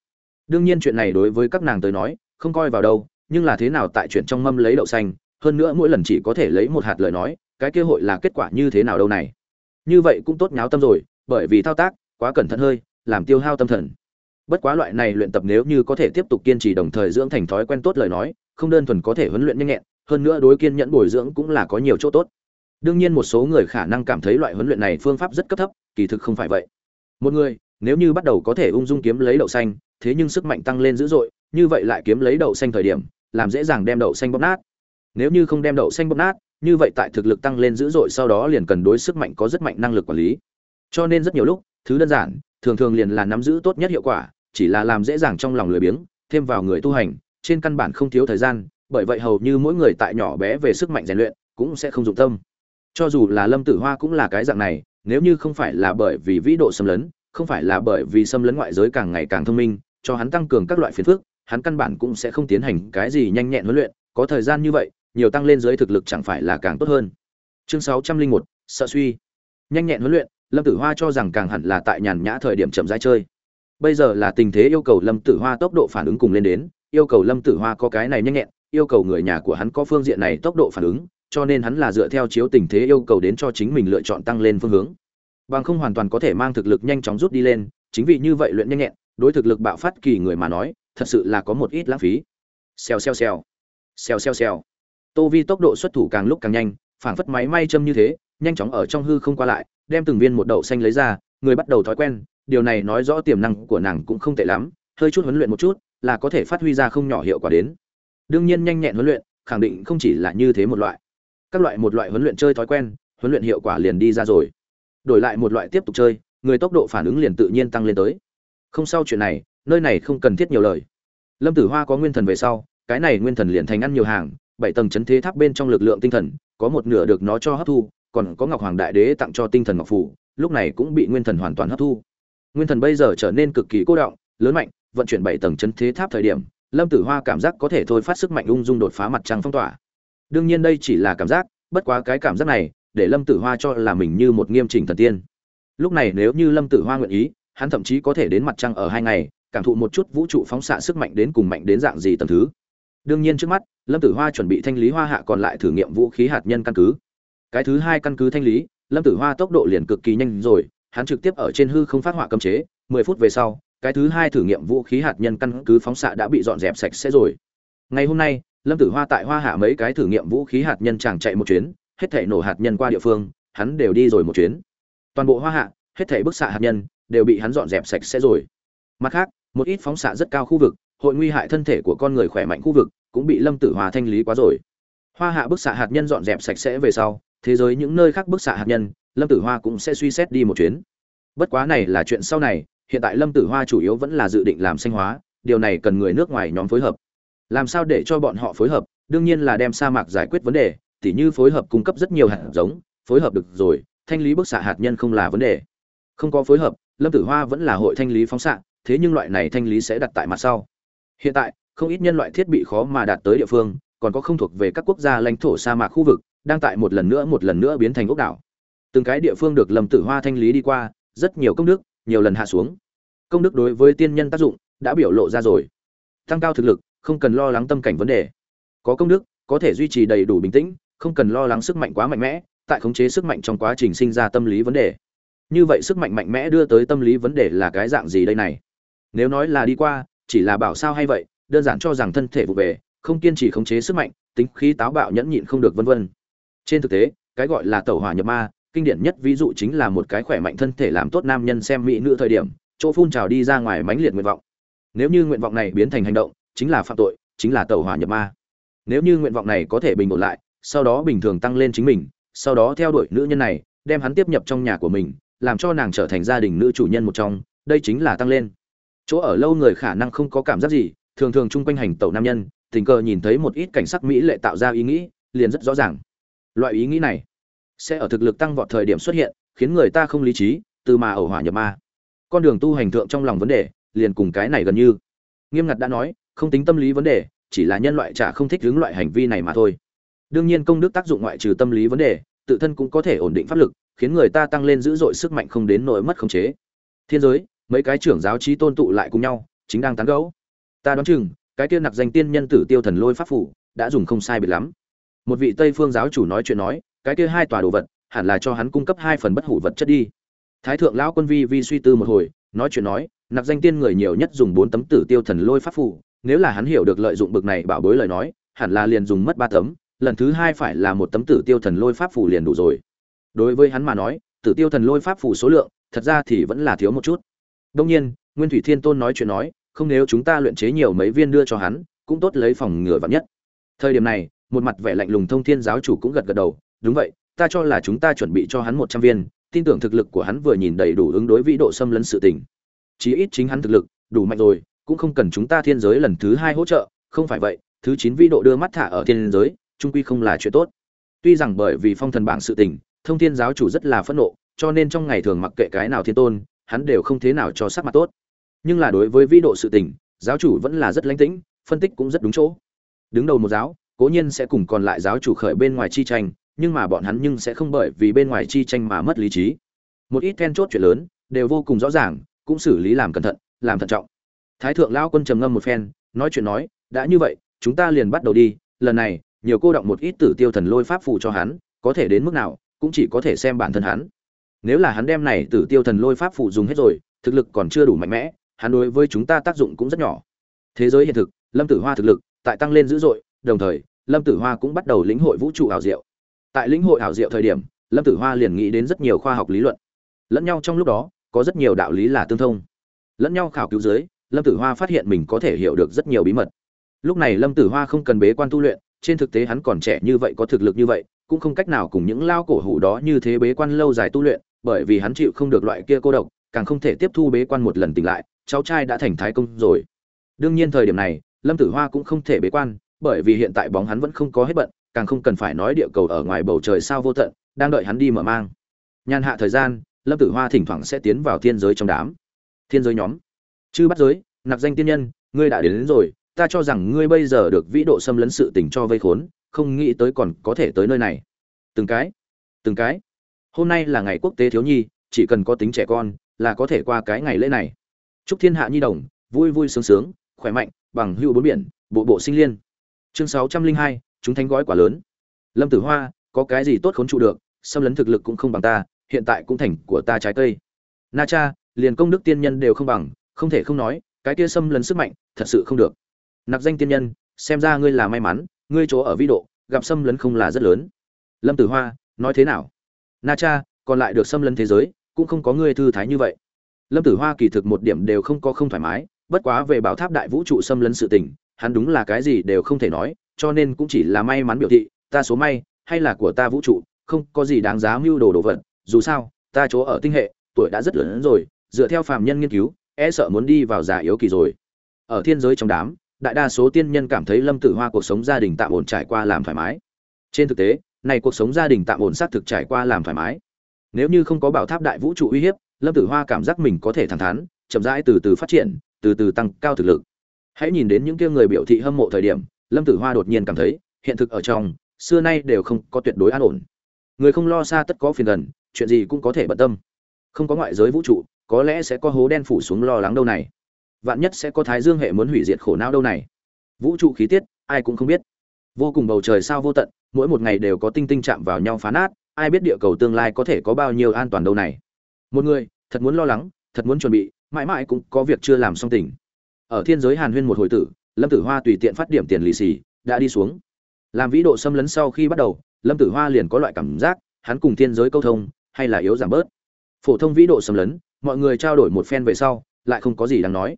Đương nhiên chuyện này đối với các nàng tới nói, không coi vào đâu, nhưng là thế nào tại chuyện trong mâm lấy đậu xanh, hơn nữa mỗi lần chỉ có thể lấy một hạt lời nói, cái cơ hội là kết quả như thế nào đâu này như vậy cũng tốt nháo tâm rồi, bởi vì thao tác quá cẩn thận hơi, làm tiêu hao tâm thần. Bất quá loại này luyện tập nếu như có thể tiếp tục kiên trì đồng thời dưỡng thành thói quen tốt lời nói, không đơn thuần có thể huấn luyện nhanh nhẹn, hơn nữa đối kiên nhẫn bồi dưỡng cũng là có nhiều chỗ tốt. Đương nhiên một số người khả năng cảm thấy loại huấn luyện này phương pháp rất cấp thấp, kỳ thực không phải vậy. Một người, nếu như bắt đầu có thể ung dung kiếm lấy đậu xanh, thế nhưng sức mạnh tăng lên dữ dội, như vậy lại kiếm lấy đậu xanh thời điểm, làm dễ dàng đem đậu xanh bóp nát. Nếu như không đem đậu xanh bóp nát như vậy tại thực lực tăng lên dữ dội sau đó liền cần đối sức mạnh có rất mạnh năng lực quản lý. Cho nên rất nhiều lúc, thứ đơn giản, thường thường liền là nắm giữ tốt nhất hiệu quả, chỉ là làm dễ dàng trong lòng lười biếng, thêm vào người tu hành, trên căn bản không thiếu thời gian, bởi vậy hầu như mỗi người tại nhỏ bé về sức mạnh rèn luyện cũng sẽ không dụng tâm. Cho dù là lâm tử hoa cũng là cái dạng này, nếu như không phải là bởi vì vĩ độ xâm lấn, không phải là bởi vì xâm lấn ngoại giới càng ngày càng thông minh, cho hắn tăng cường các loại phiền phức, hắn căn bản cũng sẽ không tiến hành cái gì nhanh nhẹn huấn luyện, có thời gian như vậy nhiều tăng lên dưới thực lực chẳng phải là càng tốt hơn. Chương sáu trăm linh một, sợ suy. Nhanh nhẹn huấn luyện, lâm tử hoa cho rằng càng hẳn là tại nhàn nhã thời điểm chậm rãi chơi. Bây giờ là tình thế yêu cầu lâm tử hoa tốc độ phản ứng cùng lên đến, yêu cầu lâm tử hoa có cái này nhanh nhẹn, yêu cầu người nhà của hắn có phương diện này tốc độ phản ứng, cho nên hắn là dựa theo chiếu tình thế yêu cầu đến cho chính mình lựa chọn tăng lên phương hướng. Bằng không hoàn toàn có thể mang thực lực nhanh chóng rút đi lên, chính vì như vậy luyện nhanh nhẹn, đối thực lực bạo phát kỳ người mà nói, thật sự là có một ít lãng phí. Xèo xèo xèo. Xèo xèo xèo tô vi tốc độ xuất thủ càng lúc càng nhanh, phảng phất máy may châm như thế, nhanh chóng ở trong hư không qua lại, đem từng viên một đậu xanh lấy ra, người bắt đầu thói quen. Điều này nói rõ tiềm năng của nàng cũng không tệ lắm, hơi chút huấn luyện một chút là có thể phát huy ra không nhỏ hiệu quả đến. Đương nhiên nhanh nhẹn huấn luyện, khẳng định không chỉ là như thế một loại. Các loại một loại huấn luyện chơi thói quen, huấn luyện hiệu quả liền đi ra rồi. Đổi lại một loại tiếp tục chơi, người tốc độ phản ứng liền tự nhiên tăng lên tới. Không sau chuyện này, nơi này không cần thiết nhiều lời. Lâm tử hoa có nguyên thần về sau, cái này nguyên thần liền thành ăn nhiều hàng bảy tầng chấn thế tháp bên trong lực lượng tinh thần, có một nửa được nó cho hấp thu, còn có ngọc hoàng đại đế tặng cho tinh thần ngọc phủ, lúc này cũng bị nguyên thần hoàn toàn hấp thu. Nguyên thần bây giờ trở nên cực kỳ cô động, lớn mạnh, vận chuyển bảy tầng chấn thế tháp thời điểm, lâm tử hoa cảm giác có thể thôi phát sức mạnh ung dung đột phá mặt trăng phong tỏa. Đương nhiên đây chỉ là cảm giác, bất quá cái cảm giác này, để lâm tử hoa cho là mình như một nghiêm chỉnh thần tiên. Lúc này nếu như lâm tử hoa nguyện ý, hắn thậm chí có thể đến mặt trăng ở hai ngày, cảm thụ một chút vũ trụ phóng xạ sức mạnh đến cùng mạnh đến dạng gì tầm thứ đương nhiên trước mắt, lâm tử hoa chuẩn bị thanh lý hoa hạ còn lại thử nghiệm vũ khí hạt nhân căn cứ. Cái thứ hai căn cứ thanh lý, lâm tử hoa tốc độ liền cực kỳ nhanh rồi, hắn trực tiếp ở trên hư không phát họa cấm chế, mười phút về sau, cái thứ hai thử nghiệm vũ khí hạt nhân căn cứ phóng xạ đã bị dọn dẹp sạch sẽ rồi. Ngày hôm nay, lâm tử hoa tại hoa hạ mấy cái thử nghiệm vũ khí hạt nhân chàng chạy một chuyến, hết thể nổ hạt nhân qua địa phương, hắn đều đi rồi một chuyến. Toàn bộ hoa hạ, hết thể bức xạ hạt nhân đều bị hắn dọn dẹp sạch sẽ rồi. Mặt khác, một ít phóng xạ rất cao khu vực hội nguy hại thân thể của con người khỏe mạnh khu vực, cũng bị lâm tử hòa thanh lý quá rồi. Hoa hạ bức xạ hạt nhân dọn dẹp sạch sẽ về sau, thế giới những nơi khác bức xạ hạt nhân, lâm tử hoa cũng sẽ suy xét đi một chuyến. Bất quá này là chuyện sau này, hiện tại lâm tử hoa chủ yếu vẫn là dự định làm xanh hóa, điều này cần người nước ngoài nhóm phối hợp. Làm sao để cho bọn họ phối hợp? Đương nhiên là đem sa mạc giải quyết vấn đề, tỉ như phối hợp cung cấp rất nhiều hạt giống, phối hợp được rồi, thanh lý bức xạ hạt nhân không là vấn đề. Không có phối hợp, lâm tử hoa vẫn là hội thanh lý phóng xạ, thế nhưng loại này thanh lý sẽ đặt tại mặt sau hiện tại, không ít nhân loại thiết bị khó mà đạt tới địa phương, còn có không thuộc về các quốc gia lãnh thổ sa mạc khu vực, đang tại một lần nữa một lần nữa biến thành ốc đảo. Từng cái địa phương được lâm tử hoa thanh lý đi qua, rất nhiều công đức, nhiều lần hạ xuống. Công đức đối với tiên nhân tác dụng đã biểu lộ ra rồi. Tăng cao thực lực, không cần lo lắng tâm cảnh vấn đề. Có công đức, có thể duy trì đầy đủ bình tĩnh, không cần lo lắng sức mạnh quá mạnh mẽ, tại khống chế sức mạnh trong quá trình sinh ra tâm lý vấn đề. Như vậy sức mạnh mạnh mẽ đưa tới tâm lý vấn đề là cái dạng gì đây này? Nếu nói là đi qua chỉ là bảo sao hay vậy, đơn giản cho rằng thân thể vụ về, không kiên trì khống chế sức mạnh, tính khí táo bạo nhẫn nhịn không được vân vân. Trên thực tế, cái gọi là tẩu hỏa nhập ma, kinh điển nhất ví dụ chính là một cái khỏe mạnh thân thể làm tốt nam nhân xem mỹ nữ thời điểm, chỗ phun trào đi ra ngoài mãnh liệt nguyện vọng. Nếu như nguyện vọng này biến thành hành động, chính là phạm tội, chính là tẩu hỏa nhập ma. Nếu như nguyện vọng này có thể bình ổn lại, sau đó bình thường tăng lên chính mình, sau đó theo đuổi nữ nhân này, đem hắn tiếp nhập trong nhà của mình, làm cho nàng trở thành gia đình nữ chủ nhân một trong, đây chính là tăng lên chỗ ở lâu người khả năng không có cảm giác gì, thường thường chung quanh hành tẩu nam nhân, tình cờ nhìn thấy một ít cảnh sắc mỹ lệ tạo ra ý nghĩ, liền rất rõ ràng. Loại ý nghĩ này sẽ ở thực lực tăng vọt thời điểm xuất hiện, khiến người ta không lý trí, từ mà ẩu hỏa nhập ma. Con đường tu hành thượng trong lòng vấn đề, liền cùng cái này gần như. Nghiêm ngặt đã nói, không tính tâm lý vấn đề, chỉ là nhân loại chả không thích hướng loại hành vi này mà thôi. Đương nhiên công đức tác dụng ngoại trừ tâm lý vấn đề, tự thân cũng có thể ổn định pháp lực, khiến người ta tăng lên dữ dội sức mạnh không đến nỗi mất khống chế. Thiên giới mấy cái trưởng giáo trí tôn tụ lại cùng nhau, chính đang tán gẫu. Ta đoán chừng, cái kia nặc danh tiên nhân tử tiêu thần lôi pháp phủ, đã dùng không sai biệt lắm. Một vị tây phương giáo chủ nói chuyện nói, cái kia hai tòa đồ vật, hẳn là cho hắn cung cấp hai phần bất hủ vật chất đi. Thái thượng lão quân vi vi suy tư một hồi, nói chuyện nói, nặc danh tiên người nhiều nhất dùng bốn tấm tử tiêu thần lôi pháp phủ, nếu là hắn hiểu được lợi dụng bực này bảo bối lời nói, hẳn là liền dùng mất ba tấm, lần thứ hai phải là một tấm tử tiêu thần lôi pháp phủ liền đủ rồi. Đối với hắn mà nói, tử tiêu thần lôi pháp phủ số lượng, thật ra thì vẫn là thiếu một chút đông nhiên, nguyên thủy thiên tôn nói chuyện nói, không nếu chúng ta luyện chế nhiều mấy viên đưa cho hắn, cũng tốt lấy phòng ngừa vạn nhất. Thời điểm này, một mặt vẻ lạnh lùng thông thiên giáo chủ cũng gật gật đầu, đúng vậy, ta cho là chúng ta chuẩn bị cho hắn một trăm viên, tin tưởng thực lực của hắn vừa nhìn đầy đủ ứng đối vĩ độ xâm lấn sự tình. Chí ít chính hắn thực lực, đủ mạnh rồi, cũng không cần chúng ta thiên giới lần thứ hai hỗ trợ, không phải vậy, thứ chín vĩ độ đưa mắt thả ở thiên giới, trung quy không là chuyện tốt. Tuy rằng bởi vì phong thần bảng sự tình, thông thiên giáo chủ rất là phẫn nộ, cho nên trong ngày thường mặc kệ cái nào thiên tôn hắn đều không thế nào cho sắc mặt tốt. Nhưng là đối với vĩ độ sự tình, giáo chủ vẫn là rất lãnh tĩnh, phân tích cũng rất đúng chỗ. Đứng đầu một giáo, cố nhiên sẽ cùng còn lại giáo chủ khởi bên ngoài chi tranh, nhưng mà bọn hắn nhưng sẽ không bởi vì bên ngoài chi tranh mà mất lý trí. Một ít then chốt chuyện lớn, đều vô cùng rõ ràng, cũng xử lý làm cẩn thận, làm thận trọng. Thái thượng lão quân trầm ngâm một phen, nói chuyện nói, đã như vậy, chúng ta liền bắt đầu đi, lần này, nhiều cô động một ít tử tiêu thần lôi pháp phù cho hắn, có thể đến mức nào, cũng chỉ có thể xem bản thân hắn nếu là hắn đem này tử tiêu thần lôi pháp phụ dùng hết rồi, thực lực còn chưa đủ mạnh mẽ, hắn đối với chúng ta tác dụng cũng rất nhỏ. Thế giới hiện thực, lâm tử hoa thực lực tại tăng lên dữ dội, đồng thời, lâm tử hoa cũng bắt đầu lĩnh hội vũ trụ ảo diệu. Tại lĩnh hội ảo diệu thời điểm, lâm tử hoa liền nghĩ đến rất nhiều khoa học lý luận. Lẫn nhau trong lúc đó, có rất nhiều đạo lý là tương thông. Lẫn nhau khảo cứu dưới, lâm tử hoa phát hiện mình có thể hiểu được rất nhiều bí mật. Lúc này lâm tử hoa không cần bế quan tu luyện, trên thực tế hắn còn trẻ như vậy, có thực lực như vậy, cũng không cách nào cùng những lao cổ hủ đó như thế bế quan lâu dài tu luyện bởi vì hắn chịu không được loại kia cô độc càng không thể tiếp thu bế quan một lần tỉnh lại cháu trai đã thành thái công rồi. Đương nhiên thời điểm này lâm tử hoa cũng không thể bế quan bởi vì hiện tại bóng hắn vẫn không có hết bận càng không cần phải nói địa cầu ở ngoài bầu trời sao vô tận đang đợi hắn đi mở mang. Nhàn hạ thời gian lâm tử hoa thỉnh thoảng sẽ tiến vào thiên giới trong đám. Thiên giới nhóm. Chư bắt giới nặc danh tiên nhân ngươi đã đến, đến rồi ta cho rằng ngươi bây giờ được vĩ độ xâm lấn sự tình cho vây khốn không nghĩ tới còn có thể tới nơi này. Từng cái từng cái hôm nay là ngày quốc tế thiếu nhi, chỉ cần có tính trẻ con là có thể qua cái ngày lễ này. Chúc thiên hạ nhi đồng, vui vui sướng sướng, khỏe mạnh, bằng hữu bốn biển, bộ bộ sinh liên. Chương sáu trăm linh hai, chúng thánh gói quả lớn. Lâm tử hoa, có cái gì tốt khốn trụ được, xâm lấn thực lực cũng không bằng ta, hiện tại cũng thành của ta trái cây. Na cha, liền công đức tiên nhân đều không bằng, không thể không nói, cái kia xâm lấn sức mạnh, thật sự không được. Nặc danh tiên nhân, xem ra ngươi là may mắn, ngươi chỗ ở vĩ độ, gặp xâm lấn không là rất lớn. Lâm tử hoa, nói thế nào? Na cha, còn lại được xâm lấn thế giới, cũng không có ngươi thư thái như vậy. Lâm tử hoa kỳ thực một điểm đều không có không thoải mái, bất quá về bảo tháp đại vũ trụ xâm lấn sự tình, hắn đúng là cái gì đều không thể nói, cho nên cũng chỉ là may mắn biểu thị, ta số may, hay là của ta vũ trụ, không có gì đáng giá mưu đồ đồ vật, dù sao, ta chỗ ở tinh hệ, tuổi đã rất lớn rồi, dựa theo phàm nhân nghiên cứu e sợ muốn đi vào già yếu kỳ rồi. Ở thiên giới trong đám, đại đa số tiên nhân cảm thấy lâm tử hoa cuộc sống gia đình tạm ổn trải qua làm thoải mái. Trên thực tế này cuộc sống gia đình tạm ổn xác thực trải qua làm thoải mái. Nếu như không có bảo tháp đại vũ trụ uy hiếp, lâm tử hoa cảm giác mình có thể thẳng thắn, chậm rãi từ từ phát triển, từ từ tăng cao thực lực. Hãy nhìn đến những kia người biểu thị hâm mộ thời điểm, lâm tử hoa đột nhiên cảm thấy, hiện thực ở trong, xưa nay đều không có tuyệt đối an ổn. Người không lo xa tất có phiền gần, chuyện gì cũng có thể bận tâm. Không có ngoại giới vũ trụ, có lẽ sẽ có hố đen phủ xuống lo lắng đâu này. Vạn nhất sẽ có thái dương hệ muốn hủy diệt khổ não đâu này. Vũ trụ khí tiết, ai cũng không biết vô cùng bầu trời sao vô tận, mỗi một ngày đều có tinh tinh chạm vào nhau phá nát, ai biết địa cầu tương lai có thể có bao nhiêu an toàn đâu này. Một người, thật muốn lo lắng, thật muốn chuẩn bị, mãi mãi cũng có việc chưa làm xong tỉnh. Ở thiên giới hàn huyên một hồi tử, lâm tử hoa tùy tiện phát điểm tiền lì xì, đã đi xuống. Làm vĩ độ xâm lấn sau khi bắt đầu, lâm tử hoa liền có loại cảm giác, hắn cùng thiên giới câu thông, hay là yếu giảm bớt. Phổ thông vĩ độ xâm lấn, mọi người trao đổi một phen về sau, lại không có gì đáng nói.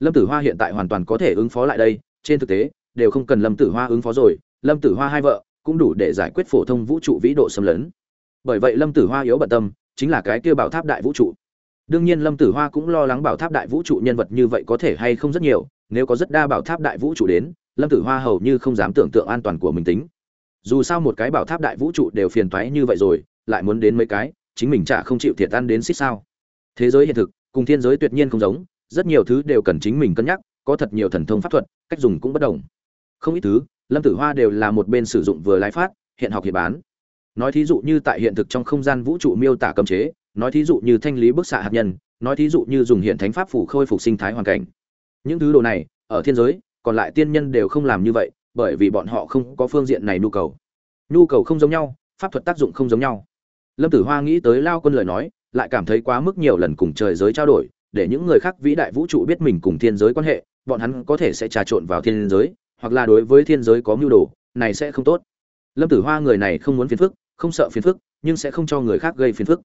Lâm tử hoa hiện tại hoàn toàn có thể ứng phó lại đây, trên thực tế đều không cần lâm tử hoa ứng phó rồi, lâm tử hoa hai vợ cũng đủ để giải quyết phổ thông vũ trụ vĩ độ xâm lấn. Bởi vậy lâm tử hoa yếu bận tâm, chính là cái kia bảo tháp đại vũ trụ. Đương nhiên lâm tử hoa cũng lo lắng bảo tháp đại vũ trụ nhân vật như vậy có thể hay không rất nhiều, nếu có rất đa bảo tháp đại vũ trụ đến, lâm tử hoa hầu như không dám tưởng tượng an toàn của mình tính. Dù sao một cái bảo tháp đại vũ trụ đều phiền toái như vậy rồi, lại muốn đến mấy cái, chính mình chả không chịu thiệt ăn đến xích sao. Thế giới hiện thực, cùng thiên giới tuyệt nhiên không giống, rất nhiều thứ đều cần chính mình cân nhắc, có thật nhiều thần thông pháp thuật, cách dùng cũng bất đồng không ít thứ, lâm tử hoa đều là một bên sử dụng vừa lái phát, hiện học hiện bán. Nói thí dụ như tại hiện thực trong không gian vũ trụ miêu tả cấm chế, nói thí dụ như thanh lý bức xạ hạt nhân, nói thí dụ như dùng hiện thánh pháp phủ khôi phục sinh thái hoàn cảnh. Những thứ đồ này, ở thiên giới, còn lại tiên nhân đều không làm như vậy, bởi vì bọn họ không có phương diện này nhu cầu. Nhu cầu không giống nhau, pháp thuật tác dụng không giống nhau. Lâm tử hoa nghĩ tới lao quân lời nói, lại cảm thấy quá mức nhiều lần cùng trời giới trao đổi, để những người khác vĩ đại vũ trụ biết mình cùng thiên giới quan hệ, bọn hắn có thể sẽ trà trộn vào thiên giới hoặc là đối với thiên giới có mưu đồ, này sẽ không tốt. Lâm tử hoa người này không muốn phiền phức, không sợ phiền phức, nhưng sẽ không cho người khác gây phiền phức.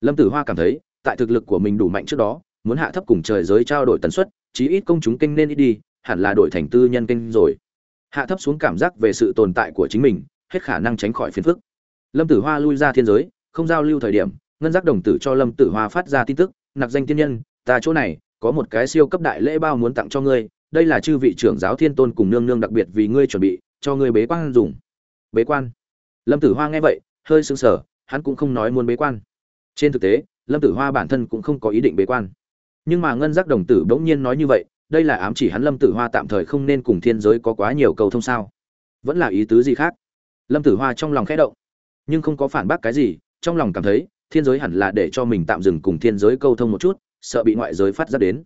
Lâm tử hoa cảm thấy, tại thực lực của mình đủ mạnh trước đó, muốn hạ thấp cùng trời giới trao đổi tần suất, chí ít công chúng kênh nên ít đi, hẳn là đổi thành tư nhân kênh rồi. Hạ thấp xuống cảm giác về sự tồn tại của chính mình, hết khả năng tránh khỏi phiền phức. Lâm tử hoa lui ra thiên giới, không giao lưu thời điểm, ngân giác đồng tử cho lâm tử hoa phát ra tin tức, nặc danh tiên nhân, ta chỗ này, có một cái siêu cấp đại lễ bao muốn tặng cho ngươi đây là chư vị trưởng giáo thiên tôn cùng nương nương đặc biệt vì ngươi chuẩn bị, cho ngươi bế quan dùng. Bế quan. Lâm tử hoa nghe vậy, hơi sững sờ, hắn cũng không nói muốn bế quan. Trên thực tế, lâm tử hoa bản thân cũng không có ý định bế quan. Nhưng mà ngân giác đồng tử bỗng nhiên nói như vậy, đây là ám chỉ hắn lâm tử hoa tạm thời không nên cùng thiên giới có quá nhiều cầu thông sao? Vẫn là ý tứ gì khác? Lâm tử hoa trong lòng khẽ động, nhưng không có phản bác cái gì, trong lòng cảm thấy, thiên giới hẳn là để cho mình tạm dừng cùng thiên giới câu thông một chút, sợ bị ngoại giới phát ra đến.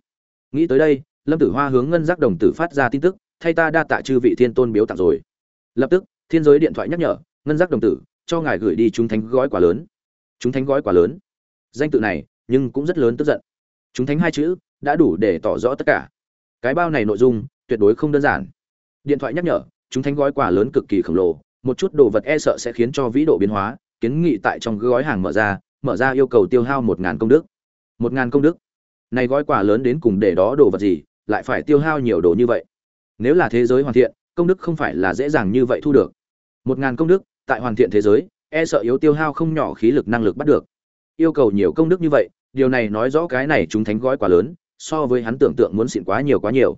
Nghĩ tới đây lâm tử hoa hướng ngân giác đồng tử phát ra tin tức, thay ta đa tạ chư vị thiên tôn biếu tặng rồi. Lập tức, thiên giới điện thoại nhắc nhở, ngân giác đồng tử, cho ngài gửi đi chúng thánh gói quả lớn. Chúng thánh gói quả lớn. Danh tự này, nhưng cũng rất lớn tức giận. Chúng thánh hai chữ, đã đủ để tỏ rõ tất cả. Cái bao này nội dung, tuyệt đối không đơn giản. Điện thoại nhắc nhở, chúng thánh gói quả lớn cực kỳ khổng lồ, một chút đồ vật e sợ sẽ khiến cho vĩ độ biến hóa, kiến nghị tại trong gói hàng mở ra mở ra yêu cầu tiêu hao một ngàn công đức. Một ngàn công đức? Này gói quà lớn đến cùng để đó đồ vật gì? Lại phải tiêu hao nhiều đồ như vậy. Nếu là thế giới hoàn thiện, công đức không phải là dễ dàng như vậy thu được. Một ngàn công đức, tại hoàn thiện thế giới e sợ yếu tiêu hao không nhỏ khí lực năng lực bắt được. Yêu cầu nhiều công đức như vậy, điều này nói rõ cái này chúng thánh gói quà lớn, so với hắn tưởng tượng muốn xịn quá nhiều quá nhiều.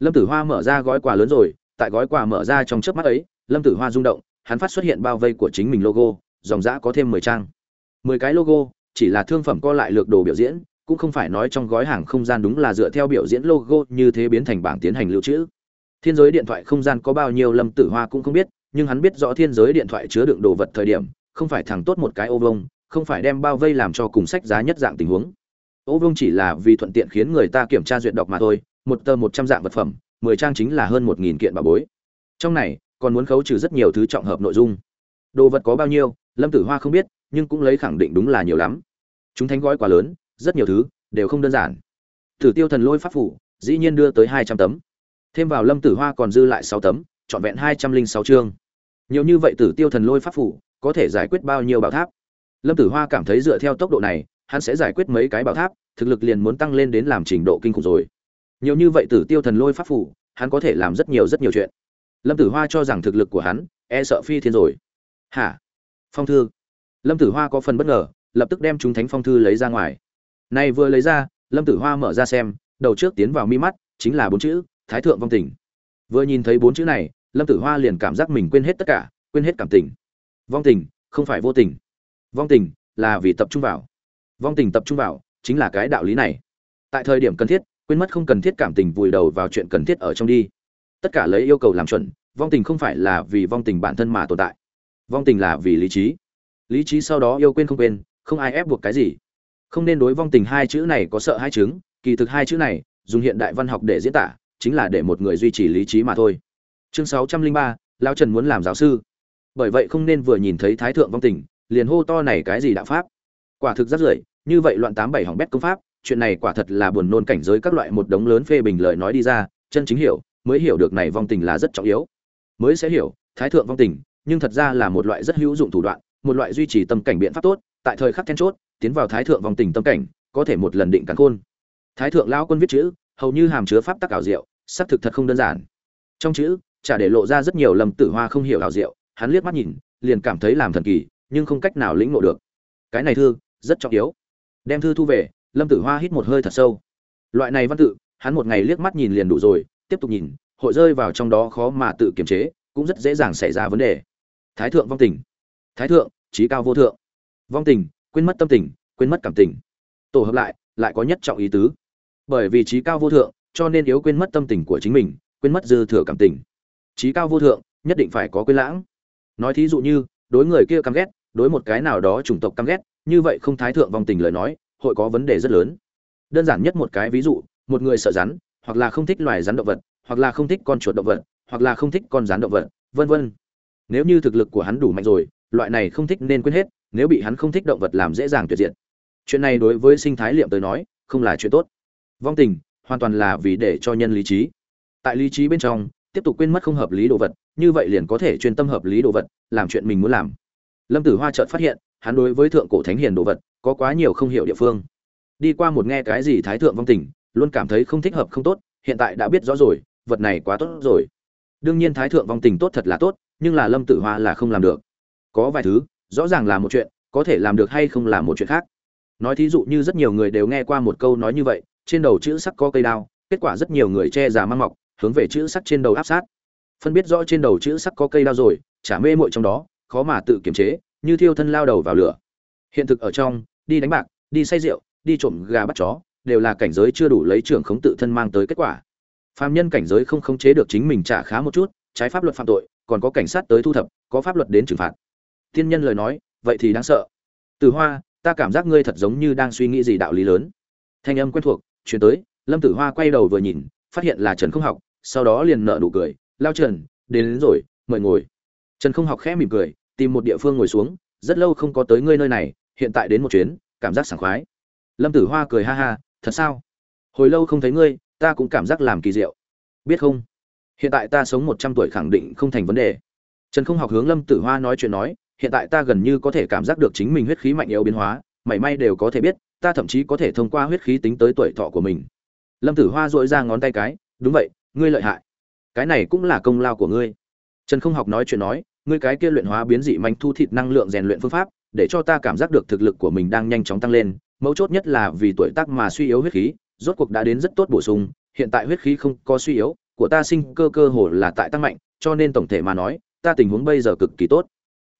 Lâm tử hoa mở ra gói quà lớn rồi, tại gói quà mở ra trong chớp mắt ấy, lâm tử hoa rung động, hắn phát xuất hiện bao vây của chính mình logo, dòng giã có thêm mười trang. Mười cái logo, chỉ là thương phẩm co lại lược đồ biểu diễn cũng không phải nói trong gói hàng không gian đúng là dựa theo biểu diễn logo như thế biến thành bảng tiến hành lưu trữ. Thiên giới điện thoại không gian có bao nhiêu lâm tử hoa cũng không biết, nhưng hắn biết rõ thiên giới điện thoại chứa đựng đồ vật thời điểm, không phải thẳng tốt một cái ô vông không phải đem bao vây làm cho cùng sách giá nhất dạng tình huống. Ô vông chỉ là vì thuận tiện khiến người ta kiểm tra duyệt đọc mà thôi, một tờ một trăm dạng vật phẩm, mười trang chính là hơn một nghìn kiện bà bối. Trong này, còn muốn khấu trừ rất nhiều thứ trọng hợp nội dung. Đồ vật có bao nhiêu, lâm tử hoa không biết, nhưng cũng lấy khẳng định đúng là nhiều lắm. Chúng thánh gói quá lớn rất nhiều thứ đều không đơn giản. Tử tiêu thần lôi pháp phủ, dĩ nhiên đưa tới hai trăm tấm. Thêm vào lâm tử hoa còn dư lại sáu tấm, trọn vẹn hai trăm linh sáu chương. Nhiều như vậy tử tiêu thần lôi pháp phủ, có thể giải quyết bao nhiêu bảo tháp? Lâm tử hoa cảm thấy dựa theo tốc độ này, hắn sẽ giải quyết mấy cái bảo tháp, thực lực liền muốn tăng lên đến làm trình độ kinh khủng rồi. Nhiều như vậy tử tiêu thần lôi pháp phủ, hắn có thể làm rất nhiều rất nhiều chuyện. Lâm tử hoa cho rằng thực lực của hắn e sợ phi thiên rồi. Hả? Phong thư. Lâm tử hoa có phần bất ngờ, lập tức đem chúng thánh phong thư lấy ra ngoài này vừa lấy ra, lâm tử hoa mở ra xem, đầu trước tiến vào mi mắt, chính là bốn chữ, thái thượng vong tình. Vừa nhìn thấy bốn chữ này, lâm tử hoa liền cảm giác mình quên hết tất cả, quên hết cảm tình. Vong tình, không phải vô tình. Vong tình là vì tập trung vào. Vong tình tập trung vào, chính là cái đạo lý này. Tại thời điểm cần thiết, quên mất không cần thiết cảm tình vùi đầu vào chuyện cần thiết ở trong đi. Tất cả lấy yêu cầu làm chuẩn, vong tình không phải là vì vong tình bản thân mà tồn tại. Vong tình là vì lý trí. Lý trí sau đó yêu quên không quên, không ai ép buộc cái gì không nên đối vong tình hai chữ này có sợ hai chứng, kỳ thực hai chữ này, dùng hiện đại văn học để diễn tả, chính là để một người duy trì lý trí mà thôi. Chương sáu trăm linh ba lao trần muốn làm giáo sư. Bởi vậy không nên vừa nhìn thấy thái thượng vong tình, liền hô to này cái gì đạo pháp. Quả thực rất rưởi, như vậy loạn tám bảy hỏng bét công pháp, chuyện này quả thật là buồn nôn cảnh giới các loại một đống lớn phê bình lời nói đi ra, chân chính hiểu, mới hiểu được này vong tình là rất trọng yếu. Mới sẽ hiểu, thái thượng vong tình, nhưng thật ra là một loại rất hữu dụng thủ đoạn, một loại duy trì tâm cảnh biện pháp tốt, tại thời khắc then chốt tiến vào thái thượng vong tình tâm cảnh, có thể một lần định cắn khôn. Thái thượng lão quân viết chữ, hầu như hàm chứa pháp tắc ảo diệu, xác thực thật không đơn giản. Trong chữ, chả để lộ ra rất nhiều lầm tử hoa không hiểu ảo diệu, hắn liếc mắt nhìn, liền cảm thấy làm thần kỳ, nhưng không cách nào lĩnh ngộ được. Cái này thư, rất trọng yếu. Đem thư thu về, lâm tử hoa hít một hơi thật sâu. Loại này văn tự, hắn một ngày liếc mắt nhìn liền đủ rồi, tiếp tục nhìn, hội rơi vào trong đó khó mà tự kiềm chế, cũng rất dễ dàng xảy ra vấn đề. Thái thượng vong tình. Thái thượng trí cao vô thượng. Vong tình quên mất tâm tình, quên mất cảm tình. Tổ hợp lại lại có nhất trọng ý tứ. Bởi vì trí cao vô thượng, cho nên yếu quên mất tâm tình của chính mình, quên mất dư thừa cảm tình. Trí cao vô thượng, nhất định phải có quên lãng. Nói thí dụ như, đối người kia căm ghét, đối một cái nào đó chủng tộc căm ghét, như vậy không thái thượng vong tình lời nói, hội có vấn đề rất lớn. Đơn giản nhất một cái ví dụ, một người sợ rắn, hoặc là không thích loài rắn động vật, hoặc là không thích con chuột động vật, hoặc là không thích con rắn động vật, vân vân. Nếu như thực lực của hắn đủ mạnh rồi, loại này không thích nên quên hết nếu bị hắn không thích động vật làm dễ dàng tuyệt diệt. Chuyện này đối với sinh thái liệm tới nói, không là chuyện tốt. Vong tình, hoàn toàn là vì để cho nhân lý trí. Tại lý trí bên trong, tiếp tục quên mất không hợp lý đồ vật, như vậy liền có thể chuyên tâm hợp lý đồ vật, làm chuyện mình muốn làm. Lâm tử hoa chợt phát hiện, hắn đối với thượng cổ thánh hiền đồ vật, có quá nhiều không hiểu địa phương. Đi qua một nghe cái gì thái thượng vong tình, luôn cảm thấy không thích hợp không tốt, hiện tại đã biết rõ rồi, vật này quá tốt rồi. Đương nhiên thái thượng vong tình tốt thật là tốt, nhưng là lâm tử hoa là không làm được. Có vài thứ rõ ràng là một chuyện, có thể làm được hay không là một chuyện khác. Nói thí dụ như rất nhiều người đều nghe qua một câu nói như vậy, trên đầu chữ sắc có cây đao, kết quả rất nhiều người che già mang mọc, hướng về chữ sắc trên đầu áp sát. Phân biết rõ trên đầu chữ sắc có cây đao rồi, chả mê mội trong đó, khó mà tự kiềm chế, như thiêu thân lao đầu vào lửa. Hiện thực ở trong, đi đánh bạc, đi say rượu, đi trộm gà bắt chó, đều là cảnh giới chưa đủ lấy trưởng khống tự thân mang tới kết quả. Phạm nhân cảnh giới không khống chế được chính mình trả khá một chút, trái pháp luật phạm tội, còn có cảnh sát tới thu thập, có pháp luật đến trừng phạt tiên nhân lời nói vậy thì đáng sợ. Từ hoa ta cảm giác ngươi thật giống như đang suy nghĩ gì đạo lý lớn. Thanh âm quen thuộc chuyển tới lâm tử hoa quay đầu vừa nhìn phát hiện là trần không học sau đó liền nợ nụ cười lao trần đến, đến rồi mời ngồi. Trần không học khẽ mỉm cười tìm một địa phương ngồi xuống rất lâu không có tới ngươi nơi này hiện tại đến một chuyến cảm giác sảng khoái. Lâm tử hoa cười ha ha thật sao? Hồi lâu không thấy ngươi ta cũng cảm giác làm kỳ diệu. Biết không? Hiện tại ta sống một trăm tuổi khẳng định không thành vấn đề. Trần không học hướng lâm tử hoa nói chuyện nói hiện tại ta gần như có thể cảm giác được chính mình huyết khí mạnh yếu biến hóa, mảy may đều có thể biết, ta thậm chí có thể thông qua huyết khí tính tới tuổi thọ của mình. Lâm tử hoa dội ra ngón tay cái, đúng vậy, ngươi lợi hại. Cái này cũng là công lao của ngươi. Trần không học nói chuyện nói, ngươi cái kia luyện hóa biến dị manh thu thịt năng lượng rèn luyện phương pháp, để cho ta cảm giác được thực lực của mình đang nhanh chóng tăng lên, mấu chốt nhất là vì tuổi tác mà suy yếu huyết khí, rốt cuộc đã đến rất tốt bổ sung, hiện tại huyết khí không có suy yếu, của ta sinh cơ cơ hồ là tại tăng mạnh, cho nên tổng thể mà nói, ta tình huống bây giờ cực kỳ tốt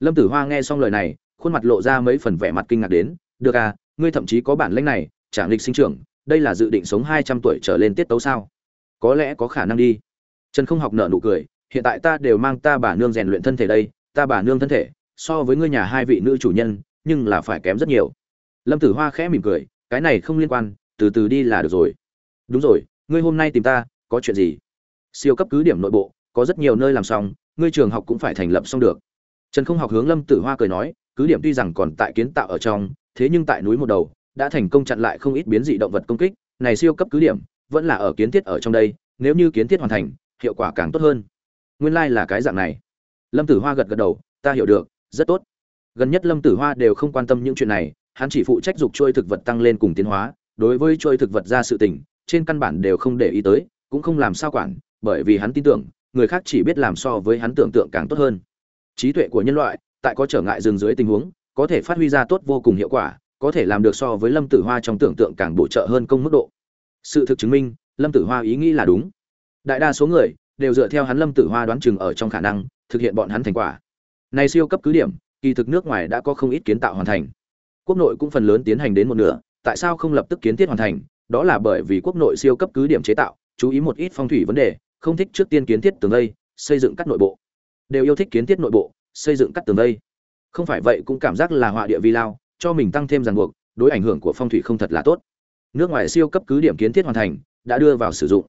lâm tử hoa nghe xong lời này, khuôn mặt lộ ra mấy phần vẻ mặt kinh ngạc đến, được à ngươi thậm chí có bản lĩnh này chẳng lịch sinh trưởng, đây là dự định sống hai trăm tuổi trở lên tiết tấu sao? Có lẽ có khả năng đi. Trần không học nợ nụ cười, hiện tại ta đều mang ta bà nương rèn luyện thân thể đây, ta bà nương thân thể, so với ngươi nhà hai vị nữ chủ nhân, nhưng là phải kém rất nhiều. Lâm tử hoa khẽ mỉm cười, cái này không liên quan, từ từ đi là được rồi. Đúng rồi, ngươi hôm nay tìm ta, có chuyện gì? Siêu cấp cứ điểm nội bộ, có rất nhiều nơi làm xong, ngươi trường học cũng phải thành lập xong được trần không học hướng lâm tử hoa cười nói, cứ điểm tuy rằng còn tại kiến tạo ở trong, thế nhưng tại núi một đầu, đã thành công chặn lại không ít biến dị động vật công kích, này siêu cấp cứ điểm, vẫn là ở kiến thiết ở trong đây, nếu như kiến thiết hoàn thành, hiệu quả càng tốt hơn. Nguyên lai là cái dạng này. Lâm tử hoa gật gật đầu, ta hiểu được, rất tốt. Gần nhất lâm tử hoa đều không quan tâm những chuyện này, hắn chỉ phụ trách dục trôi thực vật tăng lên cùng tiến hóa, đối với trôi thực vật ra sự tình, trên căn bản đều không để ý tới, cũng không làm sao quản, bởi vì hắn tin tưởng, người khác chỉ biết làm so với hắn tưởng tượng càng tốt hơn trí tuệ của nhân loại, tại có trở ngại dừng dưới tình huống, có thể phát huy ra tốt vô cùng hiệu quả, có thể làm được so với lâm tử hoa trong tưởng tượng càng bổ trợ hơn công mức độ. Sự thực chứng minh, lâm tử hoa ý nghĩ là đúng. Đại đa số người đều dựa theo hắn lâm tử hoa đoán chừng ở trong khả năng, thực hiện bọn hắn thành quả. Này siêu cấp cứ điểm, kỳ thực nước ngoài đã có không ít kiến tạo hoàn thành. Quốc nội cũng phần lớn tiến hành đến một nửa, tại sao không lập tức kiến thiết hoàn thành? Đó là bởi vì quốc nội siêu cấp cứ điểm chế tạo, chú ý một ít phong thủy vấn đề, không thích trước tiên kiến thiết tường lây xây dựng các nội bộ đều yêu thích kiến thiết nội bộ, xây dựng cắt tường vây không phải vậy cũng cảm giác là họa địa vi lao, cho mình tăng thêm ràng buộc, đối ảnh hưởng của phong thủy không thật là tốt. Nước ngoài siêu cấp cứ điểm kiến thiết hoàn thành, đã đưa vào sử dụng.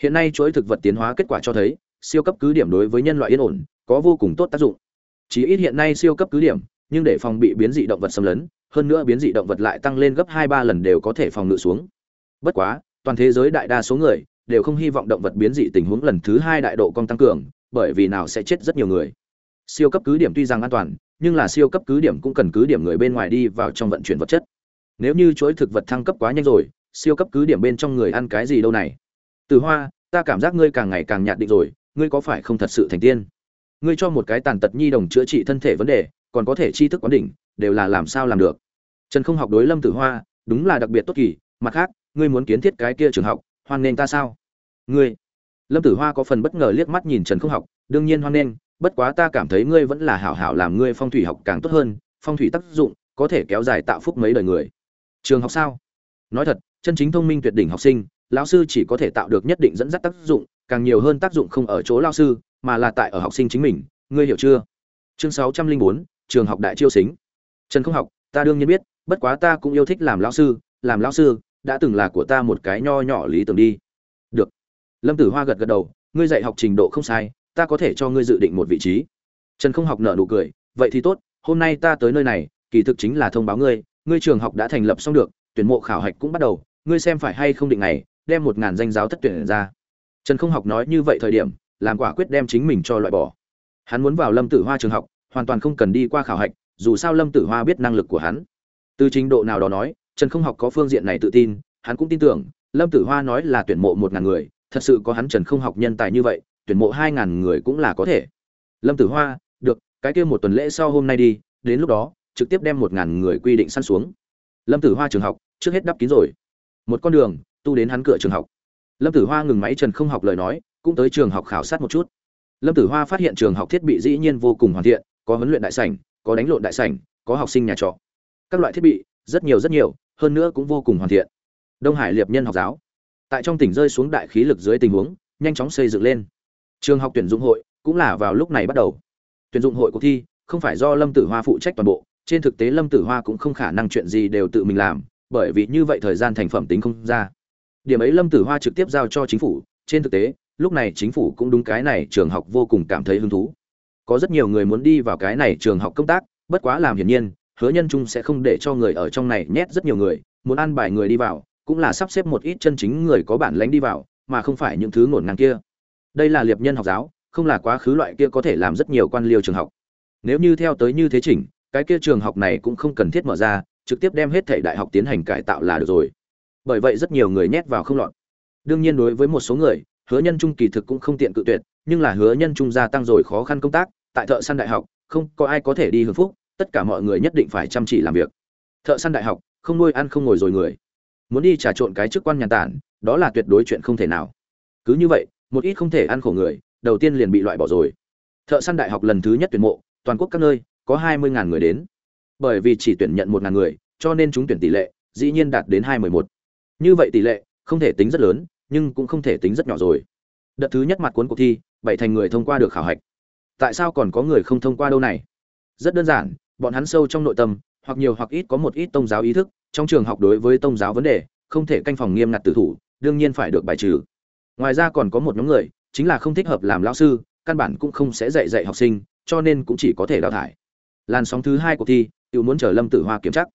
Hiện nay chuỗi thực vật tiến hóa kết quả cho thấy, siêu cấp cứ điểm đối với nhân loại yên ổn, có vô cùng tốt tác dụng. Chỉ ít hiện nay siêu cấp cứ điểm, nhưng để phòng bị biến dị động vật xâm lấn, hơn nữa biến dị động vật lại tăng lên gấp hai ba lần đều có thể phòng ngự xuống. Bất quá, toàn thế giới đại đa số người đều không hy vọng động vật biến dị tình huống lần thứ hai đại độ cong tăng cường bởi vì nào sẽ chết rất nhiều người. Siêu cấp cứ điểm tuy rằng an toàn, nhưng là siêu cấp cứ điểm cũng cần cứ điểm người bên ngoài đi vào trong vận chuyển vật chất. Nếu như chuỗi thực vật thăng cấp quá nhanh rồi, siêu cấp cứ điểm bên trong người ăn cái gì đâu này? Từ hoa, ta cảm giác ngươi càng ngày càng nhạt định rồi, ngươi có phải không thật sự thành tiên? Ngươi cho một cái tàn tật nhi đồng chữa trị thân thể vấn đề, còn có thể tri thức quán đỉnh, đều là làm sao làm được? Trần không học đối lâm tử hoa, đúng là đặc biệt tốt kỳ, mặt khác, ngươi muốn kiến thiết cái kia trường học, hoan nên ta sao? Ngươi lâm tử hoa có phần bất ngờ liếc mắt nhìn trần không học, đương nhiên hoan nghênh, bất quá ta cảm thấy ngươi vẫn là hảo hảo làm ngươi phong thủy học càng tốt hơn, phong thủy tác dụng có thể kéo dài tạo phúc mấy đời người. Trường học sao? Nói thật, chân chính thông minh tuyệt đỉnh học sinh, lão sư chỉ có thể tạo được nhất định dẫn dắt tác dụng, càng nhiều hơn tác dụng không ở chỗ lao sư, mà là tại ở học sinh chính mình. Ngươi hiểu chưa? Chương sáu trăm linh bốn, trường học đại chiêu xính. Trần không học, ta đương nhiên biết, bất quá ta cũng yêu thích làm lao sư, làm lao sư, đã từng là của ta một cái nho nhỏ lý tưởng đi. Được lâm tử hoa gật gật đầu, ngươi dạy học trình độ không sai, ta có thể cho ngươi dự định một vị trí. Trần không học nợ nụ cười, vậy thì tốt, hôm nay ta tới nơi này, kỳ thực chính là thông báo ngươi ngươi trường học đã thành lập xong được, tuyển mộ khảo hạch cũng bắt đầu, ngươi xem phải hay không định này đem một ngàn danh giáo thất tuyển ra. Trần không học nói như vậy thời điểm, làm quả quyết đem chính mình cho loại bỏ. Hắn muốn vào lâm tử hoa trường học, hoàn toàn không cần đi qua khảo hạch, dù sao lâm tử hoa biết năng lực của hắn. Từ trình độ nào đó nói, trần không học có phương diện này tự tin, hắn cũng tin tưởng, lâm tử hoa nói là tuyển mộ một ngàn người thật sự có hắn trần không học nhân tài như vậy, tuyển mộ hai ngàn người cũng là có thể. Lâm tử hoa, được, cái kia một tuần lễ sau hôm nay đi, đến lúc đó, trực tiếp đem một ngàn người quy định săn xuống. Lâm tử hoa trường học, trước hết đắp kín rồi. Một con đường, tu đến hắn cửa trường học. Lâm tử hoa ngừng máy trần không học lời nói, cũng tới trường học khảo sát một chút. Lâm tử hoa phát hiện trường học thiết bị dĩ nhiên vô cùng hoàn thiện, có huấn luyện đại sảnh, có đánh lộn đại sảnh, có học sinh nhà trọ. Các loại thiết bị, rất nhiều rất nhiều, hơn nữa cũng vô cùng hoàn thiện. Đông hải liệp nhân học giáo tại trong tỉnh rơi xuống đại khí lực dưới tình huống, nhanh chóng xây dựng lên. Trường học tuyển dụng hội cũng là vào lúc này bắt đầu. Tuyển dụng hội cuộc thi không phải do lâm tử hoa phụ trách toàn bộ, trên thực tế lâm tử hoa cũng không khả năng chuyện gì đều tự mình làm, bởi vì như vậy thời gian thành phẩm tính không ra. Điểm ấy lâm tử hoa trực tiếp giao cho chính phủ, trên thực tế, lúc này chính phủ cũng đúng cái này trường học vô cùng cảm thấy hứng thú. Có rất nhiều người muốn đi vào cái này trường học công tác, bất quá làm hiển nhiên, hứa nhân trung sẽ không để cho người ở trong này nhét rất nhiều người, muốn ăn bài người đi vào cũng là sắp xếp một ít chân chính người có bản lánh đi vào, mà không phải những thứ ngổn ngang kia. Đây là liệp nhân học giáo, không là quá khứ loại kia có thể làm rất nhiều quan liêu trường học. Nếu như theo tới như thế chỉnh, cái kia trường học này cũng không cần thiết mở ra, trực tiếp đem hết thể đại học tiến hành cải tạo là được rồi. Bởi vậy rất nhiều người nhét vào không lọt. Đương nhiên đối với một số người, hứa nhân trung kỳ thực cũng không tiện cự tuyệt, nhưng là hứa nhân trung gia tăng rồi khó khăn công tác, tại thợ săn đại học, không có ai có thể đi hưởng phúc, tất cả mọi người nhất định phải chăm chỉ làm việc. Thợ săn đại học, không nuôi ăn không ngồi rồi người muốn đi trà trộn cái chức quan nhàn tản, đó là tuyệt đối chuyện không thể nào. Cứ như vậy, một ít không thể ăn khổ người, đầu tiên liền bị loại bỏ rồi. Thợ săn đại học lần thứ nhất tuyển mộ, toàn quốc các nơi, có hai mươi người đến. Bởi vì chỉ tuyển nhận một người, cho nên chúng tuyển tỷ lệ, dĩ nhiên đạt đến hai mươi một. Như vậy tỷ lệ, không thể tính rất lớn, nhưng cũng không thể tính rất nhỏ rồi. Đợt thứ nhất mặt cuốn cuộc thi, bảy thành người thông qua được khảo hạch. Tại sao còn có người không thông qua đâu này? Rất đơn giản, bọn hắn sâu trong nội tâm, hoặc nhiều hoặc ít có một ít tôn giáo ý thức trong trường học đối với tôn giáo vấn đề, không thể canh phòng nghiêm ngặt tử thủ, đương nhiên phải được bài trừ. Ngoài ra còn có một nhóm người, chính là không thích hợp làm lão sư, căn bản cũng không sẽ dạy dạy học sinh, cho nên cũng chỉ có thể đào thải. Làn sóng thứ hai cuộc thi tự muốn chờ lâm tử hoa kiểm chắc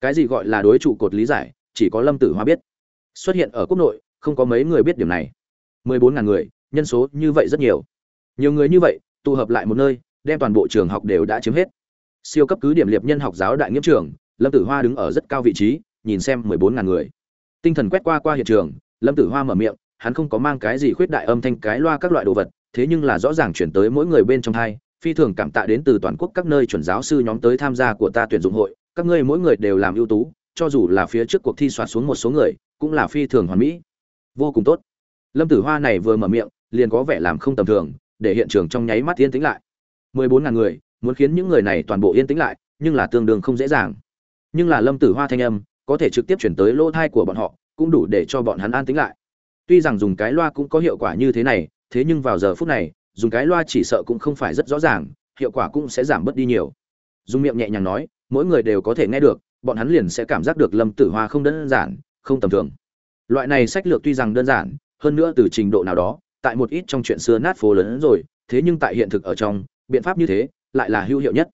cái gì gọi là đối trụ cột lý giải, chỉ có lâm tử hoa biết. Xuất hiện ở quốc nội, không có mấy người biết điểm này. Mười bốn ngàn người, nhân số như vậy rất nhiều. Nhiều người như vậy, tụ hợp lại một nơi, đem toàn bộ trường học đều đã chiếm hết. Siêu cấp cứ điểm liệp nhân học giáo đại nghiêm trường lâm tử hoa đứng ở rất cao vị trí, nhìn xem mười bốn ngàn người. Tinh thần quét qua qua hiện trường, lâm tử hoa mở miệng, hắn không có mang cái gì khuyết đại âm thanh, cái loa các loại đồ vật, thế nhưng là rõ ràng chuyển tới mỗi người bên trong hai, phi thường cảm tạ đến từ toàn quốc các nơi chuẩn giáo sư nhóm tới tham gia của ta tuyển dụng hội, các ngươi mỗi người đều làm ưu tú, cho dù là phía trước cuộc thi soạt xuống một số người, cũng là phi thường hoàn mỹ. Vô cùng tốt. Lâm tử hoa này vừa mở miệng, liền có vẻ làm không tầm thường, để hiện trường trong nháy mắt yên tĩnh lại. mười bốn ngàn người, muốn khiến những người này toàn bộ yên tĩnh lại, nhưng là tương đương không dễ dàng nhưng là lâm tử hoa thanh âm có thể trực tiếp chuyển tới lỗ thai của bọn họ, cũng đủ để cho bọn hắn an tĩnh lại. Tuy rằng dùng cái loa cũng có hiệu quả như thế này, thế nhưng vào giờ phút này, dùng cái loa chỉ sợ cũng không phải rất rõ ràng, hiệu quả cũng sẽ giảm bớt đi nhiều. Dùng miệng nhẹ nhàng nói, mỗi người đều có thể nghe được, bọn hắn liền sẽ cảm giác được lâm tử hoa không đơn giản, không tầm thường. Loại này sách lược tuy rằng đơn giản, hơn nữa từ trình độ nào đó, tại một ít trong chuyện xưa nát phố lớn hơn rồi, thế nhưng tại hiện thực ở trong, biện pháp như thế, lại là hữu hiệu nhất.